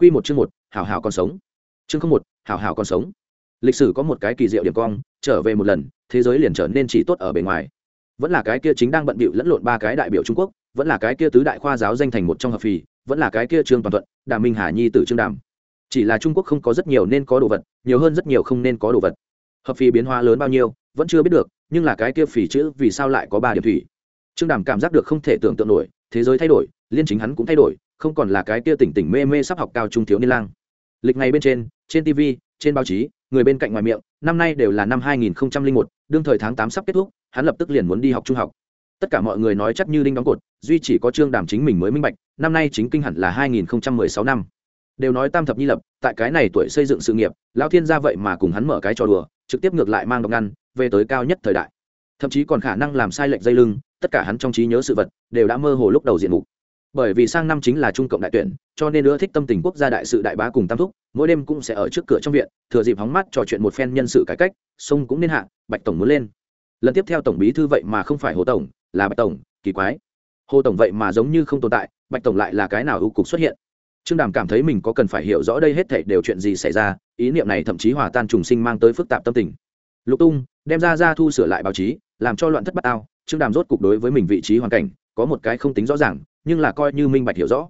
Quy một chương một, hảo hảo còn sống. Chương không một, hảo hảo còn sống. Lịch sử có một cái kỳ diệu điểm cong, trở về một lần, thế giới liền trở nên chỉ tốt ở bề ngoài. Vẫn là cái kia chính đang bận bịu lẫn lộn ba cái đại biểu Trung Quốc, vẫn là cái kia tứ đại khoa giáo danh thành một trong hợp phì, vẫn là cái kia Trương Toàn Thuận, Đàm Minh Hà nhi tử Trương Đàm. Chỉ là Trung Quốc không có rất nhiều nên có đồ vật, nhiều hơn rất nhiều không nên có đồ vật. Hợp phì biến hóa lớn bao nhiêu, vẫn chưa biết được, nhưng là cái kia phì chữ vì sao lại có ba điểm thủy. Trương Đàm cảm giác được không thể tưởng tượng nổi, thế giới thay đổi, liên chính hắn cũng thay đổi, không còn là cái kia tỉnh tỉnh mê mê sắp học cao trung thiếu niên lang. Lịch ngày bên trên trên tv trên báo chí người bên cạnh ngoài miệng năm nay đều là năm 2001, đương thời tháng 8 sắp kết thúc hắn lập tức liền muốn đi học trung học. Tất cả mọi người nói chắc như đinh đóng cột duy chỉ có trương đàm chính mình mới minh bạch năm nay chính kinh hẳn là 2016 năm. Đều nói tam thập nhi lập tại cái này tuổi xây dựng sự nghiệp lão thiên gia vậy mà cùng hắn mở cái trò đùa trực tiếp ngược lại mang độc ngăn về tới cao nhất thời đại. Thậm chí còn khả năng làm sai lệch dây lưng tất cả hắn trong trí nhớ sự vật đều đã mơ hồ lúc đầu diện mục bởi vì sang năm chính là trung cộng đại tuyển, cho nên ưa thích tâm tình quốc gia đại sự đại bá cùng tam thúc, mỗi đêm cũng sẽ ở trước cửa trong viện, thừa dịp hóng mắt trò chuyện một phen nhân sự cải cách, sông cũng nên hạ, bạch tổng muốn lên. Lần tiếp theo tổng bí thư vậy mà không phải hồ tổng, là bạch tổng, kỳ quái. Hồ tổng vậy mà giống như không tồn tại, bạch tổng lại là cái nào ưu cục xuất hiện? Trương đàm cảm thấy mình có cần phải hiểu rõ đây hết thảy đều chuyện gì xảy ra, ý niệm này thậm chí hòa tan trùng sinh mang tới phức tạp tâm tình. Lục tung, đem ra ra thu sửa lại báo chí, làm cho loạn thất bát ao, trương đàm rốt cục đối với mình vị trí hoàn cảnh, có một cái không tính rõ ràng nhưng là coi như minh bạch hiểu rõ.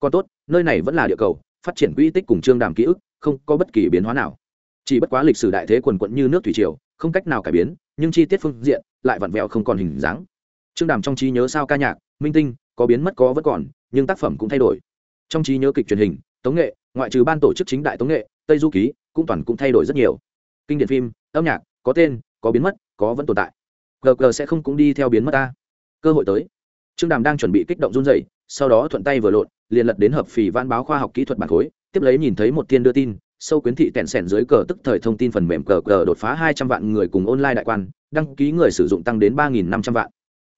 Còn tốt, nơi này vẫn là địa cầu, phát triển quỹ tích cùng trương đàm ký ức, không có bất kỳ biến hóa nào. Chỉ bất quá lịch sử đại thế quần quận như nước thủy triều, không cách nào cải biến, nhưng chi tiết phương diện lại vặn vẹo không còn hình dáng. Trương đàm trong trí nhớ sao ca nhạc, minh tinh, có biến mất có vẫn còn, nhưng tác phẩm cũng thay đổi. Trong trí nhớ kịch truyền hình, tống nghệ, ngoại trừ ban tổ chức chính đại tống nghệ, tây du ký, cũng toàn cũng thay đổi rất nhiều. Kinh điển phim, âm nhạc, có tên, có biến mất, có vẫn tồn tại. Gg sẽ không cũng đi theo biến mất ta. Cơ hội tới trương đàm đang chuẩn bị kích động run rẩy, sau đó thuận tay vừa lộn liền lật đến hợp phì văn báo khoa học kỹ thuật bản khối tiếp lấy nhìn thấy một tiên đưa tin sâu quyến thị tẹn sẻn dưới cờ tức thời thông tin phần mềm cờ cờ đột phá hai trăm vạn người cùng online đại quan đăng ký người sử dụng tăng đến ba nghìn năm trăm vạn.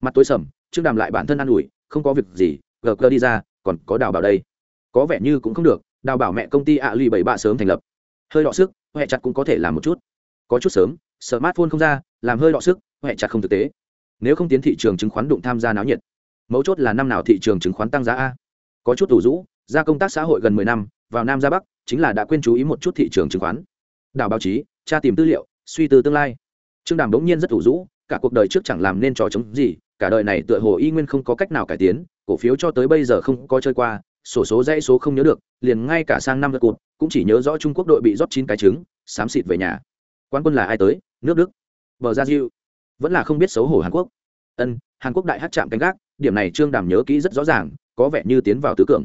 Mặt tối sầm trương đàm lại bản thân ăn ủi không có việc gì gờ cờ đi ra còn có đào bảo đây. Có vẻ như cũng không được đào bảo mẹ công ty ạ lì bảy bạ sớm thành lập. Hơi đọ sức huệ chặt cũng có thể làm một chút. Có chút sớm smartphone không ra làm hơi đọ sức huệ chặt không thực tế. Nếu không tiến thị trường chứng khoán đụng tham gia náo nhiệt mấu chốt là năm nào thị trường chứng khoán tăng giá a? Có chút tủ rũ, ra công tác xã hội gần mười năm, vào nam ra bắc, chính là đã quên chú ý một chút thị trường chứng khoán. Đảo báo chí, tra tìm tư liệu, suy tư tương lai. Trương đàm bỗng nhiên rất tủ rũ, cả cuộc đời trước chẳng làm nên trò chống gì, cả đời này tựa hồ y nguyên không có cách nào cải tiến, cổ phiếu cho tới bây giờ không có chơi qua, sổ số dãy số không nhớ được, liền ngay cả sang năm lượt cụt, cũng chỉ nhớ rõ trung quốc đội bị rót chín cái trứng, xám xịt về nhà. Quan quân là ai tới? Nước đức. Bờ gia diệu vẫn là không biết xấu hổ hàn quốc. Ân, hàn quốc đại hát chạm canh gác điểm này trương đàm nhớ kỹ rất rõ ràng, có vẻ như tiến vào tứ cường.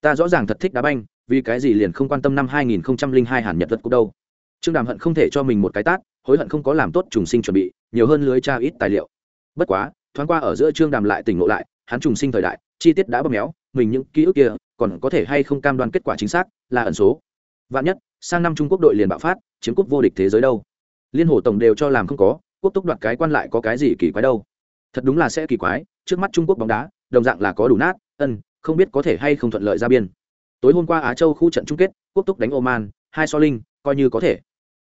Ta rõ ràng thật thích đá banh, vì cái gì liền không quan tâm năm 2002 hàn nhật vật cúc đâu? Trương đàm hận không thể cho mình một cái tát, hối hận không có làm tốt trùng sinh chuẩn bị, nhiều hơn lưới tra ít tài liệu. Bất quá, thoáng qua ở giữa trương đàm lại tỉnh ngộ lại, hắn trùng sinh thời đại, chi tiết đã bóp méo, mình những ký ức kia, còn có thể hay không cam đoan kết quả chính xác, là ẩn số. Vạn nhất, sang năm trung quốc đội liền bạo phát, chiếm cúp vô địch thế giới đâu? Liên hồ tổng đều cho làm không có, quốc túc đoạt cái quan lại có cái gì kỳ quái đâu? Thật đúng là sẽ kỳ quái, trước mắt trung quốc bóng đá, đồng dạng là có đủ nát, ân, không biết có thể hay không thuận lợi ra biên. Tối hôm qua á châu khu trận chung kết, quốc túc đánh oman, hai so linh, coi như có thể.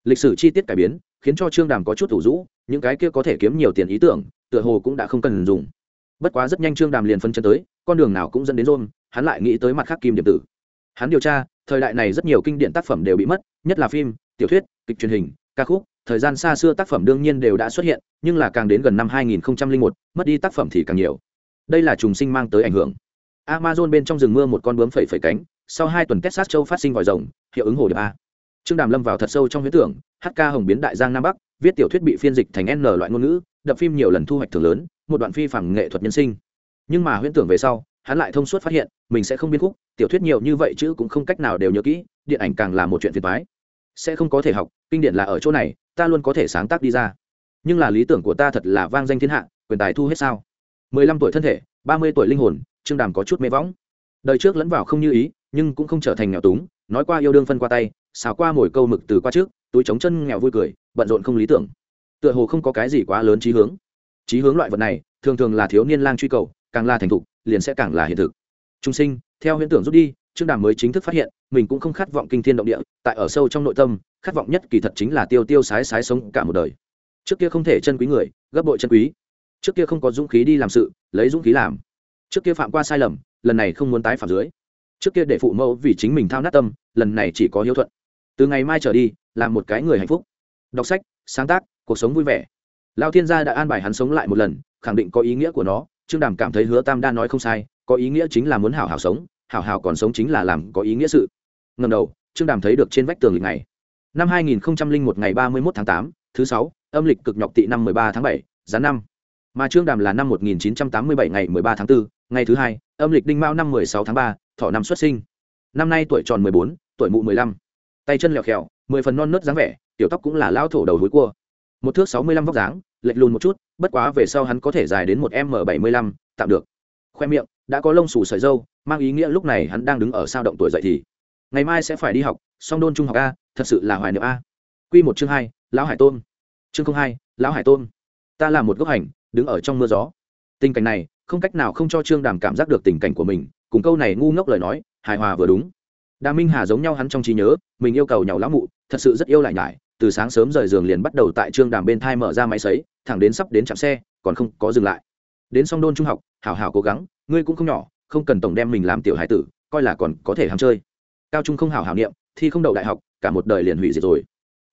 Lịch sử chi tiết cải biến, khiến cho trương đàm có chút thủ rũ, những cái kia có thể kiếm nhiều tiền ý tưởng, tựa hồ cũng đã không cần dùng. Bất quá rất nhanh trương đàm liền phân chân tới, con đường nào cũng dẫn đến rôn hắn lại nghĩ tới mặt khác kim điểm tử. Hắn điều tra, thời đại này rất nhiều kinh điển tác phẩm đều bị mất, nhất là phim, tiểu thuyết, kịch truyền hình, ca khúc thời gian xa xưa tác phẩm đương nhiên đều đã xuất hiện nhưng là càng đến gần năm 2001, mất đi tác phẩm thì càng nhiều. Đây là trùng sinh mang tới ảnh hưởng. Amazon bên trong rừng mưa một con bướm phẩy phẩy cánh sau hai tuần texas châu phát sinh vòi rồng hiệu ứng hồ điệp a. Trương đàm lâm vào thật sâu trong huyết tưởng hk hồng biến đại giang nam bắc viết tiểu thuyết bị phiên dịch thành n loại ngôn ngữ đập phim nhiều lần thu hoạch thưởng lớn một đoạn phi phẳng nghệ thuật nhân sinh. Nhưng mà huyễn tưởng về sau hắn lại thông suốt phát hiện mình sẽ không biên khúc tiểu thuyết nhiều như vậy chứ cũng không cách nào đều nhớ kỹ điện ảnh càng là một chuyện phiền toái. Sẽ không có thể học kinh điển là ở chỗ này ta luôn có thể sáng tác đi ra. Nhưng là lý tưởng của ta thật là vang danh thiên hạ, quyền tài thu hết sao? Mười lăm tuổi thân thể, ba mươi tuổi linh hồn, trương đàm có chút mê võng. Đời trước lẫn vào không như ý, nhưng cũng không trở thành nghèo túng, nói qua yêu đương phân qua tay, xào qua mồi câu mực từ qua trước, túi chống chân nghèo vui cười, bận rộn không lý tưởng. Tựa hồ không có cái gì quá lớn trí hướng. Trí hướng loại vật này, thường thường là thiếu niên lang truy cầu, càng là thành thục, liền sẽ càng là hiện thực. Trung sinh, theo huyễn tưởng rút đi, trương đàm mới chính thức phát hiện, mình cũng không khát vọng kinh thiên động địa, tại ở sâu trong nội tâm khát vọng nhất kỳ thật chính là tiêu tiêu sái sái sống cả một đời. Trước kia không thể chân quý người, gấp bội chân quý. Trước kia không có dũng khí đi làm sự, lấy dũng khí làm. Trước kia phạm qua sai lầm, lần này không muốn tái phạm dưới. Trước kia để phụ mẫu vì chính mình thao nát tâm, lần này chỉ có hiếu thuận. Từ ngày mai trở đi làm một cái người hạnh phúc. Đọc sách, sáng tác, cuộc sống vui vẻ. Lao thiên gia đã an bài hắn sống lại một lần, khẳng định có ý nghĩa của nó. Trương đàm cảm thấy hứa tam đa nói không sai, có ý nghĩa chính là muốn hảo hảo sống, hảo hảo còn sống chính là làm có ý nghĩa sự. Ngầm đầu, trương đàm thấy được trên vách tường lịch này năm 2001 ngày 31 tháng 8, thứ 6, âm lịch cực nhọc tị năm 13 tháng 7, gián năm. Mà trương đàm là năm 1987 ngày 13 tháng 4, ngày thứ hai âm lịch đinh mão năm 16 tháng 3, thọ năm xuất sinh. Năm nay tuổi tròn 14, tuổi mụ 15. tay chân lẹo khèo mười phần non nớt dáng vẻ tiểu tóc cũng là lao thổ đầu hối cua. Một thước 65 vóc dáng lệch lùn một chút bất quá về sau hắn có thể dài đến một m 75, tạm được. Khoe miệng đã có lông xù sợi dâu mang ý nghĩa lúc này hắn đang đứng ở sao động tuổi dậy thì. Ngày mai sẽ phải đi học song đôn trung học a thật sự là hoài niệm a. Q một chương hai, lão hải tôn chương hai, lão hải tôn ta là một gốc hành, đứng ở trong mưa gió. Tình cảnh này, không cách nào không cho trương đàm cảm giác được tình cảnh của mình, cùng câu này ngu ngốc lời nói, hài hòa vừa đúng. Đà minh hà giống nhau hắn trong trí nhớ, mình yêu cầu nhàu lão mụ, thật sự rất yêu lại nhải, từ sáng sớm rời giường liền bắt đầu tại trương đàm bên thai mở ra máy sấy, thẳng đến sắp đến trạm xe, còn không có dừng lại. Đến song đôn trung học, hảo hảo cố gắng, ngươi cũng không nhỏ, không cần tổng đem mình làm tiểu hải tử, coi là còn có thể ham chơi. Cao trung không hảo hảo niệm, thi không đậu đại học cả một đời liền hủy diệt rồi.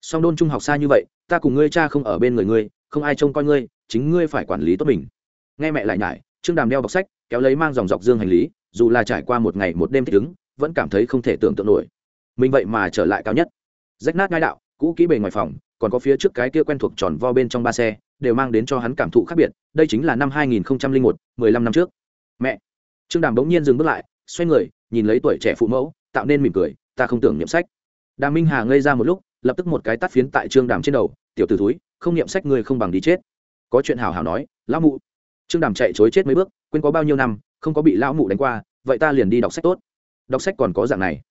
Song đôn trung học xa như vậy ta cùng ngươi cha không ở bên người ngươi không ai trông coi ngươi chính ngươi phải quản lý tốt mình. Nghe mẹ lại nhải trương đàm đeo bọc sách kéo lấy mang dòng dọc dương hành lý dù là trải qua một ngày một đêm thích ứng vẫn cảm thấy không thể tưởng tượng nổi. Mình vậy mà trở lại cao nhất. Rách nát ngai đạo cũ kỹ bề ngoài phòng còn có phía trước cái kia quen thuộc tròn vo bên trong ba xe đều mang đến cho hắn cảm thụ khác biệt đây chính là năm 2001, 15 năm trước. Mẹ! Trương đàm bỗng nhiên dừng bước lại xoay người nhìn lấy tuổi trẻ phụ mẫu tạo nên mỉm cười ta không tưởng niệm sách đàm minh hà ngây ra một lúc, lập tức một cái tắt phiến tại trương đàm trên đầu, tiểu t ử không niệm sách ngươi không bằng đi chết. Có chuyện hào hào nói, lão mụ. Trương đàm chạy chối chết mấy bước, quên có bao nhiêu năm, không có bị lão mụ đánh qua, vậy ta liền đi đọc sách tốt. Đọc sách còn có dạng này.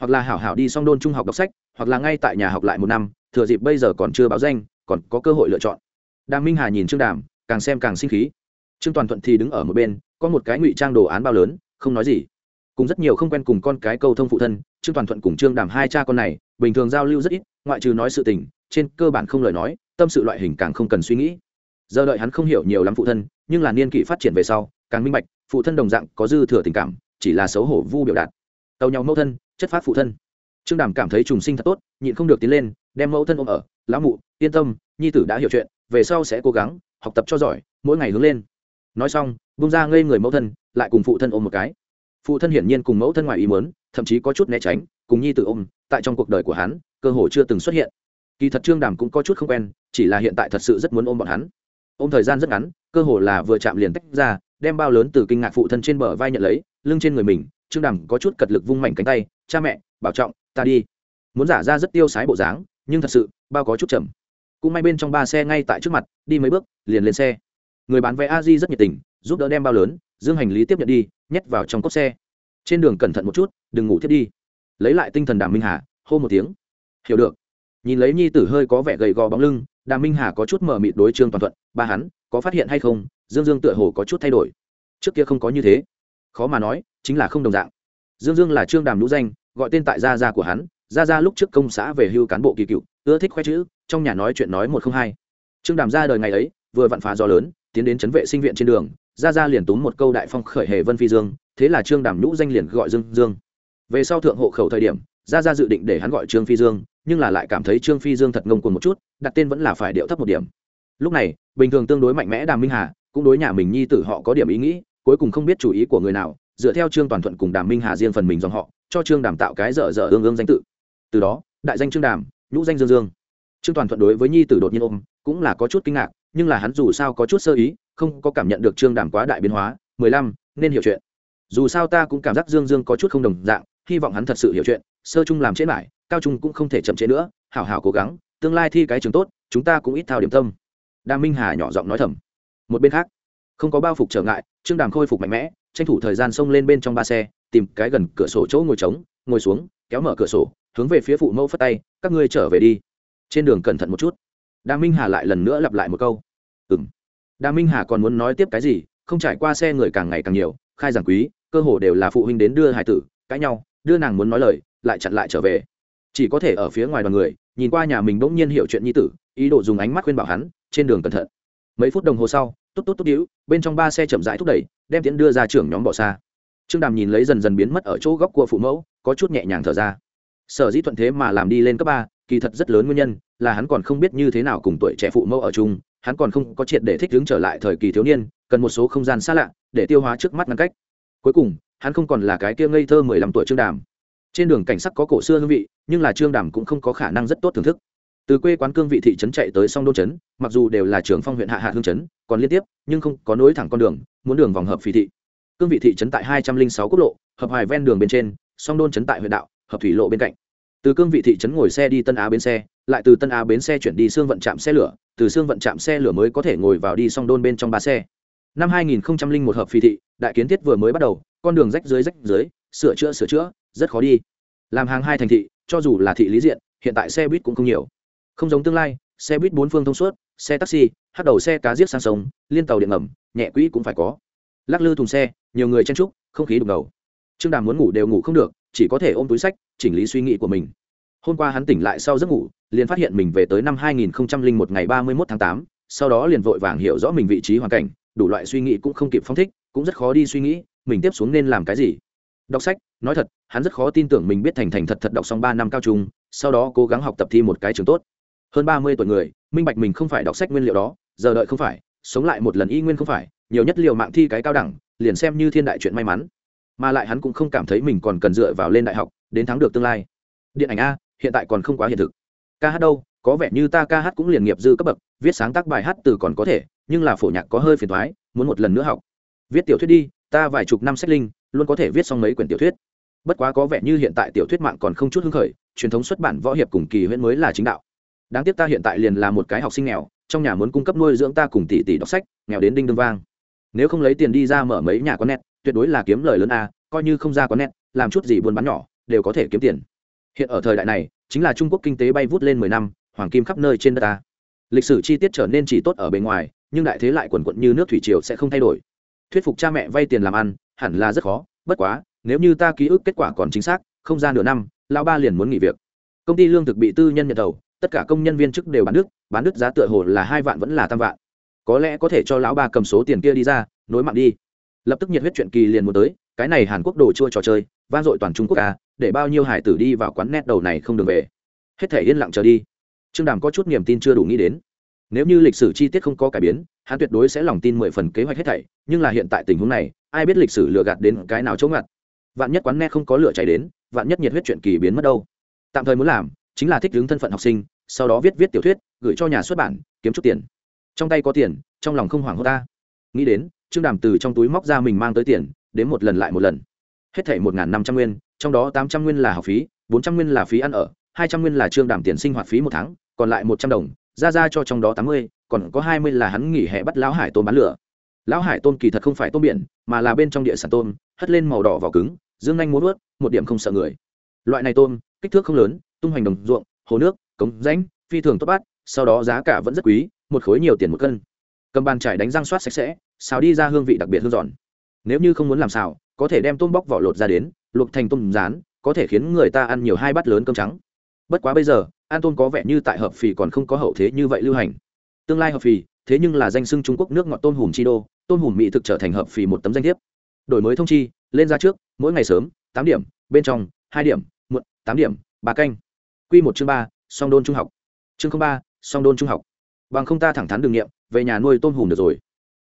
Hoặc là hảo hảo đi song đôn trung học đọc sách, hoặc là ngay tại nhà học lại một năm, thừa dịp bây giờ còn chưa báo danh, còn có cơ hội lựa chọn. Đàm minh hà nhìn trương đàm, càng xem càng sinh khí. Trương toàn thuận thì đứng ở một bên, có một cái ngụy trang đồ án bao lớn, không nói gì cùng rất nhiều không quen cùng con cái câu thông phụ thân, trương toàn thuận cùng trương đàm hai cha con này, bình thường giao lưu rất ít, ngoại trừ nói sự tình, trên cơ bản không lời nói, tâm sự loại hình càng không cần suy nghĩ. Giờ đợi hắn không hiểu nhiều lắm phụ thân, nhưng là niên kỷ phát triển về sau, càng minh bạch, phụ thân đồng dạng có dư thừa tình cảm, chỉ là xấu hổ vu biểu đạt. Tàu nhau mẫu thân, chất phát phụ thân. Trương đàm cảm thấy trùng sinh thật tốt, nhịn không được tiến lên, đem mẫu thân ôm ở, lão mụ, yên tâm, nhi tử đã hiểu chuyện, về sau sẽ cố gắng, học tập cho giỏi, mỗi ngày hướng lên. Nói xong, bung ra ngây người mẫu thân, lại cùng phụ thân ôm một cái phụ thân hiển nhiên cùng mẫu thân ngoài ý mớn thậm chí có chút né tránh, cùng nhi tử ôm, tại trong cuộc đời của hắn, cơ hồ chưa từng xuất hiện. Kỳ thật trương đàm cũng có chút không quen, chỉ là hiện tại thật sự rất muốn ôm bọn hắn. Ôm thời gian rất ngắn, cơ hồ là vừa chạm liền tách ra, đem bao lớn từ kinh ngạc phụ thân trên bờ vai nhận lấy, lưng trên người mình, trương đàm có chút cật lực vung mảnh cánh tay, cha mẹ, bảo trọng, ta đi. Muốn giả ra rất tiêu sái bộ dáng, nhưng thật sự, bao có chút chậm. Cũng may bên trong ba xe ngay tại trước mặt, đi mấy bước, liền lên xe. Người bán vé a di rất nhiệt tình, giúp đỡ đem bao lớn, dương hành lý tiếp nhận đi nhét vào trong cốc xe. Trên đường cẩn thận một chút, đừng ngủ thiết đi. Lấy lại tinh thần đàm minh hà, hô một tiếng. Hiểu được. Nhìn lấy nhi tử hơi có vẻ gầy gò bóng lưng, đàm minh hà có chút mờ mịt đối trương toàn thuận, ba hắn, có phát hiện hay không? Dương dương tựa hồ có chút thay đổi. Trước kia không có như thế. Khó mà nói, chính là không đồng dạng. Dương dương là trương đàm lũ danh, gọi tên tại gia gia của hắn, gia gia lúc trước công xã về hưu cán bộ kỳ cựu, ưa thích khoe chữ, trong nhà nói chuyện nói một không hai. Trương đàm ra đời ngày ấy, vừa vặn phá gió lớn, tiến đến chấn vệ sinh viện trên đường gia gia liền túm một câu đại phong khởi hề vân phi dương, thế là trương đàm nhũ danh liền gọi dương dương. Về sau thượng hộ khẩu thời điểm, gia gia dự định để hắn gọi trương phi dương, nhưng là lại cảm thấy trương phi dương thật ngông cuồng một chút, đặt tên vẫn là phải điệu thấp một điểm. Lúc này, bình thường tương đối mạnh mẽ đàm minh hà, cũng đối nhà mình nhi tử họ có điểm ý nghĩ, cuối cùng không biết chủ ý của người nào, dựa theo trương toàn thuận cùng đàm minh hà riêng phần mình dòng họ, cho trương đàm tạo cái dở dở ương ương danh tự. Từ đó, đại danh trương đàm, nhũ danh dương dương. Trương toàn thuận đối với nhi tử đột nhiên ôm, cũng là có chút kinh ngạc, nhưng là hắn dù sao có chút sơ ý không có cảm nhận được trương đàm quá đại biến hóa, mười lăm, nên hiểu chuyện. Dù sao ta cũng cảm giác dương dương có chút không đồng dạng, hy vọng hắn thật sự hiểu chuyện, sơ chung làm trễ lại cao trung cũng không thể chậm trễ nữa, hảo hảo cố gắng, tương lai thi cái trường tốt, chúng ta cũng ít thao điểm tâm. Đàm minh hà nhỏ giọng nói thầm. Một bên khác, không có bao phục trở ngại, trương đàm khôi phục mạnh mẽ, tranh thủ thời gian xông lên bên trong ba xe, tìm cái gần cửa sổ chỗ ngồi trống, ngồi xuống, kéo mở cửa sổ, hướng về phía phụ mẫu phất tay, các ngươi trở về đi. Trên đường cẩn thận một chút. Đà minh hà lại lần nữa lặp lại một câu đà minh hà còn muốn nói tiếp cái gì, không trải qua xe người càng ngày càng nhiều, khai giảng quý, cơ hồ đều là phụ huynh đến đưa hải tử, cãi nhau, đưa nàng muốn nói lời, lại chặn lại trở về. Chỉ có thể ở phía ngoài đoàn người, nhìn qua nhà mình bỗng nhiên hiểu chuyện nhi tử, ý đồ dùng ánh mắt khuyên bảo hắn, trên đường cẩn thận. Mấy phút đồng hồ sau tốt tốt tốt đĩu bên trong ba xe chậm rãi thúc đẩy, đem tiễn đưa ra trưởng nhóm bỏ xa. Trương đàm nhìn lấy dần dần biến mất ở chỗ góc của phụ mẫu, có chút nhẹ nhàng thở ra. Sở dĩ thuận thế mà làm đi lên cấp ba, kỳ thật rất lớn nguyên nhân là hắn còn không biết như thế nào cùng tuổi trẻ phụ mẫu ở chung hắn còn không có triệt để thích đứng trở lại thời kỳ thiếu niên, cần một số không gian xa lạ để tiêu hóa trước mắt ngăn cách. Cuối cùng, hắn không còn là cái kia ngây thơ mười lăm tuổi trương đàm. Trên đường cảnh sắc có cổ xưa hương vị, nhưng là trương đàm cũng không có khả năng rất tốt thưởng thức. Từ quê quán cương vị thị trấn chạy tới song đô trấn, mặc dù đều là trường phong huyện hạ hạ hương trấn, còn liên tiếp, nhưng không có nối thẳng con đường, muốn đường vòng hợp phì thị. Cương vị thị trấn tại hai trăm linh sáu quốc lộ, hợp hoài ven đường bên trên, song đôn trấn tại huyện đạo, hợp thủy lộ bên cạnh. Từ cương vị thị trấn ngồi xe đi tân á bến xe lại từ tân á bến xe chuyển đi xương vận trạm xe lửa, từ xương vận trạm xe lửa mới có thể ngồi vào đi song đôn bên trong ba xe. Năm hai nghìn một hợp phi thị, đại kiến thiết vừa mới bắt đầu, con đường rách dưới rách dưới, sửa chữa sửa chữa, rất khó đi. Làm hàng hai thành thị, cho dù là thị lý diện, hiện tại xe buýt cũng không nhiều. Không giống tương lai, xe buýt bốn phương thông suốt, xe taxi, hát đầu xe cá giết sang sông, liên tàu điện ngầm, nhẹ quỹ cũng phải có. Lắc lư thùng xe, nhiều người chen trúc không khí đục ngầu. Trương đàm muốn ngủ đều ngủ không được, chỉ có thể ôm túi sách, chỉnh lý suy nghĩ của mình hôm qua hắn tỉnh lại sau giấc ngủ liền phát hiện mình về tới năm 2001 ngày 31 tháng 8, sau đó liền vội vàng hiểu rõ mình vị trí hoàn cảnh đủ loại suy nghĩ cũng không kịp phong thích cũng rất khó đi suy nghĩ mình tiếp xuống nên làm cái gì. Đọc sách nói thật hắn rất khó tin tưởng mình biết thành thành thật thật đọc xong ba năm cao trung sau đó cố gắng học tập thi một cái trường tốt. Hơn ba mươi tuổi người minh bạch mình không phải đọc sách nguyên liệu đó giờ đợi không phải sống lại một lần y nguyên không phải nhiều nhất liệu mạng thi cái cao đẳng liền xem như thiên đại chuyện may mắn. Mà lại hắn cũng không cảm thấy mình còn cần dựa vào lên đại học đến thắng được tương lai. Điện ảnh a hiện tại còn không quá hiện thực. Ca hát đâu, có vẻ như ta ca hát cũng liền nghiệp dư cấp bậc, viết sáng tác bài hát từ còn có thể, nhưng là phổ nhạc có hơi phiền thoái muốn một lần nữa học. Viết tiểu thuyết đi, ta vài chục năm sách linh, luôn có thể viết xong mấy quyển tiểu thuyết. Bất quá có vẻ như hiện tại tiểu thuyết mạng còn không chút hứng khởi, truyền thống xuất bản võ hiệp cùng kỳ huyễn mới là chính đạo. Đáng tiếc ta hiện tại liền là một cái học sinh nghèo, trong nhà muốn cung cấp nuôi dưỡng ta cùng tỷ tỷ đọc sách, nghèo đến đinh đương vang. Nếu không lấy tiền đi ra mở mấy nhà quán net, tuyệt đối là kiếm lời lớn a, coi như không ra quán net, làm chút gì buôn bán nhỏ, đều có thể kiếm tiền hiện ở thời đại này, chính là trung quốc kinh tế bay vút lên mười năm, hoàng kim khắp nơi trên đất ta. Lịch sử chi tiết trở nên chỉ tốt ở bề ngoài, nhưng đại thế lại quần quận như nước thủy triều sẽ không thay đổi. Thuyết phục cha mẹ vay tiền làm ăn, hẳn là rất khó, bất quá, nếu như ta ký ức kết quả còn chính xác, không ra nửa năm, lão ba liền muốn nghỉ việc. Công ty lương thực bị tư nhân nhận đầu, tất cả công nhân viên chức đều bán nước bán nước giá tựa hồ là hai vạn vẫn là tam vạn. Có lẽ có thể cho lão ba cầm số tiền kia đi ra, nối mạng đi. Lập tức nhiệt huyết chuyện kỳ liền muốn tới cái này hàn quốc đồ chua trò chơi, vang dội toàn trung quốc à để bao nhiêu hải tử đi vào quán nét đầu này không được về. Hết thể yên lặng chờ đi. Trương đàm có chút niềm tin chưa đủ nghĩ đến. Nếu như lịch sử chi tiết không có cải biến, hắn tuyệt đối sẽ lòng tin mười phần kế hoạch hết thảy, nhưng là hiện tại tình huống này, ai biết lịch sử lừa gạt đến cái nào chống ngặt. Vạn nhất quán net không có lửa cháy đến, vạn nhất nhiệt huyết chuyện kỳ biến mất đâu. Tạm thời muốn làm, chính là thích ứng thân phận học sinh, sau đó viết viết tiểu thuyết, gửi cho nhà xuất bản, kiếm chút tiền. Trong tay có tiền, trong lòng không hoảng hốt ta. Nghĩ đến, trương đàm từ trong túi móc ra mình mang tới tiền đến một lần lại một lần. Hết thảy một năm trăm nguyên trong đó tám trăm nguyên là học phí bốn trăm nguyên là phí ăn ở hai trăm nguyên là trương đảm tiền sinh hoạt phí một tháng còn lại một trăm đồng ra ra cho trong đó tám mươi còn có hai mươi là hắn nghỉ hè bắt lão hải tôm bán lửa. Lão hải tôm kỳ thật không phải tôm biển mà là bên trong địa sản tôm hất lên màu đỏ vỏ cứng dương anh muốn ướt, một điểm không sợ người. Loại này tôm kích thước không lớn tung hoành đồng ruộng hồ nước cống rãnh phi thường tốt bát sau đó giá cả vẫn rất quý một khối nhiều tiền một cân. Cầm bàn trải đánh răng soát sạch sẽ xào đi ra hương vị đặc biệt hương giòn nếu như không muốn làm xào, có thể đem tôm bóc vỏ lột ra đến, luộc thành tôm rán, có thể khiến người ta ăn nhiều hai bát lớn cơm trắng. Bất quá bây giờ, ăn tôm có vẻ như tại hợp phì còn không có hậu thế như vậy lưu hành. Tương lai hợp phì, thế nhưng là danh sưng trung quốc nước ngọt tôm hùm chi đô, tôm hùm mỹ thực trở thành hợp phì một tấm danh thiếp. Đổi mới thông chi, lên ra trước, mỗi ngày sớm, tám điểm, bên trong, hai điểm, muộn, tám điểm ba canh. Q một chương ba, song đôn trung học. Chương ba, song đôn trung học. Bằng không ta thẳng thắn đường nghiệm, về nhà nuôi tôm hùm được rồi.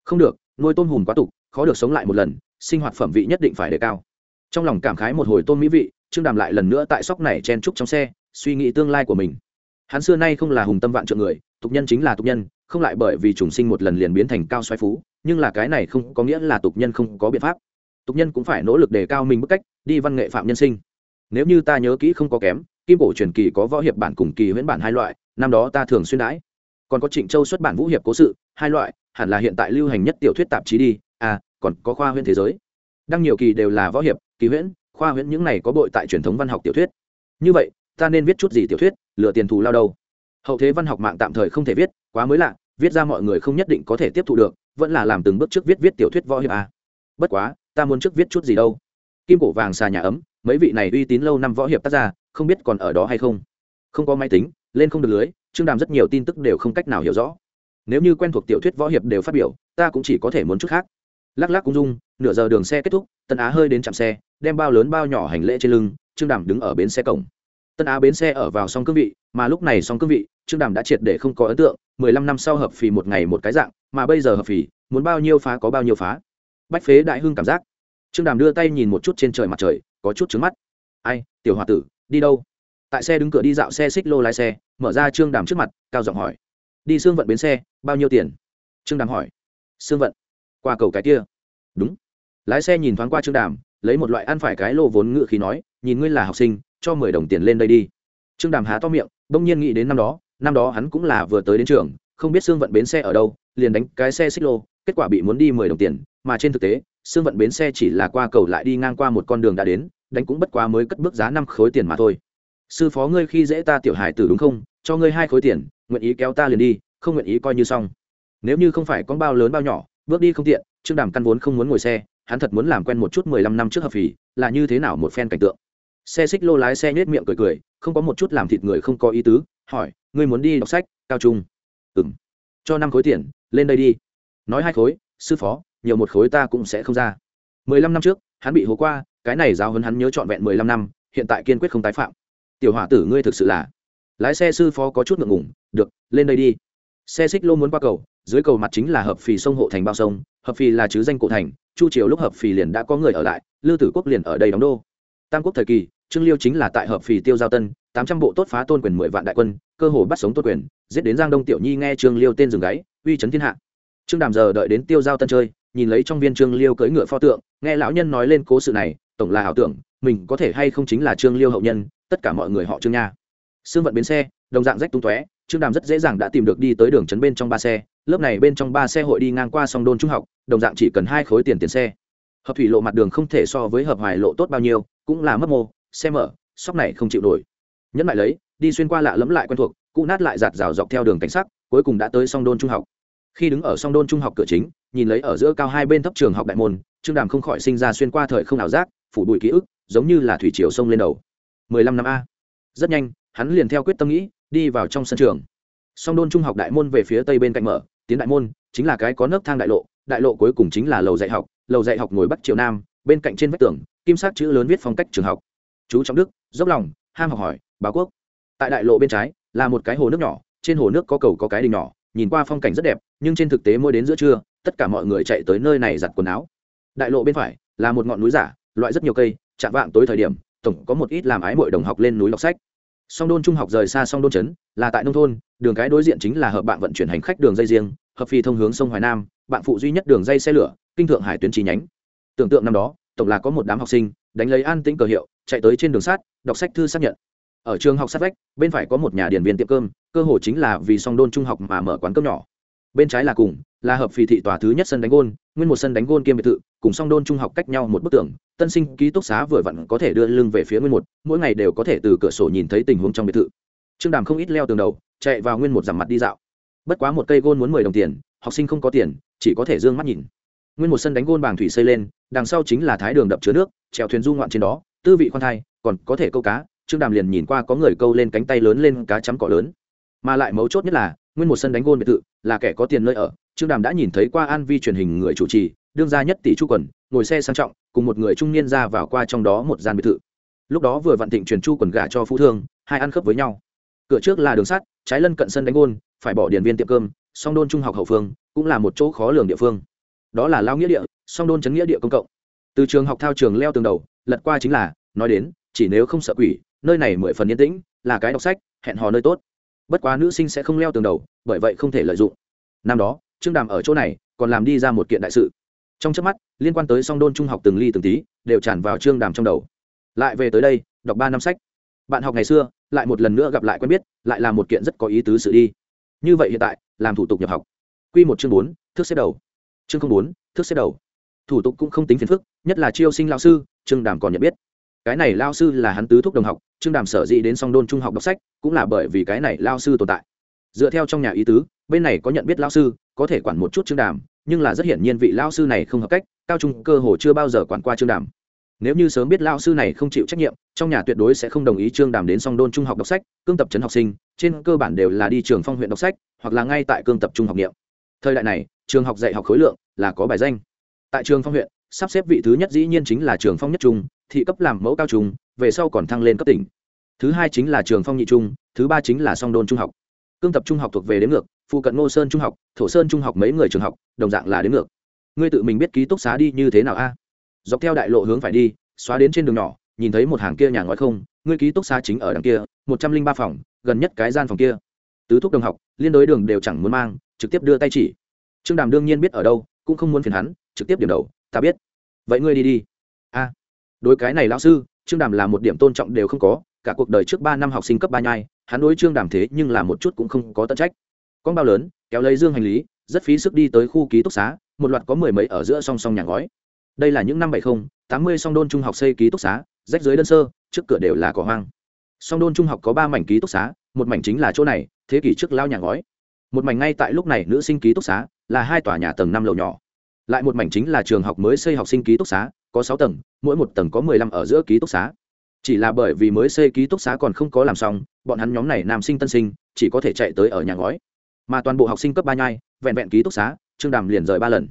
Không được, nuôi tôm hùm quá tục khó được sống lại một lần, sinh hoạt phẩm vị nhất định phải đề cao. Trong lòng cảm khái một hồi tôm mỹ vị, trương đàm lại lần nữa tại sóc này chen trúc trong xe, suy nghĩ tương lai của mình. Hắn xưa nay không là hùng tâm vạn trượng người, tục nhân chính là tục nhân, không lại bởi vì trùng sinh một lần liền biến thành cao xoáy phú, nhưng là cái này không có nghĩa là tục nhân không có biện pháp. Tục nhân cũng phải nỗ lực đề cao mình bức cách, đi văn nghệ phạm nhân sinh. Nếu như ta nhớ kỹ không có kém, kim cổ truyền kỳ có võ hiệp bản cùng kỳ huyễn bản hai loại, năm đó ta thường xuyên đãi. Còn có trịnh châu xuất bản vũ hiệp cố sự, hai loại, hẳn là hiện tại lưu hành nhất tiểu thuyết tạp chí đi à còn có khoa huyễn thế giới. Đăng nhiều kỳ đều là võ hiệp, kỳ huyễn, khoa huyễn những này có bội tại truyền thống văn học tiểu thuyết. Như vậy, ta nên viết chút gì tiểu thuyết, lựa tiền thù lao đâu? Hậu thế văn học mạng tạm thời không thể viết, quá mới lạ, viết ra mọi người không nhất định có thể tiếp thu được, vẫn là làm từng bước trước viết viết tiểu thuyết võ hiệp à. bất quá, ta muốn trước viết chút gì đâu? Kim cổ vàng xà nhà ấm, mấy vị này uy tín lâu năm võ hiệp tác gia, không biết còn ở đó hay không? Không có máy tính, lên không được lưới chương đàm rất nhiều tin tức đều không cách nào hiểu rõ. Nếu như quen thuộc tiểu thuyết võ hiệp đều phát biểu, ta cũng chỉ có thể muốn chút khác lắc lắc cũng dung nửa giờ đường xe kết thúc, tân á hơi đến chạm xe, đem bao lớn bao nhỏ hành lễ trên lưng, trương đàm đứng ở bến xe cổng. Tân á bến xe ở vào song cương vị, mà lúc này song cương vị, trương đàm đã triệt để không có ấn tượng, mười lăm năm sau hợp phì một ngày một cái dạng, mà bây giờ hợp phì, muốn bao nhiêu phá có bao nhiêu phá. Bách phế đại hưng cảm giác. Trương đàm đưa tay nhìn một chút trên trời mặt trời, có chút trứng mắt. Ai, tiểu h o a tử, đi đâu? Tại xe đứng cửa đi dạo xe xích lô lái xe, mở ra trương đàm trước mặt, cao giọng hỏi. Đi xương vận bến xe, bao nhiêu tiền? Trương đàm hỏi. Xương vận qua cầu cái kia. Đúng. Lái xe nhìn thoáng qua trương đàm, lấy một loại ăn phải cái lô vốn ngự khí nói, nhìn ngươi là học sinh, cho mười đồng tiền lên đây đi. Trương đàm há to miệng, bỗng nhiên nghĩ đến năm đó năm đó hắn cũng là vừa tới đến trường, không biết xương vận bến xe ở đâu, liền đánh cái xe xích lô, kết quả bị muốn đi mười đồng tiền, mà trên thực tế xương vận bến xe chỉ là qua cầu lại đi ngang qua một con đường đã đến, đánh cũng bất quá mới cất bước giá năm khối tiền mà thôi. Sư phó ngươi khi dễ ta tiểu hải tử đúng không? Cho ngươi hai khối tiền, nguyện ý kéo ta liền đi, không nguyện ý coi như xong. Nếu như không phải con bao lớn bao nhỏ bước đi không tiện, trương đàm căn vốn không muốn ngồi xe, hắn thật muốn làm quen một chút mười lăm năm trước hợp phì, là như thế nào một phen cảnh tượng. Xe xích lô lái xe nhét miệng cười cười, không có một chút làm thịt người không có ý tứ, hỏi, ngươi muốn đi đọc sách, cao trung? Ừng cho năm khối tiền, lên đây đi. Nói hai khối, sư phó, nhiều một khối ta cũng sẽ không ra. Mười lăm năm trước, hắn bị hố qua, cái này giáo hấn hắn nhớ trọn vẹn mười lăm năm, hiện tại kiên quyết không tái phạm. Tiểu hỏa tử ngươi thực sự là lái xe sư phó có chút ngượng ngủng được, lên đây đi. Xe xích lô muốn qua cầu dưới cầu mặt chính là hợp phì sông hộ thành bao sông, hợp phì là chứ danh cổ thành, chu triều lúc hợp phì liền đã có người ở lại, lư tử quốc liền ở đây đóng đô. Tam quốc thời kỳ, trương liêu chính là tại hợp phì tiêu giao tân, tám trăm bộ tốt phá tôn quyền mười vạn đại quân, cơ hồ bắt sống tôn quyền, giết đến giang đông tiểu nhi nghe trương liêu tên rừng gáy uy chấn thiên hạ. Trương đàm giờ đợi đến tiêu giao tân chơi, nhìn lấy trong viên trương liêu cưỡi ngựa pho tượng, nghe lão nhân nói lên cố sự này, tổng là ảo tưởng, mình có thể hay không chính là trương liêu hậu nhân, tất cả mọi người họ trương nha. Xương vận bến xe, đồng dạng rách tung tóe, trương đàm rất dễ dàng đã tìm được đi tới đường trấn bên trong ba xe lớp này bên trong ba xe hội đi ngang qua sông đôn trung học, đồng dạng chỉ cần hai khối tiền tiền xe. Hợp thủy lộ mặt đường không thể so với hợp hoài lộ tốt bao nhiêu, cũng là mất mô, xe mở, sóc này không chịu nổi. Nhẫn lại lấy, đi xuyên qua lạ lẫm lại quen thuộc cụ nát lại giạt rào dọc theo đường cảnh sắc, cuối cùng đã tới song đôn trung học. Khi đứng ở song đôn trung học cửa chính, nhìn lấy ở giữa cao hai bên thấp trường học đại môn, trương đàm không khỏi sinh ra xuyên qua thời không ảo giác, phủ bụi ký ức, giống như là thủy chiều sông lên đầu. Mười lăm năm a. Rất nhanh, hắn liền theo quyết tâm nghĩ, đi vào trong sân trường. Song đôn trung học đại môn về phía tây bên cạnh mở tiến đại môn, chính là cái có nấc thang đại lộ đại lộ cuối cùng chính là lầu dạy học, lầu dạy học ngồi bắc triều nam, bên cạnh trên vách tường, kim sắc chữ lớn viết phong cách trường học. Chú trọng đức, dốc lòng, ham học hỏi, báo quốc. Tại đại lộ bên trái, là một cái hồ nước nhỏ, trên hồ nước có cầu có cái đình nhỏ, nhìn qua phong cảnh rất đẹp, nhưng trên thực tế mỗi đến giữa trưa, tất cả mọi người chạy tới nơi này giặt quần áo. Đại lộ bên phải, là một ngọn núi giả, loại rất nhiều cây, chạm vạng tối thời điểm, tổng có một ít làm ái mội đồng học lên núi đọc sách song đôn trung học rời xa song đôn trấn, là tại nông thôn, đường cái đối diện chính là hợp bạn vận chuyển hành khách đường dây riêng, hợp phi thông hướng sông hoài nam, bạn phụ duy nhất đường dây xe lửa, kinh thượng hải tuyến chi nhánh. Tưởng tượng năm đó, tổng là có một đám học sinh, đánh lấy an tĩnh cờ hiệu, chạy tới trên đường sát, đọc sách thư xác nhận. Ở trường học sát vách, bên phải có một nhà điển viên tiệm cơm, cơ hồ chính là vì song đôn trung học mà mở quán cơm nhỏ. Bên trái là cùng là hợp phì thị tòa thứ nhất sân đánh gôn, nguyên một sân đánh gôn kiêm biệt thự, cùng song đôn trung học cách nhau một bức tường, tân sinh ký túc xá vừa vặn có thể đưa lưng về phía nguyên một, mỗi ngày đều có thể từ cửa sổ nhìn thấy tình huống trong biệt thự. Trương đàm không ít leo tường đầu, chạy vào nguyên một dằm mặt đi dạo. Bất quá một cây gôn muốn mười đồng tiền, học sinh không có tiền, chỉ có thể d ư ơ n g mắt nhìn. Nguyên một sân đánh gôn bàng thủy xây lên, đằng sau chính là thái đường đập chứa nước, trèo thuyền du ngoạn trên đó, tư vị khoan thai, còn có thể câu cá, trương đàm liền nhìn qua có người câu lên cánh tay lớn lên cá chấm cỏ lớn. Mà lại mấu chốt nhất là, nguyên một sân đánh gôn biệt thự, là kẻ có tiền nơi ở trương đàm đã nhìn thấy qua an vi truyền hình người chủ trì, đương ra nhất tỷ chu quần, ngồi xe sang trọng, cùng một người trung niên ra vào qua trong đó một gian biệt thự. Lúc đó vừa vặn thịnh truyền chu quần gà cho phú thương, hai ăn khớp với nhau. Cửa trước là đường sắt, trái lân cận sân đánh ôn phải bỏ điện viên tiệm cơm, song đôn trung học hậu phương, cũng là một chỗ khó lường địa phương. Đó là lao nghĩa địa, song đôn chấn nghĩa địa công cộng. Từ trường học thao trường leo tường đầu, lật qua chính là, nói đến, chỉ nếu không sợ quỷ, nơi này mười phần yên tĩnh, là cái đọc sách, hẹn hò nơi tốt. Bất quá nữ sinh sẽ không leo tường đầu, bởi vậy không thể lợi dụng. Năm đó trương đàm ở chỗ này, còn làm đi ra một kiện đại sự. Trong trước mắt, liên quan tới song đôn trung học từng ly từng tí, đều tràn vào trương đàm trong đầu. Lại về tới đây, đọc ba năm sách. Bạn học ngày xưa, lại một lần nữa gặp lại quen biết, lại là một kiện rất có ý tứ sự đi. Như vậy hiện tại, làm thủ tục nhập học. Q một chương bốn, thước xếp đầu. Chương không bốn, thước xếp đầu. Thủ tục cũng không tính phiền phức, nhất là chiêu sinh lao sư, trương đàm còn nhận biết. Cái này lao sư là hắn tứ thúc đồng học, trương đàm sở dĩ đến song đôn trung học đọc sách, cũng là bởi vì cái này lao sư tồn tại. Dựa theo trong nhà ý tứ, bên này có nhận biết lao sư có thể quản một chút trương đàm, nhưng là rất hiển nhiên vị lao sư này không hợp cách, cao trung cơ hồ chưa bao giờ quản qua trương đàm. Nếu như sớm biết lao sư này không chịu trách nhiệm, trong nhà tuyệt đối sẽ không đồng ý trương đàm đến song đôn trung học đọc sách, cương tập trấn học sinh, trên cơ bản đều là đi trường phong huyện đọc sách, hoặc là ngay tại cương tập trung học niệm. Thời đại này, trường học dạy học khối lượng là có bài danh. Tại trường phong huyện, sắp xếp vị thứ nhất dĩ nhiên chính là trường phong nhất trung, thị cấp làm mẫu cao trung, về sau còn thăng lên cấp tỉnh. Thứ hai chính là trường phong nhị trung, thứ ba chính là song đôn trung học cương tập trung học thuộc về đến ngược, phụ cận ngô sơn trung học, thổ sơn trung học mấy người trường học, đồng dạng là đến ngược. Ngươi tự mình biết ký túc xá đi như thế nào a? Dọc theo đại lộ hướng phải đi, xóa đến trên đường nhỏ, nhìn thấy một hàng kia nhà ngói không, ngươi ký túc xá chính ở đằng kia, một trăm linh ba phòng, gần nhất cái gian phòng kia. Tứ thúc đồng học, liên đối đường đều chẳng muốn mang, trực tiếp đưa tay chỉ. Trương đàm đương nhiên biết ở đâu, cũng không muốn phiền hắn, trực tiếp điểm đầu, ta biết. Vậy ngươi đi đi. A. Đối cái này lão sư, trương đàm là một điểm tôn trọng đều không có cả cuộc đời trước ba năm học sinh cấp ba nhai, hắn đối trương đàm thế nhưng là một chút cũng không có tận trách. Con bao lớn, kéo lấy dương hành lý, rất phí sức đi tới khu ký túc xá, một loạt có mười mấy ở giữa song song nhà ngói. Đây là những năm bảy mươi tám mươi song đôn trung học xây ký túc xá, rách dưới đơn sơ, trước cửa đều là cỏ hoang. Song đôn trung học có ba mảnh ký túc xá, một mảnh chính là chỗ này, thế kỷ trước lao nhà ngói. Một mảnh ngay tại lúc này nữ sinh ký túc xá, là hai tòa nhà tầng năm lầu nhỏ. Lại một mảnh chính là trường học mới xây học sinh ký túc xá, có sáu tầng, mỗi một tầng có mười lăm ở giữa ký túc xá chỉ là bởi vì mới xây ký túc xá còn không có làm xong, bọn hắn nhóm này nam sinh tân sinh, chỉ có thể chạy tới ở nhà ngói. Mà toàn bộ học sinh cấp ba nhai, vẹn vẹn ký túc xá, trương đàm liền rời ba lần.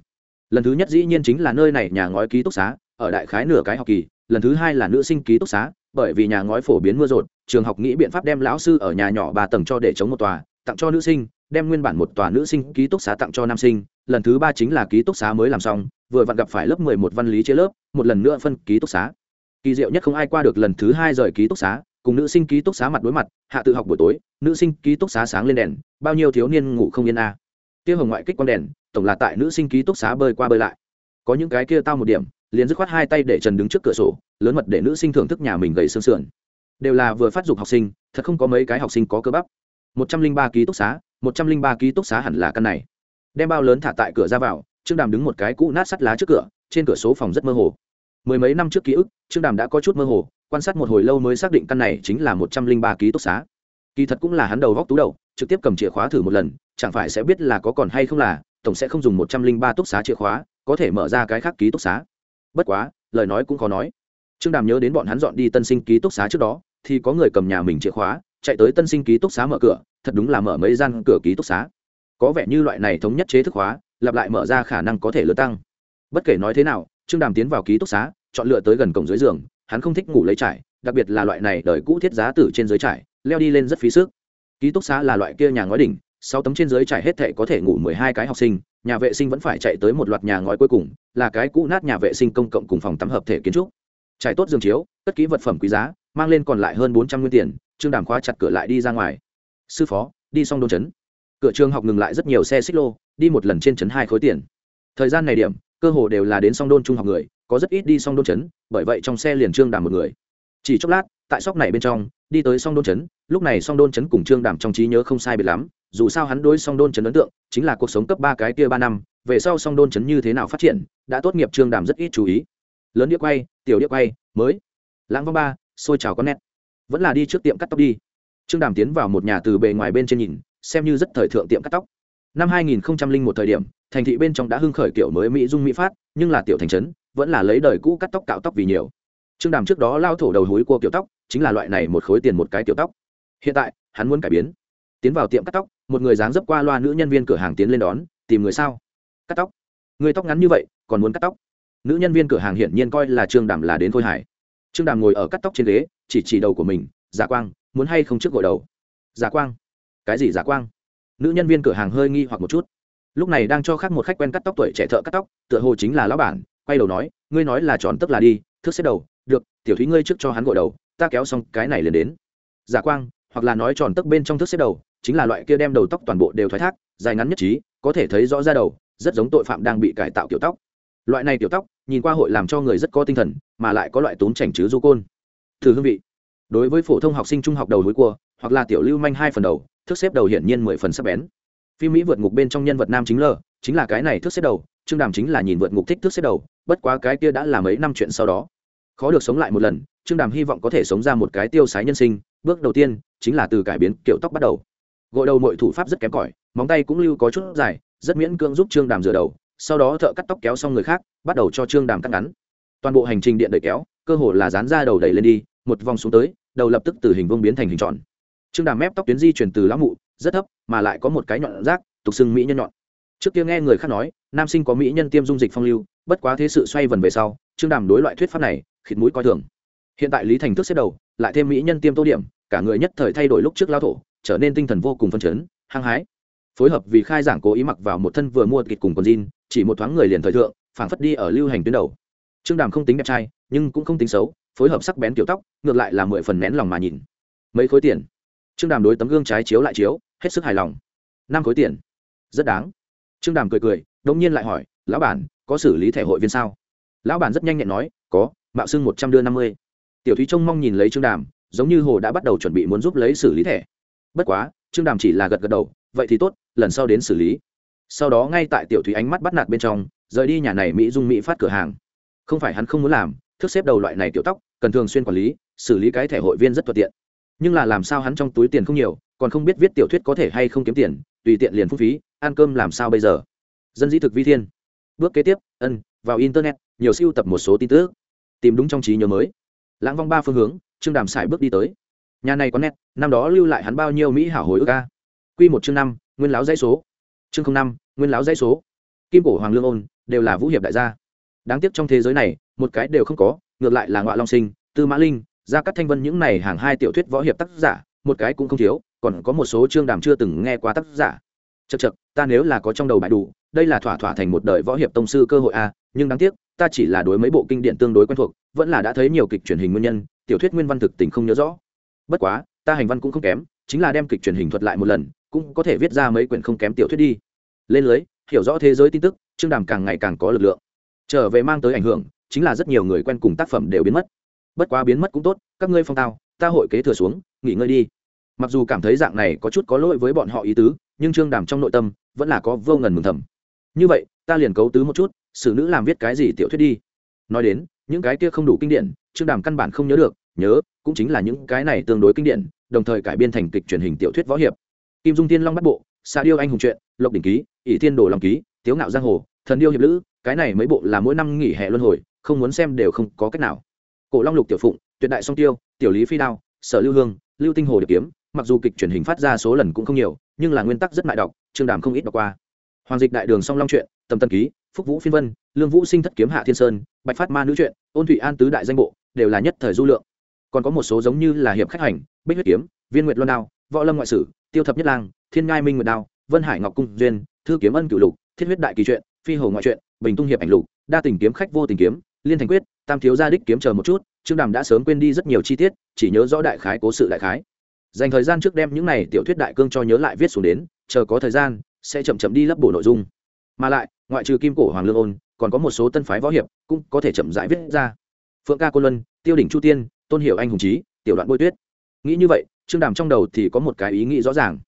Lần thứ nhất dĩ nhiên chính là nơi này nhà ngói ký túc xá, ở đại khái nửa cái học kỳ, lần thứ hai là nữ sinh ký túc xá, bởi vì nhà ngói phổ biến mưa rột, trường học nghĩ biện pháp đem lão sư ở nhà nhỏ ba tầng cho để chống một tòa, tặng cho nữ sinh, đem nguyên bản một tòa nữ sinh ký túc xá tặng cho nam sinh. Lần thứ ba chính là ký túc xá mới làm xong, vừa vặn gặp phải lớp mười một văn lý chế lớp, một lần nữa phân ký túc xá kỳ diệu nhất không ai qua được lần thứ hai rời ký túc xá, cùng nữ sinh ký túc xá mặt đối mặt, hạ tự học buổi tối, nữ sinh ký túc xá sáng lên đèn, bao nhiêu thiếu niên ngủ không yên a à. kia hồng ngoại kích quang đèn, tổng là tại nữ sinh ký túc xá bơi qua bơi lại. Có những cái kia tao một điểm, liền dứt khoát hai tay để trần đứng trước cửa sổ, lớn mật để nữ sinh thưởng thức nhà mình gầy sương sườn. Đều là vừa phát dục học sinh, thật không có mấy cái học sinh có cơ bắp. Một trăm linh ba ký túc xá, một trăm linh ba ký túc xá hẳn là căn này. Đem bao lớn thả tại cửa ra vào, trương đàm đứng một cái cũ nát sắt lá trước cửa, trên cửa số phòng rất mơ hồ mười mấy năm trước ký ức, trương đàm đã có chút mơ hồ, quan sát một hồi lâu mới xác định căn này chính là một trăm linh ba ký túc xá. Kỳ thật cũng là hắn đầu góc tú đầu, trực tiếp cầm chìa khóa thử một lần, chẳng phải sẽ biết là có còn hay không là, tổng sẽ không dùng một trăm linh ba túc xá chìa khóa, có thể mở ra cái khác ký túc xá. Bất quá, lời nói cũng khó nói. Trương đàm nhớ đến bọn hắn dọn đi tân sinh ký túc xá trước đó, thì có người cầm nhà mình chìa khóa, chạy tới tân sinh ký túc xá mở cửa, thật đúng là mở mấy gian cửa ký túc xá. Có vẻ như loại này thống nhất chế thức hóa, lặp lại mở ra khả năng có thể lớn tăng. Bất kể nói thế nào trương đàm tiến vào ký túc xá, chọn lựa tới gần cổng dưới giường, hắn không thích ngủ lấy trải, đặc biệt là loại này đời cũ thiết giá tử trên dưới trải, leo đi lên rất phí sức. Ký túc xá là loại kia nhà ngói đỉnh, sáu tấm trên dưới trải hết thệ có thể ngủ mười hai cái học sinh, nhà vệ sinh vẫn phải chạy tới một loạt nhà ngói cuối cùng, là cái cũ nát nhà vệ sinh công cộng cùng phòng tắm hợp thể kiến trúc. Trải tốt giường chiếu, cất ký vật phẩm quý giá, mang lên còn lại hơn bốn trăm nguyên tiền, trương đàm khóa chặt cửa lại đi ra ngoài. Sư phó, đi xong đôn chấn cửa trường học ngừng lại rất nhiều xe xích lô, đi một lần trên chấn hai khối tiền. Thời gian này điểm cơ hồ đều là đến song đôn trung học người, có rất ít đi song đôn chấn bởi vậy trong xe liền trương đàm một người. Chỉ chốc lát, tại sóc này bên trong, đi tới song đôn chấn lúc này song đôn chấn cùng trương đàm trong trí nhớ không sai biệt lắm, dù sao hắn đối song đôn chấn ấn tượng chính là cuộc sống cấp ba cái kia ba năm, về sau song đôn chấn như thế nào phát triển, đã tốt nghiệp trương đàm rất ít chú ý. Lớn đĩa quay, tiểu đĩa quay, mới. Lãng vong ba, xôi trào con nét. Vẫn là đi trước tiệm cắt tóc đi. Trương đàm tiến vào một nhà từ bề ngoài bên trên nhìn, xem như rất thời thượng tiệm cắt tóc năm 2001 thời điểm, thành thị bên trong đã hưng khởi kiểu mới mỹ dung mỹ phát, nhưng là tiểu thành trấn, vẫn là lấy đời cũ cắt tóc cạo tóc vì nhiều. Trương đàm trước đó lao thổ đầu hối cua kiểu tóc, chính là loại này một khối tiền một cái kiểu tóc. Hiện tại, hắn muốn cải biến. Tiến vào tiệm cắt tóc, một người dáng dấp qua loa nữ nhân viên cửa hàng tiến lên đón, tìm người sao? Cắt tóc. Người tóc ngắn như vậy, còn muốn cắt tóc? Nữ nhân viên cửa hàng hiển nhiên coi là trương đàm là đến khôi hải trương đàm ngồi ở cắt tóc trên ghế, chỉ chỉ đầu của mình giả quang, muốn hay không trước gội đầu? Giả quang. Cái gì giả quang? Nữ nhân viên cửa hàng hơi nghi hoặc một chút. Lúc này đang cho khác một khách quen cắt tóc tuổi trẻ thợ cắt tóc, tựa hồ chính là lão bản, quay đầu nói, ngươi nói là tròn tức là đi, thước xếp đầu, được, tiểu thúy ngươi trước cho hắn gội đầu, ta kéo xong cái này liền đến. Giả quang, hoặc là nói tròn tức bên trong thước xếp đầu, chính là loại kia đem đầu tóc toàn bộ đều thoái thác, dài ngắn nhất trí, có thể thấy rõ ra đầu, rất giống tội phạm đang bị cải tạo kiểu tóc. Loại này kiểu tóc, nhìn qua hội làm cho người rất có tinh thần, mà lại có loại tốn chảnh chứ du côn. Thử hương vị. Đối với phổ thông học sinh trung học đầu núi cua, hoặc là tiểu lưu manh hai phần đầu thức xếp đầu hiển nhiên mười phần sắc bén. Phim mỹ vượt ngục bên trong nhân vật nam chính lờ chính là cái này thức xếp đầu, trương đàm chính là nhìn vượt ngục thích thức xếp đầu, bất quá cái kia đã là mấy năm chuyện sau đó. Khó được sống lại một lần, trương đàm hy vọng có thể sống ra một cái tiêu sái nhân sinh, bước đầu tiên chính là từ cải biến kiểu tóc bắt đầu. Gội đầu mọi thủ pháp rất kém cỏi, móng tay cũng lưu có chút dài, rất miễn cưỡng giúp trương đàm rửa đầu, sau đó thợ cắt tóc kéo xong người khác, bắt đầu cho trương đàm cắt ngắn. Toàn bộ hành trình điện đẩy kéo, cơ hồ là dán ra đầu đẩy lên đi, một vòng xuống tới, đầu lập tức từ hình vuông biến thành hình tròn trương đàm mép tóc tuyến di chuyển từ lão mụ, rất thấp, mà lại có một cái nhọn rác, tục xưng mỹ nhân nhọn. Trước kia nghe người khác nói, nam sinh có mỹ nhân tiêm dung dịch phong lưu, bất quá thế sự xoay vần về sau, trương đàm đối loại thuyết pháp này, khịt mũi coi thường. Hiện tại lý thành thức xếp đầu, lại thêm mỹ nhân tiêm tô điểm, cả người nhất thời thay đổi lúc trước lao thổ, trở nên tinh thần vô cùng phân chấn, hăng hái. Phối hợp vì khai giảng cố ý mặc vào một thân vừa mua kịch cùng quần jean, chỉ một thoáng người liền thời thượng, phảng phất đi ở lưu hành tuyến đầu. Trương đàm không tính đẹp trai, nhưng cũng không tính xấu, phối hợp sắc bén kiểu tóc, ngược lại là mười phần nén lòng mà nhìn. Mấy khối tiền? Trương đàm đối tấm gương trái chiếu lại chiếu, hết sức hài lòng. Năm khối tiền. Rất đáng. Trương đàm cười cười đông nhiên lại hỏi, lão bản, có xử lý thẻ hội viên sao? Lão bản rất nhanh nhẹn nói, có, mạo xưng một trăm đưa năm mươi. Tiểu thúy trông mong nhìn lấy trương đàm, giống như hồ đã bắt đầu chuẩn bị muốn giúp lấy xử lý thẻ. Bất quá, trương đàm chỉ là gật gật đầu, vậy thì tốt, lần sau đến xử lý. Sau đó ngay tại tiểu thúy ánh mắt bắt nạt bên trong, rời đi nhà này mỹ dung mỹ phát cửa hàng. Không phải hắn không muốn làm thức xếp đầu loại này tiểu tóc, cần thường xuyên quản lý, xử lý cái thẻ hội viên rất thuận tiện nhưng là làm sao hắn trong túi tiền không nhiều, còn không biết viết tiểu thuyết có thể hay không kiếm tiền, tùy tiện liền phung phí, ăn cơm làm sao bây giờ? Dân dĩ thực vi thiên. Bước kế tiếp, ân, vào internet, nhiều siêu tập một số tin tức. Tìm đúng trong trí nhớ mới. Lãng vong ba phương hướng, trương đàm sải bước đi tới. Nhà này có nét năm đó lưu lại hắn bao nhiêu mỹ hảo hồi ức ca q một chương năm, nguyên láo dãy số. Chương năm, nguyên láo dãy số. Kim cổ hoàng lương ôn, đều là vũ hiệp đại gia. Đáng tiếc trong thế giới này, một cái đều không có, ngược lại là ngoại long sinh, tư mã linh ra các thanh vân những này hàng hai tiểu thuyết võ hiệp tác giả, một cái cũng không thiếu, còn có một số chương đàm chưa từng nghe qua tác giả. Chật chật ta nếu là có trong đầu bài đủ, đây là thỏa thỏa thành một đời võ hiệp tông sư cơ hội a, nhưng đáng tiếc, ta chỉ là đối mấy bộ kinh điển tương đối quen thuộc, vẫn là đã thấy nhiều kịch truyền hình nguyên nhân, tiểu thuyết nguyên văn thực tình không nhớ rõ. Bất quá, ta hành văn cũng không kém, chính là đem kịch truyền hình thuật lại một lần, cũng có thể viết ra mấy quyển không kém tiểu thuyết đi. Lên lưới, hiểu rõ thế giới tin tức, chương đàm càng ngày càng có lực lượng. Trở về mang tới ảnh hưởng, chính là rất nhiều người quen cùng tác phẩm đều biến mất bất quá biến mất cũng tốt, các ngươi phong tao, ta hội kế thừa xuống, nghỉ ngơi đi. Mặc dù cảm thấy dạng này có chút có lỗi với bọn họ ý tứ, nhưng trương đàm trong nội tâm vẫn là có vô ngần mừng thầm. Như vậy, ta liền cấu tứ một chút, xử nữ làm viết cái gì tiểu thuyết đi. Nói đến, những cái kia không đủ kinh điển, trương đàm căn bản không nhớ được, nhớ, cũng chính là những cái này tương đối kinh điển, đồng thời cải biên thành kịch truyền hình tiểu thuyết võ hiệp. Kim dung tiên long bắt bộ xa điêu anh hùng truyện, lộc đỉnh ký, ỷ thiên đồ lòng ký, tiếu ngạo giang hồ, thần điêu hiệp lữ, cái này mấy bộ là mỗi năm nghỉ hè luân hồi, không muốn xem đều không có cách nào cổ long lục tiểu phụng, tuyệt đại song tiêu, tiểu lý phi đao, sở lưu hương, lưu tinh hồ điệp kiếm, mặc dù kịch truyền hình phát ra số lần cũng không nhiều, nhưng là nguyên tắc rất mại đọc, trương đàm không ít đọc qua. Hoàng dịch đại đường song long truyện tầm tân ký, phúc vũ phiên vân, lương vũ sinh thất kiếm hạ thiên sơn, bạch phát ma nữ truyện ôn thụy an tứ đại danh bộ, đều là nhất thời du lượng. Còn có một số giống như là hiệp khách hành, bích huyết kiếm, viên nguyệt luân đao, võ lâm ngoại sử, tiêu thập nhất lang, thiên ngai minh nguyệt đao, vân hải ngọc cung duyên, thư kiếm ân cửu lục, thiết huyết đại kỳ truyện phi hồ ngoại truyện bình tung hiệp ảnh lục, đa tình kiếm khách vô tình kiếm, liên thành quyết tam thiếu gia đích kiếm chờ một chút, trương đàm đã sớm quên đi rất nhiều chi tiết, chỉ nhớ rõ đại khái cố sự đại khái. Dành thời gian trước đem những này tiểu thuyết đại cương cho nhớ lại viết xuống đến, chờ có thời gian, sẽ chậm chậm đi lấp bổ nội dung. Mà lại, ngoại trừ kim cổ hoàng lương ôn, còn có một số tân phái võ hiệp cũng có thể chậm rãi viết ra. Phượng ca cô luân, tiêu đỉnh chu tiên, tôn hiệu anh hùng trí tiểu đoạn bôi tuyết. Nghĩ như vậy, trương đàm trong đầu thì có một cái ý nghĩ rõ ràng.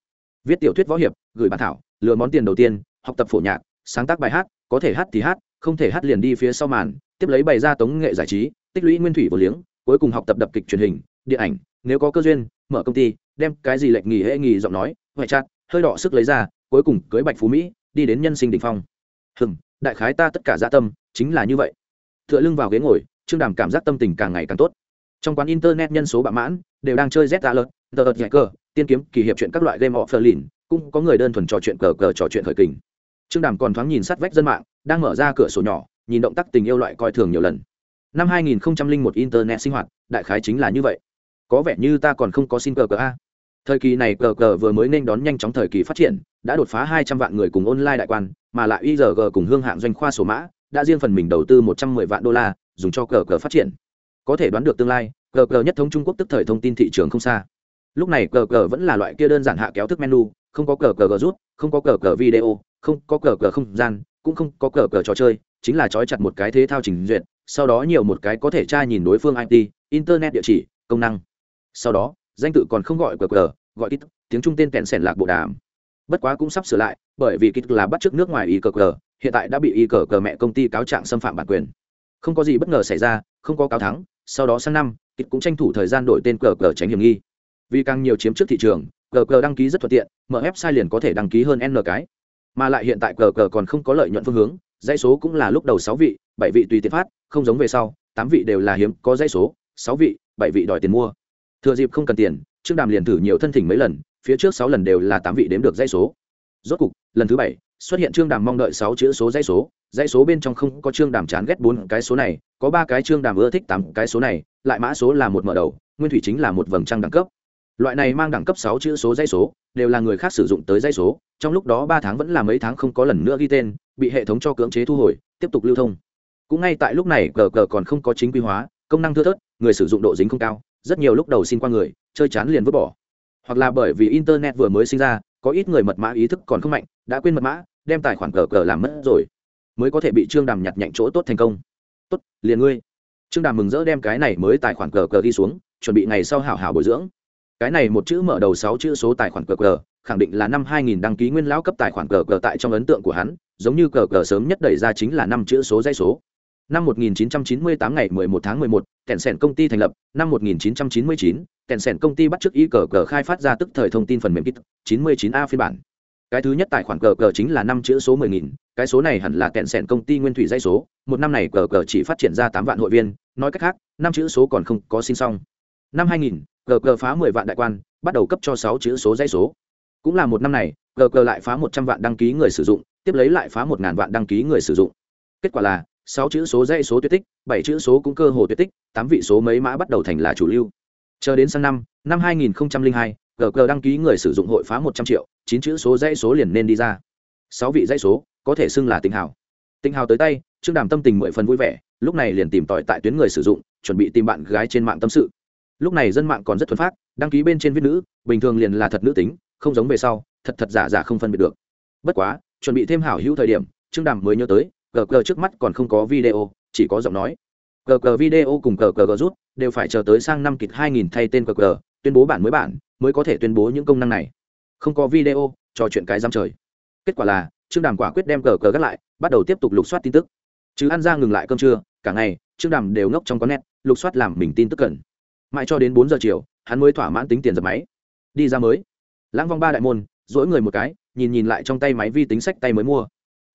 Viết tiểu thuyết võ hiệp, gửi bản thảo, lừa món tiền đầu tiên, học tập phổ nhạc, sáng tác bài hát, có thể hát thì hát không thể hát liền đi phía sau màn, tiếp lấy bày ra tống nghệ giải trí, tích lũy nguyên thủy vô liếng, cuối cùng học tập đập kịch truyền hình, điện ảnh, nếu có cơ duyên, mở công ty, đem cái gì lệch nghỉ hệ nghỉ giọng nói, ngoại chặt hơi đỏ sức lấy ra, cuối cùng cưới bạch phú mỹ, đi đến nhân sinh đình phong. Hừm, đại khái ta tất cả gia dạ tâm, chính là như vậy. Tựa lưng vào ghế ngồi, trương đàm cảm giác tâm tình càng ngày càng tốt. Trong quán internet nhân số bạ mãn, đều đang chơi z ra lợt tờ ợt nhạy cơ tiên kiếm, kỳ hiệp chuyện các loại game họ phờ lìn, cũng có người đơn thuần trò chuyện cờ cờ trò chuyện khởi kình. Trương đàm còn thoáng nhìn sát vách dân mạng đang mở ra cửa sổ nhỏ, nhìn động tác tình yêu loại coi thường nhiều lần. Năm 2001 internet sinh hoạt, đại khái chính là như vậy. Có vẻ như ta còn không có xin cờ cờ a. Thời kỳ này cờ cờ vừa mới nên đón nhanh chóng thời kỳ phát triển, đã đột phá hai trăm vạn người cùng online đại quan, mà lại igg cùng hương hạng doanh khoa số mã, đã riêng phần mình đầu tư một trăm mười vạn đô la, dùng cho cờ cờ phát triển. Có thể đoán được tương lai, cờ cờ nhất thống trung quốc tức thời thông tin thị trường không xa. Lúc này cờ cờ vẫn là loại kia đơn giản hạ kéo thức menu, không có cờ cờ rút, không có cờ cờ video, không có cờ cờ không gian cũng không có cờ cờ trò chơi, chính là trói chặt một cái thế thao trình duyệt, sau đó nhiều một cái có thể tra nhìn đối phương it internet địa chỉ, công năng. Sau đó, danh tự còn không gọi cờ cờ, gọi kít tiếng trung tên kẹn sẻn lạc bộ đàm. Bất quá cũng sắp sửa lại, bởi vì kít là bắt t nước ngoài y cờ cờ, hiện tại đã bị y cờ cờ mẹ công ty cáo trạng xâm phạm bản quyền. Không có gì bất ngờ xảy ra, không có cáo thắng, sau đó sang năm kít cũng tranh thủ thời gian đổi tên cờ cờ tránh hiểm nghi. Vì càng nhiều chiếm trước thị trường, cờ cờ đăng ký rất thuận tiện, mở website liền có thể đăng ký hơn n cái mà lại hiện tại cờ cờ còn không có lợi nhuận phương hướng, dãy số cũng là lúc đầu sáu vị, bảy vị tùy tiện phát, không giống về sau, tám vị đều là hiếm, có dãy số, sáu vị, bảy vị đòi tiền mua. Thừa dịp không cần tiền, trương đàm liền thử nhiều thân thỉnh mấy lần, phía trước sáu lần đều là tám vị đếm được dãy số. Rốt cục, lần thứ bảy, xuất hiện trương đàm mong đợi sáu chữ số dãy số dãy số bên trong không có trương đàm chán ghét bốn cái số này, có ba cái trương đàm ưa thích tám cái số này, lại mã số là một mở đầu, nguyên thủy chính là một vầng trăng đẳng cấp loại này mang đẳng cấp sáu chữ số dây số, đều là người khác sử dụng tới dây số, trong lúc đó ba tháng vẫn là mấy tháng không có lần nữa ghi tên, bị hệ thống cho cưỡng chế thu hồi, tiếp tục lưu thông. Cũng ngay tại lúc này gg còn không có chính quy hóa, công năng thưa thớt, người sử dụng độ dính không cao, rất nhiều lúc đầu xin qua người, chơi chán liền vứt bỏ. Hoặc là bởi vì internet vừa mới sinh ra, có ít người mật mã ý thức còn không mạnh, đã quên mật mã, đem tài khoản cờ cờ làm mất rồi, mới có thể bị trương đàm nhặt nhạnh chỗ tốt thành công. Tốt, liền ngươi. Trương đàm mừng rỡ đem cái này mới tài khoản cờ cờ đi xuống, chuẩn bị ngày sau hảo hảo bồi dưỡng cái này một chữ mở đầu sáu chữ số tài khoản cờ cờ khẳng định là năm 2000 đăng ký nguyên lão cấp tài khoản cờ cờ tại trong ấn tượng của hắn giống như cờ cờ sớm nhất đẩy ra chính là năm chữ số dây số. Năm 1998 ngày 11 tháng 11, kẹn sẻn công ty thành lập. Năm 1999, kẹn sẻn công ty bắt chước y cờ cờ khai phát ra tức thời thông tin phần mềm kit 99a phiên bản. Cái thứ nhất tài khoản cờ cờ chính là năm chữ số 10.000, cái số này hẳn là kẹn sẻn công ty nguyên thủy dây số. Một năm này cờ cờ chỉ phát triển ra tám vạn hội viên nói cách khác năm chữ số còn không có sinh xong. Năm 2000, gg phá 10 vạn đại quan bắt đầu cấp cho sáu chữ số dây số. Cũng là một năm này gg lại phá 100 vạn đăng ký người sử dụng tiếp lấy lại phá một ngàn vạn đăng ký người sử dụng. Kết quả là sáu chữ số dây số tuyệt tích bảy chữ số cũng cơ hồ tuyệt tích tám vị số mấy mã bắt đầu thành là chủ lưu. Chờ đến sang năm năm 2002, gg đăng ký người sử dụng hội phá một trăm triệu chín chữ số dãy số liền nên đi ra. Sáu vị dãy số có thể xưng là tinh hào. Tinh hào tới tay trương đàm tâm tình mười phần vui vẻ lúc này liền tìm tòi tại tuyến người sử dụng chuẩn bị tìm bạn gái trên mạng tâm sự lúc này dân mạng còn rất thuần phát đăng ký bên trên viết nữ, bình thường liền là thật nữ tính, không giống về sau, thật thật giả giả không phân biệt được. Bất quá, chuẩn bị thêm hảo hữu thời điểm, trương đàm mới nhớ tới gg trước mắt còn không có video, chỉ có giọng nói. Gg video cùng gg rút, đều phải chờ tới sang năm kịch 2000 thay tên gg tuyên bố bản mới bản, mới có thể tuyên bố những công năng này. Không có video, trò chuyện cái giam trời. Kết quả là, trương đàm quả quyết đem gờ gờ gắt lại, bắt đầu tiếp tục lục soát tin tức. Chứ ăn ra ngừng lại cơm trưa, cả ngày, trương đàm đều ngốc trong có nét lục soát làm mình tin tức cần mãi cho đến bốn giờ chiều, hắn mới thỏa mãn tính tiền dập máy. Đi ra mới. Lãng vong ba đại môn dỗi người một cái, nhìn nhìn lại trong tay máy vi tính sách tay mới mua.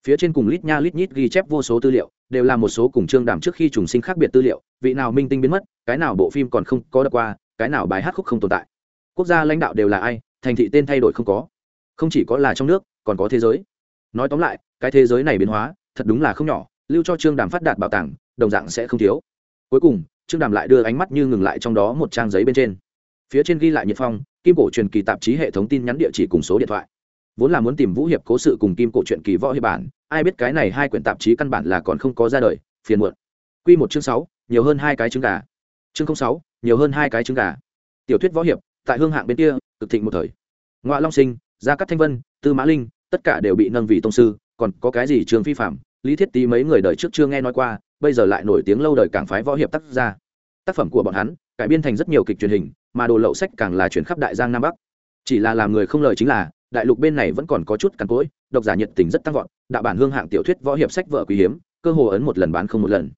Phía trên cùng lít nha lít nhít ghi chép vô số tư liệu, đều là một số cùng trương đàm trước khi trùng sinh khác biệt tư liệu, vị nào minh tinh biến mất, cái nào bộ phim còn không có đọc qua, cái nào bài hát khúc không tồn tại. Quốc gia lãnh đạo đều là ai, thành thị tên thay đổi không có. Không chỉ có là trong nước, còn có thế giới. Nói tóm lại, cái thế giới này biến hóa, thật đúng là không nhỏ, lưu cho trương đàm phát đạt bảo tàng, đồng dạng sẽ không thiếu. Cuối cùng trương đàm lại đưa ánh mắt như ngừng lại trong đó một trang giấy bên trên. Phía trên ghi lại nhiệt phong, kim cổ truyền kỳ tạp chí hệ thống tin nhắn địa chỉ cùng số điện thoại. Vốn là muốn tìm vũ hiệp cố sự cùng kim cổ truyện kỳ võ hiệp bản, ai biết cái này hai quyển tạp chí căn bản là còn không có ra đời, phiền muộn. Q một chương sáu, nhiều hơn hai cái trứng gà. Chương sáu, nhiều hơn hai cái trứng gà. Tiểu thuyết võ hiệp, tại hương hạng bên kia, cực thịnh một thời. Ngoại long sinh, gia cát thanh vân, tư mã linh, tất cả đều bị nâng vị tông sư, còn có cái gì trường phi phạm, lý thiết tý mấy người đời trước chưa nghe nói qua bây giờ lại nổi tiếng lâu đời cảng phái võ hiệp tác gia. Tác phẩm của bọn hắn cải biên thành rất nhiều kịch truyền hình, mà đồ lậu sách càng là chuyển khắp đại giang nam bắc. Chỉ là làm người không lời chính là, đại lục bên này vẫn còn có chút cằn cỗi, độc giả nhiệt tình rất tăng vọt, đạo bản hương hạng tiểu thuyết võ hiệp sách vợ quý hiếm, cơ hồ ấn một lần bán không một lần.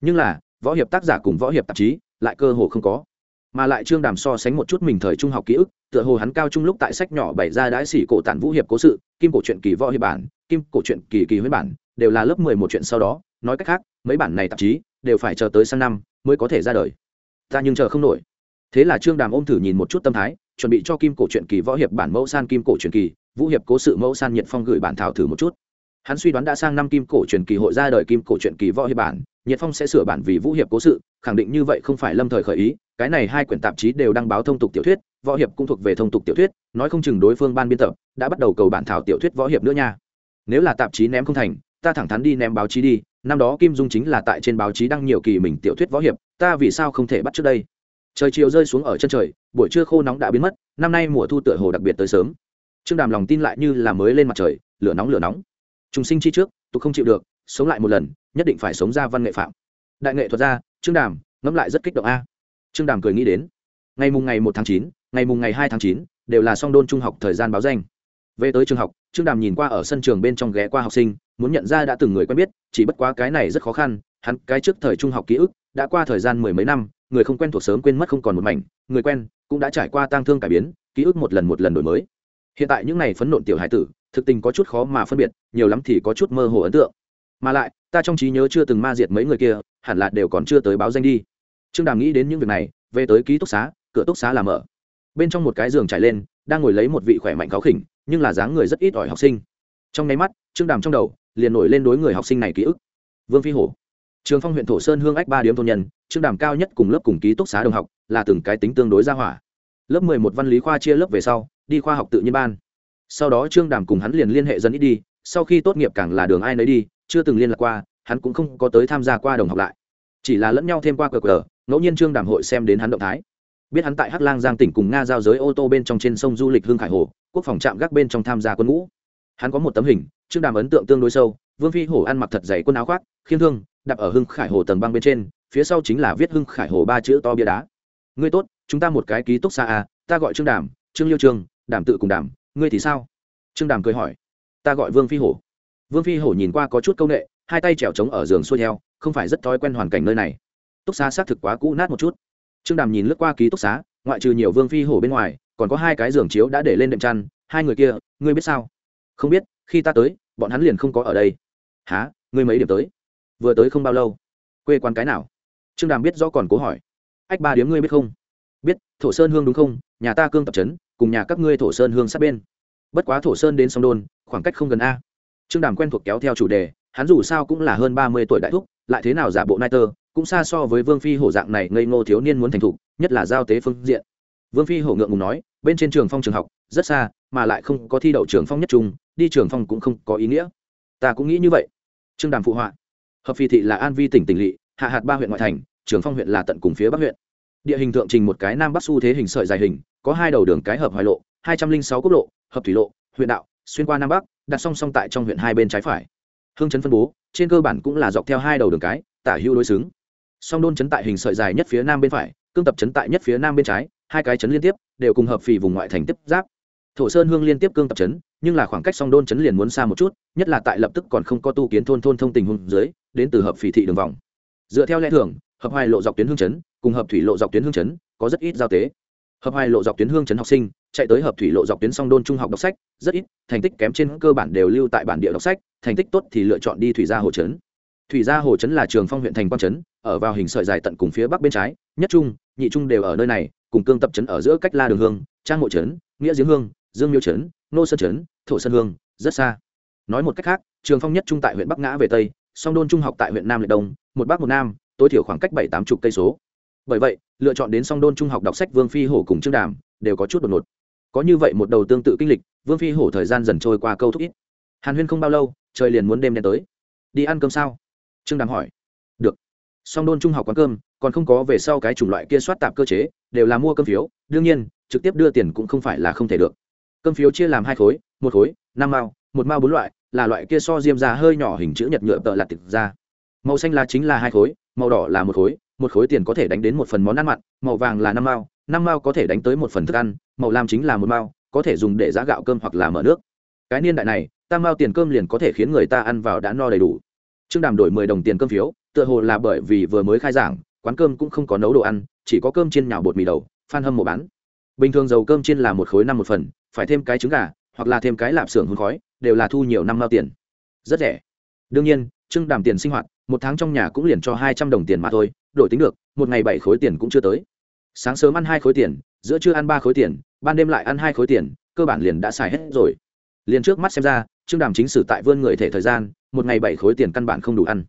Nhưng là, võ hiệp tác giả cùng võ hiệp tạp chí lại cơ hồ không có. Mà lại trương đàm so sánh một chút mình thời trung học ký ức, tựa hồ hắn cao trung lúc tại sách nhỏ bày ra đãi xỉ cổ tản vũ hiệp cố sự, kim cổ truyện kỳ võ hiệp bản, kim cổ truyện kỳ kỳ huyết bản, đều là lớp mười một chuyện sau đó nói cách khác, mấy bản này tạp chí đều phải chờ tới sang năm mới có thể ra đời. Ta nhưng chờ không nổi. Thế là trương đàm ôm thử nhìn một chút tâm thái, chuẩn bị cho kim cổ truyện kỳ võ hiệp bản mẫu san kim cổ truyện kỳ, vũ hiệp cố sự mẫu san nhiệt phong gửi bản thảo thử một chút. Hắn suy đoán đã sang năm kim cổ truyện kỳ hội ra đời kim cổ truyện kỳ võ hiệp bản, nhiệt phong sẽ sửa bản vì vũ hiệp cố sự, khẳng định như vậy không phải lâm thời khởi ý, cái này hai quyển tạp chí đều đăng báo thông tục tiểu thuyết, võ hiệp cũng thuộc về thông tục tiểu thuyết, nói không chừng đối phương ban biên tập, đã bắt đầu cầu bản thảo tiểu thuyết võ hiệp nữa nha. Nếu là tạp chí ném không thành ta thẳng thắn đi ném báo chí đi, năm đó kim dung chính là tại trên báo chí đăng nhiều kỳ mình tiểu thuyết võ hiệp, ta vì sao không thể bắt trước đây? Trời chiều rơi xuống ở chân trời, buổi trưa khô nóng đã biến mất, năm nay mùa thu tựa hồ đặc biệt tới sớm. Trương đàm lòng tin lại như là mới lên mặt trời, lửa nóng lửa nóng. Trùng sinh chi trước tục không chịu được, sống lại một lần, nhất định phải sống ra văn nghệ phạm. Đại nghệ thuật gia trương đàm, ngẫm lại rất kích động a. Trương đàm cười nghĩ đến, ngày mùng ngày một tháng chín, ngày mùng ngày hai tháng chín, đều là song đôn trung học thời gian báo danh. Về tới trường học, trương đàm nhìn qua ở sân trường bên trong ghé qua học sinh muốn nhận ra đã từng người quen biết, chỉ bất quá cái này rất khó khăn, hắn cái trước thời trung học ký ức, đã qua thời gian mười mấy năm, người không quen thuộc sớm quên mất không còn một mảnh, người quen cũng đã trải qua tang thương cải biến, ký ức một lần một lần đổi mới. Hiện tại những này phấn nộn tiểu hải tử, thực tình có chút khó mà phân biệt, nhiều lắm thì có chút mơ hồ ấn tượng. Mà lại, ta trong trí nhớ chưa từng ma diệt mấy người kia, hẳn là đều còn chưa tới báo danh đi. Trương đàm nghĩ đến những việc này, về tới ký túc xá, cửa túc xá làm mở. Bên trong một cái giường trải lên, đang ngồi lấy một vị khỏe mạnh khó khỉnh, nhưng là dáng người rất ít ỏi học sinh. Trong nháy mắt, trương đàm trong đầu liền nổi lên đối người học sinh này ký ức. Vương phi hổ. Trường phong huyện thổ sơn hương ách ba điếm thôn nhân trương đàm cao nhất cùng lớp cùng ký túc xá đồng học, là từng cái tính tương đối ra hỏa. Lớp mười một văn lý khoa chia lớp về sau, đi khoa học tự nhiên ban. Sau đó trương đàm cùng hắn liền liên hệ dân ít đi, sau khi tốt nghiệp càng là đường ai nấy đi, chưa từng liên lạc qua, hắn cũng không có tới tham gia qua đồng học lại. Chỉ là lẫn nhau thêm qua cờ cờ ngẫu nhiên trương đàm hội xem đến hắn động thái. Biết hắn tại hắc lang giang tỉnh cùng nga giao giới ô tô bên trong trên sông du lịch hương khải hồ, quốc phòng trạm gác bên trong tham gia quân ngũ hắn có một tấm hình, trương đàm ấn tượng tương đối sâu, vương phi hổ ăn mặc thật dày quần áo khoác, khiêm thương đặt ở hưng khải hồ tầng băng bên trên, phía sau chính là viết hưng khải hồ ba chữ to bia đá. Ngươi tốt, chúng ta một cái ký túc xa à ta gọi trương đàm, trương liêu trương, đàm tự cùng đàm, ngươi thì sao? Trương đàm cười hỏi. Ta gọi vương phi hổ. Vương phi hổ nhìn qua có chút c â u n ệ hai tay trèo trống ở giường xuôi theo, không phải rất thói quen hoàn cảnh nơi này. Túc xá xác thực quá cũ nát một chút. Trương đàm nhìn lướt qua ký túc xá, ngoại trừ nhiều vương phi hổ bên ngoài, còn có hai cái giường chiếu đã để lên đệm chăn, hai người kia, ngươi biết sao? Không biết, khi ta tới, bọn hắn liền không có ở đây. Há ngươi mấy điểm tới? Vừa tới không bao lâu. Quê quán cái nào? Trương đàm biết rõ còn cố hỏi. Ách ba điếm ngươi biết không? Biết, thổ sơn hương đúng không? Nhà ta cương tập trấn, cùng nhà các ngươi thổ sơn hương sát bên. Bất quá thổ sơn đến sông đôn, khoảng cách không gần a. Trương đàm quen thuộc kéo theo chủ đề, hắn dù sao cũng là hơn ba mươi tuổi đại thúc, lại thế nào giả bộ nai tơ, cũng xa so với vương phi hổ dạng này ngây ngô thiếu niên muốn thành thục, nhất là giao tế phương diện. Vương phi hổ ngượng ngùng nói, bên trên trường phong trường học, rất xa, mà lại không có thi đậu trường phong nhất trung đi trường phong cũng không có ý nghĩa. Ta cũng nghĩ như vậy. Trương đàm phụ họa. Hợp phi thị là an vi tỉnh tỉnh lỵ, hạ hạt ba huyện ngoại thành, trường phong huyện là tận cùng phía bắc huyện. Địa hình thượng trình một cái nam bắc xu thế hình sợi dài hình, có hai đầu đường cái hợp hoài lộ, hai trăm linh sáu quốc lộ, hợp thủy lộ, huyện đạo, xuyên qua nam bắc, đặt song song tại trong huyện hai bên trái phải. Hương chấn phân bố, trên cơ bản cũng là dọc theo hai đầu đường cái, tả hữu đối xứng. Song đôn chấn tại hình sợi dài nhất phía nam bên phải, cương tập chấn tại nhất phía nam bên trái, hai cái chấn liên tiếp, đều cùng hợp phì vùng ngoại thành tiếp giáp. Thổ sơn hương liên tiếp cương tập chấn nhưng là khoảng cách song đôn chấn liền muốn xa một chút, nhất là tại lập tức còn không có tu kiến thôn thôn thông tình hùng dưới, đến từ hợp phỉ thị đường vòng. Dựa theo lẽ thường, hợp hai lộ dọc tuyến hương chấn cùng hợp thủy lộ dọc tuyến hương chấn có rất ít giao tế. Hợp hai lộ dọc tuyến hương chấn học sinh, chạy tới hợp thủy lộ dọc tuyến song đôn trung học đọc sách, rất ít, thành tích kém trên cơ bản đều lưu tại bản địa đọc sách, thành tích tốt thì lựa chọn đi thủy gia hồ chấn thủy gia hồ chấn là trường phong huyện thành quang chấn ở vào hình sợi dài tận cùng phía bắc bên trái, nhất trung, nhị trung đều ở nơi này, cùng cương tập chấn ở giữa cách la đường hương, trang mộ chấn nghĩa giếng hương dương miêu trấn, nô sơn trấn, thổ sơn hương rất xa. Nói một cách khác, trường phong nhất trung tại huyện bắc ngã về tây, song đôn trung học tại huyện nam lệ đông, một bắc một nam, tối thiểu khoảng cách bảy tám chục cây số. Bởi vậy, lựa chọn đến song đôn trung học đọc sách vương phi hổ cùng trương đàm đều có chút đột ngột. Có như vậy một đầu tương tự kinh lịch, vương phi hổ thời gian dần trôi qua câu thúc ít. Hàn huyên không bao lâu, trời liền muốn đêm đen tới. Đi ăn cơm sao? Trương đàm hỏi. Được. Song đôn trung học quán cơm, còn không có về sau cái chủng loại kia soát tạp cơ chế, đều là mua cơm phiếu, đương nhiên, trực tiếp đưa tiền cũng không phải là không thể được cơm phiếu chia làm hai khối, một khối, năm mao, một mao bốn loại, là loại kia so diêm ra hơi nhỏ hình chữ nhật nhựa tợ là tịch ra. Màu xanh là chính là hai khối, màu đỏ là một khối một khối tiền có thể đánh đến một phần món ăn mặn, màu vàng là năm mao năm mao có thể đánh tới một phần thức ăn, màu lam chính là một mao, có thể dùng để giá gạo cơm hoặc là mở nước. Cái niên đại này, tam mao tiền cơm liền có thể khiến người ta ăn vào đã no đầy đủ. Trương đàm đổi mười đồng tiền cơm phiếu, tựa hồ là bởi vì vừa mới khai giảng, quán cơm cũng không có nấu đồ ăn, chỉ có cơm chiên nhào bột mì đầu, phan hâm mộ bán. Bình thường dầu cơm chiên là một khối năm một phần phải thêm cái trứng gà, hoặc là thêm cái lạp xưởng hôn khói, đều là thu nhiều năm mao tiền. Rất rẻ. Đương nhiên trương đàm tiền sinh hoạt, một tháng trong nhà cũng liền cho hai trăm đồng tiền mà thôi, đổi tính được, một ngày bảy khối tiền cũng chưa tới. Sáng sớm ăn hai khối tiền, giữa trưa ăn ba khối tiền, ban đêm lại ăn hai khối tiền, cơ bản liền đã xài hết rồi. Liền trước mắt xem ra trương đàm chính sử tại vươn người thể thời gian, một ngày bảy khối tiền căn bản không đủ ăn.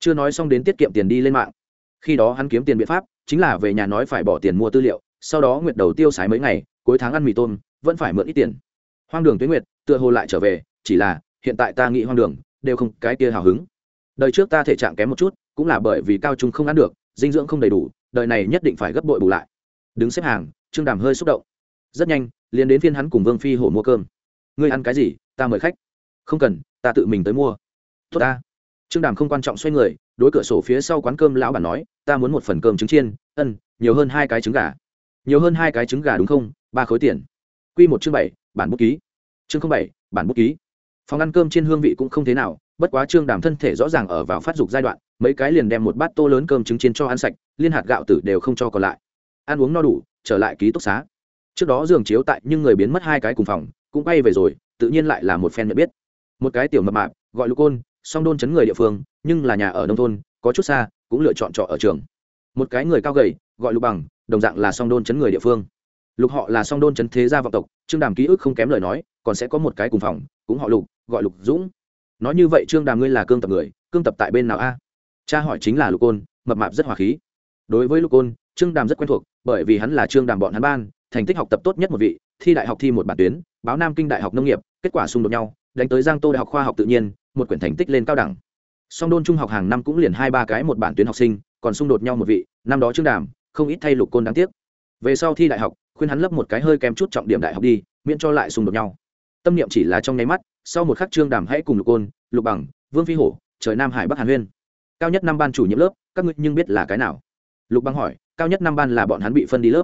Chưa nói xong đến tiết kiệm tiền đi lên mạng. Khi đó hắn kiếm tiền biện pháp, chính là về nhà nói phải bỏ tiền mua tư liệu, sau đó nguyệt đầu tiêu xài mấy ngày, cuối tháng ăn mì tôm vẫn phải mượn ít tiền. Hoang đường tuyến nguyệt, tựa hồ lại trở về, chỉ là, hiện tại ta nghĩ hoang đường, đều không, cái kia hào hứng. Đời trước ta thể trạng kém một chút, cũng là bởi vì cao trung không ăn được, dinh dưỡng không đầy đủ, đời này nhất định phải gấp bội bù lại. Đứng xếp hàng, trương đàm hơi xúc động. Rất nhanh, liền đến phiên hắn cùng vương phi hổ mua cơm. Ngươi ăn cái gì, ta mời khách. Không cần, ta tự mình tới mua. Tốt ta. Trương đàm không quan trọng xoay người, đối cửa sổ phía sau quán cơm lão bản nói, ta muốn một phần cơm trứng chiên, ân, nhiều hơn hai cái trứng gà. Nhiều hơn hai cái trứng gà đúng không, ba khối tiền. Quy một chương bảy, bản bút ký. Chương bảy, bản bút ký. Phòng ăn cơm trên hương vị cũng không thế nào, bất quá trương đàm thân thể rõ ràng ở vào phát dục giai đoạn, mấy cái liền đem một bát tô lớn cơm trứng chiên cho ăn sạch, liên hạt gạo tử đều không cho còn lại. Ăn uống no đủ, trở lại ký túc xá. Trước đó giường chiếu tại nhưng người biến mất hai cái cùng phòng, cũng bay về rồi, tự nhiên lại là một phen nhận biết. Một cái tiểu mập mạp, gọi lục côn, song đôn chấn người địa phương, nhưng là nhà ở nông thôn, có chút xa, cũng lựa chọn trọ ở trường. Một cái người cao gầy, gọi lục bằng, đồng dạng là song đôn chấn người địa phương lục họ là song đôn chấn thế gia vọng tộc, trương đàm ký ức không kém lời nói, còn sẽ có một cái cùng phòng, cũng họ lục, gọi lục dũng. Nói như vậy trương đàm ngươi là cương tập người, cương tập tại bên nào a? Cha hỏi chính là lục côn, mập mạp rất hòa khí. Đối với lục côn, trương đàm rất quen thuộc, bởi vì hắn là trương đàm bọn hắn ban, thành tích học tập tốt nhất một vị, thi đại học thi một bản tuyến, báo nam kinh đại học nông nghiệp, kết quả xung đột nhau, đánh tới giang tô đại học khoa học tự nhiên, một quyển thành tích lên cao đẳng. Song đôn trung học hàng năm cũng liền hai ba cái một bản tuyến học sinh, còn xung đột nhau một vị, năm đó trương đàm, không ít thay lục côn đáng tiếc. Về sau thi đại học khuyên hắn lấp một cái hơi kém chút trọng điểm đại học đi, miễn cho lại xung đột nhau. Tâm niệm chỉ là trong nháy mắt, sau một khắc trương đàm hãy cùng lục côn, lục bằng, vương phi hổ, trời nam hải bắc hàn huyên. Cao nhất năm ban chủ nhiệm lớp, các ngươi nhưng biết là cái nào? Lục bằng hỏi, cao nhất năm ban là bọn hắn bị phân đi lớp.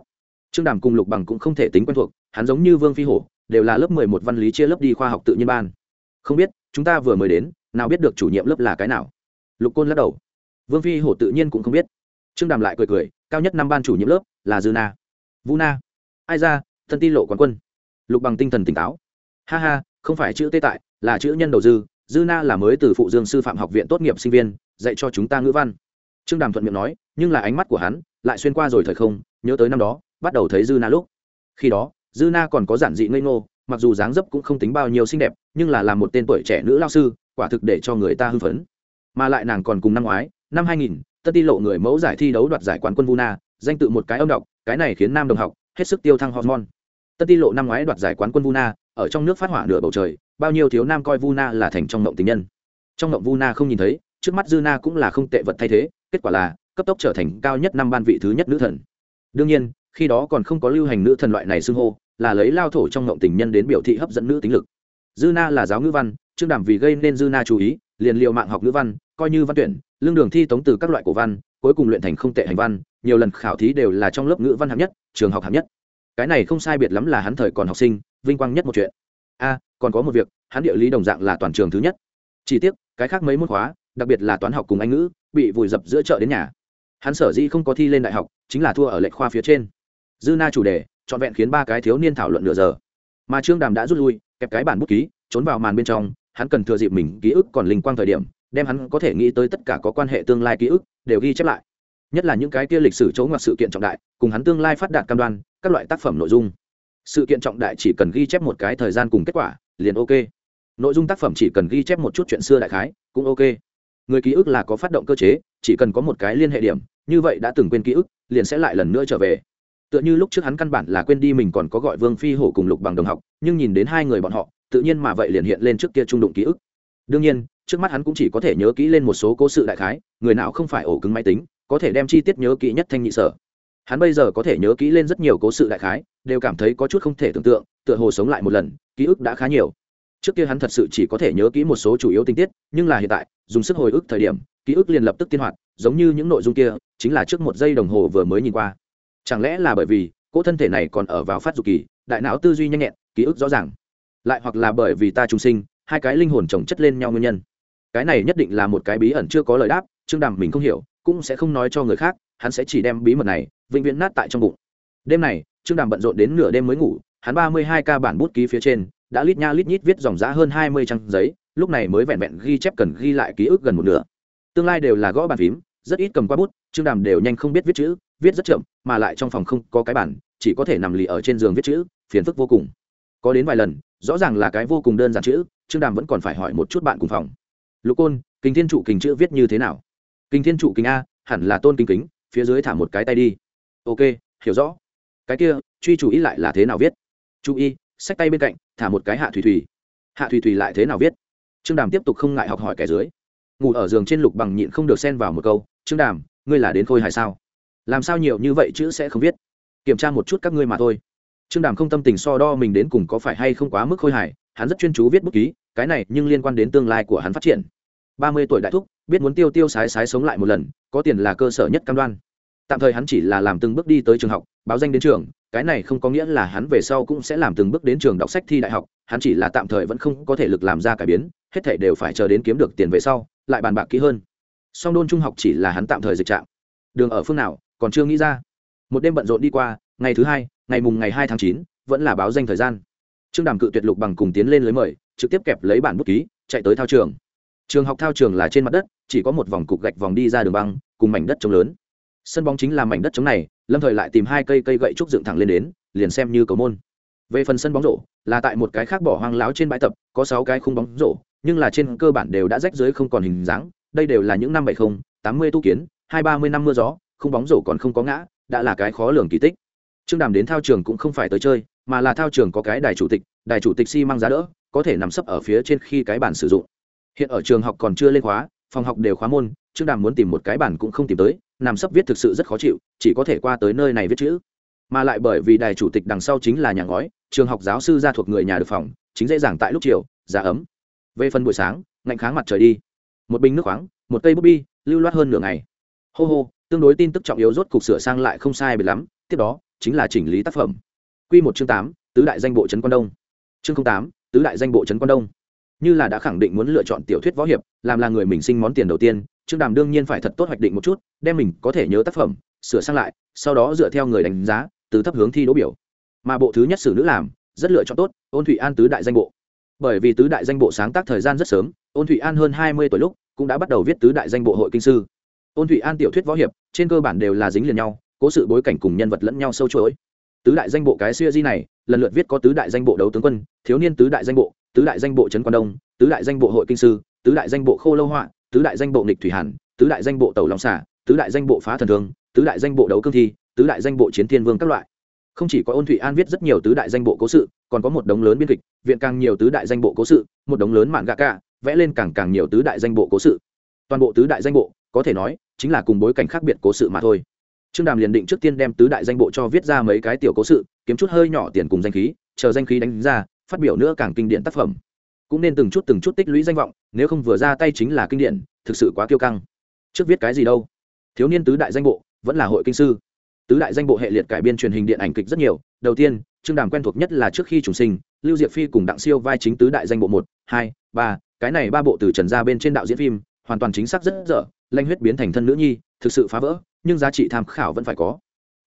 Trương đàm cùng lục bằng cũng không thể tính quen thuộc, hắn giống như vương phi hổ, đều là lớp mười một văn lý chia lớp đi khoa học tự nhiên ban. Không biết, chúng ta vừa mới đến, nào biết được chủ nhiệm lớp là cái nào? Lục côn lắc đầu. Vương phi hổ tự nhiên cũng không biết. Trương đàm lại cười cười, cao nhất năm ban chủ nhiệm lớp là dư na. Vũ na ai ra thân ti lộ quán quân. Lục bằng tinh thần tỉnh táo. Ha ha không phải chữ tê tại là chữ nhân đầu dư dư na là mới từ phụ dương sư phạm học viện tốt nghiệp sinh viên dạy cho chúng ta ngữ văn. Trương đàm thuận miệng nói nhưng là ánh mắt của hắn lại xuyên qua rồi thời không nhớ tới năm đó bắt đầu thấy dư na lúc. Khi đó dư na còn có giản dị ngây ngô mặc dù dáng dấp cũng không tính bao nhiêu xinh đẹp nhưng là làm một tên tuổi trẻ nữ lao sư quả thực để cho người ta hưng phấn. Mà lại nàng còn cùng năm ngoái năm 2000, tân ti lộ người mẫu giải thi đấu đoạt giải quán quân vuna danh tự một cái âm đọc cái này khiến nam đồng học hết sức tiêu thăng hormone. Tân ti lộ năm ngoái đoạt giải quán quân vuna ở trong nước phát hỏa nửa bầu trời, bao nhiêu thiếu nam coi vuna là thành trong mộng tình nhân. Trong mộng vuna không nhìn thấy, trước mắt dư cũng là không tệ vật thay thế, kết quả là, cấp tốc trở thành cao nhất năm ban vị thứ nhất nữ thần. Đương nhiên, khi đó còn không có lưu hành nữ thần loại này xưng hô, là lấy lao thổ trong ngộng tình nhân đến biểu thị hấp dẫn nữ tính lực. Dư là giáo ngữ văn trương đàm vì gây nên dư chú ý, liền liều mạng học ngữ văn, coi như văn tuyển, lương đường thi tống từ các loại cổ văn cuối cùng luyện thành không tệ hành văn, nhiều lần khảo thí đều là trong lớp ngữ văn hạng nhất, trường học hạng nhất. Cái này không sai biệt lắm là hắn thời còn học sinh, vinh quang nhất một chuyện. A, còn có một việc, hắn địa lý đồng dạng là toàn trường thứ nhất. Chỉ tiếc, cái khác mấy môn khóa, đặc biệt là toán học cùng anh ngữ, bị vùi dập giữa chợ đến nhà. Hắn sở dĩ không có thi lên đại học, chính là thua ở lệnh khoa phía trên. Dư na chủ đề, trọn vẹn khiến ba cái thiếu niên thảo luận nửa giờ. Mà trương đàm đã rút lui, kẹp cái bản bút ký, trốn vào màn bên trong, hắn cần thừa dịp mình ký ức còn linh quang thời điểm, đem hắn có thể nghĩ tới tất cả có quan hệ tương lai ký ức đều ghi chép lại. Nhất là những cái kia lịch sử chấu ngoặc sự kiện trọng đại, cùng hắn tương lai phát đạt cam đoan, các loại tác phẩm nội dung. Sự kiện trọng đại chỉ cần ghi chép một cái thời gian cùng kết quả, liền ok. Nội dung tác phẩm chỉ cần ghi chép một chút chuyện xưa đại khái, cũng ok. Người ký ức là có phát động cơ chế, chỉ cần có một cái liên hệ điểm, như vậy đã từng quên ký ức, liền sẽ lại lần nữa trở về. Tựa như lúc trước hắn căn bản là quên đi mình còn có gọi vương phi hổ cùng lục bằng đồng học, nhưng nhìn đến hai người bọn họ, tự nhiên mà vậy liền hiện lên trước kia trung đụng ký ức. Đương nhiên trước mắt hắn cũng chỉ có thể nhớ kỹ lên một số cố sự đại khái, người nào không phải ổ cứng máy tính, có thể đem chi tiết nhớ kỹ nhất thanh nhị sở. Hắn bây giờ có thể nhớ kỹ lên rất nhiều cố sự đại khái, đều cảm thấy có chút không thể tưởng tượng, tựa hồ sống lại một lần, ký ức đã khá nhiều. Trước kia hắn thật sự chỉ có thể nhớ kỹ một số chủ yếu tình tiết, nhưng là hiện tại, dùng sức hồi ức thời điểm, ký ức liền lập tức tiên hoạt, giống như những nội dung kia, chính là trước một giây đồng hồ vừa mới nhìn qua. Chẳng lẽ là bởi vì, cỗ thân thể này còn ở vào phát dục kỳ, đại não tư duy nhanh nhẹn, ký ức rõ ràng. Lại hoặc là bởi vì ta trung sinh, hai cái linh hồn chồng chất lên nhau nguyên nhân cái này nhất định là một cái bí ẩn chưa có lời đáp, trương đàm mình không hiểu, cũng sẽ không nói cho người khác, hắn sẽ chỉ đem bí mật này vĩnh viễn nát tại trong bụng. Đêm này, trương đàm bận rộn đến nửa đêm mới ngủ, hắn ba mươi hai ca bản bút ký phía trên, đã lít nha lít nhít viết dòng giã hơn hai mươi trang giấy, lúc này mới vẹn vẹn ghi chép cần ghi lại ký ức gần một nửa. Tương lai đều là gõ bàn phím, rất ít cầm qua bút, trương đàm đều nhanh không biết viết chữ, viết rất chậm, mà lại trong phòng không có cái bản, chỉ có thể nằm lì ở trên giường viết chữ, phiền phức vô cùng. Có đến vài lần, rõ ràng là cái vô cùng đơn giản chữ, trương đàm vẫn còn phải hỏi một chút bạn cùng phòng lục côn kính thiên trụ kình chữ viết như thế nào? Kính thiên trụ kình a hẳn là tôn kính kính phía dưới thả một cái tay đi. Ok hiểu rõ. Cái kia truy chủ ý lại là thế nào viết? Chú y, sách tay bên cạnh thả một cái hạ thủy thủy. Hạ thủy thủy lại thế nào viết? Trương đàm tiếp tục không ngại học hỏi kẻ dưới. Ngủ ở giường trên lục bằng nhịn không được xen vào một câu trương đàm ngươi là đến khôi hài sao? Làm sao nhiều như vậy chữ sẽ không viết? Kiểm tra một chút các ngươi mà thôi. Trương đàm không tâm tình so đo mình đến cùng có phải hay không quá mức khôi hài hắn rất chuyên chú viết bút ký, cái này nhưng liên quan đến tương lai của hắn phát triển. Ba mươi tuổi đại thúc, biết muốn tiêu tiêu sái sái sống lại một lần, có tiền là cơ sở nhất cam đoan. Tạm thời hắn chỉ là làm từng bước đi tới trường học, báo danh đến trường, cái này không có nghĩa là hắn về sau cũng sẽ làm từng bước đến trường đọc sách thi đại học, hắn chỉ là tạm thời vẫn không có thể lực làm ra cải biến, hết thể đều phải chờ đến kiếm được tiền về sau, lại bàn bạc kỹ hơn. Song đôn trung học chỉ là hắn tạm thời dịch trạm đường ở phương nào, còn chưa nghĩ ra. Một đêm bận rộn đi qua, ngày thứ hai, ngày mùng ngày hai tháng chín, vẫn là báo danh thời gian trương đàm cự tuyệt lục bằng cùng tiến lên lưới mời, trực tiếp kẹp lấy bản bút ký, chạy tới thao trường. Trường học thao trường là trên mặt đất, chỉ có một vòng cục gạch vòng đi ra đường băng, cùng mảnh đất trống lớn. Sân bóng chính là mảnh đất trống này, lâm thời lại tìm hai cây cây gậy trúc dựng thẳng lên đến, liền xem như cầu môn. Về phần sân bóng rổ, là tại một cái khác bỏ hoang láo trên bãi tập, có sáu cái khung bóng rổ, nhưng là trên cơ bản đều đã rách dưới không còn hình dáng, đây đều là những năm bảy mươi tám mươi tu kiến, hai ba mươi năm mưa gió, khung bóng rổ còn không có ngã, đã là cái khó lường kỳ tích. Trương đàm đến thao trường cũng không phải tới chơi mà là thao trường có cái đài chủ tịch, đài chủ tịch xi、si、măng giá đỡ, có thể nằm sấp ở phía trên khi cái bản sử dụng. Hiện ở trường học còn chưa lên khóa, phòng học đều khóa môn, trương đàm muốn tìm một cái bản cũng không tìm tới, nằm sấp viết thực sự rất khó chịu, chỉ có thể qua tới nơi này viết chữ. Mà lại bởi vì đài chủ tịch đằng sau chính là nhà ngói, trường học giáo sư ra thuộc người nhà được phòng, chính dễ dàng tại lúc chiều, giá ấm. Về phần buổi sáng, ngạnh kháng mặt trời đi. Một bình nước khoáng, một cây bút bi, lưu loát hơn nửa ngày. Hô hô, tương đối tin tức trọng yếu rốt cục sửa sang lại không sai bị lắm, tiếp đó, chính là chỉnh lý tác phẩm. Quy một chương tám, tứ đại danh bộ trấn quan đông. Chương tám, tứ đại danh bộ trấn quan đông. Như là đã khẳng định muốn lựa chọn tiểu thuyết võ hiệp, làm là người mình sinh món tiền đầu tiên, trương đàm đương nhiên phải thật tốt hoạch định một chút, đem mình có thể nhớ tác phẩm, sửa sang lại, sau đó dựa theo người đánh giá, từ thấp hướng thi đỗ biểu. Mà bộ thứ nhất sử nữ làm, rất lựa chọn tốt, ôn thụy an tứ đại danh bộ. Bởi vì tứ đại danh bộ sáng tác thời gian rất sớm, ôn thụy an hơn hai mươi tuổi lúc, cũng đã bắt đầu viết tứ đại danh bộ hội kinh sư. Ôn thụy an tiểu thuyết võ hiệp, trên cơ bản đều là dính liền nhau, cố sự bối cảnh cùng nhân vật lẫn nhau sâu chuỗi tứ đại danh bộ cái xưa di này lần lượt viết có tứ đại danh bộ đấu tướng quân thiếu niên tứ đại danh bộ tứ đại danh bộ trấn quan đông tứ đại danh bộ hội kinh sư tứ đại danh bộ khô lâu họa tứ đại danh bộ nghịch thủy hàn tứ đại danh bộ tàu long xả tứ đại danh bộ phá thần thương tứ đại danh bộ đấu cương thi tứ đại danh bộ chiến thiên vương các loại không chỉ có ôn thụy an viết rất nhiều tứ đại danh bộ cố sự còn có một đống lớn biên kịch viện càng nhiều tứ đại danh bộ cố sự một đống lớn mạn gạ cả vẽ lên càng càng nhiều tứ đại danh bộ cố sự toàn bộ tứ đại danh bộ có thể nói chính là cùng bối cảnh khác biệt cố sự mà thôi trương đàm liền định trước tiên đem tứ đại danh bộ cho viết ra mấy cái tiểu cố sự, kiếm chút hơi nhỏ tiền cùng danh khí, chờ danh khí đánh ra, phát biểu nữa càng kinh điển tác phẩm. Cũng nên từng chút từng chút tích lũy danh vọng, nếu không vừa ra tay chính là kinh điển, thực sự quá kiêu căng. Trước viết cái gì đâu? Thiếu niên tứ đại danh bộ, vẫn là hội kinh sư. Tứ đại danh bộ hệ liệt cải biên truyền hình điện ảnh kịch rất nhiều. Đầu tiên, trương đàm quen thuộc nhất là trước khi trùng sinh, lưu diệp phi cùng đặng siêu vai chính tứ đại danh bộ một, hai, ba. Cái này ba bộ từ trần ra bên trên đạo diễn phim, hoàn toàn chính xác rất dở, lanh huyết biến thành thân nữ nhi, thực sự phá vỡ nhưng giá trị tham khảo vẫn phải có.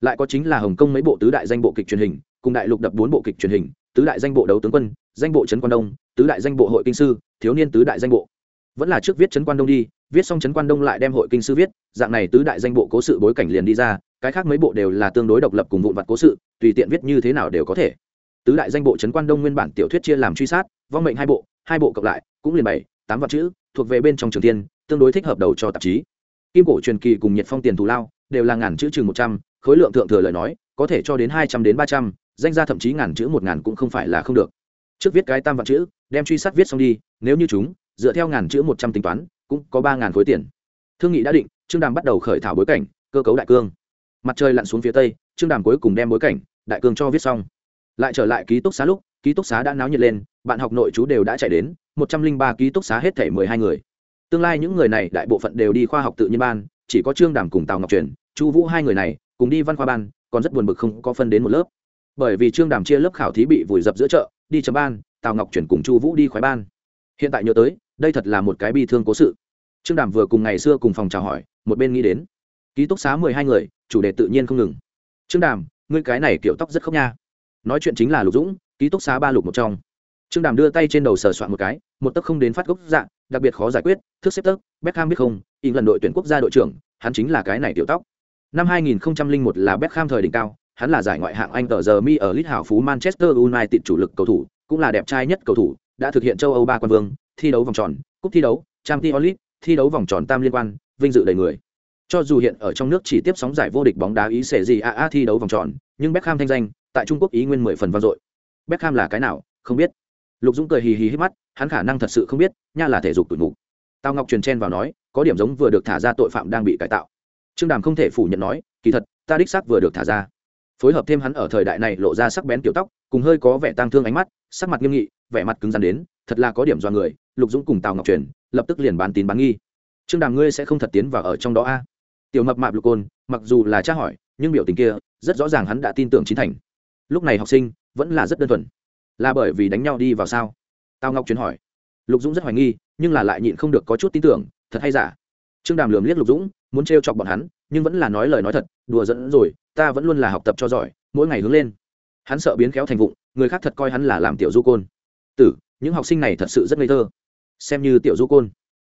Lại có chính là hồng kông mấy bộ tứ đại danh bộ kịch truyền hình, cùng đại lục đập bốn bộ kịch truyền hình, tứ đại danh bộ đấu tướng quân, danh bộ trấn quan đông, tứ đại danh bộ hội kinh sư, thiếu niên tứ đại danh bộ. Vẫn là trước viết trấn quan đông đi, viết xong trấn quan đông lại đem hội kinh sư viết, dạng này tứ đại danh bộ cố sự bối cảnh liền đi ra, cái khác mấy bộ đều là tương đối độc lập cùng vụn vặt cố sự, tùy tiện viết như thế nào đều có thể. Tứ đại danh bộ trấn quan đông nguyên bản tiểu thuyết chia làm truy sát, vong mệnh hai bộ hai bộ cộng lại, cũng liền bảy, tám vạn chữ, thuộc về bên trong trường tiên, tương đối thích hợp đầu cho tạp chí kim cổ truyền kỳ cùng nhiệt phong tiền thù lao, đều là ngàn chữ chừng một trăm, khối lượng thượng thừa lời nói, có thể cho đến hai trăm đến ba trăm, danh ra thậm chí ngàn chữ một ngàn cũng không phải là không được. Trước viết cái tam vạn chữ, đem truy sát viết xong đi, nếu như chúng, dựa theo ngàn chữ một trăm tính toán, cũng có ba ngàn khối tiền. Thương nghị đã định, trương đàm bắt đầu khởi thảo bối cảnh, cơ cấu đại cương. Mặt trời lặn xuống phía tây, trương đàm cuối cùng đem bối cảnh, đại cương cho viết xong. Lại trở lại ký túc xá lúc, ký túc xá đã náo nhiệt lên, bạn học nội chú đều đã chạy đến, một trăm linh ba ký túc xá hết thể mười hai người tương lai những người này đại bộ phận đều đi khoa học tự nhiên ban, chỉ có trương đàm cùng tào ngọc truyền, chu vũ hai người này, cùng đi văn khoa ban, còn rất buồn bực không có phân đến một lớp. Bởi vì trương đàm chia lớp khảo thí bị vùi dập giữa chợ, đi chấm ban, tào ngọc chuyển cùng chu vũ đi khoái ban. Hiện tại nhớ tới, đây thật là một cái bi thương cố sự. Trương đàm vừa cùng ngày xưa cùng phòng chào hỏi, một bên nghĩ đến, ký túc xá mười hai người, chủ đề tự nhiên không ngừng. Trương đàm, ngươi cái này kiểu tóc rất khóc nha. Nói chuyện chính là lục dũng, ký túc xá ba lục một trong. Trương đàm đưa tay trên đầu sờ soạn một cái, một tấc không đến phát gốc dạng đặc biệt khó giải quyết, thước xếp tấc beckham biết không, in lần đội tuyển quốc gia đội trưởng, hắn chính là cái này tiểu tóc. Năm 2001 là beckham thời đỉnh cao, hắn là giải ngoại hạng anh tờ giờ mi ở Leeds hảo phú manchester united chủ lực cầu thủ, cũng là đẹp trai nhất cầu thủ, đã thực hiện châu âu ba quân vương, thi đấu vòng tròn, cúp thi đấu, champions league, thi đấu vòng tròn tam liên quan, vinh dự đầy người. Cho dù hiện ở trong nước chỉ tiếp sóng giải vô địch bóng đá ý sẽ gì a a thi đấu vòng tròn, nhưng beckham thanh danh, tại trung quốc ý nguyên mười phần vang dội. Beckham là cái nào, không biết lục dũng cười hì hì hít mắt, hắn khả năng thật sự không biết, nha là thể dục tụi mục. Tào ngọc truyền chen vào nói, có điểm giống vừa được thả ra tội phạm đang bị cải tạo. Trương đàm không thể phủ nhận nói, kỳ thật, ta đích xác vừa được thả ra. Phối hợp thêm hắn ở thời đại này lộ ra sắc bén kiểu tóc, cùng hơi có vẻ tang thương ánh mắt, sắc mặt nghiêm nghị, vẻ mặt cứng rắn đến, thật là có điểm do người, lục dũng cùng tào ngọc truyền, lập tức liền bán tín bán nghi. Trương đàm ngươi sẽ không thật tiến vào ở trong đó a? Tiểu mập mạp lục côn, mặc dù là tra hỏi, nhưng biểu tình kia, rất rõ ràng hắn đã tin tưởng chính thành. Lúc này học sinh, vẫn là rất đơn thuần là bởi vì đánh nhau đi vào sao? Tào ngọc truyền hỏi. Lục dũng rất hoài nghi, nhưng là lại nhịn không được có chút tin tưởng, thật hay giả? Trương đàm lườm liếc lục dũng, muốn trêu chọc bọn hắn, nhưng vẫn là nói lời nói thật, đùa dẫn rồi, ta vẫn luôn là học tập cho giỏi, mỗi ngày hướng lên. Hắn sợ biến khéo thành vụng, người khác thật coi hắn là làm tiểu du côn. Tử, những học sinh này thật sự rất ngây thơ. Xem như tiểu du côn.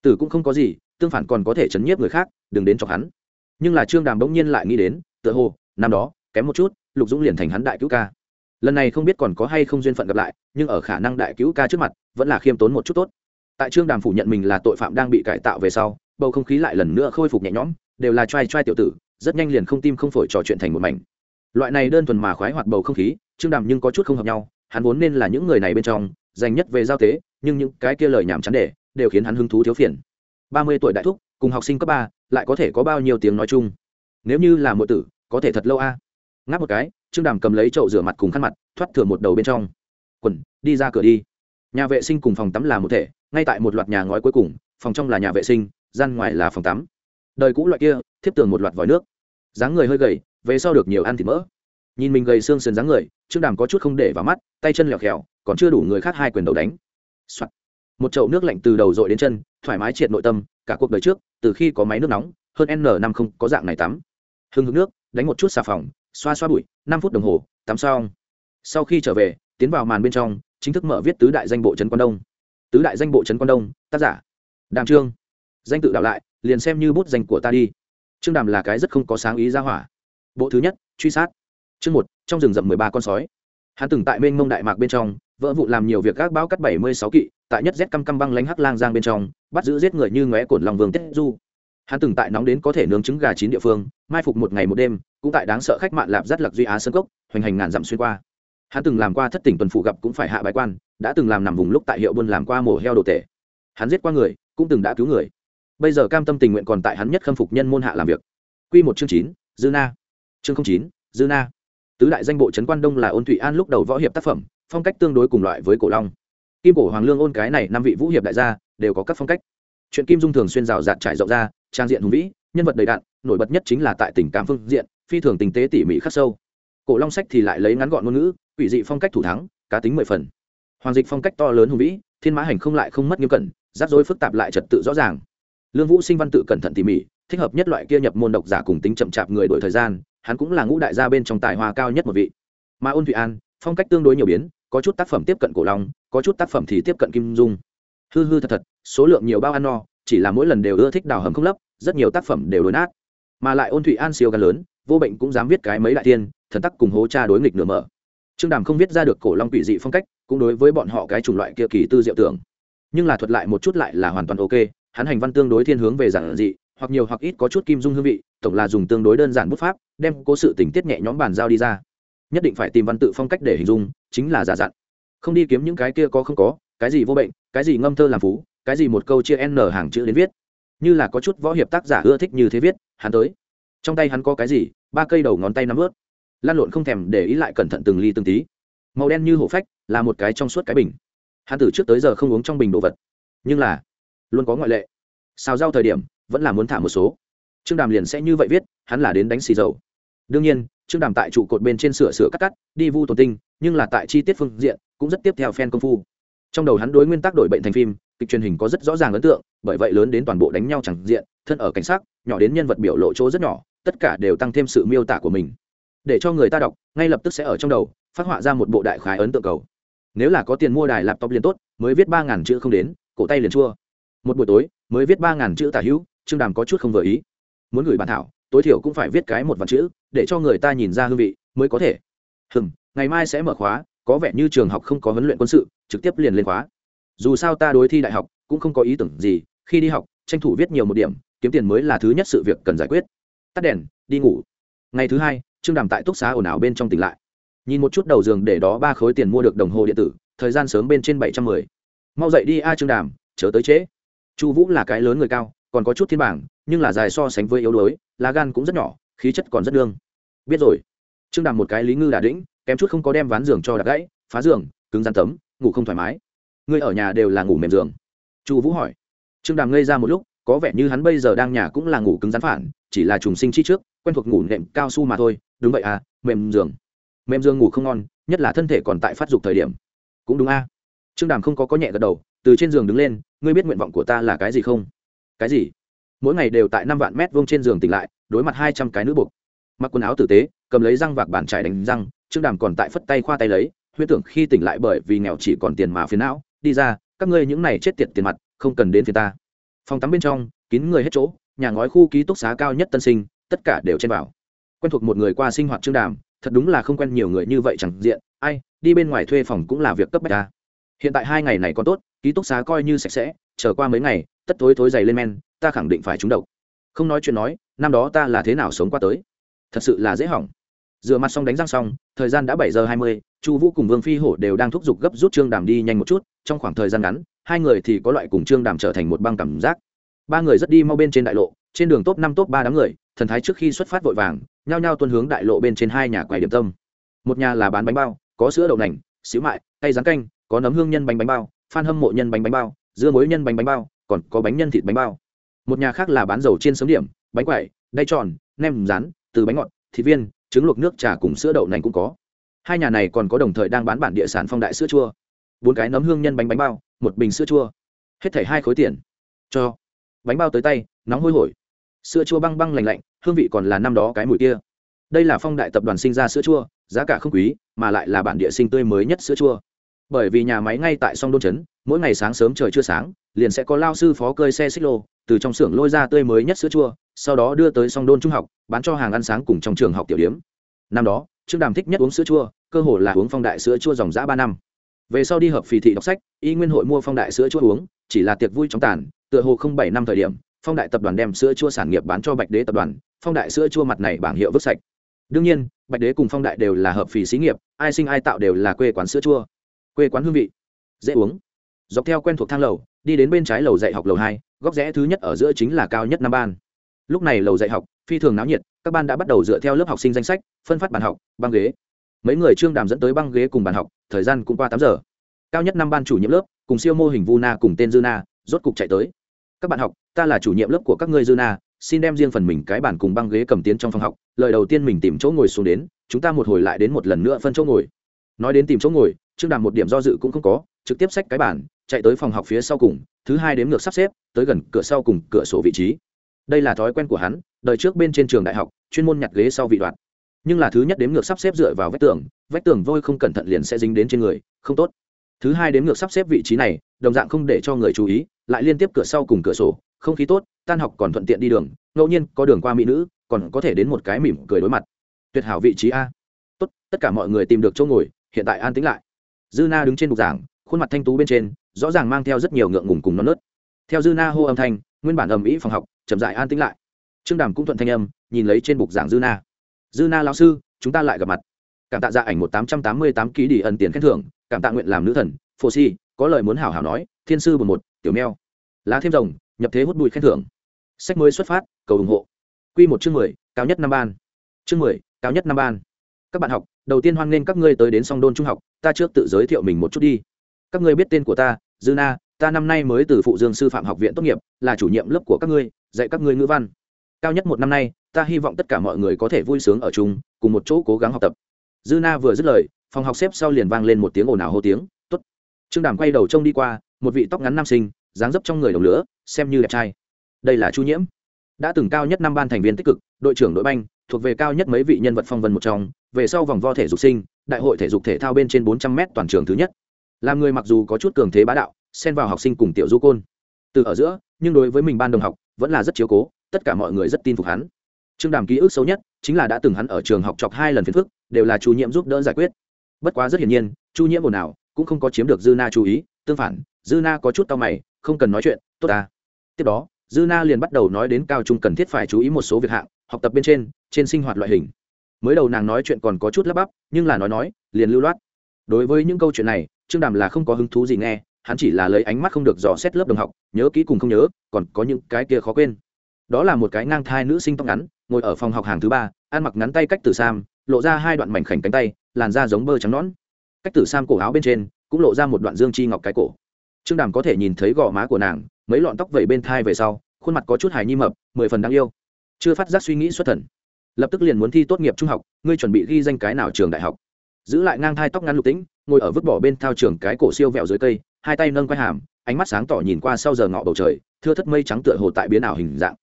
Tử cũng không có gì, tương phản còn có thể chấn nhiếp người khác, đừng đến chọc hắn. Nhưng là trương đàm bỗng nhiên lại nghĩ đến, tựa hồ, năm đó, kém một chút, lục dũng liền thành hắn đại cứu ca lần này không biết còn có hay không duyên phận gặp lại, nhưng ở khả năng đại cứu ca trước mặt, vẫn là khiêm tốn một chút tốt. Tại trương đàm phủ nhận mình là tội phạm đang bị cải tạo về sau, bầu không khí lại lần nữa khôi phục nhẹ nhõm, đều là t r a i t r a i tiểu tử, rất nhanh liền không tim không phổi trò chuyện thành một mảnh. Loại này đơn thuần mà khoái hoạt bầu không khí, trương đàm nhưng có chút không hợp nhau, hắn vốn nên là những người này bên trong, dành nhất về giao tế, nhưng những cái kia lời nhảm chán để, đều khiến hắn hứng thú thiếu phiền. Ba mươi tuổi đại thúc, cùng học sinh cấp ba, lại có thể có bao nhiêu tiếng nói chung? Nếu như là một tử, có thể thật lâu a? Ngáp một cái trương đàm cầm lấy chậu rửa mặt cùng khăn mặt, thoát thừa một đầu bên trong. Quần, đi ra cửa đi. Nhà vệ sinh cùng phòng tắm là một thể, ngay tại một loạt nhà ngói cuối cùng, phòng trong là nhà vệ sinh, gian ngoài là phòng tắm. Đời cũ loại kia, thiếp tường một loạt vòi nước. Dáng người hơi gầy, về sau được nhiều ăn thịt mỡ. Nhìn mình gầy xương sườn dáng người, trương đàm có chút không để vào mắt, tay chân lẹo khẹo còn chưa đủ người khác hai quyền đầu đánh、Soạn. một chậu nước lạnh từ đầu dội đến chân, thoải mái triệt nội tâm, cả cuộc đời trước, từ khi có máy nước nóng, hơn n năm không có dạng này tắm. Hưng hứng nước, đánh một chút xà phòng xoa xoa bụi, năm phút đồng hồ, tắm xong. Sau khi trở về, tiến vào màn bên trong, chính thức mở viết tứ đại danh bộ trấn quan đông. Tứ đại danh bộ trấn quan đông, tác giả, đàm trương. Danh tự đạo lại, liền xem như bút danh của ta đi. Trương đàm là cái rất không có sáng ý ra hỏa. Bộ thứ nhất, truy sát. Chương một, trong rừng rậm mười ba con sói. Hắn từng tại mênh mông đại mạc bên trong, vỡ vụ làm nhiều việc các báo cắt bảy mươi sáu kỵ, tại nhất z căm căm băng lánh hắc lang giang bên trong, bắt giữ giết người như ngóe cổn lòng vương tiết du hắn từng tại nóng đến có thể nướng trứng gà chín địa phương, mai phục một ngày một đêm, cũng tại đáng sợ khách mạn lạp rất lạc duy á sơn cốc, hoành hành ngàn dặm xuyên qua. Hắn từng làm qua thất tỉnh tuần phụ gặp cũng phải hạ bái quan, đã từng làm nằm vùng lúc tại hiệu buôn làm qua mổ heo đồ tể. Hắn giết qua người, cũng từng đã cứu người. Bây giờ cam tâm tình nguyện còn tại hắn nhất khâm phục nhân môn hạ làm việc. Q một chương chín, dư na. Chương chín, dư na. Tứ đại danh bộ trấn quan đông là ôn thụy an lúc đầu võ hiệp tác phẩm, phong cách tương đối cùng loại với cổ long. Kim cổ hoàng lương ôn cái này năm vị vũ hiệp đại gia, đều có các phong cách. Chuyện kim dung thường xuyên rào rạt trải rộng ra trang diện hùng vĩ, nhân vật đầy đạn nổi bật nhất chính là tại tình cảm phương diện, phi thường tình tế tỉ mỉ khắc sâu. Cổ long sách thì lại lấy ngắn gọn ngôn ngữ, quỷ dị phong cách thủ thắng, cá tính mười phần. Hoàng dịch phong cách to lớn hùng vĩ, thiên mã hành không lại không mất nghiêm cẩn, rắc rối phức tạp lại trật tự rõ ràng. Lương vũ sinh văn tự cẩn thận tỉ mỉ, thích hợp nhất loại kia nhập môn độc giả cùng tính chậm chạp người đổi thời gian, hắn cũng là ngũ đại gia bên trong tài hoa cao nhất một vị. Mà ôn thụy an, phong cách tương đối nhiều biến, có chút tác phẩm tiếp cận cổ long, có chút tác phẩm thì tiếp cận kim dung. Hư hư thật thật, số lượng nhiều bao ăn no chỉ là mỗi lần đều ưa thích đào hầm không lấp, rất nhiều tác phẩm đều đối nát mà lại ôn thụy an siêu gan lớn, vô bệnh cũng dám viết cái mấy đại tiên thần tắc cùng hố cha đối nghịch nửa mở. Trương đàm không viết ra được cổ long quỷ dị phong cách, cũng đối với bọn họ cái chủng loại kia kỳ tư diệu tưởng. Nhưng là thuật lại một chút lại là hoàn toàn ok, hắn hành văn tương đối thiên hướng về giản dị, hoặc nhiều hoặc ít có chút kim dung hương vị, tổng là dùng tương đối đơn giản bút pháp, đem cố sự tình tiết nhẹ nhõm bàn giao đi ra. Nhất định phải tìm văn tự phong cách để hình dung, chính là giả dặn. Không đi kiếm những cái kia có không có, cái gì vô bệnh, cái gì ngâm thơ làm phú cái gì một câu chia n hàng chữ đến viết? Như là có chút võ hiệp tác giả ưa thích như thế viết, hắn tới. Trong tay hắn có cái gì? Ba cây đầu ngón tay nắm ướt. Lan lộn không thèm để ý lại cẩn thận từng ly từng tí. Màu đen như hổ phách, là một cái trong suốt cái bình. Hắn từ trước tới giờ không uống trong bình đồ vật. Nhưng là, luôn có ngoại lệ. Xào rau thời điểm, vẫn là muốn thả một số. Trương đàm liền sẽ như vậy viết, hắn là đến đánh xì dầu. Đương nhiên, trương đàm tại trụ cột bên trên sửa sửa cắt cắt, đi vu tồn tinh, nhưng là tại chi tiết phương diện, cũng rất tiếp theo fan công phu. Trong đầu hắn đối nguyên tắc đổi bệnh thành phim kịch truyền hình có rất rõ ràng ấn tượng, bởi vậy lớn đến toàn bộ đánh nhau chẳng diện, thân ở cảnh sát nhỏ đến nhân vật biểu lộ chỗ rất nhỏ, tất cả đều tăng thêm sự miêu tả của mình. Để cho người ta đọc, ngay lập tức sẽ ở trong đầu, phát họa ra một bộ đại khái ấn tượng cầu. Nếu là có tiền mua đài laptop liền tốt, mới viết ba ngàn chữ không đến, cổ tay liền chua. Một buổi tối, mới viết ba ngàn chữ tả hữu, trương đàm có chút không vừa ý. Muốn gửi bản thảo, tối thiểu cũng phải viết cái một vạn chữ, để cho người ta nhìn ra hương vị, mới có thể. Hừm, ngày mai sẽ mở khóa, có vẻ như trường học không có huấn luyện quân sự, trực tiếp liền lên khóa dù sao ta đối thi đại học cũng không có ý tưởng gì, khi đi học, tranh thủ viết nhiều một điểm, kiếm tiền mới là thứ nhất sự việc cần giải quyết. Tắt đèn, đi ngủ. Ngày thứ hai, trương đàm tại túc xá ồn ào bên trong tỉnh lại. Nhìn một chút đầu giường để đó ba khối tiền mua được đồng hồ điện tử, thời gian sớm bên trên bảy trăm mười. Mau dậy đi a, trương đàm, chớ tới trễ. Chu vũ là cái lớn người cao, còn có chút thiên bảng, nhưng là dài so sánh với yếu đuối, lá gan cũng rất nhỏ, khí chất còn rất đương biết rồi. Trương đàm một cái lý ngư đà đĩnh, kém chút không có đem ván giường cho đặt gãy, phá giường, cứng gian tấm, ngủ không thoải mái ngươi ở nhà đều là ngủ mềm giường. Chu vũ hỏi. Trương đàm ngây ra một lúc, có vẻ như hắn bây giờ đang nhà cũng là ngủ cứng rắn phản, chỉ là trùng sinh chi trước, quen thuộc ngủ nệm cao su mà thôi. Đúng vậy à mềm giường. Mềm giường ngủ không ngon, nhất là thân thể còn tại phát dục thời điểm. Cũng đúng a. À. trương đàm không có có nhẹ gật đầu, từ trên giường đứng lên, ngươi biết nguyện vọng của ta là cái gì không? Cái gì? Mỗi ngày đều tại năm vạn mét vuông trên giường tỉnh lại, đối mặt hai trăm cái nữ buộc. Mặc quần áo tử tế, cầm lấy răng vạc bàn trải đánh răng, trương đàm còn tại phất tay khoa tay lấy, huyết tưởng khi tỉnh lại bởi vì nghèo chỉ còn tiền mà phiền não đi ra, các ngươi những này chết tiệt tiền mặt, không cần đến phía ta. Phòng tắm bên trong, kín người hết chỗ, nhà ngói khu ký túc xá cao nhất tân sinh, tất cả đều trên vào. Quen thuộc một người qua sinh hoạt trương đàm, thật đúng là không quen nhiều người như vậy chẳng diện, ai, đi bên ngoài thuê phòng cũng là việc cấp bách ta hiện tại hai ngày này còn tốt, ký túc xá coi như sạch sẽ, chờ qua mấy ngày, tất tối thối dày lên men, ta khẳng định phải trúng độc. Không nói chuyện nói, năm đó ta là thế nào sống qua tới? Thật sự là dễ hỏng rửa mặt xong đánh răng xong, thời gian đã bảy giờ hai mươi, chu vũ cùng vương phi hổ đều đang thúc giục gấp rút trương đàm đi nhanh một chút, trong khoảng thời gian ngắn, hai người thì có loại cùng trương đàm trở thành một băng cảm giác. Ba người rất đi mau bên trên đại lộ, trên đường top năm top ba đám người, thần thái trước khi xuất phát vội vàng, nhao nhao tuân hướng đại lộ bên trên hai nhà quầy điểm tâm. Một nhà là bán bánh bao, có sữa đậu nành, xíu mại tay rán canh, có nấm hương nhân bánh bánh bao, phan hâm mộ nhân bánh bánh bao, dưa muối nhân bánh bánh bao, còn có bánh nhân thịt bánh bao. Một nhà khác là bán dầu chiên sớm điểm, bánh quẩy, đay tròn, nem rán, từ bánh ngọt, thịt viên trứng luộc nước trà cùng sữa đậu nành cũng có. Hai nhà này còn có đồng thời đang bán bản địa sản phong đại sữa chua. Bốn cái nấm hương nhân bánh bánh bao, một bình sữa chua. Hết thảy hai khối tiền. Cho. Bánh bao tới tay, nóng hôi hổi. Sữa chua băng băng lành lạnh, hương vị còn là năm đó cái mùi kia. Đây là phong đại tập đoàn sinh ra sữa chua, giá cả không quý, mà lại là bản địa sinh tươi mới nhất sữa chua bởi vì nhà máy ngay tại sông đôn trấn, mỗi ngày sáng sớm trời chưa sáng, liền sẽ có lao sư phó cơi xe xích lô, từ trong xưởng lôi ra tươi mới nhất sữa chua, sau đó đưa tới song đôn trung học, bán cho hàng ăn sáng cùng trong trường học tiểu điếm năm đó, trương đàm thích nhất uống sữa chua, cơ hồ là uống phong đại sữa chua dòng giã ba năm. Về sau đi hợp phì thị đọc sách, y nguyên hội mua phong đại sữa chua uống, chỉ là tiệc vui trong tàn, tựa hồ không bảy năm thời điểm, phong đại tập đoàn đem sữa chua sản nghiệp bán cho bạch đế tập đoàn, phong đại sữa chua mặt này bảng hiệu vứt sạch. Đương nhiên, bạch đế cùng phong đại đều là hợp phì xí nghiệp, ai sinh ai tạo đều là quê quán sữa chua quê quán hương vị. Dễ uống. Dọc theo quen thuộc thang lầu, đi đến bên trái lầu dạy học lầu hai, góc rẽ thứ nhất ở giữa chính là cao nhất năm ban. Lúc này lầu dạy học, phi thường náo nhiệt, các ban đã bắt đầu dựa theo lớp học sinh danh sách, phân phát bàn học, băng ghế. Mấy người trương đàm dẫn tới băng ghế cùng bàn học, thời gian cũng qua tám giờ. Cao nhất năm ban chủ nhiệm lớp, cùng siêu mô hình vu na cùng tên dư na, rốt cục chạy tới. Các bạn học, ta là chủ nhiệm lớp của các ngươi dư na, xin đem riêng phần mình cái bàn cùng băng ghế cầm tiến trong phòng học, lời đầu tiên mình tìm chỗ ngồi xuống đến, chúng ta một hồi lại đến một lần nữa phân chỗ ngồi nói đến tìm chỗ ngồi, trương đàm một điểm do dự cũng không có, trực tiếp xách cái bàn, chạy tới phòng học phía sau cùng, thứ hai đếm ngược sắp xếp, tới gần cửa sau cùng cửa sổ vị trí. Đây là thói quen của hắn, đời trước bên trên trường đại học, chuyên môn nhặt ghế sau vị đoạn. Nhưng là thứ nhất đếm ngược sắp xếp dựa vào vách tường vách tường vôi không cẩn thận liền sẽ dính đến trên người, không tốt. Thứ hai đếm ngược sắp xếp vị trí này, đồng dạng không để cho người chú ý, lại liên tiếp cửa sau cùng cửa sổ, không khí tốt, tan học còn thuận tiện đi đường, ngẫu nhiên có đường qua mỹ nữ, còn có thể đến một cái mỉm cười đối mặt. Tuyệt hảo vị trí a. Tốt, tất cả mọi người tìm được chỗ ngồi hiện tại an tĩnh lại. Dư na đứng trên bục giảng khuôn mặt thanh tú bên trên rõ ràng mang theo rất nhiều ngượng ngùng cùng non nớt. Theo dư na hô âm thanh nguyên bản ầm ĩ phòng học chậm dại an tĩnh lại. Trương đàm cũng thuận thanh âm nhìn lấy trên bục giảng dư na. Dư na lão sư chúng ta lại gặp mặt. Cảm tạ dạ ảnh một tám trăm tám mươi tám ký đi ẩn tiền khen thưởng cảm tạ nguyện làm nữ thần phô si có lời muốn hảo hảo nói thiên sư một một tiểu meo, lá thêm rồng nhập thế hút bụi khen thưởng. Sách mới xuất phát cầu ủng hộ. Q một chương mười cao nhất năm ban. Chương mười cao nhất năm ban. Các bạn học đầu tiên hoan nghênh các ngươi tới đến song đôn trung học, ta trước tự giới thiệu mình một chút đi. Các ngươi biết tên của ta, dư na, ta năm nay mới từ phụ dương sư phạm học viện tốt nghiệp, là chủ nhiệm lớp của các ngươi, dạy các ngươi ngữ văn. Cao nhất một năm nay, ta hy vọng tất cả mọi người có thể vui sướng ở chung, cùng một chỗ cố gắng học tập. Dư na vừa dứt lời, phòng học xếp sau liền vang lên một tiếng ồn ào hô tiếng t ố t trương đàm quay đầu trông đi qua, một vị tóc ngắn nam sinh, dáng dấp trong người đồng lửa, xem như đẹp trai. Đây là chu nhiễm. Đã từng cao nhất năm ban thành viên tích cực, đội trưởng đội banh thuộc về cao nhất mấy vị nhân vật phong vân một trong, về sau vòng vo thể dục sinh, đại hội thể dục thể thao bên trên bốn trăm m toàn trường thứ nhất. Làm người mặc dù có chút cường thế bá đạo, xen vào học sinh cùng tiểu du côn. Từ ở giữa, nhưng đối với mình ban đồng học, vẫn là rất chiếu cố, tất cả mọi người rất tin phục hắn. Trương đàm ký ức xấu nhất, chính là đã từng hắn ở trường học chọc hai lần phiền phức, đều là chủ nhiệm giúp đỡ giải quyết. Bất quá rất hiển nhiên, chu nhiễm ồn nào cũng không có chiếm được dư na chú ý, tương phản, dư na có chút tao mày, không cần nói chuyện, tốt ta. Tiếp đó, dư na liền bắt đầu nói đến cao trung cần thiết phải chú ý một số việc hạng, học tập bên trên trên sinh hoạt loại hình. Mới đầu nàng nói chuyện còn có chút lắp bắp, nhưng là nói nói, liền lưu loát. Đối với những câu chuyện này, trương đàm là không có hứng thú gì nghe, hắn chỉ là lấy ánh mắt không được dò xét lớp đồng học, nhớ kỹ cùng không nhớ, còn có những cái kia khó quên. Đó là một cái ngang thai nữ sinh tóc ngắn, ngồi ở phòng học hàng thứ ba, ăn mặc ngắn tay cách tử sam, lộ ra hai đoạn mảnh khảnh cánh tay, làn da giống bơ trắng nõn. Cách tử sam cổ áo bên trên, cũng lộ ra một đoạn dương chi ngọc cái cổ. Trương đàm có thể nhìn thấy gò má của nàng, mấy lọn tóc vẩy bên thai về sau, khuôn mặt có chút hài nhi mập, mười phần đáng yêu. Chưa phát giác suy nghĩ xuất thần lập tức liền muốn thi tốt nghiệp trung học, ngươi chuẩn bị ghi danh cái nào trường đại học? Giữ lại ngang thai tóc ngắn lục tĩnh, ngồi ở vứt bỏ bên thao trường cái cổ siêu vẹo dưới cây, hai tay nâng quai hàm, ánh mắt sáng tỏ nhìn qua sau giờ ngọ bầu trời, thưa thất mây trắng tựa hồ tại biến ảo hình dạng.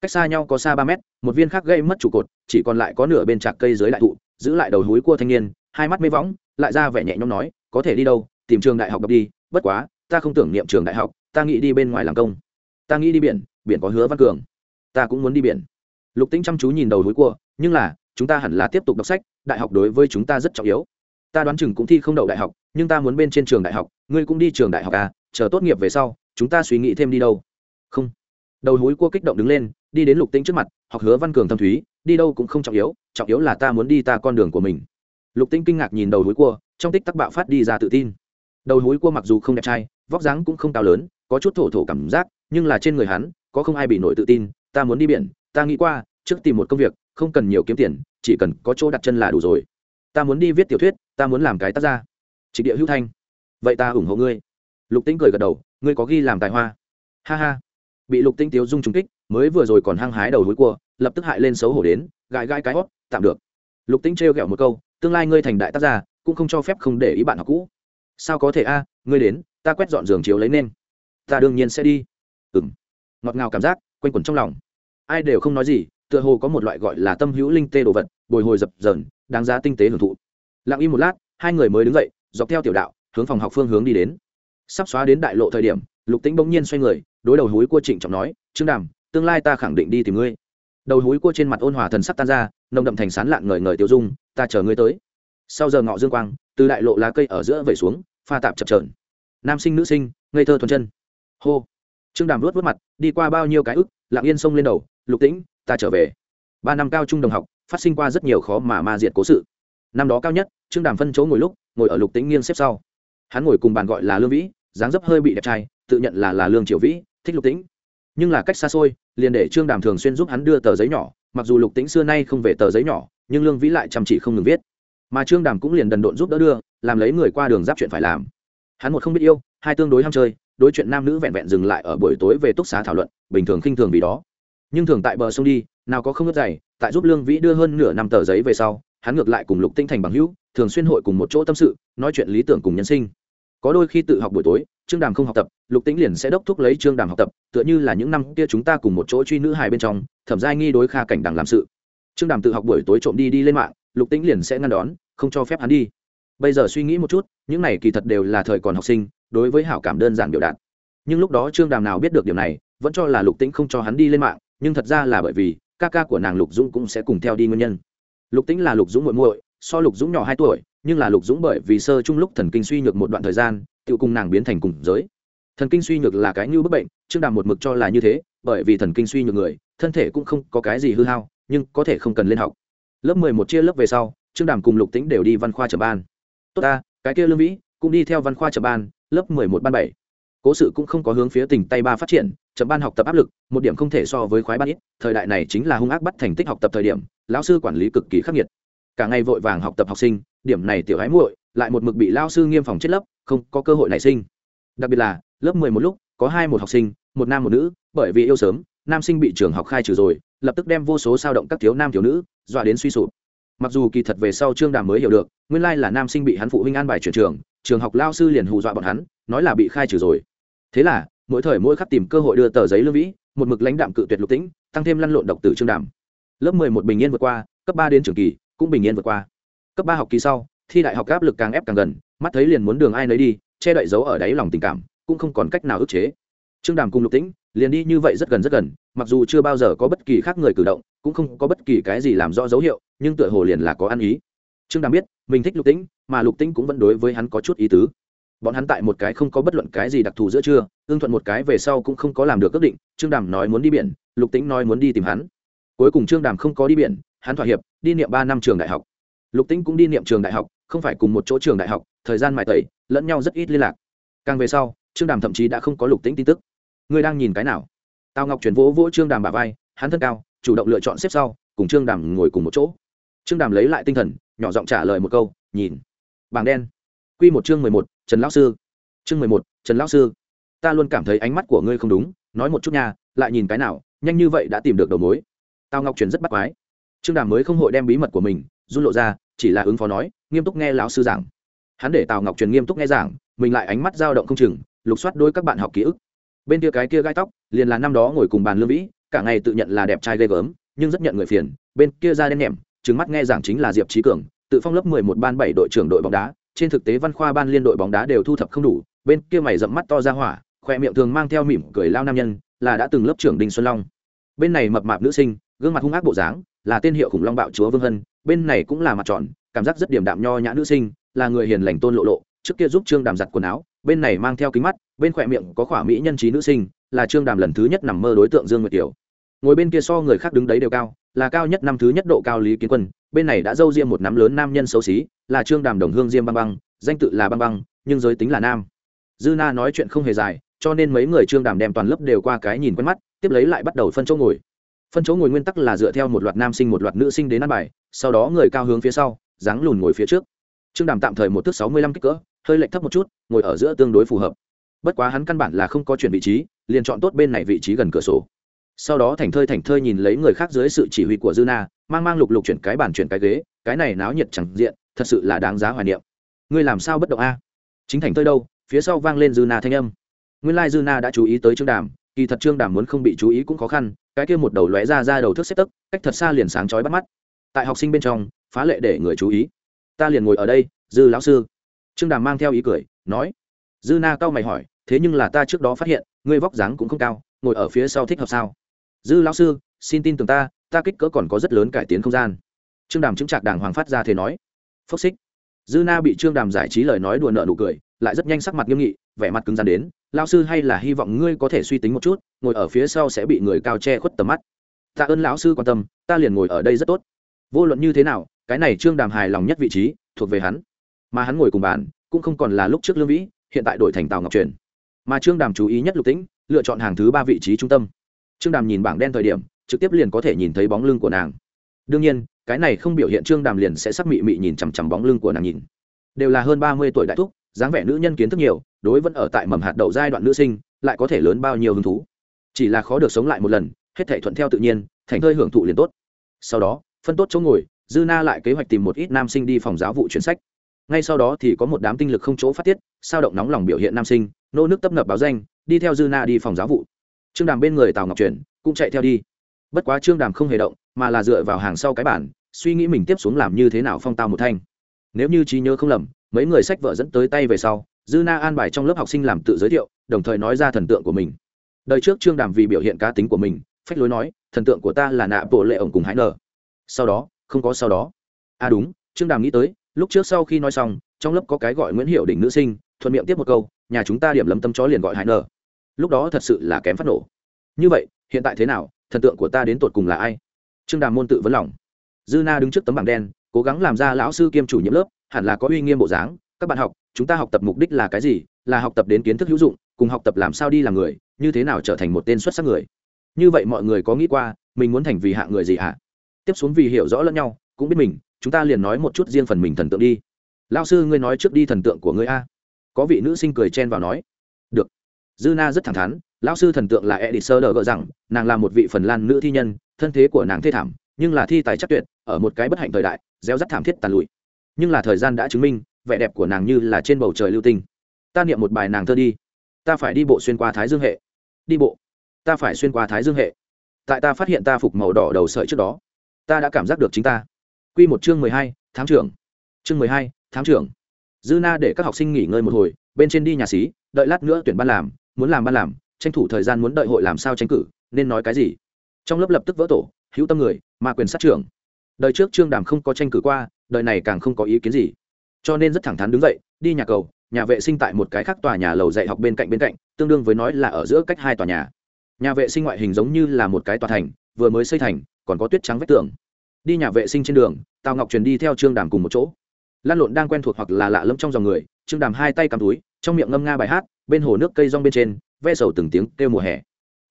Cách xa nhau có xa ba mét, một viên khác gây mất trụ cột, chỉ còn lại có nửa bên trạc cây dưới đại thụ, giữ lại đầu húi cua thanh niên, hai mắt mê võng, lại ra vẻ nhẹ nhõm nói, có thể đi đâu, tìm trường đại học gặp đi, bất quá, ta không tưởng niệm trường đại học, ta nghĩ đi bên ngoài làm công. Ta nghĩ đi biển biển có hứa văn cường. Ta cũng muốn đi biển lục tĩnh chăm chú nhìn đầu hối cua nhưng là, chúng ta hẳn là tiếp tục đọc sách, đại học đối với chúng ta rất trọng yếu. Ta đoán chừng cũng thi không đậu đại học, nhưng ta muốn bên trên trường đại học, ngươi cũng đi trường đại học à chờ tốt nghiệp về sau, chúng ta suy nghĩ thêm đi đâu. Không. Đầu hối cua kích động đứng lên, đi đến lục tĩnh trước mặt, học hứa văn cường thâm thúy, đi đâu cũng không trọng yếu trọng yếu là ta muốn đi ta con đường của mình. Lục tĩnh kinh ngạc nhìn đầu hối cua trong tích tắc bạo phát đi ra tự tin. Đầu hối cua mặc dù không đẹp trai, vóc dáng cũng không cao lớn, có chút thổ thổ cảm giác, nhưng là trên người hắn, có không ai bị nổi tự tin, ta muốn đi biển ta nghĩ qua, trước tìm một công việc, không cần nhiều kiếm tiền, chỉ cần có chỗ đặt chân là đủ rồi. Ta muốn đi viết tiểu thuyết, ta muốn làm cái tác gia. Trịnh địa hữu thanh. Vậy ta ủng hộ ngươi. Lục tĩnh cười gật đầu, ngươi có ghi làm tài hoa. Ha ha. Bị lục tĩnh tiếu dung trùng kích, mới vừa rồi còn hăng hái đầu hối cua, lập tức hại lên xấu hổ đến, gãi gãi cái hót, tạm được. Lục tĩnh trêu ghẹo một câu, tương lai ngươi thành đại tác gia, cũng không cho phép không để ý bạn học cũ. Sao có thể a, ngươi đến, ta quét dọn giường chiếu lấy nên. Ta đương nhiên sẽ đi. Ừ m ngọt ngào cảm giác, quanh quẩn trong lòng ai đều không nói gì, tựa hồ có một loại gọi là tâm hữu linh tê đồ vật, bồi hồi dập dờn, đáng giá tinh tế hưởng thụ. Lặng im một lát, hai người mới đứng dậy, dọc theo tiểu đạo, hướng phòng học phương hướng đi đến. Sắp xóa đến đại lộ thời điểm, lục tĩnh bỗng nhiên xoay người, đối đầu húi cua trịnh trọng nói, trương đàm, tương lai ta khẳng định đi tìm ngươi. Đầu húi cua trên mặt ôn hòa thần sắc tan ra, nồng đậm thành sán lạn ngời ngời tiêu dung, ta chờ ngươi tới. Sau giờ ngọ dương quang, từ đại lộ lá cây ở giữa vẩy xuống, pha tạp chập trờn nam sinh nữ sinh, ngây thơ thuần chân. Hô. Trương đàm luốt vớt mặt, đi qua bao nhiêu cái ức, lặng yên sông lên đầu lục tĩnh, ta trở về. Ba năm cao trung đồng học, phát sinh qua rất nhiều khó mà ma diệt cố sự. Năm đó cao nhất, trương đàm phân chỗ ngồi lúc, ngồi ở lục tĩnh nghiêng xếp sau. Hắn ngồi cùng bàn gọi là lương vĩ, dáng dấp hơi bị đẹp trai, tự nhận là là lương triều vĩ, thích lục tĩnh. Nhưng là cách xa xôi, liền để trương đàm thường xuyên giúp hắn đưa tờ giấy nhỏ, mặc dù lục tĩnh xưa nay không về tờ giấy nhỏ, nhưng lương vĩ lại chăm chỉ không ngừng viết. Mà trương đàm cũng liền đần độn giúp đỡ đưa, làm lấy người qua đường giáp chuyện phải làm. Hắn một không biết yêu, hai tương đối ham chơi, đối chuyện nam nữ vẹn vẹn dừng lại ở buổi tối về túc xá thảo luận, bình thường khinh thường vì đó nhưng thường tại bờ sông đi, nào có không ngớt dày, tại giúp lương vĩ đưa hơn nửa năm tờ giấy về sau, hắn ngược lại cùng lục tinh thành bằng hữu, thường xuyên hội cùng một chỗ tâm sự, nói chuyện lý tưởng cùng nhân sinh. Có đôi khi tự học buổi tối trương đàm không học tập, lục tĩnh liền sẽ đốc thúc lấy trương đàm học tập, tựa như là những năm kia chúng ta cùng một chỗ truy nữ hài bên trong, thẩm giai nghi đối kha cảnh đằng làm sự. Trương đàm tự học buổi tối trộm đi đi lên mạng, lục tĩnh liền sẽ ngăn đón, không cho phép hắn đi. Bây giờ suy nghĩ một chút, những này kỳ thật đều là thời còn học sinh, đối với hảo cảm đơn giản biểu đạt. Nhưng lúc đó trương đàm nào biết được điều này, vẫn cho là lục tĩnh không cho hắn đi lên mạng nhưng thật ra là bởi vì ca ca của nàng lục dũng cũng sẽ cùng theo đi nguyên nhân. Lục tĩnh là lục dũng muội muội, so lục dũng nhỏ hai tuổi, nhưng là lục dũng bởi vì sơ chung lúc thần kinh suy nhược một đoạn thời gian tự cùng nàng biến thành cùng giới. Thần kinh suy nhược là cái như bức bệnh, trương đàm một mực cho là như thế, bởi vì thần kinh suy nhược người, thân thể cũng không có cái gì hư hao, nhưng có thể không cần lên học. Lớp mười một chia lớp về sau, trương đàm cùng lục tĩnh đều đi văn khoa trở ban tốt ta, cái kia lương vĩ, cũng đi theo văn khoa trở ban lớp mười một ban bảy cố sự cũng không có hướng phía tỉnh tây ba phát triển, chậm ban học tập áp lực, một điểm không thể so với khoái ban ít, thời đại này chính là hung ác bắt thành tích học tập thời điểm, lão sư quản lý cực kỳ khắc nghiệt. Cả ngày vội vàng học tập học sinh, điểm này tiểu ái muội, lại một mực bị lao sư nghiêm phòng chết lớp không có cơ hội nảy sinh. Đặc biệt là, lớp mười một lúc, có hai một học sinh, một nam một nữ, bởi vì yêu sớm, nam sinh bị trường học khai trừ rồi, lập tức đem vô số sao động các thiếu nam thiếu nữ, dọa đến suy sụp. Mặc dù kỳ thật về sau trương đàm mới hiểu được, nguyên lai là nam sinh bị hắn phụ huynh an bài chuyển trường trường học lao sư liền hù dọa bọn hắn nói là bị khai trừ rồi. Thế là, mỗi thời mỗi khắc tìm cơ hội đưa tờ giấy lương vĩ, một mực lãnh đạm cự tuyệt lục tĩnh, tăng thêm lăn lộn độc tử trương đàm. Lớp mười một bình yên vượt qua, cấp ba đến trường kỳ, cũng bình yên vượt qua. Cấp ba học kỳ sau, thi đại học áp lực càng ép càng gần, mắt thấy liền muốn đường ai nấy đi, che đậy dấu ở đáy lòng tình cảm, cũng không còn cách nào ức chế. Trương đàm cùng lục tĩnh liền đi như vậy rất gần rất gần, mặc dù chưa bao giờ có bất kỳ khác người cử động, cũng không có bất kỳ cái gì làm rõ dấu hiệu, nhưng tựa hồ liền là có ăn ý. Trương đàm biết, mình thích lục tĩnh, mà lục tĩnh cũng vẫn đối với hắn có chút ý tứ bọn hắn tại một cái không có bất luận cái gì đặc thù giữa chưa ương thuận một cái về sau cũng không có làm được ước định, trương đàm nói muốn đi biển, lục tĩnh nói muốn đi tìm hắn. Cuối cùng trương đàm không có đi biển, hắn thỏa hiệp, đi niệm ba năm trường đại học. Lục tĩnh cũng đi niệm trường đại học, không phải cùng một chỗ trường đại học, thời gian mài tẩy, lẫn nhau rất ít liên lạc. Càng về sau, trương đàm thậm chí đã không có lục tĩnh tin tức. Ngươi đang nhìn cái nào? Tào ngọc chuyển vỗ vỗ trương đàm bà vai, hắn thân cao, chủ động lựa chọn xếp sau, cùng trương đàm ngồi cùng một chỗ. Trương đàm lấy lại tinh thần, nhỏ giọng trả lời một câu, nhìn. Bảng đen. Q một chương mười một trần lão sư. Chương mười một, trần lão sư. Ta luôn cảm thấy ánh mắt của ngươi không đúng, nói một chút nha, lại nhìn cái nào, nhanh như vậy đã tìm được đầu mối. Tào ngọc truyền rất bắt quái. Trương đàm mới không hội đem bí mật của mình run lộ ra, chỉ là ứng phó nói, nghiêm túc nghe lão sư giảng. Hắn để tào ngọc truyền nghiêm túc nghe giảng, mình lại ánh mắt dao động không chừng, lục soát đôi các bạn học ký ức. Bên kia cái kia gai tóc, liền là năm đó ngồi cùng bàn lương vĩ, cả ngày tự nhận là đẹp trai ghê gớm, nhưng rất nhận người phiền, bên kia da đen nhẹm trứng mắt nghe giảng chính là diệp trí cường, tự phong lớp mười một ban bảy đội trưởng đội bóng đá trên thực tế văn khoa ban liên đội bóng đá đều thu thập không đủ, bên kia mày dậm mắt to ra hỏa, khoe miệng thường mang theo mỉm cười lao nam nhân, là đã từng lớp trưởng đinh xuân long. Bên này mập mạp nữ sinh, gương mặt hung ác bộ dáng, là tên hiệu khủng long bạo chúa vương hân, bên này cũng là mặt tròn, cảm giác rất điểm đạm nho nhã nữ sinh, là người hiền lành tôn lộ lộ, trước kia giúp trương đàm giặt quần áo, bên này mang theo kính mắt, bên khỏe miệng có khỏa mỹ nhân trí nữ sinh, là trương đàm lần thứ nhất nằm mơ đối tượng dương nguyệt tiểu. Ngồi bên kia so người khác đứng đấy đều cao, là cao nhất năm thứ nhất độ cao lý kiến quân bên này đã dâu riêng một nắm lớn nam nhân xấu xí, là trương đàm đồng hương diêm băng băng, danh tự là băng băng, nhưng giới tính là nam. Dư na nói chuyện không hề dài, cho nên mấy người trương đàm đem toàn lớp đều qua cái nhìn quen mắt, tiếp lấy lại bắt đầu phân chỗ ngồi. Phân chỗ ngồi nguyên tắc là dựa theo một loạt nam sinh một loạt nữ sinh đến ăn bài, sau đó người cao hướng phía sau, dáng lùn ngồi phía trước. Trương đàm tạm thời một thước sáu mươi lăm kích cỡ, hơi lệch thấp một chút, ngồi ở giữa tương đối phù hợp. Bất quá hắn căn bản là không có chuyển vị trí, liền chọn tốt bên này vị trí gần cửa sổ. Sau đó thành thơi thành thơi nhìn lấy người khác dưới sự chỉ huy của dư na mang mang lục lục chuyển cái bàn chuyển cái ghế, cái này náo nhiệt chẳng diện, thật sự là đáng giá hoài niệm. Ngươi làm sao bất động a? À? Chính thành tơi đâu, phía sau vang lên dư na thanh âm. Nguyên lai dư na đã chú ý tới trương đàm, kỳ thật trương đàm muốn không bị chú ý cũng khó khăn, cái kia một đầu lóe ra ra đầu thước xếp tấc, cách thật xa liền sáng chói bắt mắt. Tại học sinh bên trong, phá lệ để người chú ý. Ta liền ngồi ở đây, dư lão sư. Trương đàm mang theo ý cười, nói. Dư na cao mày hỏi, thế nhưng là ta trước đó phát hiện, ngươi vóc dáng cũng không cao, ngồi ở phía sau thích hợp sao? Dư lão sư, xin tin tưởng ta ta kích cỡ còn có rất lớn cải tiến không gian. Trương đàm chứng trạc đàng hoàng phát ra thế nói. Phốc xích. Dư na bị trương đàm giải trí lời nói đùa nợ nụ cười, lại rất nhanh sắc mặt nghiêm nghị, vẻ mặt cứng rắn đến lao sư hay là hy vọng ngươi có thể suy tính một chút, ngồi ở phía sau sẽ bị người cao che khuất tầm mắt. Tạ ơn lão sư quan tâm, ta liền ngồi ở đây rất tốt. Vô luận như thế nào, cái này trương đàm hài lòng nhất vị trí, thuộc về hắn. Mà hắn ngồi cùng bàn, cũng không còn là lúc trước lương vĩ, hiện tại đổi thành tàu ngọc truyền. Mà trương đàm chú ý nhất lục tĩnh, lựa chọn hàng thứ ba vị trí trung tâm. Trương đàm nhìn bảng đen thời điểm trực tiếp liền có thể nhìn thấy bóng lưng của nàng. Đương nhiên, cái này không biểu hiện trương đàm liền sẽ sắc mị mị nhìn chằm chằm bóng lưng của nàng nhìn. Đều là hơn ba mươi tuổi đại thúc, dáng vẻ nữ nhân kiến thức nhiều, đối vẫn ở tại mầm hạt đậu giai đoạn nữ sinh, lại có thể lớn bao nhiêu hứng thú. Chỉ là khó được sống lại một lần, hết thể thuận theo tự nhiên, thành thơi hưởng thụ liền tốt. Sau đó, phân tốt chỗ ngồi, dư na lại kế hoạch tìm một ít nam sinh đi phòng giáo vụ chuyển sách. Ngay sau đó thì có một đám tinh lực không chỗ phát tiết, sao động nóng lòng biểu hiện nam sinh, nô nước tấp nập báo danh, đi theo dư na đi phòng giáo vụ. Trương đàm bên người tào ngọc truyền cũng chạy theo đi bất quá trương đàm không hề động, mà là dựa vào hàng sau cái bản, suy nghĩ mình tiếp xuống làm như thế nào phong tao một thanh. Nếu như trí nhớ không lầm, mấy người sách vợ dẫn tới tay về sau, dư na an bài trong lớp học sinh làm tự giới thiệu, đồng thời nói ra thần tượng của mình. Đời trước trương đàm vì biểu hiện cá tính của mình, phách lối nói, thần tượng của ta là nạ bộ lệ ổng cùng hãi nở sau đó, không có sau đó. À đúng, trương đàm nghĩ tới, lúc trước sau khi nói xong, trong lớp có cái gọi nguyễn hiệu đỉnh nữ sinh, thuận miệng tiếp một câu, nhà chúng ta điểm lấm tâm chó liền gọi hải nở lúc đó thật sự là kém phát nổ. Như vậy, hiện tại thế nào? Thần tượng của ta đến tột cùng là ai? Trương đàm môn tự vấn lòng. Dư na đứng trước tấm bảng đen, cố gắng làm ra lão sư kiêm chủ nhiệm lớp, hẳn là có uy nghiêm bộ dáng. Các bạn học, chúng ta học tập mục đích là cái gì? Là học tập đến kiến thức hữu dụng, cùng học tập làm sao đi làm người, như thế nào trở thành một tên xuất sắc người? Như vậy mọi người có nghĩ qua, mình muốn thành vì hạ người gì hả? Tiếp xuống vì hiểu rõ lẫn nhau, cũng biết mình, chúng ta liền nói một chút riêng phần mình thần tượng đi. Lao sư, ngươi nói trước đi thần tượng của ngươi a. Có vị nữ sinh cười chen vào nói. Được. Dư na rất thẳng thắn lão sư thần tượng là edith sơ đờ gợ rằng, nàng là một vị phần lan nữ thi nhân, thân thế của nàng thê thảm, nhưng là thi tài chắc tuyệt, ở một cái bất hạnh thời đại, gieo rắt thảm thiết tàn lụi. Nhưng là thời gian đã chứng minh, vẻ đẹp của nàng như là trên bầu trời lưu tinh. Ta niệm một bài nàng thơ đi. Ta phải đi bộ xuyên qua thái dương hệ. Đi bộ. Ta phải xuyên qua thái dương hệ. Tại ta phát hiện ta phục màu đỏ đầu sợi trước đó, ta đã cảm giác được chính ta. Quy một chương mười hai tháng trưởng. Chương mười hai tháng trưởng. Dư na để các học sinh nghỉ ngơi một hồi, bên trên đi nhà xí, đợi lát nữa tuyển ban làm, muốn làm ban làm tranh thủ thời gian muốn đợi hội làm sao tranh cử, nên nói cái gì? Trong lớp lập tức vỡ tổ, hữu tâm người, mà quyền sát trưởng. Đời trước trương đàm không có tranh cử qua, đời này càng không có ý kiến gì. Cho nên rất thẳng thắn đứng dậy, đi nhà cầu, nhà vệ sinh tại một cái khác tòa nhà lầu dạy học bên cạnh bên cạnh, tương đương với nói là ở giữa cách hai tòa nhà. Nhà vệ sinh ngoại hình giống như là một cái tòa thành, vừa mới xây thành, còn có tuyết trắng vách tường. Đi nhà vệ sinh trên đường, tào ngọc truyền đi theo trương đàm cùng một chỗ. Lan lộn đang quen thuộc hoặc là lạ lẫm trong dòng người, trương đàm hai tay cầm túi, trong miệng ngâm nga bài hát, bên hồ nước cây rong bên trên ve sầu từng tiếng kêu mùa hè.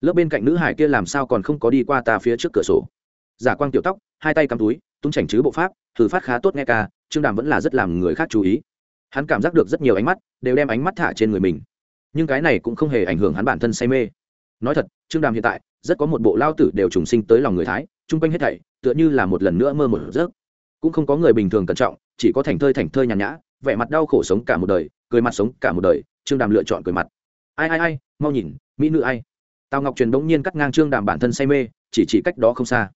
Lớp bên cạnh nữ hải kia làm sao còn không có đi qua ta phía trước cửa sổ. Giả quang tiểu tóc, hai tay cắm túi, tung chảnh chứ bộ pháp, thử phát khá tốt nghe ca, trương đàm vẫn là rất làm người khác chú ý. Hắn cảm giác được rất nhiều ánh mắt, đều đem ánh mắt thả trên người mình. Nhưng cái này cũng không hề ảnh hưởng hắn bản thân say mê. Nói thật, trương đàm hiện tại, rất có một bộ lao tử đều trùng sinh tới lòng người thái, chung quanh hết thảy, tựa như là một lần nữa mơ một giấc cũng không có người bình thường cẩn trọng, chỉ có thành thơi thành thơi nhàn nhã, vẻ mặt đau khổ sống cả một đời, cười mặt sống cả một đời, trương đàm lựa chọn cười mặt ai ai ai, mau nhìn, mỹ nữ ai. Tào ngọc truyền bỗng nhiên cắt ngang trương đàm bản thân say mê, chỉ chỉ cách đó không xa.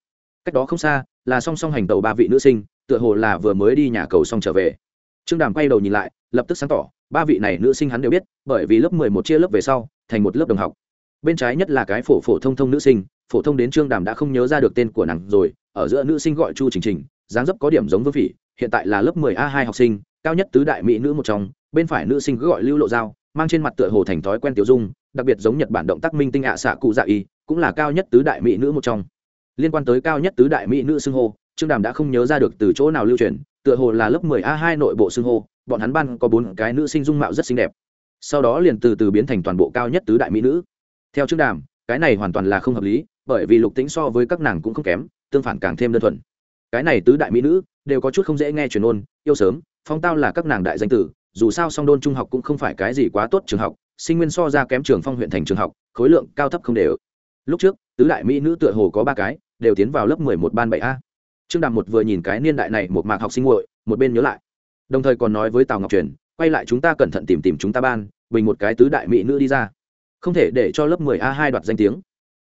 Cách đó không xa là song song hành tàu ba vị nữ sinh, tựa hồ là vừa mới đi nhà cầu xong trở về. Trương đàm quay đầu nhìn lại, lập tức sáng tỏ, ba vị này nữ sinh hắn đều biết, bởi vì lớp mười một chia lớp về sau, thành một lớp đồng học. Bên trái nhất là cái phổ phổ thông thông nữ sinh, phổ thông đến trương đàm đã không nhớ ra được tên của nàng rồi, ở giữa nữ sinh gọi chu trình trình, dáng dấp có điểm giống vương phỉ, hiện tại là lớp 10 a hai học sinh, cao nhất tứ đại mỹ nữ một trong, bên phải nữ sinh cứ gọi lưu lộ giao mang trên mặt tựa hồ thành thói quen tiểu dung, đặc biệt giống nhật bản động tác minh tinh ạ xạ cụ dạ y, cũng là cao nhất tứ đại mỹ nữ một trong. Liên quan tới cao nhất tứ đại mỹ nữ xưng hô, trương đàm đã không nhớ ra được từ chỗ nào lưu truyền, tựa hồ là lớp 10 a 2 nội bộ xưng hô, bọn hắn ban có bốn cái nữ sinh dung mạo rất xinh đẹp. Sau đó liền từ từ biến thành toàn bộ cao nhất tứ đại mỹ nữ. Theo trương đàm, cái này hoàn toàn là không hợp lý, bởi vì lục tính so với các nàng cũng không kém, tương phản càng thêm đơn thuần. Cái này tứ đại mỹ nữ, đều có chút không dễ nghe truyền ôn, yêu sớm, phong tao là các nàng đại danh tử dù sao song đôn trung học cũng không phải cái gì quá tốt trường học, sinh nguyên so ra kém trường phong huyện thành trường học, khối lượng cao thấp không đều. Lúc trước, tứ đại mỹ nữ tựa hồ có ba cái, đều tiến vào lớp mười một ban bảy a. Trương đàm một vừa nhìn cái niên đại này một mạc học sinh nguội một bên nhớ lại. Đồng thời còn nói với tào ngọc truyền, quay lại chúng ta cẩn thận tìm tìm chúng ta ban, bình một cái tứ đại mỹ nữ đi ra. Không thể để cho lớp mười a hai đoạt danh tiếng.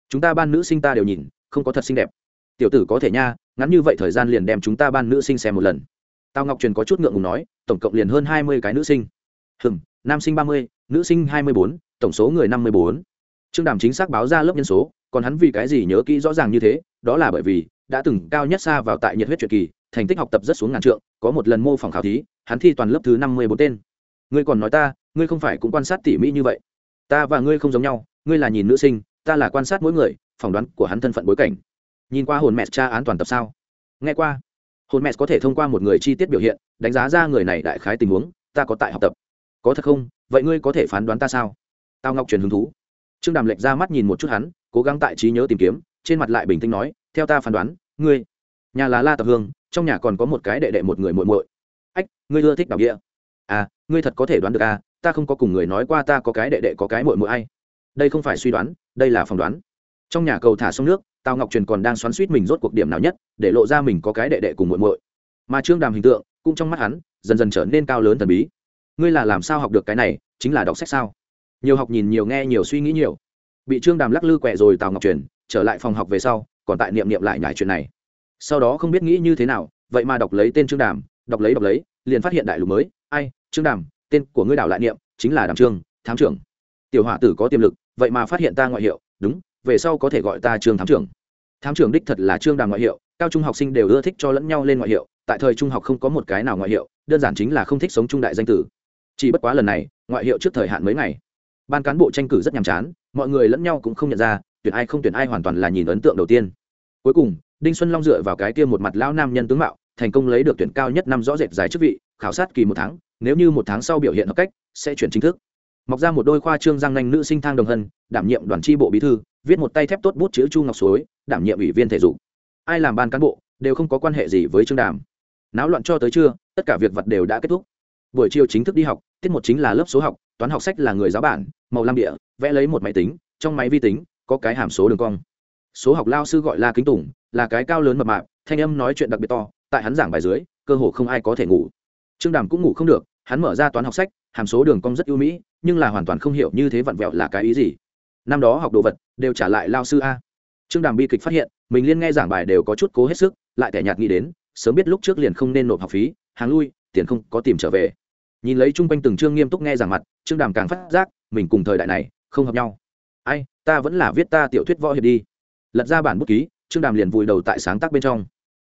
Chúng ta ban nữ sinh ta đều nhìn, không có thật xinh đẹp. Tiểu tử có thể nha, ngắn như vậy thời gian liền đem chúng ta ban nữ sinh xem một lần tào ngọc truyền có chút ngượng ngùng nói, tổng cộng liền hơn hai mươi cái nữ sinh. Hừm, nam sinh ba mươi, nữ sinh hai mươi bốn, tổng số người năm mươi bốn. Trương đàm chính xác báo ra lớp nhân số, còn hắn vì cái gì nhớ kỹ rõ ràng như thế, đó là bởi vì đã từng cao nhất xa vào tại nhiệt huyết truyện kỳ, thành tích học tập rất xuống ngàn trượng, có một lần mô phỏng khảo thí, hắn thi toàn lớp thứ năm mươi bốn tên. Ngươi còn nói ta, ngươi không phải cũng quan sát tỉ mỹ như vậy. Ta và ngươi không giống nhau, ngươi là nhìn nữ sinh, ta là quan sát mỗi người, phỏng đoán của hắn thân phận bối cảnh. Nhìn qua hồn mẹ cha án toàn tập sao? Nghe qua hồn mẹ có thể thông qua một người chi tiết biểu hiện, đánh giá ra người này đại khái tình huống, ta có tại học tập. Có thật không? Vậy ngươi có thể phán đoán ta sao? Tao ngọc truyền hứng thú. Trương đàm lệch ra mắt nhìn một chút hắn, cố gắng tại trí nhớ tìm kiếm, trên mặt lại bình tĩnh nói, theo ta phán đoán, ngươi, nhà là la tập hương, trong nhà còn có một cái đệ đệ một người muội muội. Ách, ngươi ưa thích đảo địa. À ngươi thật có thể đoán được à ta không có cùng người nói qua ta có cái đệ đệ có cái muội muội ai. Đây không phải suy đoán, đây là phỏng đoán. Trong nhà cầu thả sông nước tào ngọc truyền còn đang xoắn suýt mình rốt cuộc điểm nào nhất, để lộ ra mình có cái đệ đệ cùng muội muội. Mà trương đàm hình tượng, cũng trong mắt hắn, dần dần trở nên cao lớn thần bí. Ngươi là làm sao học được cái này, chính là đọc sách sao? Nhiều học nhìn nhiều nghe nhiều suy nghĩ nhiều. Bị trương đàm lắc lư quẹ rồi, tào ngọc truyền, trở lại phòng học về sau, còn tại niệm niệm lại nhải chuyện này. Sau đó không biết nghĩ như thế nào, vậy mà đọc lấy tên trương đàm, đọc lấy đọc lấy, liền phát hiện đại lục mới. Ai, trương đàm, tên của ngươi đảo lại niệm, chính là đàm trương, thám trưởng. Tiểu hỏa tử có tiềm lực, vậy mà phát hiện ta ngoại hiệu, đúng về sau có thể gọi ta trương thám trưởng. Thám trưởng đích thật là trương đàm ngoại hiệu, cao trung học sinh đều ưa thích cho lẫn nhau lên ngoại hiệu, tại thời trung học không có một cái nào ngoại hiệu, đơn giản chính là không thích sống trung đại danh tử. Chỉ bất quá lần này, ngoại hiệu trước thời hạn mấy ngày. Ban cán bộ tranh cử rất nhàm chán, mọi người lẫn nhau cũng không nhận ra, tuyển ai không tuyển ai hoàn toàn là nhìn ấn tượng đầu tiên. Cuối cùng, đinh xuân long dựa vào cái kia một mặt lão nam nhân tướng mạo, thành công lấy được tuyển cao nhất năm rõ rệt dài chức vị, khảo sát kỳ một tháng, nếu như một tháng sau biểu hiện hợp cách, sẽ chuyển chính thức. Mọc ra một đôi khoa trương giang nhanh nữ sinh thang đồng hân, đảm nhiệm đoàn tri bộ bí thư viết một tay thép tốt bút chữ chu ngọc suối, đảm nhiệm ủy viên thể dục. Ai làm ban cán bộ, đều không có quan hệ gì với trương đàm. Náo loạn cho tới trưa, tất cả việc vật đều đã kết thúc. Buổi chiều chính thức đi học, tiết một chính là lớp số học, toán học sách là người giáo bản, màu lam địa, vẽ lấy một máy tính, trong máy vi tính, có cái hàm số đường cong. Số học lao sư gọi là kính tùng, là cái cao lớn mập mạp, thanh âm nói chuyện đặc biệt to, tại hắn giảng bài dưới, cơ hồ không ai có thể ngủ. Trương đàm cũng ngủ không được, hắn mở ra toán học sách, hàm số đường cong rất ưu mỹ, nhưng là hoàn toàn không hiểu như thế vặn vẹo là cái ý gì. Năm đó học đồ vật đều trả lại lao sư a. Trương đàm bi kịch phát hiện, mình liên nghe giảng bài đều có chút cố hết sức, lại tẻ nhạt nghĩ đến, sớm biết lúc trước liền không nên nộp học phí, hàng lui, tiền không có tìm trở về. Nhìn lấy chung quanh từng chương nghiêm túc nghe giảng mặt, trương đàm càng phát giác, mình cùng thời đại này, không hợp nhau. Ai, ta vẫn là viết ta tiểu thuyết võ hiệp đi. Lật ra bản bút ký, trương đàm liền vùi đầu tại sáng tác bên trong.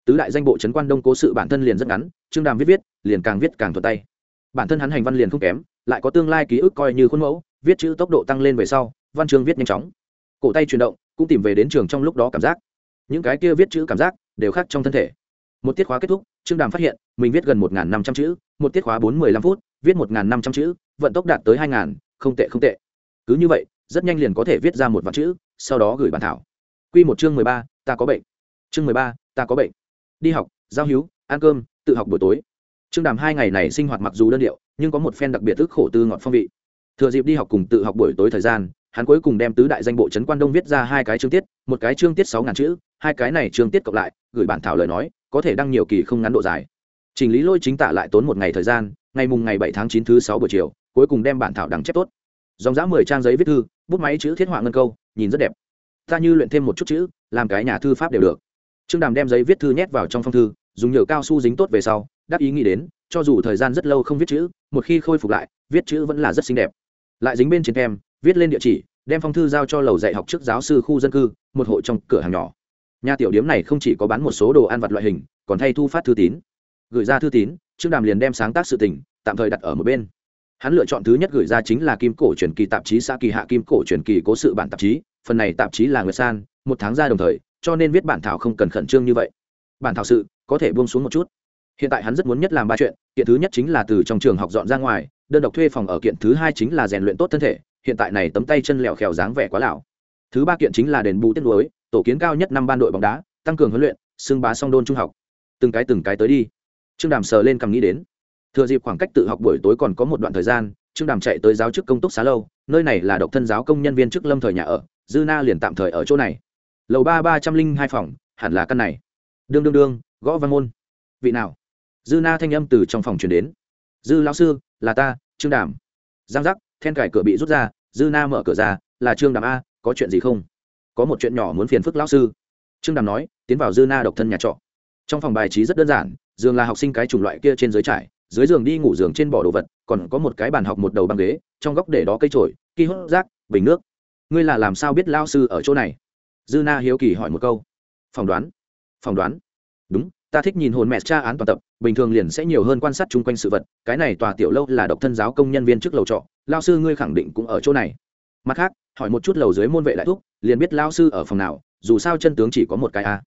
Tứ đại danh bộ trấn quan đông cố sự bản thân liền rất ngắn, trương đàm viết viết, liền càng viết càng thuận tay. Bản thân hắn hành văn liền không kém, lại có tương lai ký ức coi như khuôn mẫu, viết chữ tốc độ tăng lên về sau, văn chương viết nhanh chóng cổ tay chuyển động, cũng tìm về đến trường trong lúc đó cảm giác. Những cái kia viết chữ cảm giác đều khác trong thân thể. Một tiết khóa kết thúc, trương đàm phát hiện, mình viết gần một năm trăm chữ, một tiết khóa bốn mươi lăm phút, viết một năm trăm chữ, vận tốc đạt tới hai không tệ không tệ. Cứ như vậy, rất nhanh liền có thể viết ra một vạn chữ, sau đó gửi bản thảo. Q một chương mười ba, ta có bệnh. Chương mười ba, ta có bệnh. Đi học, giao hữu, ăn cơm, tự học buổi tối. Trương đàm hai ngày này sinh hoạt mặc dù đơn điệu, nhưng có một phen đặc biệt thức khổ tư ngọt phong vị. Thừa dịp đi học cùng tự học buổi tối thời gian hắn cuối cùng đem tứ đại danh bộ trấn quan đông viết ra hai cái chương tiết, một cái chương tiết sáu ngàn chữ, hai cái này chương tiết cộng lại, gửi bản thảo lời nói, có thể đăng nhiều kỳ không ngắn độ dài. Chỉnh lý lôi chính tả lại tốn một ngày thời gian, ngày mùng ngày bảy tháng chín thứ sáu buổi chiều, cuối cùng đem bản thảo đăng chép tốt. Dòng dã mười trang giấy viết thư, bút máy chữ thiết họa ngân câu, nhìn rất đẹp. Ta như luyện thêm một chút chữ, làm cái nhà thư pháp đều được. Trương đàm đem giấy viết thư nhét vào trong phong thư, dùng nhựa cao su dính tốt về sau, đáp ý nghĩ đến, cho dù thời gian rất lâu không viết chữ, một khi khôi phục lại, viết chữ vẫn là rất xinh đẹp. Lại dính bên trên kem viết lên địa chỉ, đem phong thư giao cho lầu dạy học trước giáo sư khu dân cư, một hộ trong cửa hàng nhỏ. Nhà tiểu điếm này không chỉ có bán một số đồ ăn vặt loại hình, còn thay thu phát thư tín. Gửi ra thư tín, trương đàm liền đem sáng tác sự tình, tạm thời đặt ở một bên. Hắn lựa chọn thứ nhất gửi ra chính là kim cổ truyền kỳ tạp chí xã kỳ hạ kim cổ truyền kỳ cố sự bản tạp chí, phần này tạp chí là nguyệt san, một tháng ra đồng thời, cho nên viết bản thảo không cần khẩn trương như vậy. Bản thảo sự, có thể buông xuống một chút. Hiện tại hắn rất muốn nhất làm ba chuyện, kiện thứ nhất chính là từ trong trường học dọn ra ngoài, đơn độc thuê phòng ở kiện thứ hai chính là rèn luyện tốt thân thể hiện tại này tấm tay chân lẹo khèo dáng vẻ quá lão. Thứ ba kiện chính là đền bù tiết lối tổ kiến cao nhất năm ban đội bóng đá, tăng cường huấn luyện, xưng bá song đôn trung học. Từng cái từng cái tới đi. Trương đàm sờ lên cầm nghĩ đến. Thừa dịp khoảng cách tự học buổi tối còn có một đoạn thời gian, trương đàm chạy tới giáo chức công túc xá lâu, nơi này là độc thân giáo công nhân viên chức lâm thời nhà ở, dư na liền tạm thời ở chỗ này. Lầu ba ba trăm linh hai phòng, hẳn là căn này. Đương đương đương, gõ văn môn. Vị nào? Dư na thanh âm từ trong phòng truyền đến. Dư lão sư, là ta, trương đàm. Giang giác then cài cửa bị rút ra, dư na mở cửa ra, là trương đàm a, có chuyện gì không? Có một chuyện nhỏ muốn phiền phức lão sư. Trương đàm nói, tiến vào dư na độc thân nhà trọ. Trong phòng bài trí rất đơn giản, giường là học sinh cái chủng loại kia trên dưới trải, dưới giường đi ngủ giường trên bỏ đồ vật, còn có một cái bàn học một đầu băng ghế, trong góc để đó cây trổi kỳ hốt rác, bình nước. Ngươi là làm sao biết lao sư ở chỗ này? Dư na hiếu kỳ hỏi một câu. Phỏng đoán. Phỏng đoán. Đúng ta thích nhìn hồn mẹ tra án toàn tập, bình thường liền sẽ nhiều hơn quan sát chung quanh sự vật, cái này tòa tiểu lâu là độc thân giáo công nhân viên trước lầu trọ lao sư ngươi khẳng định cũng ở chỗ này. Mặt khác, hỏi một chút lầu dưới môn vệ đại thúc, liền biết lao sư ở phòng nào, dù sao chân tướng chỉ có một cái a.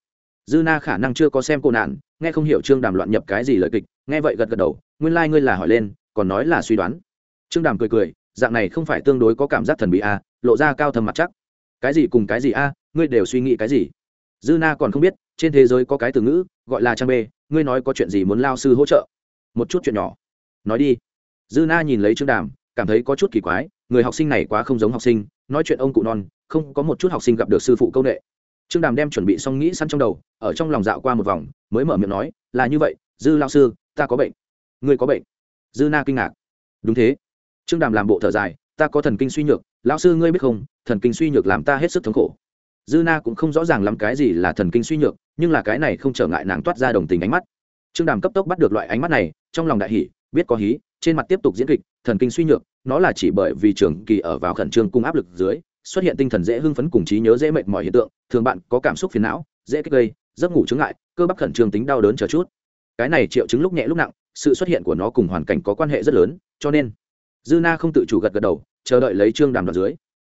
Dư na khả năng chưa có xem cô nạn, nghe không hiểu trương đàm loạn nhập cái gì lời kịch, nghe vậy gật gật đầu, nguyên lai、like、ngươi là hỏi lên, còn nói là suy đoán. Trương đàm cười cười, dạng này không phải tương đối có cảm giác thần bị a, lộ ra cao thầm mặt chắc. Cái gì cùng cái gì a, ngươi đều suy nghĩ cái gì? Dư na còn không biết trên thế giới có cái từ ngữ, gọi là trang bê, ngươi nói có chuyện gì muốn lao sư hỗ trợ? Một chút chuyện nhỏ. Nói đi. Dư na nhìn lấy trương đàm, cảm thấy có chút kỳ quái, người học sinh này quá không giống học sinh, nói chuyện ông cụ non, không có một chút học sinh gặp được sư phụ công nghệ. Trương đàm đem chuẩn bị xong nghĩ sẵn trong đầu, ở trong lòng dạo qua một vòng, mới mở miệng nói, là như vậy, dư lao sư, ta có bệnh. Ngươi có bệnh? Dư na kinh ngạc. Đúng thế. Trương đàm làm bộ thở dài, ta có thần kinh suy nhược, lão sư ngươi biết không, thần kinh suy nhược làm ta hết sức thống khổ dư na cũng không rõ ràng lắm cái gì là thần kinh suy nhược, nhưng là cái này không trở ngại nàng toát ra đồng tình ánh mắt. Trương đàm cấp tốc bắt được loại ánh mắt này, trong lòng đại hỷ biết có hí, trên mặt tiếp tục diễn kịch, thần kinh suy nhược, nó là chỉ bởi vì trường kỳ ở vào khẩn trương cung áp lực dưới, xuất hiện tinh thần dễ hưng phấn cùng trí nhớ dễ mệt mỏi hiện tượng, thường bạn có cảm xúc phiền não, dễ kích gây, giấc ngủ chứng ngại, cơ bắp khẩn trương tính đau đớn chờ chút. Cái này triệu chứng lúc nhẹ lúc nặng, sự xuất hiện của nó cùng hoàn cảnh có quan hệ rất lớn, cho nên, dư na không tự chủ gật gật đầu, chờ đợi lấy trương đàm đoạt dưới.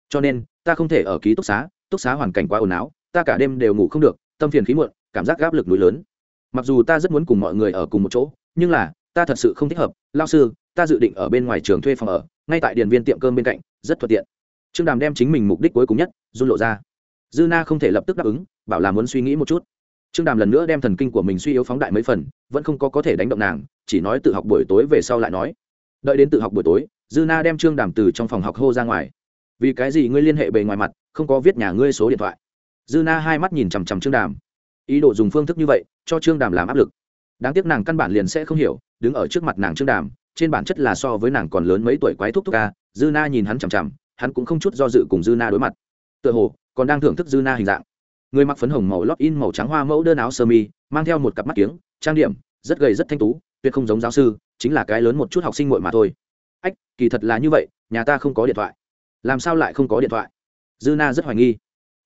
Cho nên, ta không thể ở ký túc xá túc xá hoàn cảnh quá ồn ào, ta cả đêm đều ngủ không được, tâm phiền khí muộn, cảm giác áp lực núi lớn. Mặc dù ta rất muốn cùng mọi người ở cùng một chỗ, nhưng là, ta thật sự không thích hợp. Lao sư, ta dự định ở bên ngoài trường thuê phòng ở, ngay tại điền viên tiệm cơm bên cạnh, rất thuận tiện. Trương đàm đem chính mình mục đích cuối cùng nhất, run lộ ra. Dư na không thể lập tức đáp ứng, bảo là muốn suy nghĩ một chút. Trương đàm lần nữa đem thần kinh của mình suy yếu phóng đại mấy phần, vẫn không có có thể đánh động nàng, chỉ nói tự học buổi tối về sau lại nói. Đợi đến tự học buổi tối, dư na đem trương đàm từ trong phòng học hô ra ngoài. Vì cái gì ngươi liên hệ bề ngoài mặt không có viết nhà ngươi số điện thoại. Dư na hai mắt nhìn chằm chằm trương đàm. Ý đồ dùng phương thức như vậy, cho trương đàm làm áp lực. Đáng tiếc nàng căn bản liền sẽ không hiểu, đứng ở trước mặt nàng trương đàm, trên bản chất là so với nàng còn lớn mấy tuổi quái thúc thúc ca dư na nhìn hắn chằm chằm, hắn cũng không chút do dự cùng dư na đối mặt. Tựa hồ, còn đang thưởng thức dư na hình dạng. Người mặc phấn hồng màu lót in màu trắng hoa mẫu đơn áo sơ mi, mang theo một cặp mắt kiếng, trang điểm, rất gầy rất thanh tú, tuyệt không giống giáo sư, chính là cái lớn một chút học sinh muội mà thôi. Ách, kỳ thật là như vậy, nhà ta không có điện thoại. Làm sao lại không có điện thoại? Dư na rất hoài nghi.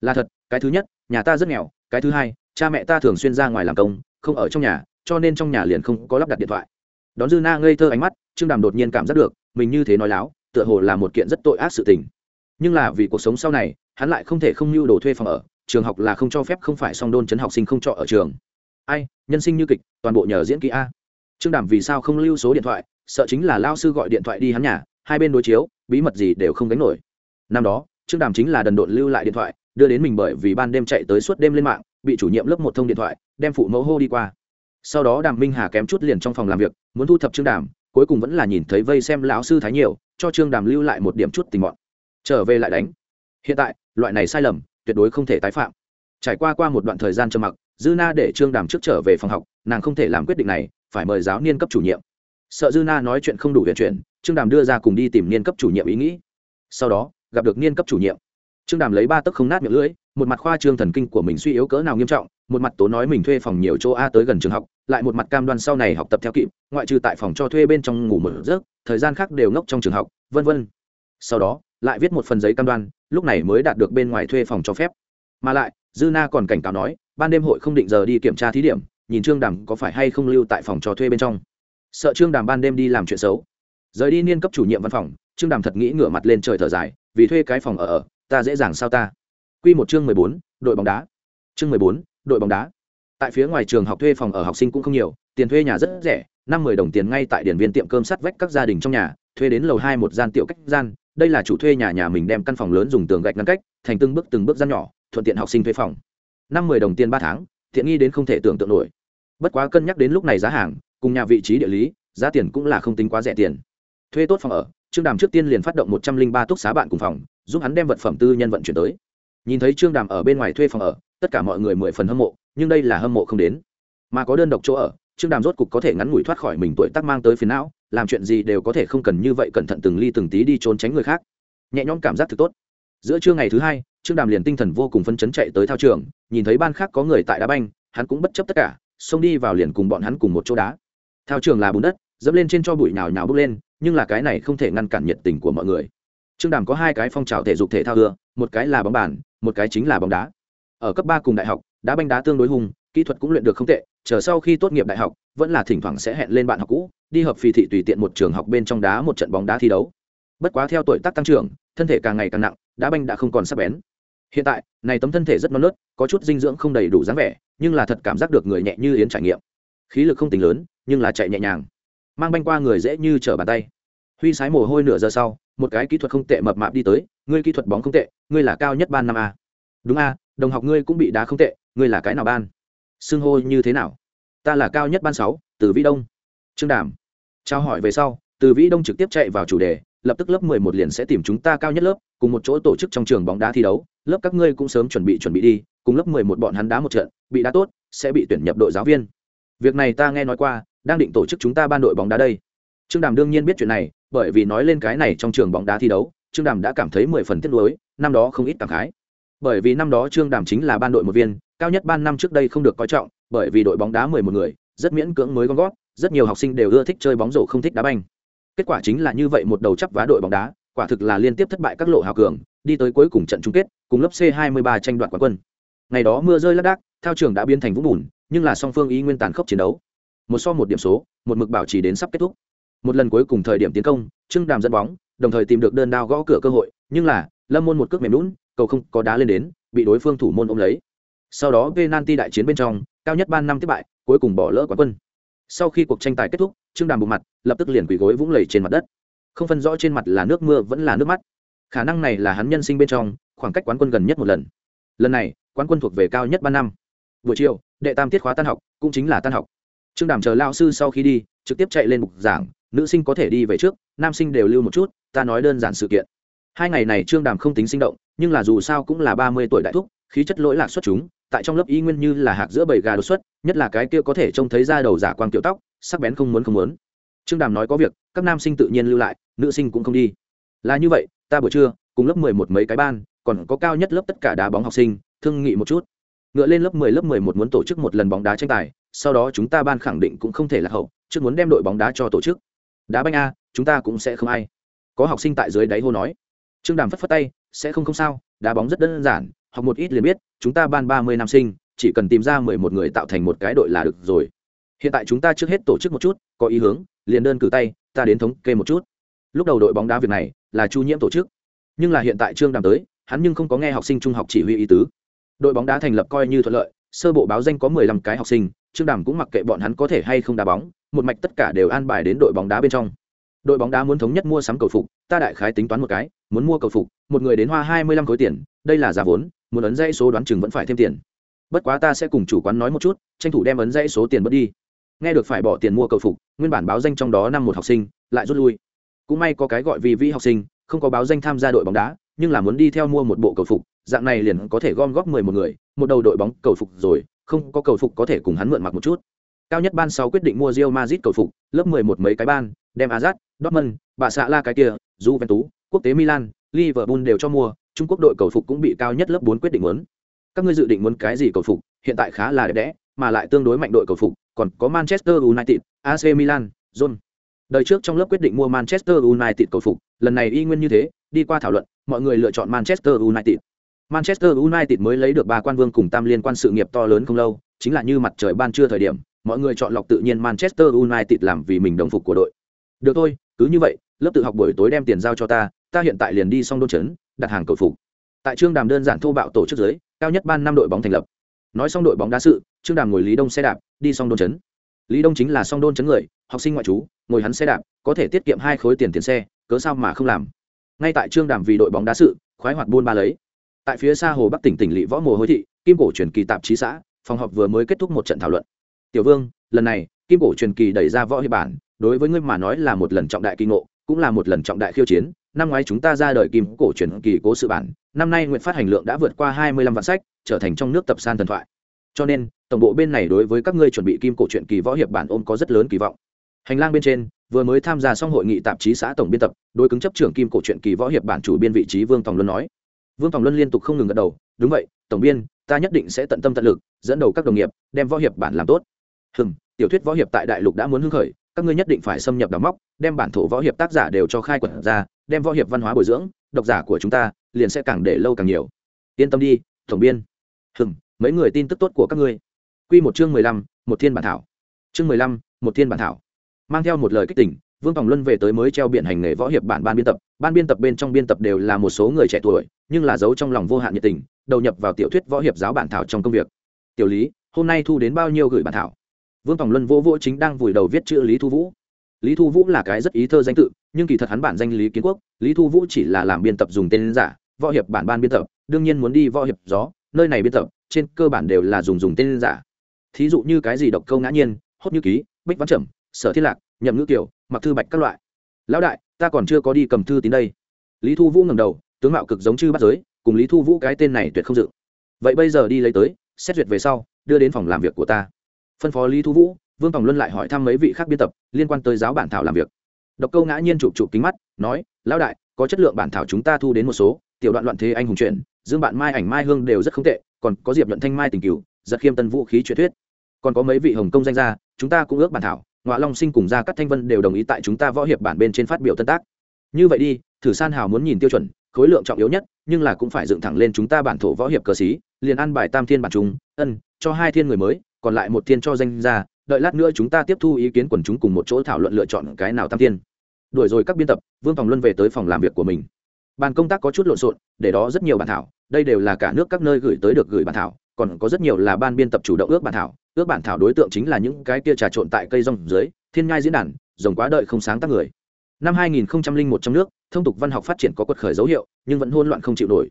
Là thật, cái thứ nhất, nhà ta rất nghèo, cái thứ hai, cha mẹ ta thường xuyên ra ngoài làm công, không ở trong nhà, cho nên trong nhà liền không có lắp đặt điện thoại. Đón dư na ngây thơ ánh mắt, trương đàm đột nhiên cảm giác được, mình như thế nói láo, tựa hồ là một kiện rất tội ác sự tình. Nhưng là vì cuộc sống sau này, hắn lại không thể không lưu đồ thuê phòng ở, trường học là không cho phép, không phải song đôn chấn học sinh không trọ ở trường. Ai, nhân sinh như kịch, toàn bộ nhờ diễn kỹ a. Trương đàm vì sao không lưu số điện thoại, sợ chính là lao sư gọi điện thoại đi hắn nhà, hai bên đối chiếu, bí mật gì đều không gánh nổi. Năm đó trương đàm chính là đần độn lưu lại điện thoại, đưa đến mình bởi vì ban đêm chạy tới suốt đêm lên mạng, bị chủ nhiệm lớp một thông điện thoại, đem phụ mẫu hô đi qua. Sau đó đàm minh hà kém chút liền trong phòng làm việc, muốn thu thập trương đàm, cuối cùng vẫn là nhìn thấy vây xem lão sư thái nhiều, cho trương đàm lưu lại một điểm chút tình mọn. Trở về lại đánh. Hiện tại, loại này sai lầm, tuyệt đối không thể tái phạm. Trải qua qua một đoạn thời gian trầm mặc, dư na để trương đàm trước trở về phòng học, nàng không thể làm quyết định này, phải mời giáo niên cấp chủ nhiệm. Sợ dư na nói chuyện không đủ huyền chuyện trương đàm đưa ra cùng đi tìm niên cấp chủ nhiệm ý nghĩ. Sau đó gặp được niên cấp chủ nhiệm. Trương đàm lấy ba tấc không nát miệng lưỡi, một mặt khoa trương thần kinh của mình suy yếu cỡ nào nghiêm trọng, một mặt tố nói mình thuê phòng nhiều chỗ a tới gần trường học, lại một mặt cam đoan sau này học tập theo kịp, ngoại trừ tại phòng cho thuê bên trong ngủ một giấc, thời gian khác đều ngốc trong trường học, vân vân. Sau đó, lại viết một phần giấy cam đoan, lúc này mới đạt được bên ngoài thuê phòng cho phép. Mà lại, dư na còn cảnh cáo nói, ban đêm hội không định giờ đi kiểm tra thí điểm, nhìn trương đàm có phải hay không lưu tại phòng cho thuê bên trong. Sợ trương đàm ban đêm đi làm chuyện xấu. Rời đi niên cấp chủ nhiệm văn phòng, trương đàm thật nghĩ ngửa mặt lên trời thở dài vì thuê cái phòng ở ở, ta dễ dàng sao ta? Q một chương mười bốn, đội bóng đá. Chương mười bốn, đội bóng đá. Tại phía ngoài trường học thuê phòng ở học sinh cũng không nhiều, tiền thuê nhà rất rẻ, năm mười đồng tiền ngay tại điển viên tiệm cơm sắt vách các gia đình trong nhà, thuê đến lầu hai một gian tiểu cách gian, đây là chủ thuê nhà nhà mình đem căn phòng lớn dùng tường gạch ngăn cách, thành từng bước từng bước gian nhỏ, thuận tiện học sinh thuê phòng. Năm mười đồng tiền ba tháng thiện nghi đến không thể tưởng tượng nổi. Bất quá cân nhắc đến lúc này giá hàng, cùng nhà vị trí địa lý, giá tiền cũng là không tính quá rẻ tiền. Thuê tốt phòng ở trương đàm trước tiên liền phát động một trăm linh ba túc xá bạn cùng phòng, giúp hắn đem vật phẩm tư nhân vận chuyển tới. Nhìn thấy trương đàm ở bên ngoài thuê phòng ở, tất cả mọi người mười phần hâm mộ, nhưng đây là hâm mộ không đến. Mà có đơn độc chỗ ở, trương đàm rốt cục có thể ngắn ngủi thoát khỏi mình tuổi tác mang tới phiền não, làm chuyện gì đều có thể không cần như vậy cẩn thận từng ly từng tí đi trốn tránh người khác. Nhẹ nhõm cảm giác thực tốt. Giữa trưa ngày thứ hai, trương đàm liền tinh thần vô cùng phấn chấn chạy tới thao trường, nhìn thấy ban khác có người tại đá banh, hắn cũng bất chấp tất cả, xông đi vào liền cùng bọn hắn cùng một chỗ đá. Thao trường là bùn đất, dẫm lên trên cho bụi nào nhào bước lên nhưng là cái này không thể ngăn cản nhiệt tình của mọi người. Trương đàm có hai cái phong trào thể dục thể thao ưa, một cái là bóng bàn, một cái chính là bóng đá. Ở cấp ba cùng đại học, đá banh đá tương đối hung, kỹ thuật cũng luyện được không tệ, chờ sau khi tốt nghiệp đại học, vẫn là thỉnh thoảng sẽ hẹn lên bạn học cũ, đi hợp phi thị tùy tiện một trường học bên trong đá một trận bóng đá thi đấu. Bất quá theo tuổi tác tăng trưởng, thân thể càng ngày càng nặng, đá banh đã không còn sắc bén. Hiện tại, này tấm thân thể rất non nớt, có chút dinh dưỡng không đầy đủ dáng vẻ, nhưng là thật cảm giác được người nhẹ như yến trải nghiệm. Khí lực không tính lớn, nhưng là chạy nhẹ nhàng mang banh qua người dễ như trở bàn tay. Huy sái mồ hôi nửa giờ sau, một cái kỹ thuật không tệ mập mạp đi tới, ngươi kỹ thuật bóng không tệ, ngươi là cao nhất ban năm a. Đúng a, đồng học ngươi cũng bị đá không tệ, ngươi là cái nào ban? Xưng hô như thế nào? Ta là cao nhất ban sáu, từ vĩ đông. Trương đàm. Trao hỏi về sau, từ vĩ đông trực tiếp chạy vào chủ đề, lập tức lớp mười một liền sẽ tìm chúng ta cao nhất lớp, cùng một chỗ tổ chức trong trường bóng đá thi đấu. Lớp các ngươi cũng sớm chuẩn bị chuẩn bị đi, cùng lớp mười một bọn hắn đá một trận, bị đá tốt, sẽ bị tuyển nhập đội giáo viên. Việc này ta nghe nói qua đang định tổ chức chúng ta ban đội bóng đá đây. Trương đàm đương nhiên biết chuyện này, bởi vì nói lên cái này trong trường bóng đá thi đấu, trương đàm đã cảm thấy mười phần tiếc nuối, năm đó không ít cảm khái. Bởi vì năm đó trương đàm chính là ban đội một viên, cao nhất ban năm trước đây không được coi trọng, bởi vì đội bóng đá mười một người, rất miễn cưỡng mới gom gót rất nhiều học sinh đều ưa thích chơi bóng rổ không thích đá banh. Kết quả chính là như vậy một đầu chắp vá đội bóng đá, quả thực là liên tiếp thất bại các lộ hào cường, đi tới cuối cùng trận chung kết, cùng lớp c 23 tranh đoạt quán quân. Ngày đó mưa rơi lác đác, thao trường đã biến thành vũng bùn, nhưng là song phương ý nguyên tàn khốc chiến đấu một so một điểm số, một mực bảo trì đến sắp kết thúc. Một lần cuối cùng thời điểm tiến công, trương đàm dẫn bóng, đồng thời tìm được đơn đao gõ cửa cơ hội, nhưng là, lâm môn một cước mềm lún cầu không có đá lên đến, bị đối phương thủ môn ôm lấy. Sau đó penalty đại chiến bên trong, cao nhất ban năm tiếp bại, cuối cùng bỏ lỡ quán quân. Sau khi cuộc tranh tài kết thúc, trương đàm bộ mặt, lập tức liền quỳ gối vũng lầy trên mặt đất. Không phân rõ trên mặt là nước mưa vẫn là nước mắt. Khả năng này là hắn nhân sinh bên trong, khoảng cách quán quân gần nhất một lần. Lần này, quán quân thuộc về cao nhất ban năm. Buổi chiều, đệ tam tiết khóa tan học, cũng chính là tan học trương đàm chờ lao sư sau khi đi, trực tiếp chạy lên mục giảng, nữ sinh có thể đi về trước, nam sinh đều lưu một chút, ta nói đơn giản sự kiện. Hai ngày này trương đàm không tính sinh động, nhưng là dù sao cũng là ba mươi tuổi đại thúc, khí chất lỗi lạc xuất chúng, tại trong lớp y nguyên như là hạc giữa bầy gà đột xuất, nhất là cái kia có thể trông thấy ra đầu giả quang kiểu tóc, sắc bén không muốn không muốn. Trương đàm nói có việc, các nam sinh tự nhiên lưu lại, nữ sinh cũng không đi. Là như vậy, ta buổi trưa, cùng lớp mười một mấy cái ban, còn có cao nhất lớp tất cả đá bóng học sinh, thương nghị một chút. Ngựa lên lớp mười lớp mười một muốn tổ chức một lần bóng đá tranh tài sau đó chúng ta ban khẳng định cũng không thể là hậu, trước muốn đem đội bóng đá cho tổ chức. Đá banh a, chúng ta cũng sẽ không ai. Có học sinh tại dưới đáy hô nói. Trương đàm phất phất tay, sẽ không không sao, đá bóng rất đơn giản, học một ít liền biết, chúng ta ban ba mươi nam sinh, chỉ cần tìm ra mười một người tạo thành một cái đội là được rồi. Hiện tại chúng ta trước hết tổ chức một chút, có ý hướng, liền đơn cử tay, ta đến thống kê một chút. Lúc đầu đội bóng đá việc này là chu nhiễm tổ chức. Nhưng là hiện tại trương đàm tới, hắn nhưng không có nghe học sinh trung học chỉ huy ý tứ. Đội bóng đá thành lập coi như thuận lợi, sơ bộ báo danh có mười lăm cái học sinh trương đàm cũng mặc kệ bọn hắn có thể hay không đá bóng, một mạch tất cả đều an bài đến đội bóng đá bên trong. Đội bóng đá muốn thống nhất mua sắm cầu phục, ta đại khái tính toán một cái, muốn mua cầu phục, một người đến hoa hai mươi lăm khối tiền, đây là giá vốn, muốn ấn dãy số đoán chừng vẫn phải thêm tiền. Bất quá ta sẽ cùng chủ quán nói một chút, tranh thủ đem ấn dãy số tiền bớt đi. Nghe được phải bỏ tiền mua cầu phục, nguyên bản báo danh trong đó năm một học sinh, lại rút lui. Cũng may có cái gọi vì vĩ học sinh, không có báo danh tham gia đội bóng đá, nhưng là muốn đi theo mua một bộ cầu phục, dạng này liền có thể gom góp mười một người, một đầu đội bóng cầu phục rồi không có cầu phục có thể cùng hắn mượn mặc một chút. Cao nhất ban sáu quyết định mua Real Madrid cầu phục lớp mười một mấy cái ban đem Azat, Dortmund, bà xạ la cái kia Juventus, quốc tế Milan, Liverpool đều cho mua Trung Quốc đội cầu phục cũng bị cao nhất lớp bốn quyết định muốn. Các ngươi dự định muốn cái gì cầu phục? Hiện tại khá là đẹp đẽ mà lại tương đối mạnh đội cầu phục còn có Manchester United, AC Milan, John. Đời trước trong lớp quyết định mua Manchester United cầu phục, lần này y nguyên như thế, đi qua thảo luận mọi người lựa chọn manchester united manchester united mới lấy được ba quan vương cùng tam liên quan sự nghiệp to lớn không lâu chính là như mặt trời ban trưa thời điểm mọi người chọn lọc tự nhiên manchester united làm vì mình đồng phục của đội. Được thôi cứ như vậy lớp tự học buổi tối đem tiền giao cho ta ta hiện tại liền đi xong đôn chấn đặt hàng cầu phục. Tại trương đàm đơn giản thô bạo tổ chức dưới, cao nhất ban năm đội bóng thành lập. Nói xong đội bóng đá sự trương đàm ngồi lý đông xe đạp đi xong đôn chấn. Lý đông chính là xong đôn chấn người học sinh ngoại trú ngồi hắn xe đạp có thể tiết kiệm hai khối tiền tiền xe cớ sao mà không làm? Ngay tại trương đàm vì đội bóng đá sự khoái hoạt buôn ba lấy tại phía xa hồ bắc tỉnh tỉnh lỵ võ mồ hối thị, kim cổ truyền kỳ tạp chí xã, phòng họp vừa mới kết thúc một trận thảo luận. Tiểu vương, lần này, kim cổ truyền kỳ đẩy ra võ hiệp bản, đối với ngươi mà nói là một lần trọng đại kinh ngộ, cũng là một lần trọng đại khiêu chiến. Năm ngoái chúng ta ra đời kim cổ truyền kỳ cố sự bản, năm nay nguyện phát hành lượng đã vượt qua hai mươi lăm vạn sách, trở thành trong nước tập san thần thoại. Cho nên, tổng bộ bên này đối với các ngươi chuẩn bị kim cổ truyện kỳ võ hiệp bản ôm có rất lớn kỳ vọng. Hành lang bên trên, vừa mới tham gia xong hội nghị tạp chí xã tổng biên tập, đối cứng chấp trưởng kim cổ truyện kỳ võ hiệp bản chủ biên vị trí vương tòng luân nói vương tòng luân liên tục không ngừng gật đầu đúng vậy tổng biên ta nhất định sẽ tận tâm tận lực dẫn đầu các đồng nghiệp đem võ hiệp bản làm tốt hừng tiểu thuyết võ hiệp tại đại lục đã muốn hưng khởi các ngươi nhất định phải xâm nhập đào móc đem bản thổ võ hiệp tác giả đều cho khai quật ra đem võ hiệp văn hóa bồi dưỡng độc giả của chúng ta liền sẽ càng để lâu càng nhiều yên tâm đi tổng biên hừng mấy người tin tức tốt của các ngươi Quy một chương mười lăm, một thiên bản thảo. Chương mười lăm, một thiên bản thảo. Mang theo một lời kích tỉnh, Vương Tòng Luân về tới mới treo biển hành nghề võ hiệp bản ban biên tập, ban biên tập bên trong biên tập đều là một số người trẻ tuổi, nhưng là giấu trong lòng vô hạn nhiệt tình, đầu nhập vào tiểu thuyết võ hiệp giáo bản thảo trong công việc. Tiểu Lý, hôm nay thu đến bao nhiêu gửi bản thảo? Vương Tòng Luân vô vô chính đang vùi đầu viết chữ Lý Thu Vũ. Lý Thu Vũ là cái rất ý thơ danh tự, nhưng kỳ thật hắn bản danh Lý Kiến Quốc, Lý Thu Vũ chỉ là làm biên tập dùng tên giả, võ hiệp bản ban biên tập, đương nhiên muốn đi võ hiệp gió, nơi này biên tập, trên cơ bản đều là dùng dùng tên giả thí dụ như cái gì độc câu ngã nhiên hốt như ký bích văn trầm sở thiết lạc nhậm ngữ kiều mặc thư bạch các loại. Lão đại, ta còn chưa có đi cầm thư tín đây. Lý thu vũ ngầm đầu, tướng mạo cực giống chư bắt giới, cùng lý thu vũ cái tên này tuyệt không dự. Vậy bây giờ đi lấy tới, xét duyệt về sau, đưa đến phòng làm việc của ta. Phân phó lý thu vũ, vương tòng luân lại hỏi thăm mấy vị khác biên tập liên quan tới giáo bản thảo làm việc. Độc câu ngã nhiên chụp chụp kính mắt, nói, lão đại, có chất lượng bản thảo chúng ta thu đến một số, tiểu đoạn loạn thế anh hùng truyện dương bạn mai ảnh mai hương đều rất không tệ, còn có diệp luận thanh mai tình cửu, giật khiêm tân vũ khí truyền thuyết. Còn có mấy vị hồng công danh gia, chúng ta cũng ước bản thảo ngọa long sinh cùng gia cắt thanh vân đều đồng ý tại chúng ta võ hiệp bản bên trên phát biểu tân tác. Như vậy đi, thử san hào muốn nhìn tiêu chuẩn, khối lượng trọng yếu nhất, nhưng là cũng phải dựng thẳng lên chúng ta bản thổ võ hiệp cờ xí, liền ăn bài tam thiên bản chúng, ân, cho hai thiên người mới, còn lại một thiên cho danh gia, đợi lát nữa chúng ta tiếp thu ý kiến quần chúng cùng một chỗ thảo luận lựa chọn cái nào tam thiên. Đuổi rồi các biên tập, vương phòng luân về tới phòng làm việc của mình. Bàn công tác có chút lộn xộn, để đó rất nhiều bản thảo, đây đều là cả nước các nơi gửi tới được gửi bản thảo, còn có rất nhiều là ban biên tập chủ động ước bản thảo ước bản thảo đối tượng chính là những cái kia trà trộn tại cây rong dưới, thiên ngai diễn đàn, rồng quá đợi không sáng tác người. Năm 2001 trong nước, thông tục văn học phát triển có quật khởi dấu hiệu, nhưng vẫn hôn loạn không chịu nổi.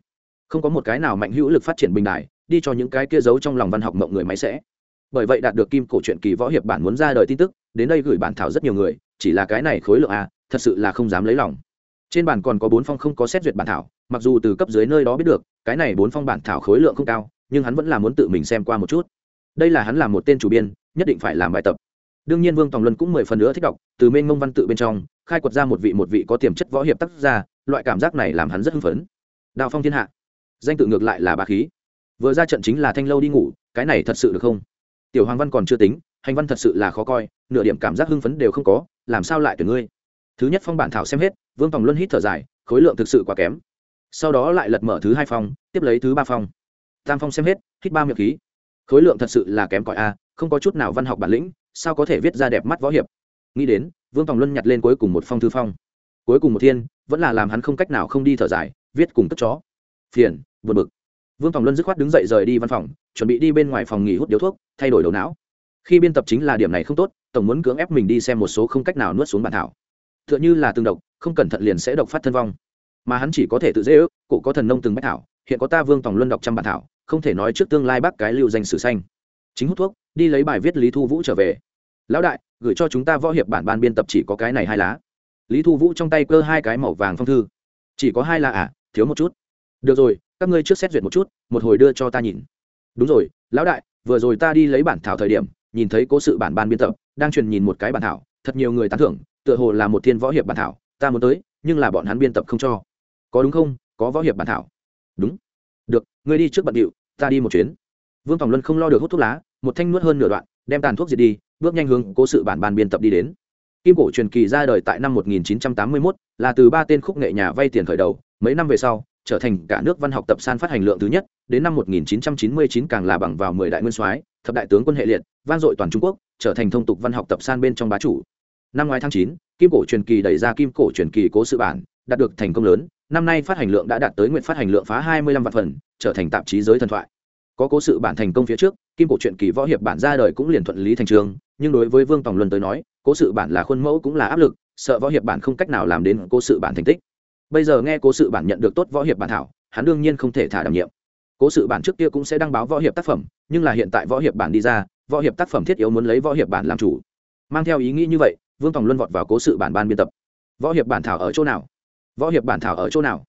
Không có một cái nào mạnh hữu lực phát triển bình đại, đi cho những cái kia giấu trong lòng văn học mộng người máy sẽ. Bởi vậy đạt được kim cổ truyện kỳ võ hiệp bản muốn ra đời tin tức, đến đây gửi bản thảo rất nhiều người, chỉ là cái này khối lượng a, thật sự là không dám lấy lòng. Trên bản còn có bốn phong không có xét duyệt bản thảo, mặc dù từ cấp dưới nơi đó biết được, cái này bốn phong bản thảo khối lượng không cao, nhưng hắn vẫn là muốn tự mình xem qua một chút đây là hắn là một tên chủ biên, nhất định phải làm bài tập. Đương nhiên vương tòng luân cũng mười phần nữa thích đọc, từ mênh mông văn tự bên trong, khai quật ra một vị một vị có tiềm chất võ hiệp tác gia, loại cảm giác này làm hắn rất hưng phấn. Đào phong thiên hạ. Danh tự ngược lại là bà khí. Vừa ra trận chính là thanh lâu đi ngủ, cái này thật sự được không? Tiểu hoàng văn còn chưa tính, hành văn thật sự là khó coi, nửa điểm cảm giác hưng phấn đều không có, làm sao lại tuyển ngươi? Thứ nhất phong bản thảo xem hết, vương tòng luân hít thở dài, khối lượng thực sự quá kém. Sau đó lại lật mở thứ hai phong, tiếp lấy thứ ba phong. Tam phong xem hết, hít ba miệng khí khối lượng thật sự là kém cỏi a, không có chút nào văn học bản lĩnh, sao có thể viết ra đẹp mắt võ hiệp? Nghĩ đến, vương tòng luân nhặt lên cuối cùng một phong thư phong. Cuối cùng một thiên, vẫn là làm hắn không cách nào không đi thở dài, viết cùng tức chó. Phiền, buồn bực. Vương tòng luân dứt khoát đứng dậy rời đi văn phòng, chuẩn bị đi bên ngoài phòng nghỉ hút điếu thuốc, thay đổi đầu não. Khi biên tập chính là điểm này không tốt, tổng muốn cưỡng ép mình đi xem một số không cách nào nuốt xuống bản thảo. T h ư ợ n h ư là tương độc, không cẩn thận liền sẽ độc phát thân vong. Mà hắn chỉ có thể tự dễ ước cụ có thần nông từng bách thảo hiện có ta vương tòng luân đọc trăm bản thảo, không thể nói trước tương lai bác cái lưu danh sử xanh. Chính hút thuốc, đi lấy bài viết lý thu vũ trở về. Lão đại, gửi cho chúng ta võ hiệp bản ban biên tập chỉ có cái này hai lá. Lý thu vũ trong tay cơ hai cái màu vàng phong thư. Chỉ có hai lá à thiếu một chút. Được rồi, các ngươi trước xét duyệt một chút, một hồi đưa cho ta nhìn. Đúng rồi, lão đại, vừa rồi ta đi lấy bản thảo thời điểm, nhìn thấy cố sự bản ban biên tập, đang truyền nhìn một cái bản thảo, thật nhiều người tán thưởng, tựa hồ là một thiên võ hiệp bản thảo, ta muốn tới, nhưng là bọn hắn biên tập không cho. Có đúng không? Có võ hiệp bản thảo đúng. Được ngươi đi trước bận điệu ta đi một chuyến. Vương tòng luân không lo được hút thuốc lá một thanh nuốt hơn nửa đoạn đem tàn thuốc diệt đi bước nhanh hướng cố sự bản bàn biên tập đi đến. Kim cổ truyền kỳ ra đời tại năm 1981, là từ ba tên khúc nghệ nhà vay tiền khởi đầu mấy năm về sau trở thành cả nước văn học tập san phát hành lượng thứ nhất đến năm 1999 càng là bằng vào 10 đại nguyên soái thập đại tướng quân hệ liệt vang dội toàn trung quốc trở thành thông tục văn học tập san bên trong bá chủ. Năm ngoái tháng 9, kim cổ truyền kỳ đẩy ra kim cổ truyền kỳ cố sự bản đạt được thành công lớn năm nay phát hành lượng đã đạt tới nguyện phát hành lượng phá 25 vạn phần, trở thành tạp chí giới thần thoại. Có cố sự bản thành công phía trước, kim cổ truyện kỳ võ hiệp bản ra đời cũng liền thuận lý thành trường, nhưng đối với vương tòng luân tới nói, cố sự bản là khuôn mẫu cũng là áp lực, sợ võ hiệp bản không cách nào làm đến cố sự bản thành tích. Bây giờ nghe cố sự bản nhận được tốt võ hiệp bản thảo, hắn đương nhiên không thể thả đảm nhiệm. Cố sự bản trước kia cũng sẽ đăng báo võ hiệp tác phẩm, nhưng là hiện tại võ hiệp bản đi ra, võ hiệp tác phẩm thiết yếu muốn lấy võ hiệp bản làm chủ. Mang theo ý nghĩ như vậy, vương tòng luân vọt vào cố sự bản ban biên tập. Võ hiệp bản thảo ở chỗ nào? Võ hiệp bản thảo ở chỗ nào?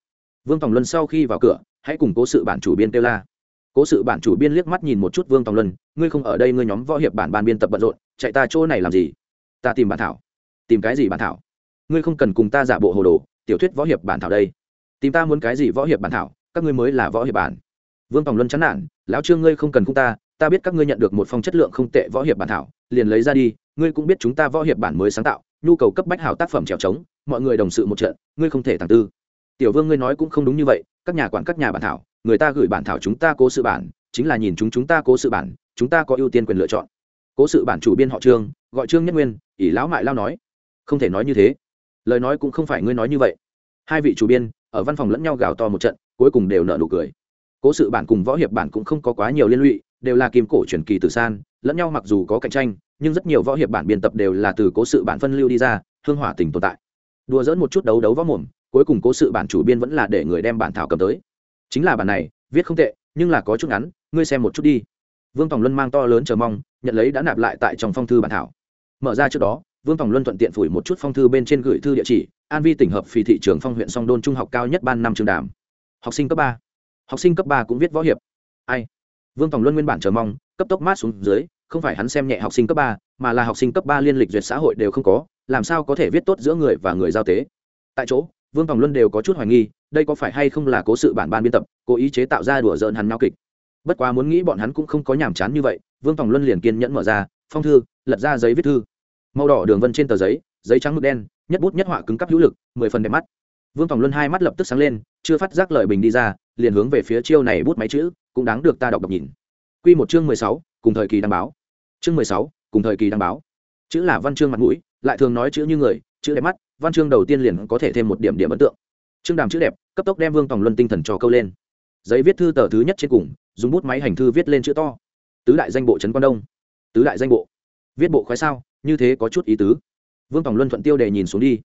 Vương tòng luân sau khi vào cửa, hãy cùng cố sự bản chủ biên kêu la. Cố sự bản chủ biên liếc mắt nhìn một chút vương tòng luân, ngươi không ở đây ngươi nhóm võ hiệp bản ban biên tập bận rộn, chạy ta chỗ này làm gì? Ta tìm bản thảo. Tìm cái gì bản thảo? Ngươi không cần cùng ta giả bộ hồ đồ, tiểu thuyết võ hiệp bản thảo đây. Tìm ta muốn cái gì võ hiệp bản thảo, các ngươi mới là võ hiệp bản. Vương tòng luân chán nản, lão trương ngươi không cần không ta ta biết các ngươi nhận được một phong chất lượng không tệ võ hiệp bản thảo, liền lấy ra đi, ngươi cũng biết chúng ta võ hiệp bản mới sáng tạo nhu cầu cấp bách hảo tác phẩm trèo trống, mọi người đồng sự một trận, ngươi không thể thẳng tư. Tiểu vương ngươi nói cũng không đúng như vậy, các nhà quản các nhà bản thảo, người ta gửi bản thảo chúng ta cố sự bản, chính là nhìn chúng chúng ta cố sự bản, chúng ta có ưu tiên quyền lựa chọn. Cố sự bản chủ biên họ trương, gọi trương nhất nguyên, ỷ lão mại lao nói. Không thể nói như thế. Lời nói cũng không phải ngươi nói như vậy. Hai vị chủ biên, ở văn phòng lẫn nhau gào to một trận, cuối cùng đều nợ nụ cười. Cố sự bản cùng võ hiệp bản cũng không có quá nhiều liên lụy, đều là kim cổ truyền kỳ từ san lẫn nhau mặc dù có cạnh tranh, nhưng rất nhiều võ hiệp bản biên tập đều là từ cố sự bản phân lưu đi ra, hương hỏa tình tồn tại. Đùa dỡn một chút đấu đấu võ mồm, cuối cùng cố sự bản chủ biên vẫn là để người đem bản thảo cầm tới. Chính là bản này, viết không tệ, nhưng là có chút ngắn, ngươi xem một chút đi. Vương tòng luân mang to lớn chờ mong, nhận lấy đã nạp lại tại trong phong thư bản thảo. Mở ra trước đó, vương tòng luân thuận tiện phủi một chút phong thư bên trên gửi thư địa chỉ, an vi tỉnh hợp phì thị trường phong huyện song đôn trung học cao nhất ban năm trường đàm. Học sinh cấp ba. Học sinh cấp ba cũng viết võ hiệp. Ai? Vương tòng luân nguyên bản chờ mong cấp tốc mát xuống dưới, không phải hắn xem nhẹ học sinh cấp ba, mà là học sinh cấp ba liên lịch duyệt xã hội đều không có, làm sao có thể viết tốt giữa người và người giao tế? Tại chỗ, vương tòng luân đều có chút hoài nghi, đây có phải hay không là cố sự bản ban biên tập, cố ý chế tạo ra đùa giỡn hắn nao kịch? Bất quá muốn nghĩ bọn hắn cũng không có nhàm chán như vậy, vương tòng luân liền kiên nhẫn mở ra, phong thư, lật ra giấy viết thư. Màu đỏ đường vân trên tờ giấy giấy trắng mực đen, nhất bút nhất họa cứng cắp hữu lực, mười phần đẹp mắt. Vương tòng luân hai mắt lập tức sáng lên, chưa phát giác lời bình đi ra, liền hướng về phía chiêu này bút máy chữ, cũng đáng được ta đọc đọc nhìn quy một chương mười sáu, cùng thời kỳ đăng báo. Chương mười sáu, cùng thời kỳ đăng báo. Chữ là văn chương mặt mũi, lại thường nói chữ như người, chữ đẹp mắt, văn chương đầu tiên liền có thể thêm một điểm điểm ấn tượng. Chương đàm chữ đẹp, cấp tốc đem vương tòng luân tinh thần cho câu lên. Giấy viết thư tờ thứ nhất trên cùng, dùng bút máy hành thư viết lên chữ to. Tứ đại danh bộ trấn quan đông. Tứ đại danh bộ. Viết bộ khoái sao, như thế có chút ý tứ. Vương tòng luân thuận tiêu đề nhìn xuống đi.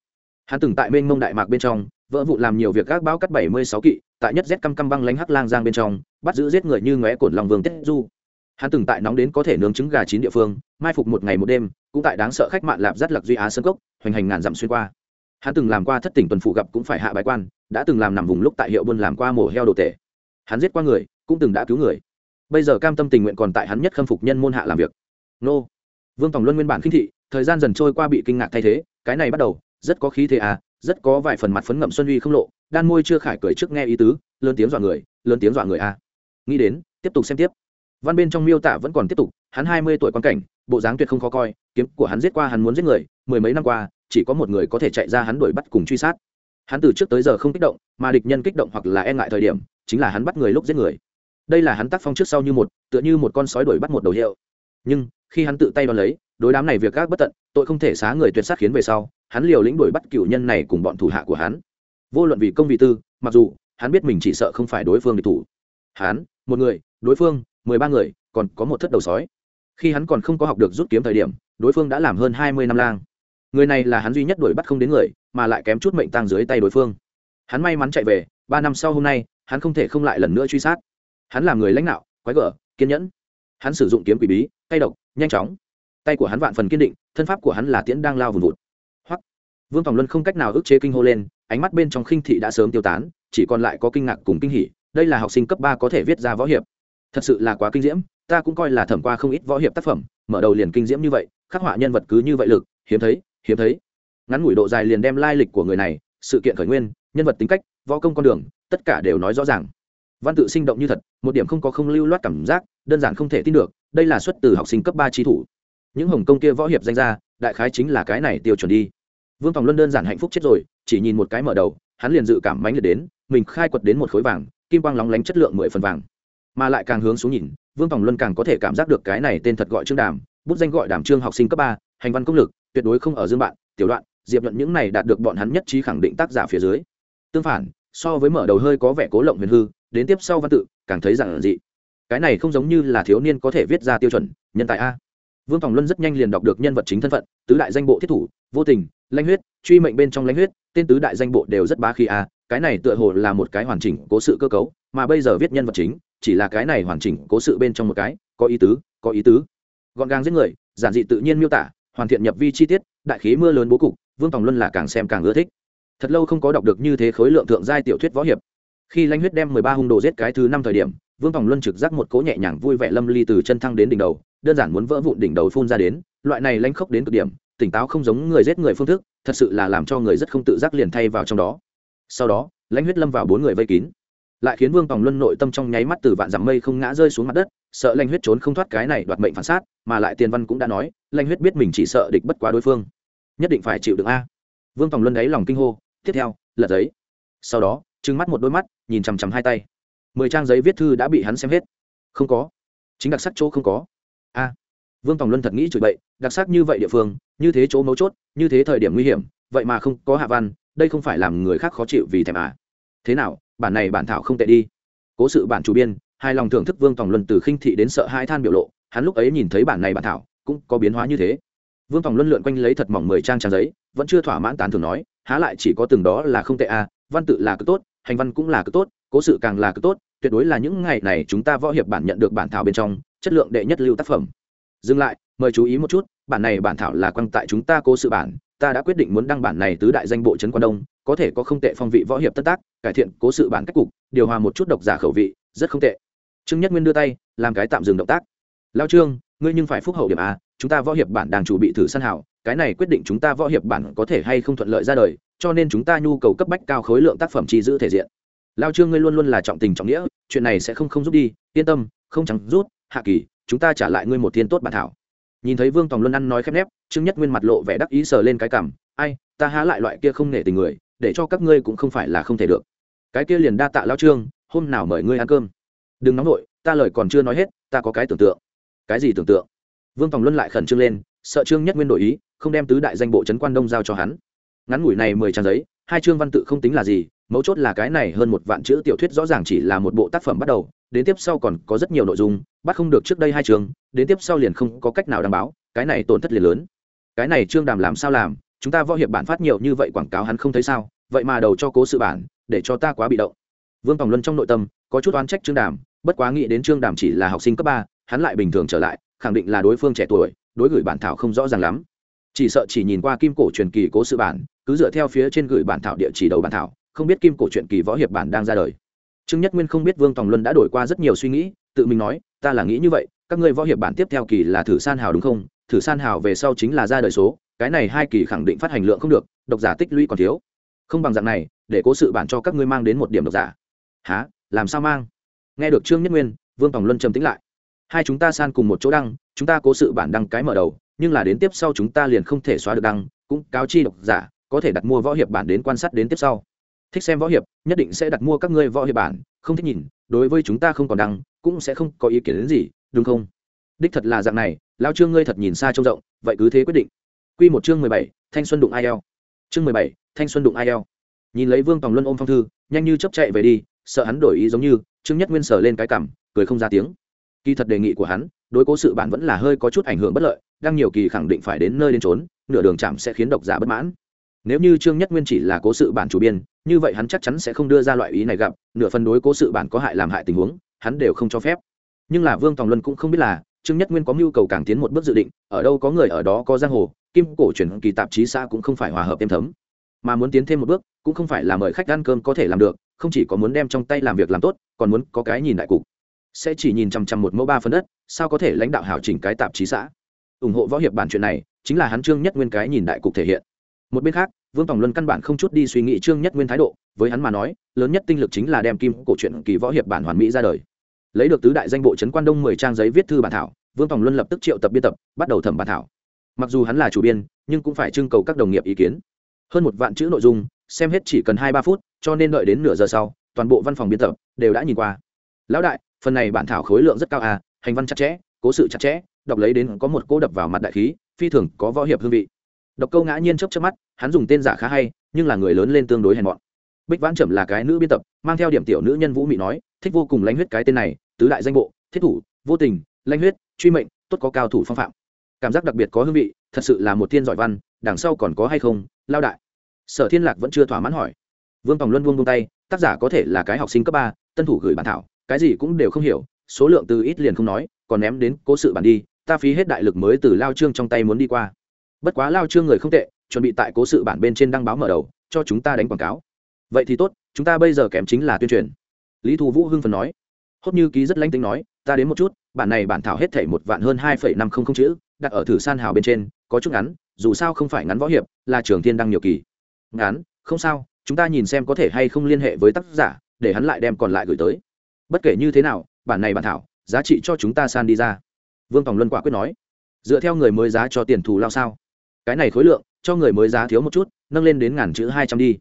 Hắn từng tại Mên mông đại mạc bên trong vợ vụ làm nhiều việc các báo cắt bảy mươi sáu kỵ, tại nhất rét căm căm băng lánh hắc lang giang bên trong, bắt giữ giết người như ngóe cổn lòng vương tết du. Hắn từng tại nóng đến có thể nướng trứng gà chín địa phương, mai phục một ngày một đêm, cũng tại đáng sợ khách mạn lạp rất lạc duy á sơn cốc, hoành hành ngàn dặm xuyên qua. Hắn từng làm qua thất tỉnh tuần phụ gặp cũng phải hạ bái quan, đã từng làm nằm vùng lúc tại hiệu buôn làm qua mổ heo đồ tể. Hắn giết qua người, cũng từng đã cứu người. Bây giờ cam tâm tình nguyện còn tại hắn nhất khâm phục nhân môn hạ làm việc. Nô. Vương tòng luân nguyên bản khinh thị, thời gian dần trôi qua bị kinh ngạc thay thế, cái này bắt đầu, rất có khí thế à rất có vài phần mặt phấn ngậm xuân uy không lộ, đan môi chưa khải cười trước nghe ý tứ, lớn tiếng dọa người, lớn tiếng dọa người à. Nghĩ đến, tiếp tục xem tiếp. Văn bên trong miêu tả vẫn còn tiếp tục, hắn hai mươi tuổi quan cảnh, bộ dáng tuyệt không khó coi, kiếm của hắn giết qua hắn muốn giết người, mười mấy năm qua, chỉ có một người có thể chạy ra hắn đuổi bắt cùng truy sát. Hắn từ trước tới giờ không kích động, mà địch nhân kích động hoặc là e ngại thời điểm, chính là hắn bắt người lúc giết người. Đây là hắn tác phong trước sau như một, tựa như một con sói đuổi bắt một đầu hiệu. Nhưng khi hắn tự tay đo lấy, đối đám này việc các bất tận, tội không thể xá người tuyệt sát khiến về sau, hắn liều lĩnh đuổi bắt cựu nhân này cùng bọn thủ hạ của hắn. Vô luận vì công vị tư, mặc dù, hắn biết mình chỉ sợ không phải đối phương địch thủ. Hắn, một người, đối phương, mười ba người, còn có một thất đầu sói. Khi hắn còn không có học được rút kiếm thời điểm, đối phương đã làm hơn hai mươi năm lang. Người này là hắn duy nhất đuổi bắt không đến người, mà lại kém chút mệnh tăng dưới tay đối phương. Hắn may mắn chạy về, ba năm sau hôm nay, hắn không thể không lại lần nữa truy sát. Hắn là người lãnh đạo, quái gở, kiên nhẫn hắn sử dụng kiếm quỷ bí, tay độc, nhanh chóng. Tay của hắn vạn phần kiên định, thân pháp của hắn là tiễn đang lao vùn vụt. Hoặc vương tòng luân không cách nào ức chế kinh hô lên, ánh mắt bên trong khinh thị đã sớm tiêu tán, chỉ còn lại có kinh ngạc cùng kinh hỉ, đây là học sinh cấp ba có thể viết ra võ hiệp. Thật sự là quá kinh diễm, ta cũng coi là thẩm qua không ít võ hiệp tác phẩm, mở đầu liền kinh diễm như vậy, khắc họa nhân vật cứ như vậy lực, hiếm thấy hiếm thấy. Ngắn ngủi độ dài liền đem lai lịch của người này, sự kiện khởi nguyên, nhân vật tính cách, võ công con đường, tất cả đều nói rõ ràng. Văn tự sinh động như thật, một điểm không có không lưu loát cảm giác đơn giản không thể tin được, đây là xuất từ học sinh cấp ba trí thủ. Những hồng công kia võ hiệp danh ra đại khái chính là cái này tiêu chuẩn đi. Vương tòng luân đơn giản hạnh phúc chết rồi, chỉ nhìn một cái mở đầu, hắn liền dự cảm mánh liệt đến, mình khai quật đến một khối vàng, kim quang lóng lánh chất lượng mười phần vàng. Mà lại càng hướng xuống nhìn, vương tòng luân càng có thể cảm giác được cái này tên thật gọi trương đàm, bút danh gọi đàm trương học sinh cấp ba, hành văn công lực, tuyệt đối không ở dương bạn, tiểu đoạn, diệp luận những này đạt được bọn hắn nhất trí khẳng định tác giả phía dưới. Tương phản, so với mở đầu hơi có vẻ cố lộng huyền hư, đến tiếp sau văn tự, càng thấy rằng dị cái này không giống như là thiếu niên có thể viết ra tiêu chuẩn, nhân tài a. Vương tòng luân rất nhanh liền đọc được nhân vật chính thân phận, tứ đại danh bộ thiết thủ, vô tình lanh huyết, truy mệnh bên trong lanh huyết, tên tứ đại danh bộ đều rất bá khí a, cái này tựa hồ là một cái hoàn chỉnh cố sự cơ cấu, mà bây giờ viết nhân vật chính, chỉ là cái này hoàn chỉnh cố sự bên trong một cái, có ý tứ, có ý tứ. Gọn gàng giết người, giản dị tự nhiên miêu tả, hoàn thiện nhập vi chi tiết, đại khí mưa lớn bố cục, vương tòng luân là càng xem càng ưa thích. Thật lâu không có đọc được như thế khối lượng thượng giai tiểu thuyết võ hiệp. Khi lãnh huyết đem mười ba hung đồ giết cái thứ năm thời điểm vương tòng luân trực giác một cỗ nhẹ nhàng vui vẻ lâm ly từ chân thăng đến đỉnh đầu, đơn giản muốn vỡ vụn đỉnh đầu phun ra đến, loại này lanh khốc đến cực điểm, tỉnh táo không giống người giết người phương thức, thật sự là làm cho người rất không tự giác liền thay vào trong đó. Sau đó, lãnh huyết lâm vào bốn người vây kín. Lại khiến vương tòng luân nội tâm trong nháy mắt từ vạn dặm mây không ngã rơi xuống mặt đất, sợ lanh huyết trốn không thoát cái này đoạt mệnh phản sát, mà lại tiền văn cũng đã nói lanh huyết biết mình chỉ sợ địch bất quá đối phương. Nhất định phải chịu được a. Vương tòng luân đáy lòng kinh hô, tiếp theo, lật giấy. Sau đó, trừng mắt một đôi mắt, nhìn chằm chằm hai tay mười trang giấy viết thư đã bị hắn xem hết. Không có. Chính đặc sắc chỗ không có. A. Vương tòng luân thật nghĩ chửi bậy, đặc sắc như vậy địa phương, như thế chỗ mấu chốt, như thế thời điểm nguy hiểm, vậy mà không có hạ văn, đây không phải làm người khác khó chịu vì thèm à. Thế nào, bản này bản thảo không tệ đi. Cố sự bản chủ biên hai lòng thưởng thức vương tòng luân từ khinh thị đến sợ hai than biểu lộ, hắn lúc ấy nhìn thấy bản này bản thảo, cũng có biến hóa như thế. Vương tòng luân lượn quanh lấy thật mỏng mười trang trang giấy, vẫn chưa thỏa mãn tán thường nói, há lại chỉ có từng đó là không tệ à văn tự là cứ tốt, hành văn cũng là cứ tốt cố sự càng là cực tốt, tuyệt đối là những ngày này chúng ta võ hiệp bản nhận được bản thảo bên trong, chất lượng đệ nhất lưu tác phẩm. Dừng lại, mời chú ý một chút, bản này bản thảo là quăng tại chúng ta cố sự bản, ta đã quyết định muốn đăng bản này tứ đại danh bộ trấn quan đông, có thể có không tệ phong vị võ hiệp tất tác, cải thiện cố sự bản cách cục, điều hòa một chút độc giả khẩu vị, rất không tệ. Trương nhất nguyên đưa tay, làm cái tạm dừng động tác. Lao trương, ngươi nhưng phải phúc hậu điểm a, chúng ta võ hiệp bản đang chủ bị thử săn hảo, cái này quyết định chúng ta võ hiệp bản có thể hay không thuận lợi ra đời, cho nên chúng ta nhu cầu cấp bách cao khối lượng tác phẩm chi giữ thể diện lao trương ngươi luôn luôn là trọng tình trọng nghĩa, chuyện này sẽ không không giúp đi, yên tâm, không chẳng rút, hạ kỳ, chúng ta trả lại ngươi một thiên tốt bản thảo. Nhìn thấy vương tòng luân ăn nói khép nép, trương nhất nguyên mặt lộ vẻ đắc ý sờ lên cái cảm ai, ta há lại loại kia không nể tình người, để cho các ngươi cũng không phải là không thể được. Cái kia liền đa tạ lao trương, hôm nào mời ngươi ăn cơm. Đừng nóng nổi ta lời còn chưa nói hết, ta có cái tưởng tượng. Cái gì tưởng tượng? Vương tòng luân lại khẩn trương lên, sợ trương nhất nguyên đổi ý, không đem tứ đại danh bộ trấn quan đông giao cho hắn. Ngắn ngủi này mười trang giấy, hai chương văn tự không tính là gì mấu chốt là cái này hơn một vạn chữ tiểu thuyết rõ ràng chỉ là một bộ tác phẩm bắt đầu, đến tiếp sau còn có rất nhiều nội dung, bắt không được trước đây hai chương, đến tiếp sau liền không có cách nào đảm bảo, cái này tổn thất liền lớn. Cái này trương đàm làm sao làm, chúng ta võ hiệp bản phát nhiều như vậy quảng cáo hắn không thấy sao, vậy mà đầu cho cố sự bản, để cho ta quá bị động. Vương tòng luân trong nội tâm, có chút oán trách trương đàm, bất quá nghĩ đến trương đàm chỉ là học sinh cấp ba, hắn lại bình thường trở lại, khẳng định là đối phương trẻ tuổi, đối gửi bản thảo không rõ ràng lắm. Chỉ sợ chỉ nhìn qua kim cổ truyền kỳ cố sự bản, cứ dựa theo phía trên gửi bản thảo địa chỉ đầu bản thảo không biết kim cổ truyện kỳ võ hiệp bản đang ra đời. Trương nhất nguyên không biết vương tòng luân đã đổi qua rất nhiều suy nghĩ, tự mình nói, ta là nghĩ như vậy, các ngươi võ hiệp bản tiếp theo kỳ là thử san hào đúng không? Thử san hào về sau chính là ra đời số, cái này hai kỳ khẳng định phát hành lượng không được, độc giả tích lũy còn thiếu. Không bằng dạng này, để cố sự bản cho các ngươi mang đến một điểm độc giả. Há làm sao mang? Nghe được trương nhất nguyên, vương tòng luân trầm tính lại. Hai chúng ta san cùng một chỗ đăng, chúng ta cố sự bản đăng cái mở đầu, nhưng là đến tiếp sau chúng ta liền không thể xóa được đăng, cũng cáo chi độc giả, có thể đặt mua võ hiệp bản đến quan sát đến tiếp sau thích xem võ hiệp, nhất định sẽ đặt mua các ngươi võ hiệp bản, không thích nhìn, đối với chúng ta không còn đăng, cũng sẽ không có ý kiến đến gì, đúng không? Đích thật là dạng này lao trương ngươi thật nhìn xa trông rộng, vậy cứ thế quyết định. Q một chương mười bảy, thanh xuân đụng ai eo. Chương mười bảy, thanh xuân đụng ai eo. Nhìn lấy vương tòng luân ôm phong thư, nhanh như chấp chạy về đi, sợ hắn đổi ý giống như, trương nhất nguyên sở lên cái cảm cười không ra tiếng. Kỳ thật đề nghị của hắn, đối cố sự bản vẫn là hơi có chút ảnh hưởng bất lợi đang nhiều kỳ khẳng định phải đến nơi đến trốn nửa đường chạm sẽ khiến độc giả bất mãn nếu như trương nhất nguyên chỉ là cố sự bản chủ biên, như vậy hắn chắc chắn sẽ không đưa ra loại ý này gặp, nửa phần đối cố sự bản có hại làm hại tình huống, hắn đều không cho phép. Nhưng là vương tòng luân cũng không biết là, trương nhất nguyên có mưu cầu càng tiến một bước dự định, ở đâu có người ở đó có giang hồ, kim cổ truyền kỳ tạp chí xã cũng không phải hòa hợp êm thấm. Mà muốn tiến thêm một bước, cũng không phải là mời khách ăn cơm có thể làm được, không chỉ có muốn đem trong tay làm việc làm tốt, còn muốn có cái nhìn đại cục. Sẽ chỉ nhìn chằm chằm một mẫu ba phân đất, sao có thể lãnh đạo hảo chỉnh cái tạp chí xã. Ủng hộ võ hiệp bản chuyện này, chính là hắn trương nhất nguyên cái nhìn đại cục thể hiện một bên khác, vương tòng luân căn bản không chút đi suy nghĩ trương nhất nguyên thái độ, với hắn mà nói, lớn nhất tinh lực chính là đem kim cổ truyện kỳ võ hiệp bản hoàn mỹ ra đời. Lấy được tứ đại danh bộ trấn quan đông mười trang giấy viết thư bản thảo, vương tòng luân lập tức triệu tập biên tập, bắt đầu thẩm bản thảo. Mặc dù hắn là chủ biên, nhưng cũng phải trưng cầu các đồng nghiệp ý kiến. Hơn một vạn chữ nội dung, xem hết chỉ cần hai ba phút, cho nên đợi đến nửa giờ sau, toàn bộ văn phòng biên tập đều đã nhìn qua. Lão đại, phần này bản thảo khối lượng rất cao à hành văn chặt chẽ, cố sự chặt chẽ, đọc lấy đến có một cố đập vào mặt đại khí, phi thường có võ hiệp hương vị độc câu ngã nhiên chớp chớp mắt, hắn dùng tên giả khá hay, nhưng là người lớn lên tương đối hèn mọn. Bích vãn trầm là cái nữ biên tập, mang theo điểm tiểu nữ nhân vũ mị nói, thích vô cùng lãnh huyết cái tên này, tứ đại danh bộ, thiết thủ, vô tình, lãnh huyết, truy mệnh, tốt có cao thủ phong phạm. Cảm giác đặc biệt có hương vị, thật sự là một thiên giỏi văn, đằng sau còn có hay không, lao đại. Sở thiên lạc vẫn chưa thỏa mãn hỏi. Vương tòng luân buông buông tay, tác giả có thể là cái học sinh cấp ba, tân thủ gửi bản thảo, cái gì cũng đều không hiểu, số lượng từ ít liền không nói, còn ném đến cố sự bản đi, ta phí hết đại lực mới từ lao trương trong tay muốn đi qua bất quá lao trương người không tệ, chuẩn bị tại cố sự bản bên trên đăng báo mở đầu, cho chúng ta đánh quảng cáo. Vậy thì tốt, chúng ta bây giờ kém chính là tuyên truyền. Lý thu vũ hưng phần nói. Hốt như ký rất lanh tính nói, ta đến một chút, bản này bản thảo hết thể một vạn hơn hai phẩy năm không không chữ, đặt ở thử san hào bên trên, có chút ngắn, dù sao không phải ngắn võ hiệp, là trường thiên đăng nhiều kỳ. Ngắn, không sao, chúng ta nhìn xem có thể hay không liên hệ với tác giả, để hắn lại đem còn lại gửi tới. Bất kể như thế nào, bản này bản thảo, giá trị cho chúng ta san đi ra. Vương tòng luân quả quyết nói. Dựa theo người mới giá cho tiền thù lao sao? Cái này khối lượng cho người mới giá thiếu một chút nâng lên đến ngàn chữ hai trăm đi.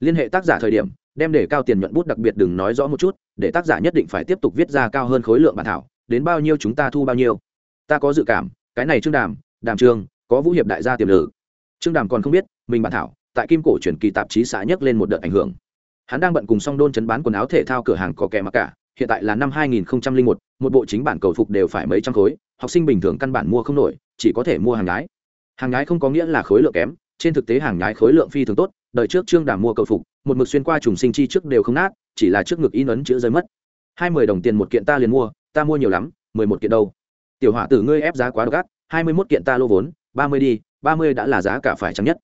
Liên hệ tác giả thời điểm đem để cao tiền nhuận bút đặc biệt đừng nói rõ một chút để tác giả nhất định phải tiếp tục viết ra cao hơn khối lượng bản thảo đến bao nhiêu chúng ta thu bao nhiêu. Ta có dự cảm cái này trương đàm đàm trương có vũ hiệp đại gia tiềm lử trương đàm còn không biết mình bản thảo tại kim cổ truyền kỳ tạp chí xã nhấc lên một đợt ảnh hưởng. Hắn đang bận cùng song đôn chấn bán quần áo thể thao cửa hàng có kẻ mặc cả hiện tại là năm 2001, một bộ chính bản cầu phục đều phải mấy trăm khối học sinh bình thường căn bản mua không nổi chỉ có thể mua hàng lái hàng nhái không có nghĩa là khối lượng kém, trên thực tế hàng nhái khối lượng phi thường tốt đợi trước trương đàm mua cầu phục, một mực xuyên qua trùng sinh chi trước đều không nát, chỉ là trước ngực in ấn chữ rơi mất. Hai mươi đồng tiền một kiện ta liền mua, ta mua nhiều lắm, mười một kiện đâu. Tiểu hỏa tử, ngươi ép giá quá độc ác, hai mươi mốt kiện ta lô vốn, ba mươi đi, ba mươi đã là giá cả phải chăng nhất.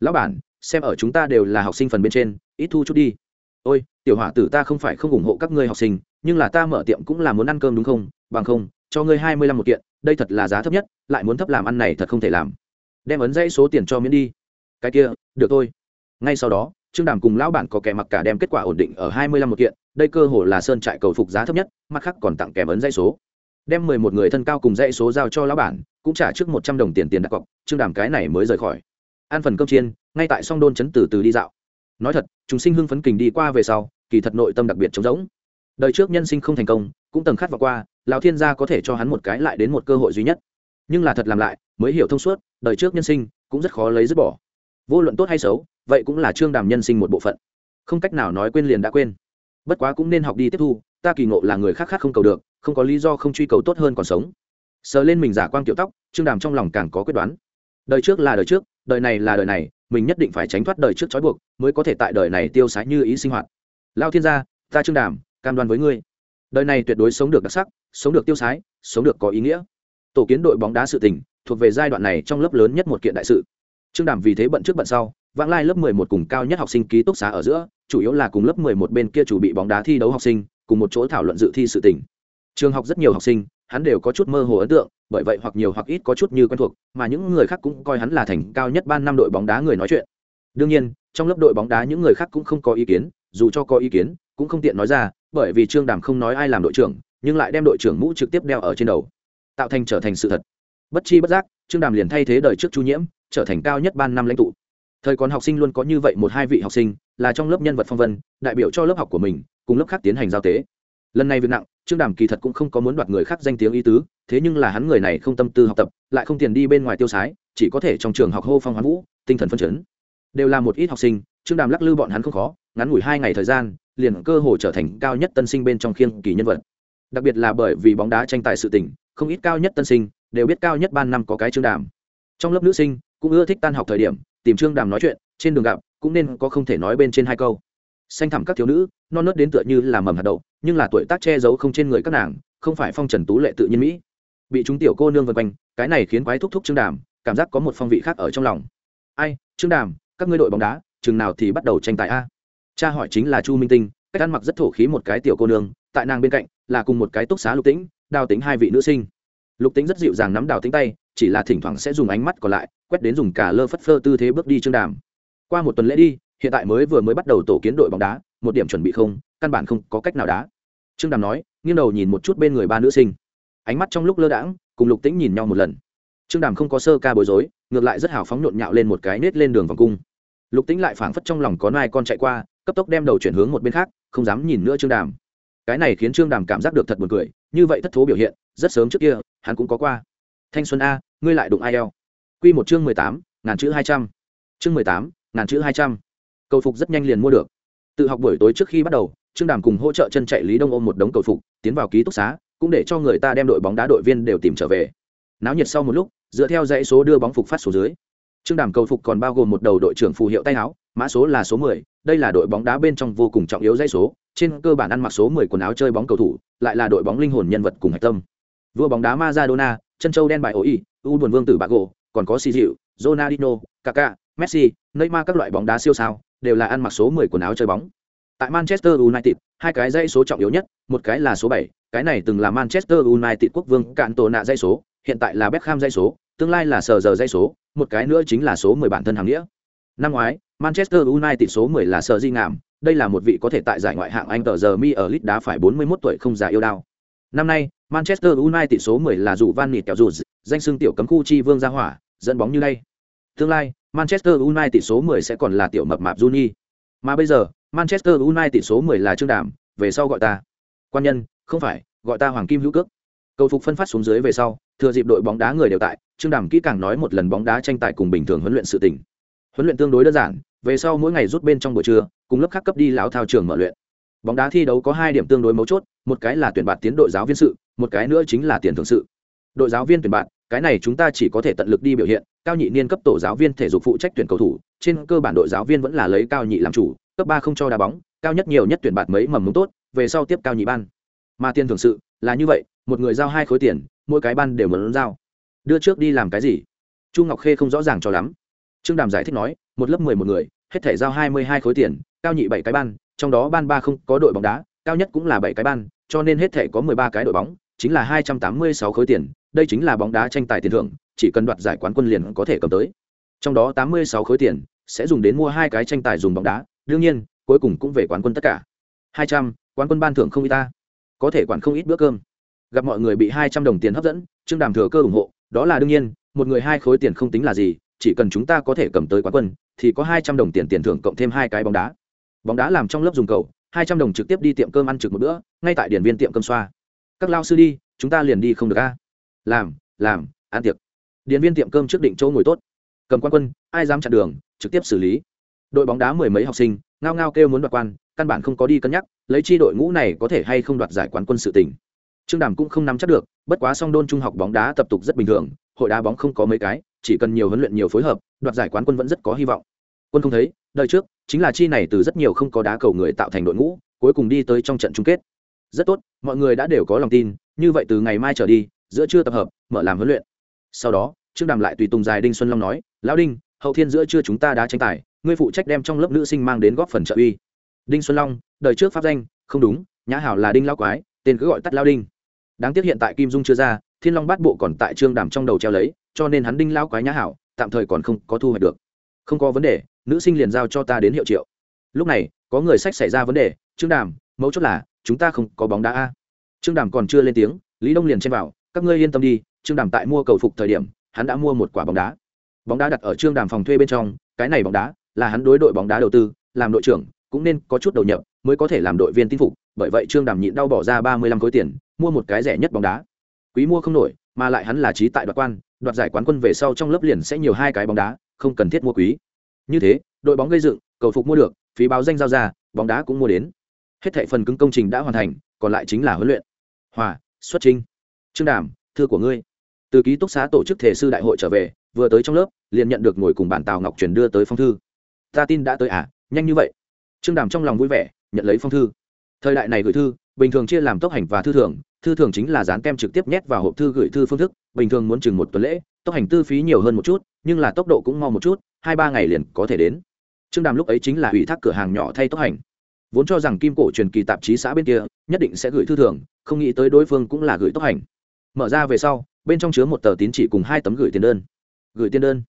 Lão bản, xem ở chúng ta đều là học sinh phần bên trên, ít thu chút đi. Ôi, tiểu hỏa tử, ta không phải không ủng hộ các ngươi học sinh, nhưng là ta mở tiệm cũng là muốn ăn cơm đúng không? Bằng không, cho ngươi hai mươi lăm một kiện, đây thật là giá thấp nhất, lại muốn thấp làm ăn này thật không thể làm đem ấn dãy số tiền cho miễn đi. Cái kia, được thôi. Ngay sau đó, trương đàm cùng lão bản có kẻ mặc cả đem kết quả ổn định ở hai mươi lăm một kiện, đây cơ hồ là sơn trại cầu phục giá thấp nhất, mặt khác còn tặng kèm ấn dãy số. Đem mười một người thân cao cùng dãy số giao cho lão bản, cũng trả trước một trăm đồng tiền tiền đặt cọc, trương đàm cái này mới rời khỏi. Ăn phần cơm chiên, ngay tại song đôn chấn từ từ đi dạo. Nói thật, chúng sinh hưng phấn kình đi qua về sau, kỳ thật nội tâm đặc biệt trống rỗng. Đời trước nhân sinh không thành công, cũng tầng khát vào qua, lão thiên gia có thể cho hắn một cái lại đến một cơ hội duy nhất nhưng là thật làm lại, mới hiểu thông suốt, đời trước nhân sinh cũng rất khó lấy dứt bỏ. Vô luận tốt hay xấu, vậy cũng là trương đàm nhân sinh một bộ phận. Không cách nào nói quên liền đã quên. Bất quá cũng nên học đi tiếp thu, ta kỳ ngộ là người khác khác không cầu được, không có lý do không truy cầu tốt hơn còn sống. Sờ lên mình giả quang kiểu tóc, trương đàm trong lòng càng có quyết đoán. Đời trước là đời trước, đời này là đời này, mình nhất định phải tránh thoát đời trước trói buộc, mới có thể tại đời này tiêu sái như ý sinh hoạt. Lao thiên gia, ta trương đàm, cam đoan với ngươi. Đời này tuyệt đối sống được đặc sắc, sống được tiêu sái, sống được có ý nghĩa tổ kiến đội bóng đá sự tình, thuộc về giai đoạn này trong lớp lớn nhất một kiện đại sự. Trương đàm vì thế bận trước bận sau, vãng lai lớp 11 cùng cao nhất học sinh ký túc xá ở giữa, chủ yếu là cùng lớp 11 bên kia chủ bị bóng đá thi đấu học sinh, cùng một chỗ thảo luận dự thi sự tình. Trường học rất nhiều học sinh, hắn đều có chút mơ hồ ấn tượng, bởi vậy hoặc nhiều hoặc ít có chút như quen thuộc, mà những người khác cũng coi hắn là thành cao nhất ban năm đội bóng đá người nói chuyện. Đương nhiên, trong lớp đội bóng đá những người khác cũng không có ý kiến, dù cho có ý kiến, cũng không tiện nói ra, bởi vì trương đàm không nói ai làm đội trưởng, nhưng lại đem đội trưởng mũ trực tiếp đeo ở trên đầu tạo thành trở thành sự thật. Bất chi bất giác, trương đàm liền thay thế đời trước chu nhiễm, trở thành cao nhất ban năm lãnh tụ. Thời còn học sinh luôn có như vậy một hai vị học sinh, là trong lớp nhân vật phong vân, đại biểu cho lớp học của mình, cùng lớp khác tiến hành giao tế. Lần này việc nặng, trương đàm kỳ thật cũng không có muốn đoạt người khác danh tiếng ý tứ, thế nhưng là hắn người này không tâm tư học tập, lại không tiền đi bên ngoài tiêu sái, chỉ có thể trong trường học hô phong hoán vũ, tinh thần phân chấn. Đều là một ít học sinh, trương đàm lắc lư bọn hắn không khó, ngắn ngủi hai ngày thời gian, liền cơ hồ trở thành cao nhất tân sinh bên trong khiêng kỳ nhân vật. Đặc biệt là bởi vì bóng đá tranh tài sự tỉnh không ít cao nhất tân sinh đều biết cao nhất ban năm có cái trương đàm. Trong lớp nữ sinh cũng ưa thích tan học thời điểm, tìm trương đàm nói chuyện, trên đường gặp cũng nên có không thể nói bên trên hai câu. Xanh thẳm các thiếu nữ, non nớt đến tựa như là mầm hạt đậu, nhưng là tuổi tác che giấu không trên người các nàng, không phải phong trần tú lệ tự nhiên mỹ. Bị chúng tiểu cô nương vân quanh, cái này khiến quái thúc thúc trương đàm, cảm giác có một phong vị khác ở trong lòng. Ai trương đàm, các ngươi đội bóng đá, chừng nào thì bắt đầu tranh tài a? Cha hỏi chính là chu minh tinh, cách ăn mặc rất thổ khí một cái tiểu cô nương, tại nàng bên cạnh là cùng một cái túc xá lục tĩnh đào tính hai vị nữ sinh. Lục tĩnh rất dịu dàng nắm đào tính tay, chỉ là thỉnh thoảng sẽ dùng ánh mắt còn lại, quét đến dùng cả lơ phất phơ tư thế bước đi trương đàm. Qua một tuần lễ đi, hiện tại mới vừa mới bắt đầu tổ kiến đội bóng đá, một điểm chuẩn bị không, căn bản không có cách nào đá. Trương đàm nói, nghiêng đầu nhìn một chút bên người ba nữ sinh. Ánh mắt trong lúc lơ đãng, cùng lục tĩnh nhìn nhau một lần. Trương đàm không có sơ ca bối rối, ngược lại rất hào phóng nhộn nhạo lên một cái nết lên đường vòng cung. Lục tĩnh lại phảng phất trong lòng có nai con chạy qua, cấp tốc đem đầu chuyển hướng một bên khác, không dám nhìn nữa trương đàm cái này khiến trương đàm cảm giác được thật buồn cười, như vậy thất thố biểu hiện, rất sớm trước kia, hắn cũng có qua. Thanh xuân a, ngươi lại đụng ai eo? Q một chương mười tám, ngàn chữ hai trăm. Chương mười tám, ngàn chữ hai trăm. Cầu phục rất nhanh liền mua được. Tự học buổi tối trước khi bắt đầu, trương đàm cùng hỗ trợ chân chạy lý đông ôm một đống cầu phục, tiến vào ký túc xá, cũng để cho người ta đem đội bóng đá đội viên đều tìm trở về. Náo nhiệt sau một lúc, dựa theo dãy số đưa bóng phục phát số dưới. Trương đàm cầu phục còn bao gồm một đầu đội trưởng phù hiệu tay áo, mã số là số mười đây là đội bóng đá bên trong vô cùng trọng yếu dãy số trên cơ bản ăn mặc số mười quần áo chơi bóng cầu thủ lại là đội bóng linh hồn nhân vật cùng hạch tâm. Vua bóng đá Maradona chân châu đen bại ổ ỉ, u buồn vương tử bago còn có xì dịu Ronaldinho Kaká Messi Neymar các loại bóng đá siêu sao đều là ăn mặc số mười quần áo chơi bóng. Tại Manchester United hai cái dãy số trọng yếu nhất một cái là số 7, cái này từng là Manchester United quốc vương cạn tổ nạ dãy số hiện tại là Beckham dãy số tương lai là sở giờ dãy số một cái nữa chính là số mười bản thân hàng nghĩa. Năm ngoái Manchester United số 10 là Sở Di Ngạm, đây là một vị có thể tại giải ngoại hạng Anh tờ giờ mi ở Leeds đá phải 41 tuổi không già yêu đao. Năm nay, Manchester United số 10 là dụ Van Nịt kéo dù, danh xưng tiểu cấm khu chi vương gia hỏa, dẫn bóng như đây. Tương lai, Manchester United số 10 sẽ còn là tiểu mập mạp Juni. Mà bây giờ, Manchester United số 10 là Trương Đàm, về sau gọi ta. Quan nhân, không phải, gọi ta Hoàng Kim Hữu Cước. Cầu phục phân phát xuống dưới về sau, thừa dịp đội bóng đá người đều tại, Trương Đàm kỹ càng nói một lần bóng đá tranh tài cùng bình thường huấn luyện sự tình. Huấn luyện tương đối đơn giản, về sau mỗi ngày rút bên trong buổi trưa, cùng lớp khác cấp đi lão thao trường mở luyện. Bóng đá thi đấu có hai điểm tương đối mấu chốt, một cái là tuyển bạn tiến đội giáo viên sự, một cái nữa chính là tiền thưởng sự. Đội giáo viên tuyển bạn cái này chúng ta chỉ có thể tận lực đi biểu hiện, cao nhị niên cấp tổ giáo viên thể dục phụ trách tuyển cầu thủ, trên cơ bản đội giáo viên vẫn là lấy cao nhị làm chủ, cấp ba không cho đá bóng, cao nhất nhiều nhất tuyển bạn mấy mầm mống tốt, về sau tiếp cao nhị ban. Mà tiền thưởng sự là như vậy, một người giao hai khối tiền, mỗi cái ban đều muốn giao. Đưa trước đi làm cái gì? Chu ngọc khê không rõ ràng cho lắm trương đàm giải thích nói, một lớp mười một người, hết thể giao hai mươi hai khối tiền, cao nhị bảy cái ban, trong đó ban ba không có đội bóng đá, cao nhất cũng là bảy cái ban, cho nên hết thể có mười ba cái đội bóng, chính là hai trăm tám mươi sáu khối tiền, đây chính là bóng đá tranh tài tiền thưởng, chỉ cần đoạt giải quán quân liền có thể cầm tới. Trong đó tám mươi sáu khối tiền sẽ dùng đến mua hai cái tranh tài dùng bóng đá, đương nhiên, cuối cùng cũng về quán quân tất cả. hai trăm, quán quân ban thưởng không ít ta. Có thể quản không ít bữa cơm. Gặp mọi người bị hai trăm đồng tiền hấp dẫn, trương đàm thừa cơ ủng hộ, đó là đương nhiên, một người hai khối tiền không tính là gì chỉ cần chúng ta có thể cầm tới quán quân, thì có hai trăm đồng tiền tiền thưởng cộng thêm hai cái bóng đá. Bóng đá làm trong lớp dùng cầu, hai trăm đồng trực tiếp đi tiệm cơm ăn trực một bữa, ngay tại điển viên tiệm cơm xoa. Các lao sư đi, chúng ta liền đi không được a. Làm làm, ăn tiệc. Điển viên tiệm cơm trước định chỗ ngồi tốt. Cầm quan quân, ai dám chặn đường, trực tiếp xử lý. Đội bóng đá mười mấy học sinh, ngao ngao kêu muốn đoạt quan, căn bản không có đi cân nhắc, lấy chi đội ngũ này có thể hay không đoạt giải quán quân sự tỉnh trương đàm cũng không nắm chắc được, bất quá song đôn trung học bóng đá tập tục rất bình thường, hội đá bóng không có mấy cái chỉ cần nhiều huấn luyện nhiều phối hợp, đoạt giải quán quân vẫn rất có hy vọng. Quân không thấy, đời trước, chính là chi này từ rất nhiều không có đá cầu người tạo thành đội ngũ, cuối cùng đi tới trong trận chung kết. Rất tốt, mọi người đã đều có lòng tin, như vậy từ ngày mai trở đi, giữa trưa tập hợp, mở làm huấn luyện. Sau đó, trương đàm lại tùy tùng dài đinh xuân long nói, lão đinh, hậu thiên giữa trưa chúng ta đã tranh tài, ngươi phụ trách đem trong lớp nữ sinh mang đến góp phần trợ uy. Đinh xuân long, đời trước pháp danh, không đúng, nhã hảo là đinh lao quái, tên cứ gọi tắt lao đinh. Đáng tiếc hiện tại kim dung chưa ra thiên long bát bộ còn tại trương đàm trong đầu treo lấy, cho nên hắn đinh lao quái nhã hảo, tạm thời còn không có thu hoạch được. Không có vấn đề, nữ sinh liền giao cho ta đến hiệu triệu. Lúc này, có người sách xảy ra vấn đề, trương đàm, mấu chốt là, chúng ta không có bóng đá a. Trương đàm còn chưa lên tiếng, lý đông liền chen vào, các ngươi yên tâm đi, trương đàm tại mua cầu phục thời điểm, hắn đã mua một quả bóng đá. Bóng đá đặt ở trương đàm phòng thuê bên trong, cái này bóng đá là hắn đối đội bóng đá đầu tư, làm đội trưởng, cũng nên có chút đầu nhập, mới có thể làm đội viên tin phục, bởi vậy trương đàm nhịn đau bỏ ra ba mươi lăm khối tiền, mua một cái rẻ nhất bóng đá quý mua không nổi, mà lại hắn là trí tại đoạt quan, đoạt giải quán quân về sau trong lớp liền sẽ nhiều hai cái bóng đá, không cần thiết mua quý. Như thế, đội bóng gây dựng, cầu phục mua được, phí báo danh giao ra, bóng đá cũng mua đến. Hết thệ phần cứng công trình đã hoàn thành, còn lại chính là huấn luyện. Hòa, xuất trình. Trương đàm thư của ngươi. Từ ký túc xá tổ chức thể sư đại hội trở về, vừa tới trong lớp, liền nhận được ngồi cùng bản tào ngọc truyền đưa tới phong thư. Ta tin đã tới à nhanh như vậy. Trương đàm trong lòng vui vẻ, nhận lấy phong thư. Thời đại này gửi thư, bình thường chia làm tốc hành và thư thưởng thư thường chính là dán kem trực tiếp nhét vào hộp thư gửi thư phương thức, bình thường muốn chừng một tuần lễ, tốc hành tư phí nhiều hơn một chút, nhưng là tốc độ cũng mau một chút, hai ba ngày liền có thể đến. Trương đàm lúc ấy chính là ủy thác cửa hàng nhỏ thay tốc hành. Vốn cho rằng kim cổ truyền kỳ tạp chí xã bên kia, nhất định sẽ gửi thư thường, không nghĩ tới đối phương cũng là gửi tốc hành. Mở ra về sau, bên trong chứa một tờ tín chỉ cùng hai tấm gửi tiền đơn. Gửi tiền đơn.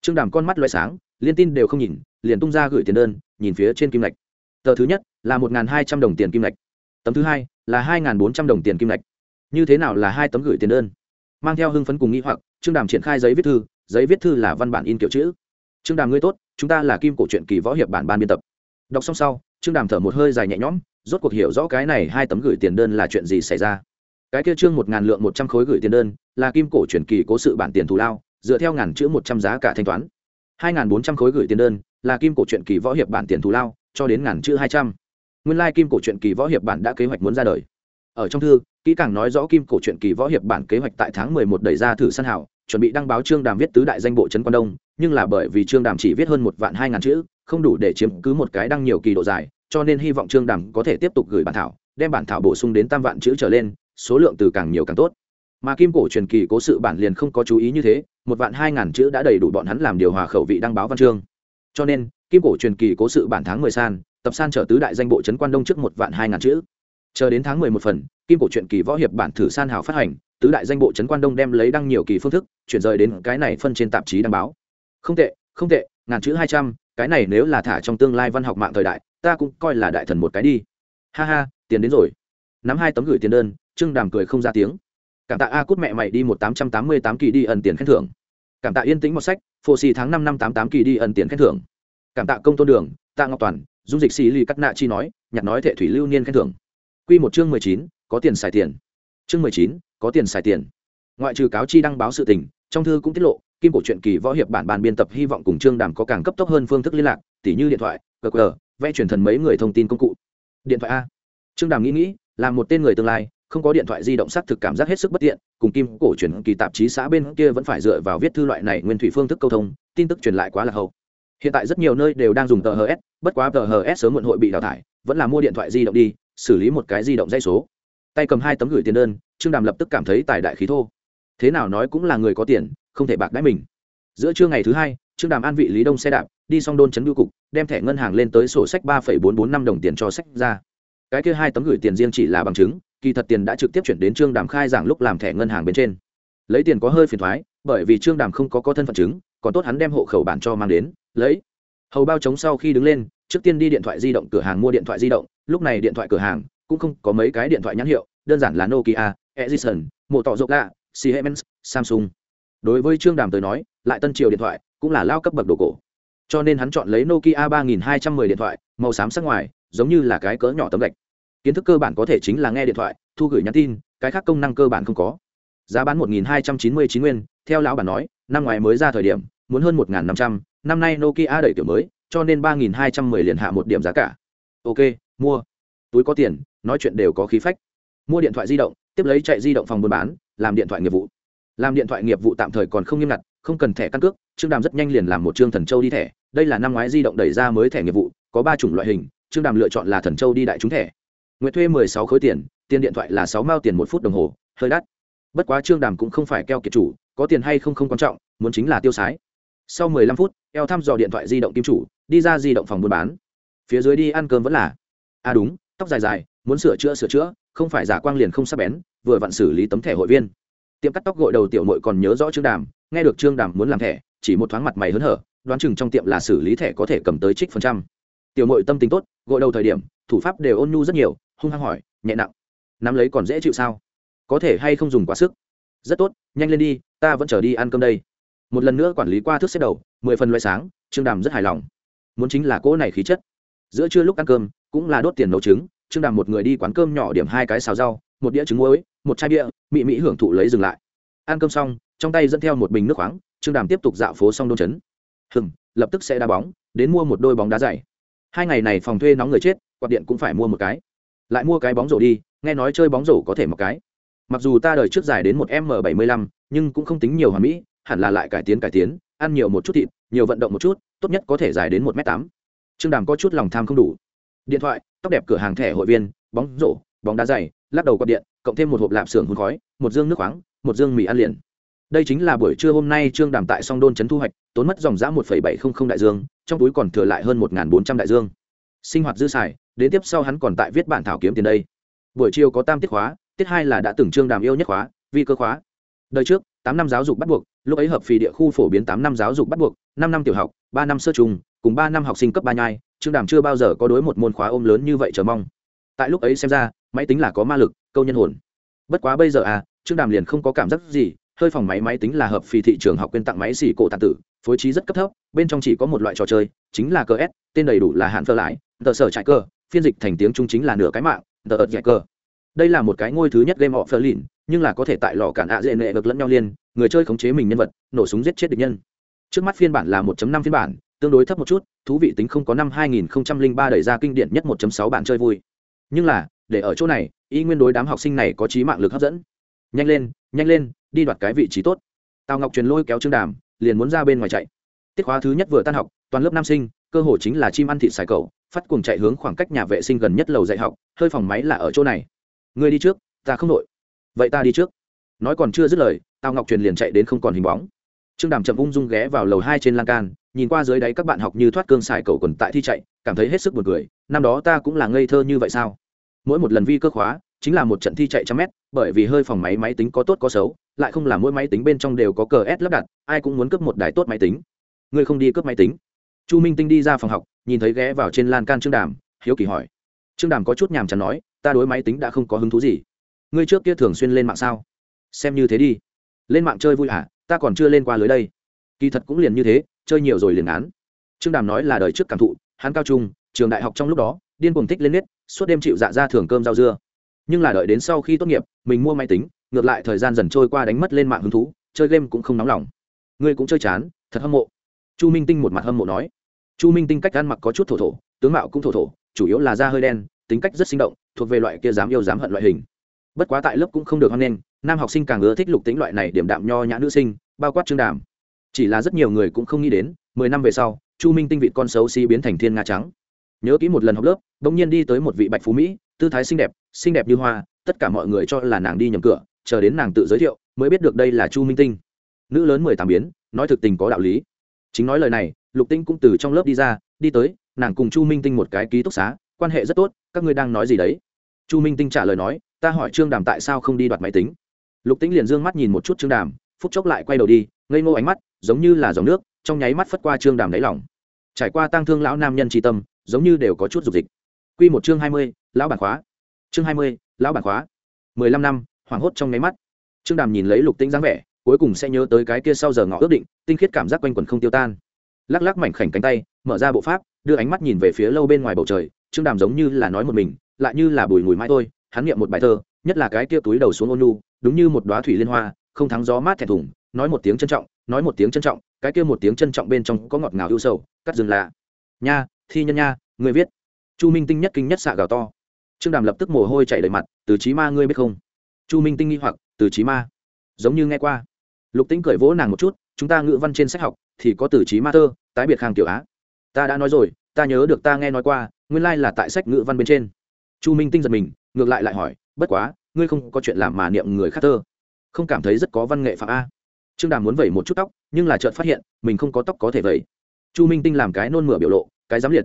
Trương đàm con mắt loay sáng, liên tin đều không nhìn, liền tung ra gửi tiền đơn, nhìn phía trên kim lạch tờ thứ nhất là một hai trăm đồng tiền kim lạch tấm thứ hai là hai bốn trăm đồng tiền kim ngạch. Như thế nào là hai tấm gửi tiền đơn? Mang theo hưng phấn cùng nghĩ hoặc, trương đàm triển khai giấy viết thư. Giấy viết thư là văn bản in kiểu chữ. Trương đàm ngươi tốt, chúng ta là kim cổ truyện kỳ võ hiệp bản ban biên tập. Đọc xong sau, trương đàm thở một hơi dài nhẹ nhõm, rốt cuộc hiểu rõ cái này hai tấm gửi tiền đơn là chuyện gì xảy ra. Cái kia trương một ngàn lượng một trăm khối gửi tiền đơn là kim cổ truyền kỳ cố sự bản tiền thù lao, dựa theo ngàn chữ một trăm giá cả thanh toán. Hai ngàn bốn trăm khối gửi tiền đơn là kim cổ truyện kỳ võ hiệp bản tiền thù lao, cho đến ngàn chữ hai trăm nguyên lai kim cổ truyện kỳ võ hiệp bản đã kế hoạch muốn ra đời. Ở trong thư, kỹ càng nói rõ kim cổ truyện kỳ võ hiệp bản kế hoạch tại tháng mười một đẩy ra thử săn hảo, chuẩn bị đăng báo trương đàm viết tứ đại danh bộ trấn quan đông, nhưng là bởi vì trương đàm chỉ viết hơn một vạn hai ngàn chữ, không đủ để chiếm cứ một cái đăng nhiều kỳ độ dài, cho nên hy vọng trương đàm có thể tiếp tục gửi bản thảo, đem bản thảo bổ sung đến tam vạn chữ trở lên, số lượng từ càng nhiều càng tốt. Mà kim cổ truyền kỳ cố sự bản liền không có chú ý như thế, một vạn hai ngàn chữ đã đầy đủ bọn hắn làm điều hòa khẩu vị đăng báo văn chương. Cho nên, kim cổ truyền kỳ cố sự bản tháng mười san tập san trở tứ đại danh bộ trấn quan đông trước một vạn hai ngàn chữ. Chờ đến tháng mười một phần, kim cổ truyện kỳ võ hiệp bản thử san hào phát hành, tứ đại danh bộ trấn quan đông đem lấy đăng nhiều kỳ phương thức, chuyển rời đến cái này phân trên tạp chí đăng báo. Không tệ không tệ, ngàn chữ hai trăm, cái này nếu là thả trong tương lai văn học mạng thời đại, ta cũng coi là đại thần một cái đi. Ha ha, tiền đến rồi. Nắm hai tấm gửi tiền đơn, trương đàm cười không ra tiếng. Cảm tạ a cút mẹ mày đi một tám trăm tám mươi tám kỳ đi ẩn tiền khen thưởng. Cảm tạ yên tĩnh một sách, phô xì tháng năm năm tám tám kỳ đi ẩn tiền khen thưởng. Cảm tạ công tôn đường, tạ ngọc toàn dung dịch xì lì cắt nạ chi nói nhặt nói thệ thủy lưu niên khen thưởng. Q một chương mười chín, có tiền xài tiền. Chương mười chín, có tiền xài tiền. Ngoại trừ cáo chi đăng báo sự tình, trong thư cũng tiết lộ, kim cổ truyện kỳ võ hiệp bản bàn biên tập hy vọng cùng trương đàm có càng cấp tốc hơn phương thức liên lạc, tỉ như điện thoại, qr, vẽ truyền thần mấy người thông tin công cụ. Điện thoại a. Trương đàm nghĩ nghĩ, là một tên người tương lai, không có điện thoại di động xác thực cảm giác hết sức bất tiện, cùng kim cổ truyền kỳ tạp chí xã bên kia vẫn phải dựa vào viết thư loại này nguyên thủy phương thức câu thông, tin tức truyền lại quá là hậu hiện tại rất nhiều nơi đều đang dùng tờ hs bất quá tờ hs sớm muộn hội bị đào thải, vẫn là mua điện thoại di động đi, xử lý một cái di động dây số. Tay cầm hai tấm gửi tiền đơn, trương đàm lập tức cảm thấy tài đại khí thô. Thế nào nói cũng là người có tiền, không thể bạc đãi mình. Giữa trưa ngày thứ hai, trương đàm an vị lý đông xe đạp, đi xong đôn chấn bưu cục, đem thẻ ngân hàng lên tới sổ sách ba bốn bốn năm đồng tiền cho sách ra. Cái kia hai tấm gửi tiền riêng chỉ là bằng chứng, kỳ thật tiền đã trực tiếp chuyển đến trương đàm khai giảng lúc làm thẻ ngân hàng bên trên. Lấy tiền có hơi phiền thoái, bởi vì trương đàm không có có thân phận chứng, còn tốt hắn đem hộ khẩu bản cho mang đến lấy. Hầu bao chống sau khi đứng lên, trước tiên đi điện thoại di động cửa hàng mua điện thoại di động, lúc này điện thoại cửa hàng cũng không có mấy cái điện thoại nhãn hiệu, đơn giản là nokia, edison mộ tỏ rộng lạ, siemens, samsung. Đối với trương đàm tới nói, lại tân triều điện thoại cũng là lao cấp bậc đồ cổ. Cho nên hắn chọn lấy nokia ba nghìn hai trăm mười điện thoại, màu xám sắc ngoài, giống như là cái cỡ nhỏ tấm gạch. Kiến thức cơ bản có thể chính là nghe điện thoại, thu gửi nhắn tin, cái khác công năng cơ bản không có. Giá bán một nghìn hai trăm chín mươi chín nguyên, theo lão bản nói, năm ngoài mới ra thời điểm, muốn hơn một nghìn năm nay nokia đẩy kiểu mới, cho nên ba nghìn hai trăm mười liền hạ một điểm giá cả. Ok, mua. Túi có tiền, nói chuyện đều có khí phách. Mua điện thoại di động, tiếp lấy chạy di động phòng buôn bán, làm điện thoại nghiệp vụ. Làm điện thoại nghiệp vụ tạm thời còn không nghiêm ngặt, không cần thẻ căn cước, trương đàm rất nhanh liền làm một chương thần châu đi thẻ. Đây là năm ngoái di động đẩy ra mới thẻ nghiệp vụ, có ba chủng loại hình, trương đàm lựa chọn là thần châu đi đại chúng thẻ. Nguyện thuê mười sáu khối tiền tiền điện thoại là sáu mao tiền một phút đồng hồ, hơi đắt. Bất quá trương đàm cũng không phải keo kiệt chủ, có tiền hay không không quan trọng, muốn chính là tiêu sái. Sau mười lăm phút eo thăm dò điện thoại di động kim chủ, đi ra di động phòng buôn bán. Phía dưới đi ăn cơm vẫn là à đúng, tóc dài dài, muốn sửa chữa sửa chữa, không phải giả quang liền không sắp bén, vừa vặn xử lý tấm thẻ hội viên. Tiệm cắt tóc gội đầu tiểu mội còn nhớ rõ trương đàm, nghe được trương đàm muốn làm thẻ, chỉ một thoáng mặt mày hớn hở, đoán chừng trong tiệm là xử lý thẻ có thể cầm tới trích phần trăm. Tiểu mội tâm tính tốt, gội đầu thời điểm, thủ pháp đều ôn nhu rất nhiều, hung hăng hỏi, nhẹ nặng, nắm lấy còn dễ chịu sao? Có thể hay không dùng quá sức? Rất tốt, nhanh lên đi, ta vẫn chờ đi ăn cơm đây một lần nữa quản lý qua thước xếp đầu, mười phần loại sáng, trương đàm rất hài lòng. Muốn chính là cỗ này khí chất. Giữa trưa lúc ăn cơm, cũng là đốt tiền nấu trứng, trương đàm một người đi quán cơm nhỏ điểm hai cái xào rau, một đĩa trứng muối, một chai bia, mị mỹ hưởng thụ lấy dừng lại. Ăn cơm xong, trong tay dẫn theo một bình nước khoáng, trương đàm tiếp tục dạo phố xong đôn chấn. Hừng lập tức sẽ đá bóng, đến mua một đôi bóng đá dày. Hai ngày này phòng thuê nóng người chết, quạt điện cũng phải mua một cái. Lại mua cái bóng rổ đi, nghe nói chơi bóng rổ có thể một cái. Mặc dù ta đời trước dài đến một m bảy mươi lăm, nhưng cũng không tính nhiều hoàn mỹ hẳn là lại cải tiến cải tiến, ăn nhiều một chút thịt, nhiều vận động một chút, tốt nhất có thể dài đến một m tám. Trương đàm có chút lòng tham không đủ. Điện thoại, tóc đẹp cửa hàng thẻ hội viên, bóng rổ, bóng đá dày, lắc đầu quạt điện, cộng thêm một hộp lạp xưởng hôn khói, một dương nước khoáng, một dương mì ăn liền. Đây chính là buổi trưa hôm nay trương đàm tại song đôn trấn thu hoạch, tốn mất dòng giã một bảy trăm linh đại dương, trong túi còn thừa lại hơn một bốn trăm đại dương. Sinh hoạt dư xài, đến tiếp sau hắn còn tại viết bản thảo kiếm tiền đây. Buổi chiều có tam tiết khóa, tiết hai là đã từng trương đàm yêu nhất khóa, vi cơ khóa. Đời trước tám năm giáo dục bắt buộc, lúc ấy hợp phì địa khu phổ biến tám năm giáo dục bắt buộc, năm năm tiểu học, ba năm sơ trung cùng ba năm học sinh cấp ba nhai, trương đàm chưa bao giờ có đối một môn khóa ôm lớn như vậy chờ mong. Tại lúc ấy xem ra, máy tính là có ma lực, câu nhân hồn. Bất quá bây giờ à trương đàm liền không có cảm giác gì, hơi phòng máy máy tính là hợp phì thị trường học quên tặng máy xỉ cổ tàn tử, phối trí rất cấp thấp, bên trong chỉ có một loại trò chơi, chính là cờ s, tên đầy đủ là hạn phơ lãi tờ sở trại cơ phiên dịch thành tiếng trung chính là nửa cái mạng, tờ ợt cơ đây là một cái ngôi thứ nhất game họ phơ lìn nhưng là có thể tại lò cản ạ dễ nệ vực lẫn nhau liên, người chơi khống chế mình nhân vật, nổ súng giết chết địch nhân. Trước mắt phiên bản là 1.5 phiên bản, tương đối thấp một chút, thú vị tính không có năm 2003 đẩy ra kinh điển nhất 1.6 bản chơi vui. Nhưng là, để ở chỗ này, y nguyên đối đám học sinh này có trí mạng lực hấp dẫn. Nhanh lên nhanh lên, đi đoạt cái vị trí tốt. Tào ngọc truyền lôi kéo trương đàm, liền muốn ra bên ngoài chạy. Tiết khóa thứ nhất vừa tan học, toàn lớp nam sinh, cơ hội chính là chim ăn thịt xài cầu phát cuồng chạy hướng khoảng cách nhà vệ sinh gần nhất lầu dạy học, hơi phòng máy là ở chỗ này. Ngươi đi trước, ta không đội vậy ta đi trước. Nói còn chưa dứt lời, tào ngọc truyền liền chạy đến không còn hình bóng. Trương đàm chậm ung dung ghé vào lầu hai trên lan can, nhìn qua dưới đáy các bạn học như thoát cương xài cầu quần tại thi chạy, cảm thấy hết sức buồn cười, năm đó ta cũng là ngây thơ như vậy sao? Mỗi một lần vi cơ khóa, chính là một trận thi chạy trăm mét, bởi vì hơi phòng máy máy tính có tốt có xấu, lại không là mỗi máy tính bên trong đều có cờ s lắp đặt, ai cũng muốn cướp một đài tốt máy tính. Ngươi không đi cướp máy tính? Chu minh tinh đi ra phòng học, nhìn thấy ghé vào trên lan can trương đàm, hiếu kỳ hỏi. Trương đàm có chút nhàm chán nói, ta đối máy tính đã không có hứng thú gì ngươi trước kia thường xuyên lên mạng sao? Xem như thế đi. Lên mạng chơi vui à? ta còn chưa lên qua lưới đây. Kỳ thật cũng liền như thế, chơi nhiều rồi liền án trương đàm nói là đời trước cảm thụ, hắn cao trung, trường đại học trong lúc đó, điên cuồng thích lên nết, suốt đêm chịu dạ ra thường cơm rau dưa. Nhưng là đợi đến sau khi tốt nghiệp, mình mua máy tính, ngược lại thời gian dần trôi qua đánh mất lên mạng hứng thú, chơi game cũng không nóng lòng. Ngươi cũng chơi chán, thật hâm mộ. Chu minh tinh một mặt hâm mộ nói. Chu minh tinh cách ăn mặc có chút thổ thổ, tướng mạo cũng thổ thổ, chủ yếu là da hơi đen, tính cách rất sinh động, thuộc về loại kia dám yêu dám hận loại hình bất quá tại lớp cũng không được hoan nghênh, nam học sinh càng ưa thích lục tính loại này điểm đạm nho nhã nữ sinh, bao quát trương đàm. Chỉ là rất nhiều người cũng không nghĩ đến, mười năm về sau, chu minh tinh vị con xấu xí biến thành thiên nga trắng. Nhớ kỹ một lần học lớp, bỗng nhiên đi tới một vị bạch phú mỹ, tư thái xinh đẹp xinh đẹp như hoa, tất cả mọi người cho là nàng đi nhầm cửa, chờ đến nàng tự giới thiệu, mới biết được đây là chu minh tinh. Nữ lớn mười tám biến, nói thực tình có đạo lý. Chính nói lời này, lục tinh cũng từ trong lớp đi ra, đi tới, nàng cùng chu minh tinh một cái ký túc xá, quan hệ rất tốt, các ngươi đang nói gì đấy? Chu minh tinh trả lời nói ta hỏi trương đàm tại sao không đi đoạt máy tính lục tĩnh liền d ư ơ n g mắt nhìn một chút trương đàm phút chốc lại quay đầu đi ngây ngô ánh mắt giống như là dòng nước trong nháy mắt phất qua trương đàm đáy lỏng trải qua tăng thương lão nam nhân tri tâm giống như đều có chút dục dịch q một chương hai mươi, lão bản khóa chương hai mươi, lão bản khóa mười lăm năm, hoảng hốt trong nháy mắt trương đàm nhìn lấy lục tĩnh dáng vẻ cuối cùng sẽ nhớ tới cái kia sau giờ ngọ ước định tinh khiết cảm giác quanh quần không tiêu tan lắc lắc mảnh khảnh cánh tay mở ra bộ pháp đưa ánh mắt nhìn về phía lâu bên ngoài bầu trời trương đàm giống như là nói một mình lại như là bùi mùi mãi thôi hắn niệm một bài thơ, nhất là cái kia túi đầu xuống ôn nu đúng như một đoá thủy liên hoa, không thắng gió mát thẹn thùng, nói một tiếng trân trọng, nói một tiếng trân trọng, cái kia một tiếng trân trọng bên trong có ngọt ngào ưu sầu, cắt rừng lạ. Nha, thi nhân nha, người viết. Chu minh tinh nhất kinh nhất xạ gào to. Trương đàm lập tức mồ hôi chảy đầy mặt, từ trí ma ngươi biết không? Chu minh tinh nghi hoặc, từ trí ma. Giống như nghe qua. Lục tính cười vỗ nàng một chút, chúng ta ngữ văn trên sách học thì có từ trí ma thơ, tái biệt khang tiểu á. Ta đã nói rồi, ta nhớ được ta nghe nói qua, nguyên lai là tại sách ngữ văn bên trên. Chu minh tinh giật mình ngược lại lại hỏi, bất quá, ngươi không có chuyện làm mà niệm người khác thơ. Không cảm thấy rất có văn nghệ phạm a. Trương đàm muốn vẩy một chút tóc, nhưng là chợt phát hiện, mình không có tóc có thể vẩy. Chu minh tinh làm cái nôn mửa biểu lộ, cái dám liệt.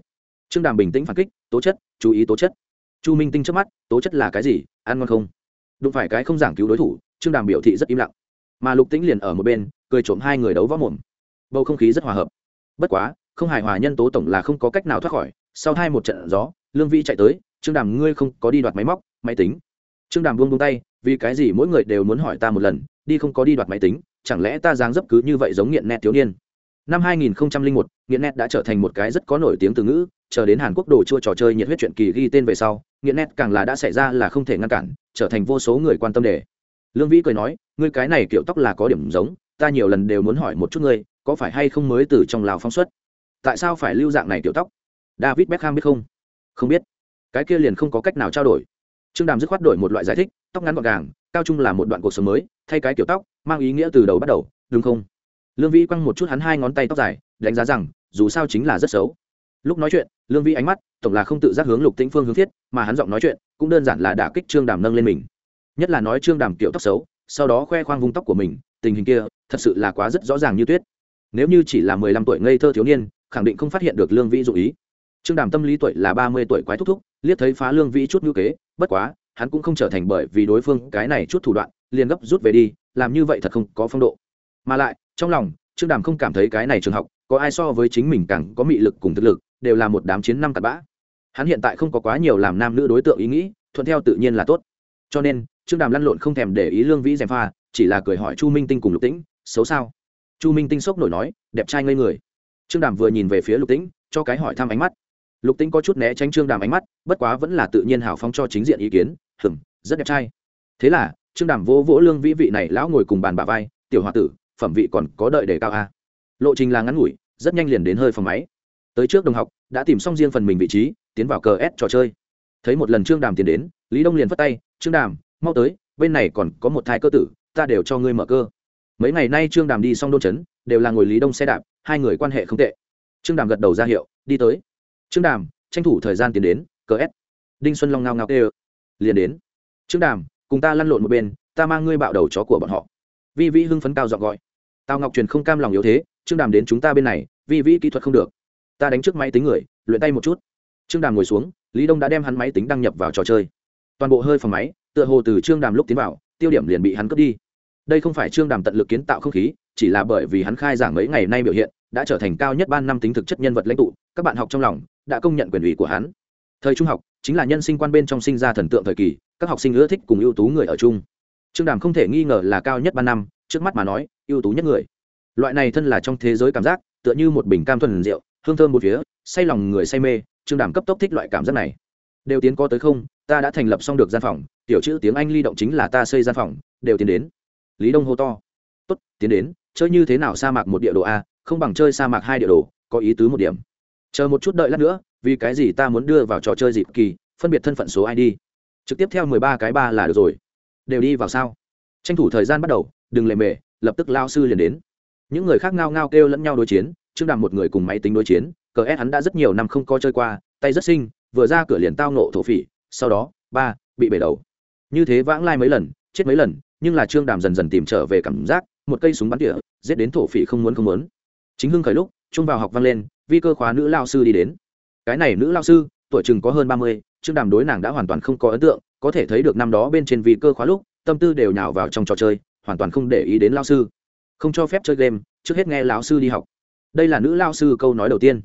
Trương đàm bình tĩnh phản kích, tố chất, chú ý tố chất. Chu minh tinh trước mắt, tố chất là cái gì, ăn ngon không? Đụng phải cái không giảng cứu đối thủ, trương đàm biểu thị rất im lặng. Mà lục tĩnh liền ở một bên, cười trộm hai người đấu võ mồm. Bầu không khí rất hòa hợp. Bất quá, không hài hòa nhân tố tổng là không có cách nào thoát khỏi, sau hai một trận gió lương vĩ chạy tới trương đàm ngươi không có đi đoạt máy móc máy tính. Trương đàm buông buông tay vì cái gì mỗi người đều muốn hỏi ta một lần đi không có đi đoạt máy tính chẳng lẽ ta dáng dấp cứ như vậy giống nghiện nét thiếu niên? Năm 2001, nghiện nét đã trở thành một cái rất có nổi tiếng từ ngữ chờ đến hàn quốc đồ chua trò chơi nhiệt huyết chuyện kỳ ghi tên về sau nghiện nét càng là đã xảy ra là không thể ngăn cản trở thành vô số người quan tâm đề. Lương vĩ cười nói ngươi cái này kiểu tóc là có điểm giống ta nhiều lần đều muốn hỏi một chút ngươi có phải hay không mới từ trong lào phóng xuất? Tại sao phải lưu dạng này kiểu tóc? David beckham biết không? Không biết. Cái kia liền không có cách nào trao đổi. Trương đàm dứt khoát đổi một loại giải thích, tóc ngắn gọn gàng, cao trung là một đoạn cuộc sống mới, thay cái kiểu tóc, mang ý nghĩa từ đầu bắt đầu, đúng không? Lương vĩ quăng một chút hắn hai ngón tay tóc dài, đánh giá rằng, dù sao chính là rất xấu. Lúc nói chuyện, lương vĩ ánh mắt, tổng là không tự giác hướng lục tĩnh phương hướng thiết, mà hắn giọng nói chuyện, cũng đơn giản là đả kích trương đàm nâng lên mình. Nhất là nói trương đàm kiểu tóc xấu, sau đó khoe khoang vung tóc của mình, tình hình kia, thật sự là quá rất rõ ràng như tuyết. Nếu như chỉ là mười lăm tuổi ngây thơ thiếu niên, khẳng định không phát hiện được lương vĩ dụ ý trương đàm tâm lý tuổi là ba mươi tuổi quái thúc thúc, liếc thấy phá lương vĩ chút ngữ kế, bất quá, hắn cũng không trở thành bởi vì đối phương cái này chút thủ đoạn, liền gấp rút về đi, làm như vậy thật không có phong độ. Mà lại, trong lòng, trương đàm không cảm thấy cái này trường học, có ai so với chính mình càng có mị lực cùng thực lực, đều là một đám chiến năm tạt bã. Hắn hiện tại không có quá nhiều làm nam nữ đối tượng ý nghĩ, thuận theo tự nhiên là tốt. Cho nên, trương đàm lăn lộn không thèm để ý lương vĩ gièm pha, chỉ là cười hỏi chu minh tinh cùng lục tĩnh, xấu sao? Chu minh tinh sốc nổi nói, đẹp trai ngây người. Trương đàm vừa nhìn về phía lục tĩnh, cho cái hỏi thăm ánh mắt lục tính có chút né tránh trương đàm ánh mắt, bất quá vẫn là tự nhiên hào phóng cho chính diện ý kiến hừng rất đẹp trai. Thế là, trương đàm vỗ vỗ lương vĩ vị này lão ngồi cùng bàn bà vai, tiểu h o a tử, phẩm vị còn có đợi để cao a lộ trình là ngắn ngủi, rất nhanh liền đến hơi phòng máy. Tới trước đồng học, đã tìm xong riêng phần mình vị trí, tiến vào cờ s trò chơi. Thấy một lần trương đàm tiến đến, lý đông liền phất tay, trương đàm, mau tới, bên này còn có một thai cơ tử, ta đều cho ngươi mở cơ. Mấy ngày nay trương đàm đi xong đôn chấn, đều là ngồi lý đông xe đạp, hai người quan hệ không tệ. Trương đàm gật đầu ra hiệu, đi tới trương đàm, tranh thủ thời gian tiến đến cờ s. Đinh xuân long ngao ngao kê liền đến. Trương đàm, cùng ta lăn lộn một bên, ta mang ngươi bạo đầu chó của bọn họ. Vi vĩ hưng phấn cao dọn gọi. Tào ngọc truyền không cam lòng yếu thế, trương đàm đến chúng ta bên này, vi vĩ kỹ thuật không được. Ta đánh trước máy tính người, luyện tay một chút. Trương đàm ngồi xuống, lý đông đã đem hắn máy tính đăng nhập vào trò chơi. Toàn bộ hơi phòng máy, tựa hồ từ trương đàm lúc tiến vào, tiêu điểm liền bị hắn cướp đi. Đây không phải trương đàm tận lực kiến tạo không khí, chỉ là bởi vì hắn khai giảng mấy ngày nay biểu hiện đã trở thành cao nhất ban năm tính thực chất nhân vật lãnh tụ, các bạn học trong lòng đã công nhận quyền ủy của hắn. Thời trung học chính là nhân sinh quan bên trong sinh ra thần tượng thời kỳ, các học sinh ưa thích cùng ưu tú người ở chung. Trương đàm không thể nghi ngờ là cao nhất ban năm, trước mắt mà nói, ưu tú nhất người. Loại này thân là trong thế giới cảm giác, tựa như một bình cam thuần rượu, hương thơm một phía, say lòng người say mê, trương đàm cấp tốc thích loại cảm giác này. Đều tiến có tới không, ta đã thành lập xong được gian phòng, tiểu chữ tiếng anh ly động chính là ta xây gian phòng, đều tiến đến. Lý đông hô to. Tốt, tiến đến, chơi như thế nào sa mạc một địa đồ a không bằng chơi sa mạc hai địa đồ, có ý tứ một điểm. Chờ một chút đợi lát nữa, vì cái gì ta muốn đưa vào trò chơi dịp kỳ, phân biệt thân phận số id trực tiếp theo mười ba cái ba là được rồi. Đều đi vào sao? Tranh thủ thời gian bắt đầu, đừng lề mề, lập tức lao sư liền đến. Những người khác ngao ngao kêu lẫn nhau đối chiến, trương đàm một người cùng máy tính đối chiến, cờ ép hắn đã rất nhiều năm không có chơi qua, tay rất sinh vừa ra cửa liền tao nộ thổ phỉ, sau đó, ba, bị bể đầu. Như thế vãng lai mấy lần, chết mấy lần, nhưng là trương đàm dần dần tìm trở về cảm giác, một cây súng bắn tỉa, giết đến thổ phỉ không muốn không muốn chính hưng khởi lúc trung vào học vang lên vi cơ khóa nữ lao sư đi đến cái này nữ lao sư tuổi chừng có hơn ba mươi trương đàm đối nàng đã hoàn toàn không có ấn tượng có thể thấy được năm đó bên trên vi cơ khóa lúc tâm tư đều nhào vào trong trò chơi hoàn toàn không để ý đến lao sư không cho phép chơi game trước hết nghe lão sư đi học đây là nữ lao sư câu nói đầu tiên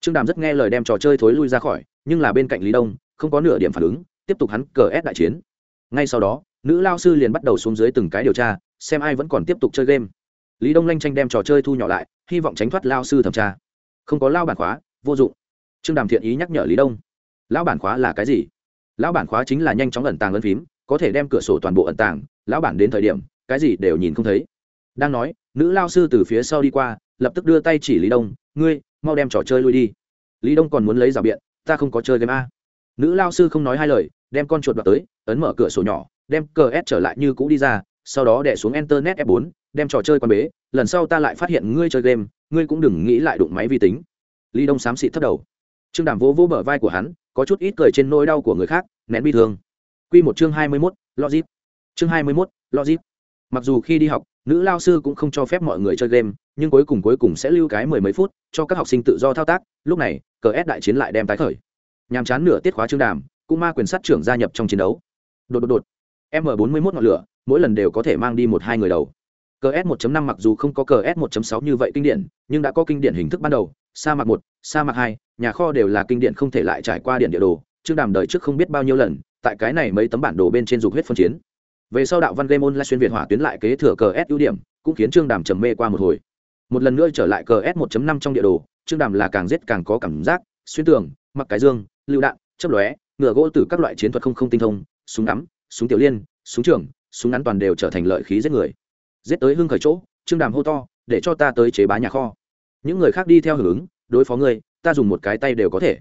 trương đàm rất nghe lời đem trò chơi thối lui ra khỏi nhưng là bên cạnh lý đông không có nửa điểm phản ứng tiếp tục hắn cờ ép đại chiến ngay sau đó nữ lao sư liền bắt đầu xuống dưới từng cái điều tra xem ai vẫn còn tiếp tục chơi game lý đông lanh tranh đem trò chơi thu nhỏ lại, hy vọng tránh thoát lao sư thẩm tra. Không có lao bản khóa, vô dụng. Trương đàm thiện ý nhắc nhở lý đông. Lão bản khóa là cái gì? Lão bản khóa chính là nhanh chóng ẩn tàng ấn phím, có thể đem cửa sổ toàn bộ ẩn tàng, lão bản đến thời điểm, cái gì đều nhìn không thấy. Đang nói, nữ lao sư từ phía sau đi qua, lập tức đưa tay chỉ lý đông, ngươi, mau đem trò chơi lui đi. Lý đông còn muốn lấy rào biện, ta không có chơi game a. Nữ lao sư không nói hai lời, đem con chuột vào tới, ấn mở cửa sổ nhỏ, đem cờ s trở lại như cũ đi ra, sau đó đẻ xuống internet f 4 đem trò chơi quan bế, lần sau ta lại phát hiện ngươi chơi game, ngươi cũng đừng nghĩ lại đụng máy vi tính. Lý đông xám xịt thất đầu. Trương đàm vỗ vỗ bờ vai của hắn, có chút ít cười trên nỗi đau của người khác, nén bi thương. Q một chương hai mươi mốt, logic. Chương hai mươi mốt, logic. Mặc dù khi đi học, nữ lao sư cũng không cho phép mọi người chơi game, nhưng cuối cùng cuối cùng sẽ lưu cái mười mấy phút cho các học sinh tự do thao tác, lúc này, cờ ép đại chiến lại đem tái khởi. Nhàm chán nửa tiết khóa trương đàm, cũng ma quyền sát trưởng gia nhập trong chiến đấu. Đột đột đột. M bốn mươi mốt ngọn lửa, mỗi lần đều có thể mang đi một hai người đầu cờ s 1 5 mặc dù không có cờ s 1 6 như vậy kinh điển, nhưng đã có kinh điển hình thức ban đầu, sa mạc một, sa mạc hai, nhà kho đều là kinh điển không thể lại trải qua điện địa đồ, trương đàm đời trước không biết bao nhiêu lần, tại cái này mấy tấm bản đồ bên trên dục huyết phân chiến. Về sau đạo văn game online xuyên việt hỏa tuyến lại kế thừa cờ s ưu điểm, cũng khiến trương đàm trầm mê qua một hồi. Một lần nữa trở lại cờ s 1 5 trong địa đồ, trương đàm là càng giết càng có cảm giác, xuyên tường, mặc cái dương lựu đạn chấp lóe, ngựa gỗ từ các loại chiến thuật không không tinh thông, súng ngắm, súng tiểu liên, súng trường, súng ngắn toàn đều trở thành lợi khí giết người giết tới hưng khởi chỗ, trương đàm hô to, để cho ta tới chế bá nhà kho. Những người khác đi theo hưởng ứng, đối phó ngươi, ta dùng một cái tay đều có thể.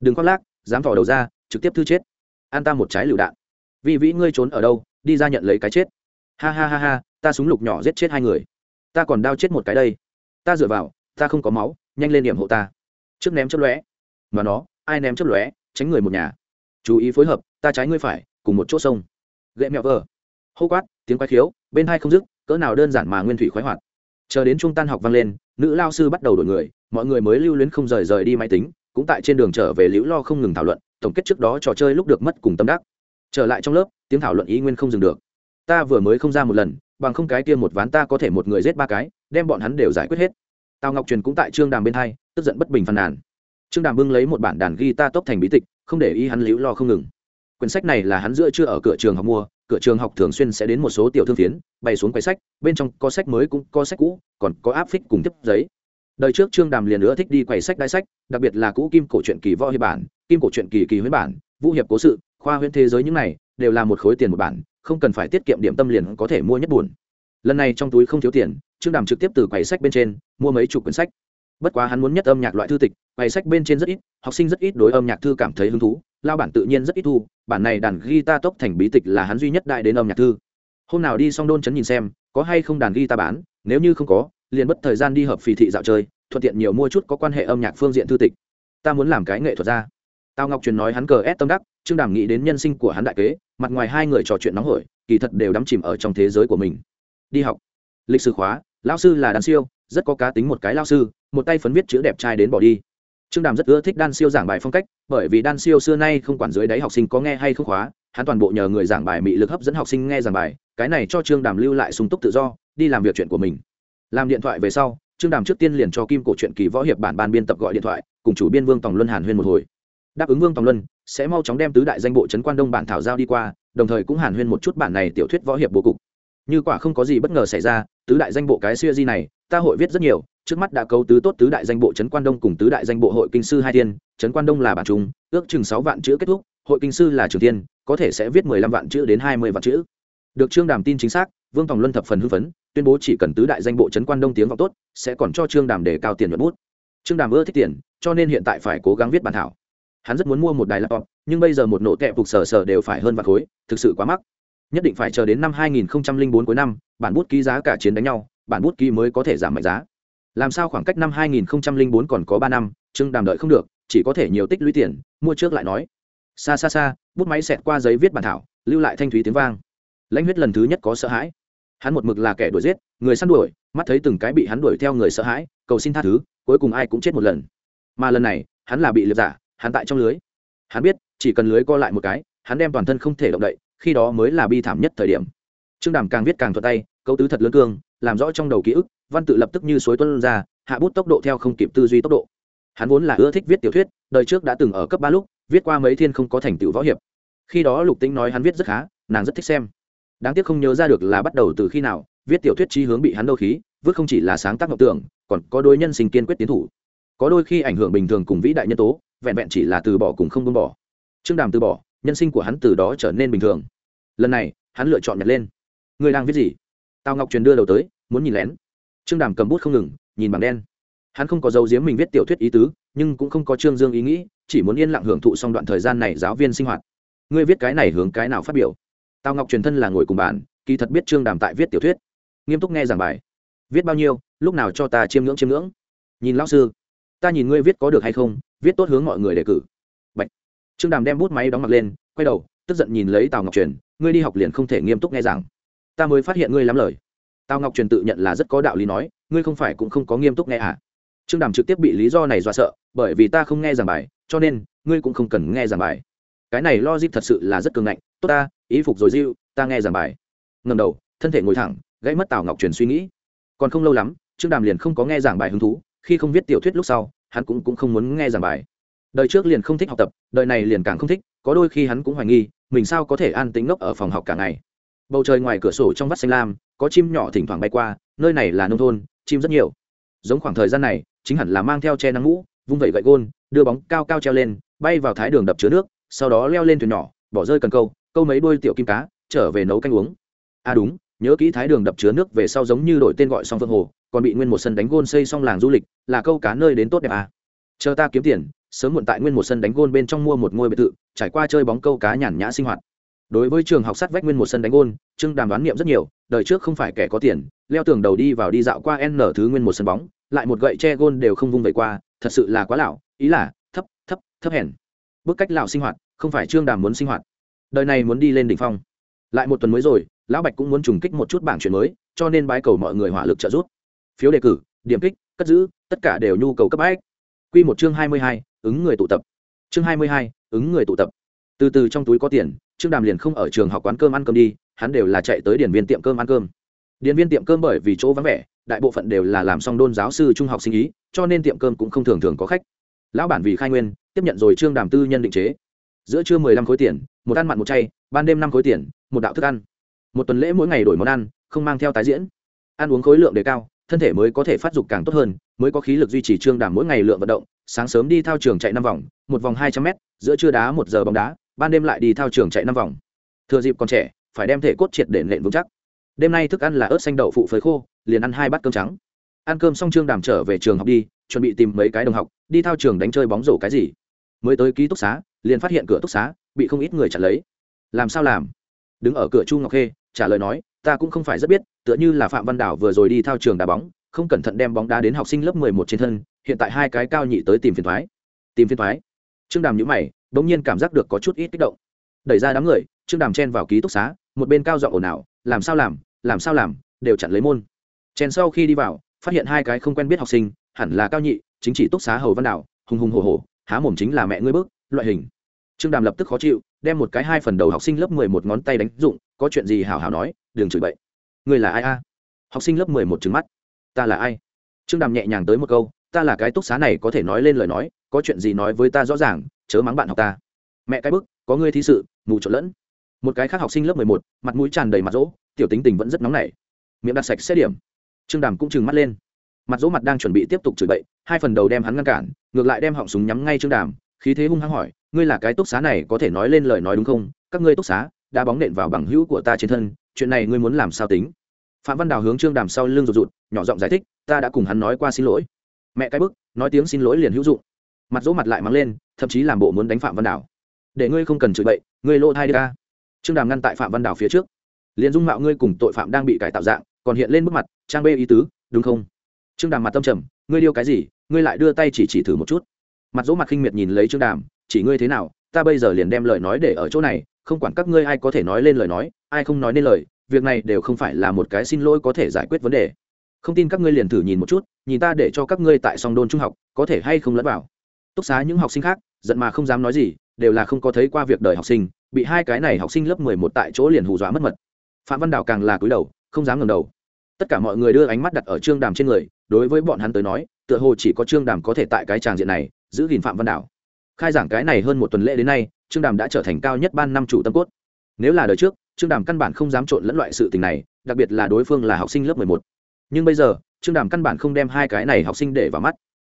Đừng khoác lác, dám thỏ đầu ra, trực tiếp thư chết. An ta một trái lựu đạn. Vì vĩ, ngươi trốn ở đâu? Đi ra nhận lấy cái chết. Ha ha ha ha, ta súng lục nhỏ giết chết hai người. Ta còn đau chết một cái đây. Ta dựa vào, ta không có máu, nhanh lên điểm hộ ta. Trước ném chấp lóe. Mà nó, ai ném chấp lóe, tránh người một nhà. Chú ý phối hợp, ta trái ngươi phải, cùng một chỗ sông. Gậy mẹo vờ. Hô quát, tiếng quái khiếu, bên hai không dứt cỡ nào đơn giản mà nguyên thủy khoái hoạt. Chờ đến trung tan học vang lên, nữ lao sư bắt đầu đổi người, mọi người mới lưu luyến không rời rời đi máy tính, cũng tại trên đường trở về liễu lo không ngừng thảo luận, tổng kết trước đó trò chơi lúc được mất cùng tâm đắc. Trở lại trong lớp, tiếng thảo luận ý nguyên không dừng được. Ta vừa mới không ra một lần, bằng không cái kia một ván ta có thể một người giết ba cái, đem bọn hắn đều giải quyết hết. Tào ngọc truyền cũng tại trương đàm bên hai, tức giận bất bình phàn nàn. Trương đàm bưng lấy một bản đàn ghi ta tốc thành bí tịch, không để ý hắn liễu lo không ngừng. Quyển sách này là hắn giữa chưa ở cửa trường học mua cửa trường học thường xuyên sẽ đến một số tiểu thương phiến, bày xuống quầy sách, bên trong có sách mới cũng có sách cũ, còn có áp phích cùng tiếp giấy. Đời trước trương đàm liền nữa thích đi quầy sách đai sách, đặc biệt là cũ kim cổ truyện kỳ võ hiệp bản, kim cổ truyện kỳ kỳ huyết bản, vũ hiệp cố sự, khoa huyễn thế giới những này đều là một khối tiền một bản, không cần phải tiết kiệm điểm tâm liền có thể mua nhất buồn. Lần này trong túi không thiếu tiền, trương đàm trực tiếp từ quầy sách bên trên mua mấy chục quyển sách bất quá hắn muốn nhất âm nhạc loại thư tịch bày sách bên trên rất ít, học sinh rất ít đối âm nhạc thư cảm thấy hứng thú, lao bản tự nhiên rất ít thu, bản này đàn guitar tốc thành bí tịch là hắn duy nhất đại đến âm nhạc thư. Hôm nào đi xong đôn chấn nhìn xem, có hay không đàn guitar bán, nếu như không có, liền bất thời gian đi hợp phì thị dạo chơi, thuận tiện nhiều mua chút có quan hệ âm nhạc phương diện thư tịch. Ta muốn làm cái nghệ thuật ra. Tao ngọc truyền nói hắn cờ ép tâm đắc, trương đàm nghĩ đến nhân sinh của hắn đại kế, mặt ngoài hai người trò chuyện nóng hổi, kỳ thật đều đắm chìm ở trong thế giới của mình. Đi học. Lịch sử khóa lao sư là đàn siêu, rất có cá tính một cái lao sư một tay phấn viết chữ đẹp trai đến bỏ đi. Trương đàm rất ưa thích đan siêu giảng bài phong cách, bởi vì đan siêu xưa nay không quản dưới đáy học sinh có nghe hay không khóa, hắn toàn bộ nhờ người giảng bài bị lực hấp dẫn học sinh nghe giảng bài, cái này cho trương đàm lưu lại sung túc tự do, đi làm việc chuyện của mình. Làm điện thoại về sau, trương đàm trước tiên liền cho kim cổ truyện kỳ võ hiệp bản ban biên tập gọi điện thoại, cùng chủ biên vương tòng luân hàn huyên một hồi. Đáp ứng vương tòng luân, sẽ mau chóng đem tứ đại danh bộ trấn quan đông bản thảo giao đi qua, đồng thời cũng hàn huyên một chút bản này tiểu thuyết võ hiệp bố cục như quả không có gì bất ngờ xảy ra, tứ đại danh bộ cái siêu di này, ta hội viết rất nhiều, trước mắt đã cấu tứ tốt tứ đại danh bộ trấn quan đông cùng tứ đại danh bộ hội kinh sư hai thiên, trấn quan đông là bản trung ước chừng sáu vạn chữ kết thúc, hội kinh sư là trường tiên có thể sẽ viết mười lăm vạn chữ đến hai mươi vạn chữ. Được trương đàm tin chính xác, vương tòng luân thập phần hưng phấn, tuyên bố chỉ cần tứ đại danh bộ trấn quan đông tiếng vọng tốt, sẽ còn cho trương đàm để cao tiền nhuận bút. Trương đàm ưa thích tiền, cho nên hiện tại phải cố gắng viết bản thảo. Hắn rất muốn mua một đài laptop, nhưng bây giờ một nổ tẹp phục sở sở đều phải hơn vạn khối, thực sự quá mắc nhất định phải chờ đến năm 2004 cuối năm, bản bút ký giá cả chiến đánh nhau, bản bút ký mới có thể giảm mạnh giá. Làm sao khoảng cách năm 2004 còn có ba năm, trương đàm đợi không được, chỉ có thể nhiều tích lũy tiền, mua trước lại nói. Xa xa xa, bút máy xẹt qua giấy viết bản thảo, lưu lại thanh thúy tiếng vang. Lãnh huyết lần thứ nhất có sợ hãi. Hắn một mực là kẻ đuổi giết, người săn đuổi, mắt thấy từng cái bị hắn đuổi theo người sợ hãi, cầu xin tha thứ, cuối cùng ai cũng chết một lần. Mà lần này, hắn là bị liệt giả, hắn tại trong lưới. Hắn biết, chỉ cần lưới co lại một cái, hắn đem toàn thân không thể động đậy khi đó mới là bi thảm nhất thời điểm. Trương đàm càng viết càng thuật tay câu tứ thật lớn cương, làm rõ trong đầu ký ức, văn tự lập tức như suối tuân ra, hạ bút tốc độ theo không kịp tư duy tốc độ. Hắn vốn là ưa thích viết tiểu thuyết, đời trước đã từng ở cấp ba lúc, viết qua mấy thiên không có thành tựu võ hiệp. Khi đó lục tĩnh nói hắn viết rất khá, nàng rất thích xem. Đáng tiếc không nhớ ra được là bắt đầu từ khi nào, viết tiểu thuyết chi hướng bị hắn đâu khí vứt không chỉ là sáng tác ngọc tưởng, còn có đôi nhân sinh kiên quyết tiến thủ. Có đôi khi ảnh hưởng bình thường cùng vĩ đại nhân tố, vẹn vẹn chỉ là từ bỏ cùng không buông bỏ. Trương đàm từ bỏ nhân sinh của hắn từ đó trở nên bình thường. Lần này, hắn lựa chọn nhặt lên. Người đang viết gì? Tào ngọc truyền đưa đầu tới, muốn nhìn lén. Trương đàm cầm bút không ngừng, nhìn bằng đen. Hắn không có dấu giếm mình viết tiểu thuyết ý tứ, nhưng cũng không có trương dương ý nghĩ, chỉ muốn yên lặng hưởng thụ xong đoạn thời gian này giáo viên sinh hoạt. Ngươi viết cái này hướng cái nào phát biểu? Tào ngọc truyền thân là ngồi cùng bàn kỳ thật biết trương đàm tại viết tiểu thuyết. Nghiêm túc nghe giảng bài. Viết bao nhiêu, lúc nào cho ta chiêm ngưỡng chiêm ngưỡng? Nhìn lão sư, ta nhìn ngươi viết có được hay không, viết tốt hướng mọi người đề cử trương đàm đem bút máy đóng mặt lên quay đầu tức giận nhìn lấy tào ngọc truyền ngươi đi học liền không thể nghiêm túc nghe giảng. Ta mới phát hiện ngươi lắm lời. Tào ngọc truyền tự nhận là rất có đạo lý nói ngươi không phải cũng không có nghiêm túc nghe à? Trương đàm trực tiếp bị lý do này dọa sợ bởi vì ta không nghe giảng bài cho nên ngươi cũng không cần nghe giảng bài. Cái này logic thật sự là rất cường ngạnh. Tốt ta ý phục rồi diêu ta nghe giảng bài. Ngầm đầu thân thể ngồi thẳng gãy mất tào ngọc truyền suy nghĩ. Còn không lâu lắm trương đàm liền không có nghe giảng bài hứng thú khi không viết tiểu thuyết lúc sau hắn cũng, cũng không muốn nghe giảng bài đời trước liền không thích học tập, đời này liền càng không thích, có đôi khi hắn cũng hoài nghi, mình sao có thể an tính ngốc ở phòng học cả ngày. Bầu trời ngoài cửa sổ trong vắt xanh lam, có chim nhỏ thỉnh thoảng bay qua, nơi này là nông thôn, chim rất nhiều. Giống khoảng thời gian này, chính hẳn là mang theo che nắng mũ vung vẩy gậy gôn, đưa bóng cao cao treo lên, bay vào thái đường đập chứa nước, sau đó leo lên thuyền nhỏ, bỏ rơi cần câu câu mấy đôi tiểu kim cá, trở về nấu canh uống. À đúng, nhớ kỹ thái đường đập chứa nước về sau giống như đổi tên gọi song phương hồ, còn bị nguyên một sân đánh gôn xây xong làng du lịch, là câu cá nơi đến tốt đẹp à. chờ ta kiếm tiền sớm muộn tại nguyên một sân đánh gôn bên trong mua một ngôi biệt thự, trải qua chơi bóng câu cá nhàn nhã sinh hoạt. Đối với trường học sát vách nguyên một sân đánh gôn, trương đàm đoán niệm rất nhiều, đời trước không phải kẻ có tiền, leo tường đầu đi vào đi dạo qua n thứ nguyên một sân bóng, lại một gậy che gôn đều không vung vẩy qua, thật sự là quá lão, ý là thấp thấp thấp hèn. Bước cách lão sinh hoạt, không phải trương đàm muốn sinh hoạt. Đời này muốn đi lên đỉnh phong. Lại một tuần mới rồi, lão bạch cũng muốn trùng kích một chút bảng chuyển mới, cho nên bái cầu mọi người hỏa lực trợ giúp. Phiếu đề cử, điểm kích, cất giữ, tất cả đều nhu cầu cấp bách. Q một chương hai mươi hai ứng người tụ tập. Chương hai mươi hai, ứng người tụ tập. Từ từ trong túi có tiền, trương đàm liền không ở trường học quán cơm ăn cơm đi, hắn đều là chạy tới điển viên tiệm cơm ăn cơm. Điển viên tiệm cơm bởi vì chỗ vắng vẻ, đại bộ phận đều là làm xong đôn giáo sư trung học sinh ý, cho nên tiệm cơm cũng không thường thường có khách. Lão bản vì khai nguyên, tiếp nhận rồi trương đàm tư nhân định chế. Giữa trưa mười lăm khối tiền, một ăn mặn một chay, ban đêm năm khối tiền, một đạo thức ăn. Một tuần lễ mỗi ngày đổi món ăn, không mang theo tái diễn. Ăn uống khối lượng đề cao, thân thể mới có thể phát dục càng tốt hơn, mới có khí lực duy trì trương đàm mỗi ngày lượng vận động sáng sớm đi thao trường chạy năm vòng, một vòng hai trăm mét, giữa trưa đá một giờ bóng đá, ban đêm lại đi thao trường chạy năm vòng. Thừa dịp còn trẻ, phải đem thể cốt triệt để nện vững chắc. Đêm nay thức ăn là ớt xanh đậu phụ phới khô, liền ăn hai bát cơm trắng. Ăn cơm xong trương đàm trở về trường học đi, chuẩn bị tìm mấy cái đồng học, đi thao trường đánh chơi bóng rổ cái gì. Mới tới ký túc xá, liền phát hiện cửa túc xá bị không ít người chặn lấy. Làm sao làm? Đứng ở cửa chu ngọc khê, trả lời nói, ta cũng không phải rất biết, tựa như là phạm văn đảo vừa rồi đi thao trường đá bóng, không cẩn thận đem bóng đá đến học sinh lớp mười một trên thân hiện tại hai cái cao nhị tới tìm phiền thoái. Tìm phiền thoái. Trương đàm nhữ mày đ ỗ n g nhiên cảm giác được có chút ít kích động. Đẩy ra đám người, trương đàm chen vào ký túc xá, một bên cao giọng ồn ào, làm sao làm làm sao làm, đều chặn lấy môn. Chen sau khi đi vào, phát hiện hai cái không quen biết học sinh, hẳn là cao nhị, chính chỉ túc xá hầu văn đảo hùng hùng hồ hồ há mồm chính là mẹ ngươi bước, loại hình. Trương đàm lập tức khó chịu, đem một cái hai phần đầu học sinh lớp mười một ngón tay đánh dụng, có chuyện gì hảo hảo nói, đừng chửi bậy. Người là ai a? Học sinh lớp mười một trứng mắt. Ta là ai? Trương đàm nhẹ nhàng tới một câu ta là cái túc xá này có thể nói lên lời nói, có chuyện gì nói với ta rõ ràng, chớ mắng bạn học ta. Mẹ cái bức, có ngươi thí sự, mù trộn lẫn. Một cái khác học sinh lớp mười một, mặt mũi tràn đầy mặt rỗ, tiểu tính tình vẫn rất nóng nảy. Miệng đặt sạch xét điểm. Trương đàm cũng trừng mắt lên. Mặt rỗ mặt đang chuẩn bị tiếp tục chửi bậy, hai phần đầu đem hắn ngăn cản, ngược lại đem họng súng nhắm ngay trương đàm, khí thế hung hăng hỏi, ngươi là cái túc xá này có thể nói lên lời nói đúng không? Các ngươi túc xá đã bóng nện vào bằng hữu của ta trên thân, chuyện này ngươi muốn làm sao tính? Phạm văn đào hướng trương đàm sau lưng rụt rụt, nhỏ giọng giải thích, ta đã cùng hắn nói qua xin lỗi mẹ cái bức, nói tiếng xin lỗi liền hữu dụng. Mặt dỗ mặt lại mắng lên, thậm chí làm bộ muốn đánh phạm văn đảo. để ngươi không cần chửi bậy, ngươi lỗ thai đi ca trương đàm ngăn tại phạm văn đảo phía trước. Liền dung mạo ngươi cùng tội phạm đang bị cải tạo dạng, còn hiện lên bước mặt, trang bê ý tứ, đúng không? Trương đàm mặt tâm trầm, ngươi điêu cái gì, ngươi lại đưa tay chỉ chỉ thử một chút. Mặt dỗ mặt khinh miệt nhìn lấy trương đàm, chỉ ngươi thế nào, ta bây giờ liền đem lời nói để ở chỗ này, không quản các ngươi ai có thể nói lên lời nói, ai không nói nên lời, việc này đều không phải là một cái xin lỗi có thể giải quyết vấn đề không tin các ngươi liền thử nhìn một chút, nhìn ta để cho các ngươi tại song đôn trung học, có thể hay không lẫn vào. Túc xá những học sinh khác, giận mà không dám nói gì, đều là không có thấy qua việc đời học sinh, bị hai cái này học sinh lớp mười một tại chỗ liền hù dọa mất mật. Phạm văn đào càng là cúi đầu, không dám ngẩng đầu. Tất cả mọi người đưa ánh mắt đặt ở trương đàm trên người, đối với bọn hắn tới nói, tựa hồ chỉ có trương đàm có thể tại cái tràng diện này, giữ gìn phạm văn đào khai giảng cái này hơn một tuần lễ đến nay, trương đàm đã trở thành cao nhất ban năm chủ tâm cốt. Nếu là đời trước, trương đàm căn bản không dám trộn lẫn loại sự tình này, đặc biệt là đối phương là học sinh lớp mười một nhưng bây giờ, trương đàm căn bản không đem hai cái này học sinh để vào mắt.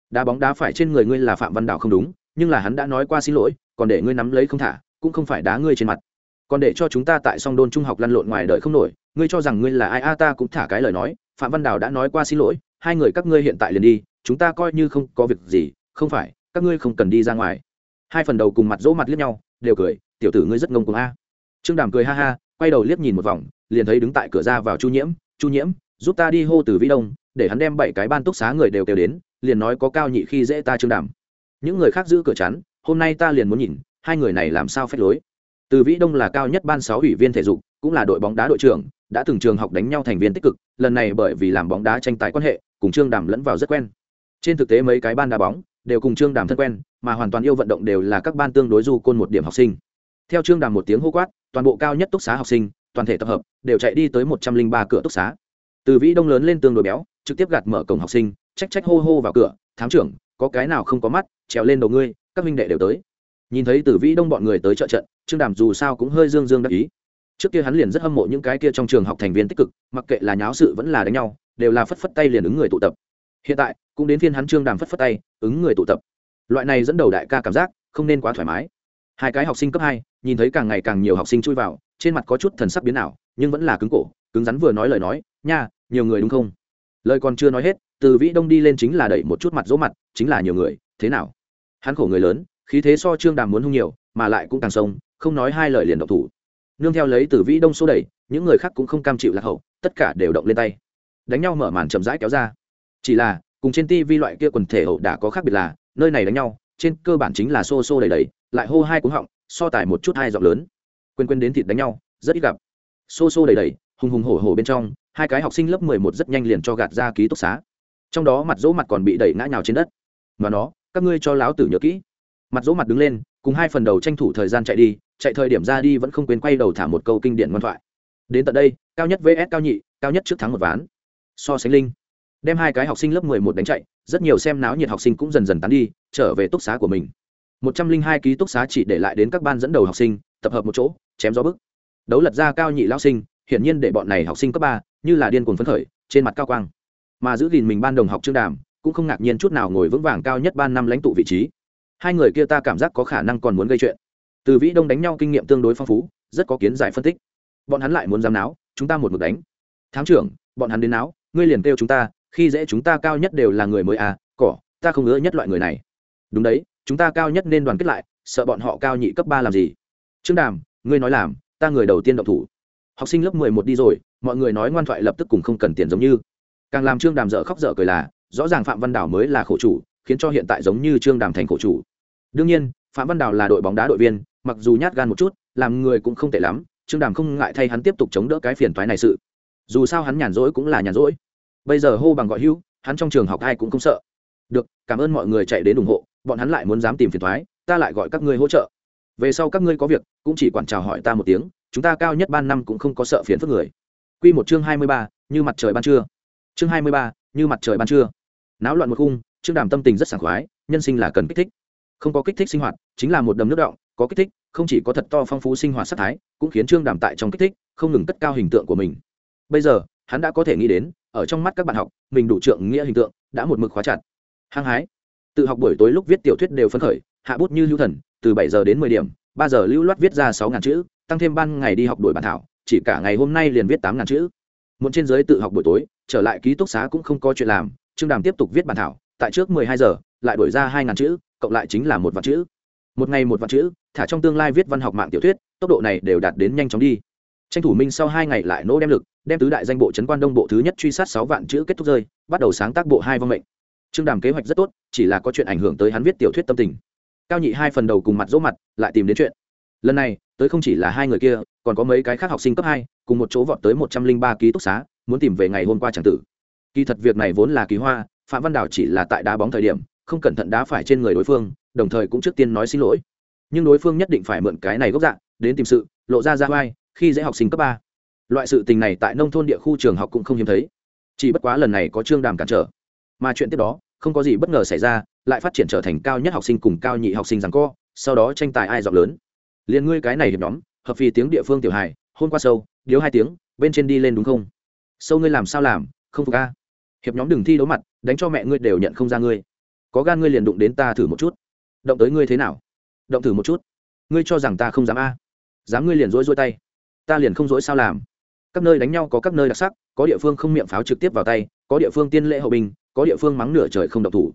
Đá bóng đá phải trên người ngươi là phạm văn đạo không đúng, nhưng là hắn đã nói qua xin lỗi, còn để ngươi nắm lấy không thả, cũng không phải đá ngươi trên mặt. Còn để cho chúng ta tại song đôn trung học lăn lộn ngoài đời không nổi, ngươi cho rằng ngươi là ai? A, ta cũng thả cái lời nói, phạm văn đào đã nói qua xin lỗi, hai người các ngươi hiện tại liền đi, chúng ta coi như không có việc gì, không phải, các ngươi không cần đi ra ngoài. Hai phần đầu cùng mặt dỗ mặt liếc nhau, đều cười, tiểu tử ngươi rất ngông cuồng a. Trương đàm cười ha ha, quay đầu liếc nhìn một vòng, liền thấy đứng tại cửa ra vào chu nhiễm chu nhiễm giúp ta đi hô từ vĩ đông, để hắn đem bảy cái ban túc xá người đều kêu đến, liền nói có cao nhị khi dễ ta trương đàm. Những người khác giữ cửa chắn, hôm nay ta liền muốn nhìn, hai người này làm sao phép lối. Từ vĩ đông là cao nhất ban sáu ủy viên thể dục, cũng là đội bóng đá đội trưởng, đã từng trường học đánh nhau thành viên tích cực, lần này bởi vì làm bóng đá tranh tài quan hệ, cùng trương đàm lẫn vào rất quen. Trên thực tế mấy cái ban đá bóng, đều cùng trương đàm thân quen, mà hoàn toàn yêu vận động đều là các ban tương đối du côn một điểm học sinh. Theo trương đàm một tiếng hô quát, toàn bộ cao nhất túc xá học sinh, toàn thể tập hợp, đều chạy đi tới một trăm linh ba cửa túc xá từ vĩ đông lớn lên tương đối béo, trực tiếp gạt mở cổng học sinh trách trách hô hô vào cửa, thám trưởng, có cái nào không có mắt, trèo lên đầu ngươi, các minh đệ đều tới. Nhìn thấy từ vĩ đông bọn người tới trợ trận, trương đàm dù sao cũng hơi dương dương đắc ý. Trước kia hắn liền rất hâm mộ những cái kia trong trường học thành viên tích cực, mặc kệ là nháo sự vẫn là đánh nhau, đều là phất phất tay liền ứng người tụ tập. Hiện tại, cũng đến phiên hắn trương đàm phất phất tay, ứng người tụ tập. Loại này dẫn đầu đại ca cảm giác, không nên quá thoải mái. Hai cái học sinh cấp hai, nhìn thấy càng ngày càng nhiều học sinh chui vào, trên mặt có chút thần sắc biến ảo, nhưng vẫn là cứng cổ, cứng rắn vừa nói lời nói nha, nhiều người đúng không? Lời còn chưa nói hết, từ vĩ đông đi lên chính là đẩy một chút mặt dỗ mặt, chính là nhiều người, thế nào? Hắn khổ người lớn, khí thế so trương đàm muốn hung nhiều, mà lại cũng càng sông, không nói hai lời liền động thủ. Nương theo lấy từ vĩ đông xô đẩy, những người khác cũng không cam chịu lạc hậu, tất cả đều động lên tay. Đánh nhau mở màn chậm rãi kéo ra. Chỉ là, cùng trên tivi loại kia quần thể hậu đã có khác biệt là, nơi này đánh nhau, trên cơ bản chính là xô xô đầy đầy lại hô hai cú họng, so tài một chút hai giọng lớn. Quên quên đến thịt đánh nhau, rất ít gặp. Xô xô đầy đầy hùng hùng hổ hổ bên trong, hai cái học sinh lớp mười một rất nhanh liền cho gạt ra ký túc xá. Trong đó mặt dỗ mặt còn bị đẩy ngã nhào trên đất. Mà nó, các ngươi cho láo tử nhớ kỹ. Mặt dỗ mặt đứng lên, cùng hai phần đầu tranh thủ thời gian chạy đi, chạy thời điểm ra đi vẫn không quên quay đầu thả một câu kinh điển ngoan thoại. Đến tận đây, cao nhất vs cao nhị, cao nhất trước thắng một ván. So sánh linh, đem hai cái học sinh lớp mười một đánh chạy, rất nhiều xem náo nhiệt học sinh cũng dần dần tán đi, trở về túc xá của mình. Một trăm linh hai ký túc xá chỉ để lại đến các ban dẫn đầu học sinh, tập hợp một chỗ, chém gió bức. Đấu lật ra cao nhị lao sinh hiển nhiên để bọn này học sinh cấp ba như là điên cuồng phấn khởi, trên mặt cao quang. Mà giữ gìn mình ban đồng học trương đàm cũng không ngạc nhiên chút nào ngồi vững vàng cao nhất ban năm lãnh tụ vị trí. Hai người kia ta cảm giác có khả năng còn muốn gây chuyện. Từ vĩ đông đánh nhau kinh nghiệm tương đối phong phú, rất có kiến giải phân tích. Bọn hắn lại muốn dám náo, chúng ta một mực đánh. Thám trưởng, bọn hắn đến náo, ngươi liền kêu chúng ta, khi dễ chúng ta cao nhất đều là người mới à cỏ, ta không ngỡ nhất loại người này. Đúng đấy, chúng ta cao nhất nên đoàn kết lại, sợ bọn họ cao nhị cấp ba làm gì? Trương đàm, ngươi nói làm, ta người đầu tiên động thủ học sinh lớp mười một đi rồi, mọi người nói ngoan thoại lập tức cùng không cần tiền giống như. Càng làm trương đàm dở khóc dở cười là, rõ ràng phạm văn đảo mới là khổ chủ, khiến cho hiện tại giống như trương đàm thành khổ chủ. Đương nhiên, phạm văn đảo là đội bóng đá đội viên, mặc dù nhát gan một chút, làm người cũng không tệ lắm, trương đàm không ngại thay hắn tiếp tục chống đỡ cái phiền toái này sự. Dù sao hắn nhàn rỗi cũng là nhàn rỗi. Bây giờ hô bằng gọi hữu, hắn trong trường học ai cũng không sợ. Được, cảm ơn mọi người chạy đến ủng hộ, bọn hắn lại muốn dám tìm phiền thoái ta lại gọi các ngươi hỗ trợ. Về sau các ngươi có việc, cũng chỉ quản chào hỏi ta một tiếng chúng ta cao nhất ban năm cũng không có sợ phiền phức người. Quy một chương hai mươi ba, như mặt trời ban trưa. Chương hai mươi ba, như mặt trời ban trưa. Náo loạn một khung, trương đàm tâm tình rất sảng khoái, nhân sinh là cần kích thích. Không có kích thích sinh hoạt, chính là một đầm nước động, có kích thích, không chỉ có thật to phong phú sinh hoạt sắc thái, cũng khiến trương đàm tại trong kích thích, không ngừng cất cao hình tượng của mình. Bây giờ, hắn đã có thể nghĩ đến, ở trong mắt các bạn học, mình đủ trượng nghĩa hình tượng, đã một mực khóa chặt. Hăng hái. Tự học buổi tối lúc viết tiểu thuyết đều phấn khởi, hạ bút như lưu thần, từ bảy giờ đến mười điểm, ba giờ lưu loát viết ra sáu ngàn chữ tăng thêm ban ngày đi học đổi bản thảo, chỉ cả ngày hôm nay liền viết tám ngàn chữ. Muốn trên giới tự học buổi tối, trở lại ký túc xá cũng không có chuyện làm, trương đàm tiếp tục viết bản thảo, tại trước mười hai giờ, lại đổi ra hai ngàn chữ, cộng lại chính là một vạn chữ. Một ngày một vạn chữ, thả trong tương lai viết văn học mạng tiểu thuyết, tốc độ này đều đạt đến nhanh chóng đi. Tranh thủ minh sau hai ngày lại nỗ đem lực, đem tứ đại danh bộ trấn quan đông bộ thứ nhất truy sát sáu vạn chữ kết thúc rơi, bắt đầu sáng tác bộ hai vong mệnh. Trương đàm kế hoạch rất tốt, chỉ là có chuyện ảnh hưởng tới hắn viết tiểu thuyết tâm tình. Cao nhị hai phần đầu cùng mặt dỗ mặt, lại tìm đến chuyện. Lần này tới không chỉ là hai người kia, còn có mấy cái khác học sinh cấp hai, cùng một chỗ vọt tới một trăm linh ba ký túc xá, muốn tìm về ngày hôm qua c tử. Kỳ thật việc này vốn là kỳ hoa, phạm văn đào chỉ là tại đá bóng thời điểm, không cẩn thận đá phải trên người đối phương, đồng thời cũng trước tiên nói xin lỗi. Nhưng đối phương nhất định phải mượn cái này gốc dạng, đến tìm sự, lộ ra ra vai, khi dễ học sinh cấp ba. Loại sự tình này tại nông thôn địa khu trường học cũng không hiếm thấy. Chỉ bất quá lần này có trương đàm cản trở. Mà chuyện tiếp đó, không có gì bất ngờ xảy ra, lại phát triển trở thành cao nhất học sinh cùng cao nhị học sinh rằng co, sau đó tranh tài ai giọng lớn liền ngươi cái này hiệp nhóm, hợp phì tiếng địa phương tiểu hài, hôn qua sâu, điếu hai tiếng, bên trên đi lên đúng không? Sâu ngươi làm sao làm, không phục ca hiệp nhóm đừng thi đấu mặt, đánh cho mẹ ngươi đều nhận không ra ngươi. Có gan ngươi liền đụng đến ta thử một chút. Động tới ngươi thế nào? Động thử một chút. Ngươi cho rằng ta không dám a? Dám ngươi liền rối rối tay. Ta liền không rối sao làm? Các nơi đánh nhau có các nơi đặc sắc, có địa phương không miệng pháo trực tiếp vào tay, có địa phương tiên lễ hậu binh, có địa phương mắng nửa trời không động thủ.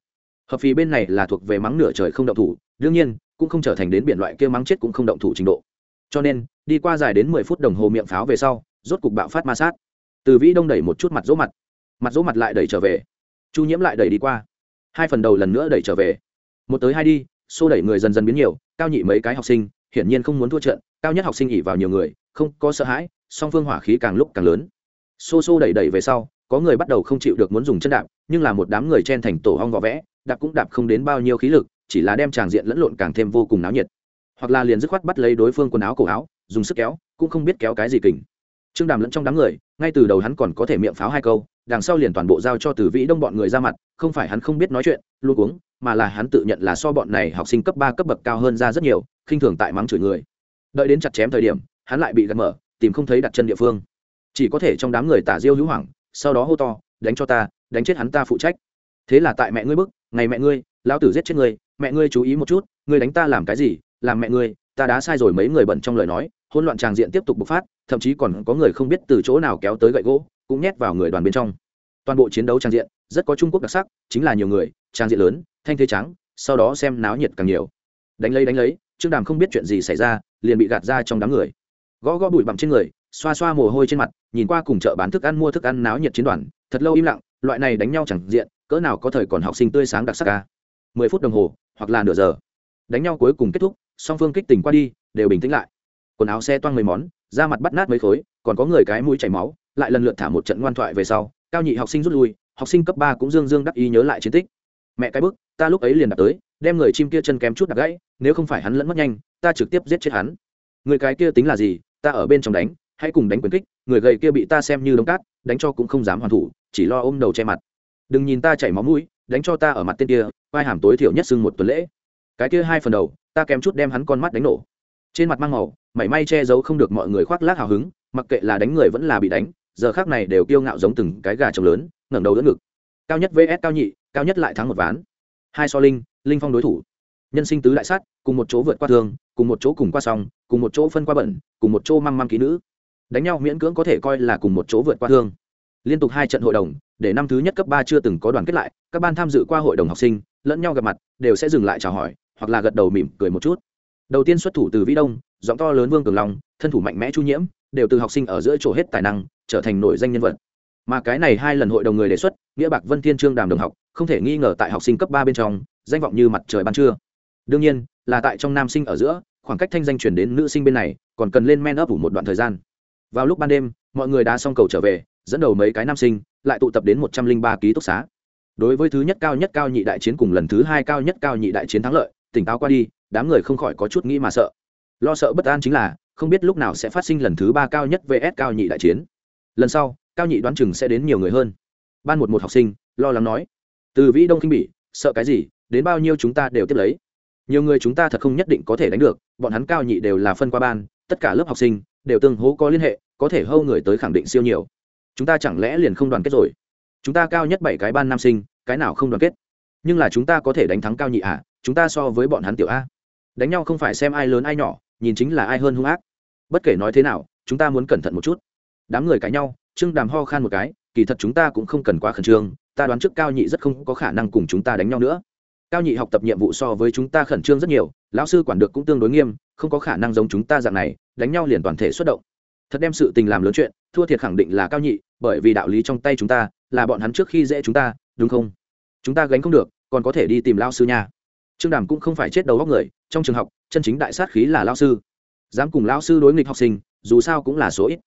Hợp phì bên này là thuộc về mắng nửa trời không động thủ. Đương nhiên cũng không trở thành đến biển loại kia mắng chết cũng không động thủ trình độ. Cho nên, đi qua dài đến mười phút đồng hồ miệng pháo về sau, rốt cục bạo phát ma sát. Từ vĩ đông đẩy một chút mặt dỗ mặt. Mặt dỗ mặt lại đẩy trở về. Chu nhiễm lại đẩy đi qua. Hai phần đầu lần nữa đẩy trở về. Một tới hai đi, xô đẩy người dần dần biến nhiều, cao nhị mấy cái học sinh, hiển nhiên không muốn thua trận, cao nhất học sinh ỉ vào nhiều người, không có sợ hãi, song phương hỏa khí càng lúc càng lớn. Xô xô đẩy đẩy về sau, có người bắt đầu không chịu được muốn dùng chân đạp, nhưng là một đám người chen thành tổ hong vỏ vẽ, đạp cũng đạp không đến bao nhiêu khí lực chỉ là đem tràng diện lẫn lộn càng thêm vô cùng náo nhiệt. Hoặc là liền dứt khoát bắt lấy đối phương quần áo cổ áo, dùng sức kéo, cũng không biết kéo cái gì kình. Trương đàm lẫn trong đám người, ngay từ đầu hắn còn có thể miệng pháo hai câu, đằng sau liền toàn bộ giao cho từ vĩ đông bọn người ra mặt, không phải hắn không biết nói chuyện, luôn uống mà là hắn tự nhận là so bọn này học sinh cấp ba, cấp bậc cao hơn ra rất nhiều, khinh thường tại mắng chửi người. Đợi đến chặt chém thời điểm, hắn lại bị gạt mở, tìm không thấy đặt chân địa phương. Chỉ có thể trong đám người tả diêu hữu hoảng, sau đó hô to, đánh cho ta, đánh chết hắn ta phụ trách. Thế là tại mẹ ngươi bức, ngày mẹ ngươi, lão tử giết chết ngươi mẹ ngươi chú ý một chút, ngươi đánh ta làm cái gì? Làm mẹ ngươi, ta đã sai rồi, mấy người bẩn trong lời nói, hỗn loạn tràng diện tiếp tục bộc phát, thậm chí còn có người không biết từ chỗ nào kéo tới gậy gỗ, cũng nhét vào người đoàn bên trong. Toàn bộ chiến đấu tràng diện, rất có trung quốc đặc sắc, chính là nhiều người, tràng diện lớn, thanh thế trắng, sau đó xem náo nhiệt càng nhiều. Đánh lấy đánh lấy, trương đàm không biết chuyện gì xảy ra, liền bị gạt ra trong đám người. Gõ gõ bụi bặm trên người, xoa xoa mồ hôi trên mặt, nhìn qua cùng chợ bán thức ăn, mua thức ăn náo nhiệt chiến đoàn, thật lâu im lặng, loại này đánh nhau chẳng diện, cỡ nào có thời còn học sinh tươi sáng đặc sắc ca. Mười phút đồng hồ hoặc là nửa giờ. Đánh nhau cuối cùng kết thúc, song phương kích tình qua đi, đều bình tĩnh lại. Quần áo xe toang mấy món, da mặt bắt nát mấy khối, còn có người cái mũi chảy máu, lại lần lượt thả một trận ngoan thoại về sau, cao nhị học sinh rút lui, học sinh cấp ba cũng dương dương đắc ý nhớ lại chiến tích. Mẹ cái bức, ta lúc ấy liền đặt tới, đem người chim kia chân kém chút đặt gãy, nếu không phải hắn lẫn mất nhanh, ta trực tiếp giết chết hắn. Người cái kia tính là gì, ta ở bên trong đánh, hãy cùng đánh quyền kích, người gầy kia bị ta xem như đống cát, đánh cho cũng không dám hoàn thủ, chỉ lo ôm đầu che mặt. Đừng nhìn ta chảy máu mũi, đánh cho ta ở mặt tên kia vai hàm tối thiểu nhất sưng một tuần lễ. Cái kia hai phần đầu, ta kém chút đem hắn con mắt đánh nổ. Trên mặt mang màu, mảy may che giấu không được mọi người khoác lác hào hứng, mặc kệ là đánh người vẫn là bị đánh, giờ khác này đều kiêu ngạo giống từng cái gà trống lớn, ngẩng đầu đỡ ngực. Cao nhất vs cao nhị, cao nhất lại thắng một ván. Hai so linh linh phong đối thủ. Nhân sinh tứ đại sát, cùng một chỗ vượt qua thương, cùng một chỗ cùng qua song, cùng một chỗ phân qua bẩn, cùng một chỗ măng măng ký nữ. Đánh nhau miễn cưỡng có thể coi là cùng một chỗ vượt qua thương. Liên tục hai trận hội đồng để năm thứ nhất cấp ba chưa từng có đoàn kết lại, các ban tham dự qua hội đồng học sinh, lẫn nhau gặp mặt, đều sẽ dừng lại chào hỏi, hoặc là gật đầu mỉm cười một chút. Đầu tiên xuất thủ từ vĩ đông, giọng to lớn vương cường long, thân thủ mạnh mẽ chu nhiễm, đều từ học sinh ở giữa chỗ hết tài năng, trở thành nổi danh nhân vật. Mà cái này hai lần hội đồng người đề xuất, nghĩa bạc vân thiên trương đàm đồng học, không thể nghi ngờ tại học sinh cấp ba bên trong, danh vọng như mặt trời ban trưa. Đương nhiên, là tại trong nam sinh ở giữa, khoảng cách thanh danh chuyển đến nữ sinh bên này, còn cần lên men ấp ủ một đoạn thời gian. Vào lúc ban đêm, mọi người đã xong cầu trở về, dẫn đầu mấy cái nam sinh lại tụ tập đến một trăm linh ba ký túc xá. Đối với thứ nhất cao nhất cao nhị đại chiến cùng lần thứ hai cao nhất cao nhị đại chiến thắng lợi, tỉnh táo qua đi, đám người không khỏi có chút nghĩ mà sợ. Lo sợ bất an chính là, không biết lúc nào sẽ phát sinh lần thứ ba cao nhất vs cao nhị đại chiến. Lần sau, cao nhị đoán chừng sẽ đến nhiều người hơn. Ban một một học sinh, lo lắng nói, từ vĩ đông khinh bỉ, sợ cái gì, đến bao nhiêu chúng ta đều tiếp lấy. Nhiều người chúng ta thật không nhất định có thể đánh được, bọn hắn cao nhị đều là phân qua ban, tất cả lớp học sinh đều tương hố có liên hệ, có thể hâu người tới khẳng định siêu nhiều chúng ta chẳng lẽ liền không đoàn kết rồi? Chúng ta cao nhất bảy cái ban nam sinh, cái nào không đoàn kết? Nhưng là chúng ta có thể đánh thắng cao nhị à? Chúng ta so với bọn hắn tiểu a. Đánh nhau không phải xem ai lớn ai nhỏ, nhìn chính là ai hơn hung ác. Bất kể nói thế nào, chúng ta muốn cẩn thận một chút. Đám người cãi nhau, trương đàm ho khan một cái, kỳ thật chúng ta cũng không cần quá khẩn trương, ta đoán trước cao nhị rất không có khả năng cùng chúng ta đánh nhau nữa. Cao nhị học tập nhiệm vụ so với chúng ta khẩn trương rất nhiều, lão sư quản được cũng tương đối nghiêm, không có khả năng giống chúng ta dạng này, đánh nhau liền toàn thể xuất động thật đem sự tình làm lớn chuyện, thua thiệt khẳng định là cao nhị, bởi vì đạo lý trong tay chúng ta là bọn hắn trước khi dễ chúng ta, đúng không? Chúng ta gánh không được, còn có thể đi tìm lao sư nha. Trương đàm cũng không phải chết đầu góc người, trong trường học, chân chính đại sát khí là lao sư. Dám cùng lao sư đối nghịch học sinh, dù sao cũng là số ít.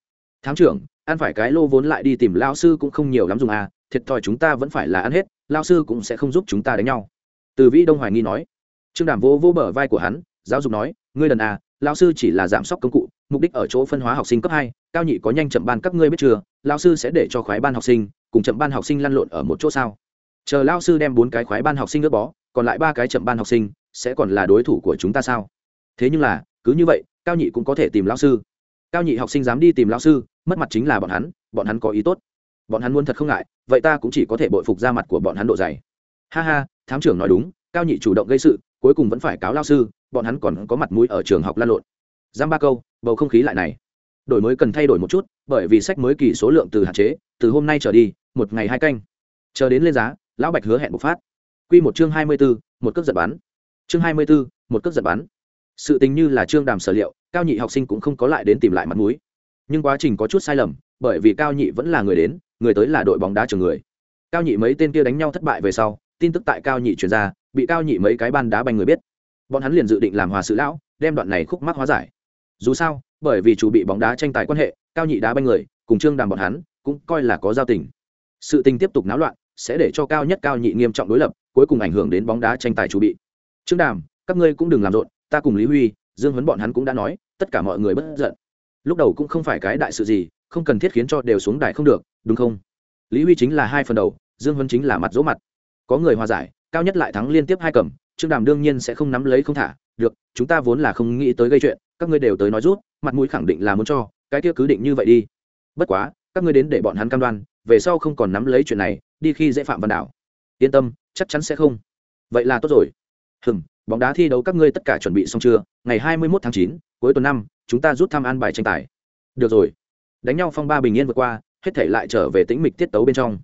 Thám trưởng, ăn phải cái lô vốn lại đi tìm lao sư cũng không nhiều lắm dùng à thiệt thòi chúng ta vẫn phải là ăn hết lao sư cũng sẽ không giúp chúng ta đánh nhau. Từ vĩ đông hoài nghi nói. Trương đàm vô vô bờ vai của hắn, giáo dục nói, ngươi đần à lao sư chỉ là giảm sốc công cụ mục đích ở chỗ phân hóa học sinh cấp hai, cao nhị có nhanh chậm ban các ngươi biết chưa lao sư sẽ để cho khoái ban học sinh, cùng chậm ban học sinh lăn lộn ở một chỗ sao? Chờ lao sư đem bốn cái khoái ban học sinh ước bó, còn lại ba cái chậm ban học sinh, sẽ còn là đối thủ của chúng ta sao? Thế nhưng là, cứ như vậy, cao nhị cũng có thể tìm lao sư. Cao nhị học sinh dám đi tìm lao sư, mất mặt chính là bọn hắn bọn hắn có ý tốt. Bọn hắn muốn thật không ngại, vậy ta cũng chỉ có thể bội phục ra mặt của bọn hắn độ dày. Ha ha, thám trưởng nói đúng, cao nhị chủ động gây sự, cuối cùng vẫn phải cáo lao sư, bọn hắn còn có mặt mũi ở trường học lan lộn. Giam ba câu bầu không khí lại này. Đổi mới cần thay đổi một chút, bởi vì sách mới kỳ số lượng từ hạn chế, từ hôm nay trở đi, một ngày hai canh. Chờ đến lên giá, lão bạch hứa hẹn bộc phát. Q một chương hai mươi b ố một cước giật bắn. Chương hai mươi b ố một cước giật bắn. Sự tình như là trương đàm sở liệu, cao nhị học sinh cũng không có lại đến tìm lại mặt mũi. Nhưng quá trình có chút sai lầm, bởi vì cao nhị vẫn là người đến, người tới là đội bóng đá trường người. Cao nhị mấy tên kia đánh nhau thất bại về sau, tin tức tại cao nhị chuyển ra, bị cao nhị mấy cái ban đá banh người biết. Bọn hắn liền dự định làm hòa sự lão, đem đoạn này khúc mắc hóa giải dù sao, bởi vì chủ bị bóng đá tranh tài quan hệ, cao nhị đá banh người, cùng trương đàm bọn hắn, cũng coi là có giao tình. Sự tình tiếp tục náo loạn, sẽ để cho cao nhất cao nhị nghiêm trọng đối lập, cuối cùng ảnh hưởng đến bóng đá tranh tài chủ bị. Trương đàm, các ngươi cũng đừng làm rộn, ta cùng lý huy, dương huấn bọn hắn cũng đã nói, tất cả mọi người bất giận. Lúc đầu cũng không phải cái đại sự gì, không cần thiết khiến cho đều xuống đài không được, đúng không? Lý huy chính là hai phần đầu, dương huấn chính là mặt dỗ mặt. Có người hòa giải, cao nhất lại thắng liên tiếp hai cầm, trương đàm đương nhiên sẽ không nắm lấy không thả, được, chúng ta vốn là không nghĩ tới gây chuyện các ngươi đều tới nói rút, mặt mũi khẳng định là muốn cho, cái kia cứ định như vậy đi. Bất quá, các ngươi đến để bọn hắn cam đoan, về sau không còn nắm lấy chuyện này, đi khi dễ phạm văn đảo. Yên tâm, chắc chắn sẽ không. Vậy là tốt rồi. Hừm, bóng đá thi đấu các ngươi tất cả chuẩn bị xong chưa? Ngày hai mươi 21 tháng chín, cuối tuần năm, chúng ta rút thăm an bài tranh tài. Được rồi. Đánh nhau phong ba bình yên vượt qua, hết thể lại trở về tĩnh mịch tiết tấu bên trong.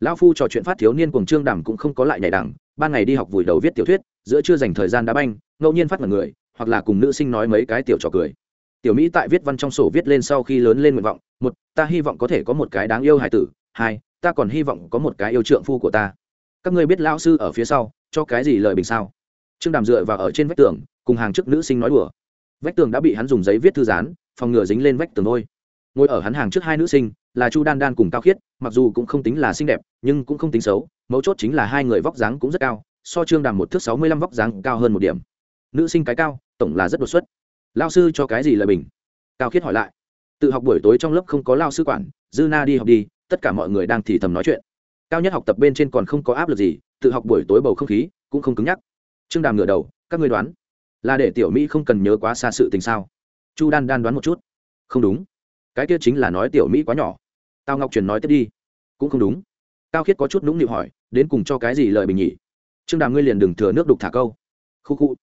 Lão phu trò chuyện phát thiếu niên cùng trương đàm cũng không có lại nhảy đẳng, ban ngày đi học vùi đầu viết tiểu thuyết, giữa chưa dành thời gian đá banh, ngẫu nhiên phát mật người hoặc là cùng nữ sinh nói mấy cái tiểu trò cười. Tiểu mỹ tại viết văn trong sổ viết lên sau khi lớn lên nguyện vọng, một, ta hy vọng có thể có một cái đáng yêu hải tử, hai, ta còn hy vọng có một cái yêu trượng phu của ta. Các ngươi biết lão sư ở phía sau, cho cái gì lời bình sao? Trương đàm dựa vào ở trên vách tường, cùng hàng chức nữ sinh nói đùa. Vách tường đã bị hắn dùng giấy viết thư dán phòng ngừa dính lên vách tường thôi. Ngồi ở hắn hàng trước hai nữ sinh, là chu đan đan cùng cao khiết, mặc dù cũng không tính là xinh đẹp, nhưng cũng không tính xấu, mấu chốt chính là hai người vóc dáng cũng rất cao, so trương đàm một thước sáu mươi lăm vóc dáng cao hơn một điểm nữ sinh cái cao, tổng là rất đột xuất. Lao sư cho cái gì lời bình? Cao khiết hỏi lại. Tự học buổi tối trong lớp không có lao sư quản, dư na đi học đi, tất cả mọi người đang thì thầm nói chuyện. Cao nhất học tập bên trên còn không có áp lực gì, tự học buổi tối bầu không khí cũng không cứng nhắc. Trương đàm ngửa đầu, các ngươi đoán, là để tiểu mỹ không cần nhớ quá xa sự tình sao? Chu đan đan đoán một chút. Không đúng. Cái kia chính là nói tiểu mỹ quá nhỏ. Tao ngọc truyền nói tiếp đi. Cũng không đúng. Cao khiết có chút nũng nịu hỏi, đến cùng cho cái gì lời bình nhỉ? Trương đàm ngươi liền đừng thừa nước đục thả câu. Khu khu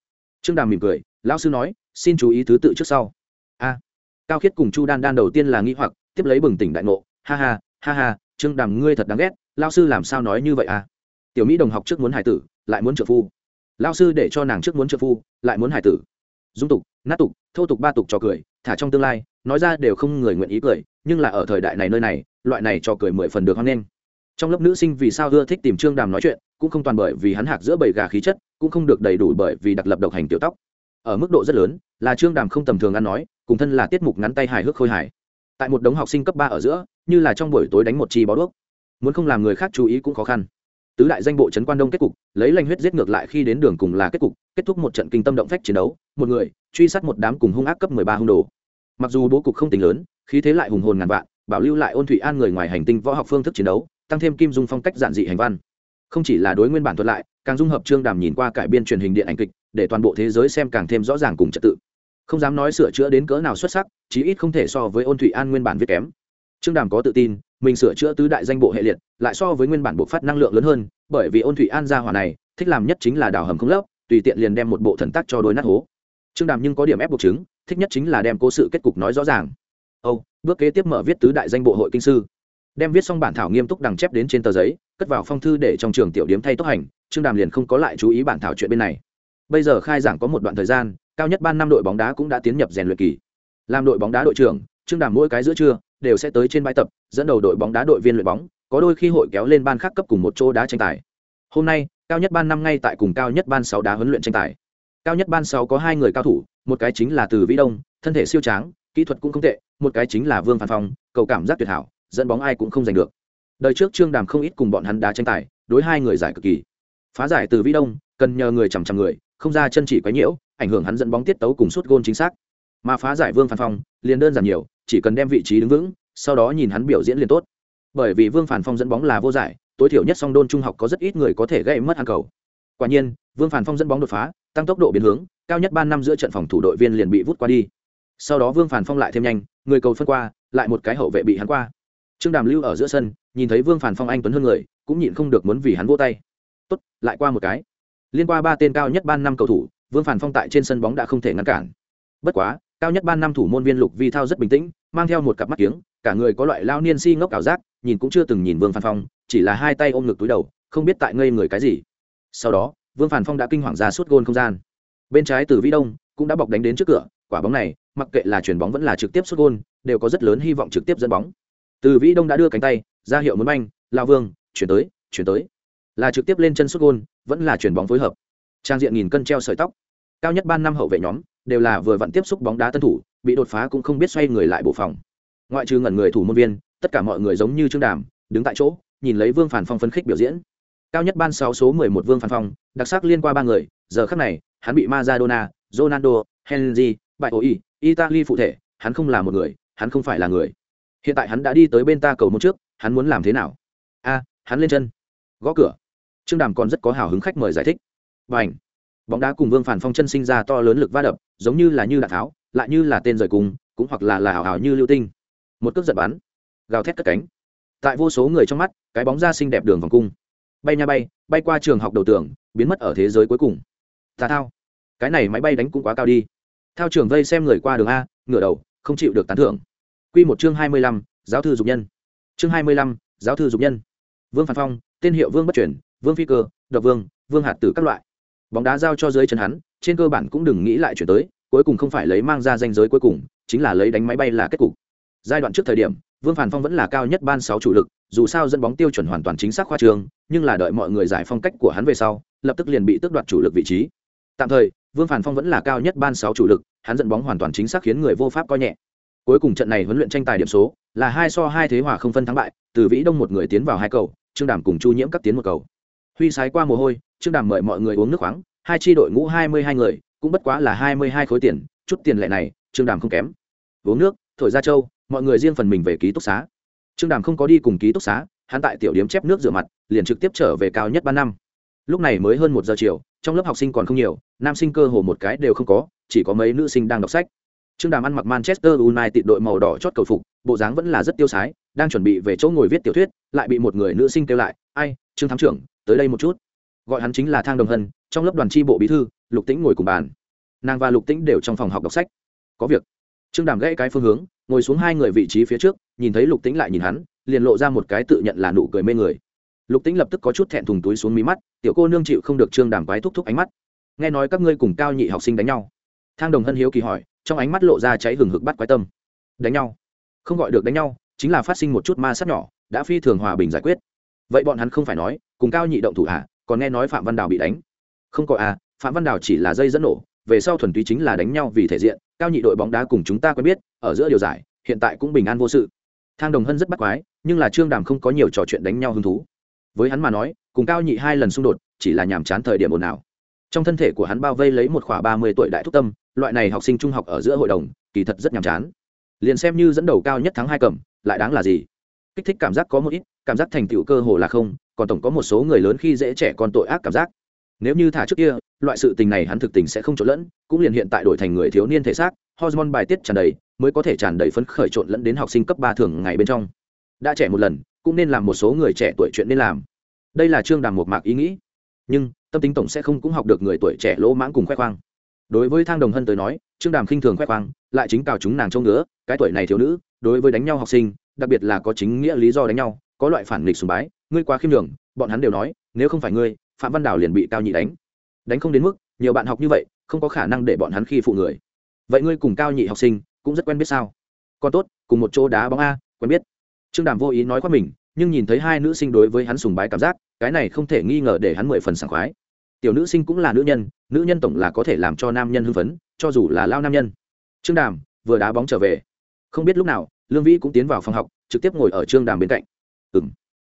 trương đàm mỉm cười, lão sư nói, xin chú ý thứ tự trước sau. A. Cao khiết cùng chu đan đan đầu tiên là nghi hoặc, tiếp lấy bừng tỉnh đại ngộ, ha ha ha ha, trương đàm, ngươi thật đáng ghét, Lão sư làm sao nói như vậy à? Tiểu mỹ đồng học trước muốn hải tử, lại muốn trợ phu. Lão sư để cho nàng trước muốn trợ phu, lại muốn hải tử. Dung tục, nát tục, thô tục ba tục trò cười, thả trong tương lai, nói ra đều không người nguyện ý cười, nhưng là ở thời đại này nơi này, loại này trò cười mười phần được hoan nghênh. Trong lớp nữ sinh vì sao ưa thích tìm trương đàm nói chuyện, cũng không toàn bởi vì hắn hạc giữa bầy gà khí chất cũng không được đầy đủ bởi vì đặc lập độc hành tiểu tóc. Ở mức độ rất lớn, là trương đàm không tầm thường ăn nói, cùng thân là tiết mục ngắn tay hài hước khôi hài. Tại một đống học sinh cấp ba ở giữa, như là trong buổi tối đánh một chi bó đuốc. Muốn không làm người khác chú ý cũng khó khăn. Tứ đại danh bộ trấn quan đông kết cục, lấy lanh huyết giết ngược lại khi đến đường cùng là kết cục, kết thúc một trận kinh tâm động phách chiến đấu, một người, truy sát một đám cùng hung ác cấp mười ba hung đồ. Mặc dù bố cục không tính lớn, khí thế lại hùng hồn ngàn vạn, bảo lưu lại ôn thủy an người ngoài hành tinh võ học phương thức chiến đấu, tăng thêm kim dung phong cách giản dị hành văn không chỉ là đối nguyên bản thuật lại, càng dung hợp trương đàm nhìn qua cải biên truyền hình điện ảnh kịch, để toàn bộ thế giới xem càng thêm rõ ràng cùng trật tự. Không dám nói sửa chữa đến cỡ nào xuất sắc, chí ít không thể so với ôn thủy an nguyên bản viết kém. Trương đàm có tự tin, mình sửa chữa tứ đại danh bộ hệ liệt, lại so với nguyên bản bộ phát năng lượng lớn hơn, bởi vì ôn thủy an gia hỏa này, thích làm nhất chính là đào hầm không lấp, tùy tiện liền đem một bộ thần tác cho đôi nát hố. Trương đàm nhưng có điểm ép buộc chứng, thích nhất chính là đem cố sự kết cục nói rõ ràng. Âu, bước kế tiếp mở viết tứ đại danh bộ hội kinh sư. Đem viết xong bản thảo nghiêm túc đằng chép đến trên tờ giấy cất vào phong thư để trong trường tiểu điếm thay tốc hành, trương đàm liền không có lại chú ý bản thảo chuyện bên này. Bây giờ khai giảng có một đoạn thời gian, cao nhất ban năm đội bóng đá cũng đã tiến nhập rèn luyện kỳ. Làm đội bóng đá đội trưởng, trương đàm mỗi cái giữa trưa đều sẽ tới trên bãi tập, dẫn đầu đội bóng đá đội viên luyện bóng, có đôi khi hội kéo lên ban khác cấp cùng một chỗ đá tranh tài. Hôm nay, cao nhất ban năm ngay tại cùng cao nhất ban sáu đá huấn luyện tranh tài. Cao nhất ban sáu có hai người cao thủ, một cái chính là từ vĩ đông, thân thể siêu tráng, kỹ thuật cũng không tệ, một cái chính là vương phản phong, cầu cảm giác tuyệt hảo, dẫn bóng ai cũng không giành được đời trước trương đàm không ít cùng bọn hắn đá tranh tài, đối hai người giải cực kỳ. Phá giải từ vĩ đông, cần nhờ người chằm chằm người, không ra chân chỉ quấy nhiễu, ảnh hưởng hắn dẫn bóng tiết tấu cùng suốt gôn chính xác. Mà phá giải vương phản phong, liền đơn giản nhiều, chỉ cần đem vị trí đứng vững, sau đó nhìn hắn biểu diễn liền tốt. Bởi vì vương phản phong dẫn bóng là vô giải, tối thiểu nhất song đôn trung học có rất ít người có thể gây mất ăn cầu. Quả nhiên, vương phản phong dẫn bóng đột phá, tăng tốc độ biến hướng, cao nhất ba năm giữa trận phòng thủ đội viên liền bị vút qua đi. Sau đó vương phản phong lại thêm nhanh, người cầu phân qua, lại một cái hậu vệ bị hắn qua. Trương đàm lưu ở giữa sân nhìn thấy vương phản phong anh tuấn hơn người, cũng nhịn không được muốn vì hắn vô tay. Tốt, lại qua một cái. Liên qua ba tên cao nhất ban năm cầu thủ, vương phản phong tại trên sân bóng đã không thể ngăn cản. Bất quá, cao nhất ban năm thủ môn viên lục vi thao rất bình tĩnh, mang theo một cặp mắt kiếng, cả người có loại lao niên si ngốc ảo giác, nhìn cũng chưa từng nhìn vương phản phong, chỉ là hai tay ôm ngực túi đầu, không biết tại ngây người cái gì. Sau đó, vương phản phong đã kinh hoàng ra suốt gôn không gian. Bên trái từ vĩ đông cũng đã bọc đánh đến trước cửa, quả bóng này, mặc kệ là chuyền bóng vẫn là trực tiếp xuất gôn, đều có rất lớn hy vọng trực tiếp dẫn bóng từ vĩ đông đã đưa cánh tay ra hiệu muốn banh lao vương chuyển tới chuyển tới. Là trực tiếp lên chân xuất gôn vẫn là chuyển bóng phối hợp. Trang diện nghìn cân treo sợi tóc. Cao nhất ban năm hậu vệ nhóm đều là vừa vặn tiếp xúc bóng đá tân thủ bị đột phá cũng không biết xoay người lại bộ phòng. Ngoại trừ ngẩn người thủ môn viên tất cả mọi người giống như trương đàm đứng tại chỗ nhìn lấy vương phản phong phấn khích biểu diễn. Cao nhất ban sáu số mười một vương phản phong đặc sắc liên qua ba người giờ khắc này hắn bị Maradona, Ronaldo, Henry, bại Italy phụ thể, hắn không là một người, hắn không phải là người. Hiện tại hắn đã đi tới bên ta cầu môn trước, hắn muốn làm thế nào? A, hắn lên chân, gõ cửa. Trương Đàm còn rất có hào hứng khách mời giải thích. Bành! Bóng đá cùng Vương Phản Phong chân sinh ra to lớn lực va đập, giống như là như đạn tháo, lại như là tên rời cùng, cũng hoặc là là hào hào như lưu tinh. Một cước giật bắn, gào thét cất cánh. Tại vô số người trong mắt, cái bóng ra xinh đẹp đường vòng cung. Bay nha bay, bay qua trường học đầu tường, biến mất ở thế giới cuối cùng. Tà thao, cái này máy bay đánh cũng quá cao đi. Thao trường vây xem người qua đường a, ngửa đầu, không chịu được tán thưởng. Quy một chương hai mươi lăm, giáo thư dục nhân. Chương hai mươi lăm, giáo thư dục nhân. Vương Phản Phong, tên hiệu Vương Bất Chuyển, Vương Phi Cơ, Độc Vương, Vương Hạt Tử các loại bóng đá giao cho dưới chân hắn trên cơ bản cũng đừng nghĩ lại chuyển tới cuối cùng không phải lấy mang ra danh giới cuối cùng chính là lấy đánh máy bay là kết cục giai đoạn trước thời điểm vương phản phong vẫn là cao nhất ban sáu chủ lực dù sao dẫn bóng tiêu chuẩn hoàn toàn chính xác khoa trường nhưng là đợi mọi người giải phong cách của hắn về sau lập tức liền bị tước đoạt chủ lực vị trí tạm thời vương phản phong vẫn là cao nhất ban sáu chủ lực hắn dẫn bóng hoàn toàn chính xác khiến người vô pháp coi nhẹ cuối cùng trận này huấn luyện tranh tài điểm số là hai so hai thế hòa không phân thắng bại, từ vĩ đông một người tiến vào hai cầu, trương đàm cùng chu nhiễm cắt tiến một cầu. Huy sái qua mồ hôi, trương đàm mời mọi người uống nước khoáng, hai tri đội ngũ hai mươi hai người, cũng bất quá là hai mươi hai khối tiền, chút tiền lệ này, trương đàm không kém. Uống nước, thổi ra châu mọi người riêng phần mình về ký túc xá. Trương đàm không có đi cùng ký túc xá, hắn tại tiểu điếm chép nước rửa mặt, liền trực tiếp trở về cao nhất ba năm. Lúc này mới hơn một giờ chiều, trong lớp học sinh còn không nhiều, nam sinh cơ hồ một cái đều không có, chỉ có mấy nữ sinh đang đọc sách trương đàm ăn mặc manchester united đội màu đỏ chót cầu phục, bộ dáng vẫn là rất tiêu sái, đang chuẩn bị về chỗ ngồi viết tiểu thuyết, lại bị một người nữ sinh kêu lại, ai, trương thám trưởng, tới đây một chút. Gọi hắn chính là thang đồng hân, trong lớp đoàn tri bộ bí thư, lục tĩnh ngồi cùng bàn. Nàng và lục tĩnh đều trong phòng học đọc sách. Có việc. Trương đàm gãy cái phương hướng, ngồi xuống hai người vị trí phía trước, nhìn thấy lục tĩnh lại nhìn hắn, liền lộ ra một cái tự nhận là nụ cười mê người. Lục tĩnh lập tức có chút thẹn thùng túi xuống mí mắt, tiểu cô nương chịu không được trương đàm quái thúc thúc ánh mắt. Nghe nói các ngươi cùng cao nhị học sinh đánh nhau. Thang đồng hân hiếu kỳ hỏi trong ánh mắt lộ ra cháy hừng hực bắt quái tâm. Đánh nhau. Không gọi được đánh nhau, chính là phát sinh một chút ma sát nhỏ, đã phi thường hòa bình giải quyết. Vậy bọn hắn không phải nói, cùng cao nhị động thủ hạ còn nghe nói phạm văn đào bị đánh. Không có à phạm văn đào chỉ là dây dẫn nổ, về sau thuần túy chính là đánh nhau vì thể diện, cao nhị đội bóng đá cùng chúng ta quen biết, ở giữa điều giải, hiện tại cũng bình an vô sự. Thang đồng hân rất bắt quái, nhưng là trương đàm không có nhiều trò chuyện đánh nhau hứng thú. Với hắn mà nói, cùng cao nhị hai lần xung đột, chỉ là nhàm chán thời điểm ồn ào trong thân thể của hắn bao vây lấy một khoảng ba mươi tuổi đại thúc tâm, loại này học sinh trung học ở giữa hội đồng, kỳ thật rất nhàm chán. Liền xem như dẫn đầu cao nhất tháng hai cầm, lại đáng là gì? Kích thích cảm giác có một ít, cảm giác thành tựu cơ hồ là không, còn tổng có một số người lớn khi dễ trẻ con tội ác cảm giác. Nếu như thả trước kia, loại sự tình này hắn thực tình sẽ không trộn lẫn, cũng liền hiện tại đổi thành người thiếu niên thể xác, hormone bài tiết tràn đầy, mới có thể tràn đầy phấn khởi trộn lẫn đến học sinh cấp ba thường ngày bên trong. Đã trẻ một lần, cũng nên làm một số người trẻ tuổi chuyện nên làm. Đây là trương đàm một mạc ý nghĩ. Nhưng tâm tính tổng sẽ không cũng học được người tuổi trẻ lỗ mãng cùng khoe khoang. Đối với thang đồng hân tới nói, trương đàm khinh thường khoe khoang, lại chính cào chúng nàng trông nữa cái tuổi này thiếu nữ, đối với đánh nhau học sinh, đặc biệt là có chính nghĩa lý do đánh nhau, có loại phản nghịch sùng bái, ngươi quá khiêm đường bọn hắn đều nói, nếu không phải ngươi, phạm văn đào liền bị cao nhị đánh. Đánh không đến mức, nhiều bạn học như vậy, không có khả năng để bọn hắn khi phụ người. Vậy ngươi cùng cao nhị học sinh, cũng rất quen biết sao? Còn tốt, cùng một chỗ đá bóng a, quen biết. Trương đàm vô ý nói qua mình, nhưng nhìn thấy hai nữ sinh đối với hắn sùng bái cảm giác cái này không thể nghi ngờ để hắn mười phần sảng khoái. Tiểu nữ sinh cũng là nữ nhân nữ nhân tổng là có thể làm cho nam nhân hưng phấn, cho dù là lao nam nhân. Trương đàm vừa đá bóng trở về. Không biết lúc nào, lương vĩ cũng tiến vào phòng học, trực tiếp ngồi ở trương đàm bên cạnh. Ừ m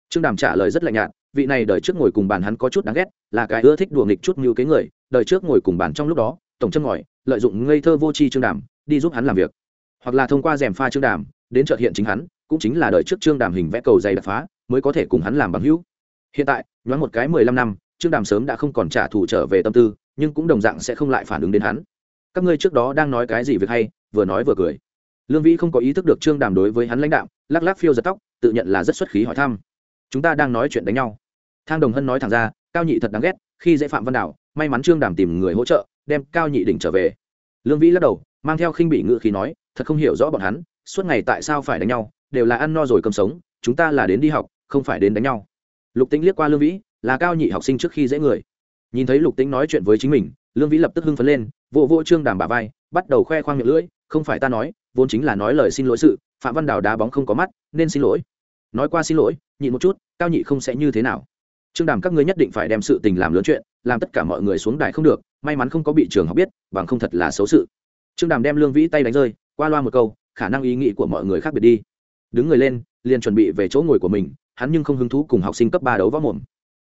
trương đàm trả lời rất lạnh nhạt, vị này đời trước ngồi cùng bàn hắn có chút đáng ghét, là cái ưa thích đùa nghịch chút như cái người, đời trước ngồi cùng bàn trong lúc đó, tổng chân ngòi, lợi dụng ngây thơ vô tri trương đàm, đi giúp hắn làm việc. Hoặc là thông qua rèm pha trương đàm, đến trợt hiện chính hắn, cũng chính là đời trước trương đàm hình vẽ cầu dày đập phá, mới có thể cùng hắn làm bằng hữu hiện tại, nhoáng một cái mười lăm năm, trương đàm sớm đã không còn trả thù trở về tâm tư, nhưng cũng đồng dạng sẽ không lại phản ứng đến hắn. Các ngươi trước đó đang nói cái gì việc hay, vừa nói vừa cười. Lương vĩ không có ý thức được trương đàm đối với hắn lãnh đạo lắc lắc phiêu giật tóc, tự nhận là rất xuất khí hỏi thăm. Chúng ta đang nói chuyện đánh nhau. Thang đồng hân nói thẳng ra, cao nhị thật đáng ghét, khi dễ phạm văn đảo, may mắn trương đàm tìm người hỗ trợ, đem cao nhị đỉnh trở về. Lương vĩ lắc đầu, mang theo khinh bị ngự khí nói, thật không hiểu rõ bọn hắn, suốt ngày tại sao phải đánh nhau, đều là ăn no rồi cầm sống, chúng ta là đến đi học, không phải đến đánh nhau lục tĩnh liếc qua lương vĩ là cao nhị học sinh trước khi dễ người nhìn thấy lục tĩnh nói chuyện với chính mình lương vĩ lập tức hưng phấn lên vô vô trương đàm bà vai bắt đầu khoe khoang miệng lưỡi không phải ta nói vốn chính là nói lời xin lỗi sự phạm văn đào đá bóng không có mắt nên xin lỗi nói qua xin lỗi nhịn một chút cao nhị không sẽ như thế nào trương đàm các ngươi nhất định phải đem sự tình làm lớn chuyện làm tất cả mọi người xuống đài không được may mắn không có bị trường học biết bằng không thật là xấu sự trương đàm đem lương vĩ tay đánh rơi qua loa một câu khả năng ý nghĩ của mọi người khác biệt đi đứng người lên liền chuẩn bị về chỗ ngồi của mình hắn nhưng không hứng thú cùng học sinh cấp ba đấu võ mồm.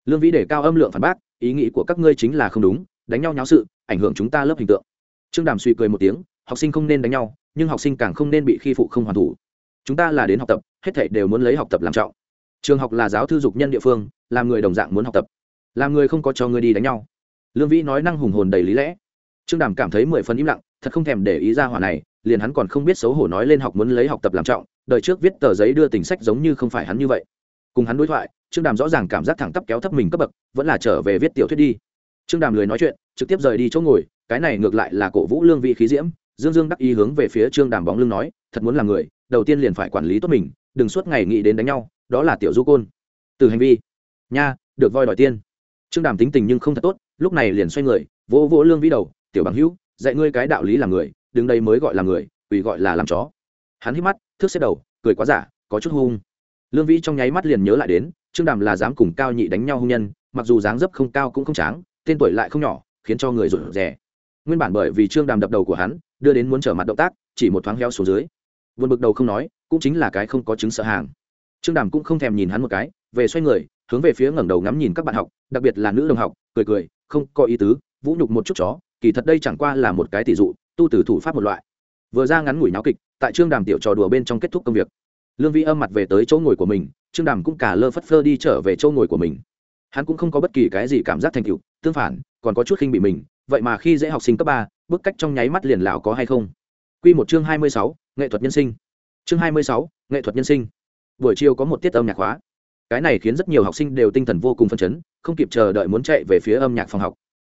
Lương vĩ để cao âm lượng phản bác, ý nghĩ của các ngươi chính là không đúng, đánh nhau nháo sự, ảnh hưởng chúng ta lớp hình tượng. Trương đàm suy cười một tiếng, học sinh không nên đánh nhau, nhưng học sinh càng không nên bị khi phụ không hoàn thủ. Chúng ta là đến học tập, hết thảy đều muốn lấy học tập làm trọng. Trường học là giáo thư dục nhân địa phương, làm người đồng dạng muốn học tập. Làm người không có cho người đi đánh nhau. Lương vĩ nói năng hùng hồn đầy lý lẽ. Trương đàm cảm thấy mười phần im lặng, thật không thèm để ý ra hỏa này, liền hắn còn không biết xấu hổ nói lên học muốn lấy học tập làm trọng, đời trước viết tờ giấy đưa tình sách giống như không phải hắn như vậy cùng hắn đối thoại, trương đàm rõ ràng cảm giác thẳng tắp kéo thấp mình cấp bậc, vẫn là trở về viết tiểu thuyết đi. Trương đàm lười nói chuyện, trực tiếp rời đi chỗ ngồi, cái này ngược lại là cổ vũ lương vị khí diễm. Dương dương đắc ý hướng về phía trương đàm bóng lưng nói, thật muốn là người, đầu tiên liền phải quản lý tốt mình, đừng suốt ngày nghĩ đến đánh nhau, đó là tiểu du côn. Từ hành vi, nha, được voi đòi tiên. Trương đàm tính tình nhưng không thật tốt, lúc này liền xoay người, vỗ vỗ lương vĩ đầu, tiểu bằng hữu, dạy ngươi cái đạo lý làm người, đứng đây mới gọi là người ủy gọi là làm chó. Hắn hít mắt, thước xếp đầu, cười quá giả, có chút hung lương vĩ trong nháy mắt liền nhớ lại đến, trương đàm là dám cùng cao nhị đánh nhau hung nhân, mặc dù dáng dấp không cao cũng không tráng, tên tuổi lại không nhỏ, khiến cho người rụt rè. Nguyên bản bởi vì trương đàm đập đầu của hắn, đưa đến muốn trở mặt động tác, chỉ một thoáng heo xuống dưới. Vượt bực đầu không nói, cũng chính là cái không có chứng sợ hàng. Trương đàm cũng không thèm nhìn hắn một cái, về xoay người, hướng về phía ngẩng đầu ngắm nhìn các bạn học, đặc biệt là nữ đồng học, cười cười, không có ý tứ, vũ nhục một chút chó, kỳ thật đây chẳng qua là một cái tỷ dụ, tu từ thủ pháp một loại. Vừa ra ngắn ngủi náo kịch, tại trương đàm tiểu trò đùa bên trong kết thúc công việc lương Vi âm mặt về tới chỗ ngồi của mình trương đàm cũng cả lơ phất phơ đi trở về chỗ ngồi của mình hắn cũng không có bất kỳ cái gì cảm giác thành tựu tương phản còn có chút khinh bị mình vậy mà khi dễ học sinh cấp ba bức cách trong nháy mắt liền lão có hay không Quy một chương hai mươi sáu, nghệ thuật nhân sinh. Chương hai mươi sáu, nghệ thuật nhân sinh. Buổi chiều có một tiết âm nhạc khóa. Cái này khiến rất nhiều học sinh đều tinh thần vô cùng phấn chấn, không kịp chờ đợi muốn chạy về phía âm nhạc phòng học.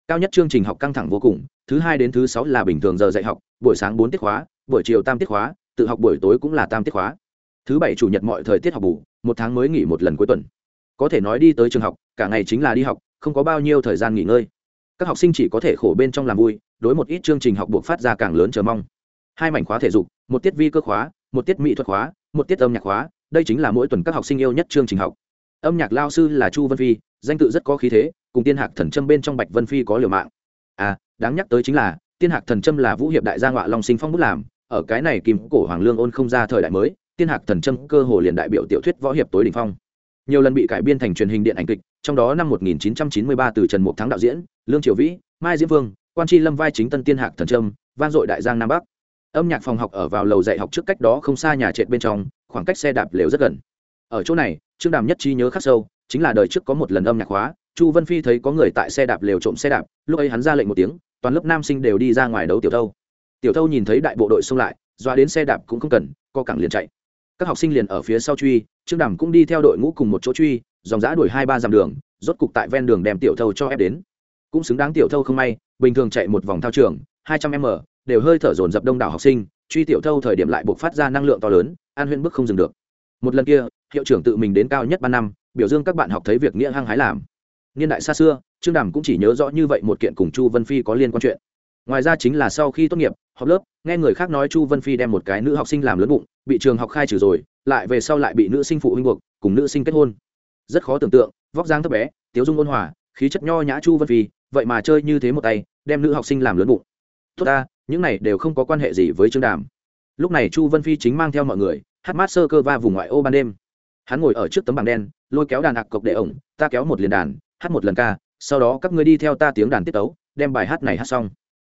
Cao nhất chương trình học căng thẳng vô cùng, thứ hai đến thứ sáu là bình thường giờ dạy học, buổi sáng bốn tiết hóa, buổi chiều tam tiết hóa, tự học buổi tối cũng là tam tiết hóa. Thứ bảy chủ nhật mọi thời tiết học bù, một tháng mới nghỉ một lần cuối tuần. Có thể nói đi tới trường học, cả ngày chính là đi học, không có bao nhiêu thời gian nghỉ ngơi. Các học sinh chỉ có thể khổ bên trong làm vui, đối một ít chương trình học buộc phát ra càng lớn chờ mong hai mảnh khóa thể dục một tiết vi cơ khóa một tiết mỹ thuật khóa một tiết âm nhạc khóa đây chính là mỗi tuần các học sinh yêu nhất chương trình học âm nhạc lao sư là chu vân phi danh tự rất có khí thế cùng tiên hạc thần trâm bên trong bạch vân phi có liều mạng à đáng nhắc tới chính là tiên hạc thần trâm là vũ hiệp đại gia ngọa long sinh phong bút làm ở cái này kìm cổ hoàng lương ôn không ra thời đại mới tiên hạc thần trâm cơ hồ liền đại biểu tiểu thuyết võ hiệp tối đỉnh phong. Nhiều lần bị cải biên thành truyền hình điện ảnh kịch, trong đó năm 1993 từ trần mục thắng đạo diễn, lương triều vĩ, mai diễm vương, quan tri lâm vai chính tân tiên hạc thần trâm vang dội đại giang nam bắc. Âm nhạc phòng học ở vào lầu dạy học trước cách đó không xa nhà trệt bên trong, khoảng cách xe đạp lều rất gần. Ở chỗ này, trương đàm nhất trí nhớ khắc sâu, chính là đời trước có một lần âm nhạc hóa, chu vân phi thấy có người tại xe đạp lều trộm xe đạp, lúc ấy hắn ra lệnh một tiếng, toàn lớp nam sinh đều đi ra ngoài đấu tiểu thâu. Tiểu thâu nhìn thấy đại bộ đội xông lại doa đến xe đạp cũng không cần, co cẳng liền chạy các học sinh liền ở phía sau truy, trương đàm cũng đi theo đội ngũ cùng một chỗ truy, dòng giã đuổi hai ba dặm đường, rốt cục tại ven đường đem tiểu thâu cho ép đến. Cũng xứng đáng tiểu thâu không may, bình thường chạy một vòng thao trường, hai trăm m, đều hơi thở dồn dập đông đảo học sinh, truy tiểu thâu thời điểm lại buộc phát ra năng lượng to lớn, an huyên bức không dừng được. Một lần kia, hiệu trưởng tự mình đến cao nhất ba năm, biểu dương các bạn học thấy việc nghĩa hăng hái làm. Niên đại xa xưa, trương đàm cũng chỉ nhớ rõ như vậy một kiện cùng chu vân phi có liên quan chuyện ngoài ra chính là sau khi tốt nghiệp, học lớp, nghe người khác nói chu vân phi đem một cái nữ học sinh làm lớn bụng, bị trường học khai trừ rồi, lại về sau lại bị nữ sinh phụ huynh buộc, cùng nữ sinh kết hôn. Rất khó tưởng tượng, vóc dáng thấp bé, tiếu dung ôn hòa, khí chất nho nhã chu vân phi, vậy mà chơi như thế một tay, đem nữ học sinh làm lớn bụng. Tốt ta, những này đều không có quan hệ gì với trương đàm. Lúc này chu vân phi chính mang theo mọi người, hát mát sơ cơ va vùng ngoại ô ban đêm. Hắn ngồi ở trước tấm bảng đen, lôi kéo đàn hạc cộc để ổng, ta kéo một liền đàn, hát một lần ca, sau đó các ngươi đi theo ta tiếng đàn tiết tấu, đem bài hát này hát xong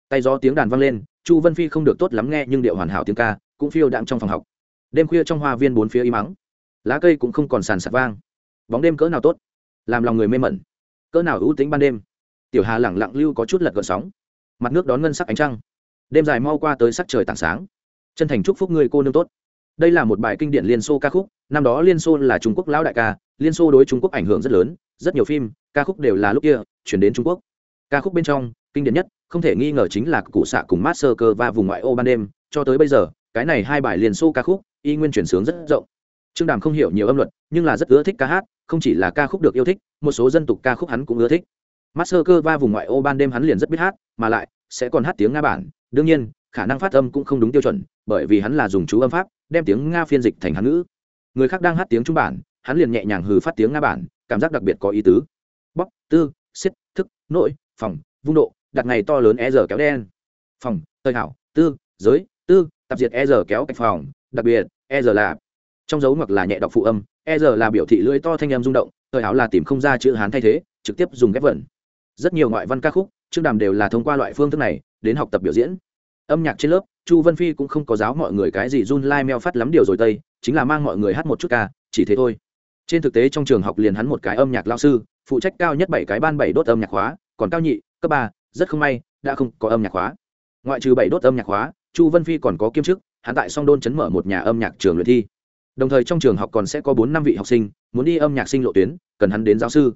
tay gió tiếng đàn vang lên, chu vân phi không được tốt lắm nghe nhưng điệu hoàn hảo tiếng ca, cũng phiêu đạm trong phòng học. Đêm khuya trong hoa viên bốn phía im mắng lá cây cũng không còn sàn sạt vang. Bóng đêm cỡ nào tốt? Làm lòng người mê mẩn. Cỡ nào ưu tính ban đêm? Tiểu hà lẳng lặng lưu có chút lật gợn sóng. Mặt nước đón ngân sắc ánh trăng. Đêm dài mau qua tới sắc trời tảng sáng. Chân thành chúc phúc người cô nương tốt. Đây là một bài kinh điển liên xô ca khúc, năm đó liên xô là trung quốc lão đại ca, liên xô đối trung quốc ảnh hưởng rất lớn, rất nhiều phim, ca khúc đều là lúc kia, chuyển đến trung quốc. Ca khúc bên trong kinh điển nhất, không thể nghi ngờ chính là cụ xạ cùng master cơ và vùng ngoại ô ban đêm, cho tới bây giờ, cái này hai bài liên xô ca khúc, y nguyên chuyển sướng rất rộng. Trương đàm không hiểu nhiều âm luật, nhưng là rất ưa thích ca hát, không chỉ là ca khúc được yêu thích, một số dân tục ca khúc hắn cũng ưa thích. Master cơ va vùng ngoại ô ban đêm hắn liền rất biết hát, mà lại, sẽ còn hát tiếng nga bản. Đương nhiên, khả năng phát âm cũng không đúng tiêu chuẩn, bởi vì hắn là dùng chú âm pháp, đem tiếng nga phiên dịch thành hán ngữ. Người khác đang hát tiếng trung bản, hắn liền nhẹ nhàng hừ phát tiếng nga bản, cảm giác đặc biệt có ý tứ. Bóc tư xích thức, nội, phòng, vung độ đặt ngày to lớn e giờ kéo đen. Phòng, thời hảo tư, giới, tư, tập diệt e giờ kéo cách phòng, đặc biệt e giờ là trong dấu ngoặc là nhẹ đọc phụ âm e giờ là biểu thị lưỡi to thanh âm rung động, thời hảo là tìm không ra chữ hán thay thế, trực tiếp dùng ghép vẩn rất nhiều ngoại văn ca khúc, chương đàm đều là thông qua loại phương thức này, đến học tập biểu diễn. Âm nhạc trên lớp, chu vân phi cũng không có giáo mọi người cái gì run lai meo phát lắm điều rồi tây, chính là mang mọi người hát một chút ca, chỉ thế thôi. Trên thực tế trong trường học liền hắn một cái âm nhạc lao sư, phụ trách cao nhất bảy cái ban bảy đốt âm nhạc khóa, còn cao nhị, cấp ba rất không may đã không có âm nhạc hóa. ngoại trừ bảy đốt âm nhạc hóa, chu vân phi còn có kiêm chức hắn tại song đôn chấn mở một nhà âm nhạc trường luyện thi. Đồng thời trong trường học còn sẽ có bốn năm vị học sinh muốn đi âm nhạc sinh lộ tuyến cần hắn đến giáo sư.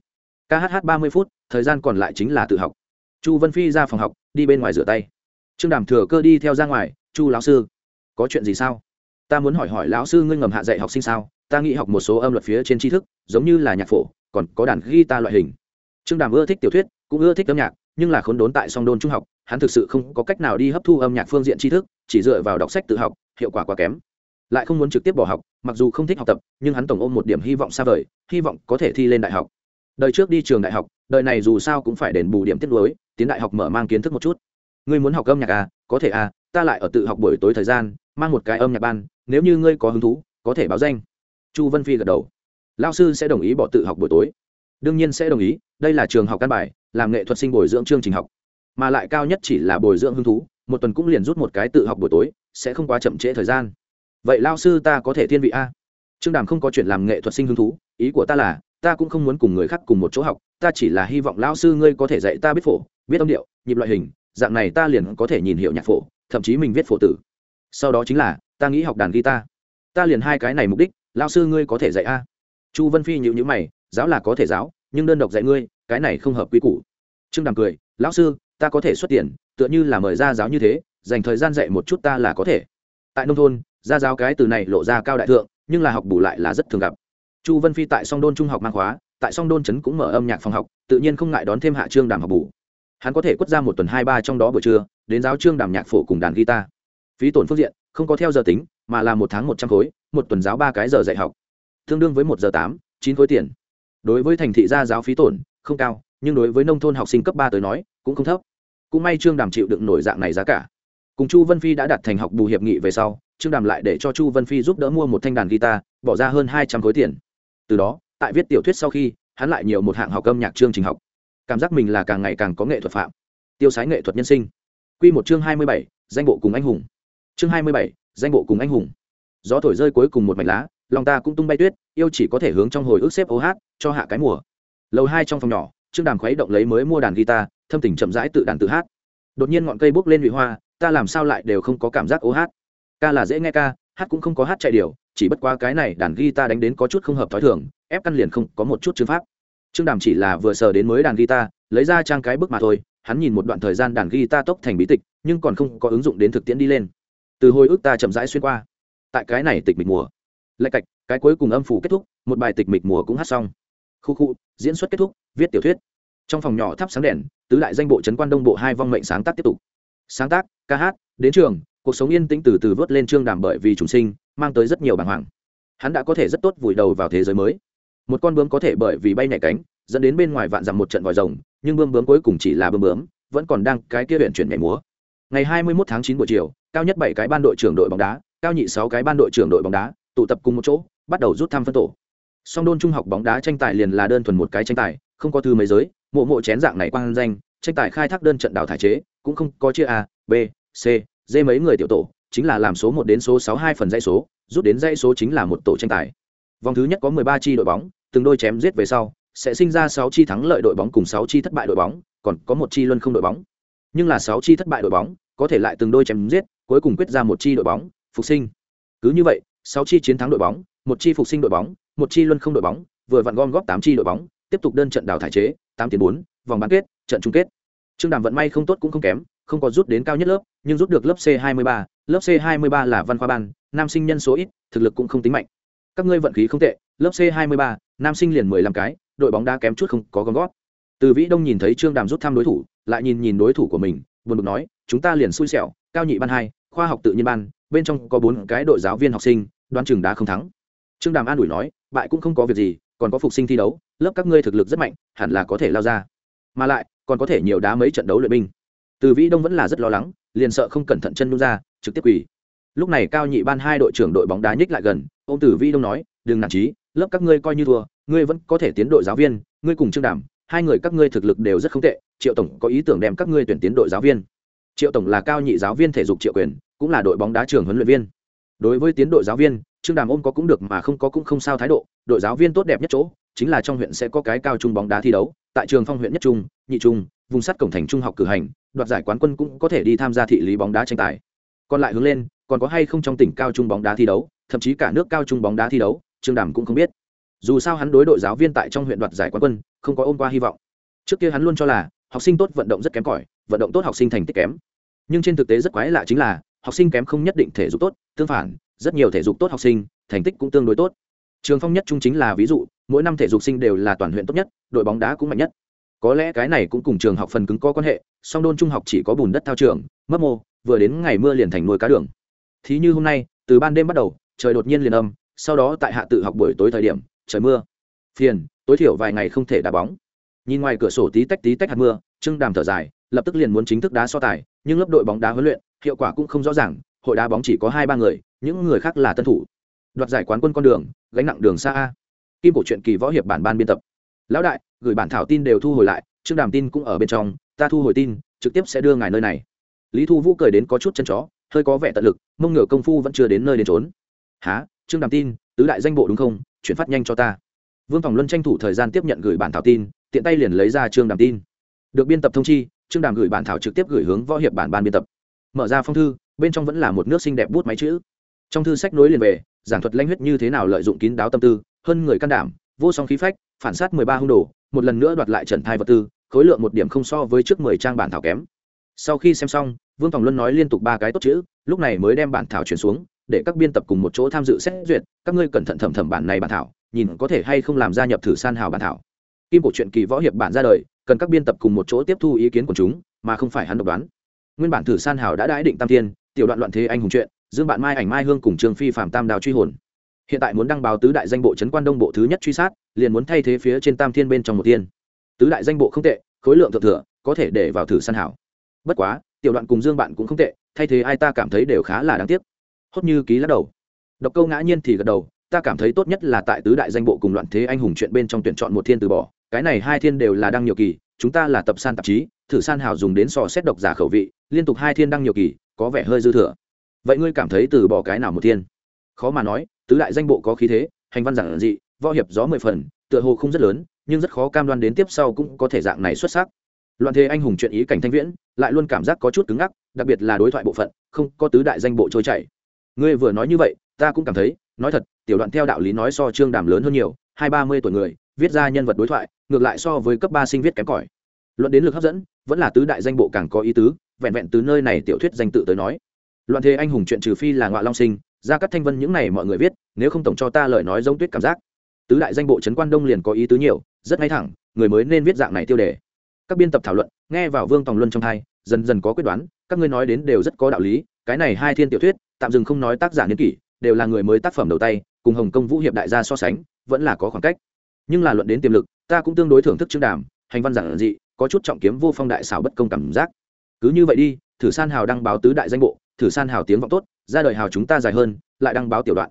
Khh ba mươi phút thời gian còn lại chính là tự học. Chu vân phi ra phòng học đi bên ngoài rửa tay. Trương đàm thừa cơ đi theo ra ngoài chu lão sư có chuyện gì sao? Ta muốn hỏi hỏi lão sư ngươi ngầm hạ dạy học sinh sao? Ta nghĩ học một số âm luật phía trên tri thức giống như là nhạc phổ còn có đàn guitar loại hình. Trương đàm ưa thích tiểu thuyết cũng ưa thích âm nhạc nhưng là khốn đốn tại song đôn trung học, hắn thực sự không có cách nào đi hấp thu âm nhạc phương diện tri thức, chỉ dựa vào đọc sách tự học, hiệu quả quá kém. Lại không muốn trực tiếp bỏ học, mặc dù không thích học tập, nhưng hắn tổng ôm một điểm hy vọng xa vời, hy vọng có thể thi lên đại học. Đời trước đi trường đại học, đời này dù sao cũng phải đền bù điểm tiết lối tiến đại học mở mang kiến thức một chút. Ngươi muốn học âm nhạc à? Có thể à ta lại ở tự học buổi tối thời gian, mang một cái âm nhạc ban, nếu như ngươi có hứng thú, có thể báo danh. Chu vân phi gật đầu. Lao sư sẽ đồng ý bỏ tự học buổi tối đương nhiên sẽ đồng ý, đây là trường học căn bài, làm nghệ thuật sinh bồi dưỡng chương trình học. Mà lại cao nhất chỉ là bồi dưỡng hứng thú, một tuần cũng liền rút một cái tự học buổi tối, sẽ không quá chậm trễ thời gian. Vậy lao sư ta có thể thiên vị a? Trương đàm không có chuyện làm nghệ thuật sinh hứng thú, ý của ta là, ta cũng không muốn cùng người khác cùng một chỗ học, ta chỉ là hy vọng lao sư ngươi có thể dạy ta biết phổ, biết âm điệu, nhịp loại hình, dạng này ta liền có thể nhìn hiểu nhạc phổ, thậm chí mình viết phổ tử. Sau đó chính là, ta nghĩ học đàn guitar. Ta liền hai cái này mục đích, lao sư ngươi có thể dạy a? Chu vân phi nhịu nhữ mày giáo là có thể giáo, nhưng đơn độc dạy ngươi, cái này không hợp quy củ. Trương đàm cười, lão sư, ta có thể xuất tiền, tựa như là mời ra giáo như thế, dành thời gian dạy một chút ta là có thể. Tại nông thôn ra giáo cái từ này lộ ra cao đại thượng, nhưng là học bù lại là rất thường gặp. Chu vân phi tại song đôn trung học mang khóa, tại song đôn trấn cũng mở âm nhạc phòng học, tự nhiên không ngại đón thêm hạ trương đàm học bù. Hắn có thể quất ra một tuần hai ba trong đó buổi trưa, đến giáo trương đàm nhạc phổ cùng đàn guitar. Phí tổn phương diện, không có theo giờ tính, mà là một tháng một trăm khối, một tuần giáo ba cái giờ dạy học. Tương đương với một giờ tám, chín khối tiền đối với thành thị gia giáo phí tổn, không cao, nhưng đối với nông thôn học sinh cấp ba tới nói, cũng không thấp. Cũng may trương đàm chịu đựng nổi dạng này giá cả. Cùng chu vân phi đã đặt thành học bù hiệp nghị về sau, trương đàm lại để cho chu vân phi giúp đỡ mua một thanh đàn guitar, bỏ ra hơn hai trăm khối tiền. Từ đó, tại viết tiểu thuyết sau khi, hắn lại nhiều một hạng học âm nhạc chương trình học. Cảm giác mình là càng ngày càng có nghệ thuật phạm, tiêu sái nghệ thuật nhân sinh. Q một chương hai mươi bảy, danh bộ cùng anh hùng. Chương hai mươi bảy, danh bộ cùng anh hùng. Gió thổi rơi cuối cùng một mảnh lá lòng ta cũng tung bay tuyết, yêu chỉ có thể hướng trong hồi ức xếp ô hát, cho hạ cái mùa. Lầu hai trong phòng nhỏ, trương đàm khuấy động lấy mới mua đàn guitar, thâm tình chậm rãi tự đàn tự hát. Đột nhiên ngọn cây bốc lên vị hoa, ta làm sao lại đều không có cảm giác ô hát. Ca là dễ nghe ca, hát cũng không có hát chạy điều, chỉ bất qua cái này đàn guitar đánh đến có chút không hợp thói thường, ép căn liền không có một chút chứng pháp. Trương đàm chỉ là vừa sờ đến mới đàn guitar, lấy ra trang cái bước mà thôi, hắn nhìn một đoạn thời gian đàn guitar tốc thành bí tịch, nhưng còn không có ứng dụng đến thực tiễn đi lên. Từ hồi ức ta chậm rãi xuyên qua. Tại cái này tịch mịch mùa lạch cạch, cái cuối cùng âm phủ kết thúc, một bài tịch mịch mùa cũng hát xong. Khu khu, diễn xuất kết thúc, viết tiểu thuyết. Trong phòng nhỏ thắp sáng đèn, tứ đại danh bộ trấn quan đông bộ hai vong mệnh sáng tác tiếp tục. Sáng tác, ca hát, đến trường, cuộc sống yên tĩnh từ từ vớt lên trương đàm bởi vì trùng sinh, mang tới rất nhiều bàng hoàng. Hắn đã có thể rất tốt vùi đầu vào thế giới mới. Một con bướm có thể bởi vì bay nhảy cánh, dẫn đến bên ngoài vạn dặm một trận vòi rồng, nhưng bướm bướm cuối cùng chỉ là bướm bướm, vẫn còn đang cái kia huyện chuyển nhảy múa. Ngày hai mươi 21 tháng chín buổi chiều, cao nhất bảy cái ban đội trưởng đội bóng đá, cao nhị sáu cái ban đội trưởng đội bóng đá tụ tập cùng một chỗ, bắt đầu rút thăm phân tổ. Song đôn trung học bóng đá tranh tài liền là đơn thuần một cái tranh tài, không có thư mấy giới, mộ mộ chén dạng này quang danh, tranh tài khai thác đơn trận đào thải chế, cũng không có chia a, b, c, d mấy người tiểu tổ, chính là làm số một đến số sáu hai phần dãy số, rút đến dãy số chính là một tổ tranh tài. Vòng thứ nhất có mười ba chi đội bóng, từng đôi chém giết về sau, sẽ sinh ra sáu chi thắng lợi đội bóng cùng sáu chi thất bại đội bóng, còn có một chi luân không đội bóng. Nhưng là sáu chi thất bại đội bóng, có thể lại từng đôi chém giết, cuối cùng quyết ra một chi đội bóng, phục sinh. Cứ như vậy sáu chi chiến thắng đội bóng, một chi phục sinh đội bóng, một chi luân không đội bóng, vừa vặn gom góp tám chi đội bóng, tiếp tục đơn trận đào thải chế, tám tiến bốn, vòng bán kết, trận chung kết. Trương đàm vận may không tốt cũng không kém, không có rút đến cao nhất lớp, nhưng rút được lớp c 23 lớp c 23 là văn khoa ban, nam sinh nhân số ít, thực lực cũng không tính mạnh. Các ngươi vận khí không tệ, lớp c 23 nam sinh liền mười lăm cái, đội bóng đá kém chút không có gom gót từ vĩ đông nhìn thấy trương đàm rút thăm đối thủ, lại nhìn nhìn đối thủ của mình, buồn bực nói, chúng ta liền xui xẻo, cao nhị ban hai, khoa học tự nhiên ban bên trong có bốn cái đội giáo viên học sinh, đoán chừng đá không thắng. Trương đàm an ủi nói, bại cũng không có việc gì, còn có phục sinh thi đấu, lớp các ngươi thực lực rất mạnh, hẳn là có thể lao ra. Mà lại, còn có thể nhiều đá mấy trận đấu luyện binh. Từ vĩ đông vẫn là rất lo lắng, liền sợ không cẩn thận chân nhung ra, trực tiếp quỳ. Lúc này cao nhị ban hai đội trưởng đội bóng đá nhích lại gần ô m tử vĩ đông nói, đừng nản trí, lớp các ngươi coi như thua, ngươi vẫn có thể tiến đội giáo viên, ngươi cùng trương đàm, hai người các ngươi thực lực đều rất không tệ, triệu tổng có ý tưởng đem các ngươi tuyển tiến đội giáo viên. Triệu tổng là cao nhị giáo viên thể dục triệu quyền cũng là đội bóng đá trường huấn luyện viên. Đối với tiến đội giáo viên, trương đàm ôm có cũng được mà không có cũng không sao thái độ, đội giáo viên tốt đẹp nhất chỗ, chính là trong huyện sẽ có cái cao trung bóng đá thi đấu, tại trường phong huyện nhất trung, nhị trung, vùng sắt cổng thành trung học cử hành, đoạt giải quán quân cũng có thể đi tham gia thị lý bóng đá tranh tài. Còn lại hướng lên, còn có hay không trong tỉnh cao trung bóng đá thi đấu, thậm chí cả nước cao trung bóng đá thi đấu, trương đàm cũng không biết. Dù sao hắn đối đội giáo viên tại trong huyện đoạt giải quán quân, không có ôm qua hy vọng. Trước kia hắn luôn cho là, học sinh tốt vận động rất kém cỏi, vận động tốt học sinh thành tích kém. Nhưng trên thực tế rất quái lạ chính là học sinh kém không nhất định thể dục tốt, tương phản, rất nhiều thể dục tốt học sinh, thành tích cũng tương đối tốt. Trường phong nhất trung chính là ví dụ, mỗi năm thể dục sinh đều là toàn huyện tốt nhất, đội bóng đá cũng mạnh nhất. Có lẽ cái này cũng cùng trường học phần cứng có quan hệ, song đôn trung học chỉ có bùn đất thao trường mất mô, vừa đến ngày mưa liền thành nuôi cá đường. Thí như hôm nay, từ ban đêm bắt đầu, trời đột nhiên liền âm, sau đó tại hạ tự học buổi tối thời điểm, trời mưa. Phiền, tối thiểu vài ngày không thể đá bóng. Nhìn ngoài cửa sổ tí tách tí tách hạt mưa trưng đàm thở dài, lập tức liền muốn chính thức đá so tài, nhưng lớp đội bóng đá huấn luyện hiệu quả cũng không rõ ràng, hội đá bóng chỉ có hai ba người, những người khác là tân thủ. Đoạt giải quán quân con đường, gánh nặng đường xa a. Kim cổ truyện kỳ võ hiệp bản ban biên tập. Lão đại, gửi bản thảo tin đều thu hồi lại, trương đàm tin cũng ở bên trong, ta thu hồi tin, trực tiếp sẽ đưa ngài nơi này. Lý thu vũ cười đến có chút chân chó, hơi có vẻ tận lực, mông ngựa công phu vẫn chưa đến nơi đến trốn há trương đàm tin, tứ đại danh bộ đúng không? Chuyển phát nhanh cho ta. Vương tòng luân tranh thủ thời gian tiếp nhận gửi bản thảo tin, tiện tay liền lấy ra trương đàm tin. Được biên tập thông chi, trương đàm gửi bản thảo trực tiếp gửi hướng võ hiệp bản ban biên tập mở ra phong thư, bên trong vẫn là một nước xinh đẹp bút máy chữ. Trong thư sách nối liền về, giảng thuật lanh huyết như thế nào lợi dụng kín đáo tâm tư, hơn người can đảm, vô song khí phách, phản sát mười ba hung đồ, một lần nữa đoạt lại trần thai vật tư, khối lượng một điểm không so với trước mười trang bản thảo kém. Sau khi xem xong, vương tòng luân nói liên tục ba cái tốt chữ, lúc này mới đem bản thảo chuyển xuống, để các biên tập cùng một chỗ tham dự xét duyệt, các ngươi cẩn thận thẩm thẩm bản này bản thảo, nhìn có thể hay không làm gia nhập thử san hào bản thảo. Kim cổ truyện kỳ võ hiệp bản ra đời, cần các biên tập cùng một chỗ tiếp thu ý kiến của chúng, mà không phải hắn độc đoán nguyên bản thử san hào đã đãi định tam thiên, tiểu đoạn loạn thế anh hùng truyện dương bạn mai ảnh mai hương cùng trương phi phạm tam đào truy hồn. Hiện tại muốn đăng báo tứ đại danh bộ trấn quan đông bộ thứ nhất truy sát, liền muốn thay thế phía trên tam thiên bên trong một tiên tứ đại danh bộ không tệ, khối lượng thượng thừa, có thể để vào thử san hảo bất quá, tiểu đoạn cùng dương bạn cũng không tệ, thay thế ai ta cảm thấy đều khá là đáng tiếc. Hốt như ký lắc đầu. Độc câu ngã nhiên thì gật đầu, ta cảm thấy tốt nhất là tại tứ đại danh bộ cùng loạn thế anh hùng chuyện bên trong tuyển chọn một thiên từ bỏ, cái này hai thiên đều là đăng nhiều kỳ chúng ta là tập san tạp chí, thử san hào dùng đến sò xét độc giả khẩu vị, liên tục hai thiên đăng nhiều kỳ, có vẻ hơi dư thừa. Vậy ngươi cảm thấy từ bỏ cái nào một thiên? Khó mà nói, tứ đại danh bộ có khí thế, hành văn giản dị, võ hiệp gió mười phần, tựa hồ không rất lớn, nhưng rất khó cam đoan đến tiếp sau cũng có thể dạng này xuất sắc. Loạn thế anh hùng chuyện ý cảnh thanh viễn, lại luôn cảm giác có chút cứng ngắc, đặc biệt là đối thoại bộ phận, không có tứ đại danh bộ trôi chảy. Ngươi vừa nói như vậy, ta cũng cảm thấy, nói thật, tiểu đoạn theo đạo lý nói so trương đàm lớn hơn nhiều, hai ba mươi tuổi người, viết ra nhân vật đối thoại, ngược lại so với cấp ba sinh viết kém cỏi luận đến lực hấp dẫn, vẫn là tứ đại danh bộ càng có ý tứ, vẹn vẹn từ nơi này tiểu thuyết danh tự tới nói. Loạn thế anh hùng chuyện trừ phi là ngoại long sinh ra các thanh vân những này mọi người viết, nếu không tổng cho ta lời nói giống tuyết cảm giác. Tứ đại danh bộ trấn quan đông liền có ý tứ nhiều, rất ngay thẳng, người mới nên viết dạng này tiêu đề. Các biên tập thảo luận, nghe vào vương tòng luân trong hai, dần dần có quyết đoán, các ngươi nói đến đều rất có đạo lý, cái này hai thiên tiểu thuyết, tạm dừng không nói tác giả niên kỷ, đều là người mới tác phẩm đầu tay, cùng hồng công vũ hiệp đại gia so sánh, vẫn là có khoảng cách. Nhưng là luận đến tiềm lực, ta cũng tương đối thưởng thức chương đàm, hành văn giản dị có chút trọng kiếm vô phong đại xảo bất công cảm giác. Cứ như vậy đi thử san hào đăng báo tứ đại danh bộ thử san hào tiếng vọng tốt ra đời hào chúng ta dài hơn lại đăng báo tiểu đoạn.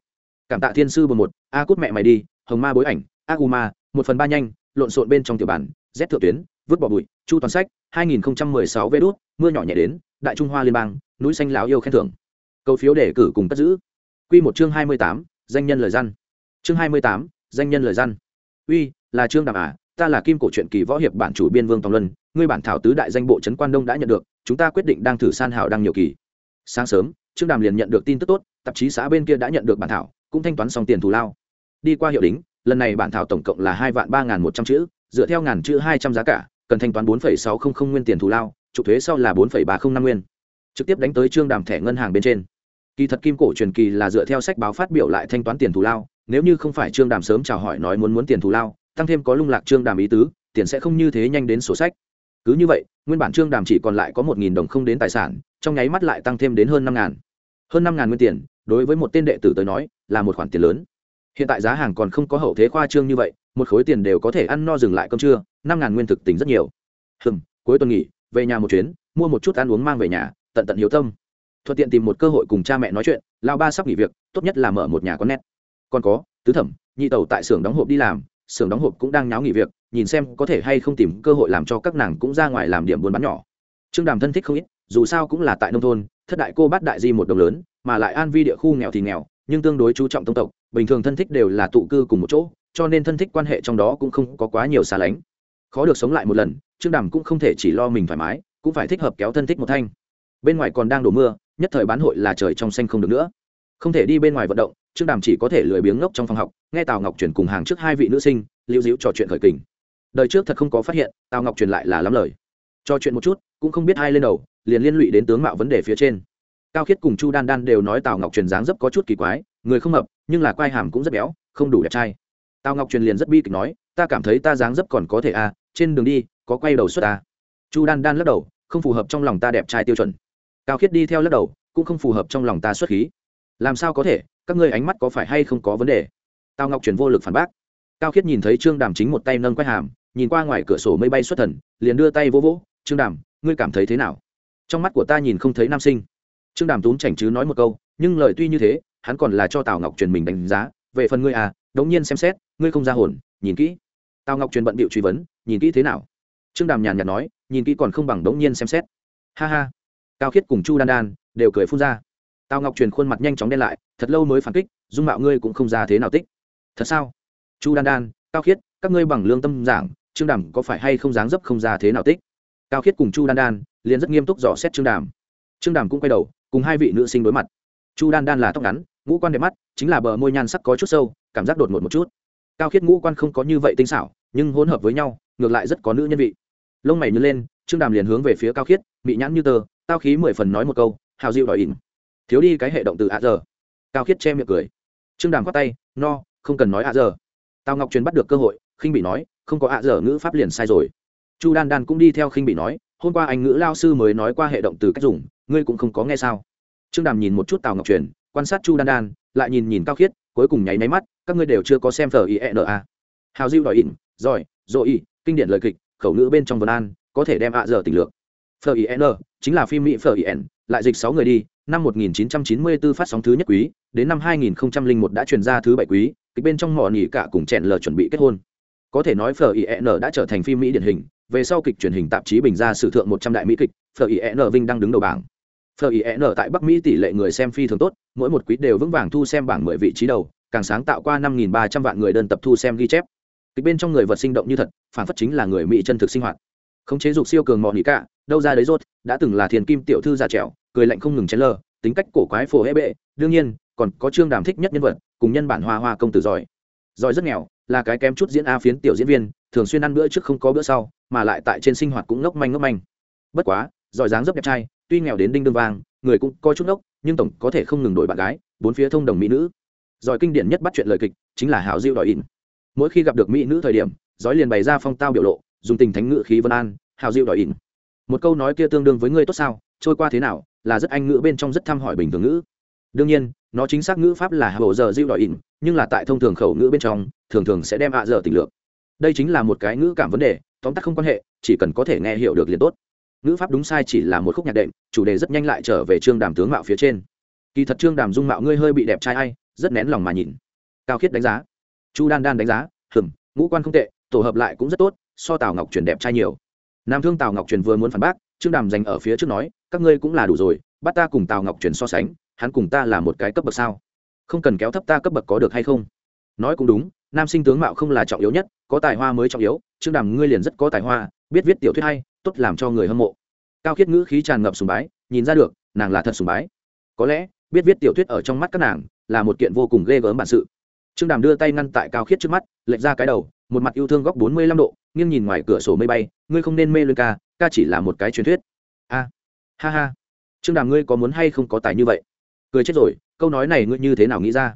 Cảm tạ thiên sư bờ một a cút mẹ mày đi hồng ma bối ảnh aguma u ma một phần ba nhanh lộn xộn bên trong tiểu bản z thượng tuyến vứt bỏ bụi chu toàn sách 2016 vê đốt mưa nhỏ nhẹ đến đại trung hoa liên bang núi xanh láo yêu khen thưởng. Câu phiếu để cử cùng cất giữ. Quy một chương 28, danh nhân lời gian. Chương 28, danh nhân lời gian. Uy là chương đàm à ta là kim cổ truyện kỳ võ hiệp bản chủ biên vương tòng luân, ngươi bản thảo tứ đại danh bộ trấn quan đông đã nhận được, chúng ta quyết định đang thử san hào đăng nhiều kỳ. Sáng sớm, trương đàm liền nhận được tin tức tốt, tạp chí xã bên kia đã nhận được bản thảo, cũng thanh toán xong tiền thù lao. Đi qua hiệu đính, lần này bản thảo tổng cộng là hai vạn ba một trăm chữ, dựa theo ngàn chữ hai trăm giá cả, cần thanh toán bốn sáu trăm linh nguyên tiền thù lao, trục thuế sau là bốn ba trăm năm nguyên. Trực tiếp đánh tới trương đàm thẻ ngân hàng bên trên. Kỳ thật kim cổ truyền kỳ là dựa theo sách báo phát biểu lại thanh toán tiền thù lao, nếu như không phải trương đàm sớm chào hỏi nói muốn muốn tiền thù lao tăng thêm có lung lạc trương đàm ý tứ, tiền sẽ không như thế nhanh đến sổ sách. Cứ như vậy, nguyên bản trương đàm chỉ còn lại có một nghìn đồng không đến tài sản, trong nháy mắt lại tăng thêm đến hơn năm ngàn. Hơn năm ngàn nguyên tiền, đối với một tên đệ tử tới nói, là một khoản tiền lớn. Hiện tại giá hàng còn không có hậu thế khoa trương như vậy, một khối tiền đều có thể ăn no dừng lại cơm trưa, năm ngàn nguyên thực tính rất nhiều. Hừm, cuối tuần nghỉ, về nhà một chuyến, mua một chút ăn uống mang về nhà, tận tận hiếu tâm. Thuận tiện tìm một cơ hội cùng cha mẹ nói chuyện, lao ba sắp nghỉ việc, tốt nhất là mở một nhà có nét còn có, tứ thẩm, nhị tẩu tại xưởng đóng hộp đi làm xưởng đóng hộp cũng đang nháo nghỉ việc, nhìn xem có thể hay không tìm cơ hội làm cho các nàng cũng ra ngoài làm điểm buôn bán nhỏ. Trương đàm thân thích không ít, dù sao cũng là tại nông thôn, thất đại cô bát đại di một đồng lớn, mà lại an vi địa khu nghèo thì nghèo, nhưng tương đối chú trọng tông tộc, bình thường thân thích đều là tụ cư cùng một chỗ, cho nên thân thích quan hệ trong đó cũng không có quá nhiều xa lánh. Khó được sống lại một lần, trương đàm cũng không thể chỉ lo mình thoải mái, cũng phải thích hợp kéo thân thích một thanh. Bên ngoài còn đang đổ mưa, nhất thời bán hội là trời trong xanh không được nữa không thể đi bên ngoài vận động, trương đàm chỉ có thể lười biếng ngốc trong phòng học, nghe tào ngọc truyền cùng hàng trước hai vị nữ sinh lưu diễu trò chuyện khởi kình. Đời trước thật không có phát hiện, tào ngọc truyền lại là lắm lời. Trò chuyện một chút, cũng không biết ai lên đầu, liền liên lụy đến tướng mạo vấn đề phía trên. Cao khiết cùng chu đan đan đều nói tào ngọc truyền dáng dấp có chút kỳ quái, người không hợp, nhưng là quai hàm cũng rất béo, không đủ đẹp trai. Tào ngọc truyền liền rất bi kịch nói, ta cảm thấy ta dáng dấp còn có thể à trên đường đi, có quay đầu xuất à. chu đan đan lắc đầu, không phù hợp trong lòng ta đẹp trai tiêu chuẩn. Cao khiết đi theo lắc đầu, cũng không phù hợp trong lòng ta xuất khí làm sao có thể? Các ngươi ánh mắt có phải hay không có vấn đề? Tào ngọc truyền vô lực phản bác. Cao khiết nhìn thấy trương đàm chính một tay nâng quay hàm, nhìn qua ngoài cửa sổ mây bay xuất thần, liền đưa tay vô vỗ. Trương đàm, ngươi cảm thấy thế nào? Trong mắt của ta nhìn không thấy nam sinh. Trương đàm túm chảnh chứ nói một câu, nhưng lời tuy như thế, hắn còn là cho tào ngọc truyền mình đánh giá. Về phần ngươi à đống nhiên xem xét, ngươi không ra hồn, nhìn kỹ. Tào ngọc truyền bận bịu truy vấn, nhìn kỹ thế nào? Trương đàm nhàn nhạt nói, nhìn kỹ còn không bằng đống nhiên xem xét. Ha ha. Cao khiết cùng chu đan đan đều cười phun ra tào ngọc truyền khuôn mặt nhanh chóng đen lại thật lâu mới phản kích dung mạo ngươi cũng không ra thế nào tích thật sao chu đan đan cao khiết các ngươi bằng lương tâm giảng trương đàm có phải hay không dáng dấp không ra thế nào tích cao khiết cùng chu đan đan liền rất nghiêm túc dò xét trương đàm trương đàm cũng quay đầu cùng hai vị nữ sinh đối mặt chu đan đan là tóc ngắn ngũ quan đẹp mắt chính là bờ môi nhan sắc có chút sâu cảm giác đột ngột một chút cao khiết ngũ quan không có như vậy tinh xảo nhưng hỗn hợp với nhau ngược lại rất có nữ nhân vị lông mày nhớ lên trương đàm liền hướng về phía cao khiết bị nhãn như tờ tao khí mười phần nói một câu hào dịu đòi ỉn thiếu đi cái hệ động từ ạ giờ. Cao khiết che miệng cười. Trương đàm khoát tay no không cần nói ạ giờ. Tào ngọc truyền bắt được cơ hội khinh bị nói không có ạ giờ ngữ pháp liền sai rồi. Chu đan đan cũng đi theo khinh bị nói hôm qua anh ngữ lao sư mới nói qua hệ động từ cách dùng ngươi cũng không có nghe sao? Trương đàm nhìn một chút tào ngọc truyền quan sát chu đan đan lại nhìn nhìn cao khiết cuối cùng nháy máy mắt các ngươi đều chưa có xem thờ A. hào diêu đòi ỉn giỏi dỗ ỉ kinh điển lời kịch khẩu ngữ bên trong vân an có thể đem ạ giờ tình lượng phờ N chính là phim mỹ phờ N, lại dịch sáu người đi năm 1994 phát sóng thứ nhất quý, đến năm 2001 đã truyền ra thứ bảy quý, kịch bên trong mỏ nhỉ cả cùng chèn lờ chuẩn bị kết hôn. Có thể nói phờ đã trở thành phim mỹ điển hình, về sau kịch truyền hình tạp chí bình ra sử thượng 100 đại mỹ kịch phờ vinh đang đứng đầu bảng. Phờ tại bắc mỹ tỷ lệ người xem phi thường tốt, mỗi một quý đều vững vàng thu xem bảng mười vị trí đầu, càng sáng tạo qua 5.300 vạn người đơn tập thu xem ghi chép. Kịch bên trong người vật sinh động như thật, phản phất chính là người mỹ chân thực sinh hoạt. Khống chế dục siêu cường mò nỉ cả, đâu ra đấy rốt, đã từng là thiền kim tiểu thư già trẻo cười lạnh không ngừng chén lờ, tính cách cổ quái phổ hễ bệ đương nhiên còn có trương đàm thích nhất nhân vật cùng nhân bản hoa hoa công tử giỏi. Giỏi rất nghèo là cái kém chút diễn a phiến tiểu diễn viên thường xuyên ăn bữa trước không có bữa sau mà lại tại trên sinh hoạt cũng ngốc manh ngốc manh. Bất quá giỏi dáng dấp đẹp trai tuy nghèo đến đinh đương vàng, người cũng coi chút ngốc nhưng tổng có thể không ngừng đổi bạn gái bốn phía thông đồng mỹ nữ. Giỏi kinh điển nhất bắt chuyện lời kịch chính là hảo diệu đòi ỉn. mỗi khi gặp được mỹ nữ thời điểm giỏi liền bày ra phong tao biểu lộ dùng tình thánh ngữ khí vân an hào diệu đòi ỉn một câu nói kia tương đương với ngươi tốt sao? Trôi qua thế nào? Là rất anh ngữ bên trong rất thăm hỏi bình thường ngữ. Đương nhiên, nó chính xác ngữ pháp là hồ giờ diệu đòi ỉn, nhưng là tại thông thường khẩu ngữ bên trong, thường thường sẽ đem ạ giờ tình lượng đây chính là một cái ngữ cảm vấn đề, tóm tắt không quan hệ, chỉ cần có thể nghe hiểu được liền tốt. Ngữ pháp đúng sai chỉ là một khúc nhạc đệm, chủ đề rất nhanh lại trở về trương đàm tướng mạo phía trên. Kỳ thật trương đàm dung mạo ngươi hơi bị đẹp trai ai, rất nén lòng mà nhìn. Cao khiết đánh giá. Chu đan đan đánh giá, hừm, ngũ quan không tệ, tổ hợp lại cũng rất tốt, so tào ngọc truyền đẹp trai nhiều nam thương tào ngọc truyền vừa muốn phản bác, trương đàm dành ở phía trước nói, các ngươi cũng là đủ rồi, bắt ta cùng tào ngọc truyền so sánh, hắn cùng ta là một cái cấp bậc sao? Không cần kéo thấp ta cấp bậc có được hay không? Nói cũng đúng, nam sinh tướng mạo không là trọng yếu nhất, có tài hoa mới trọng yếu, trương đàm ngươi liền rất có tài hoa, biết viết tiểu thuyết hay, tốt làm cho người hâm mộ. Cao khiết ngữ khí tràn ngập sùng bái, nhìn ra được, nàng là thật sùng bái. Có lẽ, biết viết tiểu thuyết ở trong mắt các nàng, là một kiện vô cùng ghê gớm bản sự. Trương đàm đưa tay ngăn tại cao khiết trước mắt, lệch ra cái đầu một mặt yêu thương góc bốn mươi lăm độ, nghiêng nhìn ngoài cửa sổ mây bay, ngươi không nên mê luyên ca ca chỉ là một cái truyền thuyết. A, ha ha, trương đàm ngươi có muốn hay không có tài như vậy? Cười chết rồi, câu nói này ngươi như thế nào nghĩ ra?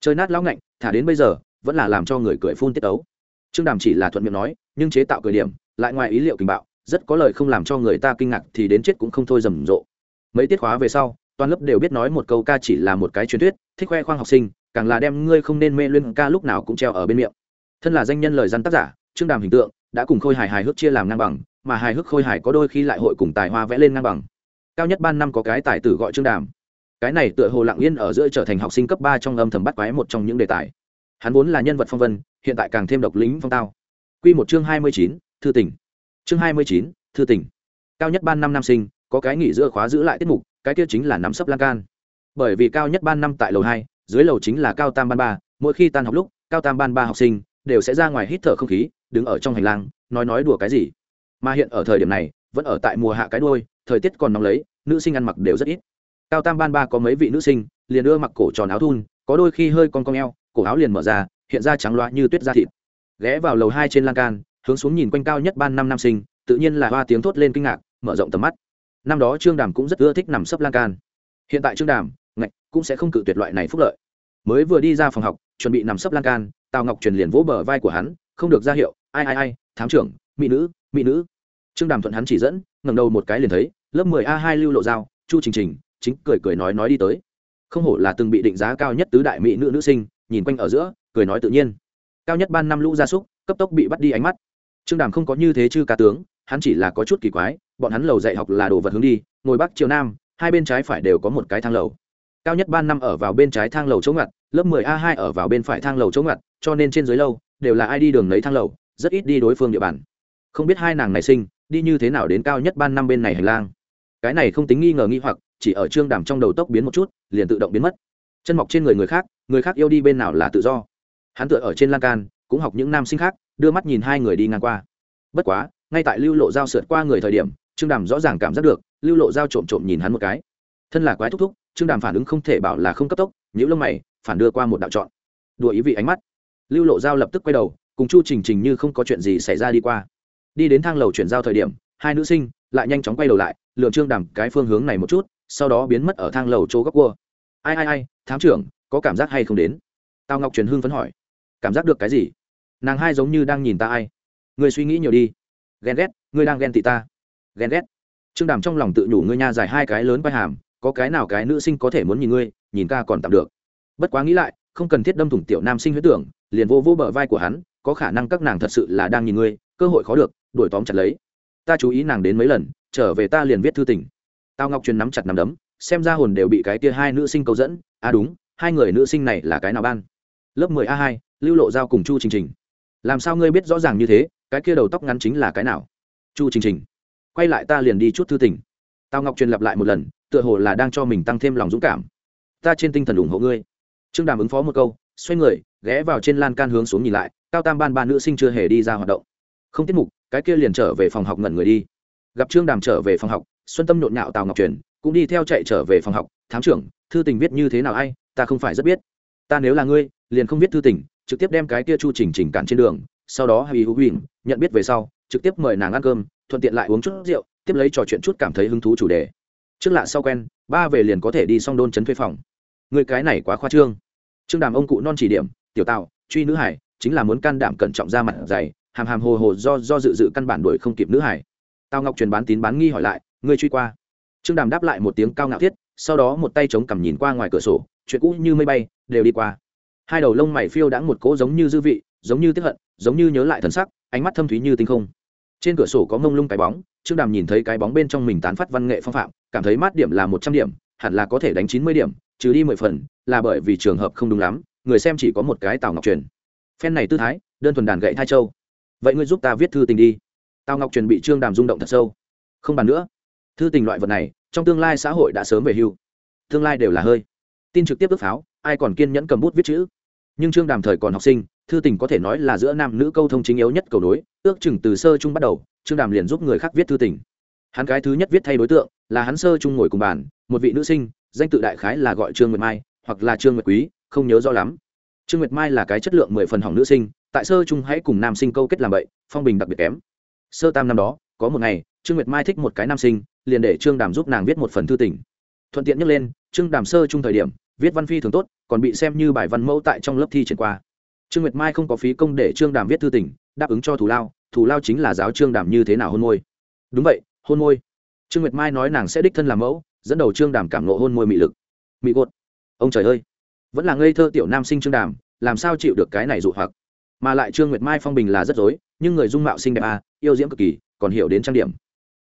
Chơi nát lão ngạnh, thả đến bây giờ, vẫn là làm cho người cười phun tiết ấu trương đàm chỉ là thuận miệng nói, nhưng chế tạo cười điểm, lại ngoài ý liệu kinh bạo, rất có lời không làm cho người ta kinh ngạc thì đến chết cũng không thôi rầm rộ. Mấy tiết khóa về sau, toàn lớp đều biết nói một câu ca chỉ là một cái truyền thuyết, thích khoe khoang học sinh, càng là đem ngươi không nên mê luyên ca lúc nào cũng treo ở bên miệng thân là danh nhân lời dân tác giả, trương đàm hình tượng đã cùng khôi hài hài hước chia làm ngang bằng, mà hài hước khôi hài có đôi khi lại hội cùng tài hoa vẽ lên ngang bằng. Cao nhất ban năm có cái tài tử gọi trương đàm. Cái này tựa hồ lặng yên ở giữa trở thành học sinh cấp ba trong âm thầm bắt quái một trong những đề tài. Hắn vốn là nhân vật phong vân, hiện tại càng thêm độc lính phong tao. Q một chương hai mươi chín, thư tỉnh chương hai mươi chín, thư tỉnh cao nhất ban năm nam sinh, có cái nghỉ giữa khóa giữ lại tiết mục, cái kia chính là nắm sấp lan can. Bởi vì cao nhất ban năm tại lầu hai, dưới lầu chính là cao tam ban ba, mỗi khi tan học lúc, cao tam ban ba học sinh đều sẽ ra ngoài hít thở không khí, đứng ở trong hành lang, nói nói đùa cái gì. Mà hiện ở thời điểm này, vẫn ở tại mùa hạ cái đôi thời tiết còn nóng lấy, nữ sinh ăn mặc đều rất ít. Cao tam ban ba có mấy vị nữ sinh, liền đưa mặc cổ tròn áo thun, có đôi khi hơi con cong eo, cổ áo liền mở ra, hiện ra trắng loa như tuyết da thịt. Ghé vào lầu hai trên lan can, hướng xuống nhìn quanh cao nhất ban năm nam sinh, tự nhiên là hoa tiếng thốt lên kinh ngạc, mở rộng tầm mắt. Năm đó trương đàm cũng rất ưa thích nằm sấp lan can. Hiện tại trương đàm, ngạch, cũng sẽ không cự tuyệt loại này phúc lợi. Mới vừa đi ra phòng học, chuẩn bị nằm sấp lan can tào ngọc truyền liền vỗ bờ vai của hắn không được ra hiệu ai ai ai thám trưởng mỹ nữ mỹ nữ. Trương đàm thuận hắn chỉ dẫn ngẩng đầu một cái liền thấy lớp mười a hai lưu lộ dao, chu trình trình chính cười cười nói nói đi tới. Không hổ là từng bị định giá cao nhất tứ đại mỹ nữ nữ sinh nhìn quanh ở giữa cười nói tự nhiên. Cao nhất ban năm lũ gia súc cấp tốc bị bắt đi ánh mắt. Trương đàm không có như thế chư ca tướng hắn chỉ là có chút kỳ quái bọn hắn lầu dạy học là đồ vật hướng đi ngồi bắc chiều nam hai bên trái phải đều có một cái thang lầu. Cao nhất ban năm ở vào bên trái thang lầu chỗ ngặt lớp 10 a 2 ở vào bên phải thang lầu chỗ ngặt cho nên trên dưới lâu đều là ai đi đường lấy thang lầu, rất ít đi đối phương địa bàn. Không biết hai nàng này sinh, đi như thế nào đến cao nhất ban năm bên này hành lang. Cái này không tính nghi ngờ nghi hoặc, chỉ ở trương đàm trong đầu tốc biến một chút, liền tự động biến mất. Chân mọc trên người người khác người khác yêu đi bên nào là tự do. Hắn tựa ở trên lan can, cũng học những nam sinh khác, đưa mắt nhìn hai người đi ngang qua. Bất quá, ngay tại lưu lộ dao sượt qua người thời điểm, trương đàm rõ ràng cảm giác được, lưu lộ dao trộm trộm nhìn hắn một cái. Thân là quái thúc thúc, trương đàm phản ứng không thể bảo là không cấp tốc những lông mày, phản đưa qua một đạo chọn. Đùa ý vị ánh mắt lưu lộ giao lập tức quay đầu, cùng chu trình trình như không có chuyện gì xảy ra đi qua. Đi đến thang lầu chuyển giao thời điểm, hai nữ sinh lại nhanh chóng quay đầu lại lượng trương đàm cái phương hướng này một chút, sau đó biến mất ở thang lầu chỗ góc cua. Ai ai ai, thám trưởng, có cảm giác hay không đến? Tào ngọc truyền hương phấn hỏi. Cảm giác được cái gì? Nàng hai giống như đang nhìn ta ai? Người suy nghĩ nhiều đi. Ghen ghét, ngươi đang ghen tị ta. Ghen ghét. Trương đàm trong lòng tự nhủ ngươi nha dài hai cái lớn vai hàm, có cái nào cái nữ sinh có thể muốn nhìn ngươi, nhìn ca còn tạm được. Bất quá nghĩ lại không cần thiết đâm thủng tiểu nam sinh huyết tưởng, liền vô vô bờ vai của hắn, có khả năng các nàng thật sự là đang nhìn ngươi, cơ hội khó được, đuổi tóm chặt lấy. Ta chú ý nàng đến mấy lần, trở về ta liền viết thư tình. Tao ngọc truyền nắm chặt nắm đấm, xem ra hồn đều bị cái kia hai nữ sinh câu dẫn. À đúng, hai người nữ sinh này là cái nào ban? Lớp mười a hai, lưu lộ giao cùng chu trình trình. Làm sao ngươi biết rõ ràng như thế, cái kia đầu tóc ngắn chính là cái nào? Chu trình trình. Quay lại ta liền đi chút thư tình. Tao ngọc truyền lặp lại một lần, tựa hồ là đang cho mình tăng thêm lòng dũng cảm. Ta trên tinh thần ủng hộ ngươi trương đàm ứng phó một câu, xoay người, ghé vào trên lan can hướng xuống nhìn lại, cao tam ban ba nữ sinh chưa hề đi ra hoạt động. Không tiết mục, cái kia liền trở về phòng học ngẩn người đi. Gặp trương đàm trở về phòng học, xuân tâm nhộn nhạo tào ngọc truyền, cũng đi theo chạy trở về phòng học, thám trưởng, thư tình viết như thế nào ai? Ta không phải rất biết. Ta nếu là ngươi, liền không viết thư tình, trực tiếp đem cái kia chu trình trình cản trên đường, sau đó hay hữu huỳnh nhận biết về sau, trực tiếp mời nàng ăn cơm, thuận tiện lại uống chút rượu, tiếp lấy trò chuyện chút cảm thấy hứng thú chủ đề. Trước lạ sau quen, ba về liền có thể đi xong đôn chấn thuê phòng người cái này quá khoa trương. Trương đàm ông cụ non chỉ điểm, tiểu tạo truy nữ hải, chính là muốn can đảm cẩn trọng ra mặt dày, hàm hàm hồ hồ do do dự dự căn bản đuổi không kịp nữ hải. Tào ngọc truyền bán tín bán nghi hỏi lại, ngươi truy qua? Trương đàm đáp lại một tiếng cao ngạo thiết, sau đó một tay chống cằm nhìn qua ngoài cửa sổ, chuyện cũ như mây bay, đều đi qua. Hai đầu lông mày phiêu đã một cỗ giống như dư vị, giống như tiếp hận, giống như nhớ lại thần sắc, ánh mắt thâm thúy như tinh không. Trên cửa sổ có mông lung cái bóng, trương đàm nhìn thấy cái bóng bên trong mình tán phát văn nghệ phong phạm, cảm thấy mát điểm là một trăm điểm, hẳn là có thể đánh chín mươi điểm trừ đi mười phần, là bởi vì trường hợp không đúng lắm, người xem chỉ có một cái tào ngọc truyền. Phen này tư thái, đơn thuần đàn gậy thai châu. Vậy ngươi giúp ta viết thư tình đi. Tào ngọc truyền bị trương đàm rung động thật sâu. Không bàn nữa. Thư tình loại vật này, trong tương lai xã hội đã sớm về hưu. Tương lai đều là hơi. Tin trực tiếp ước pháo, ai còn kiên nhẫn cầm bút viết chữ? Nhưng trương đàm thời còn học sinh, thư tình có thể nói là giữa nam nữ câu thông chính yếu nhất cầu nối, ước chừng từ sơ chung bắt đầu, trương đàm liền giúp người khác viết thư tình. Hắn cái thứ nhất viết thay đối tượng, là hắn sơ chung ngồi cùng bàn, một vị nữ sinh danh tự đại khái là gọi trương nguyệt mai, hoặc là trương nguyệt quý, không nhớ rõ lắm. Trương nguyệt mai là cái chất lượng mười phần hỏng nữ sinh, tại sơ trung hãy cùng nam sinh câu kết làm vậy, phong bình đặc biệt kém. Sơ tam năm đó, có một ngày, trương nguyệt mai thích một cái nam sinh, liền để trương đàm giúp nàng viết một phần thư tình. Thuận tiện nhắc lên, trương đàm sơ chung thời điểm, viết văn phi thường tốt, còn bị xem như bài văn mẫu tại trong lớp thi triển qua. Trương nguyệt mai không có phí công để trương đàm viết thư tình, đáp ứng cho thù lao thù lao chính là giáo trương đàm như thế nào hôn môi. Đúng vậy, hôn môi. Trương nguyệt mai nói nàng sẽ đích thân làm mẫu dẫn đầu trương đàm cảm nộ hôn môi mị lực. Mị gột. Ông trời ơi. Vẫn là ngây thơ tiểu nam sinh trương đàm, làm sao chịu được cái này dụ hoặc? Mà lại trương nguyệt mai phong bình là rất dối, nhưng người dung mạo xinh đẹp à yêu diễm cực kỳ, còn hiểu đến trang điểm.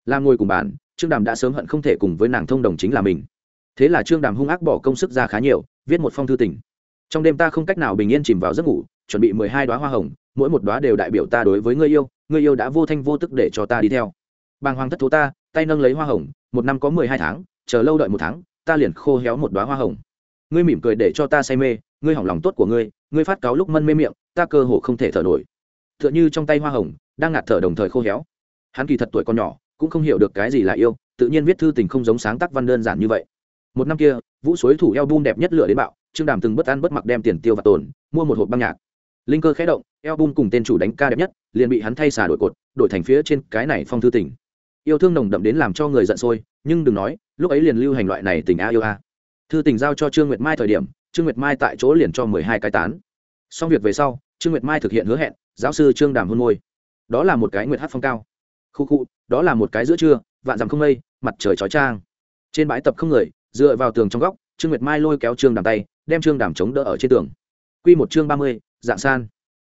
Làm ngồi cùng bàn, trương đàm đã sớm hận không thể cùng với nàng thông đồng chính là mình. Thế là trương đàm hung ác bỏ công sức ra khá nhiều, viết một phong thư tình. Trong đêm ta không cách nào bình yên chìm vào giấc ngủ, chuẩn bị mười hai đoá hoa hồng, mỗi một đoá đều đại biểu ta đối với người yêu người yêu đã vô thanh vô tức để cho ta đi theo. Bàng hoàng thất thố ta, tay nâng lấy hoa hồng, một năm có mười hai tháng chờ lâu đợi một tháng, ta liền khô héo một đoá hoa hồng. Ngươi mỉm cười để cho ta say mê, ngươi hỏng lòng tốt của ngươi ngươi phát cáo lúc mân mê miệng, ta cơ hồ không thể thở nổi. T h ư ợ n h ư trong tay hoa hồng, đang ngạt thở đồng thời khô héo. Hắn kỳ thật tuổi còn nhỏ, cũng không hiểu được cái gì là yêu, tự nhiên viết thư tình không giống sáng tác văn đơn giản như vậy. Một năm kia, vũ suối thủ eo bum đẹp nhất lửa đến bạo, trương đàm từng bất ăn bất mặc đem tiền tiêu và tồn, mua một hộp băng nhạc. Linh cơ khẽ động, eo bum cùng tên chủ đánh ca đẹp nhất, liền bị hắn thay xả đổi cột, đổi thành phía trên cái này phong thư tình yêu thương nồng đậm đến làm cho người giận sôi, nhưng đừng nói, lúc ấy liền lưu hành loại này tình a yêu a. Thư tình giao cho trương nguyệt mai thời điểm, trương nguyệt mai tại chỗ liền cho mười hai cái tán. Xong việc về sau, trương nguyệt mai thực hiện hứa hẹn, giáo sư trương đàm hôn môi. Đó là một cái nguyệt hát phong cao. Khu khu, đó là một cái giữa trưa, vạn dằm không mây, mặt trời chói trang trên bãi tập không người, dựa vào tường trong góc, trương nguyệt mai lôi kéo trương đàm tay, đem trương đàm chống đỡ ở trên tường. Q một chương ba mươi, dạng san.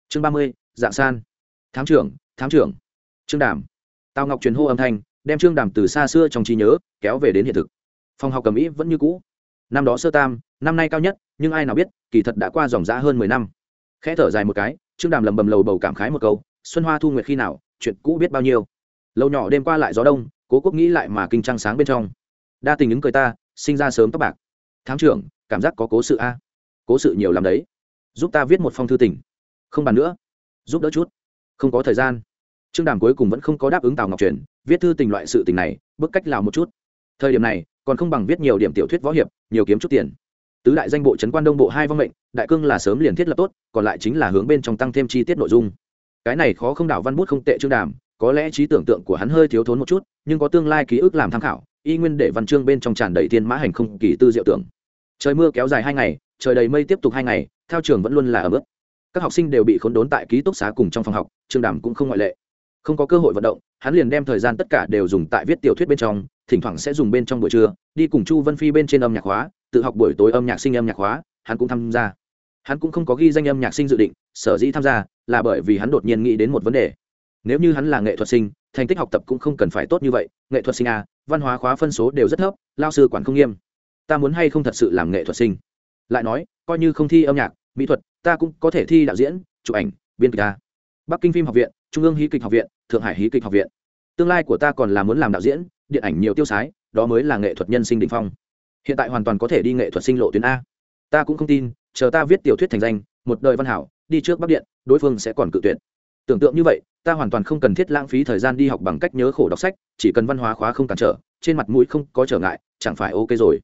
Chương ba mươi, dạng san. Thám trưởng thám trưởng. Trương đàm. Tào ngọc truyền hô âm thanh đem trương đàm từ xa xưa trong trí nhớ kéo về đến hiện thực. Phòng học cầm ý vẫn như cũ. Năm đó sơ tam, năm nay cao nhất, nhưng ai nào biết, kỳ thật đã qua dòng giã hơn mười năm. Khẽ thở dài một cái, trương đàm lầm bầm lầu bầu cảm khái một câu, xuân hoa thu nguyệt khi nào, chuyện cũ biết bao nhiêu. Lâu nhỏ đêm qua lại gió đông, cố quốc nghĩ lại mà kinh trăng sáng bên trong. Đa tình ứng cười ta, sinh ra sớm tóc bạc. Thám trưởng, cảm giác có cố sự a. Cố sự nhiều làm đấy. Giúp ta viết một phong thư tỉnh. không bàn nữa. Giúp đỡ chút. Không có thời gian. Trương đàm cuối cùng vẫn không có đáp ứng tào ngọc truyền viết thư tình loại sự tình này, bức cách lào một chút. Thời điểm này, còn không bằng viết nhiều điểm tiểu thuyết võ hiệp, nhiều kiếm chút tiền. Tứ đại danh bộ trấn quan đông bộ hai vong mệnh, đại cương là sớm liền thiết lập tốt, còn lại chính là hướng bên trong tăng thêm chi tiết nội dung. Cái này khó không đảo văn bút không tệ trương đàm, có lẽ trí tưởng tượng của hắn hơi thiếu thốn một chút, nhưng có tương lai ký ức làm tham khảo, y nguyên để văn chương bên trong tràn đầy thiên mã hành không kỳ tư diệu tưởng. Trời mưa kéo dài hai ngày, trời đầy mây tiếp tục hai ngày theo trường vẫn luôn là ở mức các học sinh đều bị khốn đốn tại ký túc xá cùng trong phòng học trương đàm cũng không ngoại lệ. Không có cơ hội vận động hắn liền đem thời gian tất cả đều dùng tại viết tiểu thuyết bên trong, thỉnh thoảng sẽ dùng bên trong buổi trưa, đi cùng chu vân phi bên trên âm nhạc hóa tự học buổi tối âm nhạc sinh âm nhạc hóa hắn cũng tham gia. Hắn cũng không có ghi danh âm nhạc sinh dự định, sở dĩ tham gia là bởi vì hắn đột nhiên nghĩ đến một vấn đề. Nếu như hắn là nghệ thuật sinh, thành tích học tập cũng không cần phải tốt như vậy, nghệ thuật sinh a văn hóa khóa phân số đều rất thấp, lao sư quản không nghiêm. Ta muốn hay không thật sự làm nghệ thuật sinh? Lại nói, coi như không thi âm nhạc, mỹ thuật, ta cũng có thể thi đạo diễn, chụp ảnh, biên kịch ta bắc kinh phim học viện, trung ương hí kịch học viện thượng hải hí kịch học viện. Tương lai của ta còn là muốn làm đạo diễn, điện ảnh nhiều tiêu sái, đó mới là nghệ thuật nhân sinh đình phong. Hiện tại hoàn toàn có thể đi nghệ thuật sinh lộ tuyến a. Ta cũng không tin, chờ ta viết tiểu thuyết thành danh, một đời văn hảo, đi trước bắc điện, đối phương sẽ còn cự tuyệt. Tưởng tượng như vậy, ta hoàn toàn không cần thiết lãng phí thời gian đi học bằng cách nhớ khổ đọc sách, chỉ cần văn hóa khóa không cản trở, trên mặt mũi không có trở ngại, chẳng phải ok rồi.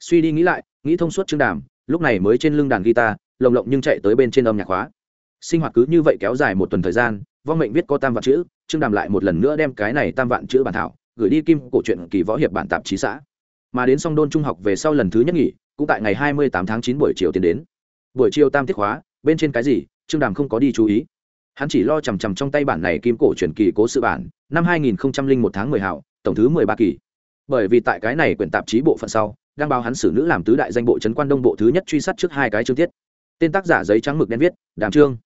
Suy đi nghĩ lại, nghĩ thông suốt chương đàm, lúc này mới trên lưng đàn guitar, lồng lộng nhưng chạy tới bên trên âm nhạc khóa. Sinh hoạt cứ như vậy kéo dài một tuần thời gian vong mệnh viết có tam vạn chữ, trương đàm lại một lần nữa đem cái này tam vạn chữ bản thảo gửi đi kim cổ truyện kỳ võ hiệp bản tạp chí xã. Mà đến song đôn trung học về sau lần thứ nhất nghỉ, cũng tại ngày hai mươi tám tháng chín buổi chiều tiến đến. Buổi chiều tam tiết khóa, bên trên cái gì, trương đàm không có đi chú ý. Hắn chỉ lo chằm chằm trong tay bản này kim cổ truyền kỳ cố sự bản, năm hai nghìn một tháng mười hảo, tổng thứ mười ba kỳ. Bởi vì tại cái này quyển tạp chí bộ phận sau, đang báo hắn xử nữ làm tứ đại danh bộ trấn quan đông bộ thứ nhất truy sát trước hai cái chương tiết. Tên tác giả giấy trắng mực đen viết, đàm trương.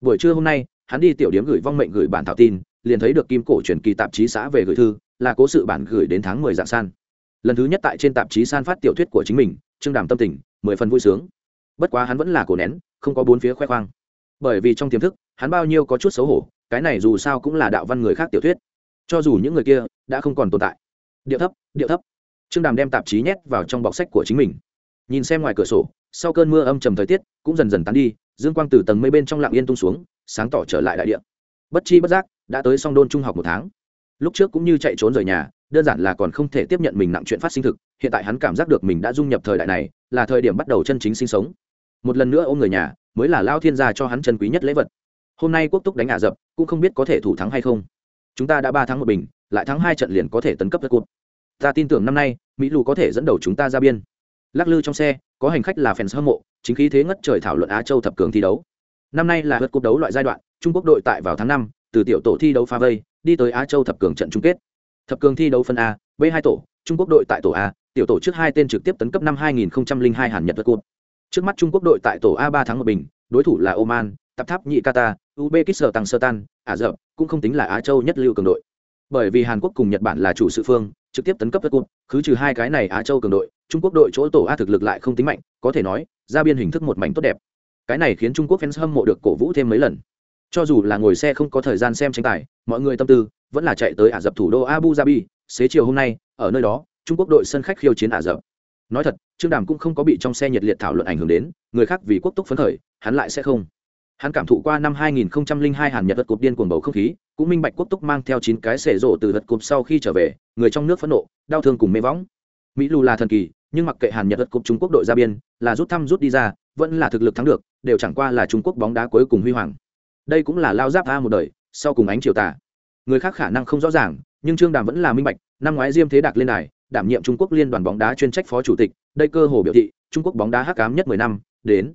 Buổi trưa hôm nay hắn đi tiểu điểm gửi vong mệnh gửi bản thảo tin, liền thấy được kim cổ truyền kỳ tạp chí xã về gửi thư, là cố sự bản gửi đến tháng mười dạng san. Lần thứ nhất tại trên tạp chí san phát tiểu thuyết của chính mình, trương đàm tâm tình, mười phần vui sướng. Bất quá hắn vẫn là cổ nén, không có bốn phía khoe khoang. Bởi vì trong tiềm thức, hắn bao nhiêu có chút xấu hổ, cái này dù sao cũng là đạo văn người khác tiểu thuyết. Cho dù những người kia đã không còn tồn tại. Điệu thấp điệu thấp. Trương đàm đem tạp chí nhét vào trong bọc sách của chính mình. Nhìn xem ngoài cửa sổ, sau cơn mưa âm trầm thời tiết cũng dần dần tán đi dương quang từ tầng mây bên trong lặng yên tung xuống, sáng tỏ trở lại đại địa. Bất chi bất giác, đã tới song đôn trung học một tháng. Lúc trước cũng như chạy trốn rời nhà, đơn giản là còn không thể tiếp nhận mình nặng chuyện phát sinh thực, hiện tại hắn cảm giác được mình đã dung nhập thời đại này, là thời điểm bắt đầu chân chính sinh sống. Một lần nữa ôm người nhà, mới là lao thiên gia cho hắn chân quý nhất lễ vật. Hôm nay quốc túc đánh ả dập cũng không biết có thể thủ thắng hay không. Chúng ta đã ba tháng một bình, lại thắng hai trận liền có thể tấn cấp đất cụt ta tin tưởng năm nay, mỹ lù có thể dẫn đầu chúng ta ra biên. Lắc lư trong xe, có hành khách là fans hâm mộ chính khí thế ngất trời thảo luận á châu thập cường thi đấu. Năm nay là vượt cuộc đấu loại giai đoạn trung quốc đội tại vào tháng năm từ tiểu tổ thi đấu pha vây đi tới á châu thập cường trận chung kết. Thập cường thi đấu phân a b hai tổ trung quốc đội tại tổ a tiểu tổ trước hai tên trực tiếp tấn cấp năm 2002 hàn nhật vượt cuộc. trước mắt trung quốc đội tại tổ a ba tháng một bình đối thủ là oman tập tháp nhị qatar uzbekistan tăng sơ tan ả rập cũng không tính là á châu nhất lưu cường đội. Bởi vì hàn quốc cùng nhật bản là chủ sự phương trực tiếp tấn cấp vượt cuộc, cứ trừ hai cái này á châu cường đội trung quốc đội chỗ tổ a thực lực lại không tính mạnh có thể nói, ra biên hình thức một mảnh tốt đẹp. Cái này khiến trung quốc fans hâm mộ được cổ vũ thêm mấy lần. Cho dù là ngồi xe không có thời gian xem tranh tài, mọi người tâm tư vẫn là chạy tới ả rập thủ đô abu dhabi, xế chiều hôm nay, ở nơi đó, trung quốc đội sân khách khiêu chiến ả rập. Nói thật, trương đàm cũng không có bị trong xe nhiệt liệt thảo luận ảnh hưởng đến, người khác vì quốc túc phấn khởi, hắn lại sẽ không. Hắn cảm thụ qua năm 2002 hàn nhật vật cục điên cuồng bầu không khí, cũng minh bạch quốc túc mang theo chín cái xẻ rộ từ vật cục sau khi trở về, người trong nước phẫn nộ, đau thương cùng mê võng. Mỹ lù là thần kỳ nhưng mặc kệ hàn nhật vật cục trung quốc đội ra biên, là rút thăm rút đi ra, vẫn là thực lực thắng được, đều chẳng qua là trung quốc bóng đá cuối cùng huy hoàng. Đây cũng là lao giáp a một đời, sau cùng ánh triều tả. Người khác khả năng không rõ ràng, nhưng trương đàm vẫn là minh bạch, năm ngoái diêm thế đạc lên đài, đảm nhiệm trung quốc liên đoàn bóng đá chuyên trách phó chủ tịch, đây cơ hồ biểu thị, trung quốc bóng đá hắc cám nhất mười năm, đến.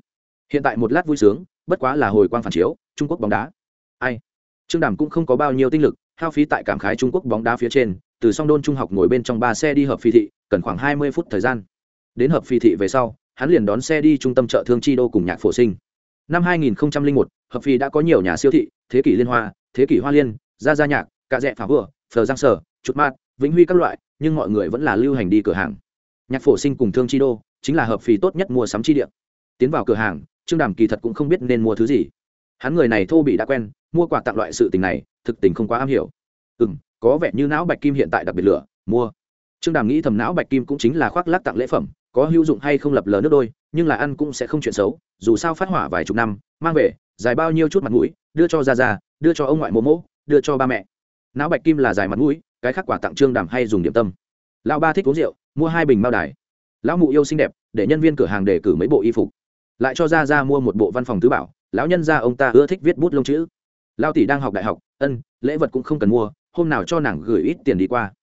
Hiện tại một lát vui sướng, bất quá là hồi quang phản chiếu, trung quốc bóng đá. Ai? Trương đàm cũng không có bao nhiêu tinh lực, hao phí tại cảm khái trung quốc bóng đá phía trên, từ song đôn trung học ngồi bên trong ba xe đi hợp phi thị cần khoảng hai mươi phút thời gian. Đến hợp phi thị về sau hắn liền đón xe đi trung tâm chợ thương chi đô cùng nhạc phổ sinh. Năm 2001, hợp phi đã có nhiều nhà siêu thị thế kỷ liên hoa thế kỷ hoa liên gia gia nhạc cạ rẽ phá vừa phờ giang sở chuột mát vĩnh huy các loại nhưng mọi người vẫn là lưu hành đi cửa hàng. Nhạc phổ sinh cùng thương chi đô chính là hợp phì tốt nhất mua sắm chi địa. tiến vào cửa hàng trương đàm kỳ thật cũng không biết nên mua thứ gì. Hắn người này thô bị đã quen mua quà tặng loại sự tình này thực tình không quá am hiểu. Ừ m có vẻ như não bạch kim hiện tại đặc biệt lửa mua trương đàm nghĩ thầm não bạch kim cũng chính là khoác lác tặng lễ phẩm, có hữu dụng hay không lập lờ nước đôi, nhưng là ăn cũng sẽ không chuyện xấu, dù sao phát hỏa vài chục năm, mang về, dài bao nhiêu chút mặt mũi, đưa cho ra ra đưa cho ông ngoại mô mỗ đưa cho ba mẹ. Não bạch kim là dài mặt mũi, cái khác quả tặng trương đàm hay dùng điểm tâm. Lão ba thích uống rượu, mua hai bình mao đài. Lão mụ yêu xinh đẹp, để nhân viên cửa hàng đề cử mấy bộ y phục. Lại cho ra ra mua một bộ văn phòng tứ bảo, lão nhân ra ông ta ưa thích viết bút lông chữ. Lao tỷ đang học đại học, ân, lễ vật cũng không cần mua, hôm nào cho nàng gửi ít tiền đi qua.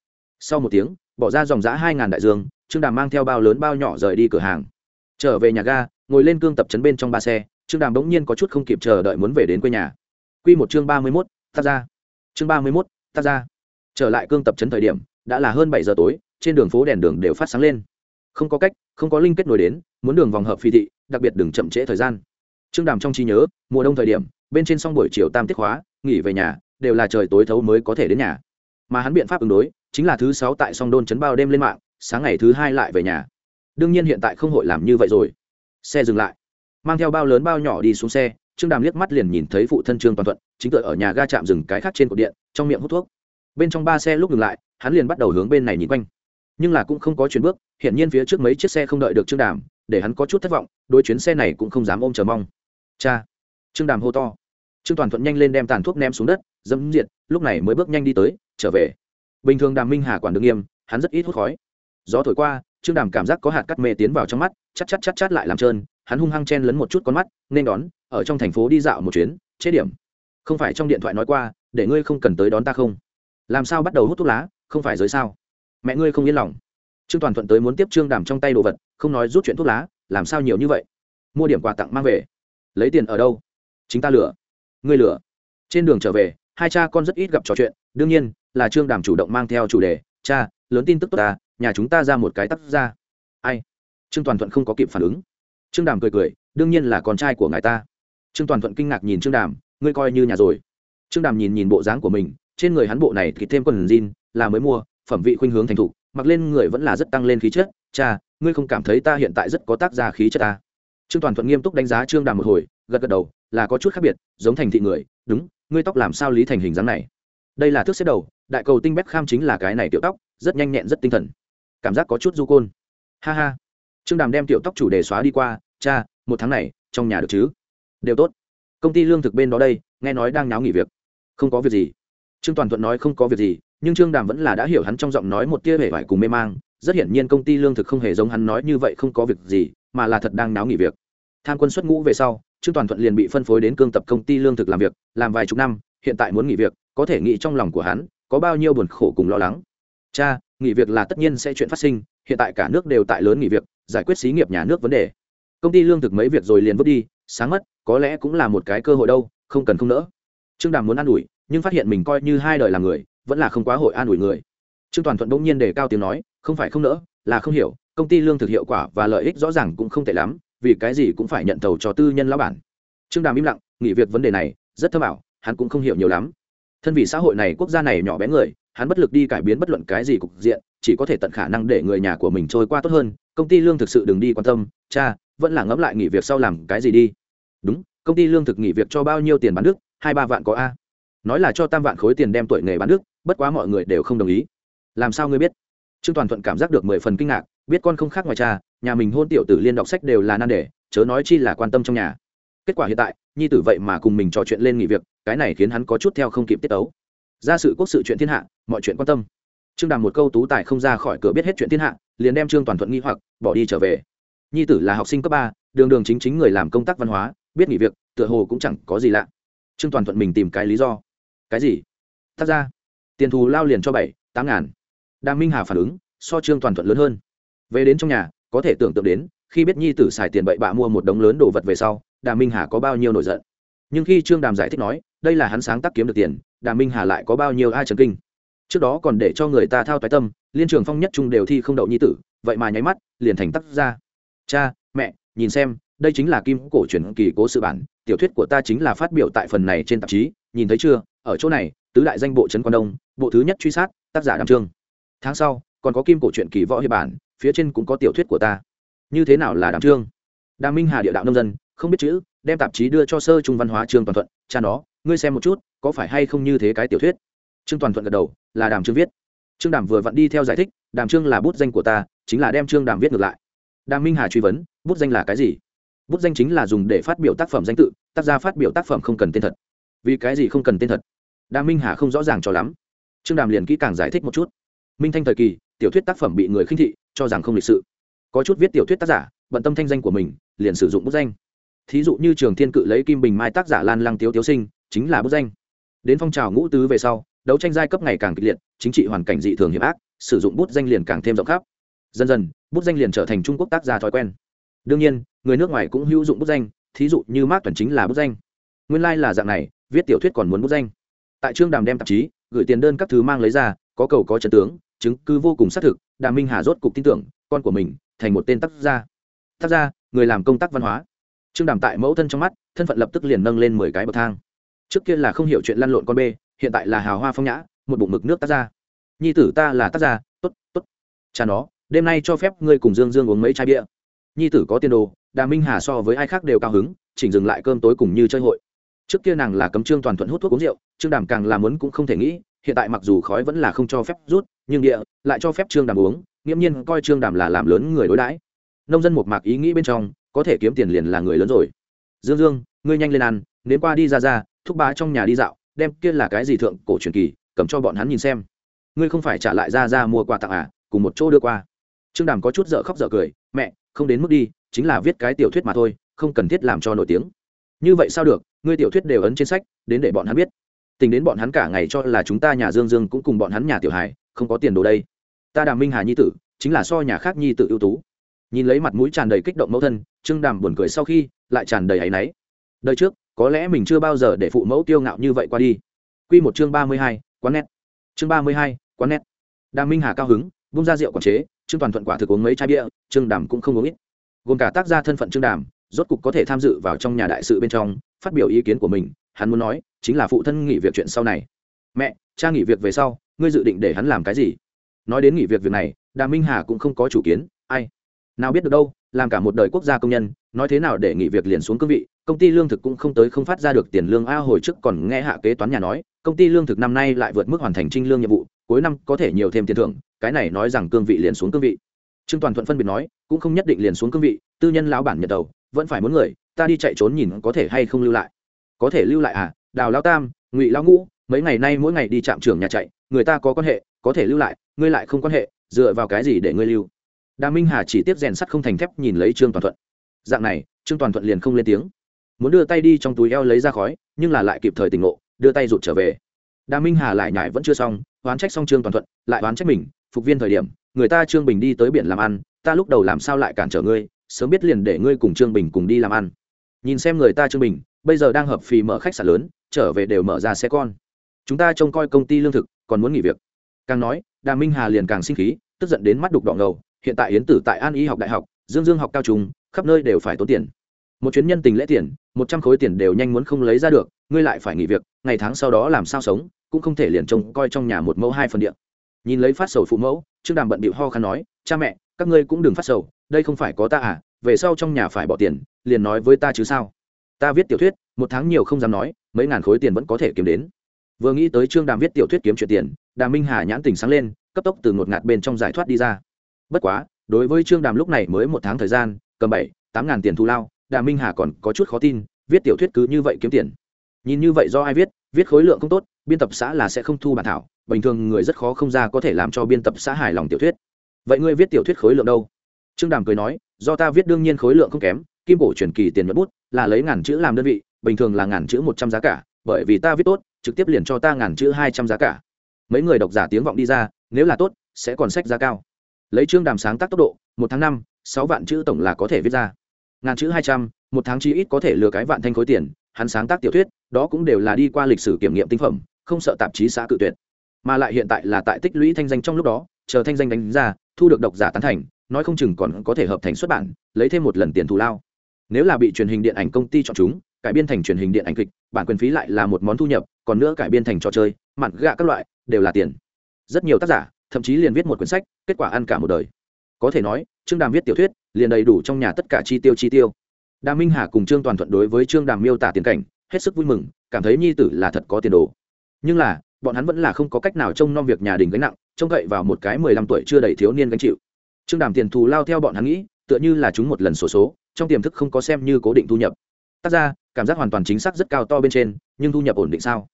Sau một tiếng bỏ ra dòng giã hai ngàn đại dương, trương đàm mang theo bao lớn bao nhỏ rời đi cửa hàng. Trở về nhà ga, ngồi lên cương tập chấn bên trong ba xe, trương đàm bỗng nhiên có chút không kịp chờ đợi muốn về đến quê nhà. Q một chương ba mươi mốt tác ra. Chương ba mươi mốt tác ra. Trở lại cương tập chấn thời điểm, đã là hơn bảy giờ tối, trên đường phố đèn đường đều phát sáng lên. Không có cách, không có linh kết nối đến, muốn đường vòng hợp phi thị, đặc biệt đừng chậm trễ thời gian. Trương đàm trong trí nhớ, mùa đông thời điểm, bên trên xong buổi chiều tam tiết khóa nghỉ về nhà, đều là trời tối thấu mới có thể đến nhà. Mà hắn biện pháp ứng đối chính là thứ sáu tại song đôn chấn bao đêm lên mạng, sáng ngày thứ hai lại về nhà. Đương nhiên hiện tại không hội làm như vậy rồi. Xe dừng lại. Mang theo bao lớn bao nhỏ đi xuống xe, trương đàm liếc mắt liền nhìn thấy phụ thân trương toàn thuận, chính tựa ở nhà ga chạm dừng cái khác trên cột điện, trong miệng hút thuốc. Bên trong ba xe lúc dừng lại, hắn liền bắt đầu hướng bên này nhìn quanh. Nhưng là cũng không có chuyến bước hiện nhiên phía trước mấy chiếc xe không đợi được trương đàm, để hắn có chút thất vọng đôi chuyến xe này cũng không dám ôm chờ mong. Cha. Trương đàm hô to. Trương toàn thuận nhanh lên đem tàn thuốc ném xuống đất, dẫm diệt, lúc này mới bước nhanh đi tới, trở về bình thường đàm minh hà quản được nghiêm, hắn rất ít hút khói. Gió thổi qua, trương đàm cảm giác có hạt cắt mê tiến vào trong mắt chắc chắc chắc chắc lại làm trơn, hắn hung hăng chen lấn một chút con mắt, nên đón, ở trong thành phố đi dạo một chuyến chế điểm. Không phải trong điện thoại nói qua, để ngươi không cần tới đón ta không? Làm sao bắt đầu hút thuốc lá, không phải giới sao? Mẹ ngươi không yên lòng. Trương toàn thuận tới muốn tiếp trương đàm trong tay đồ vật, không nói rút chuyện thuốc lá, làm sao nhiều như vậy? Mua điểm quà tặng mang về. Lấy tiền ở đâu? Chính ta lừa. Ngươi lừa. Trên đường trở về, hai cha con rất ít gặp trò chuyện, đương nhiên là trương đàm chủ động mang theo chủ đề, cha, lớn tin tức tốt ta, nhà chúng ta ra một cái tắt ra. Ai? Trương toàn thuận không có kịp phản ứng. Trương đàm cười cười, đương nhiên là con trai của ngài ta. Trương toàn thuận kinh ngạc nhìn trương đàm, ngươi coi như nhà rồi. Trương đàm nhìn nhìn bộ dáng của mình, trên người hắn bộ này thì thêm quần jean, là mới mua, phẩm vị khuynh hướng thành thục, mặc lên người vẫn là rất tăng lên khí chất. Cha, ngươi không cảm thấy ta hiện tại rất có tác gia khí chất ta? Trương toàn thuận nghiêm túc đánh giá trương đàm một hồi, gật gật đầu, là có chút khác biệt, giống thành thị người, đúng, ngươi tóc làm sao lý thành hình dáng này? Đây là thước xếp đầu, đại cầu tinh bếp kham chính là cái này tiểu tóc, rất nhanh nhẹn, rất tinh thần. Cảm giác có chút du côn. Ha ha. Trương đàm đem tiểu tóc chủ đề xóa đi qua, cha, một tháng này, trong nhà được chứ? Đều tốt. Công ty lương thực bên đó đây, nghe nói đang náo nghỉ việc. Không có việc gì. Trương toàn thuận nói, không có việc gì. Nhưng trương đàm vẫn là đã hiểu hắn trong giọng nói một tia hể vải cùng mê mang, rất hiển nhiên công ty lương thực không hề giống hắn nói như vậy không có việc gì, mà là thật đang náo nghỉ việc. Tham quân xuất ngũ về sau, trương toàn thuận liền bị phân phối đến cương tập công ty lương thực làm việc, làm vài chục năm hiện tại muốn nghỉ việc, có thể nghĩ trong lòng của hắn, có bao nhiêu buồn khổ cùng lo lắng. Cha, nghỉ việc là tất nhiên sẽ chuyện phát sinh, hiện tại cả nước đều tại lớn nghỉ việc, giải quyết xí nghiệp nhà nước vấn đề. Công ty lương thực mấy việc rồi liền vứt đi, sáng mất, có lẽ cũng là một cái cơ hội đâu, không cần không nỡ. Trương đàm muốn an ủi, nhưng phát hiện mình coi như hai đời là người, vẫn là không quá hội an ủi người. Trương toàn thuận bỗng nhiên đề cao tiếng nói, không phải không nỡ, là không hiểu, công ty lương thực hiệu quả và lợi ích rõ ràng cũng không tệ lắm, vì cái gì cũng phải nhận tàu cho tư nhân lão bản. Trương đàm im lặng, nghỉ việc vấn đề này rất thâm ảo hắn cũng không hiểu nhiều lắm. Thân vì xã hội này, quốc gia này nhỏ bé người, hắn bất lực đi cải biến bất luận cái gì cục diện, chỉ có thể tận khả năng để người nhà của mình trôi qua tốt hơn. Công ty lương thực sự đừng đi quan tâm, cha, vẫn là ngẫm lại nghỉ việc sau làm cái gì đi. Đúng, công ty lương thực nghỉ việc cho bao nhiêu tiền bán nước hai ba vạn có a. Nói là cho tam vạn khối tiền đem tuổi nghề bán nước bất quá mọi người đều không đồng ý. Làm sao ngươi biết? Trương toàn thuận cảm giác được mười phần kinh ngạc, biết con không khác ngoài cha, nhà mình hôn tiểu tử liên đọc sách đều là nan đề, chớ nói chi là quan tâm trong nhà kết quả hiện tại, nhi tử vậy mà cùng mình trò chuyện lên nghỉ việc, cái này khiến hắn có chút theo không kịp tiết ấu ra sự quốc sự chuyện thiên hạ, mọi chuyện quan tâm. Trương đàm một câu tú tài không ra khỏi cửa biết hết chuyện thiên hạ, liền đem trương toàn thuận nghi hoặc, bỏ đi trở về. Nhi tử là học sinh cấp ba, đường đường chính chính người làm công tác văn hóa, biết nghỉ việc, tựa hồ cũng chẳng có gì lạ. Trương toàn thuận mình tìm cái lý do. Cái gì? Thật ra. Tiền thù lao liền cho bảy, tám ngàn. Đàm minh hà phản ứng, so trương toàn thuận lớn hơn. Về đến trong nhà, có thể tưởng tượng đến, khi biết nhi tử xài tiền bậy bạ mua một đống lớn đồ vật về sau đàm minh hà có bao nhiêu nổi giận? Nhưng khi trương đàm giải thích nói, đây là hắn sáng tác kiếm được tiền đàm minh hà lại có bao nhiêu ai trần kinh? Trước đó còn để cho người ta thao toái tâm, liên trường phong nhất trung đều thi không đậu nhi tử, vậy mà nháy mắt, liền thành tác ra cha, mẹ, nhìn xem, đây chính là kim cổ truyền kỳ cố sự bản, tiểu thuyết của ta chính là phát biểu tại phần này trên tạp chí, nhìn thấy chưa? Ở chỗ này, tứ đại danh bộ trấn quan đông, bộ thứ nhất truy sát, tác giả đàm trương. Tháng sau, còn có kim cổ truyện kỳ võ hiệp bản, phía trên cũng có tiểu thuyết của ta. Như thế nào là đàm trương? Đàm minh hà địa đạo nông dân không biết chữ, đem tạp chí đưa cho sơ trung văn hóa trương toàn thuận, cha nó, ngươi xem một chút, có phải hay không như thế cái tiểu thuyết? Trương toàn thuận gật đầu, là đàm trương viết. Trương đàm vừa vặn đi theo giải thích, đàm trương là bút danh của ta, chính là đem trương đàm viết ngược lại. Đàm minh hà truy vấn, bút danh là cái gì? Bút danh chính là dùng để phát biểu tác phẩm danh tự, tác gia phát biểu tác phẩm không cần tên thật. Vì cái gì không cần tên thật? Đàm minh hà không rõ ràng cho lắm. Trương đàm liền kỹ càng giải thích một chút. Minh thanh thời kỳ, tiểu thuyết tác phẩm bị người khinh thị, cho rằng không lịch sự. Có chút viết tiểu thuyết tác giả, bận tâm thanh danh của mình, liền sử dụng bút danh thí dụ như trường thiên cự lấy kim bình mai tác giả lan lăng tiếu tiếu sinh, chính là bút danh. Đến phong trào ngũ tứ về sau, đấu tranh giai cấp ngày càng kịch liệt, chính trị hoàn cảnh dị thường hiểm ác, sử dụng bút danh liền càng thêm rộng khắp. Dần dần, bút danh liền trở thành trung quốc tác gia thói quen. Đương nhiên, người nước ngoài cũng hữu dụng bút danh, thí dụ như mark tuần chính là bút danh. Nguyên lai、like、là dạng này, viết tiểu thuyết còn muốn bút danh. Tại trương đàm đem tạp chí, gửi tiền đơn các thứ mang lấy ra, có cầu có trần tướng, chứng cứ vô cùng xác thực, đàm minh hà rốt cục tin tưởng, con của mình, thành một tên tác gia. Tác gia, người làm công tác văn hóa trương đàm tại mẫu thân trong mắt, thân phận lập tức liền nâng lên mười cái bậc thang. Trước kia là không hiểu chuyện lăn lộn con bê, hiện tại là hào hoa phong nhã, một bụng mực nước tác ra. nhi tử ta là tác gia t ố t t ố t cha nó, đêm nay cho phép ngươi cùng dương dương uống mấy chai bia. Nhi tử có tiền đồ, đà minh hà so với ai khác đều cao hứng, chỉnh dừng lại cơm tối cùng như chơi hội. Trước kia nàng là cấm trương toàn thuận hút thuốc uống rượu, trương đàm càng làm muốn cũng không thể nghĩ, hiện tại mặc dù khói vẫn là không cho phép rút, nhưng địa lại cho phép trương đàm uống, nghiễm nhiên coi trương đàm là làm lớn người đối đãi. Nông dân một mạc ý nghĩ bên trong có thể kiếm tiền liền là người lớn rồi. Dương dương, ngươi nhanh lên ăn nếu qua đi ra ra, thúc bá trong nhà đi dạo, đem kia là cái gì thượng cổ truyền kỳ, cầm cho bọn hắn nhìn xem. Ngươi không phải trả lại ra ra mua quà tặng à cùng một chỗ đưa qua. Trương đàm có chút dở khóc dở cười, mẹ, không đến mức đi, chính là viết cái tiểu thuyết mà thôi, không cần thiết làm cho nổi tiếng. Như vậy sao được, ngươi tiểu thuyết đều ấn trên sách, đến để bọn hắn biết. Tính đến bọn hắn cả ngày cho là chúng ta nhà dương dương cũng cùng bọn hắn nhà tiểu hải không có tiền đồ đây. Ta đàm minh hà nhi tử, chính là so nhà khác nhi tử ưu tú nhìn lấy mặt mũi tràn đầy kích động mẫu thân, trương đàm buồn cười sau khi lại tràn đầy áy náy. Đời trước, có lẽ mình chưa bao giờ để phụ mẫu tiêu ngạo như vậy qua đi. Q một chương ba mươi hai, quán nét. Chương ba mươi hai, quán nét. Đàm minh hà cao hứng bung ra rượu quản chế, trương toàn thuận quả thực uống mấy chai bia, trương đàm cũng không uống ít. Gồm cả tác gia thân phận trương đàm, rốt cục có thể tham dự vào trong nhà đại sự bên trong, phát biểu ý kiến của mình, hắn muốn nói, chính là phụ thân nghỉ việc chuyện sau này. Mẹ, cha nghỉ việc về sau, ngươi dự định để hắn làm cái gì? Nói đến nghỉ việc việc này, đàm minh hà cũng không có chủ kiến. Ai nào biết được đâu, làm cả một đời quốc gia công nhân, nói thế nào để nghỉ việc liền xuống cương vị, công ty lương thực cũng không tới không phát ra được tiền lương a hồi trước còn nghe hạ kế toán nhà nói, công ty lương thực năm nay lại vượt mức hoàn thành trinh lương nhiệm vụ, cuối năm có thể nhiều thêm tiền thưởng, cái này nói rằng cương vị liền xuống cương vị. Trương toàn thuận phân biệt nói, cũng không nhất định liền xuống cương vị, tư nhân lão bản nhật đầu, vẫn phải muốn người, ta đi chạy trốn nhìn có thể hay không lưu lại. Có thể lưu lại à? Đào lao tam, ngụy lao ngũ, mấy ngày nay mỗi ngày đi trạm trưởng nhà chạy, người ta có quan hệ, có thể lưu lại, ngươi lại không quan hệ, dựa vào cái gì để ngươi lưu? Đà minh hà chỉ tiếp rèn sắt không thành thép nhìn lấy trương toàn thuận. Dạng này, trương toàn thuận liền không lên tiếng. Muốn đưa tay đi trong túi eo lấy ra khói, nhưng là lại kịp thời tỉnh ngộ, đưa tay rụt trở về. Đà minh hà lại nhải vẫn chưa xong, oán trách xong trương toàn thuận, lại oán trách mình, phục viên thời điểm, người ta trương bình đi tới biển làm ăn, ta lúc đầu làm sao lại cản trở ngươi, sớm biết liền để ngươi cùng trương bình cùng đi làm ăn. Nhìn xem người ta trương bình, bây giờ đang hợp phì mở khách sạn lớn, trở về đều mở ra xe con. Chúng ta trông coi công ty lương thực, còn muốn nghỉ việc. Càng nói đà minh hà liền càng sinh khí, tức giận đến mắt đục đỏ ngầu hiện tại yến tử tại an y học đại học, dương dương học cao trung, khắp nơi đều phải tốn tiền. Một chuyến nhân tình lễ tiền, một trăm khối tiền đều nhanh muốn không lấy ra được, ngươi lại phải nghỉ việc, ngày tháng sau đó làm sao sống, cũng không thể liền trông coi trong nhà một mẫu hai phần điện nhìn lấy phát sầu phụ mẫu, trương đàm bận bịu ho khăn nói, cha mẹ, các ngươi cũng đừng phát sầu, đây không phải có ta à về sau trong nhà phải bỏ tiền, liền nói với ta chứ sao? Ta viết tiểu thuyết, một tháng nhiều không dám nói, mấy ngàn khối tiền vẫn có thể kiếm đến. Vừa nghĩ tới trương đàm viết tiểu thuyết kiếm chuyện tiền, đàm minh hà nhãn tình sáng lên, cấp tốc từ ngột ngạt bên trong giải thoát đi ra bất quá, đối với trương đàm lúc này mới một tháng thời gian, cầm bảy, tám ngàn tiền thù lao đàm minh hà còn có chút khó tin, viết tiểu thuyết cứ như vậy kiếm tiền. Nhìn như vậy do ai viết viết khối lượng không tốt, biên tập xã là sẽ không thu bản thảo, bình thường người rất khó không ra có thể làm cho biên tập xã hài lòng tiểu thuyết. Vậy ngươi viết tiểu thuyết khối lượng đâu? Trương đàm cười nói, do ta viết đương nhiên khối lượng không kém, kim cổ truyền kỳ tiền nhuận bút, là lấy ngàn chữ làm đơn vị, bình thường là ngàn chữ một trăm giá cả, bởi vì ta viết tốt, trực tiếp liền cho ta ngàn chữ hai trăm giá cả. Mấy người độc giả tiếng vọng đi ra, nếu là tốt, sẽ còn sách giá cao lấy trương đàm sáng tác tốc độ, một tháng năm, sáu vạn chữ tổng là có thể viết ra. Ngàn chữ hai trăm, một tháng chi ít có thể lừa cái vạn thanh khối tiền, hắn sáng tác tiểu thuyết, đó cũng đều là đi qua lịch sử kiểm nghiệm tinh phẩm, không sợ tạp chí xã cự tuyệt. Mà lại hiện tại là tại tích lũy thanh danh trong lúc đó, chờ thanh danh đánh ra, thu được độc giả tán thành, nói không chừng còn có thể hợp thành xuất bản, lấy thêm một lần tiền thù lao. Nếu là bị truyền hình điện ảnh công ty chọn chúng, cải biên thành truyền hình điện ảnh kịch, bản quyền phí lại là một món thu nhập, còn nữa cải biên thành trò chơi mặn gạ các loại, đều là tiền. Rất nhiều tác giả thậm chí liền viết một quyển sách kết quả ăn cả một đời. Có thể nói trương đàm viết tiểu thuyết liền đầy đủ trong nhà tất cả chi tiêu chi tiêu. Đàm minh hà cùng trương toàn thuận đối với trương đàm miêu tả tiền cảnh hết sức vui mừng cảm thấy nhi tử là thật có tiền đồ. Nhưng là bọn hắn vẫn là không có cách nào trông nom việc nhà đình gánh nặng trông cậy vào một cái mười lăm tuổi chưa đầy thiếu niên gánh chịu. Trương đàm tiền thù lao theo bọn hắn nghĩ tựa như là chúng một lần sổ số, số trong tiềm thức không có xem như cố định thu nhập. Tác ra cảm giác hoàn toàn chính xác rất cao to bên trên nhưng thu nhập ổn định sao?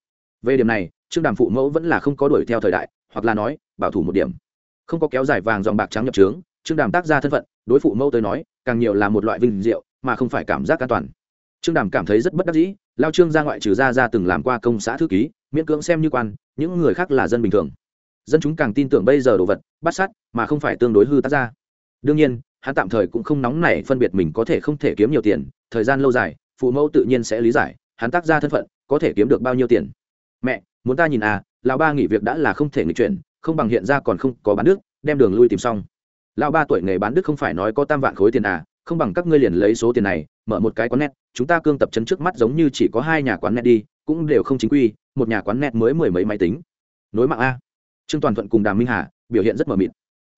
Về điểm này trương đàm phụ mẫu vẫn là không có đuổi theo thời đại hoặc là nói, bảo thủ một điểm. Không có kéo dài vàng dòng bạc trắng nhập trướng, trương đàm tác ra thân phận, đối phụ mẫu tới nói, càng nhiều là một loại vinh diệu, mà không phải cảm giác an toàn. Trương đàm cảm thấy rất bất đắc dĩ, lao trương ra ngoại trừ ra ra từng làm qua công xã thư ký, miễn cưỡng xem như quan, những người khác là dân bình thường. Dân chúng càng tin tưởng bây giờ đồ vật, bắt sát, mà không phải tương đối hư tác ra. Đương nhiên, hắn tạm thời cũng không nóng nảy phân biệt mình có thể không thể kiếm nhiều tiền, thời gian lâu dài, phụ mẫu tự nhiên sẽ lý giải, hắn tác ra thân phận, có thể kiếm được bao nhiêu tiền. Mẹ, muốn ta nhìn à lão ba nghỉ việc đã là không thể nghịch chuyển, không bằng hiện ra còn không có bán đức, đem đường lui tìm xong. Lão ba tuổi nghề bán đức không phải nói có tam vạn khối tiền à không bằng các ngươi liền lấy số tiền này, mở một cái quán net, chúng ta cương tập chấn trước mắt giống như chỉ có hai nhà quán net đi, cũng đều không chính quy, một nhà quán net mới mười mấy máy tính. Nối mạng a. Trương toàn thuận cùng đàm minh hà, biểu hiện rất mờ mịt.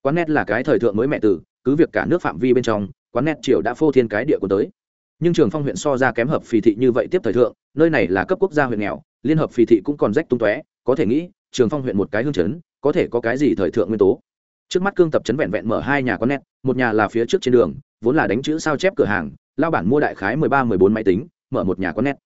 Quán net là cái thời thượng mới mẹ tử, cứ việc cả nước phạm vi bên trong, quán net triều đã phô thiên cái địa của tới. Nhưng trường phong huyện so ra kém hợp phì thị như vậy tiếp thời thượng, nơi này là cấp quốc gia huyện nghèo, liên hợp phì thị cũng còn rách tung tóe có thể nghĩ, trường phong huyện một cái hương chấn, có thể có cái gì thời thượng nguyên tố? Trước mắt cương tập chấn vẹn vẹn mở hai nhà quán net một nhà là phía trước trên đường, vốn là đánh chữ sao chép cửa hàng lao bản mua đại khái mười ba, mười bốn máy tính, mở một nhà quán net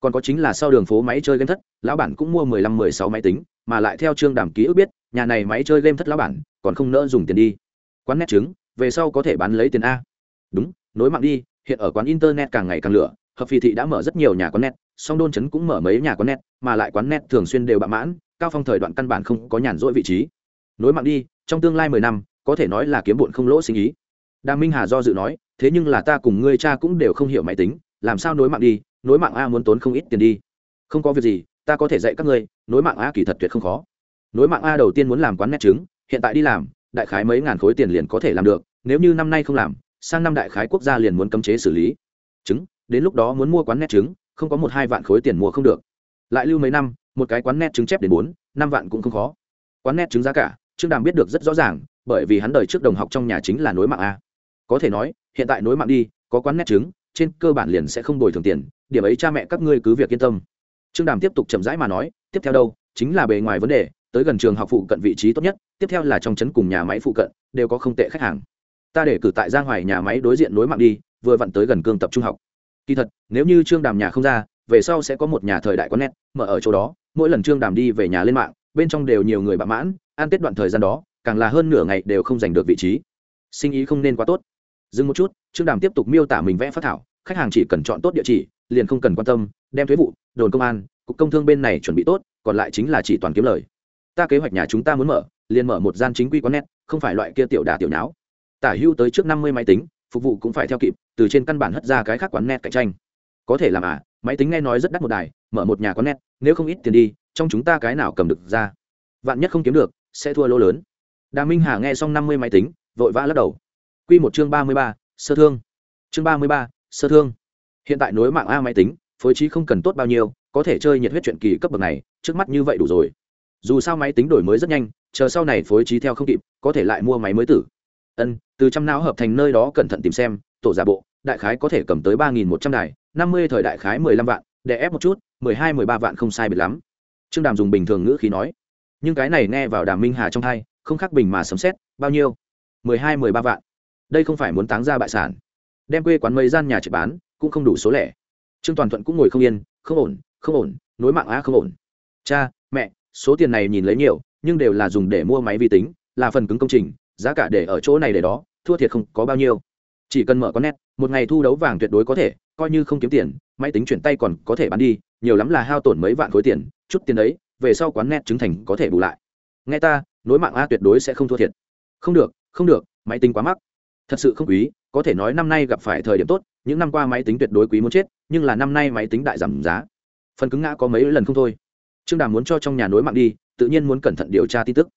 còn có chính là sau đường phố máy chơi game thất, lão bản cũng mua mười lăm, mười sáu máy tính, mà lại theo trương đàm ký ức biết, nhà này máy chơi game thất lão bản còn không nỡ dùng tiền đi. Quán net trứng, về sau có thể bán lấy tiền a. Đúng, nối mạng đi, hiện ở quán internet càng ngày càng lửa, hợp phi thị đã mở rất nhiều nhà quán net song đôn chấn cũng mở mấy nhà quán net, mà lại quán net thường xuyên đều bạ mãn, cao phong thời đoạn căn bản không có nhàn rỗi vị trí. Nối mạng đi, trong tương lai mười năm, có thể nói là kiếm bụn không lỗ sinh ý. Đàm minh hà do dự nói, thế nhưng là ta cùng ngươi cha cũng đều không hiểu máy tính, làm sao nối mạng đi, nối mạng a muốn tốn không ít tiền đi. Không có việc gì, ta có thể dạy các ngươi, nối mạng a kỳ thật tuyệt không khó. Nối mạng a đầu tiên muốn làm quán nét trứng, hiện tại đi làm, đại khái mấy ngàn khối tiền liền có thể làm được, nếu như năm nay không làm, sang năm đại khái quốc gia liền muốn cấm chế xử lý. Trứng, đến lúc đó muốn mua quán nét trứng không có một hai vạn khối tiền mua không được. Lại lưu mấy năm, một cái quán nét trứng chép đến bốn, năm vạn cũng không khó. Quán nét trứng giá cả, trương đàm biết được rất rõ ràng, bởi vì hắn đời trước đồng học trong nhà chính là nối mạng a. Có thể nói, hiện tại nối mạng đi, có quán nét trứng, trên cơ bản liền sẽ không bồi thường tiền, điểm ấy cha mẹ các ngươi cứ việc yên tâm. Trương đàm tiếp tục chậm rãi mà nói, tiếp theo đâu, chính là bề ngoài vấn đề, tới gần trường học phụ cận vị trí tốt nhất, tiếp theo là trong trấn cùng nhà máy phụ cận, đều có không tệ khách hàng. Ta để cử tại giang hoài nhà máy đối diện nối mạng đi, vừa vặn tới gần cương tập trung học kỳ thật, nếu như trương đàm nhà không ra, về sau sẽ có một nhà thời đại có nét mở ở chỗ đó, mỗi lần trương đàm đi về nhà lên mạng, bên trong đều nhiều người bạ mãn, ăn tết đoạn thời gian đó, càng là hơn nửa ngày đều không giành được vị trí. Sinh ý không nên quá tốt. Dừng một chút, trương đàm tiếp tục miêu tả mình vẽ phát thảo, khách hàng chỉ cần chọn tốt địa chỉ, liền không cần quan tâm, đem thuế vụ, đồn công an, cục công thương bên này chuẩn bị tốt, còn lại chính là chỉ toàn kiếm lời. Ta kế hoạch nhà chúng ta muốn mở, liền mở một gian chính quy quán nét không phải loại kia tiểu đà tiểu nháo. Tả hưu tới trước năm mươi máy tính phục vụ cũng phải theo kịp, từ trên căn bản hất ra cái khác quán net cạnh tranh. Có thể làm à máy tính nghe nói rất đắt một đài, mở một nhà quán net, nếu không ít tiền đi, trong chúng ta cái nào cầm được ra? Vạn nhất không kiếm được, sẽ thua lỗ lớn. Đà minh hà nghe xong năm mươi máy tính, vội vã lắc đầu. Q một chương ba mươi ba, sơ thương. Chương ba mươi ba, sơ thương. Hiện tại nối mạng a máy tính, phối trí không cần tốt bao nhiêu, có thể chơi nhiệt huyết chuyện kỳ cấp bậc này, trước mắt như vậy đủ rồi. Dù sao máy tính đổi mới rất nhanh, chờ sau này phối trí theo không kịp, có thể lại mua máy mới tử ân, từ trăm não hợp thành nơi đó cẩn thận tìm xem, tổ giả bộ, đại khái có thể cầm tới ba nghìn một trăm đài, năm mươi thời đại khái mười lăm vạn, để ép một chút, mười hai, mười ba vạn không sai biệt lắm. Trương đàm dùng bình thường ngữ khí nói. Nhưng cái này nghe vào đàm minh hà trong hai không khác bình mà sấm xét bao nhiêu? mười hai, mười ba vạn. Đây không phải muốn táng ra bại sản. Đem quê quán mấy gian nhà trị bán, cũng không đủ số lẻ. Trương toàn thuận cũng ngồi không yên, không ổn không ổn, nối mạng á không ổn. Cha, mẹ, số tiền này nhìn lấy nhiều, nhưng đều là dùng để mua máy vi tính, là phần cứng công trình giá cả để ở chỗ này để đó, thua thiệt không có bao nhiêu. Chỉ cần mở con nét một ngày thu đấu vàng tuyệt đối có thể, coi như không kiếm tiền, máy tính chuyển tay còn có thể bán đi, nhiều lắm là hao tổn mấy vạn khối tiền, chút tiền đấy, về sau quán net chứng thành có thể bù lại. Nghe ta, nối mạng a tuyệt đối sẽ không thua thiệt. Không được không được, máy tính quá mắc. Thật sự không quý, có thể nói năm nay gặp phải thời điểm tốt, những năm qua máy tính tuyệt đối quý muốn chết, nhưng là năm nay máy tính đại giảm giá. Phần cứng ngã có mấy lần không thôi. Trương đàm muốn cho trong nhà nối mạng đi, tự nhiên muốn cẩn thận điều tra tin tức.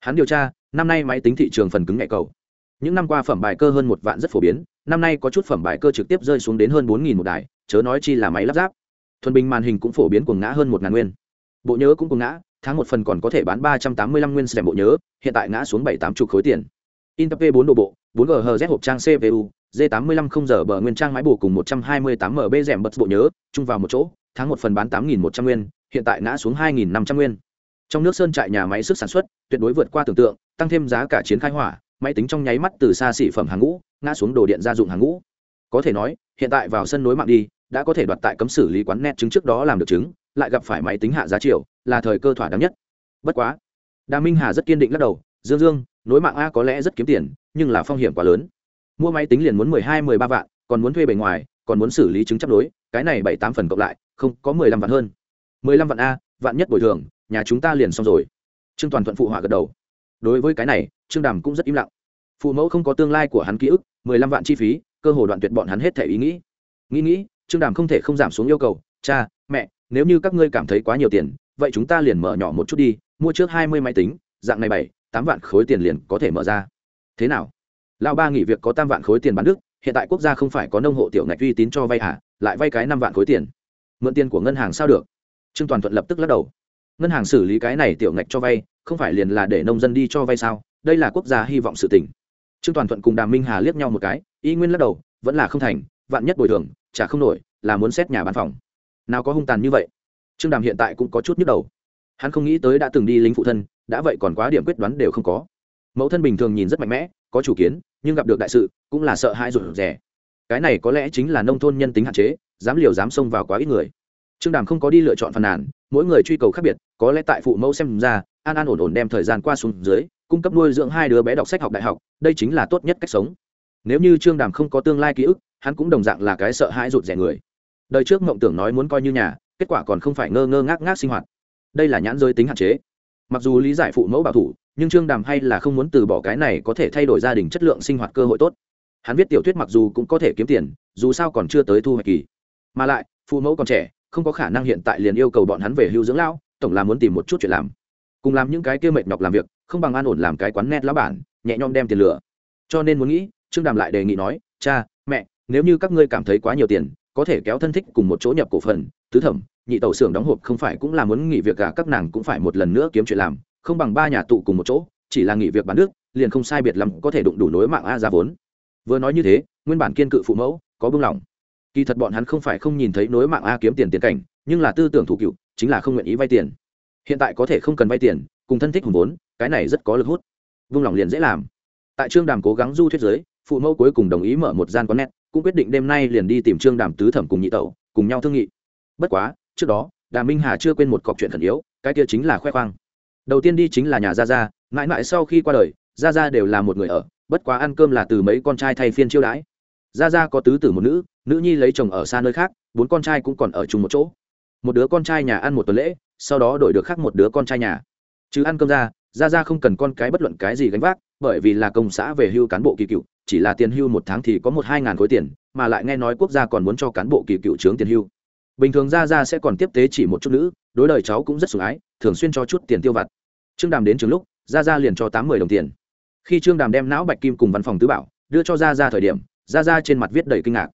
Hắn điều tra năm nay máy tính thị trường phần cứng nhạy cầu. Những năm qua phẩm bài cơ hơn một vạn rất phổ biến năm nay có chút phẩm bài cơ trực tiếp rơi xuống đến hơn bốn nghìn một đài chớ nói chi là máy lắp ráp. Thuần bình màn hình cũng phổ biến cuồng ngã hơn một ngàn nguyên. Bộ nhớ cũng cuồng ngã tháng một phần còn có thể bán ba trăm tám mươi lăm nguyên xem bộ nhớ hiện tại ngã xuống bảy tám chục khối tiền. Intel P4 độ bộ, 4GHz hộp trang CPU, J85 không giờ bờ nguyên trang máy bù cùng 128 MB rèm bật bộ nhớ, chung vào một chỗ, tháng một phần bán 8100 nguyên, hiện tại ngã xuống 2500 nguyên. Trong nước sơn trại nhà máy sức sản xuất, tuyệt đối vượt qua tưởng tượng, tăng thêm giá cả chiến khai hỏa, máy tính trong nháy mắt từ xa xỉ phẩm hàng ngũ, ngã xuống đồ điện gia dụng hàng ngũ. Có thể nói, hiện tại vào sân nối mạng đi, đã có thể đoạt tại cấm xử lý quán net chứng trước đó làm được chứng lại gặp phải máy tính hạ giá triệu là thời cơ thỏa đáng nhất. Bất quá đà minh hà rất kiên định lắc đầu dương dương nối mạng a có lẽ rất kiếm tiền nhưng là phong hiểm quá lớn. Mua máy tính liền muốn mười hai mười ba vạn còn muốn thuê bề ngoài còn muốn xử lý chứng chấp đối cái này bảy tám phần cộng lại không có mười lăm vạn hơn. Mười lăm vạn a vạn nhất bồi thường nhà chúng ta liền xong rồi. Trương toàn thuận phụ họa gật đầu. Đối với cái này, trương đàm cũng rất im lặng. Phụ mẫu không có tương lai của hắn ký ức, mười lăm vạn chi phí, cơ hồ đoạn tuyệt bọn hắn hết thể ý nghĩ. Nghĩ nghĩ, trương đàm không thể không giảm xuống yêu cầu. Cha, mẹ, nếu như các ngươi cảm thấy quá nhiều tiền, vậy chúng ta liền mở nhỏ một chút đi, mua trước hai mươi máy tính, dạng này bảy, tám vạn khối tiền liền có thể mở ra. Thế nào? Lão ba nghỉ việc có tam vạn khối tiền bán đức, hiện tại quốc gia không phải có nông hộ tiểu ngạch uy tín cho vay hả lại vay cái năm vạn khối tiền. Mượn tiền của ngân hàng sao được? Trương toàn thuận lập tức lắc đầu ngân hàng xử lý cái này tiểu ngạch cho vay, không phải liền là để nông dân đi cho vay sao? Đây là quốc gia hy vọng sự tỉnh trương toàn thuận cùng đàm minh hà liếc nhau một cái, y nguyên lắc đầu, vẫn là không thành, vạn nhất bồi thường trả không nổi, là muốn xét nhà bán phòng. Nào có hung tàn như vậy? Trương đàm hiện tại cũng có chút nhức đầu. Hắn không nghĩ tới đã từng đi lính phụ thân, đã vậy còn quá điểm quyết đoán đều không có. Mẫu thân bình thường nhìn rất mạnh mẽ, có chủ kiến, nhưng gặp được đại sự, cũng là sợ hãi rụt rè. Cái này có lẽ chính là nông thôn nhân tính hạn chế, dám liều dám xông vào quá ít người trương đàm không có đi lựa chọn phàn nàn, mỗi người truy cầu khác biệt, có lẽ tại phụ mẫu xem ra, an an ổn ổn đem thời gian qua xuống dưới, cung cấp nuôi dưỡng hai đứa bé đọc sách học đại học, đây chính là tốt nhất cách sống. Nếu như trương đàm không có tương lai ký ức, hắn cũng đồng dạng là cái sợ hãi rụt rẻ người. Đời trước mộng tưởng nói muốn coi như nhà, kết quả còn không phải ngơ ngơ ngác ngác sinh hoạt. Đây là nhãn giới tính hạn chế. Mặc dù lý giải phụ mẫu bảo thủ, nhưng trương đàm hay là không muốn từ bỏ cái này có thể thay đổi gia đình chất lượng sinh hoạt cơ hội tốt. Hắn viết tiểu thuyết mặc dù cũng có thể kiếm tiền, dù sao còn chưa tới thu hoạch kỳ. Mà lại, phụ mẫu còn trẻ không có khả năng hiện tại liền yêu cầu bọn hắn về hưu dưỡng lão, tổng là muốn tìm một chút chuyện làm. Cùng làm những cái kia mệt nhọc làm việc, không bằng an ổn làm cái quán net lá bản, nhẹ nhõm đem tiền lửa cho nên muốn nghĩ, trương đàm lại đề nghị nói, cha, mẹ, nếu như các ngươi cảm thấy quá nhiều tiền, có thể kéo thân thích cùng một chỗ nhập cổ phần, tứ thẩm, nhị tàu xưởng đóng hộp không phải cũng là muốn nghỉ việc cả các nàng cũng phải một lần nữa kiếm chuyện làm, không bằng ba nhà tụ cùng một chỗ, chỉ là nghỉ việc bán nước, liền không sai biệt lắm có thể đụng đủ nối mạng a ra vốn. Vừa nói như thế, nguyên bản kiên cự phụ mẫu, có bưng lòng kỳ thật bọn hắn không phải không nhìn thấy nối mạng a kiếm tiền tiền cảnh, nhưng là tư tưởng thủ cựu, chính là không nguyện ý vay tiền. Hiện tại có thể không cần vay tiền, cùng thân thích hùng vốn, cái này rất có lực hút. Vung lòng liền dễ làm. Tại trương đàm cố gắng du thuyết giới, phụ mẫu cuối cùng đồng ý mở một gian quán net, cũng quyết định đêm nay liền đi tìm trương đàm tứ thẩm cùng nhị tẩu, cùng nhau thương nghị. Bất quá, trước đó đàm minh hà chưa quên một cọc chuyện khẩn yếu, cái kia chính là khoe khoang. Đầu tiên đi chính là nhà gia gia, mãi mãi sau khi qua đời, gia gia đều là một người ở, bất quá ăn cơm là từ mấy con trai thay phiên chiêu đãi gia gia có tứ tử một nữ nữ nhi lấy chồng ở xa nơi khác, bốn con trai cũng còn ở chung một chỗ. Một đứa con trai nhà ăn một tuần lễ, sau đó đổi được khác một đứa con trai nhà. Chứ ăn cơm ra, gia gia không cần con cái bất luận cái gì gánh vác, bởi vì là công xã về hưu cán bộ kỳ cựu, chỉ là tiền hưu một tháng thì có một hai ngàn khối tiền, mà lại nghe nói quốc gia còn muốn cho cán bộ kỳ cựu trướng tiền hưu. Bình thường gia gia sẽ còn tiếp tế chỉ một chút nữ, đối đời cháu cũng rất sủng ái, thường xuyên cho chút tiền tiêu vặt. Trương đàm đến trường lúc, gia gia liền cho tám mươi đồng tiền. Khi trương đàm đem não bạch kim cùng văn phòng tứ bảo, đưa cho gia gia thời điểm gia gia trên mặt viết đầy kinh ngạc.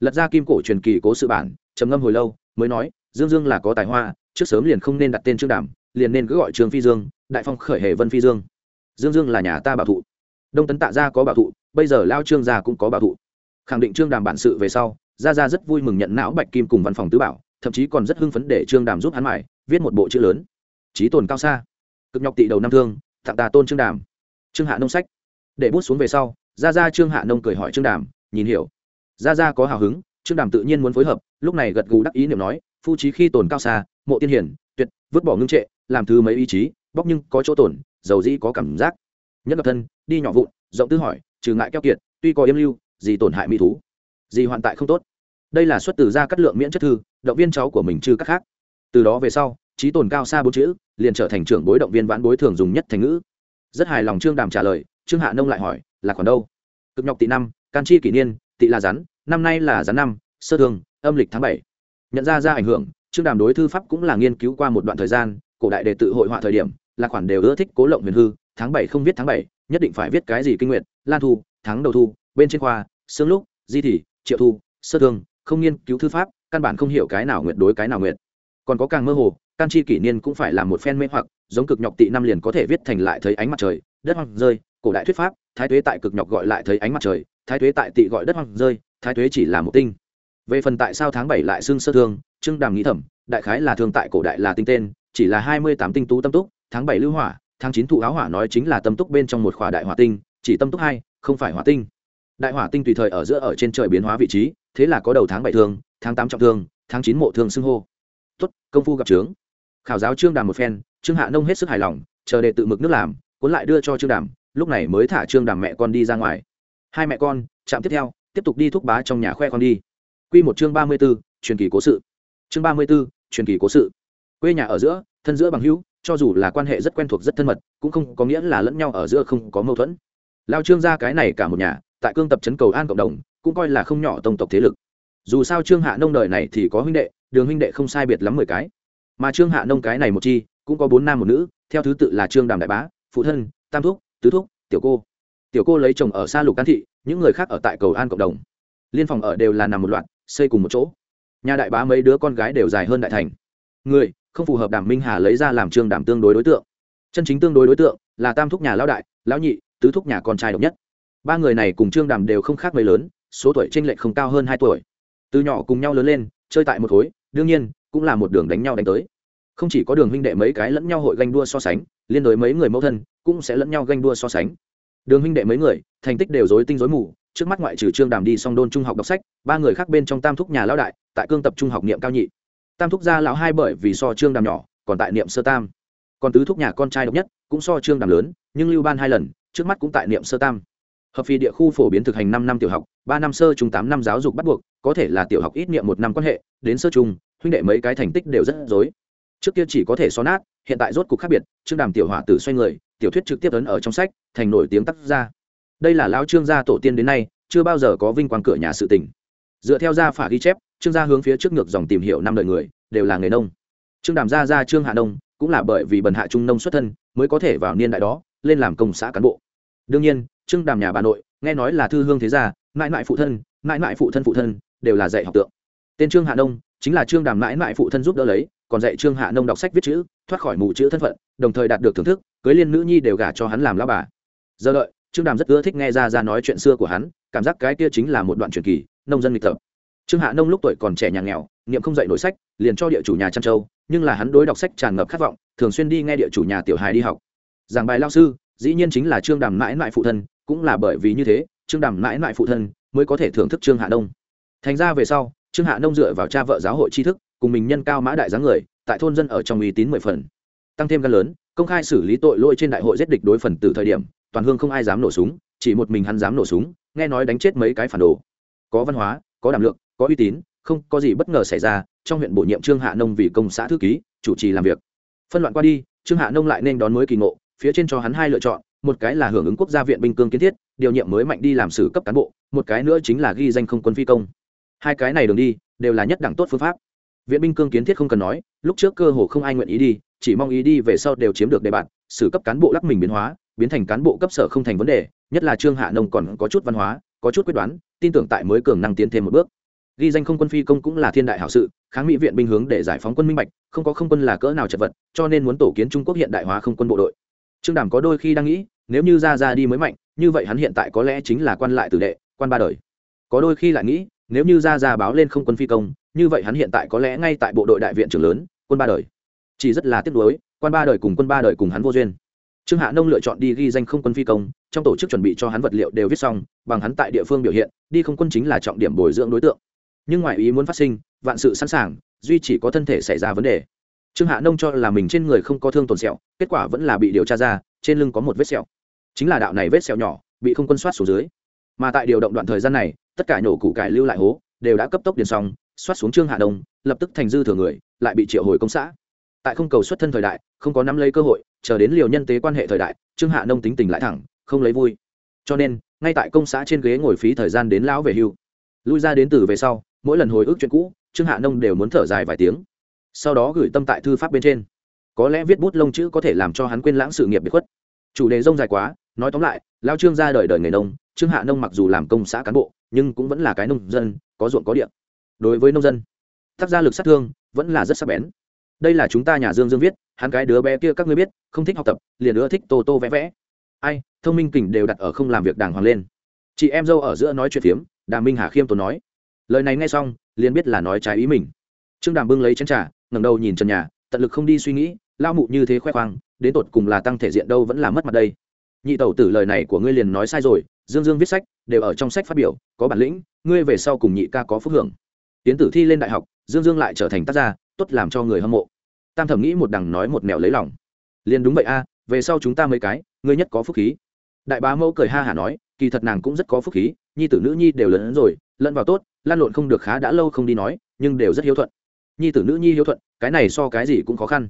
Lật ra kim cổ truyền kỳ cố sự bản, trầm ngâm hồi lâu, mới nói, dương dương là có tài hoa, trước sớm liền không nên đặt tên trương đàm, liền nên cứ gọi trương phi dương, đại phong khởi hệ vân phi dương. Dương dương là nhà ta bảo thụ. Đông tấn tạ gia có bảo thụ, bây giờ lao trương gia cũng có bảo thụ. Khẳng định trương đàm bản sự về sau, gia gia rất vui mừng nhận não bạch kim cùng văn phòng tứ bảo, thậm chí còn rất hưng phấn để trương đàm giúp hắn mải, viết một bộ chữ lớn. Trí tồn cao xa. Cực nhọc tị đầu năm thương tặng tà tôn trương đàm. Trương hạ nông sách. Để bút xuống về sau, gia gia trương hạ nông cười hỏi trương đàm nhìn hiểu. Gia gia có hào hứng, trương đàm tự nhiên muốn phối hợp, lúc này gật gù đắc ý niệm nói, phu trí khi tồn cao xa, mộ tiên hiển, tuyệt, vứt bỏ ngưng trệ, làm thứ mấy ý chí, bóc nhưng có chỗ tổn dầu dĩ có cảm giác. Nhất lập thân, đi nhỏ vụn, rộng tư hỏi, trừ ngại keo kiệt, tuy có yêm lưu, gì tổn hại mỹ thú? Gì hoàn tại không tốt? Đây là xuất từ gia cắt lượng miễn chất thư, động viên cháu của mình trừ các khác. Từ đó về sau, trí tồn cao xa bốn chữ, liền trở thành trưởng bối động viên vãn bối thường dùng nhất thành ngữ. Rất hài lòng trương đàm trả lời, trương hạ nông lại hỏi, là còn đâu? Cực nhọc tị năm can chi kỷ niên, tị là rắn, năm nay là rắn năm, sơ thường, âm lịch tháng bảy. Nhận ra ra ảnh hưởng, trương đàm đối thư pháp cũng là nghiên cứu qua một đoạn thời gian, cổ đại đề tự hội họa thời điểm, là khoản đều ưa thích cố lộng huyền hư, tháng bảy không viết tháng bảy, nhất định phải viết cái gì kinh nguyện lan thu, tháng đầu thu, bên trên khoa sương lúc, di thị, triệu thu, sơ thương không nghiên cứu thư pháp, căn bản không hiểu cái nào nguyện đối cái nào nguyện còn có càng mơ hồ, can chi kỷ niên cũng phải là một phen mê hoặc, giống cực nhọc tị năm liền có thể viết thành lại thấy ánh mặt trời, đất hoang rơi, cổ đại thuyết pháp, thái tuế tại cực nhọc gọi lại thấy ánh mặt trời thái tuế tại tị gọi đất hoang rơi, thái tuế chỉ là một tinh. Về phần tại sao tháng bảy lại xương sơ thương, trương đàm nghĩ thẩm đại khái là thương tại cổ đại là tinh tên, chỉ là hai mươi tám tinh tú tâm túc, tháng bảy lưu hỏa, tháng chín thụ áo hỏa nói chính là tâm túc bên trong một khỏa đại hỏa tinh, chỉ tâm túc hai, không phải hỏa tinh. Đại hỏa tinh tùy thời ở giữa ở trên trời biến hóa vị trí, thế là có đầu tháng bảy thương, tháng tám trọng thương, tháng chín mộ thương xưng hô. Tuất công phu gặp trướng. Khảo giáo trương đàm một phen, trương hạ nông hết sức hài lòng, chờ đệ tự mực nước làm, cuốn lại đưa cho trương đàm, lúc này mới thả trương đàm mẹ con đi ra ngoài hai mẹ con chạm tiếp theo tiếp tục đi thúc bá trong nhà khoe con đi. Quy một chương ba mươi 34, truyền kỳ cố sự. Chương ba mươi 34, truyền kỳ cố sự. Quê nhà ở giữa thân giữa bằng hữu cho dù là quan hệ rất quen thuộc rất thân mật cũng không có nghĩa là lẫn nhau ở giữa không có mâu thuẫn. Lao trương gia cái này cả một nhà tại cương tập trấn cầu an cộng đồng cũng coi là không nhỏ tông tộc thế lực. Dù sao trương hạ nông đời này thì có huynh đệ đường huynh đệ không sai biệt lắm mười cái. Mà trương hạ nông cái này một chi cũng có bốn nam một nữ theo thứ tự là trương đàm đại bá phụ thân tam thúc tứ thúc tiểu cô tiểu cô lấy chồng ở xa lục can thị, những người khác ở tại cầu an cộng đồng. Liên phòng ở đều là nằm một loạt, xây cùng một chỗ. Nhà đại bá mấy đứa con gái đều dài hơn đại thành. Người, không phù hợp đàm minh hà lấy ra làm trương đàm tương đối đối tượng. Chân chính tương đối đối tượng là tam thúc nhà lão đại, lão nhị, tứ thúc nhà con trai độc nhất. Ba người này cùng trương đàm đều không khác mấy lớn, số tuổi tranh lệch không cao hơn hai tuổi. Từ nhỏ cùng nhau lớn lên, chơi tại một khối, đương nhiên, cũng là một đường đánh nhau đánh tới. Không chỉ có đường huynh đệ mấy cái lẫn nhau hội ganh đua so sánh, liên đối mấy người mẫu thân, cũng sẽ lẫn nhau ganh đua so sánh đường huynh đệ mấy người, thành tích đều dối tinh dối mù, trước mắt ngoại trừ trương đàm đi song đôn trung học đọc sách, ba người khác bên trong tam thúc nhà lão đại, tại cương tập trung học niệm cao nhị. Tam thúc gia lão hai bởi vì so trương đàm nhỏ, còn tại niệm sơ tam. Còn tứ thúc nhà con trai độc nhất, cũng so trương đàm lớn, nhưng lưu ban hai lần, trước mắt cũng tại niệm sơ tam. Hợp phì địa khu phổ biến thực hành năm năm tiểu học, ba năm sơ trung tám năm giáo dục bắt buộc, có thể là tiểu học ít niệm một năm quan hệ, đến sơ trung huynh đệ mấy cái thành tích đều rất dối trước kia chỉ có thể so nát, hiện tại rốt cục khác biệt, trương đàm tiểu hỏa tử xoay người tiểu thuyết trực tiếp ấn ở trong sách, thành nổi tiếng tác gia. Đây là lão trương gia tổ tiên đến nay, chưa bao giờ có vinh quang cửa nhà sự tình. Dựa theo gia phả ghi chép, trương gia hướng phía trước ngược dòng tìm hiểu năm đời người, đều là người nông. Trương đàm gia gia trương hạ nông, cũng là bởi vì bần hạ trung nông xuất thân, mới có thể vào niên đại đó, lên làm công xã cán bộ. Đương nhiên, trương đàm nhà bà nội, nghe nói là thư hương thế gia, mãi mãi phụ thân, mãi mãi phụ thân phụ thân, đều là dạy học tượng. Tên trương hạ nông, chính là trương đàm mãi mãi phụ thân giúp đỡ lấy còn dạy trương hạ nông đọc sách viết chữ, thoát khỏi mù chữ thân phận, đồng thời đạt được thưởng thức, cưới liên nữ nhi đều gả cho hắn làm lao bà. Giờ đợi, trương đàm rất ưa thích nghe ra ra nói chuyện xưa của hắn, cảm giác cái kia chính là một đoạn truyền kỳ, nông dân nghịch tập. Trương hạ nông lúc tuổi còn trẻ nhà nghèo, niệm không dạy nổi sách, liền cho địa chủ nhà trăn châu nhưng là hắn đối đọc sách tràn ngập khát vọng, thường xuyên đi nghe địa chủ nhà tiểu hài đi học. Giảng bài lao sư, dĩ nhiên chính là trương đàm mãi mãi phụ thân, cũng là bởi vì như thế, trương đàm mãi mãi phụ thân mới có thể thưởng thức trương hạ nông. Thành ra về sau, trương hạ nông dựa vào cha vợ giáo hội tri thức cùng mình nhân cao mã đại dáng người, tại thôn dân ở trong uy tín mười phần. Tăng thêm gan lớn, công khai xử lý tội lỗi trên đại hội giết địch đối phần từ thời điểm, toàn hương không ai dám nổ súng, chỉ một mình hắn dám nổ súng, nghe nói đánh chết mấy cái phản đồ. Có văn hóa, có đảm lượng, có uy tín, không, có gì bất ngờ xảy ra, trong huyện bổ nhiệm trương hạ nông vì công xã thư ký, chủ trì làm việc. Phân loạn qua đi, trương hạ nông lại nên đón mới kỳ ngộ, phía trên cho hắn hai lựa chọn, một cái là hưởng ứng quốc gia viện binh cương kiến thiết, điều nhiệm mới mạnh đi làm sử cấp cán bộ, một cái nữa chính là ghi danh không quân phi công. Hai cái này đường đi, đều là nhất đẳng tốt phương pháp viện binh cương kiến thiết không cần nói, lúc trước cơ hồ không ai nguyện ý đi, chỉ mong ý đi về sau đều chiếm được đề bạt sử cấp cán bộ lắc mình biến hóa, biến thành cán bộ cấp sở không thành vấn đề, nhất là trương hạ nông còn có chút văn hóa, có chút quyết đoán, tin tưởng tại mới cường năng tiến thêm một bước. Ghi danh không quân phi công cũng là thiên đại hảo sự, kháng mỹ viện binh hướng để giải phóng quân minh bạch, không có không quân là cỡ nào chật vật, cho nên muốn tổ kiến trung quốc hiện đại hóa không quân bộ đội. Trương đàm có đôi khi đang nghĩ, nếu như ra ra đi mới mạnh, như vậy hắn hiện tại có lẽ chính là quan lại tử đệ, quan ba đời. Có đôi khi lại nghĩ nếu như ra ra báo lên không quân phi công, như vậy hắn hiện tại có lẽ ngay tại bộ đội đại viện trưởng lớn, quân ba đời. Chỉ rất là tiếc nuối, quan ba đời cùng quân ba đời cùng hắn vô duyên. Trương hạ nông lựa chọn đi ghi danh không quân phi công, trong tổ chức chuẩn bị cho hắn vật liệu đều viết xong, bằng hắn tại địa phương biểu hiện, đi không quân chính là trọng điểm bồi dưỡng đối tượng. Nhưng ngoài ý muốn phát sinh, vạn sự sẵn sàng, duy chỉ có thân thể xảy ra vấn đề. Trương hạ nông cho là mình trên người không có thương tổn sẹo, kết quả vẫn là bị điều tra ra, trên lưng có một vết sẹo. Chính là đạo này vết sẹo nhỏ, bị không quân soát xuống dưới. Mà tại điều động đoạn thời gian này tất cả nhổ củ cải lưu lại hố, đều đã cấp tốc điền xong, xoát xuống trương hạ đông, lập tức thành dư thừa người, lại bị triệu hồi công xã. Tại không cầu xuất thân thời đại, không có nắm lấy cơ hội, chờ đến liều nhân tế quan hệ thời đại, trương hạ nông tính tình lại thẳng, không lấy vui. Cho nên, ngay tại công xã trên ghế ngồi phí thời gian đến lão về hưu. Lui ra đến từ về sau, mỗi lần hồi ức chuyện cũ, trương hạ nông đều muốn thở dài vài tiếng. Sau đó gửi tâm tại thư pháp bên trên. Có lẽ viết bút lông chữ có thể làm cho hắn quên lãng sự nghiệp bị khuất. Chủ đề rông dài quá, nói tóm lại lao trương ra đời đời nghề nông trương hạ nông mặc dù làm công xã cán bộ, nhưng cũng vẫn là cái nông dân, có ruộng có điện đối với nông dân, tác gia lực sát thương vẫn là rất sắc bén. Đây là chúng ta nhà dương dương viết, hắn cái đứa bé kia các ngươi biết, không thích học tập, liền nữa thích tô tô vẽ vẽ. Ai, thông minh kỉnh đều đặt ở không làm việc đàng hoàng lên. Chị em dâu ở giữa nói chuyện phiếm đà minh hà khiêm tốn nói. Lời này nghe xong, liền biết là nói trái ý mình. Trương đàm bưng lấy chén trà, ngẩng đầu nhìn trần nhà, tận lực không đi suy nghĩ lao mụ như thế khoe khoang, đến tột cùng là tăng thể diện đâu vẫn là mất mặt đây nhị tẩu tử lời này của ngươi liền nói sai rồi, dương dương viết sách, đều ở trong sách phát biểu, có bản lĩnh, ngươi về sau cùng nhị ca có phúc hưởng. Tiến tử thi lên đại học, dương dương lại trở thành tác gia, tốt làm cho người hâm mộ. Tam thẩm nghĩ một đằng nói một mẹo lấy lòng. Liền đúng vậy a, về sau chúng ta mấy cái, ngươi nhất có phúc khí. Đại bá mẫu cười ha hả nói, kỳ thật nàng cũng rất có phúc khí, nhi tử nữ nhi đều lớn rồi, lẫn vào tốt, lan lộn không được khá đã lâu không đi nói, nhưng đều rất hiếu thuận. Nhi tử nữ nhi hiếu thuận, cái này so cái gì cũng khó khăn.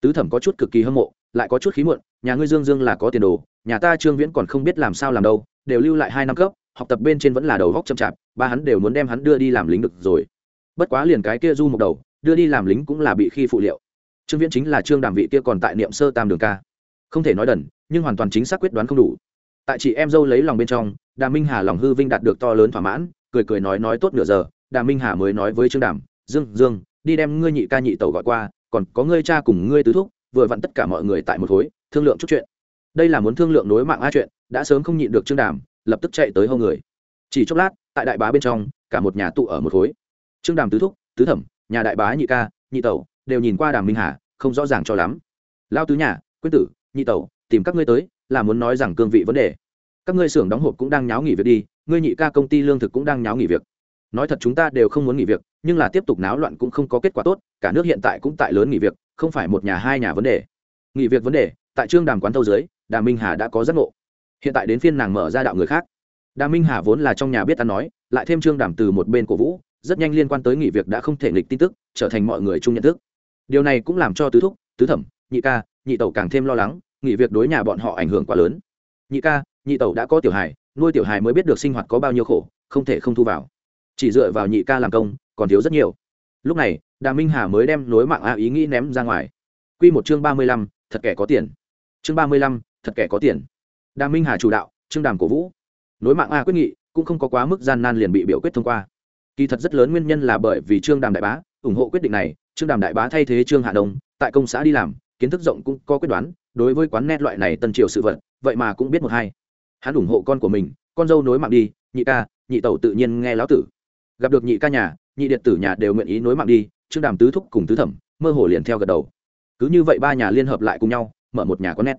Tứ thẩm có chút cực kỳ hâm mộ lại có chút khí muộn, nhà ngươi dương dương là có tiền đồ, nhà ta trương viễn còn không biết làm sao làm đâu, đều lưu lại hai năm cấp, học tập bên trên vẫn là đầu góc chậm chạp, ba hắn đều muốn đem hắn đưa đi làm lính được rồi. Bất quá liền cái kia du một đầu, đưa đi làm lính cũng là bị khi phụ liệu. Trương viễn chính là trương đàm vị kia còn tại niệm sơ tam đường ca. Không thể nói đần, nhưng hoàn toàn chính xác quyết đoán không đủ. Tại chị em dâu lấy lòng bên trong đà minh hà lòng hư vinh đạt được to lớn thỏa mãn, cười cười nói nói tốt nửa giờ đà minh hà mới nói với trương đàm, dương dương, đi đem ngươi nhị ca nhị tẩu gọi qua, còn có ngươi cha cùng ngươi tứ thúc vừa vặn tất cả mọi người tại một khối, thương lượng chút chuyện. Đây là muốn thương lượng nối mạng a chuyện, đã sớm không nhịn được trương đàm, lập tức chạy tới hâu người. Chỉ chốc lát, tại đại bá bên trong, cả một nhà tụ ở một khối. Trương đàm tứ thúc, tứ thẩm, nhà đại bá nhị ca, nhị tẩu, đều nhìn qua đàm minh hà, không rõ ràng cho lắm. Lao tứ nhà quyết tử, nhị tẩu, tìm các ngươi tới, là muốn nói rằng cương vị vấn đề. Các ngươi xưởng đóng hộp cũng đang nháo nghỉ việc đi, ngươi nhị ca công ty lương thực cũng đang nháo nghỉ việc. Nói thật chúng ta đều không muốn nghỉ việc, nhưng là tiếp tục náo loạn cũng không có kết quả tốt, cả nước hiện tại cũng tại lớn nghỉ việc không phải một nhà hai nhà vấn đề. Nghỉ việc vấn đề, tại trương đàm quán thâu dưới, đàm minh hà đã có rất ngộ. Hiện tại đến phiên nàng mở ra đạo người khác. Đàm minh hà vốn là trong nhà biết ăn nói, lại thêm trương đàm từ một bên cổ vũ, rất nhanh liên quan tới nghỉ việc đã không thể nghịch tin tức, trở thành mọi người chung nhận thức. Điều này cũng làm cho tứ thúc, tứ thẩm, nhị ca, nhị tẩu càng thêm lo lắng, nghỉ việc đối nhà bọn họ ảnh hưởng quá lớn. Nhị ca, nhị tẩu đã có tiểu hài, nuôi tiểu hài mới biết được sinh hoạt có bao nhiêu khổ, không thể không thu vào. Chỉ dựa vào nhị ca làm công, còn thiếu rất nhiều lúc này, đà minh hà mới đem nối mạng a ý nghĩ ném ra ngoài. Q một chương ba mươi lăm, thật kẻ có tiền. Chương ba mươi lăm, thật kẻ có tiền. Đà minh hà chủ đạo, trương đàm cổ vũ. Nối mạng a quyết nghị, cũng không có quá mức gian nan liền bị biểu quyết thông qua. Kỳ thật rất lớn nguyên nhân là bởi vì trương đàm đại bá, ủng hộ quyết định này, trương đàm đại bá thay thế trương hạ đông, tại công xã đi làm, kiến thức rộng cũng có quyết đoán, đối với quán nét loại này tân triều sự vật, vậy mà cũng biết một hai. Hắn ủng hộ con của mình, con dâu nối mạng đi, nhị ca, nhị tẩu tự nhiên nghe lão tử gặp được nhị ca nhà, nhị điện tử nhà đều nguyện ý nối mạng đi, trương đàm tứ thúc cùng tứ thẩm, mơ hồ liền theo gật đầu. Cứ như vậy ba nhà liên hợp lại cùng nhau, mở một nhà quán nét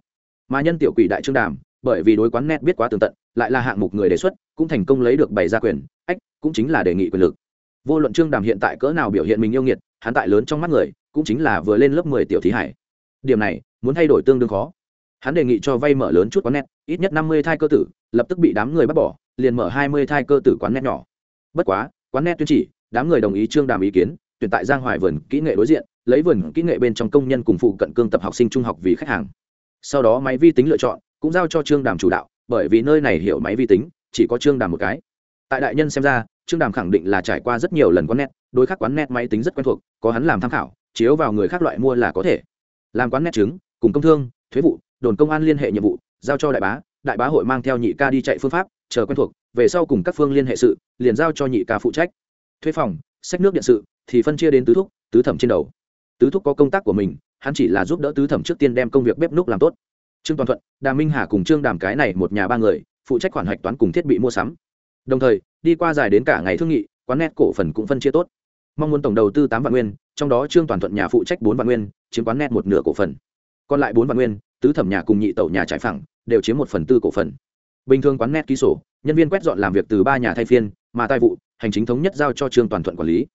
mà nhân tiểu quỷ đại trương đàm, bởi vì đối quán nét biết quá tường tận, lại là hạng mục người đề xuất, cũng thành công lấy được bày ra quyền, ách, cũng chính là đề nghị quyền lực. Vô luận trương đàm hiện tại cỡ nào biểu hiện mình yêu nghiệt, hắn tại lớn trong mắt người, cũng chính là vừa lên lớp mười tiểu thí hải. Điểm này, muốn thay đổi tương đương khó. Hắn đề nghị cho vay mở lớn chút quán nét ít nhất năm mươi thai cơ tử, lập tức bị đám người bắt bỏ, liền mở hai mươi thai cơ tử quán nét nhỏ. Bất quá quán nét tuyên chỉ, đám người đồng ý trương đàm ý kiến, tuyển tại giang hoài vườn kỹ nghệ đối diện, lấy vườn kỹ nghệ bên trong công nhân cùng phụ cận cương tập học sinh trung học vì khách hàng. Sau đó máy vi tính lựa chọn, cũng giao cho trương đàm chủ đạo, bởi vì nơi này hiểu máy vi tính, chỉ có trương đàm một cái. Tại đại nhân xem ra, trương đàm khẳng định là trải qua rất nhiều lần quán nét đối khắc quán nét máy tính rất quen thuộc, có hắn làm tham khảo, chiếu vào người khác loại mua là có thể. Làm quán nét chứng cùng công thương, thuế vụ, đồn công an liên hệ nhiệm vụ, giao cho đại bá đại bá hội mang theo nhị ca đi chạy phương pháp, chờ quen thuộc về sau cùng các phương liên hệ sự, liền giao cho nhị ca phụ trách. Thuê phòng, sách nước điện sự, thì phân chia đến tứ thúc, tứ thẩm trên đầu. Tứ thúc có công tác của mình, hắn chỉ là giúp đỡ tứ thẩm trước tiên đem công việc bếp núc làm tốt. Trương toàn thuận đà minh hà cùng trương đàm cái này một nhà ba người, phụ trách khoản hạch toán cùng thiết bị mua sắm. Đồng thời, đi qua dài đến cả ngày thương nghị, quán net cổ phần cũng phân chia tốt. Mong muốn tổng đầu tư tám vạn nguyên, trong đó trương toàn thuận nhà phụ trách bốn vạn nguyên, chiếm quán net một nửa cổ phần. Còn lại bốn vạn nguyên, tứ thẩm nhà cùng nhị tẩu nhà trải phẳng, đều chiếm một phần tư cổ phần bình thường quán net ký sổ, nhân viên quét dọn làm việc từ ba nhà thay phiên, mà tai vụ, hành chính thống nhất giao cho trương toàn thuận quản lý.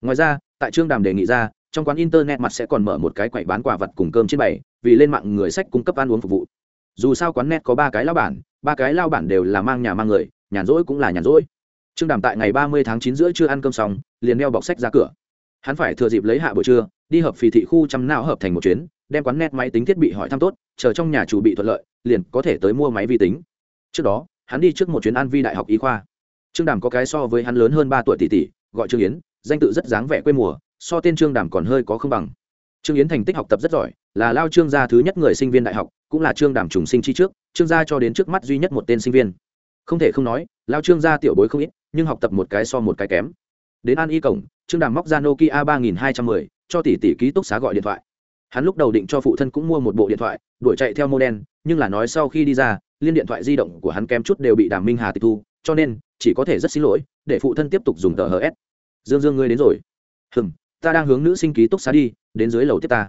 Ngoài ra, tại trương đàm đề nghị ra, trong quán internet mặt sẽ còn mở một cái quầy bán quà vật cùng cơm trên bày, vì lên mạng người sách cung cấp ăn uống phục vụ. Dù sao quán net có ba cái lao bản, ba cái lao bản đều là mang nhà mang người, nhàn rỗi cũng là nhàn rỗi. Trương đàm tại ngày ba mươi tháng chín giữa chưa ăn cơm xong, liền đeo bọc sách ra cửa. Hắn phải thừa dịp lấy hạ buổi trưa, đi hợp phì thị khu chăm nào hợp thành một chuyến, đem quán net máy tính thiết bị hỏi thăm tốt, chờ trong nhà chủ bị thuận lợi, liền có thể tới mua máy vi tính trước đó, hắn đi trước một chuyến an vi đại học y khoa. Trương đàm có cái so với hắn lớn hơn ba tuổi tỷ tỷ, gọi trương yến, danh tự rất dáng vẻ quê mùa, so tên trương đàm còn hơi có không bằng. Trương yến thành tích học tập rất giỏi, là lao trương gia thứ nhất người sinh viên đại học, cũng là trương đàm trùng sinh chi trước, trương gia cho đến trước mắt duy nhất một tên sinh viên. Không thể không nói, lao trương gia tiểu bối không ít, nhưng học tập một cái so một cái kém. Đến an y cổng, trương đàm móc ra nokia ba nghìn hai trăm mười, cho tỷ tỷ ký túc xá gọi điện thoại. Hắn lúc đầu định cho phụ thân cũng mua một bộ điện thoại, đuổi chạy theo mô đen nhưng là nói sau khi đi ra liên điện thoại di động của hắn kém chút đều bị đàm minh hà tịch thu, cho nên, chỉ có thể rất xin lỗi, để phụ thân tiếp tục dùng tờ hs dương dương ngươi đến rồi. Hừm, ta đang hướng nữ sinh ký túc xá đi, đến dưới lầu tiếp ta.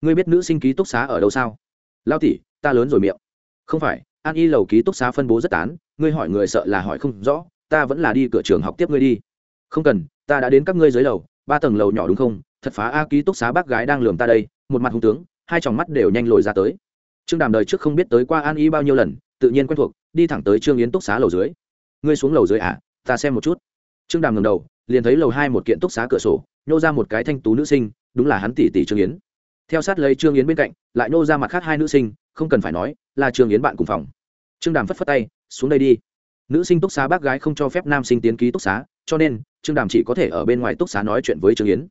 Ngươi biết nữ sinh ký túc xá ở đâu sao? Lao tỷ, ta lớn rồi miệng. Không phải, an y lầu ký túc xá phân bố rất tán, ngươi hỏi người sợ là hỏi không rõ, ta vẫn là đi cửa trường học tiếp ngươi đi. Không cần, ta đã đến các ngươi dưới lầu, ba tầng lầu nhỏ đúng không? Thật phá a ký túc xá bác gái đang lường ta đây, một mặt hung tướng, hai tròng mắt đều nhanh lồi ra tới. Trương đàm đời trước không biết tới qua an y bao nhiêu lần tự nhiên quen thuộc, đi thẳng tới trương yến túc xá lầu dưới. Ngươi xuống lầu dưới à? Ta xem một chút. Trương đàm ngầm đầu, liền thấy lầu hai một kiện túc xá cửa sổ nhô ra một cái thanh tú nữ sinh, đúng là hắn tỷ tỷ trương yến. Theo sát lấy trương yến bên cạnh, lại nhô ra mặt khác hai nữ sinh, không cần phải nói, là trương yến bạn cùng phòng. Trương đàm phất phất tay, xuống đây đi. Nữ sinh túc xá bác gái không cho phép nam sinh tiến ký túc xá, cho nên trương đàm chỉ có thể ở bên ngoài túc xá nói chuyện với trương yến.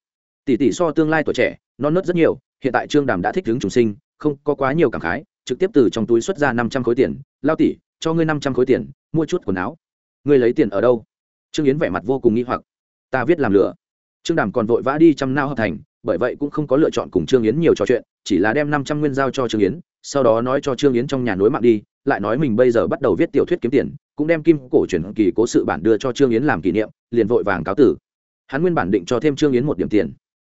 Tỷ tỷ so tương lai tuổi trẻ, non nớt rất nhiều, hiện tại trương đàm đã thích hướng trùng sinh, không có quá nhiều cảm khái trực tiếp từ trong túi xuất ra năm trăm khối tiền. Lao tỷ, cho ngươi năm trăm khối tiền, mua chút quần áo. Ngươi lấy tiền ở đâu? Trương yến vẻ mặt vô cùng nghi hoặc. Ta viết làm lửa. Trương đàm còn vội vã đi chăm nao hợp thành, bởi vậy cũng không có lựa chọn cùng trương yến nhiều trò chuyện, chỉ là đem năm trăm nguyên giao cho trương yến, sau đó nói cho trương yến trong nhà nối mạng đi, lại nói mình bây giờ bắt đầu viết tiểu thuyết kiếm tiền, cũng đem kim cổ truyền kỳ cố sự bản đưa cho trương yến làm kỷ niệm, liền vội vàng cáo tử. Hắn nguyên bản định cho thêm trương yến một điểm tiền.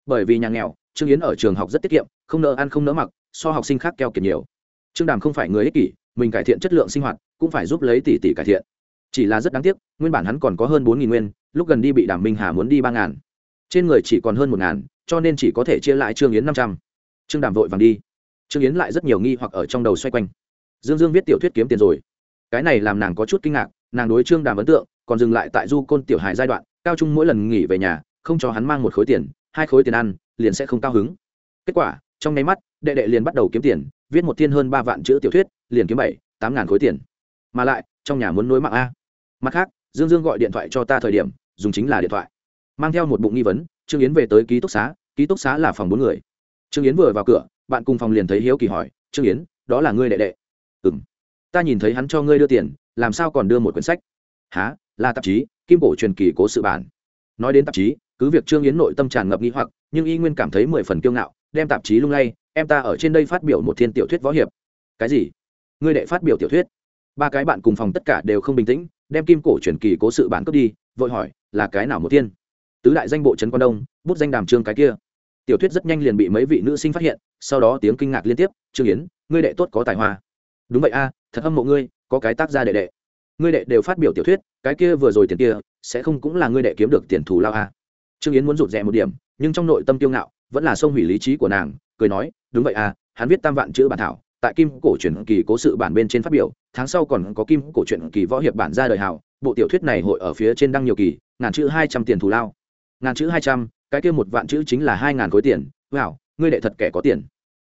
Bởi vì nhà nghèo, trương yến ở trường học rất tiết kiệm, không nợ ăn không nỡ mặc, so học sinh khác keo kiệt nhiều trương đàm không phải người ích kỷ, mình cải thiện chất lượng sinh hoạt, cũng phải giúp lấy tỷ tỷ cải thiện. Chỉ là rất đáng tiếc, nguyên bản hắn còn có hơn bốn nghìn nguyên, lúc gần đi bị đàm minh hà muốn đi ba ngàn. Trên người chỉ còn hơn một ngàn, cho nên chỉ có thể chia lại trương yến năm trăm. Trương đàm vội vàng đi. Trương yến lại rất nhiều nghi hoặc ở trong đầu xoay quanh. Dương dương viết tiểu thuyết kiếm tiền rồi. Cái này làm nàng có chút kinh ngạc, nàng đối trương đàm ấn tượng còn dừng lại tại du côn tiểu hài giai đoạn, cao trung mỗi lần nghỉ về nhà, không cho hắn mang một khối tiền, hai khối tiền ăn, liền sẽ không cao hứng. Kết quả, trong nháy mắt, đệ đệ liền bắt đầu kiếm tiền viết một thiên hơn ba vạn chữ tiểu thuyết, liền kiếm bảy, tám ngàn khối tiền. Mà lại, trong nhà muốn nối mạng a. Mặt khác, dương dương gọi điện thoại cho ta thời điểm, dùng chính là điện thoại. Mang theo một bụng nghi vấn, trương yến về tới ký túc xá, ký túc xá là phòng bốn người. Trương yến vừa vào cửa, bạn cùng phòng liền thấy hiếu kỳ hỏi, trương yến, đó là ngươi đệ đệ? Ừ m ta nhìn thấy hắn cho ngươi đưa tiền, làm sao còn đưa một quyển sách? Há là tạp chí, kim cổ truyền kỳ cố sự bản. Nói đến tạp chí, cứ việc trương yến nội tâm tràn ngập nghi hoặc, nhưng y nguyên cảm thấy mười phần kiêu ngạo, đem tạp chí lung lay em ta ở trên đây phát biểu một thiên tiểu thuyết võ hiệp. Cái gì? Ngươi đệ phát biểu tiểu thuyết? Ba cái bạn cùng phòng tất cả đều không bình tĩnh, đem kim cổ truyền kỳ cố sự bản cướp đi, vội hỏi, là cái nào một thiên? Tứ đại danh bộ trấn quan đông, bút danh đàm trương cái kia. Tiểu thuyết rất nhanh liền bị mấy vị nữ sinh phát hiện, sau đó tiếng kinh ngạc liên tiếp, trương yến, ngươi đệ tốt có tài hoa. Đúng vậy a, thật âm mộ ngươi, có cái tác gia đệ đệ. Ngươi đệ đều phát biểu tiểu thuyết, cái kia vừa rồi tiền kia, sẽ không cũng là ngươi đệ kiếm được tiền thù lao a. Trương yến muốn rụt rè một điểm, nhưng trong nội tâm tiêu ngạo, vẫn là xông hủy lý trí của nàng, cười nói đúng vậy à hắn viết tam vạn chữ bản thảo, tại kim cổ truyện kỳ cố sự bản bên trên phát biểu, tháng sau còn có kim cổ truyện kỳ võ hiệp bản ra đời hảo bộ tiểu thuyết này hội ở phía trên đăng nhiều kỳ, ngàn chữ hai trăm tiền thù lao. Ngàn chữ hai trăm, cái kia một vạn chữ chính là hai ngàn khối tiền. Wow, ngươi đệ thật kẻ có tiền.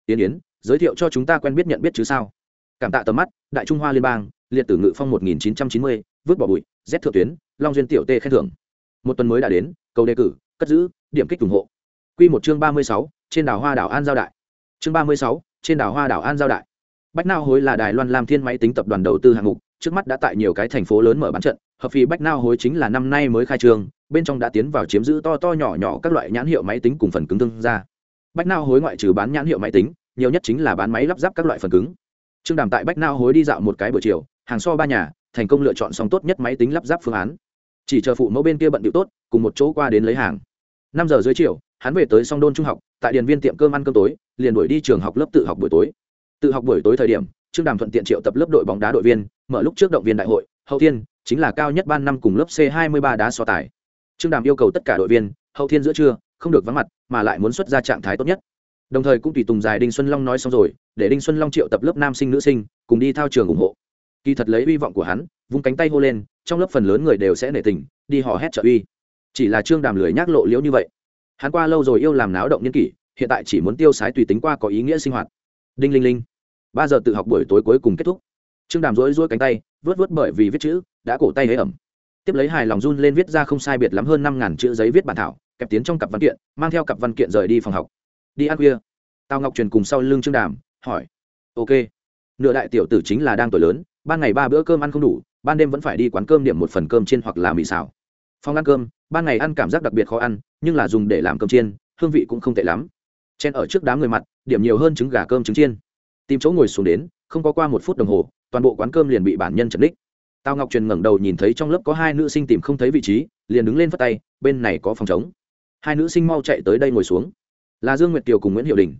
Tiến yến, giới thiệu cho chúng ta quen biết nhận biết chứ sao? Cảm tạ tầm mắt, đại trung hoa liên bang, liệt tử ngự phong một nghìn chín trăm chín mươi, vứt bỏ bụi, z thượng tuyến, long duyên tiểu tê khen thưởng. Một tuần mới đã đến, cầu đề cử, cất giữ, điểm kích ủng hộ. Q một chương ba mươi sáu, trên đảo hoa đảo an giao đại chương ba mươi sáu, trên đảo hoa đảo an giao đại. Bách nao hối là đài loan lam thiên máy tính tập đoàn đầu tư hạng mục, trước mắt đã tại nhiều cái thành phố lớn mở bán trận, hợp phí bách nao hối chính là năm nay mới khai trương bên trong đã tiến vào chiếm giữ to to nhỏ nhỏ các loại nhãn hiệu máy tính cùng phần cứng tương ra. Bách nao hối ngoại trừ bán nhãn hiệu máy tính, nhiều nhất chính là bán máy lắp ráp các loại phần cứng. Trương đàm tại bách nao hối đi dạo một cái buổi chiều, hàng so ba nhà, thành công lựa chọn xong tốt nhất máy tính lắp ráp phương án. Chỉ chờ phụ mẫu bên kia bận điệu tốt, cùng một chỗ qua đến lấy hàng. Năm giờ dưới chiều hắn về tới song đôn trung học, tại điền viên tiệm cơm ăn cơm tối, liền đuổi đi trường học lớp tự học buổi tối. Tự học buổi tối thời điểm, trương đàm thuận tiện triệu tập lớp đội bóng đá đội viên, mở lúc trước động viên đại hội, hậu thiên chính là cao nhất ban năm cùng lớp c hai mươi ba đá so tài. Trương đàm yêu cầu tất cả đội viên, hậu thiên giữa trưa, không được vắng mặt, mà lại muốn xuất ra trạng thái tốt nhất. Đồng thời cũng tùy tùng dài đinh xuân long nói xong rồi, để đinh xuân long triệu tập lớp nam sinh nữ sinh, cùng đi thao trường ủng hộ. Kỳ thật lấy hy vọng của hắn, vung cánh tay hô lên, trong lớp phần lớn người đều sẽ nể tình, đi hò hét trợ uy. Chỉ là trương đàm lười nhác lộ liễu như vậy hắn qua lâu rồi yêu làm náo động nhân kỷ, hiện tại chỉ muốn tiêu sái tùy tính qua có ý nghĩa sinh hoạt. Đinh linh linh, ba giờ tự học buổi tối cuối cùng kết thúc. Trương đàm rỗi rỗi cánh tay, vớt vớt bởi vì viết chữ, đã cổ tay hế ẩm. Tiếp lấy hài lòng run lên viết ra không sai biệt lắm hơn năm ngàn chữ giấy viết bản thảo, kẹp tiến trong cặp văn kiện, mang theo cặp văn kiện rời đi phòng học. Đi ăn khuya. Tào ngọc truyền cùng sau lưng trương đàm, hỏi, ok, nửa đại tiểu tử chính là đang tuổi lớn, ban ngày ba bữa cơm ăn không đủ, ban đêm vẫn phải đi quán cơm điểm một phần cơm chiên hoặc là mì xào. Phòng ăn cơm ban ngày ăn cảm giác đặc biệt khó ăn, nhưng là dùng để làm cơm chiên, hương vị cũng không tệ lắm. Chen ở trước đám người mặt, điểm nhiều hơn trứng gà cơm trứng chiên. Tìm chỗ ngồi xuống đến, không có qua một phút đồng hồ, toàn bộ quán cơm liền bị bản nhân chật ních. Tào ngọc truyền ngẩng đầu nhìn thấy trong lớp có hai nữ sinh tìm không thấy vị trí, liền đứng lên phất tay, bên này có phòng trống. Hai nữ sinh mau chạy tới đây ngồi xuống. Là dương nguyệt kiều cùng nguyễn hiệu đình.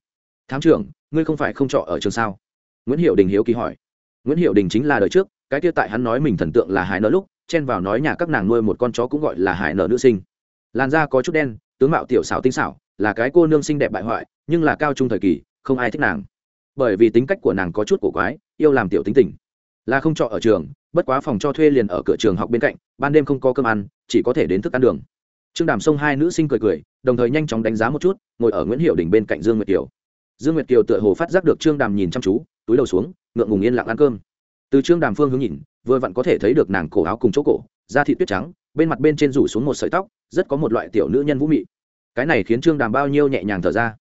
Thám trưởng, ngươi không phải không trọ ở trường sao? Nguyễn hiệu đình hiếu kỳ hỏi. Nguyễn hiệu đình chính là đời trước, cái kia tại hắn nói mình thần tượng là hải nỡ lúc chen vào nói nhà các nàng nuôi một con chó cũng gọi là hải nợ nữ sinh. Làn da có chút đen, tướng mạo tiểu xảo tinh xảo, là cái cô nương xinh đẹp bại hoại, nhưng là cao trung thời kỳ, không ai thích nàng. Bởi vì tính cách của nàng có chút cổ quái, yêu làm tiểu tính tình. Là không trọ ở trường, bất quá phòng cho thuê liền ở cửa trường học bên cạnh, ban đêm không có cơm ăn, chỉ có thể đến thức ăn đường. Trương đàm xông hai nữ sinh cười cười, đồng thời nhanh chóng đánh giá một chút, ngồi ở nguyễn hiệu đình bên cạnh dương nguyệt kiều. Dương nguyệt kiều tựa hồ phát giác được trương đàm nhìn chăm chú, túi đầu xuống, ngượng ngùng yên lặng ăn cơm. Từ trương đàm phương hướng nhìn vừa vặn có thể thấy được nàng cổ áo cùng chỗ cổ, da thị tuyết trắng, bên mặt bên trên rủ xuống một sợi tóc, rất có một loại tiểu nữ nhân vũ mị. Cái này khiến trương đàm bao nhiêu nhẹ nhàng thở ra.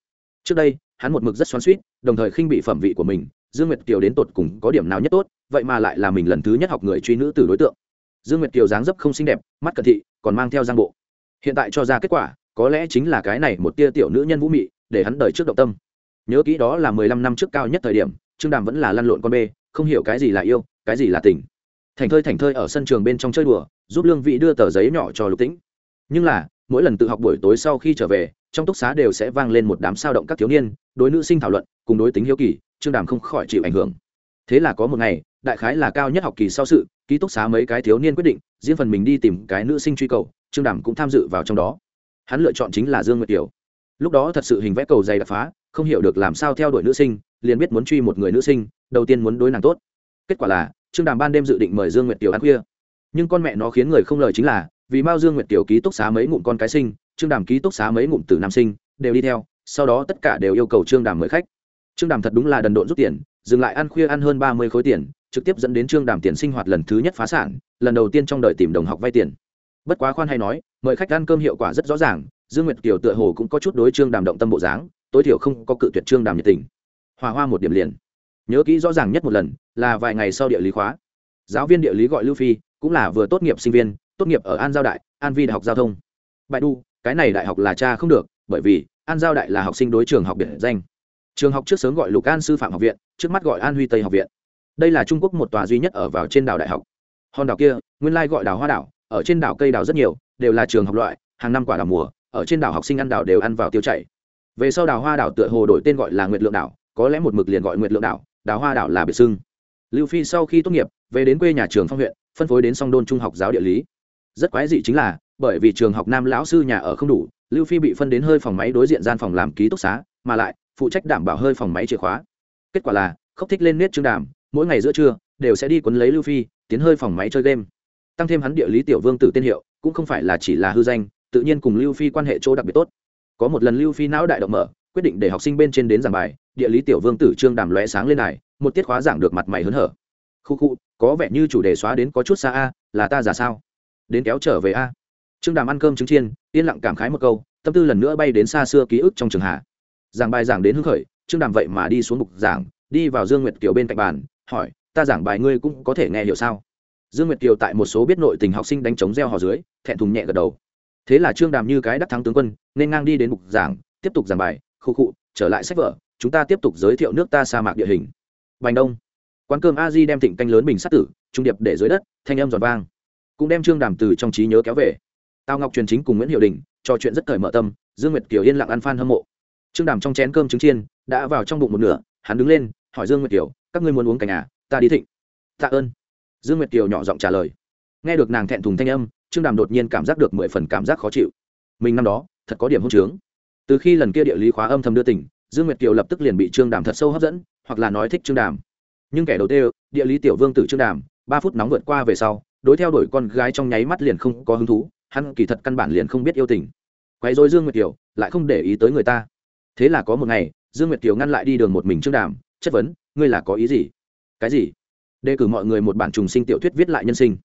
Trước đây, hắn một mực rất xoắn suýt đồng thời khinh bị phẩm vị của mình, dương nguyệt kiều đến tột cùng có điểm nào nhất tốt, vậy mà lại là mình lần thứ nhất học người truy nữ từ đối tượng. Dương nguyệt kiều dáng dấp không xinh đẹp, mắt cận thị, còn mang theo giang bộ. Hiện tại cho ra kết quả, có lẽ chính là cái này một tia tiểu nữ nhân vũ mị, để hắn đời trước động tâm. Nhớ kỹ đó là mười lăm năm trước cao nhất thời điểm, trương đàm vẫn là lăn lộn con bê, không hiểu cái gì là yêu, cái gì là tình thành thơi thành thơi ở sân trường bên trong chơi đùa, giúp lương vị đưa tờ giấy nhỏ cho lục tĩnh. Nhưng là, mỗi lần tự học buổi tối sau khi trở về, trong túc xá đều sẽ vang lên một đám sao động các thiếu niên, đối nữ sinh thảo luận, cùng đối tính hiếu kỳ, trương đàm không khỏi chịu ảnh hưởng. Thế là có một ngày, đại khái là cao nhất học kỳ sau sự, ký túc xá mấy cái thiếu niên quyết định, riêng phần mình đi tìm cái nữ sinh truy cầu, trương đàm cũng tham dự vào trong đó. Hắn lựa chọn chính là dương nguyệt kiều. Lúc đó thật sự hình vẽ cầu dày đập phá, không hiểu được làm sao theo đuổi nữ sinh, liền biết muốn truy một người nữ sinh, đầu tiên muốn đối nàng tốt. Kết quả là trương đàm ban đêm dự định mời dương nguyệt tiểu ăn khuya. Nhưng con mẹ nó khiến người không lời chính là, vì mao dương nguyệt tiểu ký túc xá mấy ngụm con cái sinh, trương đàm ký túc xá mấy ngụm từ nam sinh, đều đi theo, sau đó tất cả đều yêu cầu trương đàm mời khách. Trương đàm thật đúng là đần độn rút tiền, dừng lại ăn khuya ăn hơn ba mươi khối tiền, trực tiếp dẫn đến trương đàm tiền sinh hoạt lần thứ nhất phá sản, lần đầu tiên trong đời tìm đồng học vay tiền. Bất quá khoan hay nói, mời khách ăn cơm hiệu quả rất rõ ràng, dương nguyệt kiều tựa hồ cũng có chút đối trương đàm động tâm bộ dáng, tối thiểu không có cự tuyệt trương đàm nhiệt tình. Hòa hoa một điểm liền nhớ kỹ rõ ràng nhất một lần là vài ngày sau địa lý khóa. Giáo viên địa lý gọi lưu phi, cũng là vừa tốt nghiệp sinh viên, tốt nghiệp ở an giao đại, an vi đại học giao thông. Bại đu, cái này đại học là cha không được, bởi vì an giao đại là học sinh đối trường học biệt danh. Trường học trước sớm gọi lục an sư phạm học viện, trước mắt gọi an huy tây học viện. Đây là trung quốc một tòa duy nhất ở vào trên đảo đại học. Hòn đảo kia, nguyên lai gọi đảo hoa đảo, ở trên đảo cây đảo rất nhiều, đều là trường học loại, hàng năm quả đảo mùa, ở trên đảo học sinh ăn đảo đều ăn vào tiêu chảy. Về sau đảo hoa đảo tựa hồ đổi tên gọi là nguyệt lượng đảo, có lẽ một mực liền gọi nguyệt lượng đảo đào hoa đảo là biệt xưng. Lưu phi sau khi tốt nghiệp, về đến quê nhà trường phong huyện, phân phối đến song đôn trung học giáo địa lý. Rất quái dị chính là, bởi vì trường học nam lão sư nhà ở không đủ, lưu phi bị phân đến hơi phòng máy đối diện gian phòng làm ký túc xá, mà lại, phụ trách đảm bảo hơi phòng máy chìa khóa. Kết quả là, khóc thích lên nết trương đàm, mỗi ngày giữa trưa, đều sẽ đi quấn lấy lưu phi, tiến hơi phòng máy chơi game. Tăng thêm hắn địa lý tiểu vương tử tên hiệu, cũng không phải là chỉ là hư danh, tự nhiên cùng lưu phi quan hệ chỗ đặc biệt tốt. Có một lần lưu phi não đại động mở quyết định để học sinh bên trên đến giảng bài, địa lý tiểu vương tử trương đàm lóe sáng lên này một tiết khóa giảng được mặt mày hớn hở. Khu khu, có vẻ như chủ đề xóa đến có chút xa a, là ta giả sao? Đến kéo trở về a. Trương đàm ăn cơm trứng chiên, yên lặng cảm khái một câu, tâm tư lần nữa bay đến xa xưa ký ức trong trường hạ. Giảng bài giảng đến hưng khởi, trương đàm vậy mà đi xuống bục giảng, đi vào dương nguyệt kiều bên cạnh bàn, hỏi, ta giảng bài ngươi cũng có thể nghe hiểu sao? Dương nguyệt kiều tại một số biết nội tình học sinh đánh trống gieo hò dưới, thẹn thùng nhẹ gật đầu. Thế là trương đàm như cái đắc thắng tướng quân, nên ngang đi đến bục giảng, tiếp tục giảng bài khu khụ trở lại sách vở, chúng ta tiếp tục giới thiệu nước ta sa mạc địa hình. Bành đông. Quán cơm a di đem thịnh canh lớn bình sát tử, trung điệp để dưới đất, thanh âm giòn vang. Cũng đem trương đàm từ trong trí nhớ kéo về. Tao ngọc truyền chính cùng nguyễn hiệu đình, trò chuyện rất thời mở tâm, dương nguyệt kiều yên lặng ăn phan hâm mộ. Trương đàm trong chén cơm trứng chiên, đã vào trong bụng một nửa, hắn đứng lên, hỏi dương nguyệt kiều, các ngươi muốn uống cành à? Ta đi thịnh. Tạ ơn. Dương nguyệt kiều nhỏ giọng trả lời. Nghe được nàng thẹn thùng thanh âm, trương đàm đột nhiên cảm giác được mười phần cảm giác khó chịu. Mình năm đó, thật có điểm hôn trướng từ khi lần kia địa lý khóa âm thầm đưa tỉnh, dương nguyệt kiều lập tức liền bị trương đàm thật sâu hấp dẫn, hoặc là nói thích trương đàm. Nhưng kẻ đầu tiên, địa lý tiểu vương tử trương đàm, ba phút nóng vượt qua về sau, đối theo đuổi con gái trong nháy mắt liền không có hứng thú, hắn kỳ thật căn bản liền không biết yêu tình. Quấy dối dương nguyệt kiều, lại không để ý tới người ta. Thế là có một ngày, dương nguyệt kiều ngăn lại đi đường một mình trương đàm, chất vấn, ngươi là có ý gì? Cái gì? Đề cử mọi người một bản trùng sinh tiểu thuyết viết lại nhân sinh.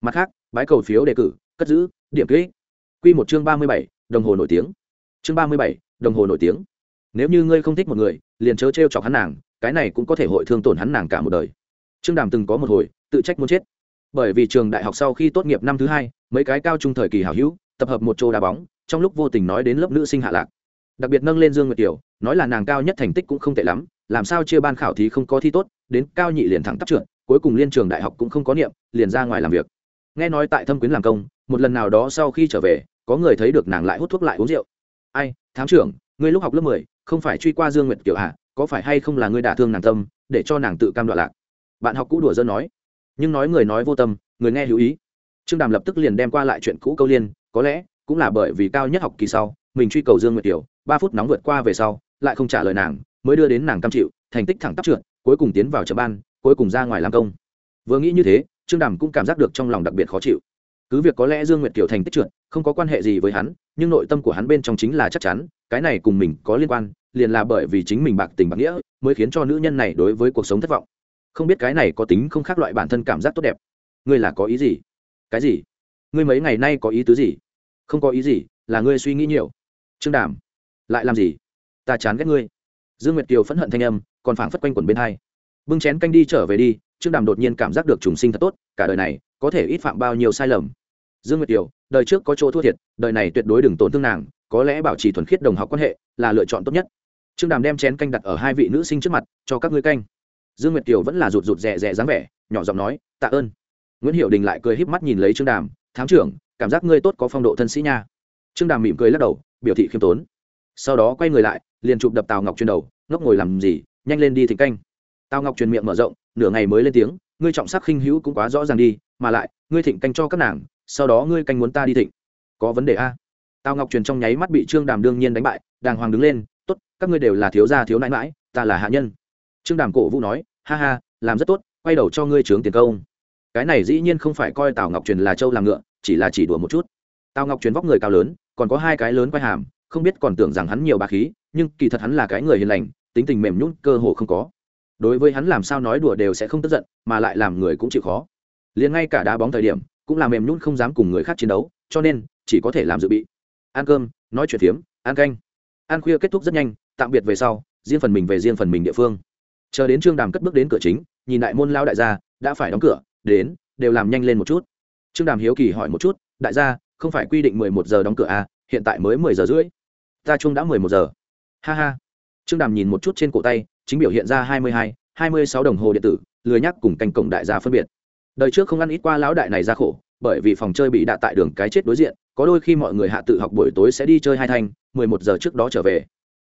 Mặt khác, bái cầu phiếu đề cử, cất giữ, điểm kỹ q một chương ba mươi bảy, đồng hồ nổi tiếng chương ba mươi bảy, đồng hồ nổi tiếng. Nếu như ngươi không thích một người, liền chớ t r e o chọc hắn nàng, cái này cũng có thể hội thương tổn hắn nàng cả một đời. Trương đàm từng có một hồi, tự trách muốn chết. Bởi vì trường đại học sau khi tốt nghiệp năm thứ hai, mấy cái cao trung thời kỳ hảo hữu, tập hợp một chỗ đá bóng, trong lúc vô tình nói đến lớp nữ sinh hạ lạc. Đặc biệt nâng lên dương nguyệt kiều, nói là nàng cao nhất thành tích cũng không tệ lắm, làm sao chia ban khảo thí không có thi tốt, đến cao nhị liền thẳng tắp trượt, cuối cùng liên trường đại học cũng không có niệm, liền ra ngoài làm việc. Nghe nói tại thâm quyến làm công, một lần nào đó sau khi trở về, có người thấy được nàng lại hút thuốc lại uống rượu ai thám trưởng ngươi lúc học lớp mười không phải truy qua dương nguyệt kiểu à có phải hay không là ngươi đả thương nàng tâm để cho nàng tự cam đoạn lạc? Bạn học cũ đùa dân nói. Nhưng nói người nói vô tâm người nghe hữu ý. Trương đàm lập tức liền đem qua lại chuyện cũ câu liên có lẽ cũng là bởi vì cao nhất học kỳ sau mình truy cầu dương nguyệt Tiểu, ba phút nóng vượt qua về sau lại không trả lời nàng mới đưa đến nàng cam chịu thành tích thẳng tắp trượt cuối cùng tiến vào chợ ban cuối cùng ra ngoài làm công. Vừa nghĩ như thế trương đàm cũng cảm giác được trong lòng đặc biệt khó chịu. Cứ việc có lẽ dương nguyệt kiều thành tích trượt không có quan hệ gì với hắn nhưng nội tâm của hắn bên trong chính là chắc chắn, cái này cùng mình có liên quan, liền là bởi vì chính mình bạc tình bạc nghĩa, mới khiến cho nữ nhân này đối với cuộc sống thất vọng. Không biết cái này có tính không khác loại bản thân cảm giác tốt đẹp. Ngươi là có ý gì? Cái gì? Ngươi mấy ngày nay có ý tứ gì? Không có ý gì, là ngươi suy nghĩ nhiều. Trương đàm, lại làm gì? Ta chán ghét ngươi. Dương nguyệt kiều phẫn hận thanh âm, còn phảng phất quanh quẩn bên hai. Bưng chén canh đi trở về đi, trương đàm đột nhiên cảm giác được trùng sinh thật tốt, cả đời này, có thể ít phạm bao nhiêu sai lầm dương nguyệt kiều, đời trước có chỗ thua thiệt, đời này tuyệt đối đừng tổn thương nàng, có lẽ bảo trì thuần khiết đồng học quan hệ là lựa chọn tốt nhất. Trương đàm đem chén canh đặt ở hai vị nữ sinh trước mặt, cho các ngươi canh. Dương nguyệt kiều vẫn là rụt rụt rè rè dáng vẻ, nhỏ giọng nói, tạ ơn. Nguyễn hiệu đình lại cười híp mắt nhìn lấy trương đàm, thám trưởng, cảm giác ngươi tốt có phong độ thân sĩ nha. Trương đàm mỉm cười lắc đầu, biểu thị khiêm tốn. Sau đó quay người lại, liền chụp đập tào ngọc truyền đầu, ngốc ngồi làm gì, nhanh lên đi thịnh canh. Tào ngọc truyền miệng mở rộng, nửa ngày mới lên tiếng, ngươi trọng sắc khinh hữu cũng quá rõ ràng đi, mà lại, ngươi thịnh canh cho các nàng sau đó ngươi canh muốn ta đi thịnh. Có vấn đề a? Tào ngọc truyền trong nháy mắt bị trương đàm đương nhiên đánh bại, đàng hoàng đứng lên t ố t các ngươi đều là thiếu gia thiếu nãi mãi ta là hạ nhân. Trương đàm cổ vũ nói, ha ha, làm rất tốt, quay đầu cho ngươi trướng tiền công. Cái này dĩ nhiên không phải coi tào ngọc truyền là châu làm ngựa, chỉ là chỉ đùa một chút. Tào ngọc truyền vóc người cao lớn, còn có hai cái lớn quay hàm, không biết còn tưởng rằng hắn nhiều bà khí, nhưng kỳ thật hắn là cái người hiền lành, tính tình mềm nhún cơ hồ không có. Đối với hắn làm sao nói đùa đều sẽ không tức giận, mà lại làm người cũng chịu khó. Liền ngay cả đá bóng thời điểm cũng là mềm nhún không dám cùng người khác chiến đấu, cho nên chỉ có thể làm dự bị. Ăn cơm, nói chuyện phiếm, ăn canh. Ăn khuya kết thúc rất nhanh, tạm biệt về sau, riêng phần mình về riêng phần mình địa phương. Chờ đến trương đàm cất bước đến cửa chính, nhìn đại môn lao đại gia, đã phải đóng cửa, đến, đều làm nhanh lên một chút. Trương đàm hiếu kỳ hỏi một chút, đại gia, không phải quy định mười một giờ đóng cửa à? Hiện tại mới mười giờ rưỡi. Ta chung đã mười một giờ. Ha ha. Trương đàm nhìn một chút trên cổ tay, chính biểu hiện ra hai mươi hai hai mươi sáu đồng hồ điện tử, lười nhắc cùng canh cổng đại gia phân biệt đời trước không ăn ít qua lão đại này ra khổ, bởi vì phòng chơi bị đạ tại đường cái chết đối diện, có đôi khi mọi người hạ tự học buổi tối sẽ đi chơi hai thanh, mười một giờ trước đó trở về.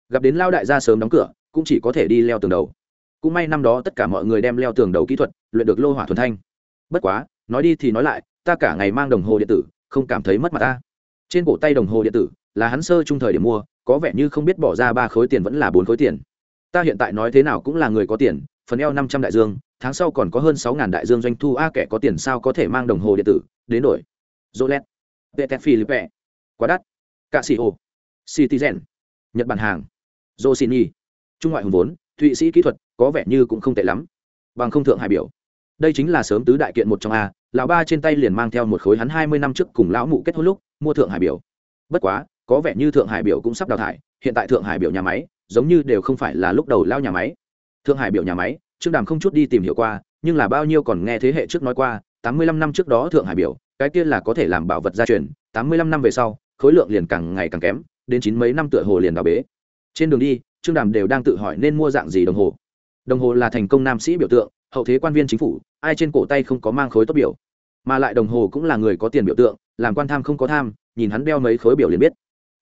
Gặp đến lao đại ra sớm đóng cửa, cũng chỉ có thể đi leo tường đầu. Cũng may năm đó tất cả mọi người đem leo tường đầu kỹ thuật, luyện được lô hỏa thuần thanh. Bất quá, nói đi thì nói lại, ta cả ngày mang đồng hồ điện tử, không cảm thấy mất mặt ta. Trên cổ tay đồng hồ điện tử, là hắn sơ trung thời điểm mua, có vẻ như không biết bỏ ra ba khối tiền vẫn là bốn khối tiền. Ta hiện tại nói thế nào cũng là người có tiền, phần eo năm trăm đại dương tháng sau còn có hơn sáu ngàn đại dương doanh thu, a, kẻ có tiền sao có thể mang đồng hồ điện tử, đến đổi. Rolex pt philippe, quá đắt. Casio, citizen, nhật bản hàng. Josini trung ngoại hùng vốn, thụy sĩ kỹ thuật, có vẻ như cũng không tệ lắm. Bằng không thượng hải biểu. Đây chính là sớm tứ đại kiện một trong a, lão ba trên tay liền mang theo một khối hắn hai mươi năm trước cùng lão mụ kết hôn lúc, mua thượng hải biểu. Bất quá, có vẻ như thượng hải biểu cũng sắp đào thải, hiện tại thượng hải biểu nhà máy, giống như đều không phải là lúc đầu lao nhà máy. Thượng hải biểu nhà máy trương đàm không chút đi tìm hiểu qua, nhưng là bao nhiêu còn nghe thế hệ trước nói qua, tám mươi lăm năm trước đó thượng hải biểu, cái kia là có thể làm bảo vật gia truyền, tám mươi lăm năm về sau, khối lượng liền càng ngày càng kém, đến chín mấy năm tựa hồ liền đào bế. Trên đường đi, trương đàm đều đang tự hỏi nên mua dạng gì đồng hồ. Đồng hồ là thành công nam sĩ biểu tượng, hậu thế quan viên chính phủ, ai trên cổ tay không có mang khối tốt biểu. Mà lại đồng hồ cũng là người có tiền biểu tượng, làm quan tham không có tham, nhìn hắn đeo mấy khối biểu liền biết.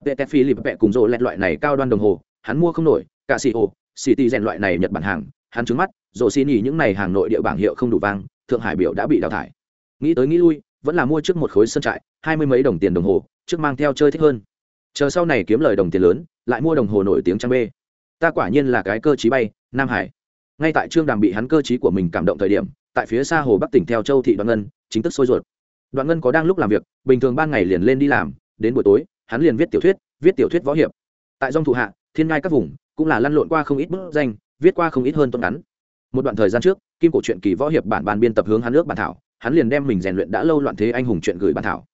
Vệ tép phi lịp vẹ cùng rộ lẹt loại này cao đoan đồng hồ, hắn mua không nổi cả xì ô xì tì rèn loại này nhật bản hàng, hắn trứng mắt rộ xì nhì những này hàng nội địa bảng hiệu không đủ vang, thượng hải biểu đã bị đào thải. Nghĩ tới nghĩ lui, vẫn là mua trước một khối sân trại, hai mươi mấy đồng tiền đồng hồ, trước mang theo chơi thích hơn. Chờ sau này kiếm lời đồng tiền lớn, lại mua đồng hồ nổi tiếng trang b ta quả nhiên là cái cơ chí bay, nam hải. Ngay tại trương đàm bị hắn cơ chí của mình cảm động thời điểm, tại phía xa hồ bắc tỉnh theo châu thị đoạn ngân, chính thức sôi ruột. Đoạn ngân có đang lúc làm việc, bình thường ban ngày liền lên đi làm, đến buổi tối, hắn liền viết tiểu thuyết, viết tiểu thuyết võ hiệp. Tại dòng thủ hạ, thiên ngai các vùng, cũng là lăn lộn qua không ít bức danh, viết qua không ít hơn tuần ngắn một đoạn thời gian trước, kim cổ truyện kỳ võ hiệp bản ban biên tập hướng hắn nước bản thảo, hắn liền đem mình rèn luyện đã lâu loạn thế anh hùng chuyện gửi bản thảo.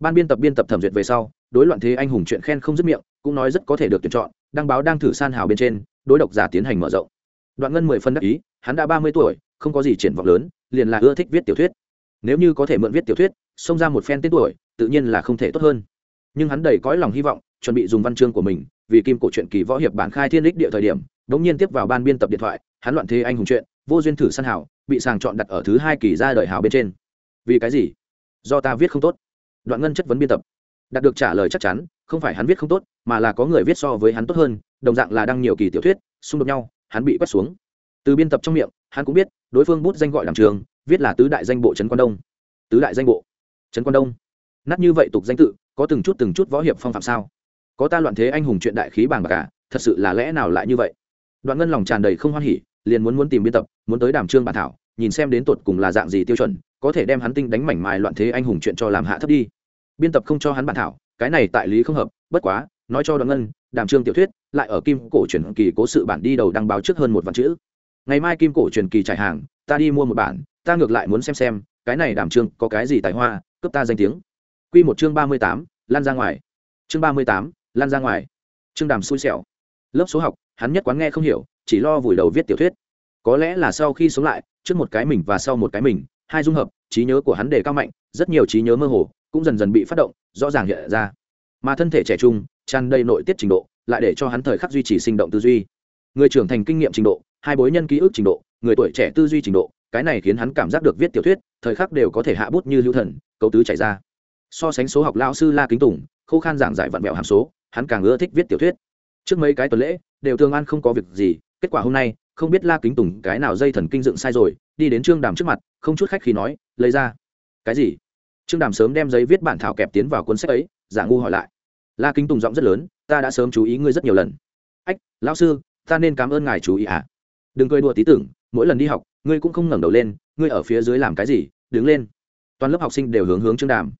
Ban biên tập biên tập thẩm duyệt về sau, đối loạn thế anh hùng chuyện khen không dứt miệng, cũng nói rất có thể được tuyển chọn, đăng báo đang thử san hào bên trên, đối độc giả tiến hành mở rộng. Đoạn ngân mười phân đắc ý, hắn đã ba mươi tuổi, không có gì triển vọng lớn, liền là ưa thích viết tiểu thuyết. Nếu như có thể mượn viết tiểu thuyết, xông ra một phen tên tuổi, tự nhiên là không thể tốt hơn. Nhưng hắn đầy cõi lòng hy vọng, chuẩn bị dùng văn chương của mình, vì kim cổ truyện kỳ võ hiệp bản khai thiên đích địa thời điểm, đống nhiên tiếp vào ban biên tập điện thoại hắn loạn thế anh hùng chuyện, vô duyên thử săn hảo bị sàng chọn đặt ở thứ hai kỳ ra đời hảo bên trên. Vì cái gì? Do ta viết không tốt. Đoạn ngân chất vấn biên tập. Đạt được trả lời chắc chắn, không phải hắn viết không tốt, mà là có người viết so với hắn tốt hơn, đồng dạng là đăng nhiều kỳ tiểu thuyết, xung đột nhau, hắn bị quét xuống. Từ biên tập trong miệng, hắn cũng biết, đối phương bút danh gọi làm trường, viết là tứ đại danh bộ trấn quan đông. Tứ đại danh bộ trấn quan đông. Nát như vậy tục danh tự, có từng chút từng chút võ hiệp phong phạm sao? Có ta loạn thế anh hùng chuyện đại khí bàng bạc cả thật sự là lẽ nào lại như vậy? Đoạn ngân lòng tràn đầy không hoan hỉ liền muốn muốn tìm biên tập, muốn tới đàm trương bản thảo, nhìn xem đến tột cùng là dạng gì tiêu chuẩn, có thể đem hắn tinh đánh mảnh mài loạn thế anh hùng chuyện cho làm hạ thấp đi. Biên tập không cho hắn bản thảo, cái này tại lý không hợp, bất quá, nói cho đoạn ngân, đàm trương tiểu thuyết lại ở kim cổ truyền kỳ cố sự bản đi đầu đăng báo trước hơn một vạn chữ. Ngày mai kim cổ truyền kỳ trải hàng, ta đi mua một bản, ta ngược lại muốn xem xem, cái này đàm trương có cái gì tài hoa cấp ta danh tiếng. Quy một chương ba mươi tám, lan ra ngoài. Chương ba mươi tám, lan ra ngoài. Chương đàm xui xẻo. Lớp số học, hắn nhất quán nghe không hiểu chỉ lo vùi đầu viết tiểu thuyết. Có lẽ là sau khi sống lại, trước một cái mình và sau một cái mình, hai dung hợp, trí nhớ của hắn đề cao mạnh, rất nhiều trí nhớ mơ hồ cũng dần dần bị phát động, rõ ràng hiện ra. Mà thân thể trẻ trung, tràn đầy nội tiết trình độ, lại để cho hắn thời khắc duy trì sinh động tư duy. Người trưởng thành kinh nghiệm trình độ, hai bối nhân ký ức trình độ, người tuổi trẻ tư duy trình độ, cái này khiến hắn cảm giác được viết tiểu thuyết, thời khắc đều có thể hạ bút như lưu thần, cấu tứ chảy ra. So sánh số học lao sư la kính tùng, khô khan giảng giải vặn vẹo hàm số, hắn càng ưa thích viết tiểu thuyết. Trước mấy cái tuần lễ, đều thường an không có việc gì kết quả hôm nay, không biết la kính tùng cái nào dây thần kinh dựng sai rồi, đi đến trương đàm trước mặt, không chút khách khi nói, lấy ra. Cái gì? Trương đàm sớm đem giấy viết bản thảo kẹp tiến vào cuốn sách ấy, giả ngu hỏi lại. La kính tùng giọng rất lớn, ta đã sớm chú ý ngươi rất nhiều lần. Ách, lão sư, ta nên cảm ơn ngài chú ý à? Đừng cười đùa tí tưởng, mỗi lần đi học, ngươi cũng không ngẩng đầu lên, ngươi ở phía dưới làm cái gì, đứng lên. Toàn lớp học sinh đều hướng hướng trương đàm.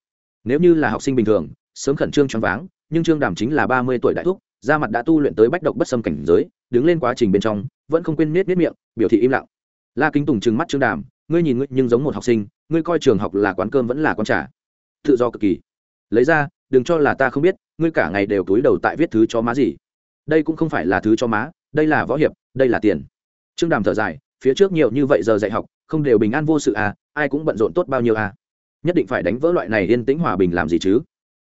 Nếu như là học sinh bình thường, sớm khẩn trương choáng váng, nhưng trương đàm chính là ba mươi tuổi đại thúc, da mặt đã tu luyện tới bách độc bất xâm cảnh giới đứng lên quá trình bên trong, vẫn không quên nết nết miệng, biểu thị im lặng. La kính tùng trừng mắt trương đàm, ngươi nhìn ngươi nhưng giống một học sinh, ngươi coi trường học là quán cơm vẫn là quán trả tự do cực kỳ. Lấy ra, đừng cho là ta không biết, ngươi cả ngày đều túi đầu tại viết thứ cho má gì. Đây cũng không phải là thứ cho má, đây là võ hiệp, đây là tiền. Trương đàm thở dài, phía trước nhiều như vậy giờ dạy học, không đều bình an vô sự à ai cũng bận rộn tốt bao nhiêu à. Nhất định phải đánh vỡ loại này yên tĩnh hòa bình làm gì chứ?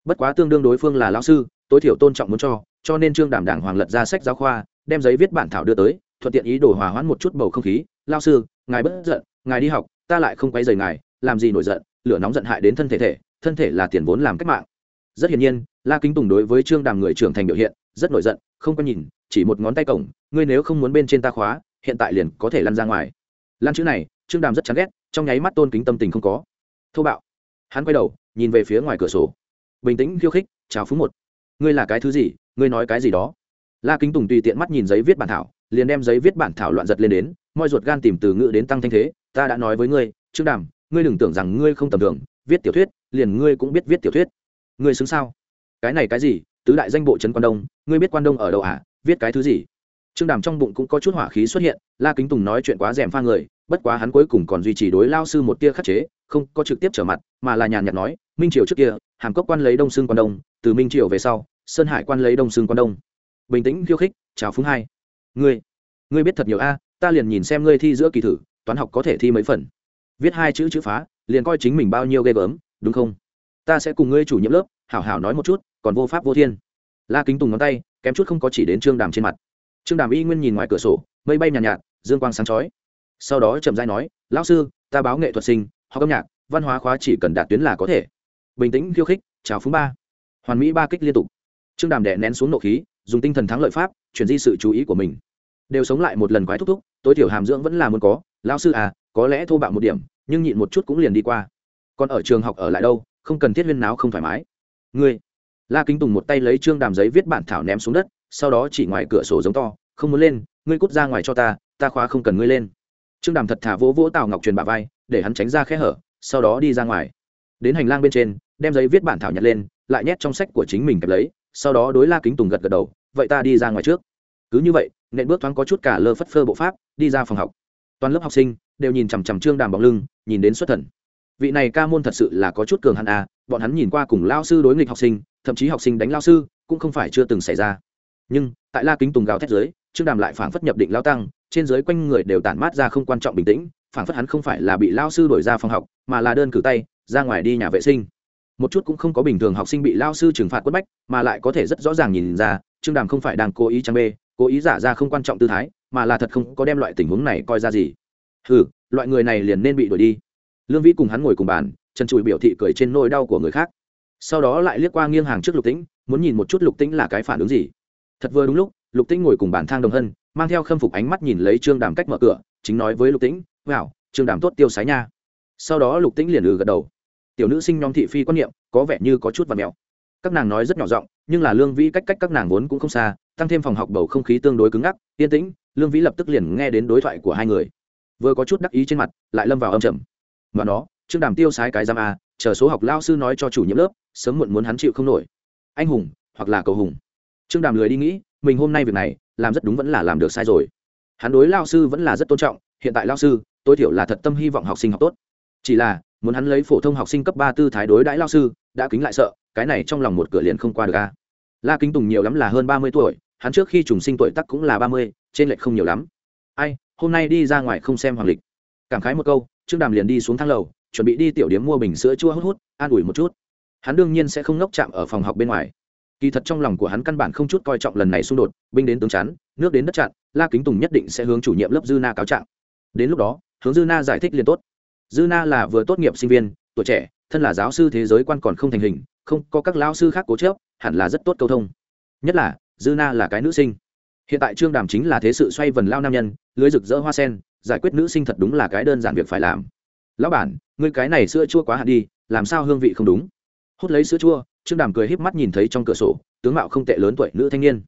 Bất quá tương đương đối phương là lão sư, tối thiểu tôn trọng muốn cho cho nên trương đảm đảng hoàng lật ra sách giáo khoa, đem giấy viết bản thảo đưa tới, thuận tiện ý đồ hòa hoãn một chút bầu không khí. Lao sư, ngài bất giận, ngài đi học, ta lại không quay rời ngài, làm gì nổi giận, lửa nóng giận hại đến thân thể thể, thân thể là tiền vốn làm cách mạng. Rất hiển nhiên, la kính tùng đối với trương đàm người trưởng thành biểu hiện rất nổi giận, không có nhìn, chỉ một ngón tay cổng, ngươi nếu không muốn bên trên ta khóa, hiện tại liền có thể lăn ra ngoài. Lăn chữ này, trương đàm rất chán ghét, trong nháy mắt tôn kính tâm tình không có. Thô bạo. Hắn quay đầu, nhìn về phía ngoài cửa sổ. Bình tĩnh khiêu khích, chào phú một. Ngươi là cái thứ gì? Ngươi nói cái gì đó? La kính tùng tùy tiện mắt nhìn giấy viết bản thảo, liền đem giấy viết bản thảo loạn giật lên đến, moi ruột gan tìm từ ngữ đến tăng thanh thế, ta đã nói với ngươi, trương đàm, ngươi đừng tưởng rằng ngươi không tầm thường, viết tiểu thuyết, liền ngươi cũng biết viết tiểu thuyết. Ngươi xứng sao? Cái này cái gì? Tứ đại danh bộ trấn quan đông, ngươi biết quan đông ở đâu à? Viết cái thứ gì? Trương đàm trong bụng cũng có chút hỏa khí xuất hiện, la kính tùng nói chuyện quá rèm pha người, bất quá hắn cuối cùng còn duy trì đối lao sư một tia khắc chế, không có trực tiếp trở mặt, mà là nhàn nhạt nói, minh triều trước kia, hàm cốc quan lấy đông xương quan đông, từ minh triều về sau sơn hải quan lấy đông xương quan đông. Bình tĩnh khiêu khích chào phúng hai. Ngươi ngươi biết thật nhiều a ta liền nhìn xem ngươi thi giữa kỳ thử toán học có thể thi mấy phần. Viết hai chữ chữ phá liền coi chính mình bao nhiêu ghê gớm đúng không? Ta sẽ cùng ngươi chủ nhiệm lớp hảo hảo nói một chút còn vô pháp vô thiên. La kính tùng ngón tay kém chút không có chỉ đến trương đàm trên mặt. Trương đàm y nguyên nhìn ngoài cửa sổ mây bay nhàn nhạt, nhạt dương quang sáng chói. Sau đó chậm dai nói lão sư ta báo nghệ thuật sinh học âm nhạc văn hóa khóa chỉ cần đạt tuyến là có thể. Bình tĩnh khiêu khích chào phúng ba. Hoàn mỹ ba kích liên tục trương đàm đè nén xuống nộ khí, dùng tinh thần thắng lợi pháp, chuyển di sự chú ý của mình. Đều sống lại một lần quái thúc thúc, tối thiểu hàm dưỡng vẫn là muốn có. Lão sư à có lẽ thô bạo một điểm, nhưng nhịn một chút cũng liền đi qua. Còn ở trường học ở lại đâu, không cần thiết viên náo không thoải mái. Ngươi. La kính tùng một tay lấy trương đàm giấy viết bản thảo ném xuống đất, sau đó chỉ ngoài cửa sổ giống to, không muốn lên, ngươi cút ra ngoài cho ta ta khóa không cần ngươi lên. Trương đàm thật thả vỗ vỗ tào ngọc truyền bà vai, để hắn tránh ra khe hở, sau đó đi ra ngoài. Đến hành lang bên trên, đem giấy viết bản thảo nhặt lên, lại nhét trong sách của chính mình kẹp lấy sau đó đối la kính tùng gật gật đầu, vậy ta đi ra ngoài trước. Cứ như vậy, nện bước thoáng có chút cả lơ phất phơ bộ pháp, đi ra phòng học. Toàn lớp học sinh đều nhìn chằm chằm trương đàm bóng lưng, nhìn đến xuất thần. Vị này ca môn thật sự là có chút cường hẳn à bọn hắn nhìn qua cùng lao sư đối nghịch học sinh, thậm chí học sinh đánh lao sư, cũng không phải chưa từng xảy ra. Nhưng, tại la kính tùng gào thét giới trương đàm lại phảng phất nhập định lao tăng, trên giới quanh người đều tản mát ra không quan trọng bình tĩnh, phảng phất hắn không phải là bị lao sư đổi ra phòng học, mà là đơn cử tay, ra ngoài đi nhà vệ sinh một chút cũng không có bình thường học sinh bị lao sư trừng phạt quất bách, mà lại có thể rất rõ ràng nhìn ra, trương đàm không phải đang cố ý trang bê, cố ý giả ra không quan trọng tư thái, mà là thật không có đem loại tình huống này coi ra gì. Ừ loại người này liền nên bị đuổi đi. Lương vĩ cùng hắn ngồi cùng bàn, trần trụi biểu thị cười trên nỗi đau của người khác. Sau đó lại liếc qua nghiêng hàng trước lục tĩnh, muốn nhìn một chút lục tĩnh là cái phản ứng gì. Thật vừa đúng lúc, lục tĩnh ngồi cùng bàn thang đồng hân, mang theo khâm phục ánh mắt nhìn lấy trương đàm cách mở cửa, chính nói với lục tĩnh vào trương đàm tốt tiêu sái nha. Sau đó lục tĩnh liền ừ gật đầu tiểu nữ sinh nhóm thị phi quan niệm có vẻ như có chút và mèo các nàng nói rất nhỏ giọng, nhưng là lương vĩ cách cách các nàng vốn cũng không xa, tăng thêm phòng học bầu không khí tương đối cứng ngắc, yên tĩnh, lương vĩ lập tức liền nghe đến đối thoại của hai người. Vừa có chút đắc ý trên mặt, lại lâm vào âm trầm. Và nó, trương đàm tiêu sái cái giam a, chờ số học lao sư nói cho chủ nhiệm lớp, sớm muộn muốn hắn chịu không nổi. Anh hùng, hoặc là cầu hùng. Trương đàm lười đi nghĩ, mình hôm nay việc này, làm rất đúng vẫn là làm được sai rồi. Hắn đối lao sư vẫn là rất tôn trọng, hiện tại lao sư, tối thiểu là thật tâm hy vọng học sinh học tốt. Chỉ là muốn hắn lấy phổ thông học sinh cấp ba tư thái đối đãi lao sư, đã kính lại sợ, cái này trong lòng một cửa liền không qua được a. La kính tùng nhiều lắm là hơn ba mươi tuổi, hắn trước khi trùng sinh tuổi tắc cũng là ba mươi, trên lệch không nhiều lắm. Ai, hôm nay đi ra ngoài không xem hoàng lịch. Cảm khái một câu, trương đàm liền đi xuống thang lầu, chuẩn bị đi tiểu điếm mua bình sữa chua hút hút, an ủi một chút. Hắn đương nhiên sẽ không ngốc chạm ở phòng học bên ngoài. Kỳ thật trong lòng của hắn căn bản không chút coi trọng lần này xung đột, binh đến tướng chắn, nước đến đất chặn, la kính tùng nhất định sẽ hướng chủ nhiệm lớp dư na cáo trạng. Đến lúc đó, hướng dư na giải thích liền tốt dư na là vừa tốt nghiệp sinh viên, tuổi trẻ, thân là giáo sư thế giới quan còn không thành hình, không có các lão sư khác cố chớp hẳn là rất tốt câu thông. Nhất là, dư na là cái nữ sinh. Hiện tại trương đàm chính là thế sự xoay vần lao nam nhân, lưới rực rỡ hoa sen, giải quyết nữ sinh thật đúng là cái đơn giản việc phải làm. Lão bản, ngươi cái này sữa chua quá hạn đi, làm sao hương vị không đúng? Hút lấy sữa chua, trương đàm cười híp mắt nhìn thấy trong cửa sổ, tướng mạo không tệ lớn tuổi nữ thanh niên.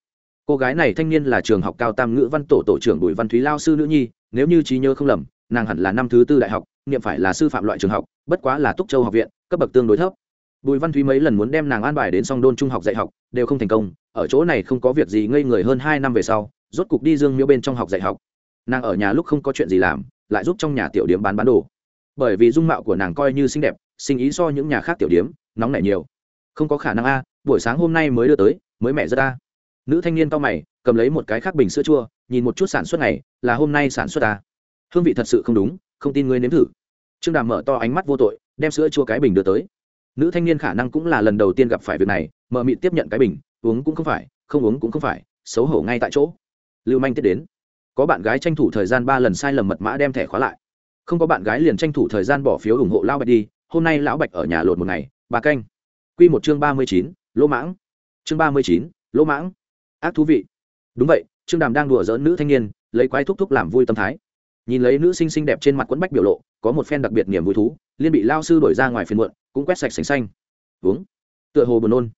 Cô gái này thanh niên là trường học cao tam ngữ văn tổ tổ trưởng bùi văn thúy, lao sư nữ nhi, nếu như trí nhớ không lầm nàng hẳn là năm thứ tư đại học, niệm phải là sư phạm loại trường học, bất quá là túc châu học viện, cấp bậc tương đối thấp. Bùi văn thúy mấy lần muốn đem nàng an bài đến song đôn trung học dạy học, đều không thành công, ở chỗ này không có việc gì ngây người hơn hai năm về sau, rốt cục đi dương Miễu bên trong học dạy học. Nàng ở nhà lúc không có chuyện gì làm, lại giúp trong nhà tiểu điếm bán bán đồ. Bởi vì dung mạo của nàng coi như xinh đẹp, sinh ý so những nhà khác tiểu điếm, nóng nảy nhiều. Không có khả năng a, buổi sáng hôm nay mới đưa tới, mới mẹ rất a. Nữ thanh niên to mày, cầm lấy một cái khác bình sữa chua, nhìn một chút sản xuất này là hôm nay sản xuất a hương vị thật sự không đúng, không tin ngươi nếm thử. Trương đàm mở to ánh mắt vô tội, đem sữa chua cái bình đưa tới. Nữ thanh niên khả năng cũng là lần đầu tiên gặp phải việc này mợ mị tiếp nhận cái bình, uống cũng không phải, không uống cũng không phải, xấu hổ ngay tại chỗ. Lưu manh tiếp đến. Có bạn gái tranh thủ thời gian ba lần sai lầm mật mã đem thẻ khóa lại. Không có bạn gái liền tranh thủ thời gian bỏ phiếu ủng hộ lão bạch đi, hôm nay lão bạch ở nhà lột một ngày bà canh. Q một chương ba mươi chín, lỗ mãng. Chương ba mươi chín, lỗ mãng. Ác thú vị. Đúng vậy, trương đàm đang đùa dỡn nữ thanh niên, lấy quái thúc thúc làm vui tâm thái nhìn lấy nữ sinh xinh đẹp trên mặt quẫn bách biểu lộ, có một phen đặc biệt niềm vui thú, liên bị lao sư đổi ra ngoài phiền muộn, cũng quét sạch sành xanh. Uống. Tựa hồ buồn nôn.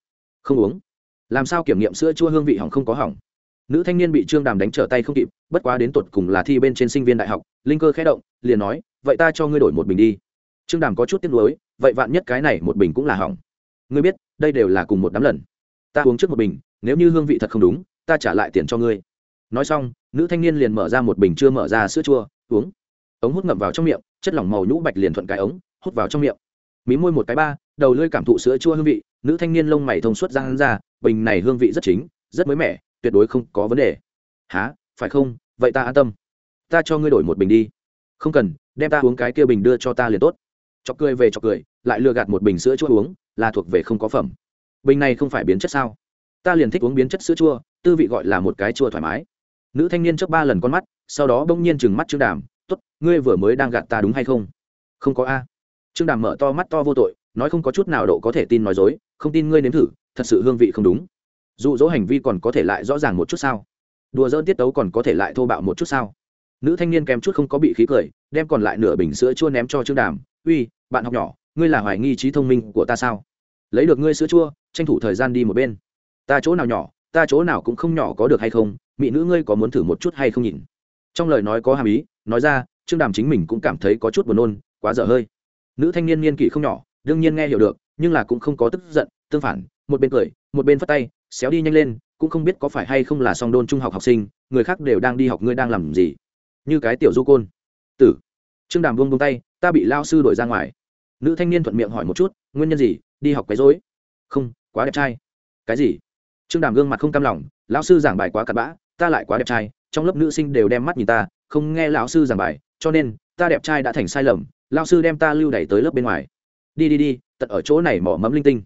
Không uống. Làm sao kiểm nghiệm sữa chua hương vị hỏng không có hỏng? Nữ thanh niên bị trương đàm đánh trở tay không kịp, bất quá đến tột cùng là thi bên trên sinh viên đại học, linh cơ khẽ động, liền nói, vậy ta cho ngươi đổi một bình đi. Trương đàm có chút tiếc nuối, vậy vạn nhất cái này một bình cũng là hỏng? Ngươi biết, đây đều là cùng một đám lần. Ta uống trước một bình, nếu như hương vị thật không đúng, ta trả lại tiền cho ngươi. Nói xong, nữ thanh niên liền mở ra một bình chưa mở ra sữa chua uống. Ống hút ngậm vào trong miệng, chất lỏng màu nhũ bạch liền thuận cái ống, hút vào trong miệng. Mí môi một cái ba, đầu lưỡi cảm thụ sữa chua hương vị, nữ thanh niên lông mày thông suốt ra hắn ra, bình này hương vị rất chính, rất mới mẻ, tuyệt đối không có vấn đề. Há phải không? Vậy ta an tâm. Ta cho ngươi đổi một bình đi. Không cần, đem ta uống cái kia bình đưa cho ta liền tốt. Chọc cười về chọc cười, lại lừa gạt một bình sữa chua uống, là thuộc về không có phẩm. Bình này không phải biến chất sao? Ta liền thích uống biến chất sữa chua, tư vị gọi là một cái chua thoải mái nữ thanh niên trước ba lần con mắt, sau đó bỗng nhiên chừng mắt trương đàm t ố t ngươi vừa mới đang gạt ta đúng hay không? Không có a. Trương đàm mở to mắt to vô tội, nói không có chút nào độ có thể tin nói dối, không tin ngươi nếm thử, thật sự hương vị không đúng. Dụ dỗ hành vi còn có thể lại rõ ràng một chút sao? Đùa dỡn tiết tấu còn có thể lại thô bạo một chút sao? Nữ thanh niên kèm chút không có bị khí cười, đem còn lại nửa bình sữa chua ném cho trương đàm, uy, bạn học nhỏ, ngươi là hoài nghi trí thông minh của ta sao? Lấy được ngươi sữa chua, tranh thủ thời gian đi một bên. Ta chỗ nào nhỏ, ta chỗ nào cũng không nhỏ có được hay không mỹ nữ ngươi có muốn thử một chút hay không nhìn? Trong lời nói có hàm ý, nói ra, trương đàm chính mình cũng cảm thấy có chút buồn nôn, quá dở hơi. Nữ thanh niên niên kỷ không nhỏ, đương nhiên nghe hiểu được, nhưng là cũng không có tức giận, tương phản, một bên cười, một bên phất tay, xéo đi nhanh lên, cũng không biết có phải hay không là song đôn trung học học sinh, người khác đều đang đi học, ngươi đang làm gì? Như cái tiểu du côn. Tử. Trương đàm buông buông tay, ta bị lao sư đổi ra ngoài. Nữ thanh niên thuận miệng hỏi một chút, nguyên nhân gì? Đi học quấy rối. Không, quá đẹp trai. Cái gì? Trương đàm gương mặt không cam lòng lão sư giảng bài quá cặn bã ta lại quá đẹp trai, trong lớp nữ sinh đều đem mắt nhìn ta, không nghe lão sư giảng bài, cho nên, ta đẹp trai đã thành sai lầm, lão sư đem ta lưu đẩy tới lớp bên ngoài. Đi đi đi, tận ở chỗ này mỏ mẫm linh tinh.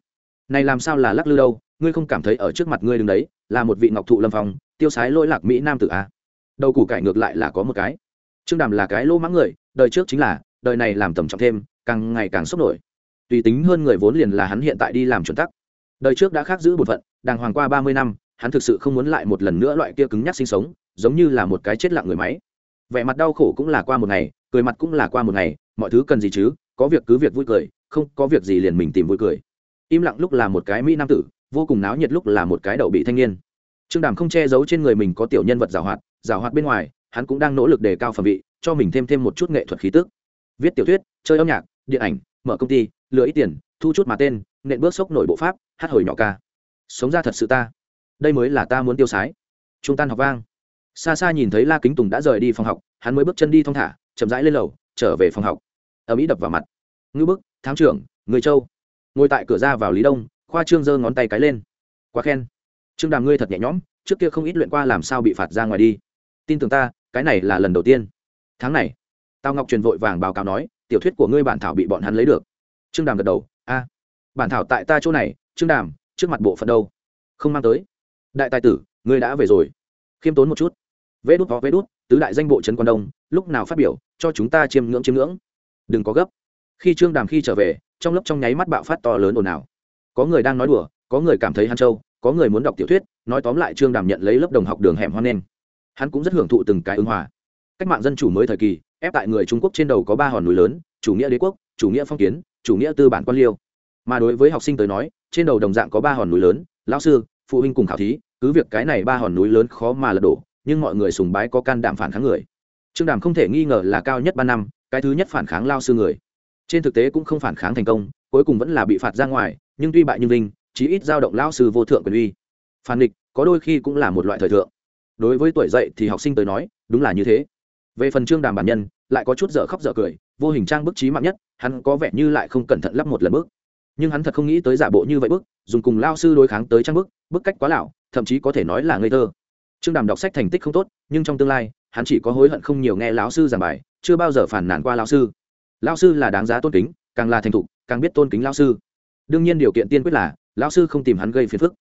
Này làm sao là lắc lư đâu, ngươi không cảm thấy ở trước mặt ngươi đứng đấy, là một vị ngọc thụ lâm phong, tiêu sái lỗi lạc mỹ nam tử a à? đầu củ cải ngược lại là có một cái. Trương đàm là cái lô mãng người, đời trước chính là, đời này làm tầm trọng thêm, càng ngày càng sốc nổi. Tùy tính hơn người vốn liền là hắn hiện tại đi làm chuẩn tắc. Đời trước đã khác giữ bổn phận, đàng hoàng qua ba mươi năm hắn thực sự không muốn lại một lần nữa loại kia cứng nhắc sinh sống, giống như là một cái chết lặng người máy. Vẻ mặt đau khổ cũng là qua một ngày, cười mặt cũng là qua một ngày, mọi thứ cần gì chứ, có việc cứ việc vui cười, không có việc gì liền mình tìm vui cười. Im lặng lúc là một cái mỹ nam tử, vô cùng náo nhiệt lúc là một cái đậu bị thanh niên. Trương đàm không che giấu trên người mình có tiểu nhân vật giảo hoạt giảo hoạt bên ngoài, hắn cũng đang nỗ lực đề cao phẩm vị, cho mình thêm thêm một chút nghệ thuật khí tức. Viết tiểu thuyết, chơi âm nhạc, điện ảnh, mở công ty lựa ít tiền, thu chút mà tên, nện bước sốc nổi bộ pháp, hát hồi nhỏ ca. Sống ra thật sự ta đây mới là ta muốn tiêu sái. Chúng tan học vang. Xa xa nhìn thấy la kính tùng đã rời đi phòng học, hắn mới bước chân đi thong thả, chậm rãi lên lầu, trở về phòng học. Ở mỹ đập vào mặt. Ngư bức, thám trưởng, người châu. Ngồi tại cửa ra vào lý đông, khoa trương giơ ngón tay cái lên. Quá khen. Trương đàm ngươi thật nhẹ nhõm, trước kia không ít luyện qua làm sao bị phạt ra ngoài đi. Tin tưởng ta, cái này là lần đầu tiên. Tháng này tao ngọc truyền vội vàng báo cáo nói, tiểu thuyết của ngươi bản thảo bị bọn hắn lấy được. Trương đàm gật đầu, a, bản thảo tại ta chỗ này, trương đàm, trước mặt bộ phận đâu? Không mang tới đại tài tử, ngươi đã về rồi. Khiêm tốn một chút. Vê đút có vê đút, tứ đại danh bộ trấn quan đông, lúc nào phát biểu, cho chúng ta chiêm ngưỡng chiêm ngưỡng. Đừng có gấp. Khi trương đàm khi trở về, trong lớp trong nháy mắt bạo phát to lớn ồn ào. Có người đang nói đùa, có người cảm thấy hàn châu có người muốn đọc tiểu thuyết, nói tóm lại trương đàm nhận lấy lớp đồng học đường hẻm hoan nghênh. Hắn cũng rất hưởng thụ từng cái ứng hòa. Cách mạng dân chủ mới thời kỳ, ép tại người trung quốc trên đầu có ba hòn núi lớn, chủ nghĩa đế quốc, chủ nghĩa phong kiến, chủ nghĩa tư bản quan liêu. Mà đối với học sinh tới nói, trên đầu đồng dạng có ba hòn núi lớn, lão sư phụ huynh cùng khảo thí, cứ việc cái này ba hòn núi lớn khó mà lật đổ, nhưng mọi người sùng bái có can đảm phản kháng người. Trương đàm không thể nghi ngờ là cao nhất ba năm, cái thứ nhất phản kháng lao sư người. Trên thực tế cũng không phản kháng thành công, cuối cùng vẫn là bị phạt ra ngoài, nhưng tuy bại như linh chí ít dao động lao sư vô thượng quyền uy. Phản địch có đôi khi cũng là một loại thời thượng. Đối với tuổi dậy thì học sinh tới nói, đúng là như thế. Về phần trương đàm bản nhân, lại có chút dở khóc dở cười, vô hình trang bức trí mạng nhất, hắn có vẻ như lại không cẩn thận lắp một lần bước nhưng hắn thật không nghĩ tới giả bộ như vậy bức, dùng cùng lao sư đối kháng tới trang bức bức cách quá lão thậm chí có thể nói là ngây thơ. Trương đàm đọc sách thành tích không tốt, nhưng trong tương lai, hắn chỉ có hối hận không nhiều nghe lão sư giảng bài, chưa bao giờ phản nản qua lão sư. Lão sư là đáng giá tôn kính, càng là thành thục, càng biết tôn kính lão sư. Đương nhiên điều kiện tiên quyết là, lão sư không tìm hắn gây phiền phức.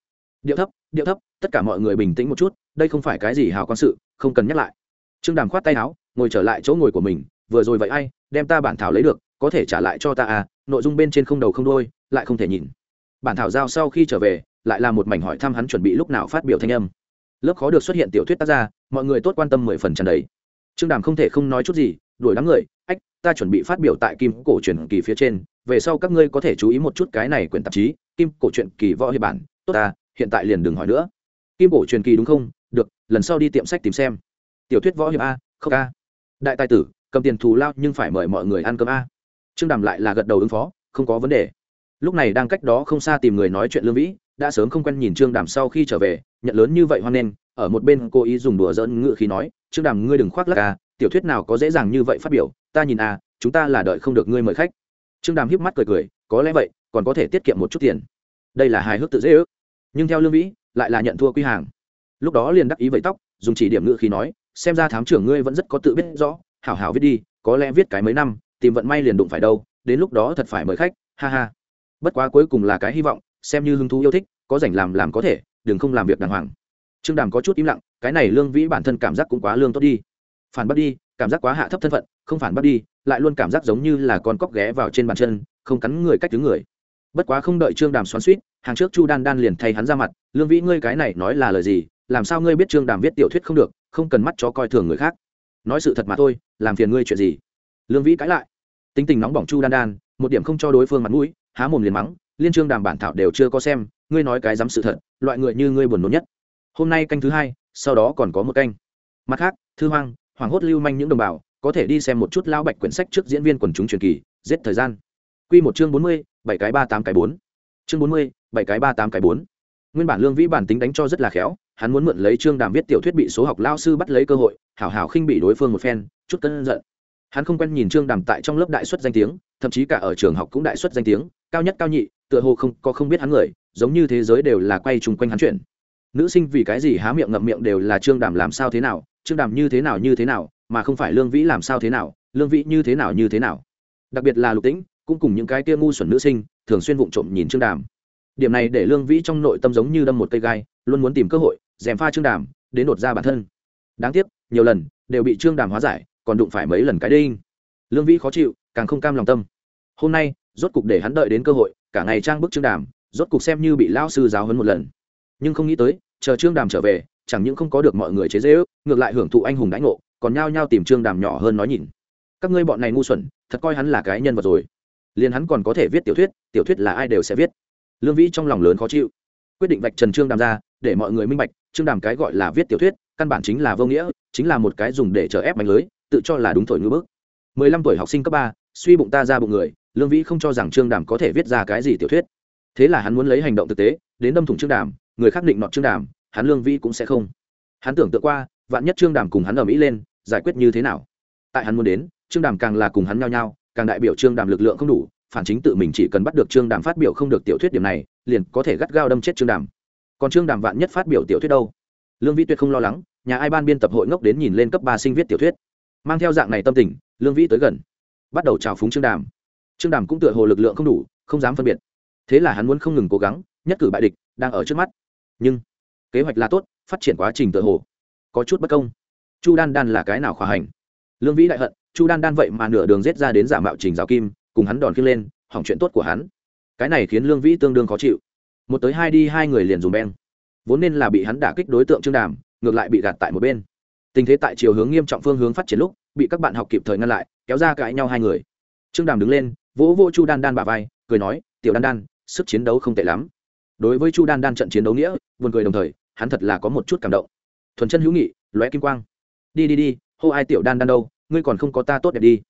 Điệu thấp điệu thấp, tất cả mọi người bình tĩnh một chút, đây không phải cái gì hào quan sự, không cần nhắc lại. Trương đàm khoát tay áo, ngồi trở lại chỗ ngồi của mình, vừa rồi vậy ai, đem ta bản thảo lấy được có thể trả lại cho ta à nội dung bên trên không đầu không đôi lại không thể nhìn. Bản thảo giao sau khi trở về, lại là một mảnh hỏi thăm hắn chuẩn bị lúc nào phát biểu thanh âm. Lớp khó được xuất hiện tiểu thuyết tác gia, mọi người tốt quan tâm mười phần trần đấy trương đàm không thể không nói chút gì, đuổi đám người, ách, ta chuẩn bị phát biểu tại kim cổ truyền kỳ phía trên, về sau các ngươi có thể chú ý một chút cái này quyển tạp chí, kim cổ truyện kỳ võ hiệp bản, tốt ta hiện tại liền đừng hỏi nữa. Kim cổ truyền kỳ đúng không? Được, lần sau đi tiệm sách tìm xem. Tiểu thuyết võ hiệp a, không a. Đại tài tử, cầm tiền thù lao nhưng phải mời mọi người ăn cơm a trương đàm lại là gật đầu ứng phó, không có vấn đề. Lúc này đang cách đó không xa tìm người nói chuyện lương vĩ, đã sớm không quen nhìn trương đàm sau khi trở về, nhận lớn như vậy hoan nghênh, ở một bên cô ý dùng đùa dỡn ngự khí nói, trương đàm, ngươi đừng khoác lắc à tiểu thuyết nào có dễ dàng như vậy phát biểu, ta nhìn à chúng ta là đợi không được ngươi mời khách. Trương đàm híp mắt cười cười, có lẽ vậy, còn có thể tiết kiệm một chút tiền. Đây là hài hước tự dễ ước. Nhưng theo lương vĩ, lại là nhận thua quy hàng. Lúc đó liền đắc ý vậy tóc, dùng chỉ điểm ngự khí nói, xem ra thám trưởng ngươi vẫn rất có tự biết rõ, hảo hảo viết đi, có lẽ viết cái mấy năm tìm vận may liền đụng phải đâu, đến lúc đó thật phải mời khách, ha ha. Bất quá cuối cùng là cái hy vọng, xem như hứng thú yêu thích, có rảnh làm làm có thể, đừng không làm việc đàng hoàng. Trương đàm có chút im lặng, cái này lương vĩ bản thân cảm giác cũng quá lương tốt đi. Phản bắt đi, cảm giác quá hạ thấp thân phận, không phản bắt đi, lại luôn cảm giác giống như là con cóc ghé vào trên bàn chân, không cắn người cách thứ người. Bất quá không đợi trương đàm xoắn suýt hàng trước chu đan đan liền thay hắn ra mặt, lương vĩ, ngươi cái này nói là lời gì? Làm sao ngươi biết trương đàm viết tiểu thuyết không được, không cần mắt cho coi thường người khác? Nói sự thật mà thôi, làm phiền ngươi chuyện gì? Lương vĩ cãi lại tính tình nóng bỏng chu đan đan, một điểm không cho đối phương mặt mũi, há mồm liền mắng, liên trương đàm bản thảo đều chưa có xem, ngươi nói cái dám sự thật, loại người như ngươi buồn nôn nhất. Hôm nay canh thứ hai, sau đó còn có một canh. Mặt khác, thư hoang, hoàng hốt lưu manh những đồng bào, có thể đi xem một chút lao bạch quyển sách trước diễn viên quần chúng truyền kỳ, giết thời gian. Quy một chương bốn mươi, bảy cái ba tám cái bốn. Chương bốn mươi, bảy cái ba tám cái bốn. Nguyên bản lương vĩ bản tính đánh cho rất là khéo, hắn muốn mượn lấy trương đàm viết tiểu thuyết bị số học lao sư bắt lấy cơ hội, hảo hảo khinh bị đối phương một phen, chút cân giận hắn không quen nhìn trương đàm tại trong lớp đại xuất danh tiếng, thậm chí cả ở trường học cũng đại xuất danh tiếng, cao nhất cao nhị, tựa hồ không, có không biết hắn người, giống như thế giới đều là quay chung quanh hắn chuyện. Nữ sinh vì cái gì há miệng ngậm miệng đều là trương đàm làm sao thế nào, trương đàm như thế nào như thế nào, mà không phải lương vĩ làm sao thế nào, lương vĩ như thế nào như thế nào. Đặc biệt là lục tĩnh, cũng cùng những cái kia ngu xuẩn nữ sinh, thường xuyên vụng trộm nhìn trương đàm. Điểm này để lương vĩ trong nội tâm giống như đâm một cây gai, luôn muốn tìm cơ hội, dèm pha trương đàm, đến đột ra bản thân. Đáng tiếc, nhiều lần, đều bị trương đàm hóa giải còn đụng phải mấy lần cái đinh. Lương vĩ khó chịu, càng không cam lòng tâm. Hôm nay, rốt cục để hắn đợi đến cơ hội, cả ngày trang bức trương đàm, rốt cục xem như bị lão sư giáo huấn một lần. Nhưng không nghĩ tới, chờ trương đàm trở về, chẳng những không có được mọi người chế dễ ước ngược lại hưởng thụ anh hùng đãi ngộ, còn nhao nhao tìm trương đàm nhỏ hơn nói nhìn các ngươi bọn này ngu xuẩn, thật coi hắn là cái nhân vật rồi. Liền hắn còn có thể viết tiểu thuyết tiểu thuyết là ai đều sẽ viết. Lương vĩ trong lòng lớn khó chịu. Quyết định vạch trần trương đàm ra, để mọi người minh bạch, trương đàm cái gọi là viết tiểu thuyết, căn bản chính là vô nghĩa, chính là một cái dùng để chờ ép mạnh lưới tự cho là đúng thổi ngư bước mười lăm tuổi học sinh cấp ba, suy bụng ta ra bụng người, lương vĩ không cho rằng trương đàm có thể viết ra cái gì tiểu thuyết. Thế là hắn muốn lấy hành động thực tế, đến đâm thủng trương đàm, người khác định nọt trương đàm, hắn lương vĩ cũng sẽ không. Hắn tưởng tượng qua, vạn nhất trương đàm cùng hắn ở mỹ lên, giải quyết như thế nào? Tại hắn muốn đến, trương đàm càng là cùng hắn nhau nhau càng đại biểu trương đàm lực lượng không đủ, phản chính tự mình chỉ cần bắt được trương đàm phát biểu không được tiểu thuyết điểm này, liền có thể gắt gao đâm chết trương đàm. Còn trương đàm vạn nhất phát biểu tiểu thuyết đâu? Lương vĩ tuyệt không lo lắng, nhà ai ban biên tập hội ngốc đến nhìn lên cấp ba sinh viết tiểu thuyết mang theo dạng này tâm tình, lương vĩ tới gần, bắt đầu trào phúng trương đàm. Trương đàm cũng tựa hồ lực lượng không đủ, không dám phân biệt. Thế là hắn muốn không ngừng cố gắng, nhất cử bại địch đang ở trước mắt. Nhưng, kế hoạch là tốt, phát triển quá trình tựa hồ có chút bất công. Chu đan đan là cái nào khỏa hành? Lương vĩ đại hận, chu đan đan vậy mà nửa đường rết ra đến giả mạo trình giáo kim, cùng hắn đòn khiêng lên, hỏng chuyện tốt của hắn. Cái này khiến lương vĩ tương đương khó chịu. Một tới hai đi hai người liền dùng beng. Vốn nên là bị hắn đả kích đối tượng trương đàm, ngược lại bị gạt tại một bên tình thế tại chiều hướng nghiêm trọng phương hướng phát triển lúc, bị các bạn học kịp thời ngăn lại, kéo ra cãi nhau hai người. Trương đàm đứng lên, vỗ vỗ chu đan đan bà vai, cười nói, tiểu đan đan, sức chiến đấu không tệ lắm. Đối với chu đan đan trận chiến đấu nghĩa, buồn cười đồng thời, hắn thật là có một chút cảm động. Thuần chân hữu nghị, lóe kim quang. Đi đi đi, hô ai tiểu đan đan đâu, ngươi còn không có ta tốt đẹp đi.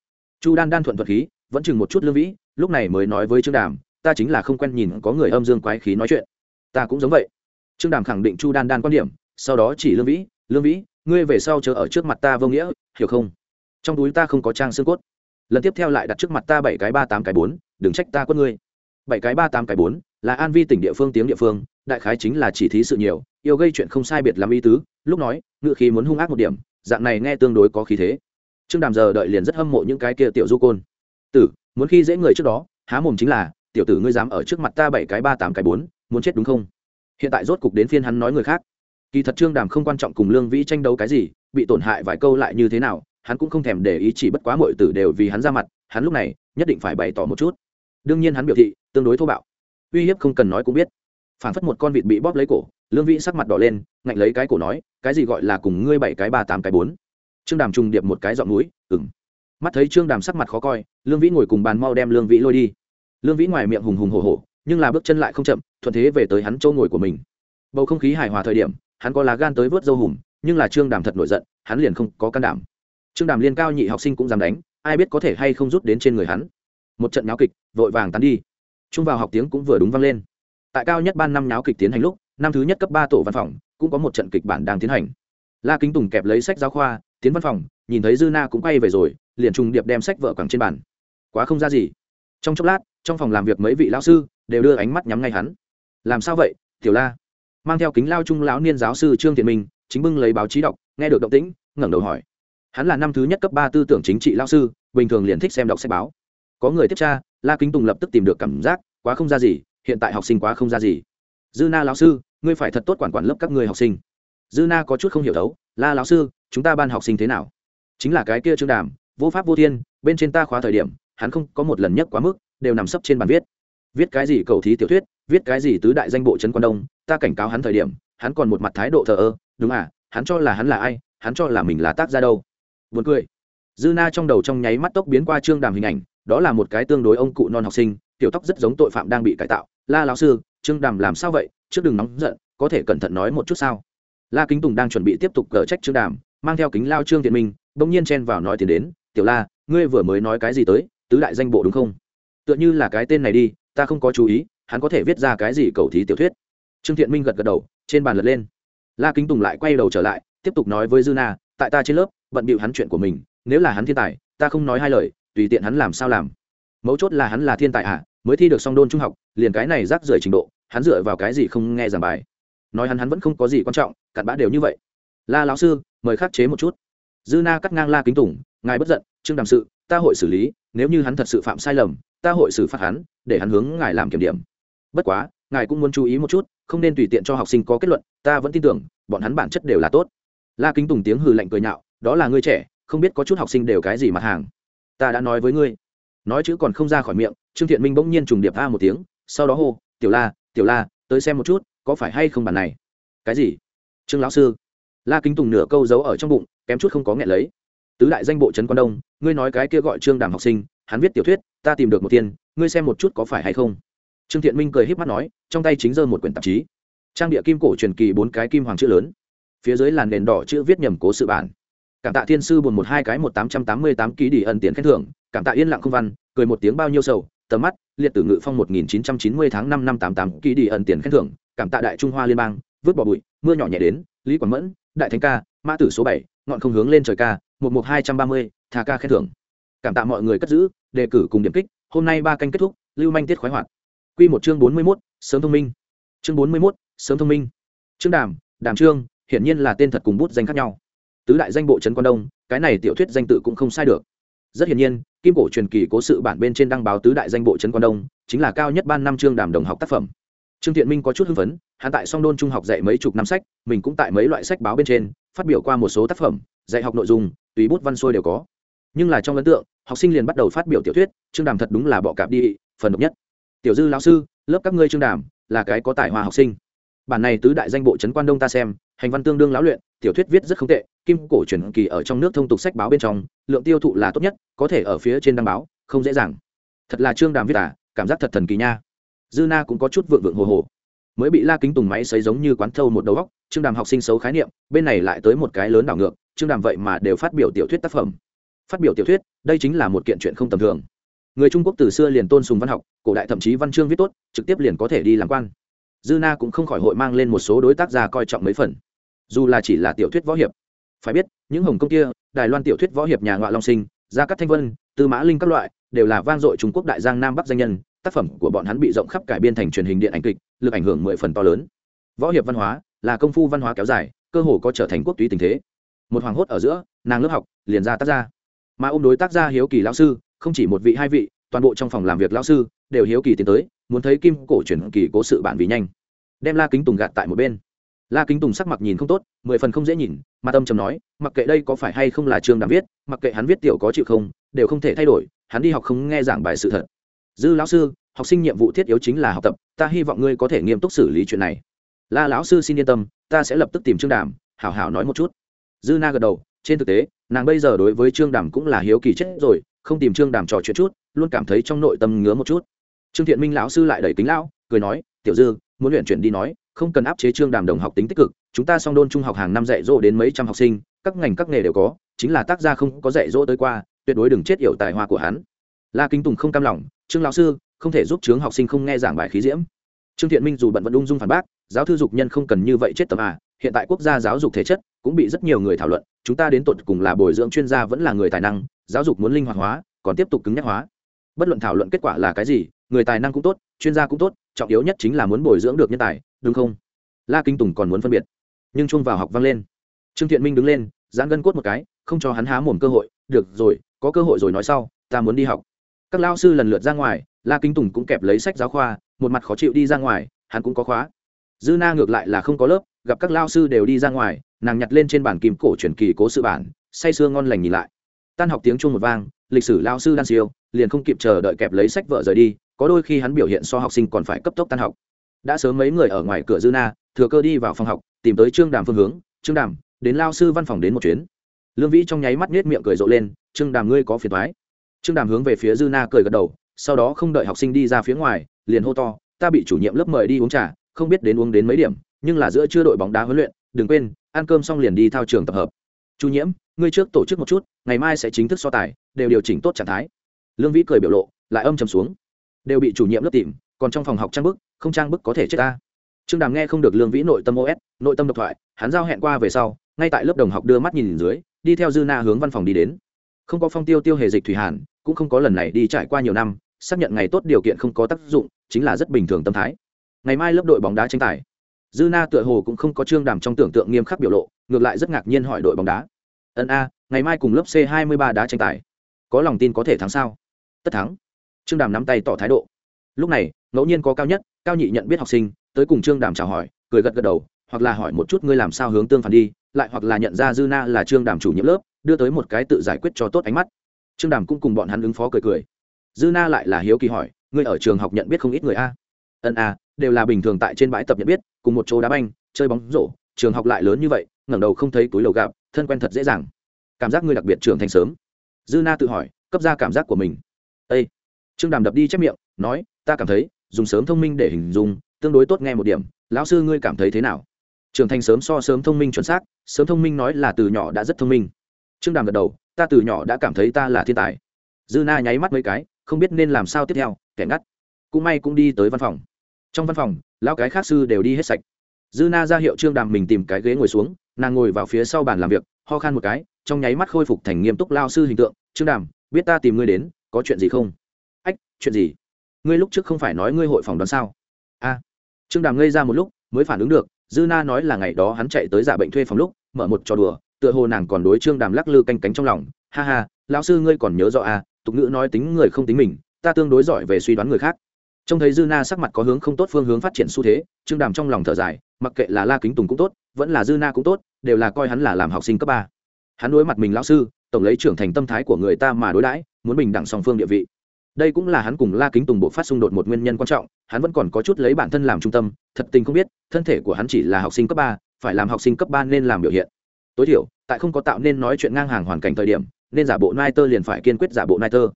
Chu đan đan thuận thuật khí, vẫn chừng một chút lương vĩ, lúc này mới nói với trương đàm, ta chính là không quen nhìn có người âm dương quái khí nói chuyện. Ta cũng giống vậy. Trương đàm khẳng định chu đan đan quan điểm, sau đó chỉ lương vĩ lương vĩ ngươi về sau chờ ở trước mặt ta vô nghĩa, hiểu không? Trong túi ta không có trang xương cốt. Lần tiếp theo lại đặt trước mặt ta bảy cái ba tám cái bốn, đừng trách ta quất ngươi. Bảy cái ba tám cái bốn là an vi tỉnh địa phương tiếng địa phương, đại khái chính là chỉ thí sự nhiều, yêu gây chuyện không sai biệt làm ý tứ, lúc nói ngự khí muốn hung ác một điểm, dạng này nghe tương đối có khí thế. Trương đàm giờ đợi liền rất hâm mộ những cái kia tiểu du côn. Tử, muốn khi dễ người trước đó, há mồm chính là, tiểu tử ngươi dám ở trước mặt ta bảy cái ba tám cái bốn, muốn chết đúng không? Hiện tại rốt cục đến phiên hắn nói người khác kỳ thật trương đàm không quan trọng cùng lương vĩ tranh đấu cái gì, bị tổn hại vài câu lại như thế nào, hắn cũng không thèm để ý chỉ bất quá mọi tử đều vì hắn ra mặt, hắn lúc này nhất định phải bày tỏ một chút. Đương nhiên hắn biểu thị, tương đối thô bạo. Uy hiếp không cần nói cũng biết. Phản phất một con vịt bị bóp lấy cổ, lương vĩ sắc mặt đỏ lên, ngạnh lấy cái cổ nói, cái gì gọi là cùng ngươi bảy cái ba tám cái bốn? Trương đàm trùng điệp một cái giọng núi ừng mắt thấy trương đàm sắc mặt khó coi, lương vĩ ngồi cùng bàn mau đem lương vĩ lôi đi. Lương vĩ ngoài miệng hùng hùng hồ hồ nhưng là bước chân lại không chậm, thuận thế về tới hắn chỗ ngồi của mình. Bầu không khí hài hòa thời điểm hắn có lá gan tới vớt dâu hùm, nhưng là trương đàm thật nổi giận, hắn liền không có can đảm. Trương đàm liên cao nhị học sinh cũng dám đánh, ai biết có thể hay không rút đến trên người hắn. Một trận nháo kịch, vội vàng tán đi. Trung vào học tiếng cũng vừa đúng vang lên. Tại cao nhất ban năm nháo kịch tiến hành lúc, năm thứ nhất cấp ba tổ văn phòng, cũng có một trận kịch bản đang tiến hành. La kính tùng kẹp lấy sách giáo khoa, tiến văn phòng, nhìn thấy dư na cũng quay về rồi, liền trùng điệp đem sách vợ quẳng trên bàn. Quá không ra gì. Trong chốc lát, trong phòng làm việc mấy vị lão sư đều đưa ánh mắt nhắm ngay hắn. Làm sao vậy, tiểu la? Mang theo kính lao trung lão niên giáo sư trương thiện minh, chính bưng lấy báo chí đọc, nghe được động tĩnh, ngẩng đầu hỏi. Hắn là năm thứ nhất cấp ba tư tưởng chính trị lao sư, bình thường liền thích xem đọc sách báo. Có người tiếp tra, la kính tùng lập tức tìm được cảm giác, quá không ra gì, hiện tại học sinh quá không ra gì. Dư na lão sư, ngươi phải thật tốt quản quản lớp các người học sinh. Dư na có chút không hiểu đấu la lão sư, chúng ta ban học sinh thế nào? Chính là cái kia trương đàm, vô pháp vô thiên, bên trên ta khóa thời điểm, hắn không có một lần nhất quá mức, đều nằm sấp trên bàn viết. Viết cái gì cầu thí tiểu thuyết viết cái gì tứ đại danh bộ trấn quan đông, ta cảnh cáo hắn thời điểm, hắn còn một mặt thái độ thờ ơ, đúng à hắn cho là hắn là ai, hắn cho là mình là tác gia đâu. Buồn cười. Dư na trong đầu trong nháy mắt tốc biến qua trương đàm hình ảnh, đó là một cái tương đối ông cụ non học sinh, tiểu tóc rất giống tội phạm đang bị cải tạo. La lão sư, trương đàm làm sao vậy, trước đừng nóng giận, có thể cẩn thận nói một chút sao? La kính tùng đang chuẩn bị tiếp tục cờ trách trương đàm, mang theo kính lao trương thiện minh, bỗng nhiên chen vào nói tiền đến, tiểu la, ngươi vừa mới nói cái gì tới, tứ đại danh bộ đúng không? Tựa như là cái tên này đi, ta không có chú ý hắn có thể viết ra cái gì cầu thí tiểu thuyết? Trương thiện minh gật gật đầu, trên bàn lật lên. La kính tùng lại quay đầu trở lại, tiếp tục nói với dư na, tại ta trên lớp, bận bịu hắn chuyện của mình, nếu là hắn thiên tài, ta không nói hai lời, tùy tiện hắn làm sao làm. Mấu chốt là hắn là thiên tài à mới thi được song đôn trung học, liền cái này rác rưởi trình độ, hắn dựa vào cái gì không nghe giảng bài? Nói hắn hắn vẫn không có gì quan trọng, cặn bã đều như vậy. La lão sư, mời khắc chế một chút. Dư na cắt ngang la kính tùng, ngài bất giận, trương đàm sự, ta hội xử lý, nếu như hắn thật sự phạm sai lầm, ta hội xử phạt hắn, để hắn hướng ngài làm kiểm điểm bất quá, ngài cũng muốn chú ý một chút, không nên tùy tiện cho học sinh có kết luận, ta vẫn tin tưởng, bọn hắn bản chất đều là tốt. La kính tùng tiếng hừ lạnh cười nhạo, đó là ngươi trẻ, không biết có chút học sinh đều cái gì mặt hàng. Ta đã nói với ngươi. Nói chữ còn không ra khỏi miệng, trương thiện minh bỗng nhiên trùng điệp a một tiếng, sau đó hô, tiểu la tiểu la, tới xem một chút, có phải hay không bản này? Cái gì? Trương lão sư. La kính tùng nửa câu giấu ở trong bụng, kém chút không có nghẹn lấy. Tứ đại danh bộ trấn quan đông, ngươi nói cái kia gọi trương đàm học sinh, hắn viết tiểu thuyết, ta tìm được một tiền, ngươi xem một chút có phải hay không? Trương thiện minh cười híp mắt nói, trong tay chính giơ một quyển tạp chí. Trang địa kim cổ truyền kỳ bốn cái kim hoàng chữ lớn. Phía dưới làn nền đỏ chữ viết nhầm cố sự bản. Cảm tạ thiên sư buồn một hai cái một tám trăm tám mươi tám ký đi ẩn tiền khen thưởng, cảm tạ yên lặng không văn, cười một tiếng bao nhiêu sầu, tầm mắt, liệt tử ngự phong một nghìn chín trăm chín mươi tháng năm năm tám tám ký đi ẩn tiền khen thưởng, cảm tạ đại trung hoa liên bang, vứt bỏ bụi, mưa nhỏ nhẹ đến, lý quảng mẫn, đại thánh ca, mã tử số bảy, ngọn không hướng lên trời ca, một một hai trăm ba mươi, thà ca khen thưởng. Cảm tạ mọi người cất giữ, đề cử cùng điểm kích, hôm nay ba canh kết thúc, lưu manh tiết khoái hoạt. Quy một chương bốn mươi mốt, sớm thông minh. Chương bốn mươi mốt, sớm thông minh. Chương đàm đàm trương, hiển nhiên là tên thật cùng bút danh khác nhau. Tứ đại danh bộ trấn quan đông, cái này tiểu thuyết danh tự cũng không sai được. Rất hiển nhiên, kim cổ truyền kỳ cố sự bản bên trên đăng báo tứ đại danh bộ trấn quan đông, chính là cao nhất ban năm chương đàm đồng học tác phẩm. Trương thiện minh có chút hưng phấn, hắn tại song đôn trung học dạy mấy chục năm sách, mình cũng tại mấy loại sách báo bên trên, phát biểu qua một số tác phẩm, dạy học nội dung, tùy bút văn xuôi đều có. Nhưng là trong ấn tượng, học sinh liền bắt đầu phát biểu tiểu thuyết, trương đàm thật đúng là bọ cạp đi, phần độc nhất tiểu dư lão sư, lớp các ngươi trương đàm, là cái có tài hoa học sinh. Bản này tứ đại danh bộ trấn quan đông ta xem, hành văn tương đương lão luyện, tiểu thuyết viết rất không tệ, kim cổ truyền kỳ ở trong nước thông tục sách báo bên trong, lượng tiêu thụ là tốt nhất, có thể ở phía trên đăng báo, không dễ dàng. Thật là trương đàm viết à cảm giác thật thần kỳ nha. Dư na cũng có chút vượng vượng hồ hồ. Mới bị la kính tùng máy xấy giống như quán thâu một đầu góc trương đàm học sinh xấu khái niệm, bên này lại tới một cái lớn đảo ngược trương đàm vậy mà đều phát biểu tiểu thuyết tác phẩm. Phát biểu tiểu thuyết, đây chính là một kiện chuyện không tầm thường người trung quốc từ xưa liền tôn sùng văn học cổ đại thậm chí văn chương viết tốt trực tiếp liền có thể đi làm quan dư na cũng không khỏi hội mang lên một số đối tác ra coi trọng mấy phần dù là chỉ là tiểu thuyết võ hiệp phải biết những hồng công kia đài loan tiểu thuyết võ hiệp nhà ngoại long sinh gia cát thanh vân tư mã linh các loại đều là vang dội trung quốc đại giang nam bắc danh nhân tác phẩm của bọn hắn bị rộng khắp cải biên thành truyền hình điện ảnh kịch lực ảnh hưởng mười phần to lớn võ hiệp văn hóa là công phu văn hóa kéo dài cơ hồ có trở thành quốc túy tình thế một hoàng hốt ở giữa nàng lớp học liền ra tác gia mà ôm đối tác gia hiếu kỳ lão sư không chỉ một vị hai vị, toàn bộ trong phòng làm việc lão sư đều hiếu kỳ tiến tới, muốn thấy kim cổ truyền kỳ cố sự bản vì nhanh. Đem la kính tùng gạt tại một bên. La kính tùng sắc mặt nhìn không tốt, mười phần không dễ nhìn, mà tâm trầm nói, mặc kệ đây có phải hay không là trường đàm viết, mặc kệ hắn viết tiểu có chịu không, đều không thể thay đổi, hắn đi học không nghe giảng bài sự thật. Dư lão sư, học sinh nhiệm vụ thiết yếu chính là học tập, ta hy vọng ngươi có thể nghiêm túc xử lý chuyện này. La lão sư xin yên tâm, ta sẽ lập tức tìm trương đàm, hảo hảo nói một chút. Dư na gật đầu, trên thực tế, nàng bây giờ đối với trương đàm cũng là hiếu kỳ chết rồi không tìm trương đàm trò chuyện chút, luôn cảm thấy trong nội tâm ngứa một chút. Trương thiện minh lão sư lại đẩy kính lão, cười nói, tiểu dư, muốn luyện chuyển đi nói, không cần áp chế trương đàm đồng học tính tích cực, chúng ta song đôn trung học hàng năm dạy dỗ đến mấy trăm học sinh, các ngành các nghề đều có, chính là tác gia không có dạy dỗ tới qua, tuyệt đối đừng chết yểu tài hoa của hắn. La kính tùng không cam lòng, trương lão sư, không thể giúp trướng học sinh không nghe giảng bài khí diễm. Trương thiện minh dù bận vẫn ung dung phản bác, giáo thư dục nhân không cần như vậy chết tầm à hiện tại quốc gia giáo dục thể chất cũng bị rất nhiều người thảo luận, chúng ta đến tột cùng là bồi dưỡng chuyên gia vẫn là người tài năng giáo dục muốn linh hoạt hóa, còn tiếp tục cứng nhắc hóa. Bất luận thảo luận kết quả là cái gì, người tài năng cũng tốt, chuyên gia cũng tốt, trọng yếu nhất chính là muốn bồi dưỡng được nhân tài, đúng không? La kinh tùng còn muốn phân biệt. Nhưng chung vào học vang lên. Trương thiện minh đứng lên, giãn gân cốt một cái, không cho hắn há mồm cơ hội, được rồi, có cơ hội rồi nói sau, ta muốn đi học. Các lao sư lần lượt ra ngoài, la kinh tùng cũng kẹp lấy sách giáo khoa, một mặt khó chịu đi ra ngoài, hắn cũng có khóa. Dư na ngược lại là không có lớp, gặp các lao sư đều đi ra ngoài, nàng nhặt lên trên bản kim cổ truyền kỳ cố sự bản, say sưa ngon lành nhìn lại tan học tiếng chuông một vang, lịch sử lao sư đan siêu, liền không kịp chờ đợi kẹp lấy sách vợ rời đi, có đôi khi hắn biểu hiện so học sinh còn phải cấp tốc tan học. Đã sớm mấy người ở ngoài cửa dư na, thừa cơ đi vào phòng học, tìm tới trương đàm phương hướng, trương đàm, đến lao sư văn phòng đến một chuyến. Lương vĩ trong nháy mắt nết miệng cười rộ lên, trương đàm ngươi có phiền thoái trương đàm hướng về phía dư na cười gật đầu, sau đó không đợi học sinh đi ra phía ngoài, liền hô to, ta bị chủ nhiệm lớp mời đi uống trà, không biết đến uống đến mấy điểm, nhưng là giữa chưa đội bóng đá huấn luyện, đừng quên, ăn cơm xong liền đi thao trường tập hợp. Chu nhiễm ngươi trước tổ chức một chút, ngày mai sẽ chính thức so tài, đều điều chỉnh tốt trạng thái. Lương vĩ cười biểu lộ, lại âm trầm xuống. Đều bị chủ nhiệm lớp tìm, còn trong phòng học trang bức, không trang bức có thể chết ta. Trương đàm nghe không được lương vĩ nội tâm os nội tâm độc thoại, hắn giao hẹn qua về sau, ngay tại lớp đồng học đưa mắt nhìn dưới, đi theo dư na hướng văn phòng đi đến. Không có phong tiêu tiêu hề dịch thủy hàn, cũng không có lần này đi trải qua nhiều năm, xác nhận ngày tốt điều kiện không có tác dụng, chính là rất bình thường tâm thái. Ngày mai lớp đội bóng đá tranh tài. Dư na tựa hồ cũng không có trương đàm trong tưởng tượng nghiêm khắc biểu lộ, ngược lại rất ngạc nhiên hỏi đội bóng đá ân a, ngày mai cùng lớp c hai mươi ba đá tranh tài. Có lòng tin có thể thắng sao? Tất thắng. Trương đàm nắm tay tỏ thái độ. Lúc này, ngẫu nhiên có cao nhất, cao nhị nhận biết học sinh, tới cùng trương đàm chào hỏi, cười gật gật đầu, hoặc là hỏi một chút ngươi làm sao hướng tương phản đi, lại hoặc là nhận ra dư na là trương đàm chủ nhiệm lớp, đưa tới một cái tự giải quyết cho tốt ánh mắt. Trương đàm cũng cùng bọn hắn ứng phó cười cười. Dư na lại là hiếu kỳ hỏi, ngươi ở trường học nhận biết không ít người a? Ân a, đều là bình thường tại trên bãi tập nhận biết, cùng một chỗ đá banh, chơi bóng rổ, trường học lại lớn như vậy ngẩng đầu không thấy túi lầu gặp, thân quen thật dễ dàng. Cảm giác ngươi đặc biệt trưởng thành sớm. Dư na tự hỏi, cấp ra cảm giác của mình. Â trương đàm đập đi chép miệng, nói, ta cảm thấy, dùng sớm thông minh để hình dung, tương đối tốt nghe một điểm. Lão sư ngươi cảm thấy thế nào? Trưởng thành sớm so sớm thông minh chuẩn xác, sớm thông minh nói là từ nhỏ đã rất thông minh. Trương đàm gật đầu, ta từ nhỏ đã cảm thấy ta là thiên tài. Dư na nháy mắt mấy cái, không biết nên làm sao tiếp theo, kẻ ngắt. Cũng may cũng đi tới văn phòng. Trong văn phòng, lão cái khác sư đều đi hết sạch. Dư na ra hiệu trương đàm mình tìm cái ghế ngồi xuống nàng ngồi vào phía sau bàn làm việc, ho khan một cái, trong nháy mắt khôi phục thành nghiêm túc lao sư hình tượng. Trương đàm, biết ta tìm ngươi đến, có chuyện gì không? Ách, chuyện gì? Ngươi lúc trước không phải nói ngươi hội phòng đoán sao? A. Trương đàm ngây ra một lúc, mới phản ứng được, dư na nói là ngày đó hắn chạy tới giả bệnh thuê phòng lúc, mở một trò đùa, tựa hồ nàng còn đối trương đàm lắc lư canh cánh trong lòng. Ha ha, lão sư ngươi còn nhớ rõ à tục ngữ nói tính người không tính mình, ta tương đối giỏi về suy đoán người khác. Trông thấy dư na sắc mặt có hướng không tốt phương hướng phát triển xu thế, trương đàm trong lòng thở dài, mặc kệ là la kính tùng cũng tốt vẫn là dư na cũng tốt, đều là coi hắn là làm học sinh cấp ba. Hắn đối mặt mình lão sư, tổng lấy trưởng thành tâm thái của người ta mà đối đãi, muốn bình đẳng song phương địa vị. Đây cũng là hắn cùng la kính tùng bộ phát xung đột một nguyên nhân quan trọng, hắn vẫn còn có chút lấy bản thân làm trung tâm, thật tình không biết, thân thể của hắn chỉ là học sinh cấp ba, phải làm học sinh cấp ba nên làm biểu hiện. Tối thiểu, tại không có tạo nên nói chuyện ngang hàng hoàn cảnh thời điểm, nên giả bộ nai tơ liền phải kiên quyết giả bộ nai tơ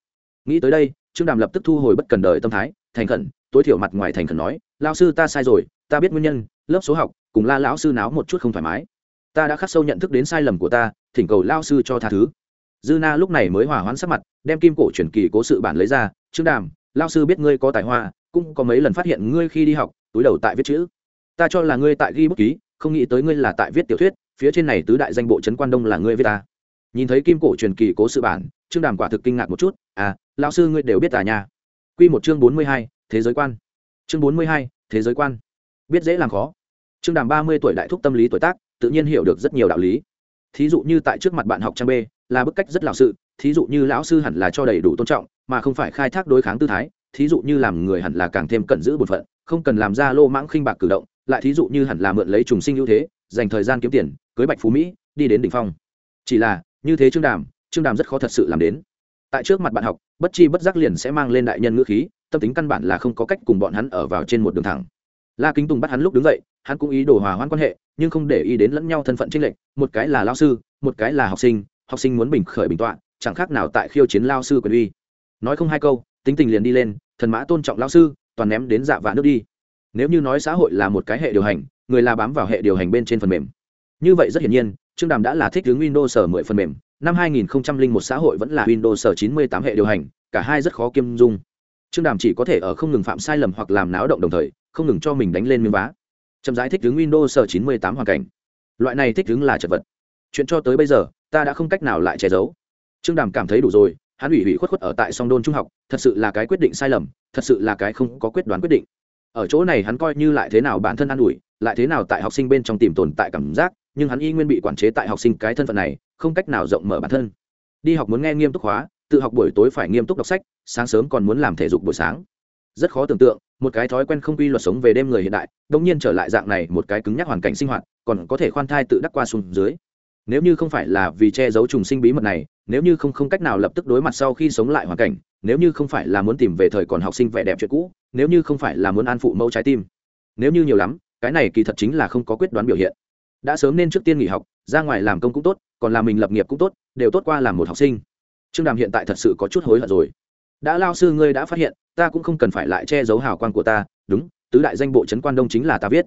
nghĩ tới đây, trương đàm lập tức thu hồi bất cần đời tâm thái, thành khẩn, tối thiểu mặt ngoài thành khẩn nói lao sư ta sai rồi, ta biết nguyên nhân lớp số học, cùng la lão sư náo một chút không thoải mái. Ta đã khắc sâu nhận thức đến sai lầm của ta, thỉnh cầu lao sư cho tha thứ. Dư na lúc này mới hòa hoãn sắc mặt, đem kim cổ truyền kỳ cố sự bản lấy ra, trương đàm lao sư biết ngươi có tài hoa, cũng có mấy lần phát hiện ngươi khi đi học, túi đầu tại viết chữ. Ta cho là ngươi tại ghi bút ký, không nghĩ tới ngươi là tại viết tiểu thuyết, phía trên này tứ đại danh bộ trấn quan đông là ngươi viết ta. Nhìn thấy kim cổ truyền kỳ cố sự bản, trương đàm quả thực kinh ngạc một chút à lao sư ngươi đều biết tà nhà q một chương bốn mươi hai, thế giới quan. Chương bốn mươi hai, thế giới quan biết dễ làm khó. Trương đàm ba mươi tuổi đại thúc tâm lý tuổi tác, tự nhiên hiểu được rất nhiều đạo lý. Thí dụ như tại trước mặt bạn học trang b, là bức cách rất lão sự, thí dụ như lão sư hẳn là cho đầy đủ tôn trọng, mà không phải khai thác đối kháng tư thái, thí dụ như làm người hẳn là càng thêm cẩn giữ bổn phận, không cần làm ra lô mãng khinh bạc cử động, lại thí dụ như hẳn là mượn lấy trùng sinh ưu thế, dành thời gian kiếm tiền, cưới bạch phú mỹ, đi đến đỉnh phong. Chỉ là, như thế trương đàm trương đàm rất khó thật sự làm đến. Tại trước mặt bạn học, bất chi bất giác liền sẽ mang lên đại nhân ngữ khí, tâm tính căn bản là không có cách cùng bọn hắn ở vào trên một đường thẳng la kính tùng bắt hắn lúc đứng dậy, hắn cũng ý đồ hòa hoãn quan hệ, nhưng không để ý đến lẫn nhau thân phận trinh lệch, một cái là lao sư, một cái là học sinh học sinh muốn bình khởi bình tọa, chẳng khác nào tại khiêu chiến lao sư quyền uy. Nói không hai câu, tính tình liền đi lên, thần mã tôn trọng lao sư, toàn ném đến dạ vạ nước đi. Nếu như nói xã hội là một cái hệ điều hành, người là bám vào hệ điều hành bên trên phần mềm. Như vậy rất hiển nhiên, trương đàm đã là thích ứng windows sở mười phần mềm. Năm 2001 xã hội vẫn là windows sở 98 hệ điều hành, cả hai rất khó kiêm dung. Trương đàm chỉ có thể ở không ngừng phạm sai lầm hoặc làm náo động đồng thời không ngừng cho mình đánh lên miếng vá. Chậm rãi thích ứng windows sở 98 hoàn cảnh. Loại này thích ứng là chật vật. Chuyện cho tới bây giờ, ta đã không cách nào lại che giấu. Trương đàm cảm thấy đủ rồi, hắn ủy ủy khuất khuất ở tại song đôn trung học, thật sự là cái quyết định sai lầm, thật sự là cái không có quyết đoán quyết định. Ở chỗ này hắn coi như lại thế nào bản thân an ủi, lại thế nào tại học sinh bên trong tìm tồn tại cảm giác, nhưng hắn y nguyên bị quản chế tại học sinh cái thân phận này, không cách nào rộng mở bản thân. Đi học muốn nghe nghiêm túc hóa, tự học buổi tối phải nghiêm túc đọc sách, sáng sớm còn muốn làm thể dục buổi sáng. Rất khó tưởng tượng một cái thói quen không quy luật sống về đêm người hiện đại đông nhiên trở lại dạng này một cái cứng nhắc hoàn cảnh sinh hoạt, còn có thể khoan thai tự đắc qua xuống dưới. Nếu như không phải là vì che giấu trùng sinh bí mật này, nếu như không không cách nào lập tức đối mặt sau khi sống lại hoàn cảnh, nếu như không phải là muốn tìm về thời còn học sinh vẻ đẹp chuyện cũ, nếu như không phải là muốn an phụ mẫu trái tim. Nếu như nhiều lắm, cái này kỳ thật chính là không có quyết đoán biểu hiện. Đã sớm nên trước tiên nghỉ học, ra ngoài làm công cũng tốt, còn làm mình lập nghiệp cũng tốt, đều tốt qua làm một học sinh. Trương đàm hiện tại thật sự có chút hối hận rồi. Đã lao sư ngươi đã phát hiện ta cũng không cần phải lại che giấu hào quang của ta, đúng, tứ đại danh bộ trấn quan đông chính là ta viết.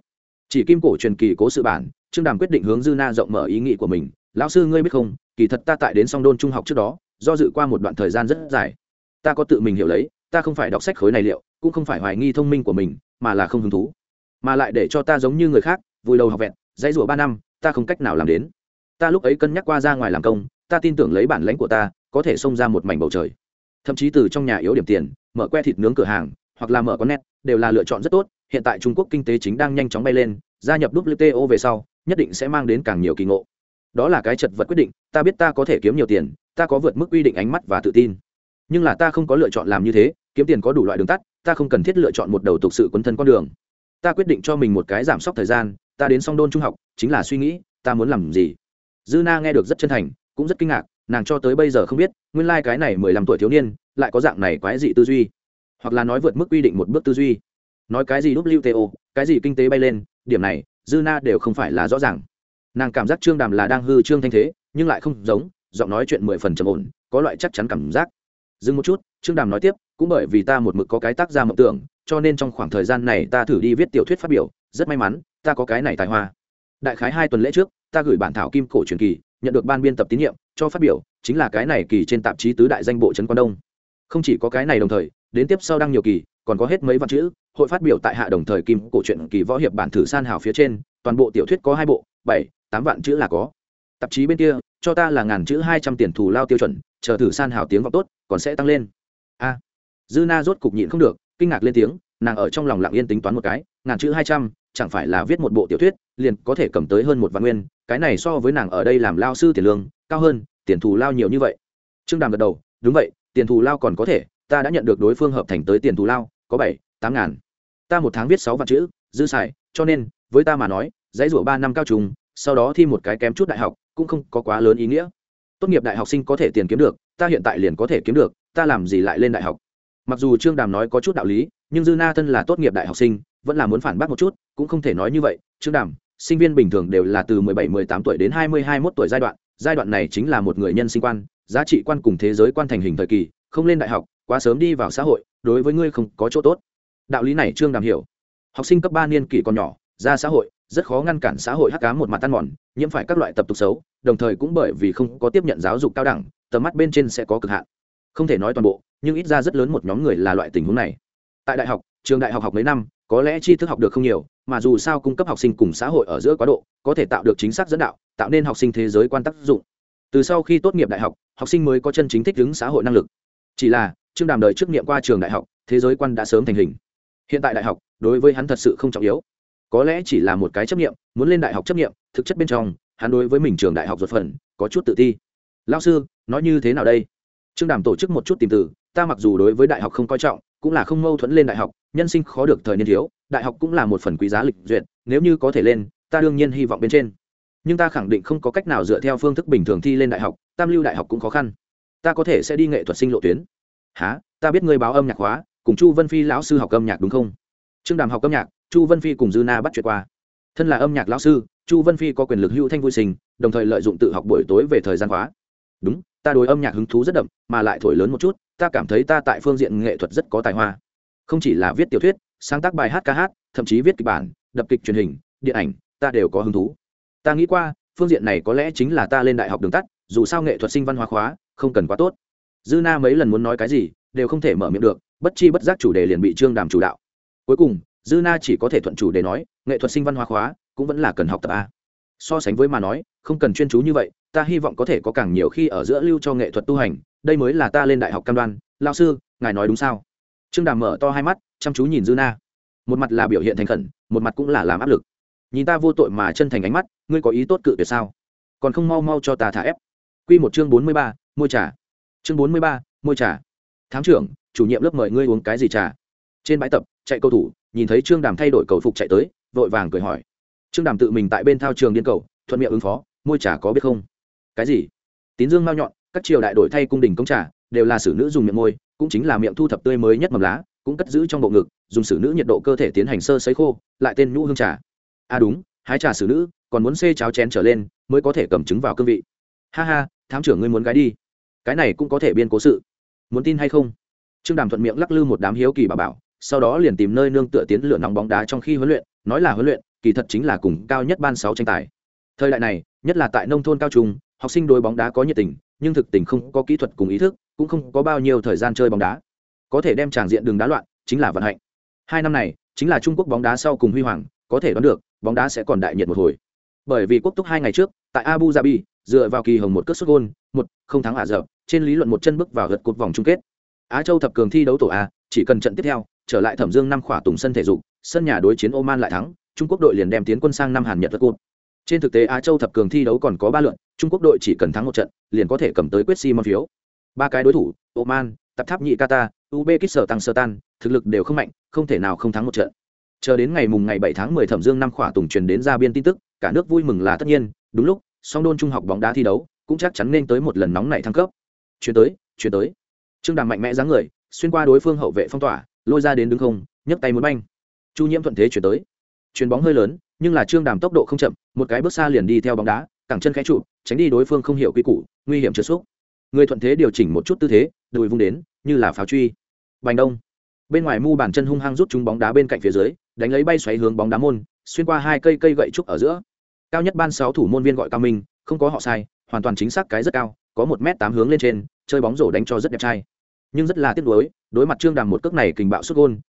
Chỉ kim cổ truyền kỳ cố sự bản, trương đàm quyết định hướng dư na rộng mở ý nghĩ của mình. Lão sư ngươi biết không, kỳ thật ta tại đến song đôn trung học trước đó, do dự qua một đoạn thời gian rất dài. Ta có tự mình hiểu lấy, ta không phải đọc sách khối này liệu, cũng không phải hoài nghi thông minh của mình, mà là không hứng thú. Mà lại để cho ta giống như người khác, vui đầu học vẹn, dãy rủa ba năm, ta không cách nào làm đến. Ta lúc ấy cân nhắc qua ra ngoài làm công, ta tin tưởng lấy bản lãnh của ta, có thể xông ra một mảnh bầu trời thậm chí từ trong nhà yếu điểm tiền, mở que thịt nướng cửa hàng, hoặc là mở con net, đều là lựa chọn rất tốt. Hiện tại trung quốc kinh tế chính đang nhanh chóng bay lên, gia nhập wto về sau, nhất định sẽ mang đến càng nhiều kỳ ngộ. Đó là cái chật vật quyết định, ta biết ta có thể kiếm nhiều tiền, ta có vượt mức quy định ánh mắt và tự tin. Nhưng là ta không có lựa chọn làm như thế, kiếm tiền có đủ loại đường tắt, ta không cần thiết lựa chọn một đầu tục sự quấn thân con đường. Ta quyết định cho mình một cái giảm sốc thời gian, ta đến song đôn trung học, chính là suy nghĩ, ta muốn làm gì? Dư na nghe được rất chân thành, cũng rất kinh ngạc nàng cho tới bây giờ không biết, nguyên lai、like、cái này mười lăm tuổi thiếu niên, lại có dạng này quái dị tư duy. Hoặc là nói vượt mức quy định một bước tư duy. Nói cái gì wto cái gì kinh tế bay lên, điểm này, dư na đều không phải là rõ ràng. Nàng cảm giác trương đàm là đang hư trương thanh thế, nhưng lại không giống, giọng nói chuyện mười phần trầm ổn, có loại chắc chắn cảm giác. Dừng một chút, trương đàm nói tiếp, cũng bởi vì ta một mực có cái tác gia mộng tưởng, cho nên trong khoảng thời gian này ta thử đi viết tiểu thuyết phát biểu, rất may mắn, ta có cái này tài hoa. Đại khái hai tuần lễ trước, ta gửi bản thảo kim cổ truyền kỳ, nhận được ban biên tập tín nhiệm cho phát biểu, chính là cái này kỳ trên tạp chí tứ đại danh bộ trấn quan đông. Không chỉ có cái này đồng thời, đến tiếp sau đăng nhiều kỳ, còn có hết mấy văn chữ, hội phát biểu tại hạ đồng thời kim cổ truyện kỳ võ hiệp bản thử san hào phía trên, toàn bộ tiểu thuyết có hai bộ, bảy, tám vạn chữ là có. Tạp chí bên kia, cho ta là ngàn chữ hai trăm tiền thù lao tiêu chuẩn, chờ thử san hào tiếng vọng tốt, còn sẽ tăng lên. A. Dư na rốt cục nhịn không được, kinh ngạc lên tiếng, nàng ở trong lòng lặng yên tính toán một cái, ngàn chữ hai trăm, chẳng phải là viết một bộ tiểu thuyết, liền có thể cầm tới hơn một vạn nguyên, cái này so với nàng ở đây làm lao sư tiền lương cao hơn, tiền thù lao nhiều như vậy. Trương đàm gật đầu, đúng vậy, tiền thù lao còn có thể, ta đã nhận được đối phương hợp thành tới tiền thù lao, có bảy, tám ngàn. Ta một tháng viết sáu vạn chữ, dư xài, cho nên, với ta mà nói, dãy rủa ba năm cao trùng, sau đó thi một cái kém chút đại học, cũng không có quá lớn ý nghĩa. Tốt nghiệp đại học sinh có thể tiền kiếm được, ta hiện tại liền có thể kiếm được, ta làm gì lại lên đại học? Mặc dù trương đàm nói có chút đạo lý, nhưng dư na thân là tốt nghiệp đại học sinh, vẫn là muốn phản bác một chút, cũng không thể nói như vậy. Trương đàm, sinh viên bình thường đều là từ 17-18 tuổi đến 20-21 tuổi giai đoạn giai đoạn này chính là một người nhân sinh quan, giá trị quan cùng thế giới quan thành hình thời kỳ, không lên đại học, quá sớm đi vào xã hội, đối với ngươi không có chỗ tốt. Đạo lý này trương đàm hiểu. Học sinh cấp ba niên kỷ còn nhỏ, ra xã hội, rất khó ngăn cản xã hội hắc cá một mặt tan mòn, nhiễm phải các loại tập tục xấu, đồng thời cũng bởi vì không có tiếp nhận giáo dục cao đẳng, tầm mắt bên trên sẽ có cực hạn. Không thể nói toàn bộ, nhưng ít ra rất lớn một nhóm người là loại tình huống này. Tại đại học, trường đại học học mấy năm có lẽ tri thức học được không nhiều, mà dù sao cung cấp học sinh cùng xã hội ở giữa quá độ, có thể tạo được chính xác dẫn đạo, tạo nên học sinh thế giới quan tác dụng. Từ sau khi tốt nghiệp đại học học sinh mới có chân chính thích ứng xã hội năng lực. Chỉ là, trương đàm đời trước nghiệm qua trường đại học, thế giới quan đã sớm thành hình. Hiện tại đại học, đối với hắn thật sự không trọng yếu. Có lẽ chỉ là một cái chấp nghiệm, muốn lên đại học chấp nghiệm, thực chất bên trong, hắn đối với mình trường đại học ruột phần, có chút tự ti. Lao sư, nói như thế nào đây? Trương đàm tổ chức một chút tìm từ, ta mặc dù đối với đại học không coi trọng cũng là không mâu thuẫn lên đại học, nhân sinh khó được thời niên thiếu, đại học cũng là một phần quý giá lịch duyệt, nếu như có thể lên, ta đương nhiên hy vọng bên trên. Nhưng ta khẳng định không có cách nào dựa theo phương thức bình thường thi lên đại học, tam lưu đại học cũng khó khăn. Ta có thể sẽ đi nghệ thuật sinh lộ tuyến. Há ta biết ngươi báo âm nhạc hóa cùng chu vân phi lão sư học âm nhạc đúng không? Trương đàm học âm nhạc, chu vân phi cùng dư na bắt chuyện qua. Thân là âm nhạc lão sư, chu vân phi có quyền lực hữu thanh vui sinh đồng thời lợi dụng tự học buổi tối về thời gian hóa đúng, ta đối âm nhạc hứng thú rất đậm, mà lại thổi lớn một chút ta cảm thấy ta tại phương diện nghệ thuật rất có tài hoa. Không chỉ là viết tiểu thuyết, sáng tác bài hát ca hát, thậm chí viết kịch bản, đập kịch truyền hình, điện ảnh, ta đều có hứng thú. Ta nghĩ qua, phương diện này có lẽ chính là ta lên đại học đường tắt, dù sao nghệ thuật sinh văn hóa khóa, không cần quá tốt. Dư na mấy lần muốn nói cái gì, đều không thể mở miệng được, bất chi bất giác chủ đề liền bị trương đàm chủ đạo. Cuối cùng, dư na chỉ có thể thuận chủ đề nói, nghệ thuật sinh văn hóa khóa cũng vẫn là cần học tập a. So sánh với mà nói, không cần chuyên chú như vậy ta hy vọng có thể có càng nhiều khi ở giữa lưu cho nghệ thuật tu hành, đây mới là ta lên đại học cam đoan. Lao sư, ngài nói đúng sao? Trương đàm mở to hai mắt, chăm chú nhìn dư na. Một mặt là biểu hiện thành khẩn, một mặt cũng là làm áp lực. Nhìn ta vô tội mà chân thành ánh mắt, ngươi có ý tốt cự tuyệt sao? Còn không mau mau cho ta thả ép. Q một chương bốn mươi ba môi trà. Chương bốn mươi ba môi trà. Thám trưởng, chủ nhiệm lớp mời ngươi uống cái gì trà? Trên bãi tập, chạy cầu thủ, nhìn thấy trương đàm thay đổi cầu phục chạy tới, vội vàng cười hỏi. Trương đàm tự mình tại bên thao trường điên cầu, thuận miệng ứng phó môi trà có biết không? Cái gì? Tín dương mao nhọn, các triều đại đổi thay cung đình công trà, đều là xử nữ dùng miệng môi, cũng chính là miệng thu thập tươi mới nhất mầm lá, cũng cất giữ trong bộ ngực, dùng xử nữ nhiệt độ cơ thể tiến hành sơ sấy khô, lại tên nhũ hương trà. À đúng, hái trà xử nữ, còn muốn xê cháo chén trở lên, mới có thể cầm trứng vào cương vị. Ha ha, thám trưởng ngươi muốn gái đi. Cái này cũng có thể biên cố sự. Muốn tin hay không? Trương đàm thuận miệng lắc lư một đám hiếu kỳ bà bảo, sau đó liền tìm nơi nương tựa tiến lửa nóng bóng đá trong khi huấn luyện, nói là huấn luyện, kỳ thật chính là cùng cao nhất ban sáu tranh tài. Thời đại này, nhất là tại nông thôn cao trung học sinh đối bóng đá có nhiệt tình, nhưng thực tình không có kỹ thuật cùng ý thức, cũng không có bao nhiêu thời gian chơi bóng đá. Có thể đem tràng diện đường đá loạn, chính là vận hạnh. Hai năm này, chính là trung quốc bóng đá sau cùng huy hoàng, có thể đoán được, bóng đá sẽ còn đại nhiệt một hồi. Bởi vì quốc túc hai ngày trước, tại abu dhabi, dựa vào kỳ hồng một cất xuất gôn, một không thắng ả rập, trên lý luận một chân bước vào gật cột vòng chung kết. Á châu thập cường thi đấu tổ a, chỉ cần trận tiếp theo, trở lại thẩm dương năm khỏa tùng sân thể dục, sân nhà đối chiến oman lại thắng, trung quốc đội liền đem tiến quân sang năm hàn nhật gật cột trên thực tế á châu thập cường thi đấu còn có ba lượt, trung quốc đội chỉ cần thắng một trận, liền có thể cầm tới quyết si mong phiếu. Ba cái đối thủ, oman, tập tháp nhị qatar, uzbekistan tăng sơ tan, thực lực đều không mạnh, không thể nào không thắng một trận. Chờ đến ngày mùng ngày bảy tháng 10 thẩm dương năm khỏa tùng truyền đến ra biên tin tức, cả nước vui mừng là tất nhiên, đúng lúc, song đôn trung học bóng đá thi đấu, cũng chắc chắn nên tới một lần nóng này thăng cấp. Chuyển tới chuyển tới. Trương đàm mạnh mẽ dáng người, xuyên qua đối phương hậu vệ phong tỏa, lôi ra đến đứng không, nhấc tay muốn banh. Chu nhiễm thuận thế chuyển tới chuyền bóng hơi lớn, nhưng là trương đàm tốc độ không chậm, một cái bước xa liền đi theo bóng đá, cẳng chân khẽ trụ, tránh đi đối phương không hiểu quy củ, nguy hiểm trượt xúc. Người thuận thế điều chỉnh một chút tư thế, đùi vung đến, như là pháo truy. Bành đông. Bên ngoài mu bàn chân hung hăng rút chúng bóng đá bên cạnh phía dưới, đánh lấy bay xoáy hướng bóng đá môn, xuyên qua hai cây cây gậy trúc ở giữa. Cao nhất ban sáu thủ môn viên gọi cao minh, không có họ sai, hoàn toàn chính xác cái rất cao, có một m tám hướng lên trên, chơi bóng rổ đánh cho rất đẹp trai. Nhưng rất là tiếc nuối, đối mặt trương đàm một cước này kình bạo xuất gôn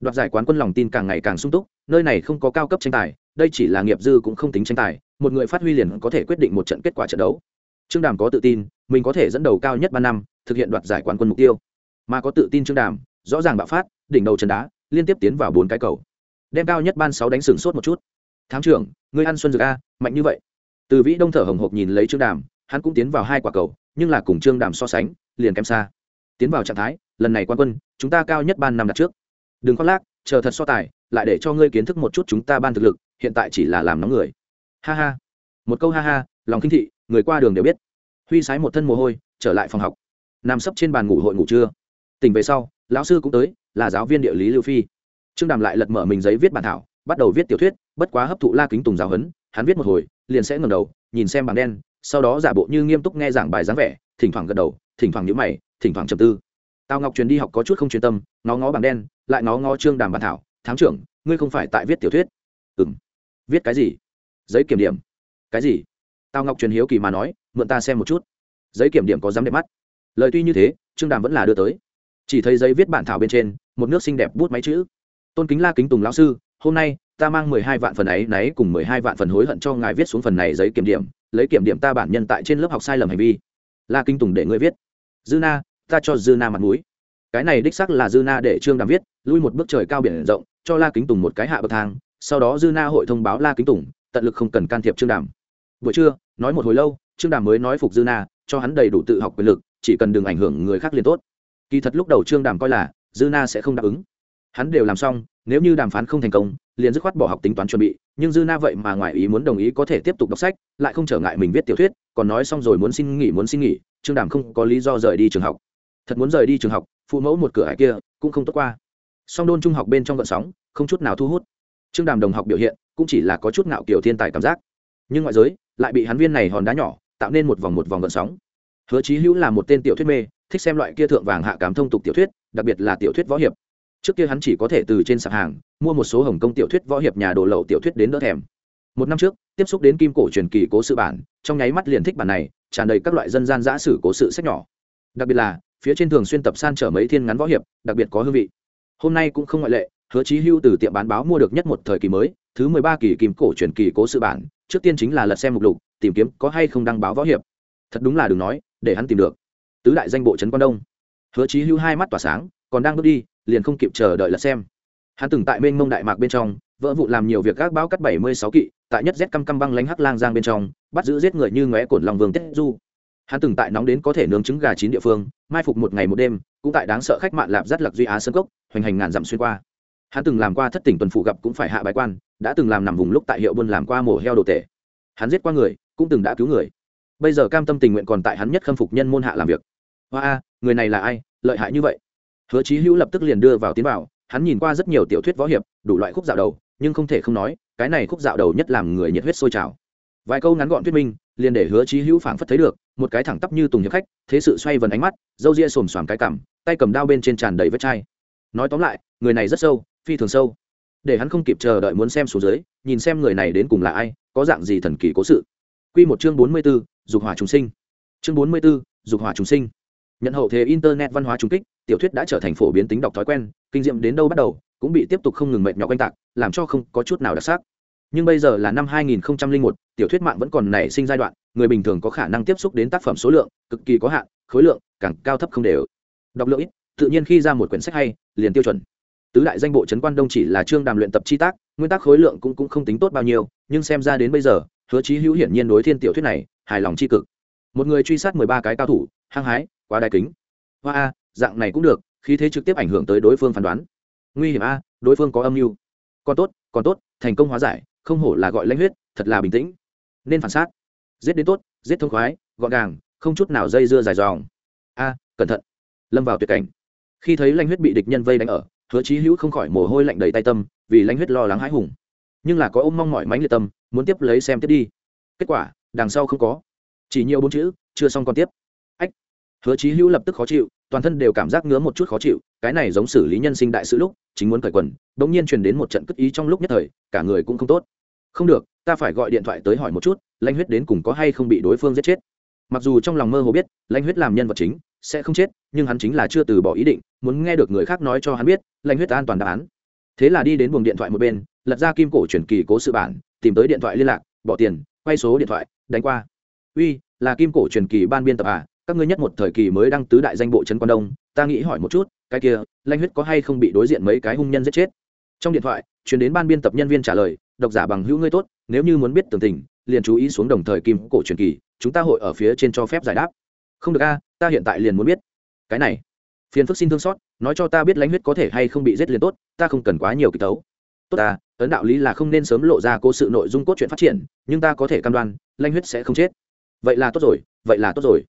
đoạt giải quán quân lòng tin càng ngày càng sung túc, nơi này không có cao cấp tranh tài, đây chỉ là nghiệp dư cũng không tính tranh tài, một người phát huy liền có thể quyết định một trận kết quả trận đấu. Trương đàm có tự tin, mình có thể dẫn đầu cao nhất ba năm, thực hiện đoạt giải quán quân mục tiêu. Mà có tự tin trương đàm, rõ ràng bạo phát, đỉnh đầu trần đá, liên tiếp tiến vào bốn cái cầu. Đem cao nhất ban sáu đánh sừng sốt một chút. Thám trưởng, ngươi ăn xuân dược a, mạnh như vậy. Từ vĩ đông thở hồng hộc nhìn lấy trương đàm, hắn cũng tiến vào hai quả cầu, nhưng là cùng trương đàm so sánh, liền kém xa. Tiến vào trạng thái, lần này quan quân, chúng ta cao nhất ban năm đặt trước đừng khoác lác, chờ thật so tài, lại để cho ngươi kiến thức một chút chúng ta ban thực lực, hiện tại chỉ là làm nóng người. Ha ha. Một câu ha ha, lòng kinh thị, người qua đường đều biết. Huy sái một thân mồ hôi, trở lại phòng học. Nằm sấp trên bàn ngủ hội ngủ trưa. Tỉnh về sau, lão sư cũng tới, là giáo viên địa lý lưu phi. Trương đàm lại lật mở mình giấy viết bản thảo, bắt đầu viết tiểu thuyết, bất quá hấp thụ la kính tùng giáo huấn, hắn viết một hồi, liền sẽ ngẩng đầu, nhìn xem bảng đen, sau đó giả bộ như nghiêm túc nghe giảng bài dáng vẻ, thỉnh thoảng gật đầu, thỉnh thoảng nhíu mày, thỉnh thoảng trầm tư tào ngọc truyền đi học có chút không chuyên tâm nó ngó bảng đen, lại nó ngó trương đàm Bàn thảo, thám trưởng, ngươi không phải tại viết tiểu thuyết? Ừng viết cái gì? Giấy kiểm điểm. Cái gì? Tào ngọc truyền hiếu kỳ mà nói, mượn ta xem một chút. Giấy kiểm điểm có dám đẹp mắt? Lời tuy như thế, trương đàm vẫn là đưa tới. Chỉ thấy giấy viết bản thảo bên trên, một nước xinh đẹp bút máy chữ. Tôn kính la kính tùng lão sư, hôm nay ta mang mười hai vạn phần ấy náy cùng mười hai vạn phần hối hận cho ngài viết xuống phần này giấy kiểm điểm, lấy kiểm điểm ta bản nhân tại trên lớp học sai lầm hành vi. La kính tùng để ngươi viết. Dư na ta cho dư na mặt mũi. Cái này đích sắc là dư na để trương đàm viết, lui một bước trời cao biển rộng, cho la kính tùng một cái hạ bậc thang, sau đó dư na hội thông báo la kính tùng, tận lực không cần can thiệp trương đàm. Buổi trưa, nói một hồi lâu, trương đàm mới nói phục dư na, cho hắn đầy đủ tự học quyền lực, chỉ cần đừng ảnh hưởng người khác liền tốt. Kỳ thật lúc đầu trương đàm coi là, dư na sẽ không đáp ứng. Hắn đều làm xong, nếu như đàm phán không thành công, liền dứt khoát bỏ học tính toán chuẩn bị, nhưng dư na vậy mà ngoài ý muốn đồng ý có thể tiếp tục đọc sách, lại không trở ngại mình viết tiểu thuyết, còn nói xong rồi muốn xin nghỉ, muốn xin nghỉ, trương đàm không có lý do rời đi trường học thật muốn rời đi trường học, phụ mẫu một cửa hải kia cũng không tốt qua. Song đôn trung học bên trong vận sóng, không chút nào thu hút. Trương đàm đồng học biểu hiện cũng chỉ là có chút ngạo kiểu thiên tài cảm giác. Nhưng ngoại giới lại bị hắn viên này hòn đá nhỏ tạo nên một vòng một vòng vận sóng. Hứa chí hữu là một tên tiểu thuyết mê, thích xem loại kia thượng vàng hạ cám thông tục tiểu thuyết, đặc biệt là tiểu thuyết võ hiệp. Trước kia hắn chỉ có thể từ trên sạp hàng mua một số hồng công tiểu thuyết võ hiệp nhà đồ lậu tiểu thuyết đến đỡ thèm. Một năm trước, tiếp xúc đến kim cổ truyền kỳ cố sự bản, trong nháy mắt liền thích bản này, tràn đầy các loại dân gian giã sử cố sự sách nhỏ. Đặc biệt là phía trên thường xuyên tập san trở mấy thiên ngắn võ hiệp, đặc biệt có hương vị. Hôm nay cũng không ngoại lệ, hứa chí hưu từ tiệm bán báo mua được nhất một thời kỳ mới, thứ mười ba kỳ kim cổ truyền kỳ cố sự bản, trước tiên chính là lật xem mục lục, tìm kiếm có hay không đăng báo võ hiệp. Thật đúng là đừng nói, để hắn tìm được. Tứ đại danh bộ trấn quan đông. Hứa chí hưu hai mắt tỏa sáng, còn đang bước đi, liền không kịp chờ đợi lật xem. Hắn từng tại mênh mông đại mạc bên trong, vỡ vụ làm nhiều việc các báo cắt bảy mươi sáu kỵ, tại nhất z căm căm băng lánh hắc lang giang bên trong, bắt giữ giết người như ngóe cổn lòng vương tết du hắn từng tại nóng đến có thể nướng trứng gà chín địa phương, mai phục một ngày một đêm, cũng tại đáng sợ khách mạn lạp rất lạc duy á sơn cốc, hoành hành ngàn dặm xuyên qua. Hắn từng làm qua thất tỉnh tuần phụ gặp cũng phải hạ bái quan, đã từng làm nằm vùng lúc tại hiệu buôn làm qua mổ heo đồ tể. Hắn giết qua người, cũng từng đã cứu người. Bây giờ cam tâm tình nguyện còn tại hắn nhất khâm phục nhân môn hạ làm việc. Hoa a, người này là ai, lợi hại như vậy? Hứa chí hữu lập tức liền đưa vào tiến vào, hắn nhìn qua rất nhiều tiểu thuyết võ hiệp, đủ loại khúc dạo đầu, nhưng không thể không nói, cái này khúc dạo đầu nhất làm người nhiệt huyết sôi trào vài câu ngắn gọn thuyết minh liền để hứa chí hữu phảng phất thấy được một cái thẳng tắp như tùng hiệp khách thế sự xoay vần ánh mắt râu ria xồm xoàm cái cằm tay cầm đao bên trên tràn đầy vết chai. Nói tóm lại người này rất sâu phi thường sâu. Để hắn không kịp chờ đợi muốn xem số dưới nhìn xem người này đến cùng là ai có dạng gì thần kỳ cố sự. Quy một chương bốn mươi 44, dục hỏa trùng sinh. Chương bốn mươi 44, dục hỏa trùng sinh. Nhận hậu thế internet văn hóa trùng kích tiểu thuyết đã trở thành phổ biến tính đọc thói quen kinh diệm đến đâu bắt đầu cũng bị tiếp tục không ngừng mệt nhọc quanh tạc làm cho không có chút nào đặc sắc nhưng bây giờ là năm 2001, tiểu thuyết mạng vẫn còn nảy sinh giai đoạn người bình thường có khả năng tiếp xúc đến tác phẩm số lượng cực kỳ có hạn khối lượng càng cao thấp không đều. Đọc lượng ít tự nhiên khi ra một quyển sách hay liền tiêu chuẩn. Tứ đại danh bộ trấn quan đông chỉ là chương đàm luyện tập chi tác nguyên tắc khối lượng cũng cũng không tính tốt bao nhiêu nhưng xem ra đến bây giờ hứa chí hữu hiển nhiên đối thiên tiểu thuyết này hài lòng chi cực. Một người truy sát mười ba cái cao thủ hăng hái quá đai kính. Hoa a dạng này cũng được khí thế trực tiếp ảnh hưởng tới đối phương phán đoán. Nguy hiểm a đối phương có âm mưu. Còn tốt còn tốt thành công hóa giải không hổ là gọi lãnh huyết, thật là bình tĩnh. Nên phản sát giết đến tốt, giết thông khoái, gọn gàng, không chút nào dây dưa dài dòng. A, cẩn thận. Lâm vào tuyệt cảnh. Khi thấy lãnh huyết bị địch nhân vây đánh ở, hứa chí hữu không khỏi mồ hôi lạnh đầy tay tâm, vì lãnh huyết lo lắng hãi hùng. Nhưng là có ôm mong mỏi mánh liệt tâm, muốn tiếp lấy xem tiếp đi. Kết quả, đằng sau không có. Chỉ nhiều bốn chữ, chưa xong còn tiếp. Ách. Hứa chí hữu lập tức khó chịu, toàn thân đều cảm giác ngứa một chút khó chịu, cái này giống xử lý nhân sinh đại sự lúc, chính muốn cởi quần đống nhiên truyền đến một trận cất ý trong lúc nhất thời, cả người cũng không tốt không được, ta phải gọi điện thoại tới hỏi một chút Lanh huyết đến cùng có hay không bị đối phương giết chết. Mặc dù trong lòng mơ hồ biết Lanh huyết làm nhân vật chính, sẽ không chết, nhưng hắn chính là chưa từ bỏ ý định, muốn nghe được người khác nói cho hắn biết Lanh huyết an toàn đáp án. Thế là đi đến buồng điện thoại một bên, lật ra kim cổ truyền kỳ cố sự bản, tìm tới điện thoại liên lạc, bỏ tiền, quay số điện thoại, đánh qua. Uy, là kim cổ truyền kỳ ban biên tập à các ngươi nhất một thời kỳ mới đăng tứ đại danh bộ trấn quan đông, ta nghĩ hỏi một chút, cái kia lanh huyết có hay không bị đối diện mấy cái hung nhân giết chết? Trong điện thoại chuyển đến ban biên tập nhân viên trả lời độc giả bằng hữu ngươi tốt, nếu như muốn biết tường tình, liền chú ý xuống đồng thời kim cổ truyền kỳ, chúng ta hội ở phía trên cho phép giải đáp. Không được a, ta hiện tại liền muốn biết. Cái này, phiền phức xin thương xót, nói cho ta biết lãnh huyết có thể hay không bị giết liền tốt, ta không cần quá nhiều kịch tấu. Tốt ta, ấn đạo lý là không nên sớm lộ ra cố sự nội dung cốt truyện phát triển, nhưng ta có thể cam đoan, lãnh huyết sẽ không chết. Vậy là tốt rồi, vậy là tốt rồi.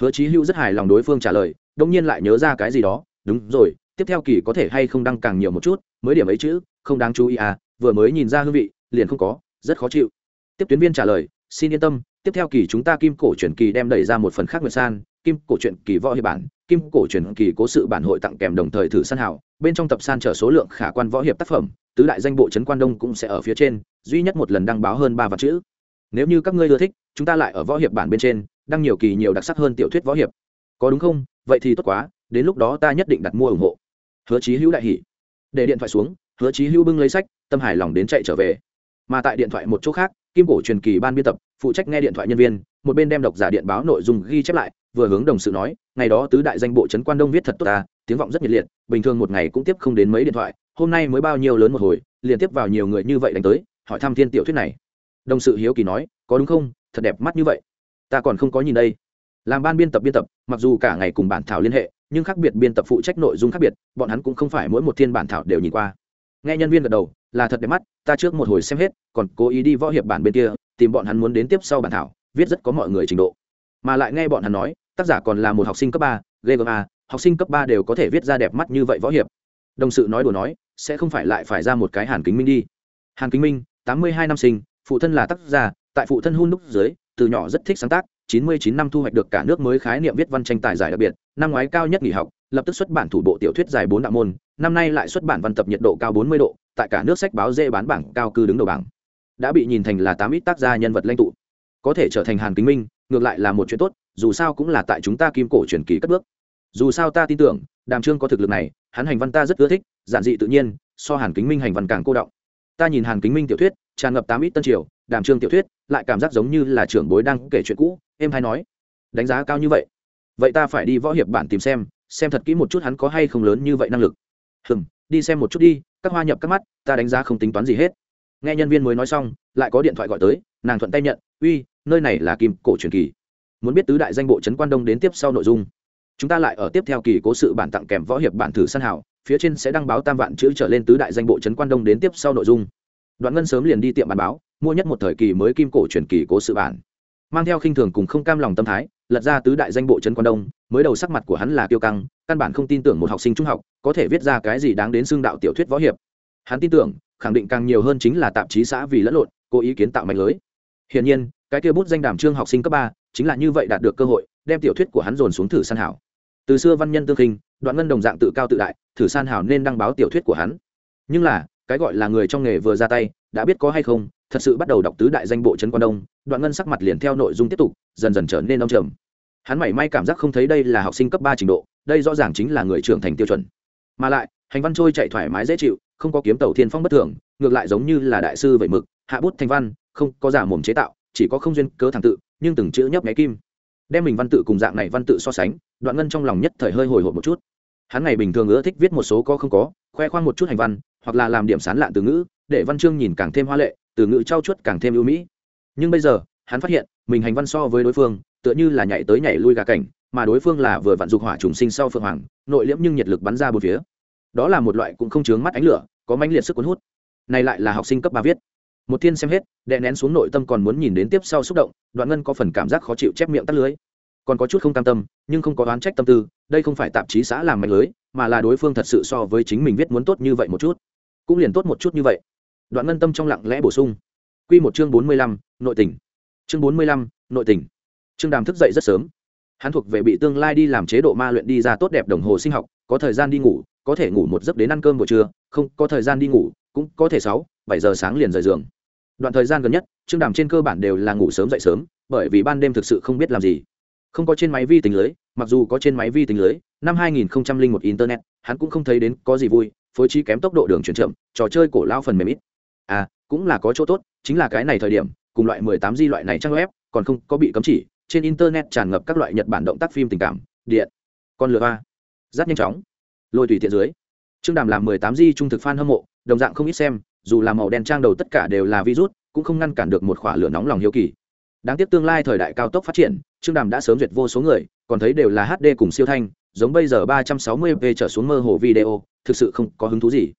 Hứa chí hữu rất hài lòng đối phương trả lời đông nhiên lại nhớ ra cái gì đó. Đúng rồi, tiếp theo kỳ có thể hay không đăng càng nhiều một chút, mới điểm ấy chữ không đáng chú ý à vừa mới nhìn ra hương vị, liền không có, rất khó chịu. Tiếp tuyến viên trả lời, xin yên tâm, tiếp theo kỳ chúng ta kim cổ truyền kỳ đem đẩy ra một phần khác nguyệt san, kim cổ truyện kỳ võ hiệp bản, kim cổ truyền kỳ cố sự bản hội tặng kèm đồng thời thử săn hảo, bên trong tập san trở số lượng khả quan võ hiệp tác phẩm, tứ đại danh bộ trấn quan đông cũng sẽ ở phía trên, duy nhất một lần đăng báo hơn ba vật chữ. Nếu như các ngươi ưa thích, chúng ta lại ở võ hiệp bản bên trên, đăng nhiều kỳ nhiều đặc sắc hơn tiểu thuyết võ hiệp. Có đúng không? Vậy thì tốt quá, đến lúc đó ta nhất định đặt mua ủng hộ. Hứa chí hữu đại hỷ để điện thoại xuống hứa chí hữu bưng lấy sách, tâm hải lòng đến chạy trở về. Mà tại điện thoại một chỗ khác, kim cổ truyền kỳ ban biên tập, phụ trách nghe điện thoại nhân viên, một bên đem độc giả điện báo nội dung ghi chép lại, vừa hướng đồng sự nói, ngày đó tứ đại danh bộ trấn quan đông viết thật tốt ta, tiếng vọng rất nhiệt liệt, bình thường một ngày cũng tiếp không đến mấy điện thoại, hôm nay mới bao nhiêu lớn một hồi, liền tiếp vào nhiều người như vậy đánh tới, hỏi thăm thiên tiểu thuyết này. Đồng sự hiếu kỳ nói, có đúng không? Thật đẹp mắt như vậy. Ta còn không có nhìn đây. Làm ban biên tập biên tập, mặc dù cả ngày cùng bản thảo liên hệ, nhưng khác biệt biên tập phụ trách nội dung khác biệt, bọn hắn cũng không phải mỗi một thiên bản thảo đều nhìn qua nghe nhân viên gật đầu, là thật đẹp mắt, ta trước một hồi xem hết, còn cố ý đi võ hiệp bản bên kia, tìm bọn hắn muốn đến tiếp sau bản thảo, viết rất có mọi người trình độ. Mà lại nghe bọn hắn nói, tác giả còn là một học sinh cấp ba, ghê gớm a học sinh cấp ba đều có thể viết ra đẹp mắt như vậy võ hiệp. Đồng sự nói đùa nói, sẽ không phải lại phải ra một cái hàn kính minh đi. Hàn kính minh, tám mươi hai năm sinh, phụ thân là tác giả, tại phụ thân hun đúc dưới, từ nhỏ rất thích sáng tác chín mươi chín năm thu hoạch được cả nước mới khái niệm viết văn tranh tài giải đặc biệt, năm ngoái cao nhất nghỉ học, lập tức xuất bản thủ bộ tiểu thuyết dài bốn đạo môn, năm nay lại xuất bản văn tập nhiệt độ cao bốn mươi độ, tại cả nước sách báo dễ bán bảng cao cư đứng đầu bảng. Đã bị nhìn thành là tám ít tác gia nhân vật lãnh tụ. Có thể trở thành hàn kính minh, ngược lại là một chuyện tốt, dù sao cũng là tại chúng ta kim cổ truyền kỳ cất bước. Dù sao ta tin tưởng, đàm trương có thực lực này, hắn hành văn ta rất ưa thích, giản dị tự nhiên, so hàn kính minh hành văn càng cô động ta nhìn hàn kính minh tiểu thuyết, tràn ngập tám ít tân triều đàm trương tiểu thuyết lại cảm giác giống như là trưởng bối đang kể chuyện cũ, em hay nói, đánh giá cao như vậy vậy ta phải đi võ hiệp bản tìm xem xem thật kỹ một chút hắn có hay không lớn như vậy năng lực. Hừm, đi xem một chút đi, các hoa nhập các mắt, ta đánh giá không tính toán gì hết. Nghe nhân viên mới nói xong, lại có điện thoại gọi tới, nàng thuận tay nhận, uy, nơi này là kim cổ truyền kỳ. Muốn biết tứ đại danh bộ trấn quan đông đến tiếp sau nội dung, chúng ta lại ở tiếp theo kỳ cố sự bản tặng kèm võ hiệp bản thử săn hảo phía trên sẽ đăng báo tam vạn chữ trở lên tứ đại danh bộ trấn quan đông đến tiếp sau nội dung. Đoạn ngân sớm liền đi tiệm bán báo mua nhất một thời kỳ mới kim cổ truyền kỳ cố sự bản. Mang theo khinh thường cùng không cam lòng tâm thái, lật ra tứ đại danh bộ trấn quan đông, mới đầu sắc mặt của hắn là kiêu căng, căn bản không tin tưởng một học sinh trung học có thể viết ra cái gì đáng đến xương đạo tiểu thuyết võ hiệp. Hắn tin tưởng, khẳng định càng nhiều hơn chính là tạp chí xã vì lẫn lộn, cố ý kiến tạo mạnh lưới. Hiển nhiên, cái kia bút danh đàm trương học sinh cấp ba chính là như vậy đạt được cơ hội, đem tiểu thuyết của hắn dồn xuống thử san hảo. Từ xưa văn nhân tương khinh đoạn ngân đồng dạng tự cao tự đại, thử san hảo nên đăng báo tiểu thuyết của hắn. Nhưng là, cái gọi là người trong nghề vừa ra tay, đã biết có hay không thật sự bắt đầu đọc tứ đại danh bộ trấn quan đông, đoạn ngân sắc mặt liền theo nội dung tiếp tục, dần dần trở nên đông trầm. Hắn mảy may cảm giác không thấy đây là học sinh cấp ba trình độ, đây rõ ràng chính là người trưởng thành tiêu chuẩn. Mà lại, hành văn trôi chạy thoải mái dễ chịu, không có kiếm tàu thiên phong bất thường, ngược lại giống như là đại sư vậy mực, hạ bút thành văn, không có giả mồm chế tạo, chỉ có không duyên cớ thẳng tự, nhưng từng chữ nhấp nháy kim. Đem mình văn tự cùng dạng này văn tự so sánh, đoạn ngân trong lòng nhất thời hơi hồi hộp một chút. Hắn ngày bình thường ưa thích viết một số có không có, khoe khoang một chút hành văn, hoặc là làm điểm sán lạn từ ngữ, để văn chương nhìn càng thêm hoa lệ từ ngữ trao chuốt càng thêm ưu mỹ. Nhưng bây giờ, hắn phát hiện, mình hành văn so với đối phương, tựa như là nhảy tới nhảy lui gà cảnh, mà đối phương là vừa vặn dục hỏa trùng sinh sau phượng hoàng, nội liễm nhưng nhiệt lực bắn ra bốn phía. Đó là một loại cũng không chướng mắt ánh lửa, có mãnh liệt sức cuốn hút. Này lại là học sinh cấp ba viết. Một thiên xem hết đè nén xuống nội tâm còn muốn nhìn đến tiếp sau xúc động, đoạn ngân có phần cảm giác khó chịu chép miệng tắt lưới. Còn có chút không cam tâm, nhưng không có đoán trách tâm tư, đây không phải tạp chí xã làm mạnh lưới, mà là đối phương thật sự so với chính mình viết muốn tốt như vậy một chút. Cũng liền tốt một chút như vậy đoạn ngân tâm trong lặng lẽ bổ sung. Q một chương bốn mươi lăm, nội tỉnh chương bốn mươi lăm, nội tỉnh trương đàm thức dậy rất sớm. Hắn thuộc về bị tương lai đi làm chế độ ma luyện đi ra tốt đẹp đồng hồ sinh học, có thời gian đi ngủ, có thể ngủ một giấc đến ăn cơm buổi trưa, không, có thời gian đi ngủ, cũng có thể sáu, bảy giờ sáng liền rời giường. Đoạn thời gian gần nhất, trương đàm trên cơ bản đều là ngủ sớm dậy sớm, bởi vì ban đêm thực sự không biết làm gì. Không có trên máy vi tính lưới, mặc dù có trên máy vi tính lưới, năm 2001 internet, hắn cũng không thấy đến có gì vui, phối trí kém tốc độ đường chuyển chậm, trò chơi cổ lao phần mềm ít à cũng là có chỗ tốt, chính là cái này thời điểm, cùng loại 18 di loại này trang web, còn không có bị cấm chỉ, trên internet tràn ngập các loại nhật bản động tác phim tình cảm, điện, con lừa ba rất nhanh chóng. Lôi tùy tiện dưới. Trương đàm làm 18 di trung thực fan hâm mộ, đồng dạng không ít xem, dù là màu đen trang đầu tất cả đều là virus, cũng không ngăn cản được một khỏa lửa nóng lòng hiếu kỳ. Đáng tiếc tương lai thời đại cao tốc phát triển, trương đàm đã sớm duyệt vô số người, còn thấy đều là hd cùng siêu thanh, giống bây giờ ba trăm sáu mươi p trở xuống mơ hồ video, thực sự không có hứng thú gì